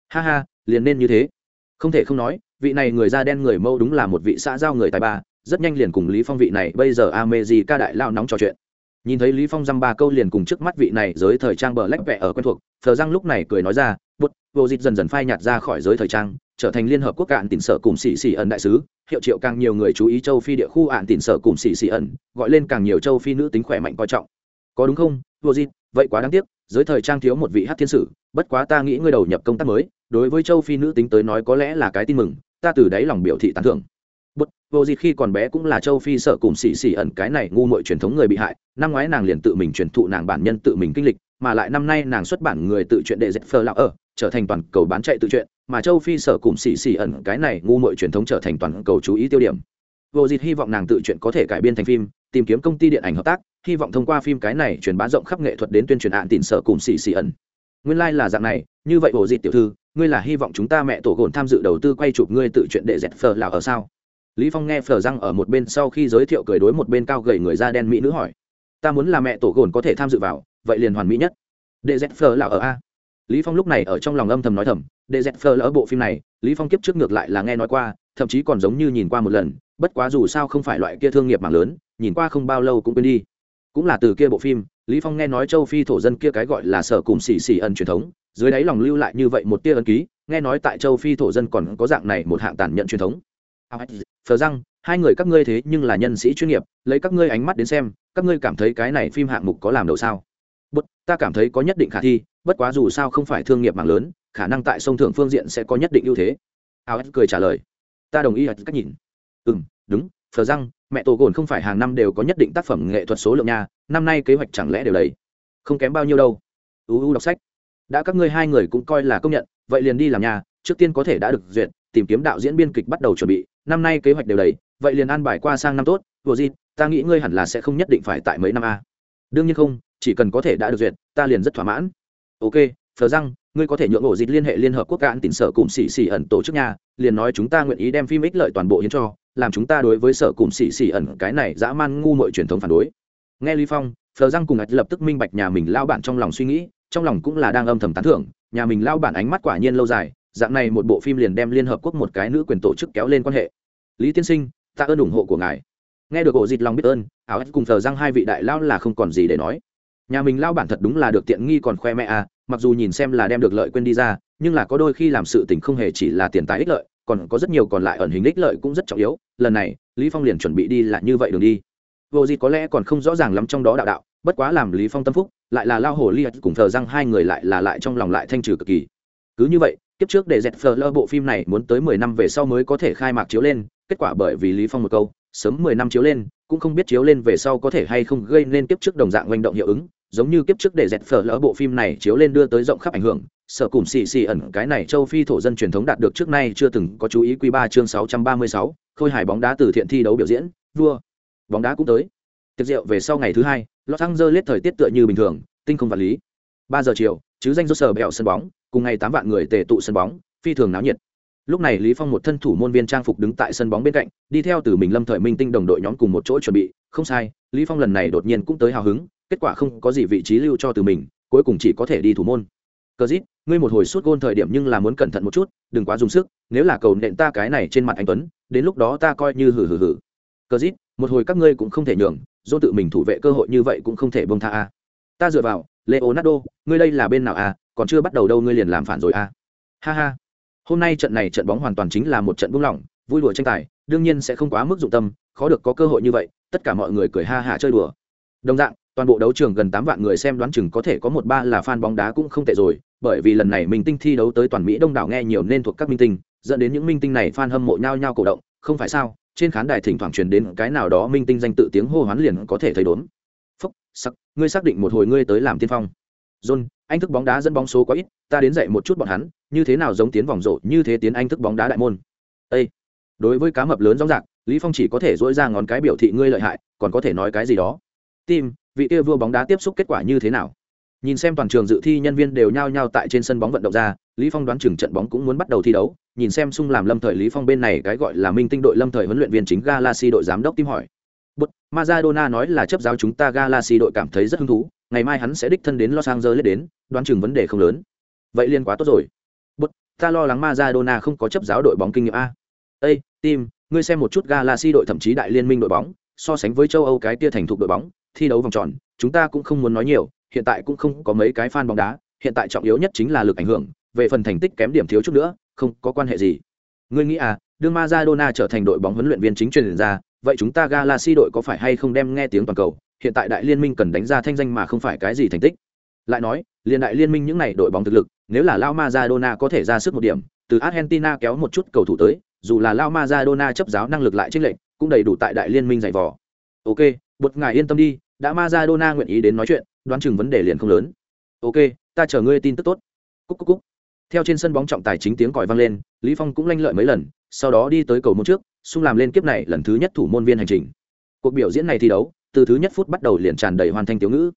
Ha ha, liền nên như thế. Không thể không nói, vị này người da đen người mâu đúng là một vị xã giao người tài ba, rất nhanh liền cùng lý phong vị này, bây giờ ame gì ca đại lao nóng trò chuyện. Nhìn thấy lý phong dăm ba câu liền cùng trước mắt vị này giới thời trang bờ lách vẹ ở quen thuộc, thờ răng lúc này cười nói ra bút vô dịch dần dần phai nhạt ra khỏi giới thời trang, trở thành liên hợp quốc cạn tỉnh sở cùng xỉ xỉ ẩn đại sứ, hiệu triệu càng nhiều người chú ý châu phi địa khu ạn tỉnh sở cùng xỉ xỉ ẩn, gọi lên càng nhiều châu phi nữ tính khỏe mạnh coi trọng có đúng không? Vô di, vậy quá đáng tiếc, giới thời trang thiếu một vị hát thiên sử, bất quá ta nghĩ ngươi đầu nhập công tác mới, đối với châu phi nữ tính tới nói có lẽ là cái tin mừng, ta từ đáy lòng biểu thị tán thưởng. Bất, vô dịp khi còn bé cũng là châu phi sợ cùng xì xì ẩn cái này ngu muội truyền thống người bị hại, năm ngoái nàng liền tự mình truyền thụ nàng bản nhân tự mình kinh lịch, mà lại năm nay nàng xuất bản người tự truyện đệ dẹp phơ lão ở, trở thành toàn cầu bán chạy tự truyện, mà châu phi sợ cùng xì xì ẩn cái này ngu muội truyền thống trở thành toàn cầu chú ý tiêu điểm vô dịp hy vọng nàng tự truyện có thể cải biên thành phim, tìm kiếm công ty điện ảnh hợp tác, hy vọng thông qua phim cái này truyền bá rộng khắp nghệ thuật đến tuyên truyền ạn tịn sợ cùng xì xì ẩn. Nguyên lai là dạng này, như vậy vô dịp tiểu thư, ngươi là hy vọng chúng ta mẹ tổ gồn tham dự đầu tư quay chụp ngươi tự chuyện để dẹt phờ là ở sao? Lý phong nghe phờ răng ở một bên sau khi giới thiệu cười đối một bên cao gầy người da đen mỹ nữ hỏi. Ta muốn là mẹ tổ gồn có thể tham dự vào, vậy liền hoàn mỹ nhất. Để dẹt phờ là ở a? Lý phong lúc này ở trong lòng âm thầm nói thầm để dẹt phờ ở bộ phim này, lý phong kiếp trước ngược lại là nghe nói qua, thậm chí còn giống như nhìn qua một lần bất quá dù sao không phải loại kia thương nghiệp mạng lớn, nhìn qua không bao lâu cũng quên đi. Cũng là từ kia bộ phim, lý phong nghe nói châu phi thổ dân kia cái gọi là sở cùng xì xì ẩn truyền thống, dưới đáy lòng lưu lại như vậy một tia ân ký, nghe nói tại châu phi thổ dân còn có dạng này một hạng tàn nhận truyền thống. À, Phờ răng, hai người các ngươi thế nhưng là nhân sĩ chuyên nghiệp, lấy các ngươi ánh mắt đến xem, các ngươi cảm thấy cái này phim hạng mục có làm đầu sao? Bất, ta cảm thấy có nhất định khả thi, bất quá dù sao không phải thương nghiệp mạng lớn, khả năng tại sông thượng phương diện sẽ có nhất định ưu thế. Alex cười trả lời. Ta đồng ý à, cách nhìn ừ đúng phờ răng, mẹ tổ gồn không phải hàng năm đều có nhất định tác phẩm nghệ thuật số lượng nha, năm nay kế hoạch chẳng lẽ đều đầy? Không kém bao nhiêu đâu. Uu đọc sách. Đã các ngươi hai người cũng coi là công nhận, vậy liền đi làm nhà, trước tiên có thể đã được duyệt, tìm kiếm đạo diễn biên kịch bắt đầu chuẩn bị, năm nay kế hoạch đều đầy, vậy liền an bài qua sang năm tốt, vừa gì, ta nghĩ ngươi hẳn là sẽ không nhất định phải tại mấy năm a. Đương nhiên không, chỉ cần có thể đã được duyệt, ta liền rất thỏa mãn. Ok phờ răng, ngươi có thể nhượng ổ dịch liên hệ liên hợp quốc cạn tỉnh sở cùng xỉ xỉ ẩn tổ chức nhà, liền nói chúng ta nguyện ý đem phim ích lợi toàn bộ hiến cho làm chúng ta đối với sở cùng xỉ xỉ ẩn cái này dã man ngu mọi truyền thống phản đối. Nghe lý phong, phờ răng cùng ạch lập tức minh bạch nhà mình lao bản trong lòng suy nghĩ, trong lòng cũng là đang âm thầm tán thưởng, nhà mình lao bản ánh mắt quả nhiên lâu dài, dạng này một bộ phim liền đem liên hợp quốc một cái nữ quyền tổ chức kéo lên quan hệ. Lý tiên sinh ta ơn ủng hộ của ngài. Nghe được ổ dịt lòng biết ơn áo cùng thờ răng hai vị đại lao là không còn gì để nói. Nhà mình lao bản thật đúng là được tiện nghi còn khoe mẹ à mặc dù nhìn xem là đem được lợi quên đi ra, nhưng là có đôi khi làm sự tình không hề chỉ là tiền tài ích lợi còn có rất nhiều còn lại ẩn hình ích lợi cũng rất trọng yếu, lần này, lý phong liền chuẩn bị đi là như vậy đường đi. Vô gì có lẽ còn không rõ ràng lắm trong đó đạo đạo, bất quá làm lý phong tâm phúc, lại là lao hồ ly cùng thờ răng hai người lại là lại trong lòng lại thanh trừ cực kỳ. Cứ như vậy, kiếp trước để dẹt phờ lơ bộ phim này muốn tới mười năm về sau mới có thể khai mạc chiếu lên, kết quả bởi vì lý phong một câu, sớm mười năm chiếu lên, cũng không biết chiếu lên về sau có thể hay không gây nên kiếp trước đồng dạng manh động hiệu ứng, giống như kiếp trước để dẹt phở lỡ bộ phim này chiếu lên đưa tới rộng khắp ảnh hưởng sở cùng xì xì ẩn, cái này châu phi thổ dân truyền thống đạt được trước nay chưa từng có chú ý quy ba chương sáu trăm ba mươi sáu, khôi hài bóng đá từ thiện thi đấu biểu diễn, vua. Bóng đá cũng tới. Tiệc rượu về sau ngày thứ hai, los angeles thời tiết tựa như bình thường, tinh không vật lý. ba giờ chiều, chứ danh do sở bẹo sân bóng, cùng ngày tám vạn người tề tụ sân bóng, phi thường náo nhiệt. Lúc này lý phong một thân thủ môn viên trang phục đứng tại sân bóng bên cạnh, đi theo từ mình lâm thời minh tinh đồng đội nhóm cùng một chỗ chuẩn bị. Không sai, lý phong lần này đột nhiên cũng tới hào hứng, kết quả không có gì vị trí lưu cho từ mình, cuối cùng chỉ có thể đi thủ môn cờ dít, ngươi một hồi suốt gôn thời điểm nhưng là muốn cẩn thận một chút, đừng quá dùng sức, nếu là cầu nện ta cái này trên mặt anh tuấn, đến lúc đó ta coi như hử hử hử cờ dít, một hồi các ngươi cũng không thể nhường, do tự mình thủ vệ cơ hội như vậy cũng không thể bông tha a. Ta dựa vào, leonardo, ngươi đây là bên nào a, còn chưa bắt đầu đâu ngươi liền làm phản rồi a. Ha ha. Hôm nay trận này trận bóng hoàn toàn chính là một trận buông lỏng, vui đùa tranh tài, đương nhiên sẽ không quá mức dụng tâm, khó được có cơ hội như vậy, tất cả mọi người cười ha hả chơi đùa. Đồng dạng toàn bộ đấu trường gần tám vạn người xem đoán chừng có thể có một ba là fan bóng đá cũng không tệ rồi bởi vì lần này minh tinh thi đấu tới toàn mỹ đông đảo nghe nhiều nên thuộc các minh tinh dẫn đến những minh tinh này fan hâm mộ nhau nhau cổ động không phải sao? Trên khán đài thỉnh thoảng truyền đến cái nào đó minh tinh danh tự tiếng hô hoán liền có thể thấy đốn phúc sắc ngươi xác định một hồi ngươi tới làm tiên phong. John anh thức bóng đá dẫn bóng số quá ít ta đến dạy một chút bọn hắn như thế nào giống tiến vòng rổ như thế tiến anh thức bóng đá đại môn. Ê! đối với cá mập lớn rõ ràng, lý phong chỉ có thể dỗi ra ngón cái biểu thị ngươi lợi hại còn có thể nói cái gì đó. Tim vị kia vua bóng đá tiếp xúc kết quả như thế nào nhìn xem toàn trường dự thi nhân viên đều nhao nhao tại trên sân bóng vận động ra lý phong đoán chừng trận bóng cũng muốn bắt đầu thi đấu nhìn xem sung làm lâm thời lý phong bên này cái gọi là minh tinh đội lâm thời huấn luyện viên chính galaxy đội giám đốc tim hỏi Bút, Maradona nói là chấp giáo chúng ta Galaxy đội cảm thấy rất hứng thú, ngày mai hắn sẽ đích thân đến Los Angeles đến, đoán chừng vấn đề không lớn. Vậy liên quá tốt rồi. Bút, ta lo lắng Maradona không có chấp giáo đội bóng kinh nghiệm a. Ê, Tim, ngươi xem một chút Galaxy đội thậm chí đại liên minh đội bóng, so sánh với châu Âu cái kia thành thục đội bóng, thi đấu vòng tròn, chúng ta cũng không muốn nói nhiều, hiện tại cũng không có mấy cái fan bóng đá, hiện tại trọng yếu nhất chính là lực ảnh hưởng, về phần thành tích kém điểm thiếu chút nữa, không có quan hệ gì. Ngươi nghĩ à, đưa Maradona trở thành đội bóng huấn luyện viên chính truyền ra, vậy chúng ta Galaxy đội có phải hay không đem nghe tiếng toàn cầu, hiện tại đại liên minh cần đánh ra thanh danh mà không phải cái gì thành tích. Lại nói, liên đại liên minh những này đội bóng thực lực, nếu là Lao Maradona có thể ra sức một điểm, từ Argentina kéo một chút cầu thủ tới, dù là Lao Maradona chấp giáo năng lực lại chênh lệnh, cũng đầy đủ tại đại liên minh giày vò. Ok, bột ngài yên tâm đi, đã Maradona nguyện ý đến nói chuyện, đoán chừng vấn đề liền không lớn. Ok, ta chờ ngươi tin tức tốt. Cúc cúc cúc. Theo trên sân bóng trọng tài chính tiếng còi vang lên, Lý Phong cũng lanh lợi mấy lần, sau đó đi tới cầu môn trước, xung làm lên kiếp này lần thứ nhất thủ môn viên hành trình cuộc biểu diễn này thi đấu từ thứ nhất phút bắt đầu liền tràn đầy hoàn thành tiểu ngữ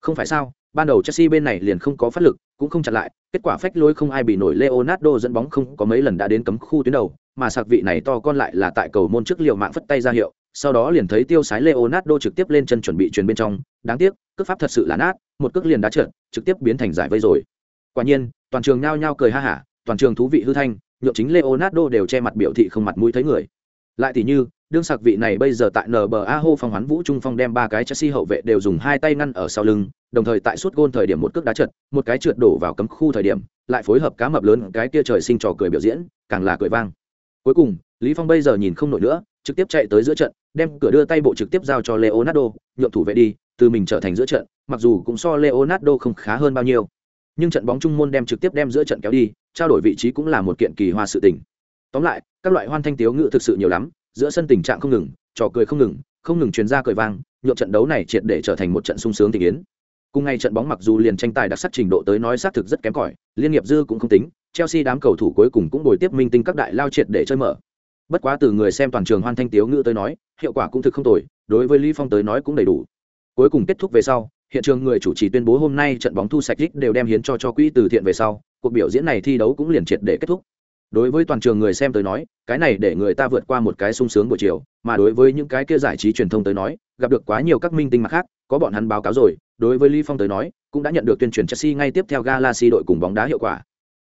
không phải sao ban đầu chelsea bên này liền không có phát lực cũng không chặn lại kết quả phách lối không ai bị nổi leonardo dẫn bóng không có mấy lần đã đến cấm khu tuyến đầu mà sạc vị này to con lại là tại cầu môn trước liều mạng phất tay ra hiệu, sau đó liền thấy tiêu sái leonardo trực tiếp lên chân chuẩn bị truyền bên trong. Đáng tiếc, cước pháp thật sự là nát, một cước liền đá trượt, trực tiếp biến thành giải vây rồi. Quả nhiên, toàn trường nhao nhao cười ha hả, toàn trường thú vị hư thanh, nhượng chính leonardo đều che mặt biểu thị không mặt mũi thấy người. Lại thì như, đương sạc vị này bây giờ tại nba hô phong hoán vũ trung phong đem ba cái chelsea hậu vệ đều dùng hai tay ngăn ở sau lưng, đồng thời tại suốt gôn thời điểm một cước đá trượt, một cái trượt đổ vào cấm khu thời điểm, lại phối hợp cá mập lớn cái kia trời sinh trò cười biểu diễn, càng là cười vang cuối cùng, lý phong bây giờ nhìn không nổi nữa, trực tiếp chạy tới giữa trận, đem cửa đưa tay bộ trực tiếp giao cho leonardo, nhượng thủ vệ đi, từ mình trở thành giữa trận, mặc dù cũng so leonardo không khá hơn bao nhiêu. Nhưng trận bóng trung môn đem trực tiếp đem giữa trận kéo đi, trao đổi vị trí cũng là một kiện kỳ hoa sự tình. Tóm lại, các loại hoan thanh tiếu ngự thực sự nhiều lắm, giữa sân tình trạng không ngừng, trò cười không ngừng không ngừng truyền ra cười vang, nhượng trận đấu này triệt để trở thành một trận sung sướng tình yến. Cùng ngày trận bóng mặc dù liền tranh tài đặc sắc trình độ tới nói xác thực rất kém cỏi, liên nghiệp dư cũng không tính chelsea đám cầu thủ cuối cùng cũng bồi tiếp minh tinh các đại lao triệt để chơi mở. Bất quá từ người xem toàn trường hoan thanh tiếu ngữ tới nói, hiệu quả cũng thực không tồi, đối với lý phong tới nói cũng đầy đủ. Cuối cùng kết thúc về sau, hiện trường người chủ trì tuyên bố hôm nay trận bóng thu sạch đích đều đem hiến cho cho quỹ từ thiện về sau, cuộc biểu diễn này thi đấu cũng liền triệt để kết thúc. Đối với toàn trường người xem tới nói, cái này để người ta vượt qua một cái sung sướng buổi chiều, mà đối với những cái kia giải trí truyền thông tới nói, gặp được quá nhiều các minh tinh mặt khác, có bọn hắn báo cáo rồi, đối với Lý Phong tới nói, cũng đã nhận được tuyên truyền Chelsea ngay tiếp theo Galaxy đội cùng bóng đá hiệu quả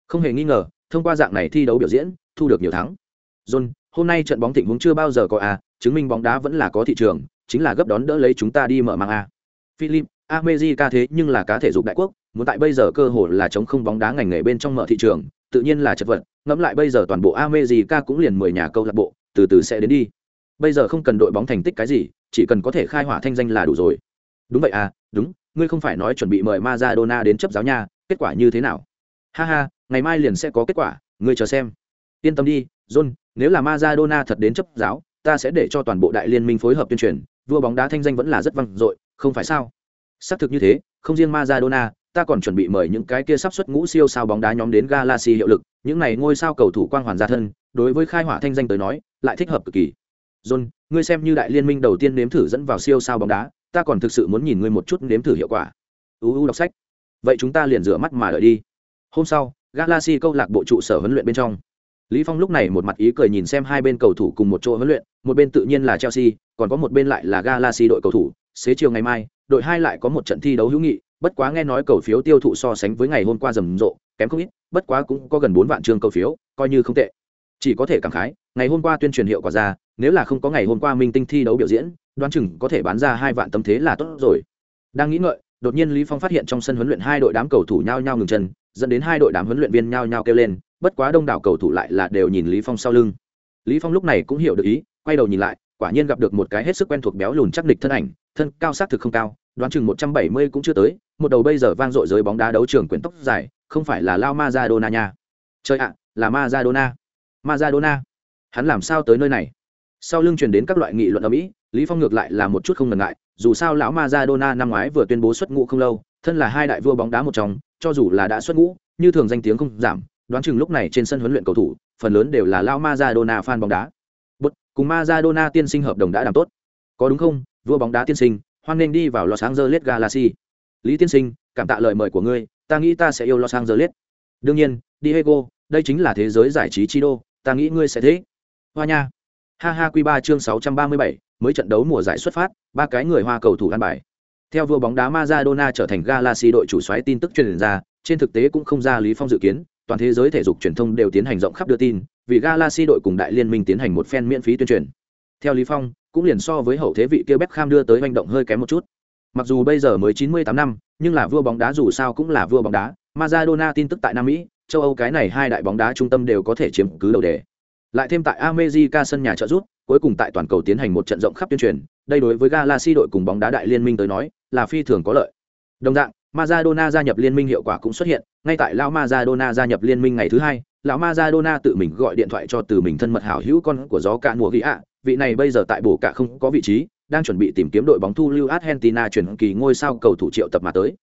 không hề nghi ngờ, thông qua dạng này thi đấu biểu diễn, thu được nhiều thắng. John, hôm nay trận bóng thịnh vốn chưa bao giờ có a chứng minh bóng đá vẫn là có thị trường, chính là gấp đón đỡ lấy chúng ta đi mở mang a Philip, America thế nhưng là cá thể dục đại quốc, muốn tại bây giờ cơ hội là chống không bóng đá ngành nghề bên trong mở thị trường, tự nhiên là chật vật, ngẫm lại bây giờ toàn bộ America cũng liền mười nhà câu lạc bộ, từ từ sẽ đến đi. Bây giờ không cần đội bóng thành tích cái gì, chỉ cần có thể khai hỏa thanh danh là đủ rồi. Đúng vậy à đúng, ngươi không phải nói chuẩn bị mời Maradona đến chấp giáo nha, kết quả như thế nào? Ha ha ngày mai liền sẽ có kết quả ngươi chờ xem yên tâm đi john nếu là Maradona thật đến chấp giáo ta sẽ để cho toàn bộ đại liên minh phối hợp tuyên truyền vua bóng đá thanh danh vẫn là rất vang dội không phải sao xác thực như thế không riêng Maradona ta còn chuẩn bị mời những cái kia sắp xuất ngũ siêu sao bóng đá nhóm đến Galaxy hiệu lực, những này ngôi sao cầu thủ quang hoàn gia thân, đối với khai hỏa thanh danh tới nói, lại thích hợp cực kỳ. John, ngươi xem như đại liên minh đầu tiên nếm thử dẫn vào siêu sao bóng đá, ta còn thực sự muốn nhìn ngươi một chút nếm thử hiệu quả. UU đọc sách. Vậy chúng ta liền rửa mắt mà đợi đi. Hôm sau, Galaxy câu lạc bộ trụ sở huấn luyện bên trong. Lý Phong lúc này một mặt ý cười nhìn xem hai bên cầu thủ cùng một chỗ huấn luyện, một bên tự nhiên là Chelsea, còn có một bên lại là Galaxy đội cầu thủ. Xế chiều ngày mai, đội hai lại có một trận thi đấu hữu nghị, bất quá nghe nói cầu phiếu tiêu thụ so sánh với ngày hôm qua rầm rộ kém không ít bất quá cũng có gần bốn vạn trường cầu phiếu coi như không tệ chỉ có thể cảm khái ngày hôm qua tuyên truyền hiệu quả ra nếu là không có ngày hôm qua minh tinh thi đấu biểu diễn đoán chừng có thể bán ra hai vạn tấm thế là tốt rồi đang nghĩ ngợi đột nhiên lý phong phát hiện trong sân huấn luyện hai đội đám cầu thủ nhao nhao ngừng chân dẫn đến hai đội đám huấn luyện viên nhao nhao kêu lên, bất quá đông đảo cầu thủ lại là đều nhìn lý phong sau lưng. Lý phong lúc này cũng hiểu được ý, quay đầu nhìn lại, quả nhiên gặp được một cái hết sức quen thuộc béo lùn chắc địch thân ảnh, thân cao xác thực không cao, đoán chừng một trăm bảy mươi cũng chưa tới, một đầu bây giờ vang dội giới bóng đá đấu trường quyển tóc dài, không phải là lao Maradona nha. Trời ạ, là Maradona. Maradona. Hắn làm sao tới nơi này? Sau lưng truyền đến các loại nghị luận ở mỹ lý phong ngược lại là một chút không ngần ngại, dù sao lão Maradona năm ngoái vừa tuyên bố xuất ngũ không lâu thân là hai đại vua bóng đá một trong cho dù là đã xuất ngũ như thường danh tiếng không giảm đoán chừng lúc này trên sân huấn luyện cầu thủ phần lớn đều là lao Maradona fan bóng đá Bút, cùng Maradona tiên sinh hợp đồng đã đảm tốt. Có đúng không, vua bóng đá tiên sinh, hoan nên đi vào Los Angeles Galaxy. Lý tiên sinh, cảm tạ lời mời của ngươi, ta nghĩ ta sẽ yêu Los Angeles. Đương nhiên, Diego, đây chính là thế giới giải trí chi đô, ta nghĩ ngươi sẽ thế. Hoa nha. Ha ha quy ba chương 637, mới trận đấu mùa giải xuất phát, ba cái người Hoa cầu thủ ăn bài. Theo vua bóng đá Maradona trở thành Galaxy đội chủ soái tin tức truyền ra, trên thực tế cũng không ra Lý Phong dự kiến, toàn thế giới thể dục truyền thông đều tiến hành rộng khắp đưa tin, vì Galaxy đội cùng đại liên minh tiến hành một phen miễn phí tuyên truyền. Theo Lý Phong, cũng liền so với hậu thế vị kia Beckham đưa tới hành động hơi kém một chút. Mặc dù bây giờ mới 98 năm, nhưng là vua bóng đá dù sao cũng là vua bóng đá, Maradona tin tức tại Nam Mỹ, châu Âu cái này hai đại bóng đá trung tâm đều có thể chiếm cứ đầu đề. Lại thêm tại America sân nhà trợ rút, cuối cùng tại toàn cầu tiến hành một trận rộng khắp tuyên truyền, đây đối với Galaxy đội cùng bóng đá đại liên minh tới nói, là phi thường có lợi. Đồng dạng, Maradona gia nhập liên minh hiệu quả cũng xuất hiện, ngay tại lão Maradona gia nhập liên minh ngày thứ hai, lão Maradona tự mình gọi điện thoại cho từ mình thân mật hảo hữu con của gió cả mùa ghi ạ, vị này bây giờ tại bổ cả không có vị trí, đang chuẩn bị tìm kiếm đội bóng thu lưu Argentina chuyển kỳ ngôi sao cầu thủ triệu tập mà tới.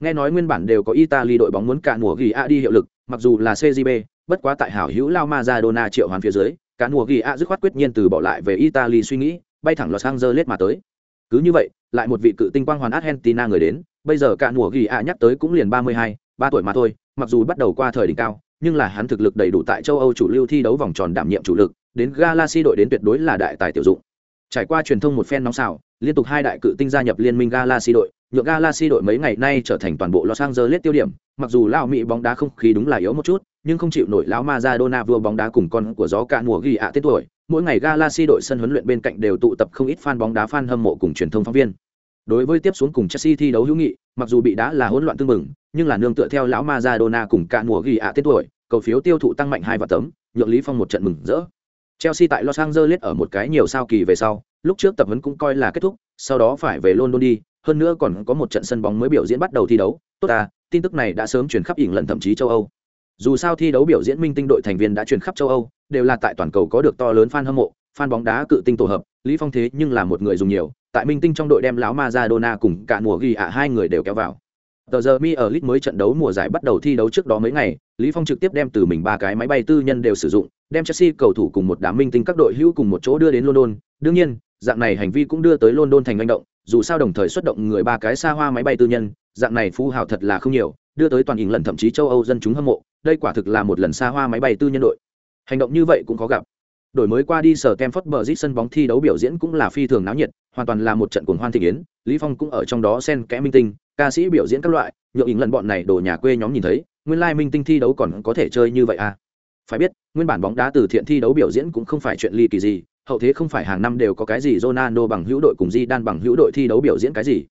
Nghe nói nguyên bản đều có Italy đội bóng muốn cả mùa ghi ạ đi hiệu lực, mặc dù là CJB, bất quá tại hảo hữu lão Maradona triệu hoàn phía dưới, cả mùa ghi ạ dứt khoát quyết nhiên từ bỏ lại về Italy suy nghĩ, bay thẳng Los Angeles mà tới. Cứ như vậy, lại một vị cự tinh quang hoàn Argentina người đến, bây giờ cả mùa ghi ạ nhắc tới cũng liền ba mươi hai, ba tuổi mà thôi, mặc dù bắt đầu qua thời đỉnh cao, nhưng là hắn thực lực đầy đủ tại châu Âu chủ lưu thi đấu vòng tròn đảm nhiệm chủ lực, đến Galaxy đội đến tuyệt đối là đại tài tiểu dụng. Trải qua truyền thông một phen nóng xào, liên tục hai đại cự tinh gia nhập liên minh Galaxy đội, nhượng Galaxy đội mấy ngày nay trở thành toàn bộ Los Angeles tiêu điểm, mặc dù lão Mỹ bóng đá không khí đúng là yếu một chút, nhưng không chịu nổi lão Maradona vua bóng đá cùng con của gió cả mùa ghi ạ tên tuổi, mỗi ngày Galaxy đội sân huấn luyện bên cạnh đều tụ tập không ít fan bóng đá fan hâm mộ cùng truyền thông phóng viên. Đối với tiếp xuống cùng Chelsea thi đấu hữu nghị, mặc dù bị đá là hỗn loạn tương mừng, nhưng là nương tựa theo lão Maradona cùng cả mùa ghi ạ tên tuổi, cầu phiếu tiêu thụ tăng mạnh hai và tấm, nhượng Lý Phong một trận mừng rỡ. Chelsea tại Los Angeles ở một cái nhiều sao kỳ về sau, lúc trước tập huấn cũng coi là kết thúc, sau đó phải về London đi, hơn nữa còn có một trận sân bóng mới biểu diễn bắt đầu thi đấu. Tốt à, tin tức này đã sớm truyền khắp ỉng lần thậm chí châu Âu. Dù sao thi đấu biểu diễn minh tinh đội thành viên đã truyền khắp châu Âu, đều là tại toàn cầu có được to lớn fan hâm mộ, fan bóng đá cự tinh tổ hợp, Lý Phong thế nhưng là một người dùng nhiều, tại minh tinh trong đội đem láo Maradona cùng cả mùa ghi ạ hai người đều kéo vào. Tờ giờ mi ở Lit mới trận đấu mùa giải bắt đầu thi đấu trước đó mấy ngày, Lý Phong trực tiếp đem từ mình ba cái máy bay tư nhân đều sử dụng, đem Chelsea cầu thủ cùng một đám minh tinh các đội hữu cùng một chỗ đưa đến London. Đương nhiên, dạng này hành vi cũng đưa tới London thành manh động, dù sao đồng thời xuất động người ba cái xa hoa máy bay tư nhân, dạng này phú hào thật là không nhiều, đưa tới toàn lần thậm chí châu Âu dân chúng hâm mộ, đây quả thực là một lần xa hoa máy bay tư nhân đội. Hành động như vậy cũng có gặp. Đổi mới qua đi sở Stamford Bridge sân bóng thi đấu biểu diễn cũng là phi thường náo nhiệt, hoàn toàn là một trận cuồng hoan thị yến, Lý Phong cũng ở trong đó xen kẽ minh tinh, ca sĩ biểu diễn các loại nhượng hình lần bọn này đồ nhà quê nhóm nhìn thấy nguyên lai minh tinh thi đấu còn có thể chơi như vậy à phải biết nguyên bản bóng đá từ thiện thi đấu biểu diễn cũng không phải chuyện ly kỳ gì hậu thế không phải hàng năm đều có cái gì Ronaldo bằng hữu đội cùng Di Đan bằng hữu đội thi đấu biểu diễn cái gì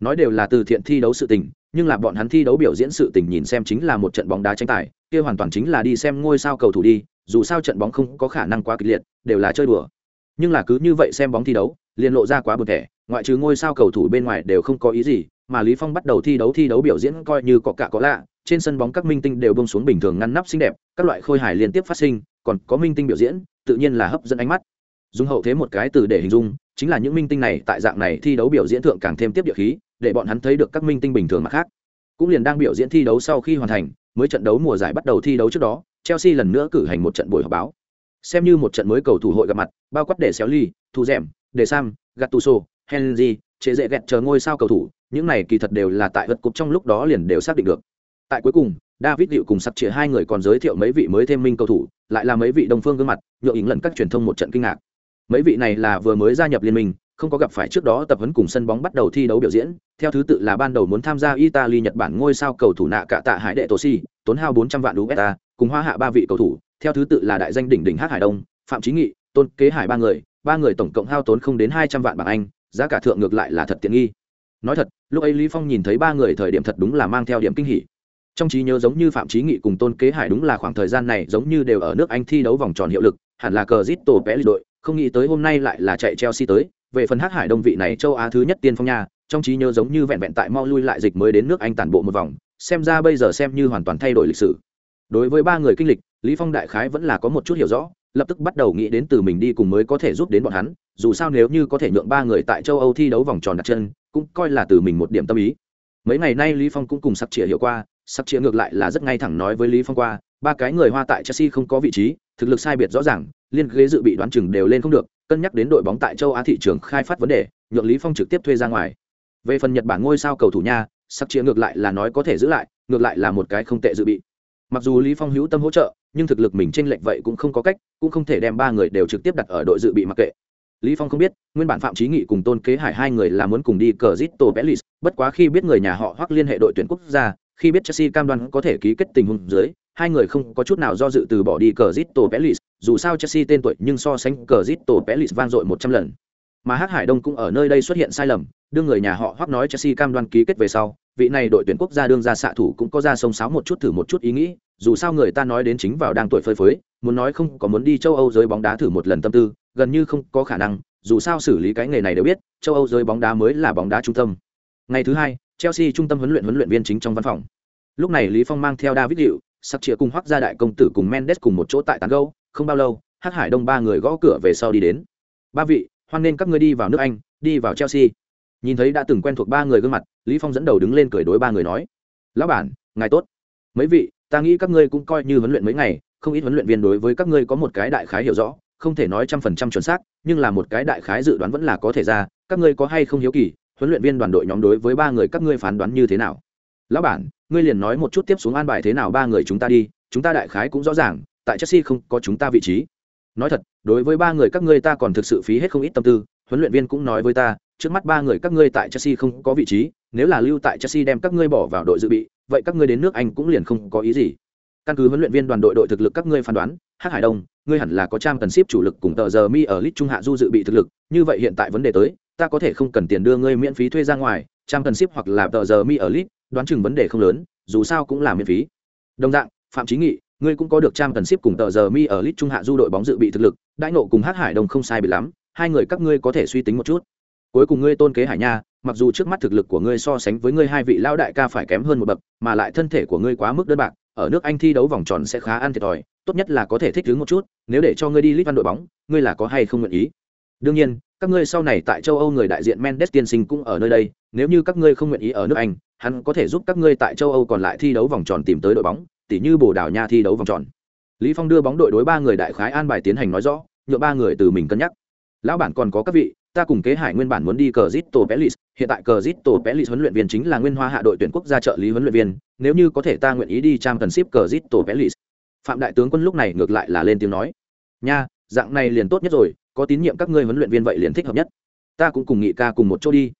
nói đều là từ thiện thi đấu sự tình, nhưng là bọn hắn thi đấu biểu diễn sự tình nhìn xem chính là một trận bóng đá tranh tài, kia hoàn toàn chính là đi xem ngôi sao cầu thủ đi, dù sao trận bóng không có khả năng quá kịch liệt, đều là chơi đùa. Nhưng là cứ như vậy xem bóng thi đấu, liền lộ ra quá buồn thẻ, ngoại trừ ngôi sao cầu thủ bên ngoài đều không có ý gì, mà lý phong bắt đầu thi đấu thi đấu biểu diễn coi như có cả có lạ, trên sân bóng các minh tinh đều bông xuống bình thường ngăn nắp xinh đẹp, các loại khôi hài liên tiếp phát sinh, còn có minh tinh biểu diễn, tự nhiên là hấp dẫn ánh mắt. Dùng hậu thế một cái từ để hình dung, chính là những minh tinh này tại dạng này thi đấu biểu diễn thượng càng thêm tiếp địa khí để bọn hắn thấy được các minh tinh bình thường mặt khác. Cũng liền đang biểu diễn thi đấu sau khi hoàn thành, mới trận đấu mùa giải bắt đầu thi đấu trước đó, chelsea lần nữa cử hành một trận buổi họp báo. Xem như một trận mới cầu thủ hội gặp mặt, bao quát để xéo ly, thu rèm, để sam, gattuso, henry, chế dễ ghẹt chờ ngôi sao cầu thủ, những này kỳ thật đều là tại vật cục trong lúc đó liền đều xác định được. Tại cuối cùng, david liệu cùng sắp chĩa hai người còn giới thiệu mấy vị mới thêm minh cầu thủ, lại là mấy vị đồng phương gương mặt, nhượng ý lần các truyền thông một trận kinh ngạc. Mấy vị này là vừa mới gia nhập liên minh không có gặp phải trước đó tập huấn cùng sân bóng bắt đầu thi đấu biểu diễn. Theo thứ tự là ban đầu muốn tham gia italy, nhật bản ngôi sao cầu thủ nạ cả tạ hải đệ tổ si tốn hao 400 vạn usd, cùng hoa hạ ba vị cầu thủ. Theo thứ tự là đại danh đỉnh đỉnh hát hải đông, phạm trí nghị, tôn kế hải ba người ba người tổng cộng hao tốn không đến 200 vạn bảng anh, giá cả thượng ngược lại là thật tiện nghi. Nói thật, lúc ấy lý phong nhìn thấy ba người thời điểm thật đúng là mang theo điểm kinh hỉ. Trong trí nhớ giống như phạm trí nghị cùng tôn kế hải đúng là khoảng thời gian này giống như đều ở nước anh thi đấu vòng tròn hiệu lực, hẳn là cờ zit tổ vẽ đội, không nghĩ tới hôm nay lại là chạy chelsea tới về phần hát hải đông vị này châu á thứ nhất tiên phong nha, trong trí nhớ giống như vẹn vẹn tại mau lui lại dịch mới đến nước anh tản bộ một vòng, xem ra bây giờ xem như hoàn toàn thay đổi lịch sử. Đối với ba người kinh lịch, lý phong đại khái vẫn là có một chút hiểu rõ, lập tức bắt đầu nghĩ đến từ mình đi cùng mới có thể giúp đến bọn hắn, dù sao nếu như có thể nhượng ba người tại châu âu thi đấu vòng tròn đặt chân, cũng coi là từ mình một điểm tâm ý. Mấy ngày nay lý phong cũng cùng sắp chĩa hiểu qua, sắp chĩa ngược lại là rất ngay thẳng nói với lý phong qua, ba cái người hoa tại chelsea không có vị trí, thực lực sai biệt rõ ràng liên ghế dự bị đoán chừng đều lên không được, cân nhắc đến đội bóng tại châu á thị trường khai phát vấn đề, nhượng lý phong trực tiếp thuê ra ngoài. Về phần nhật bản ngôi sao cầu thủ nha, sắc chia ngược lại là nói có thể giữ lại, ngược lại là một cái không tệ dự bị. Mặc dù lý phong hữu tâm hỗ trợ, nhưng thực lực mình chênh lệch vậy cũng không có cách, cũng không thể đem ba người đều trực tiếp đặt ở đội dự bị mặc kệ. Lý phong không biết, nguyên bản phạm trí nghị cùng tôn kế hải hai người là muốn cùng đi cờ zito bellis bất quá khi biết người nhà họ hoặc liên hệ đội tuyển quốc gia, khi biết chelsea cam đoan có thể ký kết tình huống dưới, hai người không có chút nào do dự từ bỏ đi cờ zito bellis dù sao chelsea tên tuổi nhưng so sánh cờ zito bellis vang dội một trăm lần. Mà hắc hải đông cũng ở nơi đây xuất hiện sai lầm đương người nhà họ hoắc nói chelsea cam đoan ký kết về sau vị này đội tuyển quốc gia đương ra xạ thủ cũng có ra sông sáo một chút thử một chút ý nghĩ dù sao người ta nói đến chính vào đang tuổi phơi phới muốn nói không có muốn đi châu âu giới bóng đá thử một lần tâm tư gần như không có khả năng dù sao xử lý cái nghề này đều biết châu âu giới bóng đá mới là bóng đá trung tâm. Ngày thứ hai chelsea trung tâm huấn luyện huấn luyện viên chính trong văn phòng. Lúc này lý phong mang theo david liệu, sắc chĩa cùng hoắc gia đại công tử cùng mendes cùng một chỗ tại tán gâu không bao lâu, hắc hải đông ba người gõ cửa về sau đi đến. Ba vị, hoan nên các ngươi đi vào nước anh, đi vào chelsea. Nhìn thấy đã từng quen thuộc ba người gương mặt, lý phong dẫn đầu đứng lên cười đối ba người nói, lão bản, ngài tốt. Mấy vị, ta nghĩ các ngươi cũng coi như huấn luyện mấy ngày, không ít huấn luyện viên đối với các ngươi có một cái đại khái hiểu rõ, không thể nói trăm phần trăm chuẩn xác, nhưng là một cái đại khái dự đoán vẫn là có thể ra, các ngươi có hay không hiếu kỳ, huấn luyện viên đoàn đội nhóm đối với ba người các ngươi phán đoán như thế nào? Lão bản, ngươi liền nói một chút tiếp xuống an bài thế nào ba người chúng ta đi, chúng ta đại khái cũng rõ ràng tại chelsea không có chúng ta vị trí. Nói thật, đối với ba người các ngươi ta còn thực sự phí hết không ít tâm tư, huấn luyện viên cũng nói với ta, trước mắt ba người các ngươi tại chelsea không có vị trí, nếu là lưu tại chelsea đem các ngươi bỏ vào đội dự bị, vậy các ngươi đến nước anh cũng liền không có ý gì. Căn cứ huấn luyện viên đoàn đội đội thực lực các ngươi phán đoán, hắc hải đông, ngươi hẳn là có trang cần ship chủ lực cùng tờ giờ mi ở lit trung hạ du dự bị thực lực, như vậy hiện tại vấn đề tới, ta có thể không cần tiền đưa ngươi miễn phí thuê ra ngoài trang cần ship hoặc là tờ giờ mi ở lit đoán chừng vấn đề không lớn, dù sao cũng là miễn phí. Đồng dạng, phạm Chí nghị ngươi cũng có được trang cần ship cùng tờ giờ mi ở lit trung hạ du đội bóng dự bị thực lực, đãi nộ cùng hát hải đồng không sai bị lắm, hai người các ngươi có thể suy tính một chút. Cuối cùng ngươi tôn kế hải nha, mặc dù trước mắt thực lực của ngươi so sánh với ngươi hai vị lão đại ca phải kém hơn một bậc, mà lại thân thể của ngươi quá mức đơn bạc, ở nước anh thi đấu vòng tròn sẽ khá ăn thiệt thòi, tốt nhất là có thể thích ứng một chút, nếu để cho ngươi đi lit văn đội bóng, ngươi là có hay không nguyện ý? Đương nhiên, các ngươi sau này tại châu âu người đại diện mendes tiên sinh cũng ở nơi đây, nếu như các ngươi không nguyện ý ở nước anh, hắn có thể giúp các ngươi tại châu âu còn lại thi đấu vòng tròn tìm tới đội bóng tỉ như bồ đào nha thi đấu vòng tròn. Lý phong đưa bóng đội đối ba người đại khái an bài tiến hành nói rõ nhựa ba người từ mình cân nhắc. Lão bản còn có các vị, ta cùng kế hải nguyên bản muốn đi cờ zito pelis hiện tại cờ zito pelis huấn luyện viên chính là nguyên hoa hạ đội tuyển quốc gia trợ lý huấn luyện viên, nếu như có thể ta nguyện ý đi trang cần ship cờ zito pelis phạm đại tướng quân lúc này ngược lại là lên tiếng nói, nha, dạng này liền tốt nhất rồi, có tín nhiệm các ngươi huấn luyện viên vậy liền thích hợp nhất. Ta cũng cùng nghị ca cùng một chỗ đi.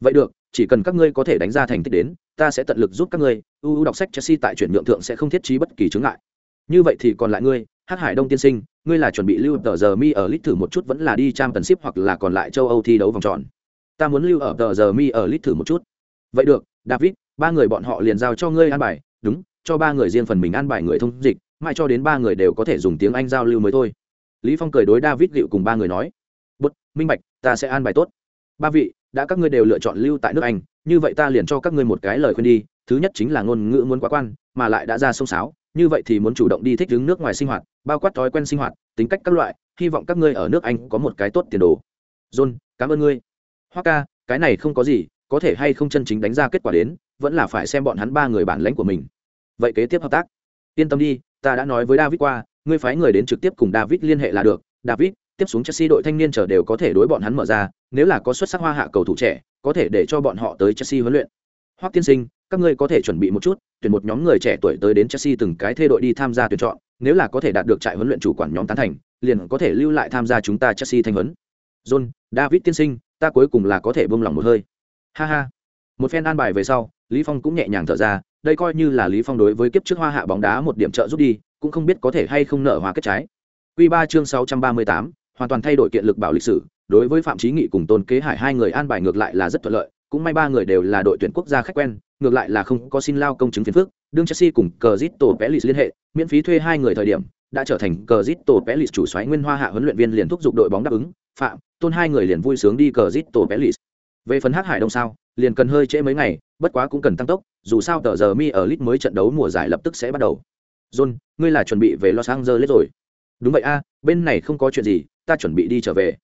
Vậy được, chỉ cần các ngươi có thể đánh ra thành tích đến ta sẽ tận lực giúp các ngươi uu đọc sách chelsea tại chuyển nhượng thượng sẽ không thiết trí bất kỳ chướng ngại. Như vậy thì còn lại ngươi hát hải đông tiên sinh, ngươi là chuẩn bị lưu tờ giờ mi ở lit thử một chút vẫn là đi trang tần ship hoặc là còn lại châu âu thi đấu vòng tròn? Ta muốn lưu ở tờ giờ mi ở lit thử một chút. Vậy được, david, ba người bọn họ liền giao cho ngươi an bài. Đúng, cho ba người riêng phần mình an bài người thông dịch mai cho đến ba người đều có thể dùng tiếng anh giao lưu mới thôi. Lý phong cười đối david liệu cùng ba người nói. Bút minh bạch, ta sẽ an bài tốt. Ba vị, đã các ngươi đều lựa chọn lưu tại nước anh như vậy ta liền cho các ngươi một cái lời khuyên đi, thứ nhất chính là ngôn ngữ muốn quá quan, mà lại đã ra sông sáo, như vậy thì muốn chủ động đi thích ứng nước ngoài sinh hoạt, bao quát thói quen sinh hoạt, tính cách các loại, hy vọng các ngươi ở nước anh có một cái tốt tiền đồ. John, cảm ơn ngươi. Hoa ca, cái này không có gì, có thể hay không chân chính đánh ra kết quả đến, vẫn là phải xem bọn hắn ba người bản lãnh của mình. Vậy kế tiếp hợp tác. Yên tâm đi, ta đã nói với david qua, ngươi phái người đến trực tiếp cùng david liên hệ là được. David tiếp xuống Chelsea đội thanh niên trở đều có thể đối bọn hắn mở ra, nếu là có xuất sắc hoa hạ cầu thủ trẻ, có thể để cho bọn họ tới Chelsea huấn luyện. Hoắc tiên sinh, các ngươi có thể chuẩn bị một chút, tuyển một nhóm người trẻ tuổi tới đến Chelsea từng cái thay đội đi tham gia tuyển chọn, nếu là có thể đạt được trại huấn luyện chủ quản nhóm tán thành, liền có thể lưu lại tham gia chúng ta Chelsea thanh huấn. John, David tiên sinh, ta cuối cùng là có thể buông lòng một hơi. Ha ha. Một phen an bài về sau, Lý Phong cũng nhẹ nhàng thở ra, đây coi như là Lý Phong đối với kiếp trước hoa hạ bóng đá một điểm trợ giúp đi, cũng không biết có thể hay không nở hoa kết trái. Quy 3 chương 638, hoàn toàn thay đổi kiện lực bảo lịch sử, đối với phạm trí nghị cùng tôn kế hải hai người an bài ngược lại là rất thuận lợi, cũng may ba người đều là đội tuyển quốc gia khách quen, ngược lại là không có xin lao công chứng phiền phức, đương chelsea cùng cờ Zit tổ zito pelis liên hệ, miễn phí thuê hai người thời điểm, đã trở thành cờ Zit tổ zito pelis chủ xoáy nguyên hoa hạ huấn luyện viên liền thúc giục đội bóng đáp ứng, phạm, tôn hai người liền vui sướng đi cờ Zit tổ zito pelis về phần hát hải đông sao, liền cần hơi trễ mấy ngày, bất quá cũng cần tăng tốc, dù sao tờ giờ mi ở lit mới trận đấu mùa giải lập tức sẽ bắt đầu. John, ngươi là chuẩn bị về los angeles rồi. Đúng vậy a, bên này không có chuyện gì ta chuẩn bị đi trở về.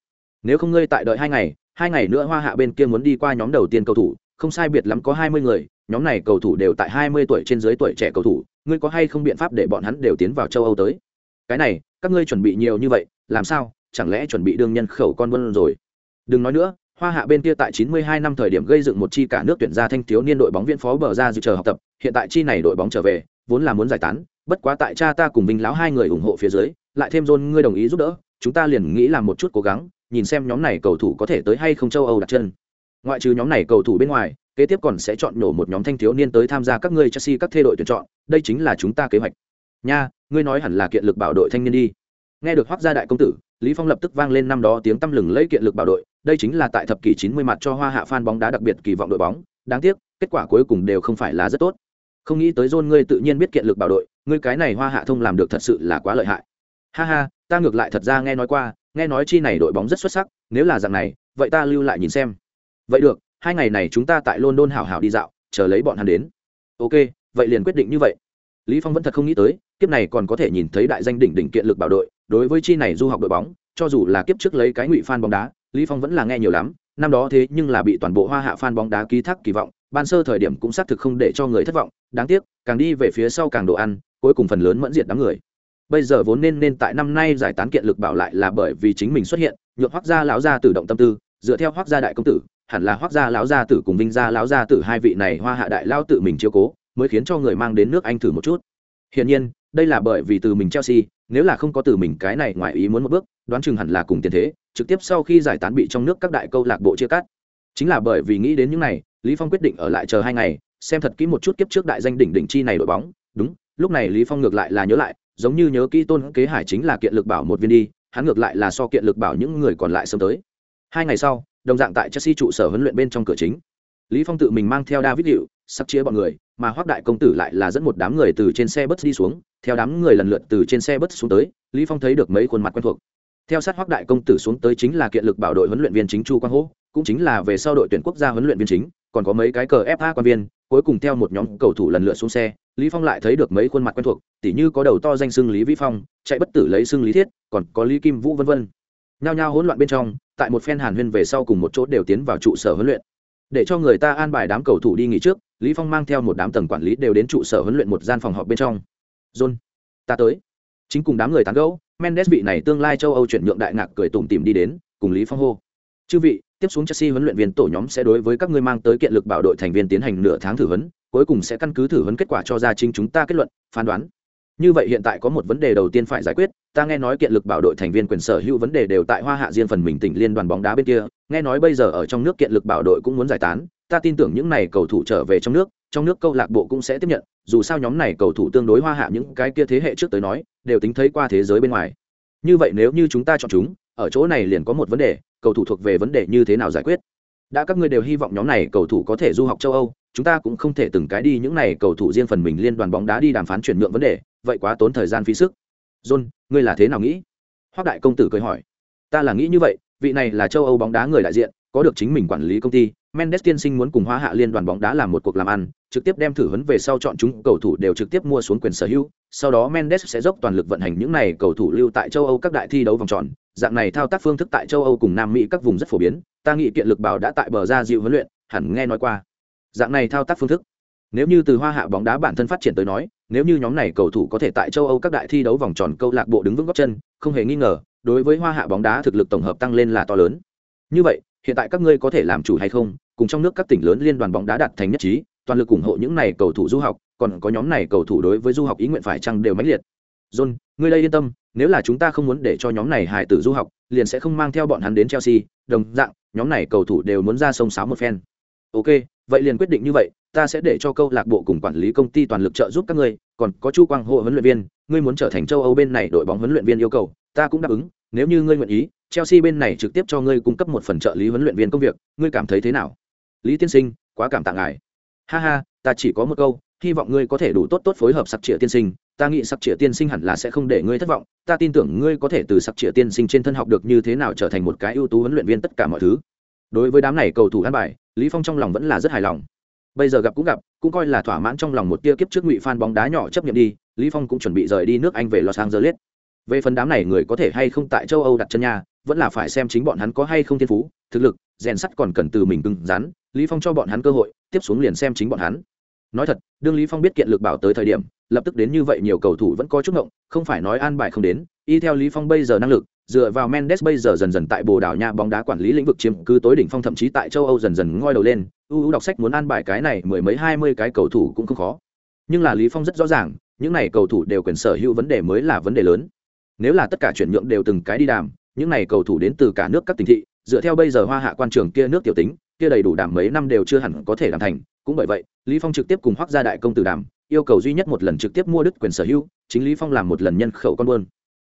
Nếu không ngươi tại đợi hai ngày hai ngày nữa hoa hạ bên kia muốn đi qua nhóm đầu tiên cầu thủ, không sai biệt lắm có hai mươi người, nhóm này cầu thủ đều tại hai mươi tuổi trên dưới tuổi trẻ cầu thủ, ngươi có hay không biện pháp để bọn hắn đều tiến vào châu âu tới? Cái này, các ngươi chuẩn bị nhiều như vậy, làm sao? Chẳng lẽ chuẩn bị đương nhân khẩu con buôn rồi? Đừng nói nữa, hoa hạ bên kia tại 92 năm thời điểm gây dựng một chi cả nước tuyển ra thanh thiếu niên đội bóng viên phó bờ ra dự chờ học tập, hiện tại chi này đội bóng trở về, vốn là muốn giải tán, bất quá tại cha ta cùng vinh lão hai người ủng hộ phía dưới, lại thêm john ngươi đồng ý giúp đỡ chúng ta liền nghĩ làm một chút cố gắng, nhìn xem nhóm này cầu thủ có thể tới hay không châu âu đặt chân. Ngoại trừ nhóm này cầu thủ bên ngoài, kế tiếp còn sẽ chọn nổ một nhóm thanh thiếu niên tới tham gia các ngươi chelsea các thê đội tuyển chọn, đây chính là chúng ta kế hoạch. Nha, ngươi nói hẳn là kiện lực bảo đội thanh niên đi. Nghe được hoác gia đại công tử, lý phong lập tức vang lên năm đó tiếng tăm lừng lấy kiện lực bảo đội, đây chính là tại thập kỷ 90 mặt cho hoa hạ fan bóng đá đặc biệt kỳ vọng đội bóng. Đáng tiếc, kết quả cuối cùng đều không phải là rất tốt. Không nghĩ tới john ngươi tự nhiên biết kiện lực bảo đội, ngươi cái này hoa hạ thông làm được thật sự là quá lợi hại. Ha ha ta ngược lại thật ra nghe nói qua, nghe nói chi này đội bóng rất xuất sắc, nếu là dạng này, vậy ta lưu lại nhìn xem. Vậy được, hai ngày này chúng ta tại london hảo hảo đi dạo, chờ lấy bọn hắn đến. Ok, vậy liền quyết định như vậy. Lý phong vẫn thật không nghĩ tới, kiếp này còn có thể nhìn thấy đại danh đỉnh đỉnh kiện lực bảo đội, đối với chi này du học đội bóng, cho dù là kiếp trước lấy cái ngụy fan bóng đá, lý phong vẫn là nghe nhiều lắm, năm đó thế nhưng là bị toàn bộ hoa hạ fan bóng đá ký thác kỳ vọng, ban sơ thời điểm cũng xác thực không để cho người thất vọng, đáng tiếc, càng đi về phía sau càng đồ ăn, cuối cùng phần lớn mẫn diệt đám người bây giờ vốn nên nên tại năm nay giải tán kiện lực bảo lại là bởi vì chính mình xuất hiện, nhượng hoác gia lão gia tử động tâm tư, dựa theo hoác gia đại công tử, hẳn là hoác gia lão gia tử cùng vinh gia lão gia tử hai vị này hoa hạ đại lao tự mình chiếu cố, mới khiến cho người mang đến nước anh thử một chút. Hiển nhiên, đây là bởi vì từ mình chelsea, nếu là không có từ mình cái này ngoài ý muốn một bước, đoán chừng hẳn là cùng tiền thế, trực tiếp sau khi giải tán bị trong nước các đại câu lạc bộ chia cắt. Chính là bởi vì nghĩ đến những này, lý phong quyết định ở lại chờ hai ngày, xem thật kỹ một chút kiếp trước đại danh đỉnh đỉnh chi này đội bóng. Đúng, lúc này lý phong ngược lại là nhớ lại giống như nhớ kỹ tôn kế hải chính là kiện lực bảo một viên đi, hắn ngược lại là so kiện lực bảo những người còn lại sớm tới. Hai ngày sau, đồng dạng tại chelsea trụ sở huấn luyện bên trong cửa chính. Lý phong tự mình mang theo david hiệu sắp chia bọn người, mà hoác đại công tử lại là dẫn một đám người từ trên xe bus đi xuống. Theo đám người lần lượt từ trên xe bus xuống tới, lý phong thấy được mấy khuôn mặt quen thuộc. Theo sát hoác đại công tử xuống tới chính là kiện lực bảo đội huấn luyện viên chính chu quang hô, cũng chính là về sau đội tuyển quốc gia huấn luyện viên chính, còn có mấy cái cờ fa quan viên cuối cùng theo một nhóm cầu thủ lần lượt xuống xe, lý phong lại thấy được mấy khuôn mặt quen thuộc, tỉ như có đầu to danh xưng lý vĩ phong, chạy bất tử lấy xưng lý thiết, còn có lý kim vũ vân vân. Nhao nhao hỗn loạn bên trong, tại một phen hàn huyên về sau cùng một chỗ đều tiến vào trụ sở huấn luyện. Để cho người ta an bài đám cầu thủ đi nghỉ trước, lý phong mang theo một đám tầng quản lý đều đến trụ sở huấn luyện một gian phòng họp bên trong. John, ta tới. Chính cùng đám người tán gẫu, mendes vị này tương lai châu âu chuyển nhượng đại ngạc cười tủm tỉm đi đến, cùng lý phong hô. Chư vị tiếp xuống chelsea huấn luyện viên tổ nhóm sẽ đối với các ngươi mang tới kiện lực bảo đội thành viên tiến hành nửa tháng thử huấn, cuối cùng sẽ căn cứ thử huấn kết quả cho ra chính chúng ta kết luận, phán đoán. Như vậy hiện tại có một vấn đề đầu tiên phải giải quyết, ta nghe nói kiện lực bảo đội thành viên quyền sở hữu vấn đề đều tại hoa hạ diên phần mình tỉnh liên đoàn bóng đá bên kia, nghe nói bây giờ ở trong nước kiện lực bảo đội cũng muốn giải tán, ta tin tưởng những này cầu thủ trở về trong nước trong nước câu lạc bộ cũng sẽ tiếp nhận, dù sao nhóm này cầu thủ tương đối hoa hạ những cái kia thế hệ trước tới nói, đều tính thấy qua thế giới bên ngoài. Như vậy nếu như chúng ta chọn chúng ở chỗ này liền có một vấn đề, cầu thủ thuộc về vấn đề như thế nào giải quyết. Đã các ngươi đều hy vọng nhóm này cầu thủ có thể du học châu âu, chúng ta cũng không thể từng cái đi những này cầu thủ riêng phần mình liên đoàn bóng đá đi đàm phán chuyển nhượng vấn đề, vậy quá tốn thời gian phí sức. John, ngươi là thế nào nghĩ? Hoác đại công tử cười hỏi. Ta là nghĩ như vậy, vị này là châu âu bóng đá người đại diện, có được chính mình quản lý công ty, mendes tiên sinh muốn cùng hoa hạ liên đoàn bóng đá làm một cuộc làm ăn trực tiếp đem thử huấn về sau chọn chúng cầu thủ đều trực tiếp mua xuống quyền sở hữu, sau đó mendes sẽ dốc toàn lực vận hành những này cầu thủ lưu tại châu âu các đại thi đấu vòng tròn. Dạng này thao tác phương thức tại châu âu cùng nam mỹ các vùng rất phổ biến, ta nghĩ kiện lực bảo đã tại bờ ra dịu huấn luyện, hẳn nghe nói qua. Dạng này thao tác phương thức, nếu như từ hoa hạ bóng đá bản thân phát triển tới nói, nếu như nhóm này cầu thủ có thể tại châu âu các đại thi đấu vòng tròn câu lạc bộ đứng vững góc chân, không hề nghi ngờ, đối với hoa hạ bóng đá thực lực tổng hợp tăng lên là to lớn. Như vậy, hiện tại các ngươi có thể làm chủ hay không, cùng trong nước các tỉnh lớn liên đoàn bóng đá đạt thành nhất trí toàn lực ủng hộ những này cầu thủ du học, còn có nhóm này cầu thủ đối với du học ý nguyện phải chăng đều mãnh liệt. John, ngươi đây yên tâm, nếu là chúng ta không muốn để cho nhóm này hại tử du học, liền sẽ không mang theo bọn hắn đến chelsea, đồng dạng, nhóm này cầu thủ đều muốn ra sông sáo một phen. Ok, vậy liền quyết định như vậy, ta sẽ để cho câu lạc bộ cùng quản lý công ty toàn lực trợ giúp các ngươi, còn có chu quang hộ huấn luyện viên, ngươi muốn trở thành châu âu bên này đội bóng huấn luyện viên yêu cầu, ta cũng đáp ứng, nếu như ngươi nguyện ý, chelsea bên này trực tiếp cho ngươi cung cấp một phần trợ lý huấn luyện viên công việc, ngươi cảm thấy thế nào? Lý tiên sinh, quá cảm tạ ngài ha ha, ta chỉ có một câu, hy vọng ngươi có thể đủ tốt tốt phối hợp sặc trịa tiên sinh. Ta nghĩ sặc trịa tiên sinh hẳn là sẽ không để ngươi thất vọng. Ta tin tưởng ngươi có thể từ sặc trịa tiên sinh trên thân học được như thế nào trở thành một cái ưu tú huấn luyện viên tất cả mọi thứ. Đối với đám này cầu thủ ăn bài, lý phong trong lòng vẫn là rất hài lòng. Bây giờ gặp cũng gặp, cũng coi là thỏa mãn trong lòng một tia kiếp trước ngụy fan bóng đá nhỏ chấp nhận đi, lý phong cũng chuẩn bị rời đi nước anh về los angeles. Về phần đám này người có thể hay không tại châu âu đặt chân nhà vẫn là phải xem chính bọn hắn có hay không thiên phú, thực lực, rèn sắt còn cần từ mình cứng rắn lý phong cho bọn hắn cơ hội, tiếp xuống liền xem chính bọn hắn. Nói thật, đương lý phong biết kiện lực bảo tới thời điểm, lập tức đến như vậy nhiều cầu thủ vẫn có chút ngộng, không phải nói an bài không đến, y theo lý phong bây giờ năng lực, dựa vào mendes bây giờ dần dần tại bồ đào nha bóng đá quản lý lĩnh vực chiếm cứ tối đỉnh phong thậm chí tại châu âu dần dần ngoi đầu lên ưu đọc sách muốn An bài cái này mười mấy hai mươi cái cầu thủ cũng không khó. Nhưng là lý phong rất rõ ràng, những này cầu thủ đều quyền sở hữu vấn đề mới là vấn đề lớn. Nếu là tất cả chuyển nhượng đều từng cái đi đàm, những này cầu thủ đến từ cả nước các tỉnh thị, dựa theo bây giờ hoa hạ quan trường kia nước tiểu tính kia đầy đủ đảm mấy năm đều chưa hẳn có thể làm thành. Cũng bởi vậy, lý phong trực tiếp cùng hoác gia đại công tử đàm, yêu cầu duy nhất một lần trực tiếp mua đứt quyền sở hữu, chính lý phong làm một lần nhân khẩu con buôn.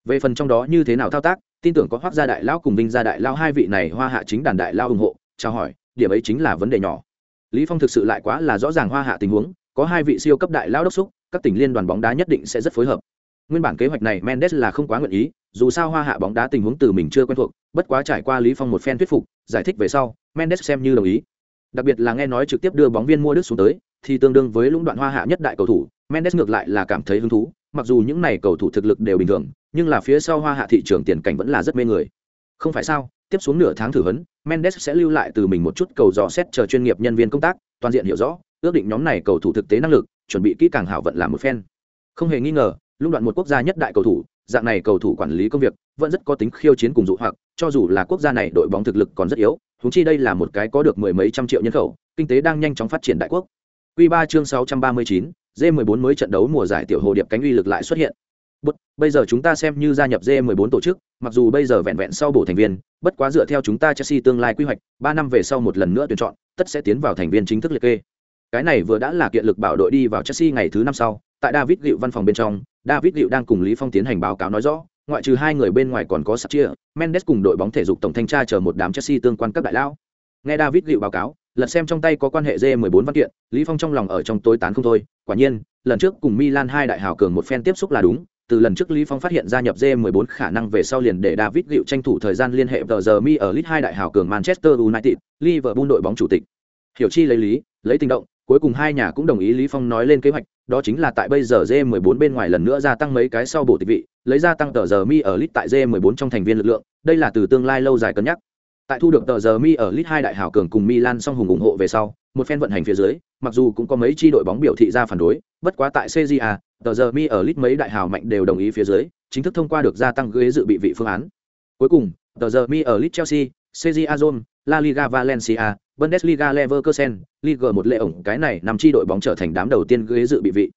Về phần trong đó như thế nào thao tác, tin tưởng có hoác gia đại lão cùng vinh gia đại lão hai vị này hoa hạ chính đàn đại lao ủng hộ, chào hỏi, điểm ấy chính là vấn đề nhỏ. Lý phong thực sự lại quá là rõ ràng hoa hạ tình huống, có hai vị siêu cấp đại lao đốc xúc, các tỉnh liên đoàn bóng đá nhất định sẽ rất phối hợp. Nguyên bản kế hoạch này mendes là không quá nguyện ý dù sao hoa hạ bóng đá tình huống từ mình chưa quen thuộc, bất quá trải qua lý phong một phen thuyết phục, giải thích về sau, mendes xem như đồng ý. Đặc biệt là nghe nói trực tiếp đưa bóng viên mua đức xuống tới, thì tương đương với lũng đoạn hoa hạ nhất đại cầu thủ, mendes ngược lại là cảm thấy hứng thú, mặc dù những này cầu thủ thực lực đều bình thường, nhưng là phía sau hoa hạ thị trường tiền cảnh vẫn là rất mê người. Không phải sao, tiếp xuống nửa tháng thử huấn, mendes sẽ lưu lại từ mình một chút cầu dò xét chờ chuyên nghiệp nhân viên công tác, toàn diện hiểu rõ, ước định nhóm này cầu thủ thực tế năng lực, chuẩn bị kỹ càng hảo vận làm một phen. Không hề nghi ngờ, lũng đoạn một quốc gia nhất đại cầu thủ dạng này cầu thủ quản lý công việc vẫn rất có tính khiêu chiến cùng dụ hoặc cho dù là quốc gia này đội bóng thực lực còn rất yếu húng chi đây là một cái có được mười mấy trăm triệu nhân khẩu kinh tế đang nhanh chóng phát triển đại quốc. Q ba chương sáu trăm ba mươi chín d 14 mới trận đấu mùa giải tiểu hồ điệp cánh uy lực lại xuất hiện. Bất, bây giờ chúng ta xem như gia nhập d 14 tổ chức mặc dù bây giờ vẹn vẹn sau bổ thành viên bất quá dựa theo chúng ta chelsea tương lai quy hoạch ba năm về sau một lần nữa tuyển chọn tất sẽ tiến vào thành viên chính thức liệt kê. Cái này vừa đã là kiện lực bảo đội đi vào chelsea ngày thứ năm sau tại david gịu văn phòng bên trong david liệu đang cùng lý phong tiến hành báo cáo nói rõ, ngoại trừ hai người bên ngoài còn có sạc chia, mendes cùng đội bóng thể dục tổng thanh tra chờ một đám chelsea tương quan các đại lão. Nghe david liệu báo cáo, lật xem trong tay có quan hệ d 14 văn kiện, lý phong trong lòng ở trong tối tán không thôi. Quả nhiên, lần trước cùng milan hai đại hào cường một phen tiếp xúc là đúng, từ lần trước lý phong phát hiện gia nhập d 14 khả năng về sau liền để david Liệu tranh thủ thời gian liên hệ tờ giờ mi ở lit hai đại hào cường manchester united, liverpool đội bóng chủ tịch. Hiểu chi lấy lý, lấy tình động cuối cùng hai nhà cũng đồng ý lý phong nói lên kế hoạch, đó chính là tại bây giờ G14 bên ngoài lần nữa gia tăng mấy cái sau bổ tịch vị, lấy ra tăng tờ giờ mi ở lit tại G14 trong thành viên lực lượng, đây là từ tương lai lâu dài cân nhắc. Tại thu được tờ giờ mi ở lit hai đại hảo cường cùng milan song hùng ủng hộ về sau, một phen vận hành phía dưới, mặc dù cũng có mấy chi đội bóng biểu thị ra phản đối, bất quá tại cja tờ giờ mi ở lit mấy đại hảo mạnh đều đồng ý phía dưới, chính thức thông qua được gia tăng ghế dự bị vị phương án. Cuối cùng, tờ giờ mi ở lit chelsea cja zone la liga valencia bundesliga leverkusen liga một lệ ổng, cái này nằm chi đội bóng trở thành đám đầu tiên ghế dự bị vị.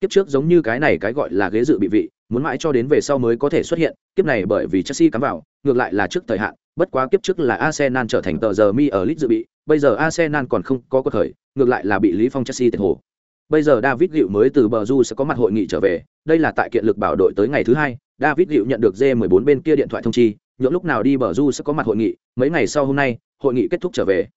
Kiếp trước giống như cái này cái gọi là ghế dự bị vị, muốn mãi cho đến về sau mới có thể xuất hiện, kiếp này bởi vì chelsea cắm vào, ngược lại là trước thời hạn, bất quá kiếp trước là arsenal trở thành tờ giờ mi ở lit dự bị, bây giờ arsenal còn không có cơ khởi ngược lại là bị lý phong chelsea tiền hồ. Bây giờ david gịu mới từ bờ du sẽ có mặt hội nghị trở về, đây là tại kiện lực bảo đội tới ngày thứ hai, david gịu nhận được d 14 bên kia điện thoại thông chi, nhượng lúc nào đi bờ du sẽ có mặt hội nghị, mấy ngày sau hôm nay, hội nghị kết thúc trở về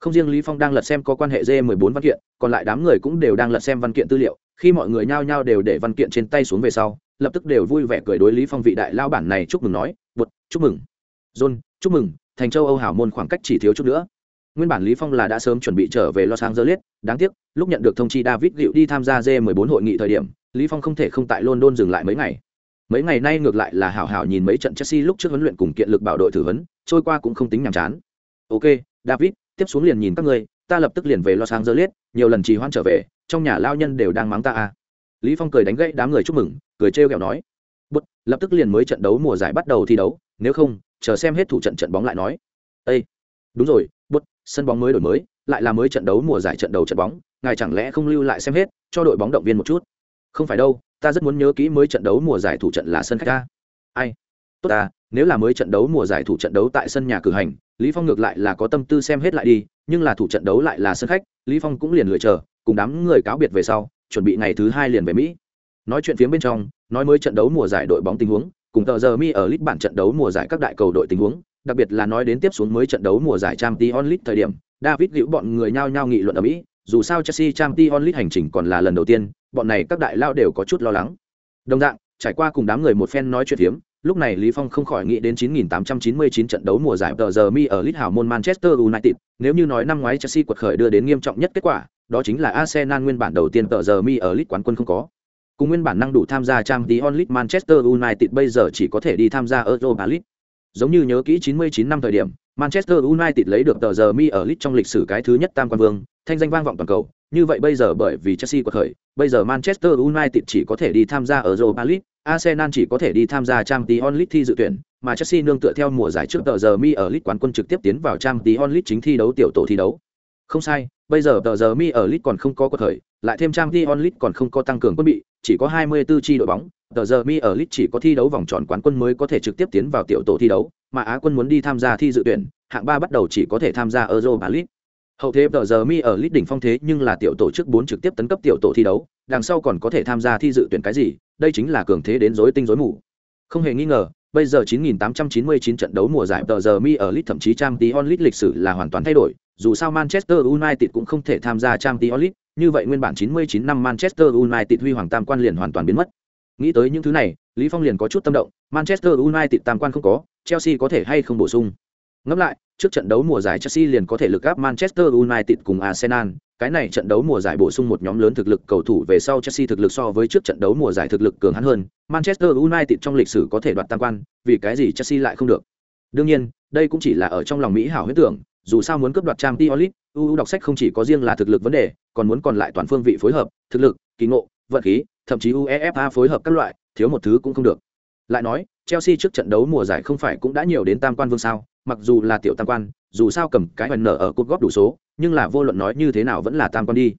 không riêng lý phong đang lật xem có quan hệ dê 14 văn kiện, còn lại đám người cũng đều đang lật xem văn kiện tư liệu, khi mọi người nhao nhao đều để văn kiện trên tay xuống về sau, lập tức đều vui vẻ cười đối lý phong vị đại lao bản này chúc mừng nói bột chúc mừng. John, chúc mừng, thành châu âu hảo môn khoảng cách chỉ thiếu chút nữa. Nguyên bản lý phong là đã sớm chuẩn bị trở về los angeles, đáng tiếc, lúc nhận được thông chi david liệu đi tham gia dê 14 hội nghị thời điểm, lý phong không thể không tại london dừng lại mấy ngày. Mấy ngày nay ngược lại là hảo hảo nhìn mấy trận chelsea lúc trước huấn luyện cùng kiện lực bảo đội thử huấn, trôi qua cũng không tính nhàm chán. Ok, david tiếp xuống liền nhìn các ngươi, ta lập tức liền về lo sáng dơ liết nhiều lần trì hoãn trở về, trong nhà lao nhân đều đang mắng ta à. Lý phong cười đánh gãy đám người chúc mừng, cười trêu ghẹo nói. Bút lập tức liền mới trận đấu mùa giải bắt đầu thi đấu, nếu không, chờ xem hết thủ trận trận bóng lại nói. Ê! đúng rồi bút sân bóng mới đổi mới, lại là mới trận đấu mùa giải trận đầu trận bóng, ngài chẳng lẽ không lưu lại xem hết, cho đội bóng động viên một chút? Không phải đâu, ta rất muốn nhớ kỹ mới trận đấu mùa giải thủ trận là sân khách ta. Ai? Tốt ta, nếu là mới trận đấu mùa giải thủ trận đấu tại sân nhà cử hành lý phong ngược lại là có tâm tư xem hết lại đi, nhưng là thủ trận đấu lại là sân khách, lý phong cũng liền lựa chờ, cùng đám người cáo biệt về sau, chuẩn bị ngày thứ hai liền về mỹ. Nói chuyện phía bên trong, nói mới trận đấu mùa giải đội bóng tình huống, cùng tờ giờ mi ở lít bản trận đấu mùa giải các đại cầu đội tình huống, đặc biệt là nói đến tiếp xuống mới trận đấu mùa giải Champions League thời điểm, David giễu bọn người nhao nhao nghị luận ở Mỹ, dù sao Chelsea Champions League hành trình còn là lần đầu tiên, bọn này các đại lao đều có chút lo lắng. Đồng dạng, trải qua cùng đám người một phen nói chuyện hiếm lúc này Lý Phong không khỏi nghĩ đến 9899 trận đấu mùa giải tờ giờ mi ở Leeds hào môn Manchester United, nếu như nói năm ngoái Chelsea quật khởi đưa đến nghiêm trọng nhất kết quả, đó chính là Arsenal nguyên bản đầu tiên tờ giờ mi ở Leeds quán quân không có. Cùng nguyên bản năng đủ tham gia Champions League Manchester United bây giờ chỉ có thể đi tham gia Europa League. Giống như nhớ kỹ 99 năm thời điểm, Manchester United lấy được tờ giờ mi ở Leeds trong lịch sử cái thứ nhất tam quan vương, thanh danh vang vọng toàn cầu. Như vậy bây giờ bởi vì Chelsea quật khởi, bây giờ Manchester United chỉ có thể đi tham gia Europa League, Arsenal chỉ có thể đi tham gia Champions League thi dự tuyển, mà Chelsea nương tựa theo mùa giải trước tờ giờ mi ở League quán quân trực tiếp tiến vào Champions League chính thi đấu tiểu tổ thi đấu. Không sai, bây giờ tờ giờ mi ở League còn không có cơ thời, lại thêm Champions League còn không có tăng cường quân bị, chỉ có 24 chi đội bóng, tờ giờ mi ở League chỉ có thi đấu vòng tròn quán quân mới có thể trực tiếp tiến vào tiểu tổ thi đấu, mà Á quân muốn đi tham gia thi dự tuyển, hạng ba bắt đầu chỉ có thể tham gia Europa League. Hậu thế tờ giờ mi ở League đỉnh phong thế nhưng là tiểu tổ trước 4 trực tiếp tấn cấp tiểu tổ thi đấu, đằng sau còn có thể tham gia thi dự tuyển cái gì, đây chính là cường thế đến rối tinh rối mù. Không hề nghi ngờ, bây giờ 9899 trận đấu mùa giải tờ giờ mi ở League thậm chí Champions League lịch sử là hoàn toàn thay đổi, dù sao Manchester United cũng không thể tham gia Champions League, như vậy nguyên bản 99 năm Manchester United huy hoàng tam quan liền hoàn toàn biến mất. Nghĩ tới những thứ này, Lý Phong liền có chút tâm động, Manchester United tam quan không có, Chelsea có thể hay không bổ sung. Ngẫm lại, trước trận đấu mùa giải Chelsea liền có thể lực áp Manchester United cùng Arsenal, cái này trận đấu mùa giải bổ sung một nhóm lớn thực lực cầu thủ về sau Chelsea thực lực so với trước trận đấu mùa giải thực lực cường hắn hơn, Manchester United trong lịch sử có thể đoạt tam quan, vì cái gì Chelsea lại không được. Đương nhiên, đây cũng chỉ là ở trong lòng Mỹ hảo huyễn tưởng, dù sao muốn cướp đoạt Champions League, UU đọc sách không chỉ có riêng là thực lực vấn đề, còn muốn còn lại toàn phương vị phối hợp, thực lực, kỳ ngộ, vận khí, thậm chí UEFA phối hợp các loại, thiếu một thứ cũng không được. Lại nói, Chelsea trước trận đấu mùa giải không phải cũng đã nhiều đến tam quan vương sao, mặc dù là tiểu tam quan, dù sao cầm cái hoành nở ở cột góp đủ số, nhưng là vô luận nói như thế nào vẫn là tam quan đi.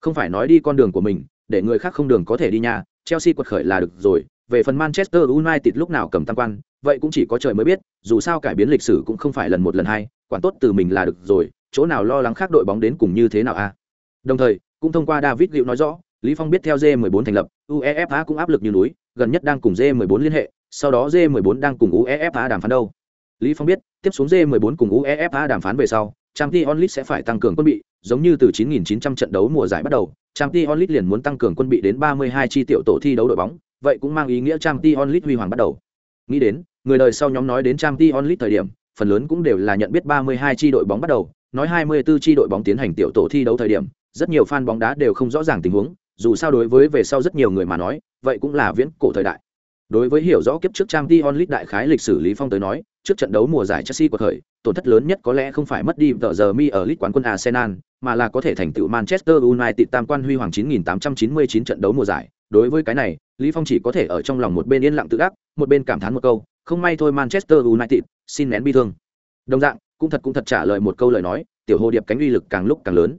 Không phải nói đi con đường của mình, để người khác không đường có thể đi nha, Chelsea quật khởi là được rồi, về phần Manchester United lúc nào cầm tam quan, vậy cũng chỉ có trời mới biết, dù sao cải biến lịch sử cũng không phải lần một lần hai, quản tốt từ mình là được rồi, chỗ nào lo lắng khác đội bóng đến cùng như thế nào a. À? Đồng thời, cũng thông qua David liệu nói rõ, Lý Phong biết theo J14 thành lập, UEFA cũng áp lực như núi, gần nhất đang cùng J14 liên hệ, sau đó J14 đang cùng UEFA đàm phán đâu. Lý Phong biết, tiếp xuống J14 cùng UEFA đàm phán về sau, Champions League sẽ phải tăng cường quân bị, giống như từ 9900 trận đấu mùa giải bắt đầu, Champions League liền muốn tăng cường quân bị đến 32 chi tiểu tổ thi đấu đội bóng, vậy cũng mang ý nghĩa Champions League huy hoàng bắt đầu. Nghĩ đến, người đời sau nhóm nói đến Champions League thời điểm, phần lớn cũng đều là nhận biết 32 chi đội bóng bắt đầu, nói 24 chi đội bóng tiến hành tiểu tổ thi đấu thời điểm, rất nhiều fan bóng đá đều không rõ ràng tình huống, dù sao đối với về sau rất nhiều người mà nói, vậy cũng là viễn cổ thời đại. Đối với hiểu rõ kiếp trước Champions League đại khái lịch sử Lý Phong tới nói, trước trận đấu mùa giải Chelsea của thời, tổn thất lớn nhất có lẽ không phải mất đi tờ giờ mi ở League quán quân Arsenal, mà là có thể thành tựu Manchester United tam quan huy hoàng 9899 trận đấu mùa giải. Đối với cái này, Lý Phong chỉ có thể ở trong lòng một bên yên lặng tự đắc, một bên cảm thán một câu, không may thôi Manchester United, xin nén bi thương. Đồng dạng, cũng thật cũng thật trả lời một câu lời nói, tiểu hồ điệp cánh uy lực càng lúc càng lớn.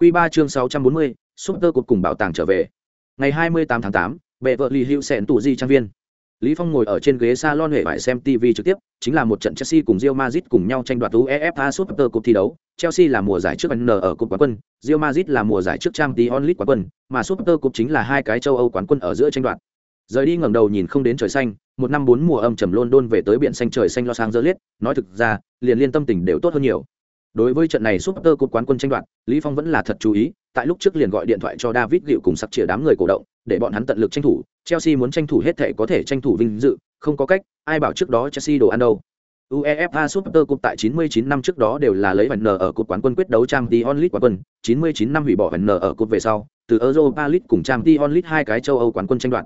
Quy 3 chương 640, Super cuối cùng bảo tàng trở về. Ngày 28 tháng 8, Beverly vợ Lý Hữu Sẹn tủ di trang viên. Lý Phong ngồi ở trên ghế salon hệ phải xem TV trực tiếp, chính là một trận Chelsea cùng Real Madrid cùng nhau tranh đoạt UEFA Super Cup thi đấu. Chelsea là mùa giải trước N ở cúp quán quân, Real Madrid là mùa giải trước Champions League quán quân, mà Super Cup chính là hai cái châu Âu quán quân ở giữa tranh đoạt. Rời đi ngẩng đầu nhìn không đến trời xanh, một năm bốn mùa âm trầm London về tới biển xanh trời xanh lo sáng dơ liết, nói thực ra, liền liên tâm tình đều tốt hơn nhiều. Đối với trận này Super Cup quán quân tranh đoạt, Lý Phong vẫn là thật chú ý, tại lúc trước liền gọi điện thoại cho David Gịu cùng sặc chĩa đám người cổ động, để bọn hắn tận lực tranh thủ, Chelsea muốn tranh thủ hết thể có thể tranh thủ vinh dự, không có cách, ai bảo trước đó Chelsea đồ ăn đâu. UEFA Super Cup tại 99 năm trước đó đều là lấy vần ở cột quán quân quyết đấu Champions League quán quân, 99 năm hủy bỏ vần ở cột về sau, từ Europa League cùng Champions League hai cái châu Âu quán quân tranh đoạt.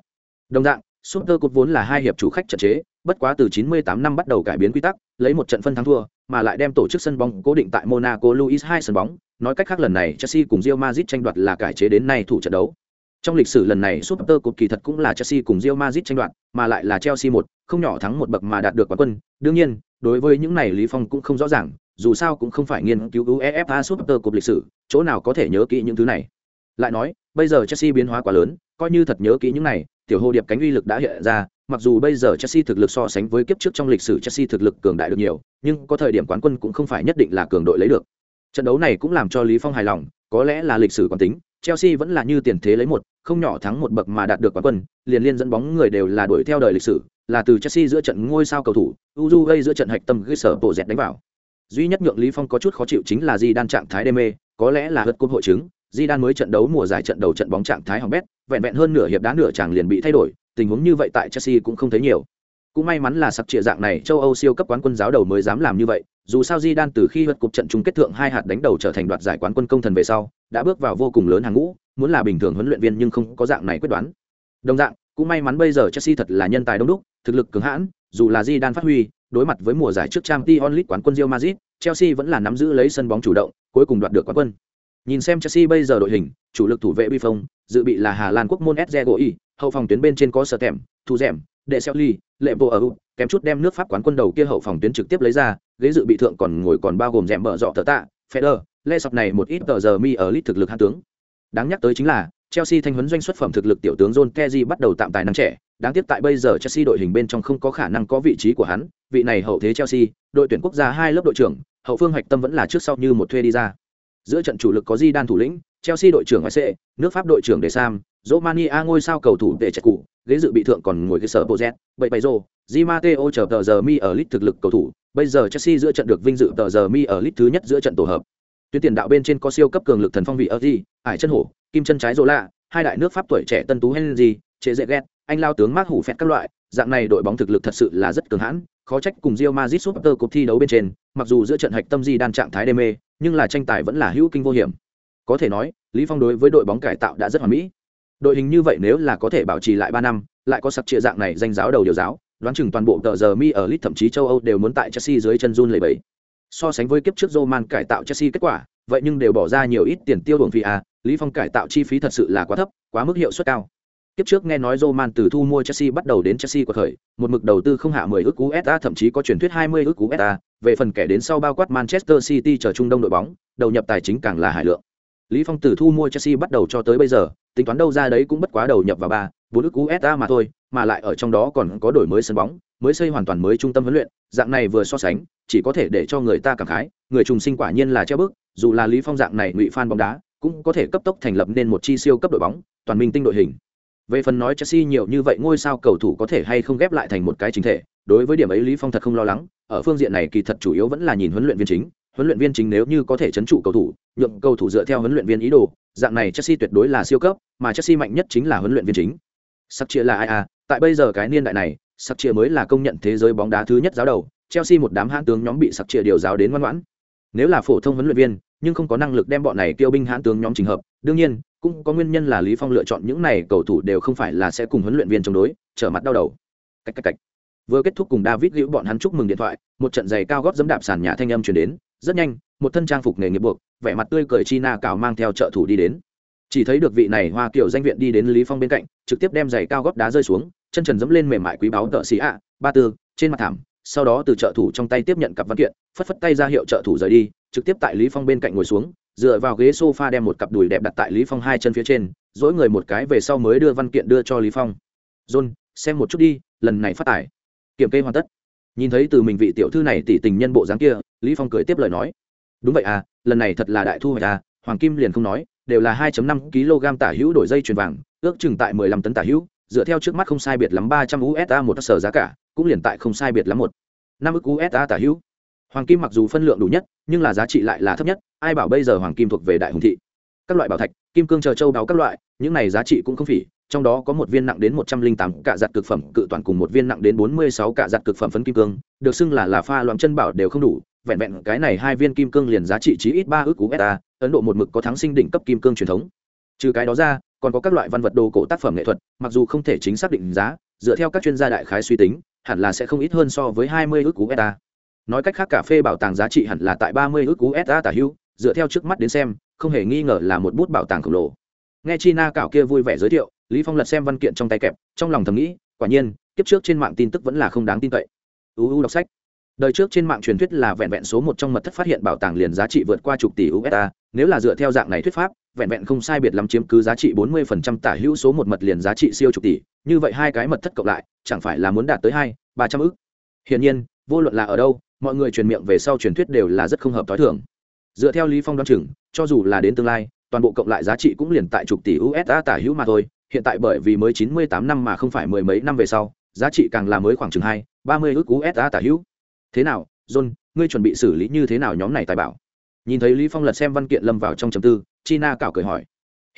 Đồng dạng, Super Cup vốn là hai hiệp chủ khách trận chế, bất quá từ 98 năm bắt đầu cải biến quy tắc, lấy một trận phân thắng thua, mà lại đem tổ chức sân bóng cố định tại Monaco Louis hai sân bóng, nói cách khác lần này Chelsea cùng Real Madrid tranh đoạt là cải chế đến nay thủ trận đấu. Trong lịch sử lần này Super Cup kỳ thật cũng là Chelsea cùng Real Madrid tranh đoạt, mà lại là Chelsea một, không nhỏ thắng một bậc mà đạt được quán quân. Đương nhiên, đối với những này Lý Phong cũng không rõ ràng, dù sao cũng không phải nghiên cứu UEFA Super Cup lịch sử, chỗ nào có thể nhớ kỹ những thứ này. Lại nói, bây giờ Chelsea biến hóa quá lớn, coi như thật nhớ kỹ những này, tiểu hồ điệp cánh uy lực đã hiện ra, mặc dù bây giờ Chelsea thực lực so sánh với kiếp trước trong lịch sử Chelsea thực lực cường đại được nhiều, nhưng có thời điểm quán quân cũng không phải nhất định là cường đội lấy được. Trận đấu này cũng làm cho Lý Phong hài lòng, có lẽ là lịch sử quán tính, Chelsea vẫn là như tiền thế lấy một, không nhỏ thắng một bậc mà đạt được quán quân, liền liên dẫn bóng người đều là đuổi theo đời lịch sử, là từ Chelsea giữa trận ngôi sao cầu thủ, Uruguay giữa trận hạch tâm ghi sở bộ dẹt đánh vào. Duy nhất nhượng Lý Phong có chút khó chịu chính là Di đan trạng thái đê mê, có lẽ là hất cúp hội chứng, Di đan mới trận đấu mùa giải trận đầu trận bóng trạng thái hỏng bét, vẹn vẹn hơn nửa hiệp đá nửa chàng liền bị thay đổi, tình huống như vậy tại Chelsea cũng không thấy nhiều. Cũng may mắn là sặc trịa dạng này châu Âu siêu cấp quán quân giáo đầu mới dám làm như vậy, dù sao Di Đan từ khi vượt cục trận chung kết thượng hai hạt đánh đầu trở thành đoạt giải quán quân công thần về sau, đã bước vào vô cùng lớn hàng ngũ, muốn là bình thường huấn luyện viên nhưng không có dạng này quyết đoán. Đồng dạng, cũng may mắn bây giờ Chelsea thật là nhân tài đông đúc, thực lực cường hãn, dù là Di Đan phát huy, đối mặt với mùa giải trước Champions League quán quân Real Madrid, Chelsea vẫn là nắm giữ lấy sân bóng chủ động, cuối cùng đoạt được quán quân. Nhìn xem Chelsea bây giờ đội hình, chủ lực thủ vệ bi phong, dự bị là hà lan quốc môn sgoi hậu phòng tuyến bên trên có sở tèm thu rèm đệ xeo ly lệ bộ ở kém chút đem nước pháp quán quân đầu kia hậu phòng tuyến trực tiếp lấy ra ghế dự bị thượng còn ngồi còn bao gồm rèm bờ dọ thợ tạ Feder, lê sọc này một ít tờ giờ mi ở lít thực lực hạ tướng đáng nhắc tới chính là Chelsea thanh huấn doanh xuất phẩm thực lực tiểu tướng John Terry bắt đầu tạm tài năng trẻ, đáng tiếc tại bây giờ Chelsea đội hình bên trong không có khả năng có vị trí của hắn, vị này hậu thế Chelsea, đội tuyển quốc gia hai lớp đội trưởng, hậu phương hoạch tâm vẫn là trước sau như một thuê đi ra. Giữa trận chủ lực có Di Đan thủ lĩnh, Chelsea đội trưởng ngoại nước Pháp đội trưởng De Sam, Romania ngôi sao cầu thủ để trạch cụ, ghế dự bị thượng còn ngồi cái sở bộ z, bảy bảy rô, Di mateo chờ tờ giờ mi ở lit thực lực cầu thủ, bây giờ Chelsea giữa trận được vinh dự tờ giờ mi ở lit thứ nhất giữa trận tổ hợp. Tuyến tiền đạo bên trên có siêu cấp cường lực thần phong vị ở gì, ải chân hổ, kim chân trái rô lạ, hai đại nước Pháp tuổi trẻ tân tú Henry, chế dễ ghét, anh lao tướng mác hủ phẹt các loại, dạng này đội bóng thực lực thật sự là rất cường hãn, khó trách cùng Real Madrid Super Cup thi đấu bên trên, mặc dù giữa trận hạch tâm di đan trạng thái đê mê, nhưng là tranh tài vẫn là hữu kinh vô hiểm. Có thể nói, Lý Phong đối với đội bóng cải tạo đã rất hoàn mỹ. Đội hình như vậy nếu là có thể bảo trì lại ba năm, lại có sặc trịa dạng này danh giáo đầu điều giáo, đoán chừng toàn bộ tờ giờ mi ở lit thậm chí châu Âu đều muốn tại Chelsea dưới chân run lẩy bẩy. So sánh với kiếp trước Roman cải tạo Chelsea kết quả, vậy nhưng đều bỏ ra nhiều ít tiền tiêu đường vì à, Lý Phong cải tạo chi phí thật sự là quá thấp, quá mức hiệu suất cao. Kiếp trước nghe nói Roman từ thu mua Chelsea bắt đầu đến Chelsea của khởi, một mực đầu tư không hạ 10 ức USD thậm chí có truyền thuyết 20 ức USD, về phần kẻ đến sau bao quát Manchester City chờ trung đông đội bóng, đầu nhập tài chính càng là hải lượng. Lý Phong từ thu mua Chelsea bắt đầu cho tới bây giờ, tính toán đâu ra đấy cũng bất quá đầu nhập vào 3, 4 ức USA mà thôi, mà lại ở trong đó còn có đổi mới sân bóng, mới xây hoàn toàn mới trung tâm huấn luyện, dạng này vừa so sánh, chỉ có thể để cho người ta cảm khái, người trùng sinh quả nhiên là treo bước dù là Lý Phong dạng này ngụy fan bóng đá, cũng có thể cấp tốc thành lập nên một chi siêu cấp đội bóng, toàn minh tinh đội hình. Về phần nói Chelsea nhiều như vậy ngôi sao cầu thủ có thể hay không ghép lại thành một cái chính thể, đối với điểm ấy Lý Phong thật không lo lắng, ở phương diện này kỳ thật chủ yếu vẫn là nhìn huấn luyện viên chính, huấn luyện viên chính nếu như có thể chấn trụ cầu thủ, nhượng cầu thủ dựa theo huấn luyện viên ý đồ, dạng này Chelsea tuyệt đối là siêu cấp, mà Chelsea mạnh nhất chính là huấn luyện viên chính. Sắc chia là ai à, tại bây giờ cái niên đại này, sắc chia mới là công nhận thế giới bóng đá thứ nhất giáo đầu, Chelsea một đám hãn tướng nhóm bị sắc chia điều giáo đến ngoan ngoãn. Nếu là phổ thông huấn luyện viên, nhưng không có năng lực đem bọn này tiêu binh hãn tướng nhóm trình hợp, đương nhiên, cũng có nguyên nhân là Lý Phong lựa chọn những này cầu thủ đều không phải là sẽ cùng huấn luyện viên chống đối, trở mặt đau đầu. Cách cách cách. Vừa kết thúc cùng David Liễu bọn hắn chúc mừng điện thoại, một trận giày cao gót dẫm đạp sàn nhà thanh âm truyền đến, rất nhanh, một thân trang phục nghề nghiệp buộc, vẻ mặt tươi cười China cào mang theo trợ thủ đi đến. Chỉ thấy được vị này Hoa Kiều danh viện đi đến Lý Phong bên cạnh, trực tiếp đem giày cao gót đá rơi xuống, chân trần dẫm lên mềm mại quý báu tợ xì ạ, ba tư, trên mặt thảm, sau đó từ trợ thủ trong tay tiếp nhận cặp văn kiện, phất phất tay ra hiệu trợ thủ rời đi, trực tiếp tại Lý Phong bên cạnh ngồi xuống, dựa vào ghế sofa đem một cặp đùi đẹp đặt tại Lý Phong hai chân phía trên, dỗi người một cái về sau mới đưa văn kiện đưa cho Lý Phong. "John, xem một chút đi, lần này phát tải." Kiểm kê hoàn tất. Nhìn thấy từ mình vị tiểu thư này tỷ tình nhân bộ dáng kia, Lý Phong cười tiếp lời nói: "Đúng vậy à, lần này thật là đại thu hoạch à." Hoàng Kim liền không nói, đều là 2.5 kg tả hữu đổi dây chuyền vàng, ước chừng tại 15 tấn tả hữu, dựa theo trước mắt không sai biệt lắm 300 USD một sở giá cả, cũng liền tại không sai biệt lắm một năm ức USD tả hữu. Hoàng kim mặc dù phân lượng đủ nhất, nhưng là giá trị lại là thấp nhất, ai bảo bây giờ hoàng kim thuộc về đại hùng thị. Các loại bảo thạch, kim cương chờ châu đáo các loại, những này giá trị cũng không phỉ, trong đó có một viên nặng đến 108 cả giặt cực phẩm cự toàn cùng một viên nặng đến 46 cả giặt cực phẩm phấn kim cương, được xưng là là pha loãng chân bảo đều không đủ, vẹn vẹn cái này hai viên kim cương liền giá trị chí ít 3 ức USD, ấn độ một mực có thắng sinh đỉnh cấp kim cương truyền thống. Trừ cái đó ra còn có các loại văn vật đồ cổ tác phẩm nghệ thuật mặc dù không thể chính xác định giá dựa theo các chuyên gia đại khái suy tính hẳn là sẽ không ít hơn so với hai mươi ước cú nói cách khác cà phê bảo tàng giá trị hẳn là tại ba mươi ước cú tả hữu dựa theo trước mắt đến xem không hề nghi ngờ là một bút bảo tàng khổng lồ nghe china cạo kia vui vẻ giới thiệu, lý phong lật xem văn kiện trong tay kẹp, trong lòng thầm nghĩ, quả nhiên, kiếp trước trên mạng tin tức vẫn là không đáng tin cậy. Uu đọc sách. Đời trước trên mạng truyền thuyết là vẹn vẹn số một trong mật thất phát hiện bảo tàng liền giá trị vượt qua chục tỷ usd nếu là dựa theo dạng này thuyết pháp, vẹn vẹn không sai biệt lắm chiếm cứ giá trị bốn mươi phần trăm tả hữu số một mật liền giá trị siêu chục tỷ. Như vậy hai cái mật thất cộng lại, chẳng phải là muốn đạt tới hai, ba trăm ức? Hiển nhiên, vô luận là ở đâu, mọi người truyền miệng về sau truyền thuyết đều là rất không hợp t h o i dựa theo lý phong đoán chừng, cho dù là đến tương lai toàn bộ cộng lại giá trị cũng liền tại chục tỷ usd tả hữu mà thôi, hiện tại bởi vì mới chín mươi tám năm mà không phải mười mấy năm về sau, giá trị càng là mới khoảng chừng hai, ba mươi ước usd tả hữu. Thế nào, john, ngươi chuẩn bị xử lý như thế nào nhóm này tài bảo? Nhìn thấy lý phong lật xem văn kiện lâm vào trong chấm tư, china cảo cười hỏi.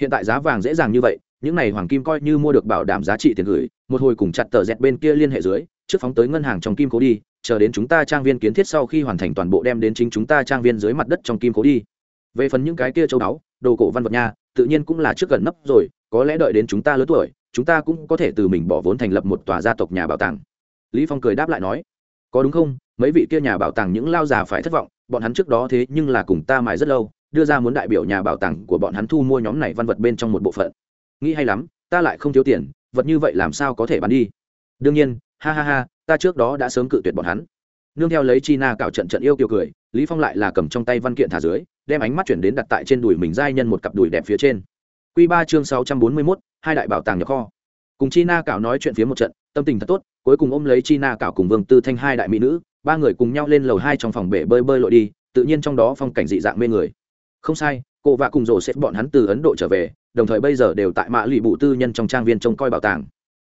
Hiện tại giá vàng dễ dàng như vậy, những này hoàng kim coi như mua được bảo đảm giá trị tiền gửi, một hồi cùng chặt tờ dẹt bên kia liên hệ dưới, trước phóng tới ngân hàng trong kim cố đi, chờ đến chúng ta trang viên kiến thiết sau khi hoàn thành toàn bộ đem đến chính chúng ta trang viên dưới mặt đất trong kim cố đi về phần những cái kia châu báu, đồ cổ văn vật nha, tự nhiên cũng là trước gần nấp rồi, có lẽ đợi đến chúng ta lớn tuổi, chúng ta cũng có thể từ mình bỏ vốn thành lập một tòa gia tộc nhà bảo tàng. Lý phong cười đáp lại nói, có đúng không? Mấy vị kia nhà bảo tàng những lao già phải thất vọng, bọn hắn trước đó thế nhưng là cùng ta mài rất lâu, đưa ra muốn đại biểu nhà bảo tàng của bọn hắn thu mua nhóm này văn vật bên trong một bộ phận. Nghĩ hay lắm, ta lại không thiếu tiền, vật như vậy làm sao có thể bán đi? Đương nhiên, ha ha ha, ta trước đó đã sớm cự tuyệt bọn hắn. Nương theo lấy chi na cạo trận trận yêu kiều cười, lý phong lại là cầm trong tay văn kiện thả dưới đem ánh mắt chuyển đến đặt tại trên đùi mình giai nhân một cặp đùi đẹp phía trên. Quy ba chương sáu trăm bốn mươi 641, hai đại bảo tàng nhập kho. Cùng chi na cảo nói chuyện phía một trận tâm tình thật tốt cuối cùng ôm lấy chi na cảo cùng vương tư thanh hai đại mỹ nữ ba người cùng nhau lên lầu hai trong phòng bể bơi bơi lội đi tự nhiên trong đó phong cảnh dị dạng mê người. Không sai cô và cùng rổ xếp bọn hắn từ ấn độ trở về đồng thời bây giờ đều tại mã lụy bụ tư nhân trong trang viên trông coi bảo tàng.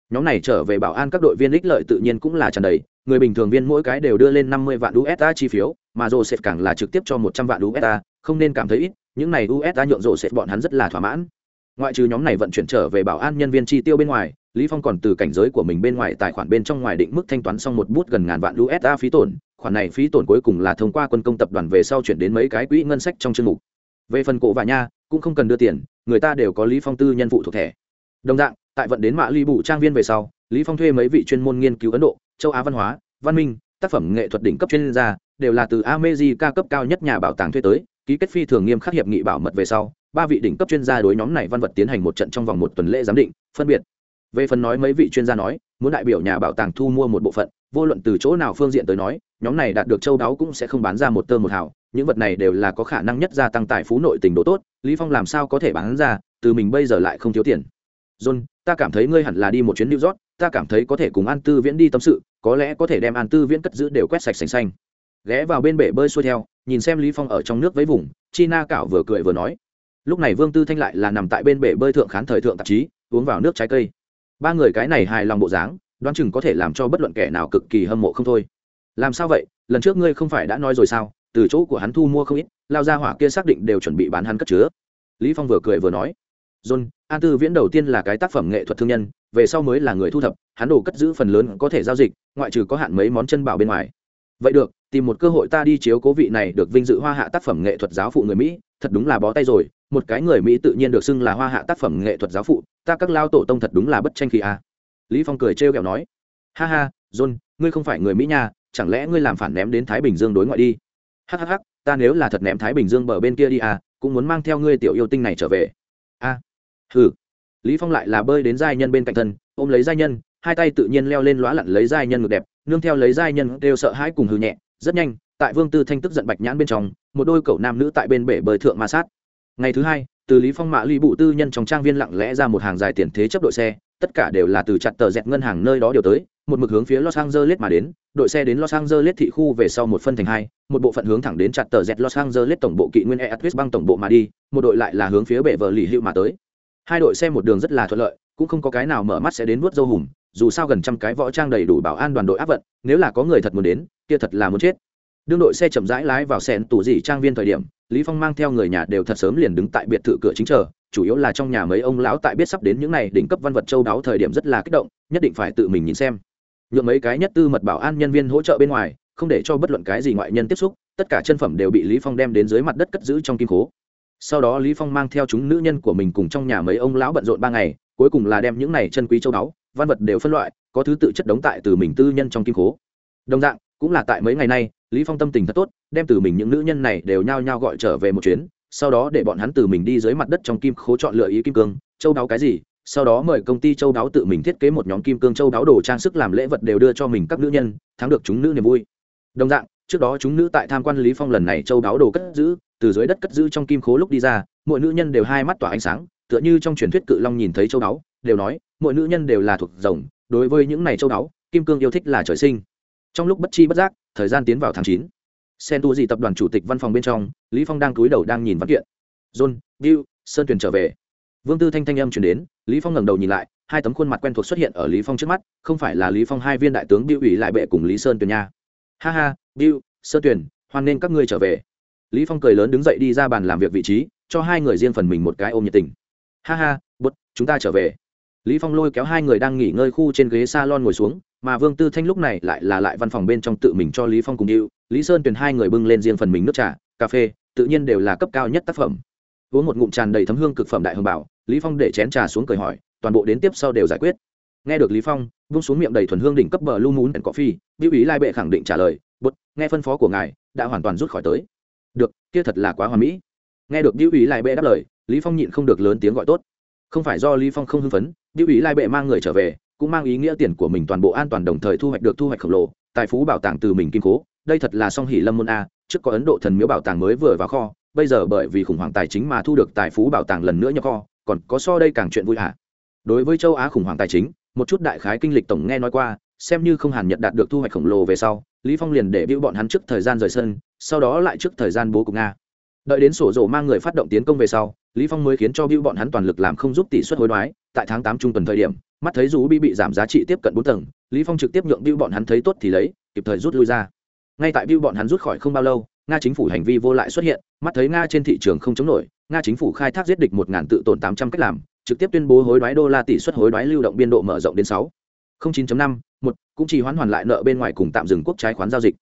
Nhóm này trở về bảo an các đội viên ích lợi tự nhiên cũng là tràn đầy người bình thường viên mỗi cái đều đưa lên năm mươi vạn usd chi phiếu mà joseph càng là trực tiếp cho một trăm vạn usd không nên cảm thấy ít, những này usd nhượng sẽ bọn hắn rất là thỏa mãn. Ngoại trừ nhóm này vận chuyển trở về bảo an nhân viên chi tiêu bên ngoài, lý phong còn từ cảnh giới của mình bên ngoài tài khoản bên trong ngoài định mức thanh toán xong một bút gần ngàn vạn usd phí tổn, khoản này phí tổn cuối cùng là thông qua quân công tập đoàn về sau chuyển đến mấy cái quỹ ngân sách trong chương mục. Về phần cổ và nha, cũng không cần đưa tiền, người ta đều có lý phong tư nhân vụ thuộc thẻ. Đồng dạng, tại vận đến mã ly bù trang viên về sau, lý phong thuê mấy vị chuyên môn nghiên cứu ấn độ, châu á văn hóa, văn minh, tác phẩm nghệ thuật đỉnh cấp chuyên gia, đều là từ America cấp cao nhất nhà bảo tàng thuê tới ký kết phi thường nghiêm khắc hiệp nghị bảo mật về sau, ba vị đỉnh cấp chuyên gia đối nhóm này văn vật tiến hành một trận trong vòng một tuần lễ giám định, phân biệt. Về phần nói mấy vị chuyên gia nói, muốn đại biểu nhà bảo tàng thu mua một bộ phận, vô luận từ chỗ nào phương diện tới nói, nhóm này đạt được châu đáo cũng sẽ không bán ra một tơ một hào, những vật này đều là có khả năng nhất gia tăng tài phú nội tình độ tốt, lý phong làm sao có thể bán ra, từ mình bây giờ lại không thiếu tiền. John, ta cảm thấy ngươi hẳn là đi một chuyến new york, ta cảm thấy có thể cùng an tư viễn đi tâm sự, có lẽ có thể đem an tư viễn cất giữ đều quét sạch sành xanh. Ghé vào bên bể bơi xuôi theo nhìn xem lý phong ở trong nước với vùng, china cảo vừa cười vừa nói. Lúc này vương tư thanh lại là nằm tại bên bể bơi thượng khán thời thượng tạp chí, uống vào nước trái cây. Ba người cái này hài lòng bộ dáng, đoán chừng có thể làm cho bất luận kẻ nào cực kỳ hâm mộ không thôi. Làm sao vậy? Lần trước ngươi không phải đã nói rồi sao? Từ chỗ của hắn thu mua không ít, lao ra hỏa kia xác định đều chuẩn bị bán hắn cất chứa. Lý phong vừa cười vừa nói. John, an tư viễn đầu tiên là cái tác phẩm nghệ thuật thương nhân, về sau mới là người thu thập, hắn đồ cất giữ phần lớn có thể giao dịch, ngoại trừ có hạn mấy món chân bảo bên ngoài. Vậy được tìm một cơ hội ta đi chiếu cố vị này được vinh dự hoa hạ tác phẩm nghệ thuật giáo phụ người mỹ, thật đúng là bó tay rồi, một cái người mỹ tự nhiên được xưng là hoa hạ tác phẩm nghệ thuật giáo phụ, ta các lao tổ tông thật đúng là bất tranh khi a à. lý phong cười trêu ghẹo nói ha ha, john, ngươi không phải người mỹ nha, chẳng lẽ ngươi làm phản ném đến thái bình dương đối ngoại đi hhh ta nếu là thật ném thái bình dương bờ bên kia đi à cũng muốn mang theo ngươi tiểu yêu tinh này trở về a à. hừ lý phong lại là bơi đến giai nhân bên cạnh thân, ôm lấy giai nhân, hai tay tự nhiên leo lên lóa lặn lấy giai nhân ngực đẹp, nương theo lấy giai nhân đều sợ hãi cùng hừ nhẹ rất nhanh, tại vương tư thanh tức giận bạch nhãn bên trong, một đôi cậu nam nữ tại bên bể bơi thượng ma sát. Ngày thứ hai, từ lý phong mạ ly bụ tư nhân trong trang viên lặng lẽ ra một hàng dài tiền thế chấp đội xe, tất cả đều là từ chặt tờ dẹt ngân hàng nơi đó điều tới, một mực hướng phía los angeles mà đến, đội xe đến los angeles thị khu về sau một phân thành hai, một bộ phận hướng thẳng đến chặt tờ dẹt los angeles tổng bộ kỵ nguyên eatwest bang tổng bộ mà đi, một đội lại là hướng phía bệ vợ lì hữu mà tới. Hai đội xe một đường rất là thuận lợi, cũng không có cái nào mở mắt sẽ đến vuốt dâu hùm, dù sao gần trăm cái võ trang đầy đủ bảo an đoàn đội áp vận, nếu là có người thật muốn đến kia thật là muốn chết. Đương đội xe chậm rãi lái vào sen tủ dị trang viên thời điểm, lý phong mang theo người nhà đều thật sớm liền đứng tại biệt thự cửa chính chờ, chủ yếu là trong nhà mấy ông lão tại biết sắp đến những này đỉnh cấp văn vật châu đáo thời điểm rất là kích động, nhất định phải tự mình nhìn xem. Nhượng mấy cái nhất tư mật bảo an nhân viên hỗ trợ bên ngoài, không để cho bất luận cái gì ngoại nhân tiếp xúc, tất cả chân phẩm đều bị lý phong đem đến dưới mặt đất cất giữ trong kim cố sau đó lý phong mang theo chúng nữ nhân của mình cùng trong nhà mấy ông lão bận rộn ba ngày, cuối cùng là đem những này chân quý châu báu văn vật đều phân loại, có thứ tự chất đống tại từ mình tư nhân trong kim cố đồng dạng cũng là tại mấy ngày nay, lý phong tâm tình thật tốt, đem từ mình những nữ nhân này đều nhao nhao gọi trở về một chuyến, sau đó để bọn hắn từ mình đi dưới mặt đất trong kim khố chọn lựa ý kim cương, châu đáo cái gì, sau đó mời công ty châu đáo tự mình thiết kế một nhóm kim cương châu đáo đồ trang sức làm lễ vật đều đưa cho mình các nữ nhân, thắng được chúng nữ niềm vui. Đồng dạng, trước đó chúng nữ tại tham quan lý phong lần này châu đáo đồ cất giữ, từ dưới đất cất giữ trong kim khố lúc đi ra mỗi nữ nhân đều hai mắt tỏa ánh sáng, tựa như trong truyền thuyết cự long nhìn thấy châu đáo, đều nói mỗi nữ nhân đều là thuộc rồng, đối với những này châu đáo, kim cương yêu thích là trời sinh trong lúc bất chi bất giác, thời gian tiến vào tháng chín. Sen tu di tập đoàn chủ tịch văn phòng bên trong, lý phong đang cúi đầu đang nhìn văn kiện. John, bill, sơn tuyền trở về. Vương tư thanh thanh âm truyền đến, lý phong ngẩng đầu nhìn lại, hai tấm khuôn mặt quen thuộc xuất hiện ở lý phong trước mắt, không phải là lý phong hai viên đại tướng bill ủy lại bệ cùng lý sơn tuyền nha. Ha ha, bill, sơn tuyền, hoan nên các ngươi trở về. Lý phong cười lớn đứng dậy đi ra bàn làm việc vị trí, cho hai người riêng phần mình một cái ôm nhiệt tình. Ha ha, bút, chúng ta trở về. Lý phong lôi kéo hai người đang nghỉ ngơi khu trên ghế salon ngồi xuống mà vương tư thanh lúc này lại là lại văn phòng bên trong tự mình cho lý phong cùng điệu lý sơn tuyển hai người bưng lên riêng phần mình nước trà, cà phê, tự nhiên đều là cấp cao nhất tác phẩm. Uống một ngụm tràn đầy thấm hương cực phẩm đại hồng bảo, lý phong để chén trà xuống cười hỏi, toàn bộ đến tiếp sau đều giải quyết. Nghe được lý phong, vung xuống miệng đầy thuần hương đỉnh cấp bờ lu muốn cỏ phi biểu ý lai bệ khẳng định trả lời bút nghe phân phó của ngài, đã hoàn toàn rút khỏi tới. Được, kia thật là quá hoàn mỹ. Nghe được biểu ý lai bệ đáp lời, lý phong nhịn không được lớn tiếng gọi tốt. Không phải do lý phong không hưng phấn biểu ý lai bệ mang người trở về cũng mang ý nghĩa tiền của mình toàn bộ an toàn đồng thời thu hoạch được thu hoạch khổng lồ, tài phú bảo tàng từ mình kim cố, đây thật là song hỷ lâm môn a, trước có ấn độ thần miếu bảo tàng mới vừa vào kho, bây giờ bởi vì khủng hoảng tài chính mà thu được tài phú bảo tàng lần nữa nhập kho, còn có so đây càng chuyện vui hả? Đối với châu á khủng hoảng tài chính, một chút đại khái kinh lịch tổng nghe nói qua, xem như không hàn nhận đạt được thu hoạch khổng lồ về sau, lý phong liền để biểu bọn hắn trước thời gian rời sân, sau đó lại trước thời gian bố cục nga. Đợi đến sổ rổ mang người phát động tiến công về sau, lý phong mới khiến cho biểu bọn hắn toàn lực làm không giúp tỷ suất hối đoái, tại tháng tám trung tuần thời điểm mắt thấy dù bị bị giảm giá trị tiếp cận bốn tầng lý phong trực tiếp nhượng biểu bọn hắn thấy tốt thì lấy kịp thời rút lui ra. Ngay tại biểu bọn hắn rút khỏi không bao lâu nga chính phủ hành vi vô lại xuất hiện mắt thấy nga trên thị trường không chống nổi nga chính phủ khai thác giết địch một ngàn tự tổn tám trăm cách làm trực tiếp tuyên bố hối đoái đô la tỷ suất hối đoái lưu động biên độ mở rộng đến sáu. 09.5, một cũng chỉ hoán hoàn lại nợ bên ngoài cùng tạm dừng quốc trái khoán giao dịch.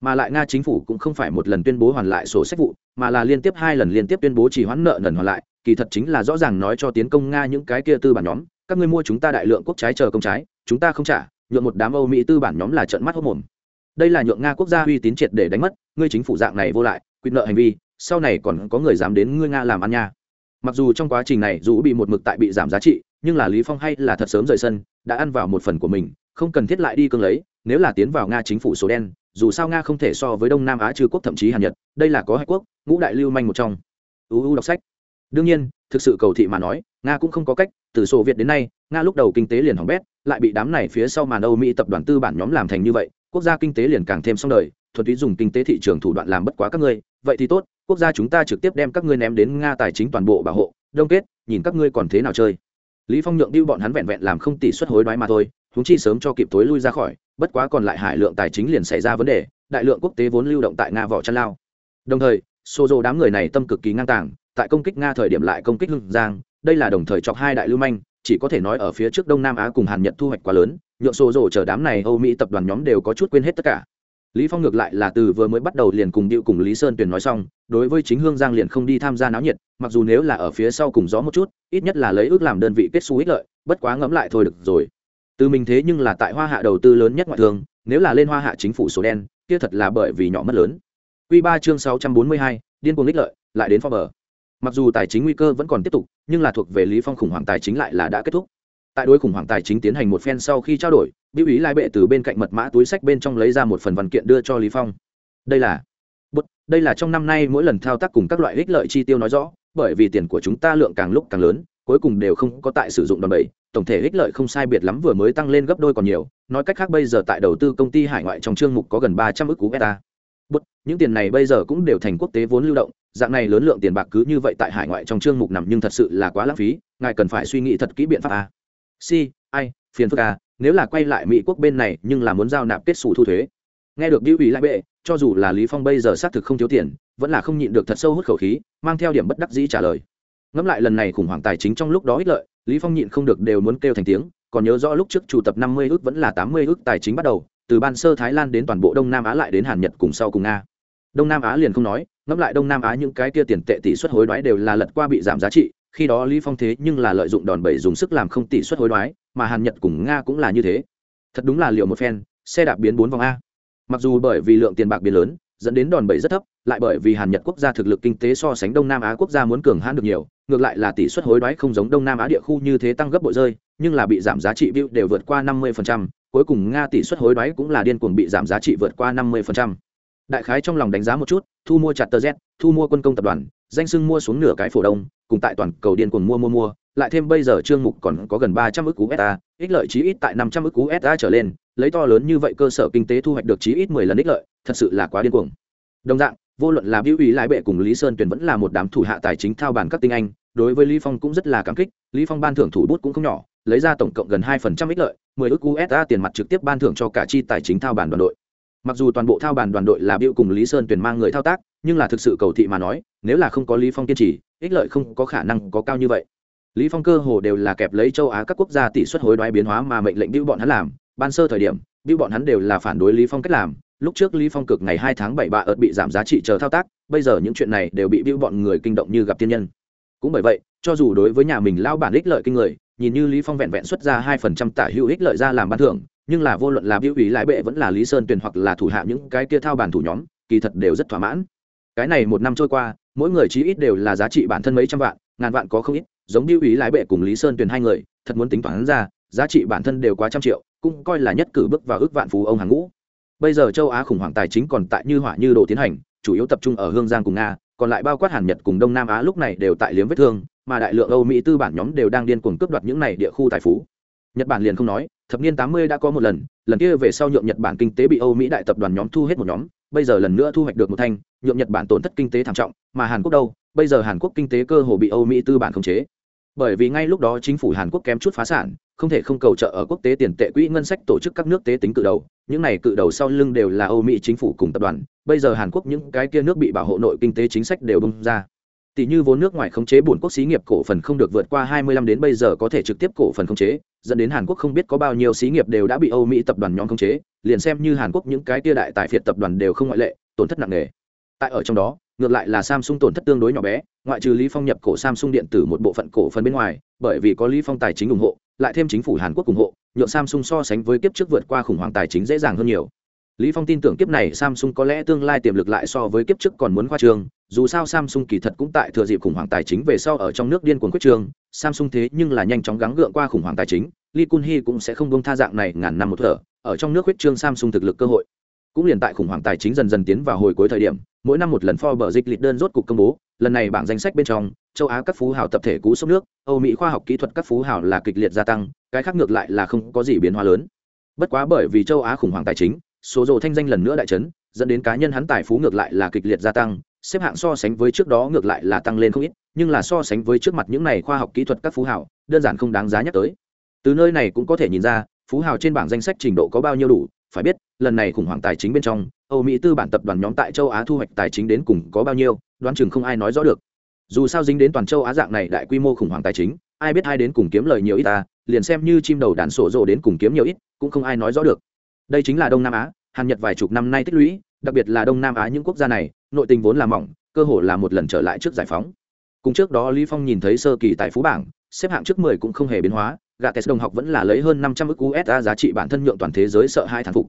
Mà lại nga chính phủ cũng không phải một lần tuyên bố hoàn lại sổ sách vụ mà là liên tiếp hai lần liên tiếp tuyên bố chỉ hoán nợ nần hoàn lại kỳ thật chính là rõ ràng nói cho tiến công nga những cái kia tư bản nhóm các ngươi mua chúng ta đại lượng quốc trái chờ công trái, chúng ta không trả, nhượng một đám âu mỹ tư bản nhóm là trận mắt hốc mồm. Đây là nhượng nga quốc gia uy tín triệt để đánh mất, ngươi chính phủ dạng này vô lại quyết nợ hành vi, sau này còn có người dám đến ngươi nga làm ăn nha. Mặc dù trong quá trình này dù bị một mực tại bị giảm giá trị, nhưng là lý phong hay là thật sớm rời sân, đã ăn vào một phần của mình, không cần thiết lại đi cương lấy, nếu là tiến vào nga chính phủ số đen, dù sao nga không thể so với đông nam á trừ quốc thậm chí hàn nhật, đây là có hai quốc, ngũ đại lưu manh một trong. Uu đọc sách. Đương nhiên, thực sự cầu thị mà nói, nga cũng không có cách từ sổ việt đến nay, nga lúc đầu kinh tế liền hỏng bét, lại bị đám này phía sau màn âu mỹ tập đoàn tư bản nhóm làm thành như vậy, quốc gia kinh tế liền càng thêm xong đời, thuần túy dùng kinh tế thị trường thủ đoạn làm bất quá các ngươi, vậy thì tốt, quốc gia chúng ta trực tiếp đem các ngươi ném đến nga tài chính toàn bộ bảo hộ, đông kết, nhìn các ngươi còn thế nào chơi. Lý phong nhượng điêu bọn hắn vẹn vẹn làm không tỷ suất hối đoái mà thôi chúng chi sớm cho kịp tối lui ra khỏi, bất quá còn lại hải lượng tài chính liền xảy ra vấn đề, đại lượng quốc tế vốn lưu động tại nga vỏ chăn lao. Đồng thời, xô dô đám người này tâm cực kỳ ngang tàng, tại công kích nga thời điểm lại công kích hưng giang đây là đồng thời chọc hai đại lưu manh chỉ có thể nói ở phía trước đông nam á cùng hàn nhật thu hoạch quá lớn nhượng xô rổ chờ đám này âu mỹ tập đoàn nhóm đều có chút quên hết tất cả. Lý phong ngược lại là từ vừa mới bắt đầu liền cùng điệu cùng lý sơn tuyền nói xong đối với chính hương giang liền không đi tham gia náo nhiệt mặc dù nếu là ở phía sau cùng gió một chút ít nhất là lấy ước làm đơn vị kết xu ích lợi bất quá ngẫm lại thôi được rồi. Từ mình thế nhưng là tại hoa hạ đầu tư lớn nhất ngoại thương nếu là lên hoa hạ chính phủ số đen kia thật là bởi vì nhỏ mất lớn. Quy 3 chương 642, điên cuồng ích lợi, lại đến Forbes. Mặc dù tài chính nguy cơ vẫn còn tiếp tục, nhưng là thuộc về Lý Phong khủng hoảng tài chính lại là đã kết thúc. Tại đối khủng hoảng tài chính tiến hành một phen sau khi trao đổi, Biểu ý Lai Bệ từ bên cạnh mật mã túi sách bên trong lấy ra một phần văn kiện đưa cho Lý Phong. Đây là Bút, đây là trong năm nay mỗi lần thao tác cùng các loại ích lợi chi tiêu nói rõ, bởi vì tiền của chúng ta lượng càng lúc càng lớn, cuối cùng đều không có tại sử dụng đòn bẩy, tổng thể ích lợi không sai biệt lắm vừa mới tăng lên gấp đôi còn nhiều, nói cách khác bây giờ tại đầu tư công ty hải ngoại trong chương mục có gần ba trăm ức cú beta. Bút, những tiền này bây giờ cũng đều thành quốc tế vốn lưu động, dạng này lớn lượng tiền bạc cứ như vậy tại hải ngoại trong chương mục nằm nhưng thật sự là quá lãng phí, ngài cần phải suy nghĩ thật kỹ biện pháp a. Si, ai, phiền phức a, nếu là quay lại Mỹ quốc bên này nhưng là muốn giao nạp kết xù thu thuế. Nghe được Diêu ủy lại bệ, cho dù là Lý Phong bây giờ xác thực không thiếu tiền, vẫn là không nhịn được thật sâu hút khẩu khí, mang theo điểm bất đắc dĩ trả lời. Ngẫm lại lần này khủng hoảng tài chính trong lúc đó ích lợi, Lý Phong nhịn không được đều muốn kêu thành tiếng, còn nhớ rõ lúc trước chủ tập 50 ước vẫn là 80 ước tài chính bắt đầu, từ ban sơ Thái Lan đến toàn bộ Đông Nam Á lại đến Hàn Nhật cùng sau cùng Nga. Đông Nam Á liền không nói, ngẫm lại Đông Nam Á những cái kia tiền tệ tỷ suất hối đoái đều là lật qua bị giảm giá trị, khi đó Lý Phong thế nhưng là lợi dụng đòn bẩy dùng sức làm không tỷ suất hối đoái, mà Hàn Nhật cùng Nga cũng là như thế. Thật đúng là liệu một phen, xe đạp biến bốn vòng a. Mặc dù bởi vì lượng tiền bạc biến lớn, dẫn đến đòn bẩy rất thấp, lại bởi vì Hàn Nhật quốc gia thực lực kinh tế so sánh Đông Nam Á quốc gia muốn cường hãn được nhiều, ngược lại là tỷ suất hối đoái không giống Đông Nam Á địa khu như thế tăng gấp bội rơi, nhưng là bị giảm giá trị view đều vượt qua 50%, cuối cùng Nga tỷ suất hối đoái cũng là điên cuồng bị giảm giá trị vượt qua 50%. Đại khái trong lòng đánh giá một chút, thu mua chặt tờ Z, thu mua quân công tập đoàn, danh sưng mua xuống nửa cái phổ đông, cùng tại toàn cầu điên cuồng mua mua mua, lại thêm bây giờ trương mục còn có gần 300 ức USD, ích lợi chí ít tại 500 ức USD trở lên, lấy to lớn như vậy cơ sở kinh tế thu hoạch được chí ít 10 lần ích lợi, thật sự là quá điên cuồng. Đồng dạng, vô luận là Biểu ủy lái bệ cùng Lý Sơn Tuyền vẫn là một đám thủ hạ tài chính thao bàn các tinh anh, đối với Lý Phong cũng rất là cảm kích, Lý Phong ban thưởng thủ bút cũng không nhỏ, lấy ra tổng cộng gần hai phần trăm ích lợi, 10 ức USD tiền mặt trực tiếp ban thưởng cho cả chi tài chính thao bàn đoàn đội. Mặc dù toàn bộ thao bàn đoàn đội là Biểu cùng Lý Sơn tuyển mang người thao tác, nhưng là thực sự cầu thị mà nói, nếu là không có Lý Phong kiên trì, ích lợi không có khả năng có cao như vậy. Lý Phong cơ hồ đều là kẹp lấy châu Á các quốc gia tỷ suất hối đoái biến hóa mà mệnh lệnh Biểu bọn hắn làm, ban sơ thời điểm, Biểu bọn hắn đều là phản đối Lý Phong cách làm, lúc trước Lý Phong cực ngày 2 tháng 7 bà ợt bị giảm giá trị chờ thao tác, bây giờ những chuyện này đều bị Biểu bọn người kinh động như gặp tiên nhân. Cũng bởi vậy, cho dù đối với nhà mình lao bản ích lợi kinh người nhìn như lý phong vẹn vẹn xuất ra hai phần trăm tả hữu ích lợi ra làm ban thưởng nhưng là vô luận là biểu ý lại bệ vẫn là lý sơn tuyền hoặc là thủ hạ những cái kia thao bàn thủ nhóm, kỳ thật đều rất thỏa mãn. Cái này một năm trôi qua, mỗi người chí ít đều là giá trị bản thân mấy trăm vạn, ngàn vạn có không ít, giống Biểu ý lái bệ cùng lý sơn tuyền hai người, thật muốn tính toán ra, giá trị bản thân đều quá trăm triệu, cũng coi là nhất cử bước vào ước vạn phú ông hàng ngũ. Bây giờ châu á khủng hoảng tài chính còn tại như hỏa như đồ tiến hành, chủ yếu tập trung ở hương giang cùng nga, còn lại bao quát hàn nhật cùng đông nam á lúc này đều tại liếm vết thương, mà đại lượng âu mỹ tư bản nhóm đều đang điên cuồng cướp đoạt những này địa khu tài phú. Nhật bản liền không nói thập niên tám mươi đã có một lần lần kia về sau nhượng nhật bản kinh tế bị âu mỹ đại tập đoàn nhóm thu hết một nhóm, bây giờ lần nữa thu hoạch được một thanh, nhượng nhật bản tổn thất kinh tế thảm trọng, mà hàn quốc đâu? Bây giờ hàn quốc kinh tế cơ hồ bị âu mỹ tư bản khống chế. Bởi vì ngay lúc đó chính phủ hàn quốc kém chút phá sản, không thể không cầu trợ ở quốc tế tiền tệ quỹ ngân sách tổ chức các nước tế tính cự đầu. Những này cự đầu sau lưng đều là âu mỹ chính phủ cùng tập đoàn. Bây giờ hàn quốc những cái kia nước bị bảo hộ nội kinh tế chính sách đều bung ra tỷ như vốn nước ngoài khống chế bổn quốc xí nghiệp cổ phần không được vượt qua 25 đến bây giờ có thể trực tiếp cổ phần khống chế, dẫn đến hàn quốc không biết có bao nhiêu xí nghiệp đều đã bị âu mỹ tập đoàn nhóm khống chế, liền xem như hàn quốc những cái kia đại tài phiệt tập đoàn đều không ngoại lệ, tổn thất nặng nề. Tại ở trong đó, ngược lại là samsung tổn thất tương đối nhỏ bé, ngoại trừ lý phong nhập cổ samsung điện tử một bộ phận cổ phần bên ngoài, bởi vì có lý phong tài chính ủng hộ, lại thêm chính phủ hàn quốc ủng hộ, nhượng samsung so sánh với kiếp trước vượt qua khủng hoảng tài chính dễ dàng hơn nhiều lý phong tin tưởng kiếp này samsung có lẽ tương lai tiềm lực lại so với kiếp trước còn muốn khoa trương dù sao samsung kỳ thật cũng tại thừa dịp khủng hoảng tài chính về sau ở trong nước điên cuồng quyết trường. samsung thế nhưng là nhanh chóng gắng gượng qua khủng hoảng tài chính lee kun hee cũng sẽ không buông tha dạng này ngàn năm một thở ở trong nước quyết trương samsung thực lực cơ hội cũng liền tại khủng hoảng tài chính dần dần tiến vào hồi cuối thời điểm mỗi năm một lần Forbes dịch lịch đơn rốt cục công bố, lần này bảng danh sách bên trong, châu Á các phú hào tập thể cú sốc nước, Âu Mỹ khoa học kỹ thuật các phú hào là kịch liệt gia tăng, cái khác ngược lại là không có gì biến hóa lớn. Bất quá bởi vì châu Á khủng hoảng tài chính, số rồ thanh danh lần nữa đại chấn, dẫn đến cá nhân hắn tài phú ngược lại là kịch liệt gia tăng, xếp hạng so sánh với trước đó ngược lại là tăng lên không ít, nhưng là so sánh với trước mặt những này khoa học kỹ thuật các phú hào, đơn giản không đáng giá nhắc tới. Từ nơi này cũng có thể nhìn ra, phú hào trên bảng danh sách trình độ có bao nhiêu đủ, phải biết, lần này khủng hoảng tài chính bên trong, Âu Mỹ tư bản tập đoàn nhóm tại châu Á thu hoạch tài chính đến cùng có bao nhiêu, đoán chừng không ai nói rõ được. Dù sao dính đến toàn châu Á dạng này đại quy mô khủng hoảng tài chính, ai biết ai đến cùng kiếm lời nhiều ít ta, liền xem như chim đầu đàn sổ rộ đến cùng kiếm nhiều ít, cũng không ai nói rõ được. Đây chính là Đông Nam Á, Hàn Nhật vài chục năm nay tích lũy, đặc biệt là Đông Nam Á những quốc gia này, nội tình vốn là mỏng, cơ hội là một lần trở lại trước giải phóng. Cùng trước đó Lý Phong nhìn thấy sơ kỳ tại phú bảng, xếp hạng trước 10 cũng không hề biến hóa, Gates đồng học vẫn là lấy hơn 500 ức USD giá trị bản thân nhượng toàn thế giới sợ hai thán phục.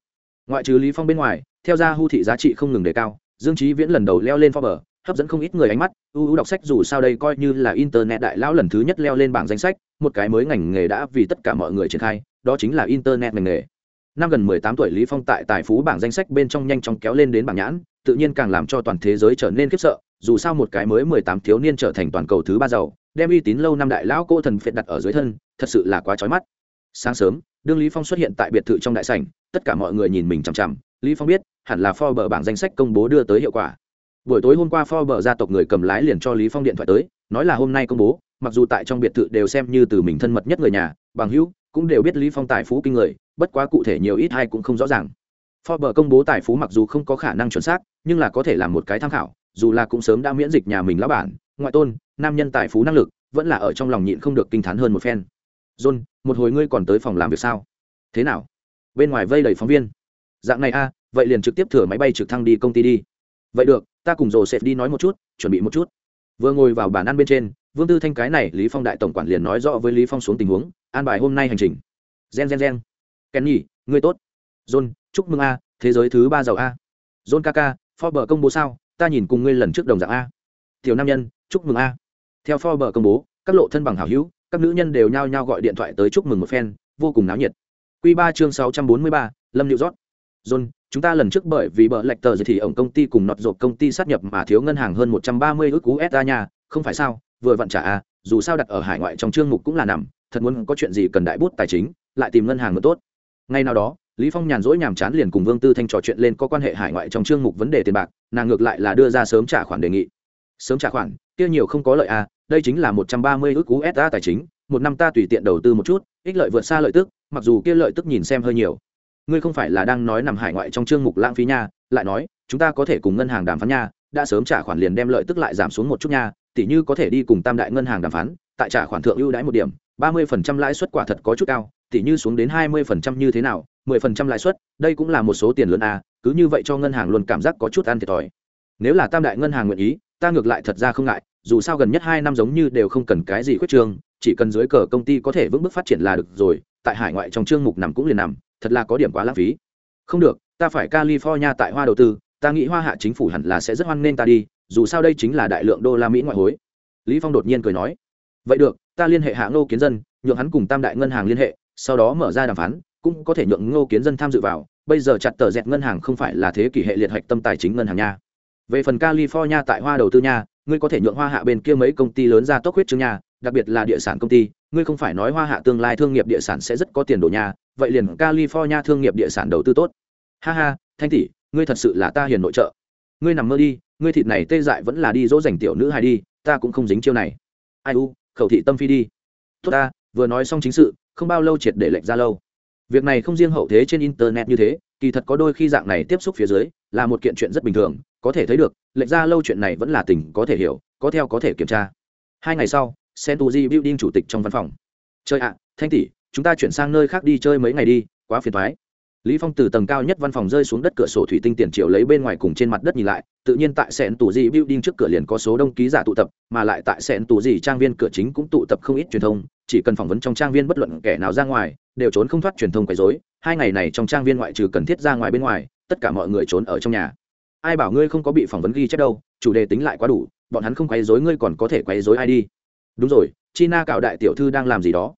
Ngoại trừ Lý Phong bên ngoài, theo ra hưu thị giá trị không ngừng đề cao dương trí viễn lần đầu leo lên forbes hấp dẫn không ít người ánh mắt ưu đọc sách dù sao đây coi như là internet đại lão lần thứ nhất leo lên bảng danh sách một cái mới ngành nghề đã vì tất cả mọi người triển khai đó chính là internet ngành nghề năm gần 18 tuổi lý phong tại tài phú bảng danh sách bên trong nhanh chóng kéo lên đến bảng nhãn tự nhiên càng làm cho toàn thế giới trở nên khiếp sợ dù sao một cái mới 18 thiếu niên trở thành toàn cầu thứ ba giàu đem uy tín lâu năm đại lão cô thần phiệt đặt ở dưới thân thật sự là quá chói mắt sáng sớm đương lý phong xuất hiện tại biệt thự trong đại sảnh tất cả mọi người nhìn mình chằm chằm lý phong biết hẳn là Forbes bảng danh sách công bố đưa tới hiệu quả. Buổi tối hôm qua Forbes gia tộc người cầm lái liền cho Lý Phong điện thoại tới, nói là hôm nay công bố, mặc dù tại trong biệt thự đều xem như từ mình thân mật nhất người nhà, bằng hữu, cũng đều biết Lý Phong tài phú kinh người, bất quá cụ thể nhiều ít hay cũng không rõ ràng. Forbes công bố tài phú mặc dù không có khả năng chuẩn xác, nhưng là có thể làm một cái tham khảo, dù là cũng sớm đã miễn dịch nhà mình lão bản, ngoại tôn, nam nhân tài phú năng lực, vẫn là ở trong lòng nhịn không được kinh thán hơn một phen. John, một hồi ngươi còn tới phòng làm việc sao? Thế nào? Bên ngoài vây đầy phóng viên. Dạng này a, vậy liền trực tiếp thừa máy bay trực thăng đi công ty đi vậy được ta cùng rồ sẽ đi nói một chút chuẩn bị một chút vừa ngồi vào bàn ăn bên trên vương tư thanh cái này lý phong đại tổng quản liền nói rõ với lý phong xuống tình huống an bài hôm nay hành trình. Gen gen gen. Kenny ngươi tốt. John chúc mừng a thế giới thứ ba giàu a. John kaka forbes công bố sao? Ta nhìn cùng ngươi lần trước đồng dạng a. Tiểu nam nhân chúc mừng a. Theo forbes công bố các lộ thân bằng hảo hữu các nữ nhân đều nhao nhao gọi điện thoại tới chúc mừng một phen vô cùng náo nhiệt. Quy ba chương sáu trăm bốn mươi ba lâm liệu rót john chúng ta lần trước bởi vì bợ lệch tờ gì thì ổng công ty cùng nọt rộp công ty sát nhập mà thiếu ngân hàng hơn một trăm ba mươi ước cú es ra nhà, không phải sao, vừa vặn trả a, dù sao đặt ở hải ngoại trong chương mục cũng là nằm, thật muốn có chuyện gì cần đại bút tài chính, lại tìm ngân hàng mới tốt. Ngay nào đó, Lý Phong nhàn rỗi nhàm chán liền cùng Vương Tư Thanh trò chuyện lên có quan hệ hải ngoại trong chương mục vấn đề tiền bạc, nàng ngược lại là đưa ra sớm trả khoản đề nghị. Sớm trả khoản, kia nhiều không có lợi à? đây chính là một trăm ba mươi ước cú tài chính, một năm ta tùy tiện đầu tư một chút, ích lợi vượt xa lợi tức, mặc dù kia lợi tức nhìn xem hơi nhiều, ngươi không phải là đang nói nằm hải ngoại trong chương mục lãng phí nha lại nói chúng ta có thể cùng ngân hàng đàm phán nha đã sớm trả khoản liền đem lợi tức lại giảm xuống một chút nha tỉ như có thể đi cùng tam đại ngân hàng đàm phán tại trả khoản thượng ưu đãi một điểm ba mươi phần trăm lãi suất quả thật có chút cao tỉ như xuống đến hai mươi phần trăm như thế nào mười phần trăm lãi suất đây cũng là một số tiền lớn à cứ như vậy cho ngân hàng luôn cảm giác có chút ăn thiệt thòi. Nếu là tam đại ngân hàng nguyện ý ta ngược lại thật ra không ngại dù sao gần nhất hai năm giống như đều không cần cái gì khuyết trường, chỉ cần dưới cờ công ty có thể vững bước phát triển là được rồi tại hải ngoại trong chương mục nằm cũng liền nằm thật là có điểm quá lãng phí. Không được ta phải california tại hoa đầu tư ta nghĩ hoa hạ chính phủ hẳn là sẽ rất hoan nghênh ta đi dù sao đây chính là đại lượng đô la mỹ ngoại hối. Lý phong đột nhiên cười nói vậy được, ta liên hệ hạ ngô kiến dân, nhượng hắn cùng tam đại ngân hàng liên hệ, sau đó mở ra đàm phán, cũng có thể nhượng ngô kiến dân tham dự vào. Bây giờ chặt tờ dẹt ngân hàng không phải là thế kỷ hệ liệt hạch tâm tài chính ngân hàng nha. Về phần california tại hoa đầu tư nha, ngươi có thể nhượng hoa hạ bên kia mấy công ty lớn ra tốc huyết chương nha, đặc biệt là địa sản công ty, ngươi không phải nói hoa hạ tương lai thương nghiệp địa sản sẽ rất có tiền đồ nha, vậy liền california thương nghiệp địa sản đầu tư tốt. Ha ha, thanh tỷ, ngươi thật sự là ta hiền nội trợ. Ngươi nằm mơ đi, ngươi thịt này tê dại vẫn là đi dỗ dành tiểu nữ hay đi, ta cũng không dính chiêu này. Ai u khẩu thị tâm phi đi. Tốt ta, vừa nói xong chính sự, không bao lâu triệt để lệnh ra lâu. Việc này không riêng hậu thế trên internet như thế, kỳ thật có đôi khi dạng này tiếp xúc phía dưới, là một kiện chuyện rất bình thường, có thể thấy được lệnh ra lâu chuyện này vẫn là tình có thể hiểu, có theo có thể kiểm tra. Hai ngày sau sentuji building chủ tịch trong văn phòng. Chơi ạ, thanh tỷ, chúng ta chuyển sang nơi khác đi chơi mấy ngày đi, quá phiền thoái lý phong từ tầng cao nhất văn phòng rơi xuống đất cửa sổ thủy tinh tiền triệu lấy bên ngoài cùng trên mặt đất nhìn lại tự nhiên tại sẹn tủ gì building trước cửa liền có số đông ký giả tụ tập, mà lại tại sẹn tủ gì trang viên cửa chính cũng tụ tập không ít truyền thông, chỉ cần phỏng vấn trong trang viên bất luận kẻ nào ra ngoài, đều trốn không thoát truyền thông quấy rối. Hai ngày này trong trang viên ngoại trừ cần thiết ra ngoài bên ngoài, tất cả mọi người trốn ở trong nhà. Ai bảo ngươi không có bị phỏng vấn ghi chép đâu, chủ đề tính lại quá đủ, bọn hắn không quấy rối ngươi còn có thể quấy rối ai đi. Đúng rồi, china cạo đại tiểu thư đang làm gì đó.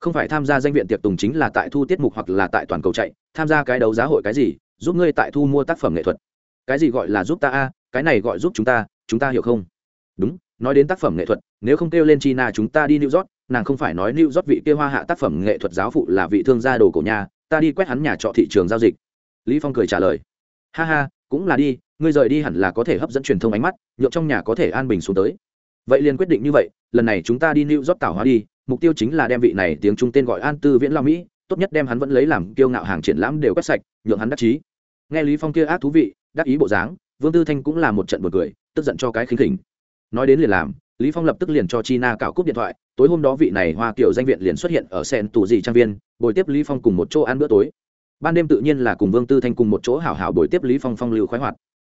Không phải tham gia danh viện tiệc tùng chính là tại thu tiết mục hoặc là tại toàn cầu chạy, tham gia cái đấu giá hội cái gì, giúp ngươi tại thu mua tác phẩm nghệ thuật cái gì gọi là giúp ta a, cái này gọi giúp chúng ta chúng ta hiểu không? Đúng, nói đến tác phẩm nghệ thuật, nếu không kêu lên china chúng ta đi new york, nàng không phải nói new york vị kia hoa hạ tác phẩm nghệ thuật giáo phụ là vị thương gia đồ cổ nhà ta đi quét hắn nhà trọ thị trường giao dịch. Lý phong cười trả lời. Ha ha, cũng là đi, ngươi rời đi hẳn là có thể hấp dẫn truyền thông ánh mắt nhộn trong nhà có thể an bình xuống tới. Vậy liền quyết định như vậy, lần này chúng ta đi new york tảo hóa đi, mục tiêu chính là đem vị này tiếng trung tên gọi an tư viễn lao mỹ, tốt nhất đem hắn vẫn lấy làm kiêu ngạo hàng triển lãm đều quét sạch, nhượng hắn đắc chí. Nghe lý phong kia ác thú vị đắc ý bộ dáng, vương tư thanh cũng là một trận buồn cười, tức giận cho cái khinh khỉnh. Nói đến liền làm, lý phong lập tức liền cho china cạo cúp điện thoại, tối hôm đó vị này hoa kiểu danh viện liền xuất hiện ở sen tù gì trang viên, buổi tiếp lý phong cùng một chỗ ăn bữa tối. Ban đêm tự nhiên là cùng vương tư thanh cùng một chỗ hảo hảo buổi tiếp lý phong phong lưu khoái hoạt.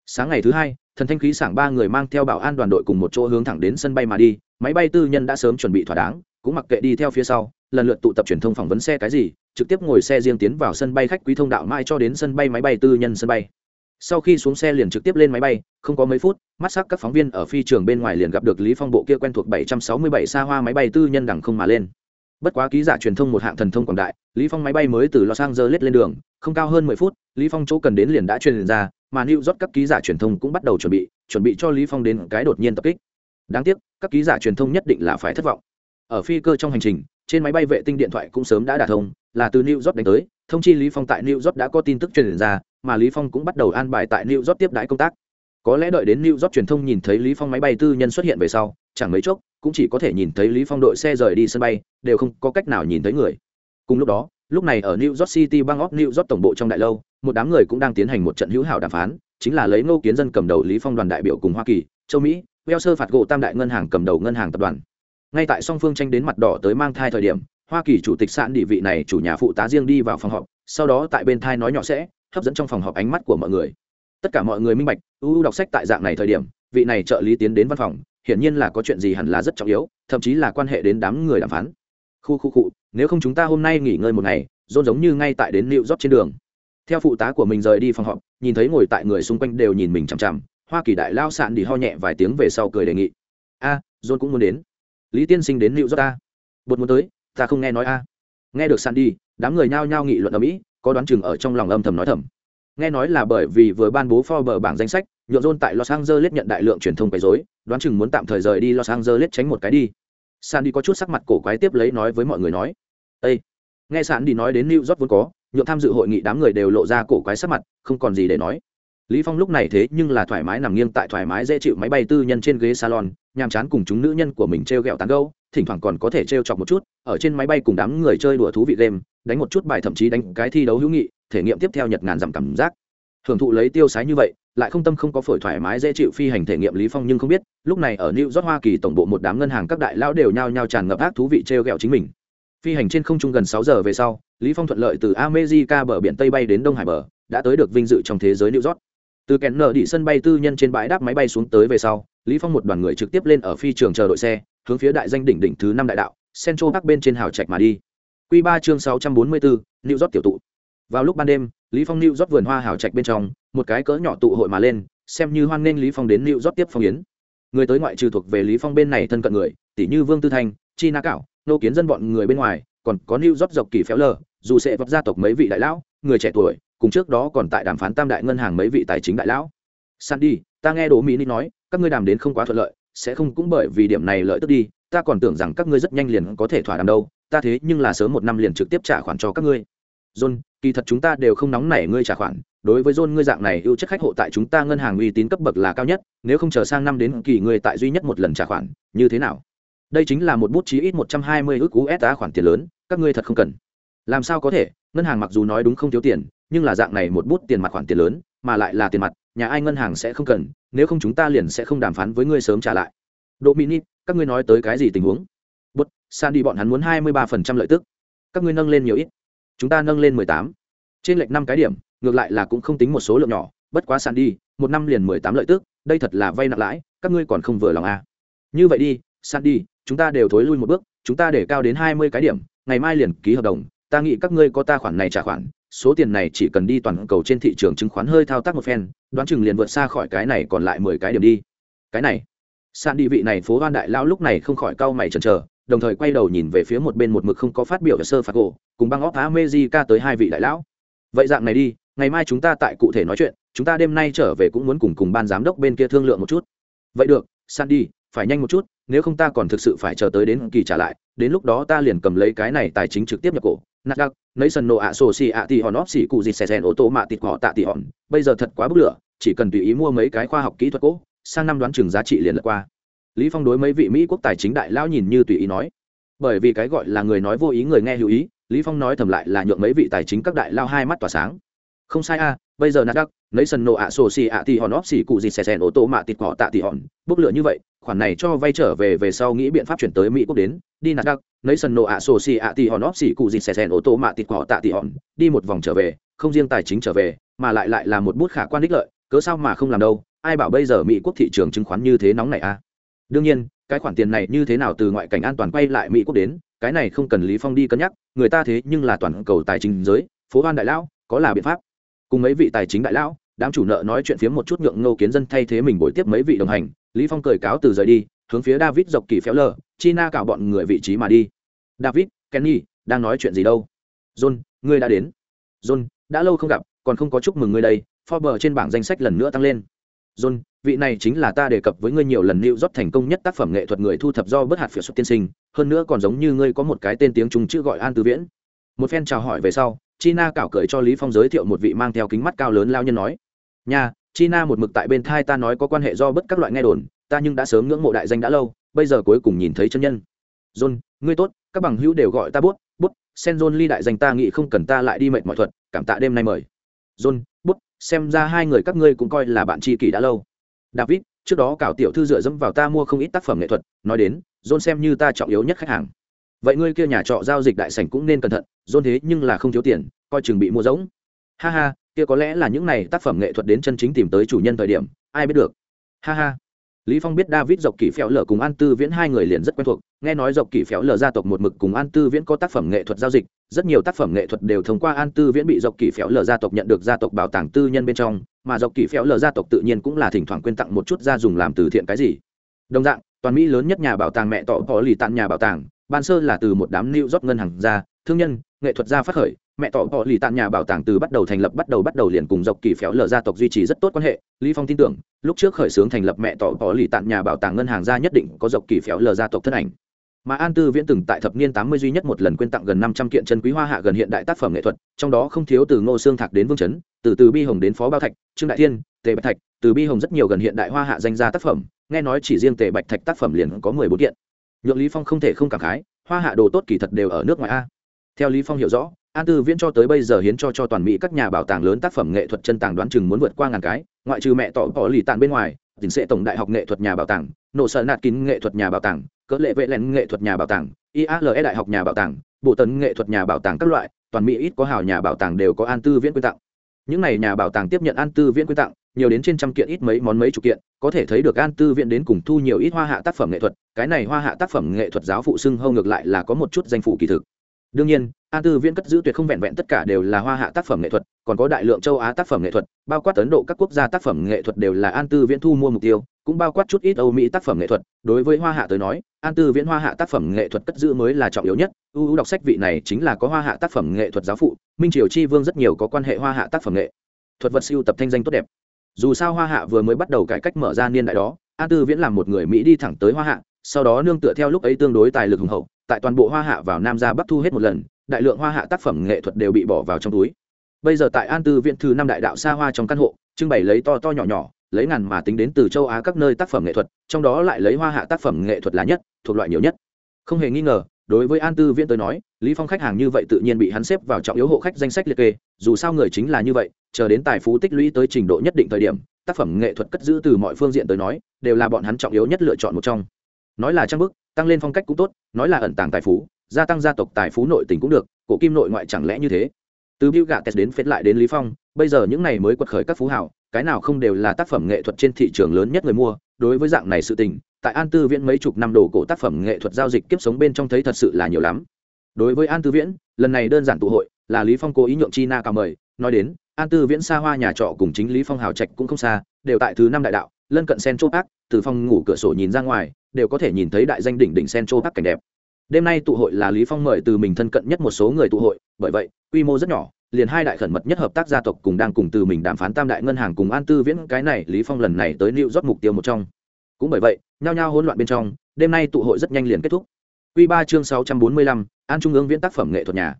Sáng ngày thứ hai, thần thanh khí sảng ba người mang theo bảo an đoàn đội cùng một chỗ hướng thẳng đến sân bay mà đi, máy bay tư nhân đã sớm chuẩn bị thỏa đáng, cũng mặc kệ đi theo phía sau, lần lượt tụ tập truyền thông phỏng vấn xe cái gì, trực tiếp ngồi xe riêng tiến vào sân bay khách quý thông đạo mai cho đến sân bay máy bay tư nhân sân bay sau khi xuống xe liền trực tiếp lên máy bay, không có mấy phút, mắt sắc các phóng viên ở phi trường bên ngoài liền gặp được lý phong bộ kia quen thuộc 767 xa hoa máy bay tư nhân đằng không mà lên. Bất quá ký giả truyền thông một hạng thần thông quảng đại, lý phong máy bay mới từ los angeles lên đường, không cao hơn 10 phút, lý phong chỗ cần đến liền đã truyền ra, mà new york các ký giả truyền thông cũng bắt đầu chuẩn bị chuẩn bị cho lý phong đến cái đột nhiên tập kích. Đáng tiếc, các ký giả truyền thông nhất định là phải thất vọng. Ở phi cơ trong hành trình, trên máy bay vệ tinh điện thoại cũng sớm đã đả thông, là từ new york đánh tới, thông chi lý phong tại new york đã có tin tức truyền ra mà lý phong cũng bắt đầu an bài tại new york tiếp đãi công tác. Có lẽ đợi đến new york truyền thông nhìn thấy lý phong máy bay tư nhân xuất hiện về sau, chẳng mấy chốc, cũng chỉ có thể nhìn thấy lý phong đội xe rời đi sân bay, đều không có cách nào nhìn thấy người. Cùng lúc đó, lúc này ở new york city bang of new york tổng bộ trong đại lâu, một đám người cũng đang tiến hành một trận hữu hảo đàm phán, chính là lấy ngô kiến dân cầm đầu lý phong đoàn đại biểu cùng hoa kỳ, châu mỹ weo sơ phạt gỗ tam đại ngân hàng cầm đầu ngân hàng tập đoàn. Ngay tại song phương tranh đến mặt đỏ tới mang thai thời điểm, hoa kỳ chủ tịch sạn địa vị này chủ nhà phụ tá riêng đi vào phòng họp, sau đó tại bên thai nói nhỏ sẽ hấp dẫn trong phòng họp ánh mắt của mọi người. Tất cả mọi người minh bạch ưu đọc sách tại dạng này thời điểm vị này trợ lý tiến đến văn phòng hiển nhiên là có chuyện gì hẳn là rất trọng yếu thậm chí là quan hệ đến đám người đàm phán. Khu khu cụ nếu không chúng ta hôm nay nghỉ ngơi một ngày rôn giống như ngay tại đến liệu rót trên đường. Theo phụ tá của mình rời đi phòng họp nhìn thấy ngồi tại người xung quanh đều nhìn mình chằm chằm hoa kỳ đại lao sạn đi ho nhẹ vài tiếng về sau cười đề nghị. A à, john cũng muốn đến. Lý tiên sinh đến liệu rót ta. Bột muốn tới ta không nghe nói a. Nghe được sạn đi đám người nhao nhao nghị luận ở mỹ có đoán chừng ở trong lòng âm thầm nói thầm nghe nói là bởi vì vừa ban bố Forbes bảng danh sách, nhượng John tại Los Angeles nhận đại lượng truyền thông quấy rối, đoán chừng muốn tạm thời rời đi Los Angeles tránh một cái đi. Sandy có chút sắc mặt cổ quái tiếp lấy nói với mọi người nói: "Ê." Nghe Sandy nói đến New York vốn có, nhượng tham dự hội nghị đám người đều lộ ra cổ quái sắc mặt, không còn gì để nói. Lý Phong lúc này thế nhưng là thoải mái nằm nghiêng tại thoải mái dễ chịu máy bay tư nhân trên ghế salon, nhàm chán cùng chúng nữ nhân của mình treo gẹo tán gẫu, thỉnh thoảng còn có thể treo chọc một chút, ở trên máy bay cùng đám người chơi đùa thú vị game, đánh một chút bài thậm chí đánh cái thi đấu hữu nghị, thể nghiệm tiếp theo nhật ngàn giảm cảm giác. Hưởng thụ lấy tiêu sái như vậy lại không tâm không có phổi thoải mái dễ chịu phi hành thể nghiệm lý phong nhưng không biết lúc này ở new york hoa kỳ tổng bộ một đám ngân hàng các đại lão đều nhao nhao tràn ngập ác thú vị treo gẹo chính mình. Phi hành trên không trung gần sáu giờ về sau lý phong thuận lợi từ america bờ biển tây bay đến đông hải bờ đã tới được vinh dự trong thế giới new york từ kẹn nở đi sân bay tư nhân trên bãi đáp máy bay xuống tới về sau, lý phong một đoàn người trực tiếp lên ở phi trường chờ đội xe, hướng phía đại danh đỉnh đỉnh thứ năm đại đạo, central park bên trên hào trạch mà đi. Quy ba chương sáu trăm bốn mươi bốn new york tiểu tụ. Vào lúc ban đêm, lý phong new york vườn hoa hào trạch bên trong, một cái cỡ nhỏ tụ hội mà lên, xem như hoan nghênh lý phong đến new york tiếp phong yến người tới ngoại trừ thuộc về lý phong bên này thân cận người, tỷ như vương tư thanh, chi na cảo, nô kiến dân bọn người bên ngoài, còn có new york dọc kỳ phéo lờ, dù sẽ vấp gia tộc mấy vị đại lão, người trẻ tuổi cùng trước đó còn tại đàm phán tam đại ngân hàng mấy vị tài chính đại lão. Sandy, ta nghe đồ mỹ nói, các ngươi đàm đến không quá thuận lợi, sẽ không cũng bởi vì điểm này lợi tức đi, ta còn tưởng rằng các ngươi rất nhanh liền có thể thỏa đàm đâu, ta thế nhưng là sớm một năm liền trực tiếp trả khoản cho các ngươi. John, kỳ thật chúng ta đều không nóng nảy ngươi trả khoản, đối với john ngươi dạng này ưu chất khách hộ tại chúng ta ngân hàng uy tín cấp bậc là cao nhất, nếu không chờ sang năm đến kỳ ngươi tại duy nhất một lần trả khoản, như thế nào? Đây chính là một bút chí ít một trăm hai mươi ước usd khoản tiền lớn, các ngươi thật không cần. Làm sao có thể, ngân hàng mặc dù nói đúng không thiếu tiền nhưng là dạng này một bút tiền mặt khoản tiền lớn, mà lại là tiền mặt, nhà ai ngân hàng sẽ không cần, nếu không chúng ta liền sẽ không đàm phán với ngươi sớm trả lại. Độ mini các ngươi nói tới cái gì tình huống? Bút san đi bọn hắn muốn hai mươi ba phần trăm lợi tức. Các ngươi nâng lên nhiều ít. Chúng ta nâng lên mười tám. Trên lệch năm cái điểm, ngược lại là cũng không tính một số lượng nhỏ, bất quá san đi một năm liền mười tám lợi tức, đây thật là vay nặng lãi, các ngươi còn không vừa lòng à. như vậy đi san đi chúng ta đều thối lui một bước, chúng ta để cao đến hai mươi cái điểm, ngày mai liền ký hợp đồng, ta nghĩ các ngươi có ta khoản này trả khoản số tiền này chỉ cần đi toàn cầu trên thị trường chứng khoán hơi thao tác một phen, đoán chừng liền vượt xa khỏi cái này còn lại mười cái điểm đi. Cái này sàn đi vị này phố hoan đại lão lúc này không khỏi cau mày chần chờ, đồng thời quay đầu nhìn về phía một bên một mực không có phát biểu sơ phạt gỗ cùng băng óc ca tới hai vị đại lão. Vậy dạng này đi, ngày mai chúng ta tại cụ thể nói chuyện, chúng ta đêm nay trở về cũng muốn cùng cùng ban giám đốc bên kia thương lượng một chút. Vậy được, sandy, phải nhanh một chút, nếu không ta còn thực sự phải chờ tới đến kỳ trả lại đến lúc đó ta liền cầm lấy cái này tài chính trực tiếp nhập cổ. Nát đặc nấy sân nổ ạ sổ xì ạ tì hòn óp xì cụ dịt xè xèn ô tô mạ tịt họ tạ tì hòn. Bây giờ thật quá bức lửa, chỉ cần tùy ý mua mấy cái khoa học kỹ thuật cỗ sang năm đoán chừng giá trị liền lật qua. Lý phong đối mấy vị mỹ quốc tài chính đại lão nhìn như tùy ý nói. Bởi vì cái gọi là người nói vô ý, người nghe hữu ý, lý phong nói thầm lại là nhượng mấy vị tài chính các đại lao hai mắt tỏa sáng không sai a, bây giờ nasdaq lấy sân nổ ạ, sổ xì ạ thì hòn óp xì cụ gì xè xèn, ô tô mạ tịt cỏ tạ tì hòn. Bốc lửa như vậy, khoản này cho vay trở về về sau nghĩ biện pháp chuyển tới mỹ quốc đến. Đi nát đắc lấy sân nổ ạ, sổ xì ạ thì hòn óp xì cụ gì xè xèn, ô tô mạ tịt cỏ tạ tì hòn. Đi một vòng trở về, không riêng tài chính trở về, mà lại lại là một bút khả quan đích lợi, cớ sao mà không làm đâu? Ai bảo bây giờ mỹ quốc thị trường chứng khoán như thế nóng này a? Đương nhiên, cái khoản tiền này như thế nào từ ngoại cảnh an toàn quay lại mỹ quốc đến, cái này không cần lý phong đi cân nhắc, người ta thế nhưng là toàn cầu tài chính giới, phố hoan đại lão, có là biện pháp cùng mấy vị tài chính đại lão, đám chủ nợ nói chuyện phiếm một chút nhượng ngô kiến dân thay thế mình bồi tiếp mấy vị đồng hành, lý phong cười cáo từ rời đi, hướng phía david dọc kỳ phéo lờ, china cạo bọn người vị trí mà đi. David, kenny, đang nói chuyện gì đâu? John, ngươi đã đến. John, đã lâu không gặp, còn không có chúc mừng ngươi đây, forbes trên bảng danh sách lần nữa tăng lên. John, vị này chính là ta đề cập với ngươi nhiều lần lưu rót thành công nhất tác phẩm nghệ thuật người thu thập do bất hạt phiểu xuất tiên sinh, hơn nữa còn giống như ngươi có một cái tên tiếng trung chữ gọi an tư viễn. Một phen chào hỏi về sau china cạo cười cho lý phong giới thiệu một vị mang theo kính mắt cao lớn lao nhân nói, nha, china một mực tại bên thai ta nói có quan hệ do bất các loại nghe đồn, ta nhưng đã sớm ngưỡng mộ đại danh đã lâu, bây giờ cuối cùng nhìn thấy chân nhân. John, ngươi tốt, các bằng hữu đều gọi ta bút bút, sen john ly đại danh ta nghĩ không cần ta lại đi mệt mọi thuật, cảm tạ đêm nay mời. John, bút, xem ra hai người các ngươi cũng coi là bạn tri kỷ đã lâu. David, trước đó cảo tiểu thư dựa dẫm vào ta mua không ít tác phẩm nghệ thuật, nói đến, john xem như ta trọng yếu nhất khách hàng vậy ngươi kia nhà trọ giao dịch đại sảnh cũng nên cẩn thận dôn thế nhưng là không thiếu tiền, coi chừng bị mua giống ha ha, kia có lẽ là những này tác phẩm nghệ thuật đến chân chính tìm tới chủ nhân thời điểm, ai biết được. Ha ha. Lý phong biết david dọc kỷ phéo lở cùng an tư viễn hai người liền rất quen thuộc, nghe nói dọc kỷ phéo lở gia tộc một mực cùng an tư viễn có tác phẩm nghệ thuật giao dịch, rất nhiều tác phẩm nghệ thuật đều thông qua an tư viễn bị dọc kỷ phéo lở gia tộc nhận được gia tộc bảo tàng tư nhân bên trong, mà dọc kỷ phéo lở gia tộc tự nhiên cũng là thỉnh thoảng quyên tặng một chút ra dùng làm từ thiện cái gì. Đồng dạng, toàn mỹ lớn nhất nhà bảo tàng mẹ tỏ có lì tặng nhà bảo tàng ban sơ là từ một đám New rót ngân hàng ra, thương nhân nghệ thuật gia phát khởi mẹ tọ bỏ lì tàn nhà bảo tàng từ bắt đầu thành lập bắt đầu bắt đầu liền cùng dọc kỳ phéo lờ gia tộc duy trì rất tốt quan hệ. Lý phong tin tưởng lúc trước khởi xướng thành lập mẹ tọ bỏ lì tàn nhà bảo tàng ngân hàng gia nhất định có dọc kỳ phéo lờ gia tộc thân ảnh. Mà an tư viễn từng tại thập niên tám mươi duy nhất một lần quyên tặng gần năm trăm kiện chân quý hoa hạ gần hiện đại tác phẩm nghệ thuật trong đó không thiếu từ ngô xương thạc đến vương chấn từ từ bi hồng đến phó bao thạch trương đại thiên tề bạch thạch từ bi hồng rất nhiều gần hiện đại hoa hạ danh gia tác phẩm nghe nói chỉ riêng tề bạch thạch tác phẩm liền có mười bốn kiện nhượng lý phong không thể không cảm khái, hoa hạ đồ tốt kỳ thật đều ở nước ngoài a. Theo lý phong hiểu rõ, an tư viễn cho tới bây giờ hiến cho cho toàn mỹ các nhà bảo tàng lớn tác phẩm nghệ thuật chân tàng đoán chừng muốn vượt qua ngàn cái, ngoại trừ mẹ tỏ bỏ lì tàn bên ngoài tỉnh sẽ tổng đại học nghệ thuật nhà bảo tàng nổ sợ nạt kín nghệ thuật nhà bảo tàng, cỡ lệ vệ lén nghệ thuật nhà bảo tàng iale đại học nhà bảo tàng bộ tấn nghệ thuật nhà bảo tàng các loại, toàn mỹ ít có hào nhà bảo tàng đều có an tư viễn quyên tặng. Những này nhà bảo tàng tiếp nhận an tư viễn quyên tặng nhiều đến trên trăm kiện ít mấy món mấy chục kiện, có thể thấy được an tư viện đến cùng thu nhiều ít hoa hạ tác phẩm nghệ thuật, cái này hoa hạ tác phẩm nghệ thuật giáo phụ xưng hâu ngược lại là có một chút danh phụ kỳ thực. Đương nhiên, an tư viễn cất giữ tuyệt không vẹn vẹn tất cả đều là hoa hạ tác phẩm nghệ thuật, còn có đại lượng châu á tác phẩm nghệ thuật, bao quát ấn độ các quốc gia tác phẩm nghệ thuật đều là an tư viễn thu mua mục tiêu, cũng bao quát chút ít âu mỹ tác phẩm nghệ thuật. Đối với hoa hạ tới nói, an tư viễn hoa hạ tác phẩm nghệ thuật cất giữ mới là trọng yếu nhất. Ưu đọc sách vị này chính là có hoa hạ tác phẩm nghệ thuật giáo phụ, minh triều chi vương rất nhiều có quan hệ hoa hạ tác phẩm nghệ. Thuật vật siêu tập thanh danh tốt đẹp dù sao hoa hạ vừa mới bắt đầu cải cách mở ra niên đại đó an tư viễn làm một người mỹ đi thẳng tới hoa hạ, sau đó nương tựa theo lúc ấy tương đối tài lực hùng hậu, tại toàn bộ hoa hạ vào nam ra bắc thu hết một lần, đại lượng hoa hạ tác phẩm nghệ thuật đều bị bỏ vào trong túi. Bây giờ tại an tư viện thứ năm đại đạo xa hoa trong căn hộ, trưng bày lấy to to nhỏ nhỏ, lấy ngàn mà tính đến từ châu á các nơi tác phẩm nghệ thuật, trong đó lại lấy hoa hạ tác phẩm nghệ thuật là nhất, thuộc loại nhiều nhất. Không hề nghi ngờ đối với an tư viễn tới nói lý phong khách hàng như vậy tự nhiên bị hắn xếp vào trọng yếu hộ khách danh sách liệt kê dù sao người chính là như vậy chờ đến tài phú tích lũy tới trình độ nhất định thời điểm tác phẩm nghệ thuật cất giữ từ mọi phương diện tới nói đều là bọn hắn trọng yếu nhất lựa chọn một trong. Nói là trang bức tăng lên phong cách cũng tốt nói là ẩn tàng tài phú gia tăng gia tộc tài phú nội tình cũng được cổ kim nội ngoại chẳng lẽ như thế? Từ Bill Gates đến phết lại đến Lý Phong, bây giờ những này mới quật khởi các phú hào, cái nào không đều là tác phẩm nghệ thuật trên thị trường lớn nhất người mua, đối với dạng này sự tình, tại An Tư Viễn mấy chục năm đồ cổ tác phẩm nghệ thuật giao dịch kiếp sống bên trong thấy thật sự là nhiều lắm. Đối với An Tư Viễn, lần này đơn giản tụ hội, là Lý Phong cố ý nhượng chi na cao mời, nói đến, An Tư Viễn xa hoa nhà trọ cùng chính Lý Phong hào trạch cũng không xa, đều tại thứ năm đại đạo, lân cận sen châu Park, từ phòng ngủ cửa sổ nhìn ra ngoài, đều có thể nhìn thấy đại danh đỉnh đỉnh sen châu Park cảnh đẹp. Đêm nay tụ hội là Lý Phong mời từ mình thân cận nhất một số người tụ hội, bởi vậy, quy mô rất nhỏ, liền hai đại khẩn mật nhất hợp tác gia tộc cùng đang cùng từ mình đàm phán tam đại ngân hàng cùng An Tư Viễn cái này Lý Phong lần này tới liệu rót mục tiêu một trong. Cũng bởi vậy, nhao nhao hỗn loạn bên trong, đêm nay tụ hội rất nhanh liền kết thúc. Quy ba chương 645, An Trung ương viễn tác phẩm nghệ thuật nhà.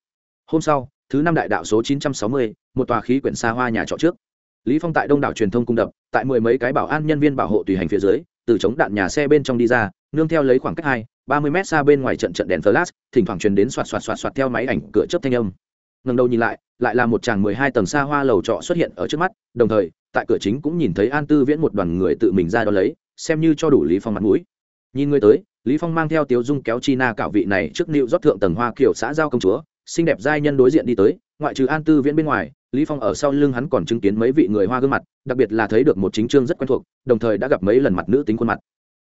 Hôm sau, thứ năm đại đạo số 960, một tòa khí quyển xa hoa nhà trọ trước. Lý Phong tại Đông đảo truyền thông cung đập, tại mười mấy cái bảo an nhân viên bảo hộ tùy hành phía dưới, từ chống đạn nhà xe bên trong đi ra, nương theo lấy khoảng cách hai, ba mươi mét xa bên ngoài trận trận đèn flash, thỉnh thoảng truyền đến xoạt xoạt xoạt xoạt theo máy ảnh cửa chớp thanh âm. ngần đầu nhìn lại, lại là một chàng mười hai tầng xa hoa lầu trọ xuất hiện ở trước mắt, đồng thời, tại cửa chính cũng nhìn thấy An Tư Viễn một đoàn người tự mình ra đó lấy, xem như cho đủ Lý Phong mặt mũi. Nhìn người tới, Lý Phong mang theo Tiếu Dung kéo Chi Na cạo vị này trước nịu rót thượng tầng hoa kiểu xã giao công chúa, xinh đẹp giai nhân đối diện đi tới, ngoại trừ An Tư Viễn bên ngoài, Lý Phong ở sau lưng hắn còn chứng kiến mấy vị người hoa gương mặt, đặc biệt là thấy được một chính trương rất quen thuộc, đồng thời đã gặp mấy lần mặt nữ tính khuôn mặt.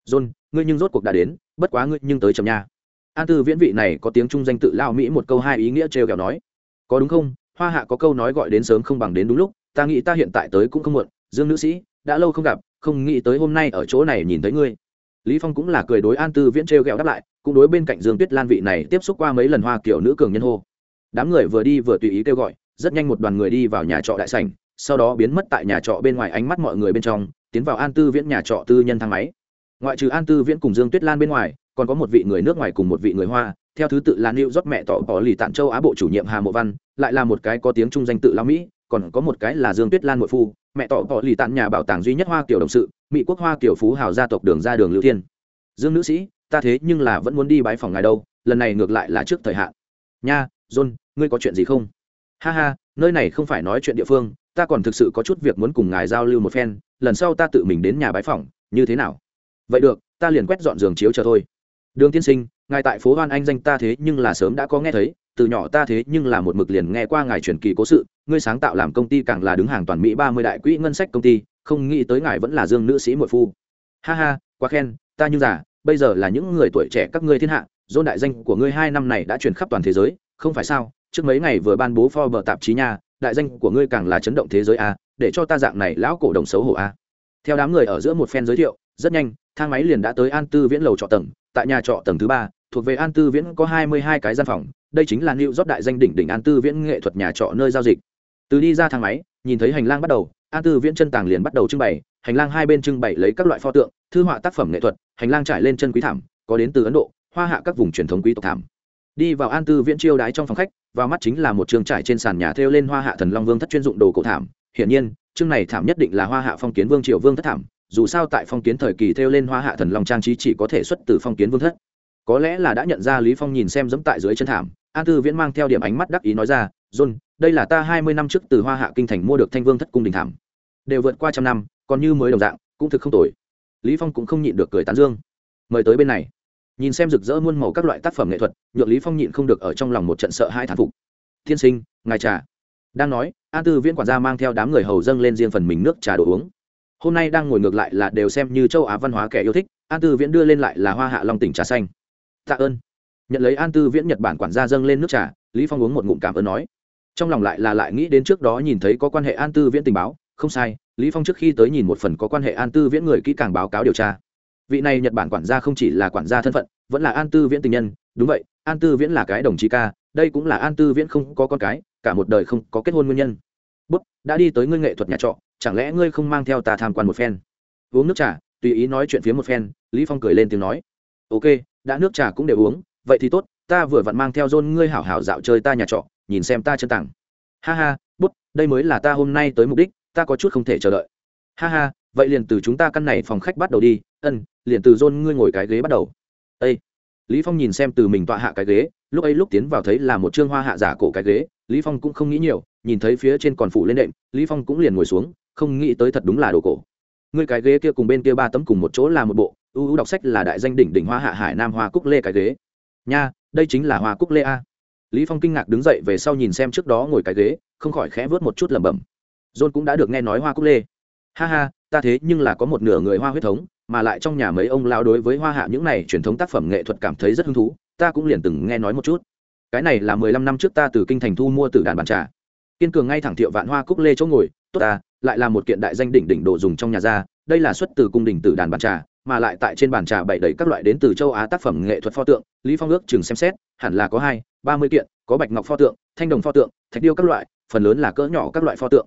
John, ngươi nhưng rốt cuộc đã đến, bất quá ngươi nhưng tới chậm nha. An Tư Viễn vị này có tiếng trung danh tự lao mỹ một câu hai ý nghĩa trêu kẹo nói. Có đúng không? Hoa Hạ có câu nói gọi đến sớm không bằng đến đúng lúc, ta nghĩ ta hiện tại tới cũng không muộn, Dương nữ sĩ, đã lâu không gặp, không nghĩ tới hôm nay ở chỗ này nhìn thấy ngươi. Lý Phong cũng là cười đối An Tư Viễn treo gẹo đáp lại, cũng đối bên cạnh Dương Tuyết Lan vị này tiếp xúc qua mấy lần hoa kiểu nữ cường nhân hô. Đám người vừa đi vừa tùy ý kêu gọi, rất nhanh một đoàn người đi vào nhà trọ đại sảnh sau đó biến mất tại nhà trọ bên ngoài ánh mắt mọi người bên trong tiến vào an tư viễn nhà trọ tư nhân thang máy ngoại trừ an tư viễn cùng dương tuyết lan bên ngoài còn có một vị người nước ngoài cùng một vị người hoa theo thứ tự là new rót mẹ tỏ bỏ lì tạng châu á bộ chủ nhiệm hà mộ văn lại là một cái có tiếng trung danh tự lao mỹ còn có một cái là dương tuyết lan nội phu mẹ tỏ bỏ lì tàn nhà bảo tàng duy nhất hoa kiểu đồng sự, mỹ quốc hoa kiểu phú hào gia tộc đường ra đường lưu thiên. Dương nữ sĩ, ta thế nhưng là vẫn muốn đi bái phòng ngài đâu, lần này ngược lại là trước thời hạn. Nha, john, ngươi có chuyện gì không? Ha ha, nơi này không phải nói chuyện địa phương, ta còn thực sự có chút việc muốn cùng ngài giao lưu một phen, lần sau ta tự mình đến nhà bái phòng như thế nào? Vậy được, ta liền quét dọn giường chiếu chờ thôi. Đường tiên sinh, ngài tại phố hoan anh danh ta thế nhưng là sớm đã có nghe thấy từ nhỏ ta thế nhưng là một mực liền nghe qua ngài truyền kỳ cố sự ngươi sáng tạo làm công ty càng là đứng hàng toàn mỹ ba mươi đại quỹ ngân sách công ty không nghĩ tới ngài vẫn là dương nữ sĩ muội phu ha ha quá khen ta như già. bây giờ là những người tuổi trẻ các ngươi thiên hạ dôn đại danh của ngươi hai năm này đã truyền khắp toàn thế giới không phải sao trước mấy ngày vừa ban bố Forbes tạp chí nha, đại danh của ngươi càng là chấn động thế giới a, để cho ta dạng này lão cổ đồng xấu hổ a. Theo đám người ở giữa một phen giới thiệu, rất nhanh, thang máy liền đã tới An Tư Viễn lầu trọ tầng, tại nhà trọ tầng thứ ba, thuộc về An Tư Viễn có hai mươi hai cái gian phòng, đây chính là New York đại danh đỉnh đỉnh An Tư Viễn nghệ thuật nhà trọ nơi giao dịch. Từ đi ra thang máy, nhìn thấy hành lang bắt đầu, An Tư Viễn chân tàng liền bắt đầu trưng bày, hành lang hai bên trưng bày lấy các loại pho tượng, thư họa tác phẩm nghệ thuật, hành lang trải lên chân quý thảm, có đến từ Ấn Độ, hoa hạ các vùng truyền thống quý tộc thảm. Đi vào An Tư Viễn chiêu đái trong phòng khách, vào mắt chính là một trường trải trên sàn nhà thêu lên hoa hạ thần long vương thất chuyên dụng đồ cổ thảm hiển nhiên chương này thảm nhất định là hoa hạ phong kiến vương triều vương thất thảm dù sao tại phong kiến thời kỳ thêu lên hoa hạ thần long trang trí chỉ có thể xuất từ phong kiến vương thất có lẽ là đã nhận ra lý phong nhìn xem dẫm tại dưới chân thảm an tư viễn mang theo điểm ánh mắt đắc ý nói ra, john, đây là ta hai mươi năm trước từ hoa hạ kinh thành mua được thanh vương thất cung đình thảm. Đều vượt qua trăm năm, còn như mới đồng dạng, cũng thực không tồi. Lý phong cũng không nhịn được cười tán dương. Mời tới bên này. Nhìn xem rực rỡ muôn màu các loại tác phẩm nghệ thuật, nhượng lý phong nhịn không được ở trong lòng một trận sợ hai thán phục. Thiên sinh, ngài trà. Đang nói, an tư viễn quản gia mang theo đám người hầu dâng lên riêng phần mình nước trà đồ uống. Hôm nay đang ngồi ngược lại là đều xem như châu á văn hóa kẻ yêu thích, an tư viễn đưa lên lại là hoa hạ long tỉnh trà xanh. Tạ ơn nhận lấy an tư viễn nhật bản quản gia dâng lên nước trà, lý phong uống một ngụm cảm ơn nói. Trong lòng lại là lại nghĩ đến trước đó nhìn thấy có quan hệ an tư viễn tình báo, không sai, lý phong trước khi tới nhìn một phần có quan hệ an tư viễn người kỹ càng báo cáo điều tra. Vị này nhật bản quản gia không chỉ là quản gia thân phận, vẫn là an tư viễn tình nhân, đúng vậy, an tư viễn là cái đồng chí ca, đây cũng là an tư viễn không có con cái, cả một đời không có kết hôn nguyên nhân. Bút, đã đi tới ngươi nghệ thuật nhà trọ, chẳng lẽ ngươi không mang theo ta tham quan một phen? Uống nước trà, tùy ý nói chuyện phía một phen, lý phong cười lên tiếng nói. Ok, đã nước trà cũng đều uống vậy thì tốt, ta vừa vặn mang theo dôn ngươi hảo hảo dạo chơi ta nhà trọ, nhìn xem ta chân tặng ha ha, bút, đây mới là ta hôm nay tới mục đích, ta có chút không thể chờ đợi. Ha ha, vậy liền từ chúng ta căn này phòng khách bắt đầu đi, ân, liền từ dôn ngươi ngồi cái ghế bắt đầu. Â lý phong nhìn xem từ mình tọa hạ cái ghế, lúc ấy lúc tiến vào thấy là một trương hoa hạ giả cổ cái ghế, lý phong cũng không nghĩ nhiều, nhìn thấy phía trên còn phủ lên đệm, lý phong cũng liền ngồi xuống, không nghĩ tới thật đúng là đồ cổ. Ngươi cái ghế kia cùng bên kia ba tấm cùng một chỗ là một bộ ưu ưu đọc sách là đại danh đỉnh đỉnh hoa hạ hải nam hoa cúc lê cái ghế nha, đây chính là hoa cúc lê a. Lý phong kinh ngạc đứng dậy về sau nhìn xem trước đó ngồi cái ghế, không khỏi khẽ vớt một chút lẩm bẩm. John cũng đã được nghe nói hoa cúc lê. Ha ha, ta thế nhưng là có một nửa người hoa huyết thống, mà lại trong nhà mấy ông lao đối với hoa hạ những này truyền thống tác phẩm nghệ thuật cảm thấy rất hứng thú, ta cũng liền từng nghe nói một chút. Cái này là mười lăm năm trước ta từ kinh thành thu mua từ đàn bàn trà. Kiên cường ngay thẳng thiệu vạn hoa cúc lê chỗ ngồi, tốt ta, lại là một kiện đại danh đỉnh đỉnh đồ dùng trong nhà ra, đây là xuất từ cung đình từ đàn bàn trà mà lại tại trên bàn trà bày đầy các loại đến từ châu á tác phẩm nghệ thuật pho tượng, lý phong ước chừng xem xét, hẳn là có hai, ba mươi kiện, có bạch ngọc pho tượng, thanh đồng pho tượng, thạch điêu các loại, phần lớn là cỡ nhỏ các loại pho tượng.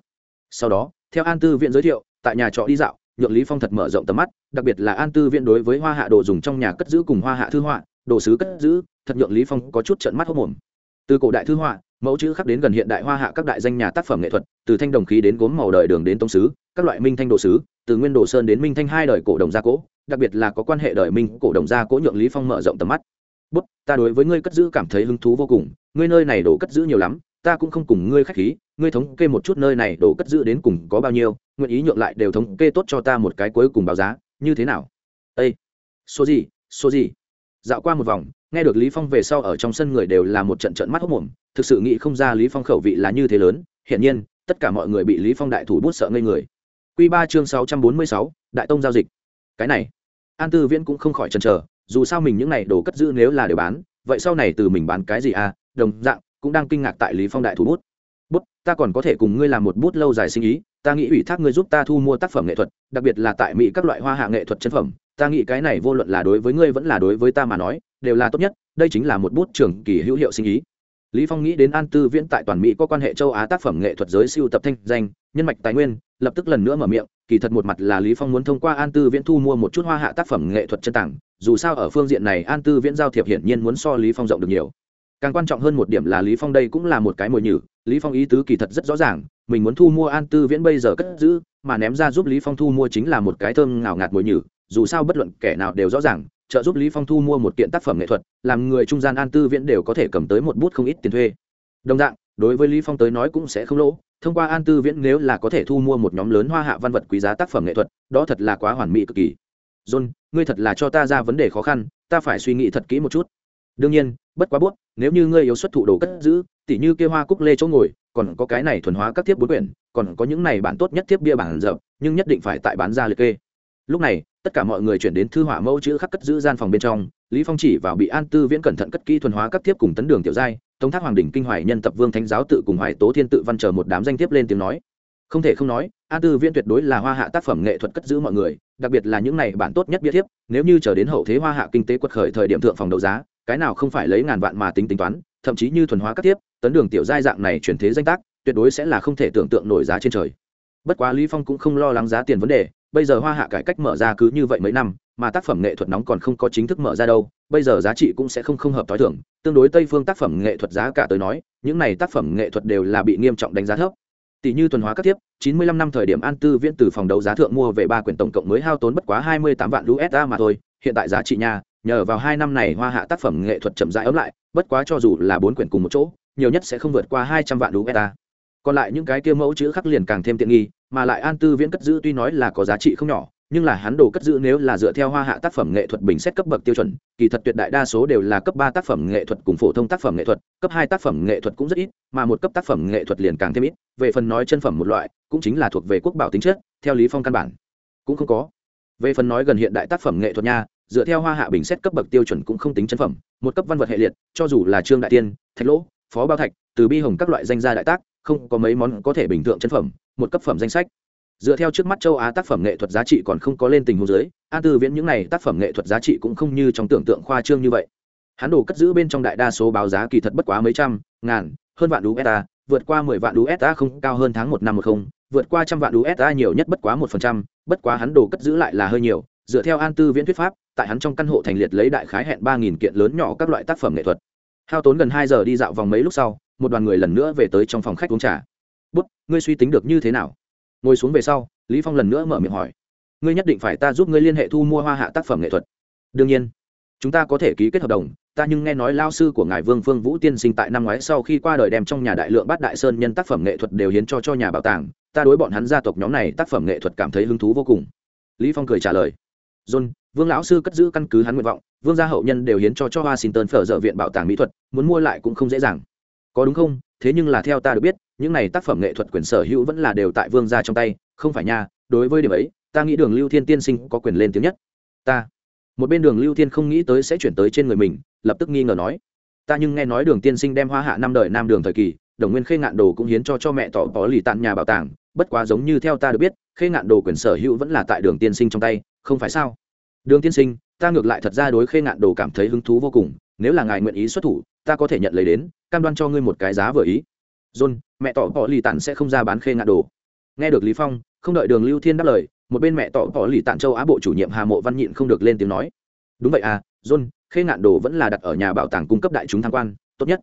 Sau đó, theo an tư viện giới thiệu, tại nhà trọ đi dạo, nhượng lý phong thật mở rộng tầm mắt, đặc biệt là an tư viện đối với hoa hạ đồ dùng trong nhà cất giữ cùng hoa hạ thư họa, đồ sứ cất giữ, thật nhượng lý phong có chút trợn mắt hốt mồm từ cổ đại thư họa, mẫu chữ khắc đến gần hiện đại hoa hạ các đại danh nhà tác phẩm nghệ thuật, từ thanh đồng khí đến gốm màu đời đường đến tông sứ, các loại minh thanh đồ sứ, từ nguyên đồ sơn đến minh thanh hai đời cổ đồng gia cố đặc biệt là có quan hệ đời mình cổ đồng gia cố nhượng lý phong mở rộng tầm mắt. Bút ta đối với ngươi cất giữ cảm thấy hứng thú vô cùng ngươi nơi này đồ cất giữ nhiều lắm ta cũng không cùng ngươi khách khí ngươi thống kê một chút nơi này đồ cất giữ đến cùng có bao nhiêu nguyện ý nhượng lại đều thống kê tốt cho ta một cái cuối cùng báo giá như thế nào? Ây số gì số gì? Dạo qua một vòng nghe được lý phong về sau ở trong sân người đều là một trận trận mắt hốc mồm thực sự nghĩ không ra lý phong khẩu vị là như thế lớn hiển nhiên tất cả mọi người bị lý phong đại thủ bút sợ ngây người. Quy ba chương sáu trăm bốn mươi sáu, đại tông giao dịch cái này. An tư viễn cũng không khỏi chần chờ, dù sao mình những này đồ cất giữ nếu là để bán, vậy sau này từ mình bán cái gì à? Đồng dạng, cũng đang kinh ngạc tại lý phong đại thủ bút. Bút, ta còn có thể cùng ngươi làm một bút lâu dài sinh ý, ta nghĩ ủy thác ngươi giúp ta thu mua tác phẩm nghệ thuật, đặc biệt là tại mỹ các loại hoa hạ nghệ thuật chân phẩm, ta nghĩ cái này vô luận là đối với ngươi vẫn là đối với ta mà nói, đều là tốt nhất, đây chính là một bút trường kỳ hữu hiệu sinh ý lý phong nghĩ đến an tư viễn tại toàn mỹ có quan hệ châu á tác phẩm nghệ thuật giới siêu tập thanh danh, nhân mạch tài nguyên, lập tức lần nữa mở miệng, kỳ thật một mặt là lý phong muốn thông qua an tư viễn thu mua một chút hoa hạ tác phẩm nghệ thuật chân tảng, dù sao ở phương diện này an tư viễn giao thiệp hiển nhiên muốn so lý phong rộng được nhiều. Càng quan trọng hơn một điểm là lý phong đây cũng là một cái mồi nhử, lý phong ý tứ kỳ thật rất rõ ràng, mình muốn thu mua an tư viễn bây giờ cất giữ, mà ném ra giúp lý phong thu mua chính là một cái thơm ngào ngạt mồi nhử, dù sao bất luận kẻ nào đều rõ ràng trợ giúp lý phong thu mua một kiện tác phẩm nghệ thuật, làm người trung gian an tư viễn đều có thể cầm tới một bút không ít tiền thuê. Đồng dạng, đối với lý phong tới nói cũng sẽ không lỗ. Thông qua an tư viễn nếu là có thể thu mua một nhóm lớn hoa hạ văn vật quý giá tác phẩm nghệ thuật, đó thật là quá hoàn mỹ cực kỳ. John, ngươi thật là cho ta ra vấn đề khó khăn, ta phải suy nghĩ thật kỹ một chút. Đương nhiên, bất quá buốt nếu như ngươi yếu xuất thụ đồ cất giữ, tỉ như kia hoa cúc lê chỗ ngồi, còn có cái này thuần hóa các tiếp bốn quyển, còn có những này bản tốt nhất tiếp bia bản dập nhưng nhất định phải tại bán ra liệt kê lúc này, tất cả mọi người chuyển đến thư họa mẫu chữ khắc cất giữ gian phòng bên trong, lý phong chỉ vào bị an tư viễn cẩn thận cất kỹ thuần hóa các tiếp cùng tấn đường tiểu giai, tống thác hoàng đỉnh kinh hoài nhân tập vương thánh giáo tự cùng hoài tố thiên tự văn chờ một đám danh tiếp lên tiếng nói. Không thể không nói, an tư viễn tuyệt đối là hoa hạ tác phẩm nghệ thuật cất giữ mọi người, đặc biệt là những này bản tốt nhất biết thiếp, nếu như chờ đến hậu thế hoa hạ kinh tế quật khởi thời điểm thượng phòng đấu giá, cái nào không phải lấy ngàn vạn mà tính tính toán, thậm chí như thuần hóa các tiếp tấn đường tiểu giai dạng này chuyển thế danh tác, tuyệt đối sẽ là không thể tưởng tượng nổi giá trên trời. Bất quá lý phong cũng không lo lắng giá tiền vấn đề bây giờ hoa hạ cải cách mở ra cứ như vậy mấy năm, mà tác phẩm nghệ thuật nóng còn không có chính thức mở ra đâu, bây giờ giá trị cũng sẽ không không hợp t h o i thưởng tương đối tây phương tác phẩm nghệ thuật giá cả tới nói, những này tác phẩm nghệ thuật đều là bị nghiêm trọng đánh giá thấp. Tỷ như tuần hóa các tiếp chín mươi lăm năm thời điểm an tư viễn từ phòng đấu giá thượng mua về ba quyển tổng cộng mới hao tốn bất quá hai mươi tám vạn usd mà thôi. Hiện tại giá trị nhà nhờ vào hai năm này hoa hạ tác phẩm nghệ thuật chậm rãi ấm lại, bất quá cho dù là bốn quyển cùng một chỗ, nhiều nhất sẽ không vượt qua hai trăm vạn usd còn lại những cái kia mẫu chữ khắc liền càng thêm tiện nghi mà lại an tư viễn cất giữ tuy nói là có giá trị không nhỏ, nhưng là hắn đồ cất giữ nếu là dựa theo hoa hạ tác phẩm nghệ thuật bình xét cấp bậc tiêu chuẩn, kỳ thật tuyệt đại đa số đều là cấp ba tác phẩm nghệ thuật cùng phổ thông tác phẩm nghệ thuật, cấp hai tác phẩm nghệ thuật cũng rất ít, mà một cấp tác phẩm nghệ thuật liền càng thêm ít, về phần nói chân phẩm một loại, cũng chính là thuộc về quốc bảo tính chất, theo lý phong căn bản, cũng không có. Về phần nói gần hiện đại tác phẩm nghệ thuật nha, dựa theo hoa hạ bình xét cấp bậc tiêu chuẩn cũng không tính chân phẩm, một cấp văn vật hệ liệt, cho dù là trương đại tiên, thạch lỗ, phó bao thạch, từ bi hồng các loại danh gia đại tác không có mấy món có thể bình thường chân phẩm, một cấp phẩm danh sách. Dựa theo trước mắt châu á tác phẩm nghệ thuật giá trị còn không có lên tình huống giới an tư viễn những n à y tác phẩm nghệ thuật giá trị cũng không như trong tưởng tượng khoa trương như vậy. Hắn đồ cất giữ bên trong đại đa số báo giá kỳ thật bất quá mấy trăm, ngàn, hơn vạn usd vượt qua mười vạn usd không, cao hơn tháng một năm một không, vượt qua trăm vạn usd nhiều nhất bất quá một phần trăm, bất quá hắn đồ cất giữ lại là hơi nhiều. Dựa theo an tư viễn thuyết pháp, tại hắn trong căn hộ thành liệt lấy đại khái hẹn ba nghìn kiện lớn nhỏ các loại tác phẩm nghệ thuật. Hao tốn gần hai giờ đi dạo vòng mấy lúc sau một đoàn người lần nữa về tới trong phòng khách uống trà. Bút, ngươi suy tính được như thế nào? Ngồi xuống về sau, lý phong lần nữa mở miệng hỏi. Ngươi nhất định phải ta giúp ngươi liên hệ thu mua hoa hạ tác phẩm nghệ thuật. Đương nhiên, chúng ta có thể ký kết hợp đồng, ta nhưng nghe nói lao sư của ngài vương phương vũ tiên sinh tại năm ngoái sau khi qua đời đem trong nhà đại lượng bát đại sơn nhân tác phẩm nghệ thuật đều hiến cho cho nhà bảo tàng, ta đối bọn hắn gia tộc nhóm này tác phẩm nghệ thuật cảm thấy hứng thú vô cùng. Lý phong cười trả lời. John, vương lão sư cất giữ căn cứ hắn nguyện vọng, vương gia hậu nhân đều hiến cho cho washington phở dở viện bảo tàng mỹ thuật, muốn mua lại cũng không dễ dàng có đúng không? Thế nhưng là theo ta được biết, những này tác phẩm nghệ thuật quyền sở hữu vẫn là đều tại vương gia trong tay, không phải nha, đối với điểm ấy, ta nghĩ đường lưu thiên tiên sinh có quyền lên tiếng nhất. Ta. Một bên đường lưu thiên không nghĩ tới sẽ chuyển tới trên người mình, lập tức nghi ngờ nói. Ta nhưng nghe nói đường tiên sinh đem hoa hạ năm đời nam đường thời kỳ, đồng nguyên khê ngạn đồ cũng hiến cho cho mẹ tỏ có lì tàn nhà bảo tàng, bất quá giống như theo ta được biết, khê ngạn đồ quyền sở hữu vẫn là tại đường tiên sinh trong tay, không phải sao? Đường tiên sinh, ta ngược lại thật ra đối khê ngạn đồ cảm thấy hứng thú vô cùng nếu là ngài nguyện ý xuất thủ, ta có thể nhận lấy đến, cam đoan cho ngươi một cái giá vừa ý. John, mẹ tỏ bỏ lì tản sẽ không ra bán khê ngạn đồ. Nghe được lý phong, không đợi đường lưu thiên đáp lời, một bên mẹ tỏ bỏ lì tản châu á bộ chủ nhiệm hà mộ văn nhịn không được lên tiếng nói. Đúng vậy à john, khê ngạn đồ vẫn là đặt ở nhà bảo tàng cung cấp đại chúng tham quan, tốt nhất.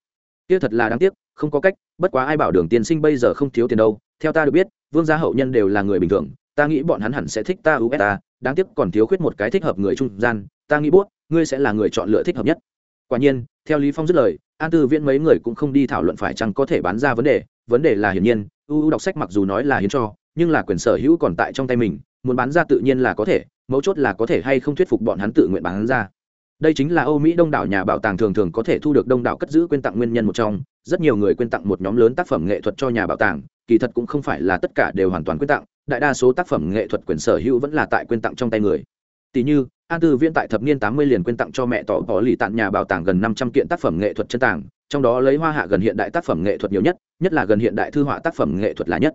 Kia thật là đáng tiếc, không có cách, bất quá ai bảo đường tiên sinh bây giờ không thiếu tiền đâu. Theo ta được biết, vương gia hậu nhân đều là người bình thường, ta nghĩ bọn hắn hẳn sẽ thích ta usa đáng tiếc còn thiếu khuyết một cái thích hợp người trung gian. Ta nghĩ bốt, ngươi sẽ là người chọn lựa thích hợp nhất quả nhiên, theo lý phong dứt lời, an tư viễn mấy người cũng không đi thảo luận phải chăng có thể bán ra vấn đề. Vấn đề là hiển nhiên uu đọc sách mặc dù nói là hiến cho, nhưng là quyền sở hữu còn tại trong tay mình, muốn bán ra tự nhiên là có thể, mấu chốt là có thể hay không thuyết phục bọn hắn tự nguyện bán ra. Đây chính là âu mỹ đông đảo nhà bảo tàng thường thường có thể thu được đông đảo cất giữ quyên tặng nguyên nhân một trong. Rất nhiều người quyên tặng một nhóm lớn tác phẩm nghệ thuật cho nhà bảo tàng, kỳ thật cũng không phải là tất cả đều hoàn toàn quyên tặng, đại đa số tác phẩm nghệ thuật quyền sở hữu vẫn là tại quyên tặng trong tay người. Tỷ như an tư viễn tại thập niên tám mươi liền quyên tặng cho mẹ tỏ bỏ lì tặng nhà bảo tàng gần năm trăm kiện tác phẩm nghệ thuật chân tàng, trong đó lấy hoa hạ gần hiện đại tác phẩm nghệ thuật nhiều nhất nhất là gần hiện đại thư họa tác phẩm nghệ thuật là nhất.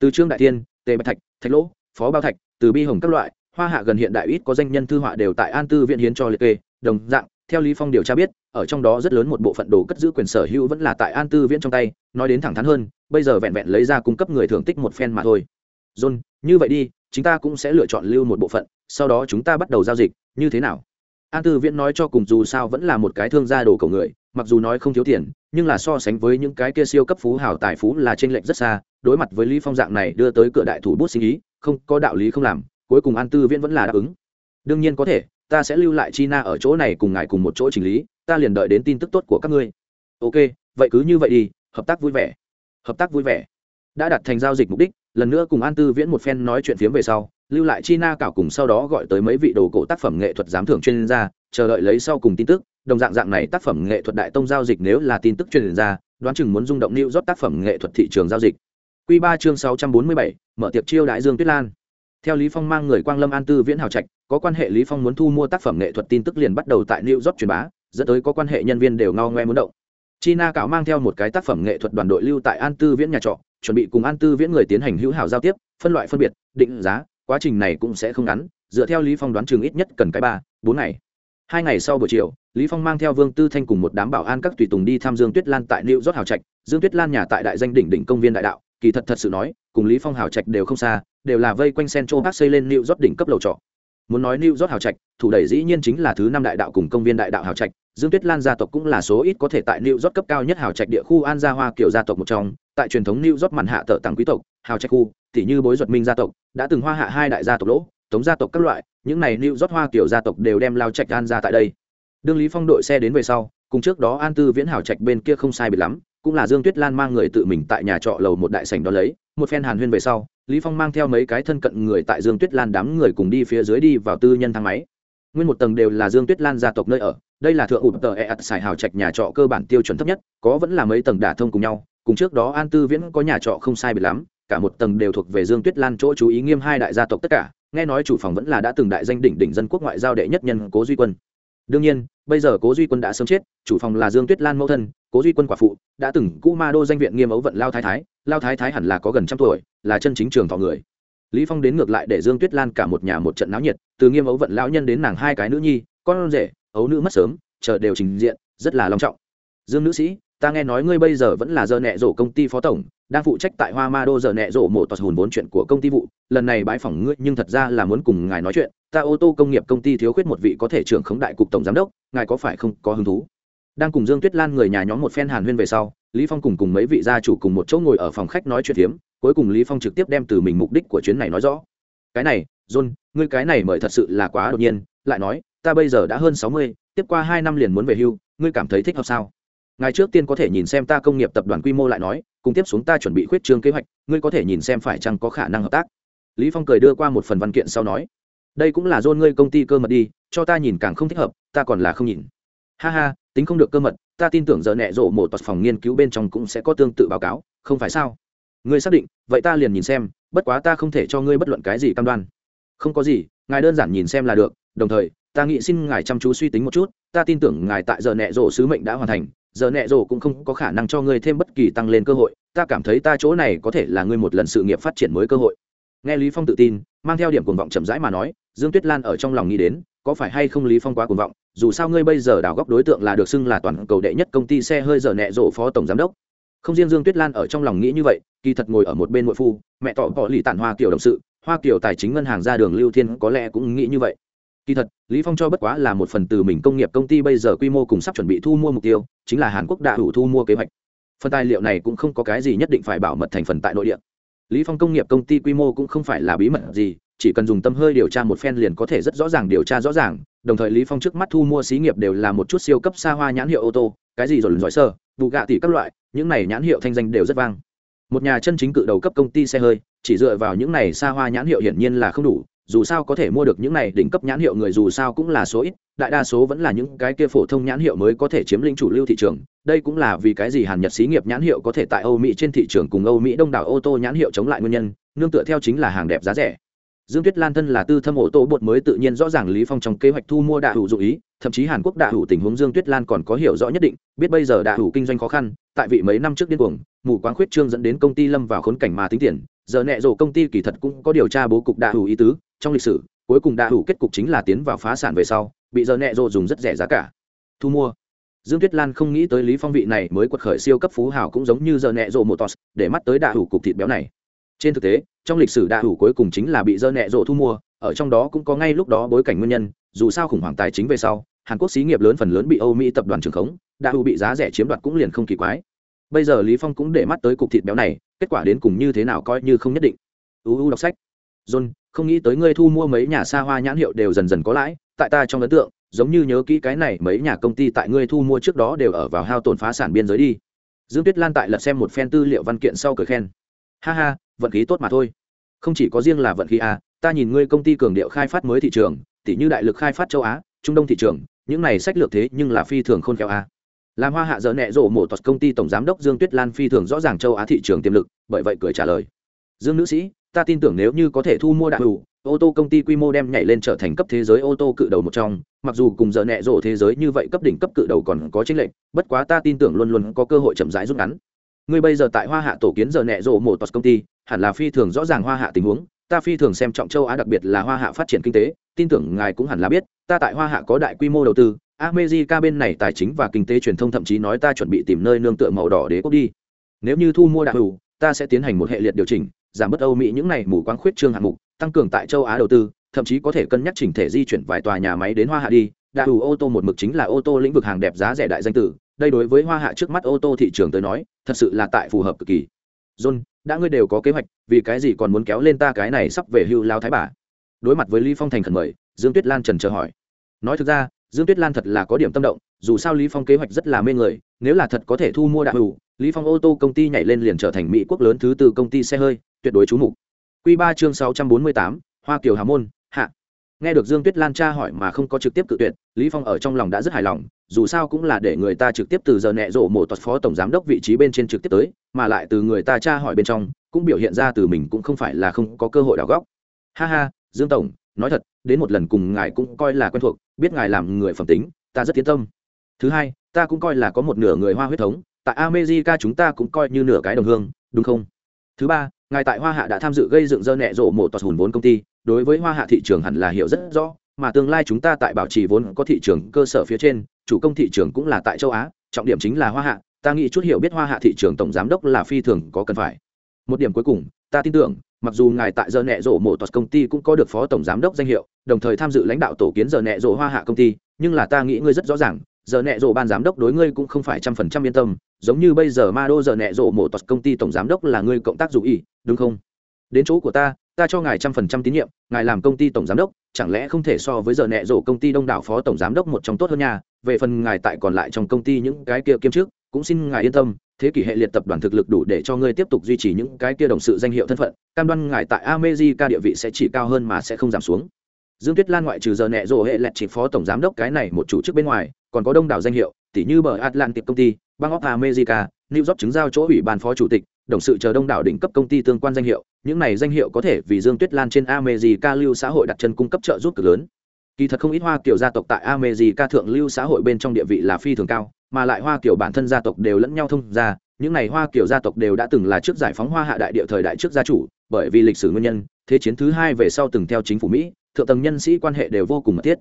Từ trương đại tiên tề bạch thạch thạch lỗ, phó bao thạch, từ bi hồng các loại, hoa hạ gần hiện đại ít có danh nhân thư họa đều tại an tư viện hiến cho liệt kê, đồng dạng, theo lý phong điều tra biết, ở trong đó rất lớn một bộ phận đồ cất giữ quyền sở hữu vẫn là tại an tư viễn trong tay, nói đến thẳng thắn hơn, bây giờ vẹn vẹn lấy ra cung cấp người thưởng tích một phen mà thôi. John, như vậy đi, chúng ta cũng sẽ lựa chọn lưu một bộ phận sau đó chúng ta bắt đầu giao dịch, như thế nào? An tư viễn nói cho cùng dù sao vẫn là một cái thương gia đồ cầu người, mặc dù nói không thiếu tiền, nhưng là so sánh với những cái kia siêu cấp phú hào tài phú là trên lệnh rất xa, đối mặt với lý phong dạng này đưa tới cửa đại thủ bút sinh ý, không có đạo lý không làm, cuối cùng an tư viễn vẫn là đáp ứng. Đương nhiên có thể, ta sẽ lưu lại Chi Na ở chỗ này cùng ngài cùng một chỗ chỉnh lý, ta liền đợi đến tin tức tốt của các ngươi. Ok, vậy cứ như vậy đi, hợp tác vui vẻ. Hợp tác vui vẻ. Đã đặt thành giao dịch mục đích, lần nữa cùng an tư viễn một phen nói chuyện phiếm về sau lưu lại china cảo cùng sau đó gọi tới mấy vị đồ cổ tác phẩm nghệ thuật giám thưởng chuyên gia, chờ đợi lấy sau cùng tin tức. Đồng dạng dạng này tác phẩm nghệ thuật đại tông giao dịch nếu là tin tức truyền ra, đoán chừng muốn rung động lưu rót tác phẩm nghệ thuật thị trường giao dịch. Q ba chương sáu trăm bốn mươi bảy, mở tiệc chiêu đại dương tuyết lan. Theo lý phong mang người quang lâm an tư viễn hào trạch, có quan hệ lý phong muốn thu mua tác phẩm nghệ thuật tin tức liền bắt đầu tại lưu rót truyền bá, dẫn tới có quan hệ nhân viên đều ngao ngoe muốn động. China cảo mang theo một cái tác phẩm nghệ thuật đoàn đội lưu tại an tư viễn nhà trọ, chuẩn bị cùng an tư viễn người tiến hành hữu hảo giao tiếp, phân loại phân biệt, định giá quá trình này cũng sẽ không ngắn, dựa theo lý phong đoán chừng ít nhất cần cái ba, bốn ngày. Hai ngày sau buổi chiều, lý phong mang theo vương tư thanh cùng một đám bảo an các tùy tùng đi thăm dương tuyết lan tại new york hào trạch. Dương tuyết lan nhà tại đại danh đỉnh đỉnh công viên đại đạo, kỳ thật thật sự nói, cùng lý phong hào trạch đều không xa, đều là vây quanh central park xây lên new york đỉnh cấp lầu trọ. Muốn nói new york hào trạch, thủ đẩy dĩ nhiên chính là thứ năm đại đạo cùng công viên đại đạo hào trạch. Dương tuyết lan gia tộc cũng là số ít có thể tại new york cấp cao nhất hào trạch địa khu an gia hoa kiểu gia tộc một trong. Tại truyền thống new york màn hạ tợ tặng quý tộc hào trạch khu, tỉ như bối duật minh gia tộc, đã từng hoa hạ hai đại gia tộc lỗ, tống gia tộc các loại, những này lưu rót hoa kiểu gia tộc đều đem lao trạch an ra tại đây. Đương lý phong đội xe đến về sau, cùng trước đó an tư viễn hào trạch bên kia không sai biệt lắm, cũng là dương tuyết lan mang người tự mình tại nhà trọ lầu một đại sảnh đó lấy, một phen hàn huyên về sau, lý phong mang theo mấy cái thân cận người tại dương tuyết lan đám người cùng đi phía dưới đi vào tư nhân thang máy. Nguyên một tầng đều là dương tuyết lan gia tộc nơi ở, đây là thượng ụp tờ e ạt xài hào trạch nhà trọ cơ bản tiêu chuẩn thấp nhất, có vẫn là mấy tầng đả thông cùng nhau, cùng trước đó an tư viễn có nhà trọ không sai biệt lắm cả một tầng đều thuộc về dương tuyết lan chỗ chú ý nghiêm hai đại gia tộc tất cả, nghe nói chủ phòng vẫn là đã từng đại danh đỉnh đỉnh dân quốc ngoại giao đệ nhất nhân cố duy quân. Đương nhiên, bây giờ cố duy quân đã sớm chết, chủ phòng là dương tuyết lan mẫu thân, cố duy quân quả phụ, đã từng cũ ma đô danh viện nghiêm ấu vận lao thái thái, lao thái thái hẳn là có gần trăm tuổi, là chân chính trường thọ người. Lý phong đến ngược lại để dương tuyết lan cả một nhà một trận náo nhiệt, từ nghiêm ấu vận lão nhân đến nàng hai cái nữ nhi, con rể, ấu nữ mất sớm, chờ đều trình diện, rất là long trọng. Dương nữ sĩ ta nghe nói ngươi bây giờ vẫn là giờ nẹ rổ công ty phó tổng đang phụ trách tại hoa ma đô giờ nẹ rổ một tòa hùn vốn chuyện của công ty vụ. Lần này bãi phỏng ngươi nhưng thật ra là muốn cùng ngài nói chuyện. Ta ô tô công nghiệp công ty thiếu khuyết một vị có thể trưởng khống đại cục tổng giám đốc ngài có phải không có hứng thú? Đang cùng dương tuyết lan người nhà nhóm một phen hàn huyên về sau lý phong cùng cùng mấy vị gia chủ cùng một chỗ ngồi ở phòng khách nói chuyện hiếm cuối cùng lý phong trực tiếp đem từ mình mục đích của chuyến này nói rõ. Cái này john ngươi cái này mời thật sự là quá đột nhiên. Lại nói ta bây giờ đã hơn sáu mươi, tiếp qua hai năm liền muốn về hưu ngươi cảm thấy thích hợp sao? Ngài trước tiên có thể nhìn xem ta công nghiệp tập đoàn quy mô lại nói, cùng tiếp xuống ta chuẩn bị khuyết trương kế hoạch, ngươi có thể nhìn xem phải chăng có khả năng hợp tác. Lý phong cười đưa qua một phần văn kiện sau nói, đây cũng là dôn ngươi công ty cơ mật đi, cho ta nhìn càng không thích hợp, ta còn là không nhìn. Ha ha, tính không được cơ mật, ta tin tưởng giờ nẹ rộ một tòa phòng nghiên cứu bên trong cũng sẽ có tương tự báo cáo, không phải sao? Ngươi xác định, vậy ta liền nhìn xem, bất quá ta không thể cho ngươi bất luận cái gì cam đoan. Không có gì, ngài đơn giản nhìn xem là được, đồng thời, ta nghĩ xin ngài chăm chú suy tính một chút, ta tin tưởng ngài tại giờ nẹ rộ sứ mệnh đã hoàn thành giờ nẹ rồ cũng không có khả năng cho ngươi thêm bất kỳ tăng lên cơ hội, ta cảm thấy ta chỗ này có thể là ngươi một lần sự nghiệp phát triển mới cơ hội. Nghe lý phong tự tin, mang theo điểm cuồng vọng chậm rãi mà nói, dương tuyết lan ở trong lòng nghĩ đến, có phải hay không lý phong quá cuồng vọng, dù sao ngươi bây giờ đào góc đối tượng là được xưng là toàn cầu đệ nhất công ty xe hơi giờ nẹ rộ phó tổng giám đốc. Không riêng dương tuyết lan ở trong lòng nghĩ như vậy, kỳ thật ngồi ở một bên nội phu, mẹ tỏ bỏ lì tản hoa kiểu đồng sự, hoa kiểu tài chính ngân hàng ra đường lưu thiên có lẽ cũng nghĩ như vậy kỳ thật, lý phong cho bất quá là một phần từ mình công nghiệp công ty bây giờ quy mô cùng sắp chuẩn bị thu mua mục tiêu, chính là hàn quốc đã đủ thu mua kế hoạch. Phần tài liệu này cũng không có cái gì nhất định phải bảo mật thành phần tại nội địa. Lý phong công nghiệp công ty quy mô cũng không phải là bí mật gì, chỉ cần dùng tâm hơi điều tra một phen liền có thể rất rõ ràng điều tra rõ ràng, đồng thời lý phong trước mắt thu mua xí nghiệp đều là một chút siêu cấp xa hoa nhãn hiệu ô tô, cái gì rồi, giỏi sơ bù gạ tỷ các loại, những này nhãn hiệu thanh danh đều rất vang. Một nhà chân chính cự đầu cấp công ty xe hơi, chỉ dựa vào những này xa hoa nhãn hiệu hiển nhiên là không đủ dù sao có thể mua được những này đỉnh cấp nhãn hiệu người dù sao cũng là số ít, đại đa số vẫn là những cái kia phổ thông nhãn hiệu mới có thể chiếm lĩnh chủ lưu thị trường. Đây cũng là vì cái gì hàn nhật xí nghiệp nhãn hiệu có thể tại âu mỹ trên thị trường cùng âu mỹ đông đảo ô tô nhãn hiệu chống lại nguyên nhân, nương tựa theo chính là hàng đẹp giá rẻ. Dương tuyết lan thân là tư thâm ô tô bột mới tự nhiên rõ ràng lý phong trong kế hoạch thu mua đạ hữu dụ ý, thậm chí hàn quốc đạ hữu tình huống dương tuyết lan còn có hiểu rõ nhất định, biết bây giờ đạ hữu kinh doanh khó khăn, tại vị mấy năm trước điên cuồng, mù quáng khuyết trương dẫn đến công ty lâm vào khốn cảnh mà tính tiền, giờ nẹ rổ công ty kỳ thật cũng có điều tra bố cục đạ hữu ý tứ trong lịch sử, cuối cùng đã hủ kết cục chính là tiến vào phá sản về sau, bị giờ nẹ rộ dùng rất rẻ giá cả. Thu mua. Dương tuyết lan không nghĩ tới lý phong vị này mới quật khởi siêu cấp phú hào cũng giống như giờ nẹ rộ một tos để mắt tới đạ hủ cục thịt béo này. Trên thực tế, trong lịch sử đạ hủ cuối cùng chính là bị dơ nẹ rộ thu mua, ở trong đó cũng có ngay lúc đó bối cảnh nguyên nhân, dù sao khủng hoảng tài chính về sau, hàn quốc xí nghiệp lớn phần lớn bị âu mỹ tập đoàn trường khống đạ hủ bị giá rẻ chiếm đoạt cũng liền không kỳ quái. Bây giờ lý phong cũng để mắt tới cục thịt béo này, kết quả đến cùng như thế nào coi như không nhất định. Uu đọc sách. John không nghĩ tới ngươi thu mua mấy nhà xa hoa nhãn hiệu đều dần dần có lãi tại ta trong ấn tượng giống như nhớ kỹ cái này mấy nhà công ty tại ngươi thu mua trước đó đều ở vào hao tổn phá sản biên giới đi. Dương tuyết lan tại lật xem một phen tư liệu văn kiện sau cười khen. Ha ha vận khí tốt mà thôi. Không chỉ có riêng là vận khí à, ta nhìn ngươi công ty cường điệu khai phát mới thị trường tỉ như đại lực khai phát châu á trung đông thị trường những này sách lược thế nhưng là phi thường khôn khéo à. làm hoa hạ dỡ nẹ rộ mổ tọt công ty tổng giám đốc dương tuyết lan phi thường rõ ràng châu á thị trường tiềm lực bởi vậy cười trả lời. Dương nữ sĩ ta tin tưởng nếu như có thể thu mua đại hữu, ô tô công ty quy mô đem nhảy lên trở thành cấp thế giới ô tô cự đầu một trong, mặc dù cùng giờ nẹ rộ thế giới như vậy cấp đỉnh cấp cự đầu còn có chính lệnh bất quá ta tin tưởng luôn luôn có cơ hội chậm rãi rút ngắn. Ngươi bây giờ tại hoa hạ tổ kiến giờ nẹ rộ một tos công ty, hẳn là phi thường rõ ràng hoa hạ tình huống, ta phi thường xem trọng châu á đặc biệt là hoa hạ phát triển kinh tế, tin tưởng ngài cũng hẳn là biết, ta tại hoa hạ có đại quy mô đầu tư, America bên này tài chính và kinh tế truyền thông thậm chí nói ta chuẩn bị tìm nơi nương tựa màu đỏ để quốc đi. Nếu như thu mua đại hữu, ta sẽ tiến hành một hệ liệt điều chỉnh giảm bớt âu mỹ những này mù quáng khuyết trương hạng mục, tăng cường tại châu á đầu tư, thậm chí có thể cân nhắc chỉnh thể di chuyển vài tòa nhà máy đến hoa hạ đi. Đại đủ ô tô một mực chính là ô tô lĩnh vực hàng đẹp giá rẻ đại danh tử, đây đối với hoa hạ trước mắt ô tô thị trường tới nói, thật sự là tại phù hợp cực kỳ. John, đã ngươi đều có kế hoạch, vì cái gì còn muốn kéo lên ta cái này sắp về hưu lao thái bà? Đối mặt với lý phong thành khẩn mời, dương tuyết lan trần chờ hỏi. Nói thực ra dương tuyết lan thật là có điểm tâm động dù sao lý phong kế hoạch rất là mê người nếu là thật có thể thu mua đại hữu lý phong ô tô công ty nhảy lên liền trở thành mỹ quốc lớn thứ tư công ty xe hơi tuyệt đối chú mục. Quy ba chương sáu trăm bốn mươi tám, hoa kiều hà môn hạ. Nghe được dương tuyết lan tra hỏi mà không có trực tiếp cự tuyệt lý phong ở trong lòng đã rất hài lòng dù sao cũng là để người ta trực tiếp từ giờ nẹ rộ mổ tọt phó tổng giám đốc vị trí bên trên trực tiếp tới mà lại từ người ta tra hỏi bên trong cũng biểu hiện ra từ mình cũng không phải là không có cơ hội đào góc. Ha ha dương tổng nói thật, đến một lần cùng ngài cũng coi là quen thuộc, biết ngài làm người phẩm tính, ta rất tiến tâm. Thứ hai, ta cũng coi là có một nửa người hoa huyết thống, tại america chúng ta cũng coi như nửa cái đồng hương, đúng không? Thứ ba, ngài tại hoa hạ đã tham dự gây dựng dơ nẹ rộ mộ tòa hùn vốn công ty, đối với hoa hạ thị trường hẳn là hiểu rất rõ, mà tương lai chúng ta tại bảo trì vốn có thị trường cơ sở phía trên, chủ công thị trường cũng là tại châu á, trọng điểm chính là hoa hạ, ta nghĩ chút hiểu biết hoa hạ thị trường tổng giám đốc là phi thường có cần phải một điểm cuối cùng, ta tin tưởng, mặc dù ngài tại giờ nẹ rổ mổ toạt công ty cũng có được phó tổng giám đốc danh hiệu, đồng thời tham dự lãnh đạo tổ kiến giờ nẹ rổ hoa hạ công ty, nhưng là ta nghĩ ngươi rất rõ ràng, giờ nẹ rổ ban giám đốc đối ngươi cũng không phải trăm phần trăm yên tâm, giống như bây giờ ma đô giờ nẹ rổ mổ toạt công ty tổng giám đốc là ngươi cộng tác dù ý, đúng không đến chỗ của ta ta cho ngài trăm phần trăm tín nhiệm, ngài làm công ty tổng giám đốc, chẳng lẽ không thể so với giờ nẹ rổ công ty đông đảo phó tổng giám đốc một trong tốt hơn nhà? về phần ngài tại còn lại trong công ty những cái kia kiêm trước cũng xin ngài yên tâm thế kỷ hệ liệt tập đoàn thực lực đủ để cho ngươi tiếp tục duy trì những cái kia đồng sự danh hiệu thân phận, cam đoan ngài tại America địa vị sẽ chỉ cao hơn mà sẽ không giảm xuống. Dương tuyết lan ngoại trừ giờ nẹ rộ hệ lẹt chỉ phó tổng giám đốc cái này một chủ chức bên ngoài, còn có đông đảo danh hiệu tỷ như bờ atlantic công ty bang of america, new york chứng giao chỗ ủy ban phó chủ tịch, đồng sự chờ đông đảo đỉnh cấp công ty tương quan danh hiệu, những này danh hiệu có thể vì dương tuyết lan trên america lưu xã hội đặt chân cung cấp trợ giúp cực lớn. Kỳ thật không ít hoa kiểu gia tộc tại america thượng lưu xã hội bên trong địa vị là phi thường cao mà lại hoa kiểu bản thân gia tộc đều lẫn nhau thông ra, những này hoa kiểu gia tộc đều đã từng là trước giải phóng hoa hạ đại địa thời đại trước gia chủ, bởi vì lịch sử nguyên nhân, thế chiến thứ hai về sau từng theo chính phủ mỹ, thượng tầng nhân sĩ quan hệ đều vô cùng mật thiết.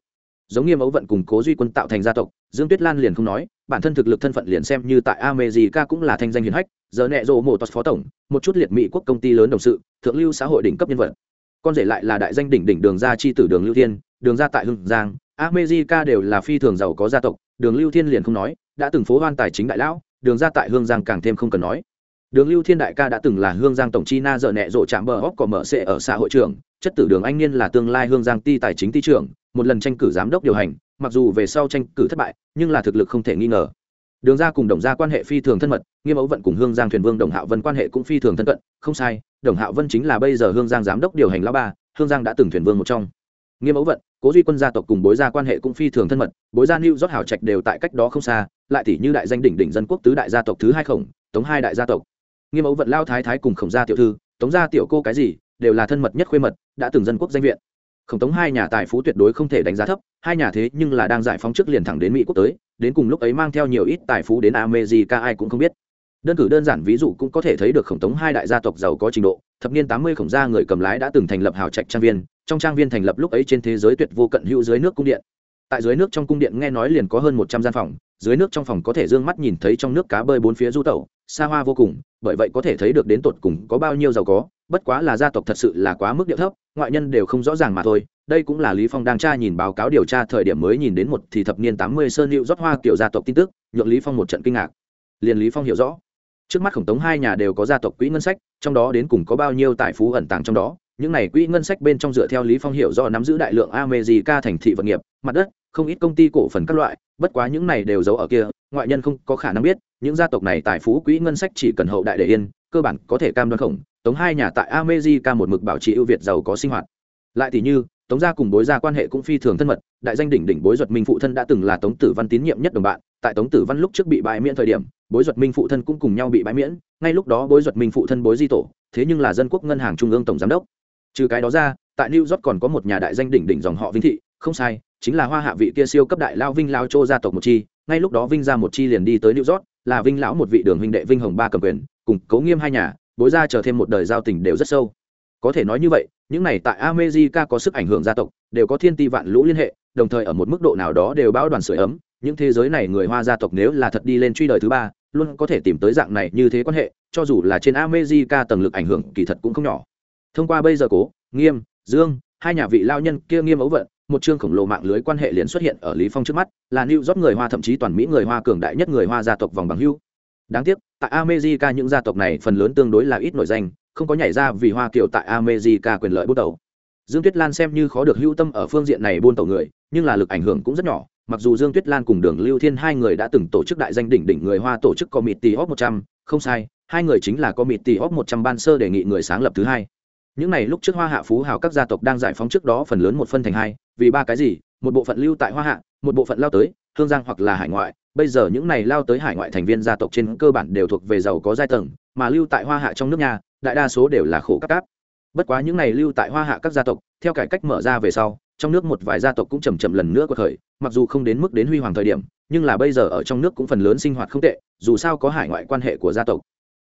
Giống nghiêm ấu vận cùng cố duy quân tạo thành gia tộc, dương tuyết lan liền không nói, bản thân thực lực thân phận liền xem như tại america cũng là thanh danh hiền hách, giờ nẹ rộ mộ tos phó tổng, một chút liệt mỹ quốc công ty lớn đồng sự, thượng lưu xã hội đỉnh cấp nhân vật. Con rể lại là đại danh đỉnh đỉnh đường gia chi tử đường lưu thiên, đường gia tại hưng giang america đều là phi thường giàu có gia tộc, đường lưu thiên liền không nói, đã từng phố hoan tài chính đại lão, đường gia tại hương giang càng thêm không cần nói. Đường lưu thiên đại ca đã từng là hương giang tổng chi na dở nẹ rộ chạm bờ hóc của mở sẽ ở xã hội trưởng, chất tử đường anh niên là tương lai hương giang ti tài chính ti trưởng, một lần tranh cử giám đốc điều hành, mặc dù về sau tranh cử thất bại, nhưng là thực lực không thể nghi ngờ. Đường gia cùng đồng gia quan hệ phi thường thân mật, nghiêm ấu vận cùng hương giang thuyền vương đồng hạo vân quan hệ cũng phi thường thân cận, không sai, đồng hạo vân chính là bây giờ hương giang giám đốc điều hành lão ba, hương giang đã từng thuyền vương một trong. Nghiêm ấu vận cố duy quân gia tộc cùng bối gia quan hệ cũng phi thường thân mật, bối gia new rót hảo trạch đều tại cách đó không xa, lại tỷ như đại danh đỉnh đỉnh dân quốc tứ đại gia tộc thứ hai khổng, tống hai đại gia tộc. Nghiêm ấu vận lao thái thái cùng khổng gia tiểu thư, tống gia tiểu cô cái gì, đều là thân mật nhất khuê mật, đã từng dân quốc danh viện. Khổng tống hai nhà tài phú tuyệt đối không thể đánh giá thấp, hai nhà thế nhưng là đang giải phóng trước liền thẳng đến mỹ quốc tới, đến cùng lúc ấy mang theo nhiều ít tài phú đến america ai cũng không biết. Đơn cử đơn giản ví dụ cũng có thể thấy được khổng tống hai đại gia tộc giàu có trình độ, thập niên tám mươi khổng gia người cầm lái đã từng thành lập hào trạch trang viên trong trang viên thành lập lúc ấy trên thế giới tuyệt vô cận hữu dưới nước cung điện. Tại dưới nước trong cung điện nghe nói liền có hơn một trăm gian phòng, dưới nước trong phòng có thể d ư ơ n g mắt nhìn thấy trong nước cá bơi bốn phía du tẩu, xa hoa vô cùng, bởi vậy có thể thấy được đến tột cùng có bao nhiêu giàu có, bất quá là gia tộc thật sự là quá mức điệu thấp, ngoại nhân đều không rõ ràng mà thôi. Đây cũng là lý phong đang tra nhìn báo cáo điều tra thời điểm mới nhìn đến một thì thập niên tám mươi sơn hữu rót hoa kiểu gia tộc tin tức, nhượng lý phong một trận kinh ngạc. Liền lý phong hiểu rõ, trước mắt khổng tống hai nhà đều có gia tộc quỹ ngân sách, trong đó đến cùng có bao nhiêu tài phú ẩn tàng trong đó những này quỹ ngân sách bên trong dựa theo lý phong hiểu do nắm giữ đại lượng America thành thị vật nghiệp, mặt đất, không ít công ty cổ phần các loại, bất quá những này đều giấu ở kia, ngoại nhân không có khả năng biết, những gia tộc này tài phú quỹ ngân sách chỉ cần hậu đại để yên, cơ bản có thể cam đoan khổng, tống hai nhà tại America một mực bảo trì ưu việt giàu có sinh hoạt. Lại thì như, tống gia cùng bối gia quan hệ cũng phi thường thân mật, đại danh đỉnh đỉnh bối duật minh phụ thân đã từng là tống tử văn tín nhiệm nhất đồng bạn, tại tống tử văn lúc trước bị bãi miễn thời điểm, bối duật minh phụ thân cũng cùng nhau bị bãi miễn, ngay lúc đó bối duật minh phụ thân bối di tổ, thế nhưng là dân quốc ngân hàng trung ương tổng giám đốc trừ cái đó ra, tại new york còn có một nhà đại danh đỉnh đỉnh dòng họ vinh thị, không sai, chính là hoa hạ vị kia siêu cấp đại lao vinh lao châu gia tộc một chi, ngay lúc đó vinh ra một chi liền đi tới new york, là vinh lão một vị đường huynh đệ vinh hồng ba cầm quyền, cùng cấu nghiêm hai nhà, bối ra chờ thêm một đời giao tình đều rất sâu. Có thể nói như vậy, những này tại america có sức ảnh hưởng gia tộc, đều có thiên ti vạn lũ liên hệ, đồng thời ở một mức độ nào đó đều bão đoàn sưởi ấm, những thế giới này người hoa gia tộc nếu là thật đi lên truy đời thứ ba, luôn có thể tìm tới dạng này như thế quan hệ, cho dù là trên america tầng lực ảnh hưởng kỳ thật cũng không nhỏ thông qua bây giờ cố, nghiêm, dương, hai nhà vị lao nhân kia nghiêm ấu vận, một chương khổng lồ mạng lưới quan hệ liền xuất hiện ở lý phong trước mắt, là new job người hoa thậm chí toàn mỹ người hoa cường đại nhất người hoa gia tộc vòng bằng hưu đáng tiếc, tại america những gia tộc này phần lớn tương đối là ít nổi danh, không có nhảy ra vì hoa kiều tại america quyền lợi bút đầu. Dương tuyết lan xem như khó được hưu tâm ở phương diện này buôn tàu người, nhưng là lực ảnh hưởng cũng rất nhỏ, mặc dù dương tuyết lan cùng đường lưu thiên hai người đã từng tổ chức đại danh đỉnh đỉnh người hoa tổ chức committee hóc một trăm, không sai, hai người chính là committee hóc một trăm ban sơ đề nghị người sáng lập thứ hai những này lúc trước hoa hạ phú hào các gia tộc đang giải phóng trước đó phần lớn một phân thành hai, vì ba cái gì? Một bộ phận lưu tại hoa hạ, một bộ phận lao tới, hương giang hoặc là hải ngoại. Bây giờ những này lao tới hải ngoại thành viên gia tộc trên cơ bản đều thuộc về giàu có giai tầng, mà lưu tại hoa hạ trong nước nhà, đại đa số đều là khổ các cáp. Bất quá những này lưu tại hoa hạ các gia tộc, theo cải cách mở ra về sau, trong nước một vài gia tộc cũng chầm chậm lần nữa cuộc thời mặc dù không đến mức đến huy hoàng thời điểm, nhưng là bây giờ ở trong nước cũng phần lớn sinh hoạt không tệ, dù sao có hải ngoại quan hệ của gia tộc.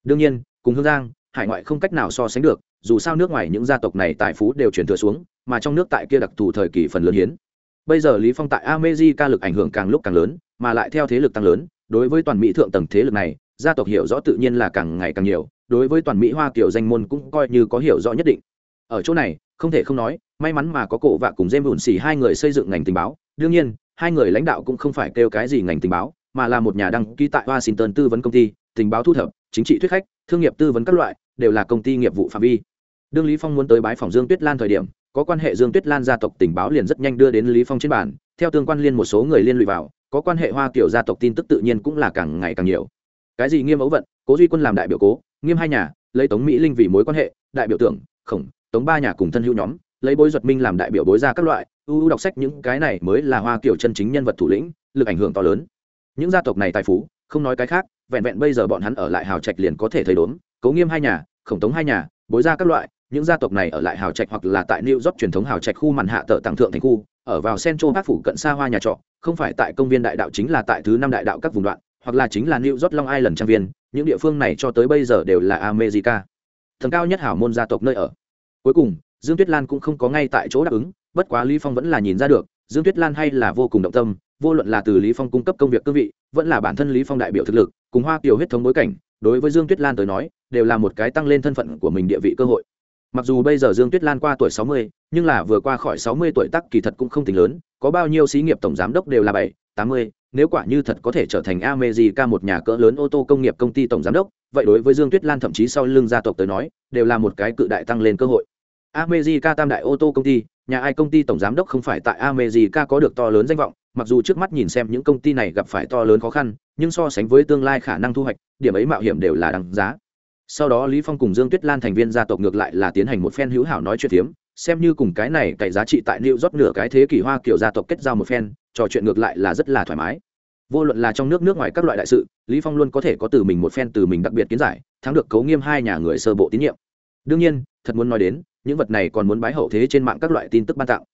Đương nhiên, cùng hương giang, hải ngoại không cách nào so sánh được dù sao nước ngoài những gia tộc này tài phú đều chuyển thừa xuống, mà trong nước tại kia đặc thù thời kỳ phần lớn hiến. Bây giờ lý phong tại america lực ảnh hưởng càng lúc càng lớn, mà lại theo thế lực tăng lớn, đối với toàn mỹ thượng tầng thế lực này, gia tộc hiểu rõ tự nhiên là càng ngày càng nhiều, đối với toàn mỹ hoa kiểu danh môn cũng coi như có hiểu rõ nhất định. Ở chỗ này, không thể không nói, may mắn mà có cổ vạ cùng jem bùn xì hai người xây dựng ngành tình báo. Đương nhiên, hai người lãnh đạo cũng không phải kêu cái gì ngành tình báo, mà là một nhà đăng ký tại washington tư vấn công ty, tình báo thu thập, chính trị thuyết khách, thương nghiệp tư vấn các loại, đều là công ty nghiệp vụ phạm vi đương lý phong muốn tới bái phòng dương tuyết lan thời điểm, có quan hệ dương tuyết lan gia tộc tình báo liền rất nhanh đưa đến lý phong trên bàn. Theo tương quan liên một số người liên lụy vào, có quan hệ hoa kiểu gia tộc tin tức tự nhiên cũng là càng ngày càng nhiều. Cái gì nghiêm ấu vận, cố duy quân làm đại biểu cố, nghiêm hai nhà, lấy tống mỹ linh vì mối quan hệ, đại biểu tưởng, khổng, tống ba nhà cùng thân hữu nhóm, lấy bối duật minh làm đại biểu bối ra các loại ưu đọc sách những cái này mới là hoa kiểu chân chính nhân vật thủ lĩnh, lực ảnh hưởng to lớn. Những gia tộc này tài phú, không nói cái khác, vẹn vẹn bây giờ bọn hắn ở lại hào trạch liền có thể thấy đốn Cố nghiêm hai nhà, khổng tống hai nhà, bối ra các loại những gia tộc này ở lại hào trạch hoặc là tại new york truyền thống hào trạch khu màn hạ tợ tặng thượng thành khu, ở vào central park phủ cận xa hoa nhà trọ, không phải tại công viên đại đạo chính là tại thứ năm đại đạo các vùng đoạn, hoặc là chính là new york long island trang viên, những địa phương này cho tới bây giờ đều là america. Thần cao nhất hảo môn gia tộc nơi ở. Cuối cùng, dương tuyết lan cũng không có ngay tại chỗ đáp ứng, bất quá lý phong vẫn là nhìn ra được, dương tuyết lan hay là vô cùng động tâm, vô luận là từ lý phong cung cấp công việc cương vị, vẫn là bản thân lý phong đại biểu thực lực, cùng hoa kiều huyết thống bối cảnh, đối với dương tuyết lan tới nói, đều là một cái tăng lên thân phận của mình địa vị cơ hội mặc dù bây giờ dương tuyết lan qua tuổi sáu mươi, nhưng là vừa qua khỏi sáu mươi tuổi tắc kỳ thật cũng không tính lớn có bao nhiêu xí nghiệp tổng giám đốc đều là bảy, tám mươi. nếu quả như thật có thể trở thành America một nhà cỡ lớn ô tô công nghiệp công ty tổng giám đốc vậy đối với dương tuyết lan thậm chí sau lưng gia tộc tới nói đều là một cái cự đại tăng lên cơ hội America tam đại ô tô công ty nhà ai công ty tổng giám đốc không phải tại America có được to lớn danh vọng mặc dù trước mắt nhìn xem những công ty này gặp phải to lớn khó khăn nhưng so sánh với tương lai khả năng thu hoạch điểm ấy mạo hiểm đều là đằng giá sau đó lý phong cùng dương tuyết lan thành viên gia tộc ngược lại là tiến hành một phen hữu hảo nói chuyện thiếm xem như cùng cái này cậy giá trị tại New rót nửa cái thế kỷ hoa kiểu gia tộc kết giao một phen, trò chuyện ngược lại là rất là thoải mái. Vô luận là trong nước nước ngoài các loại đại sự, lý phong luôn có thể có từ mình một phen từ mình đặc biệt kiến giải, thắng được cấu nghiêm hai nhà người sơ bộ tín nhiệm. Đương nhiên, thật muốn nói đến, những vật này còn muốn bái hậu thế trên mạng các loại tin tức ban tặng.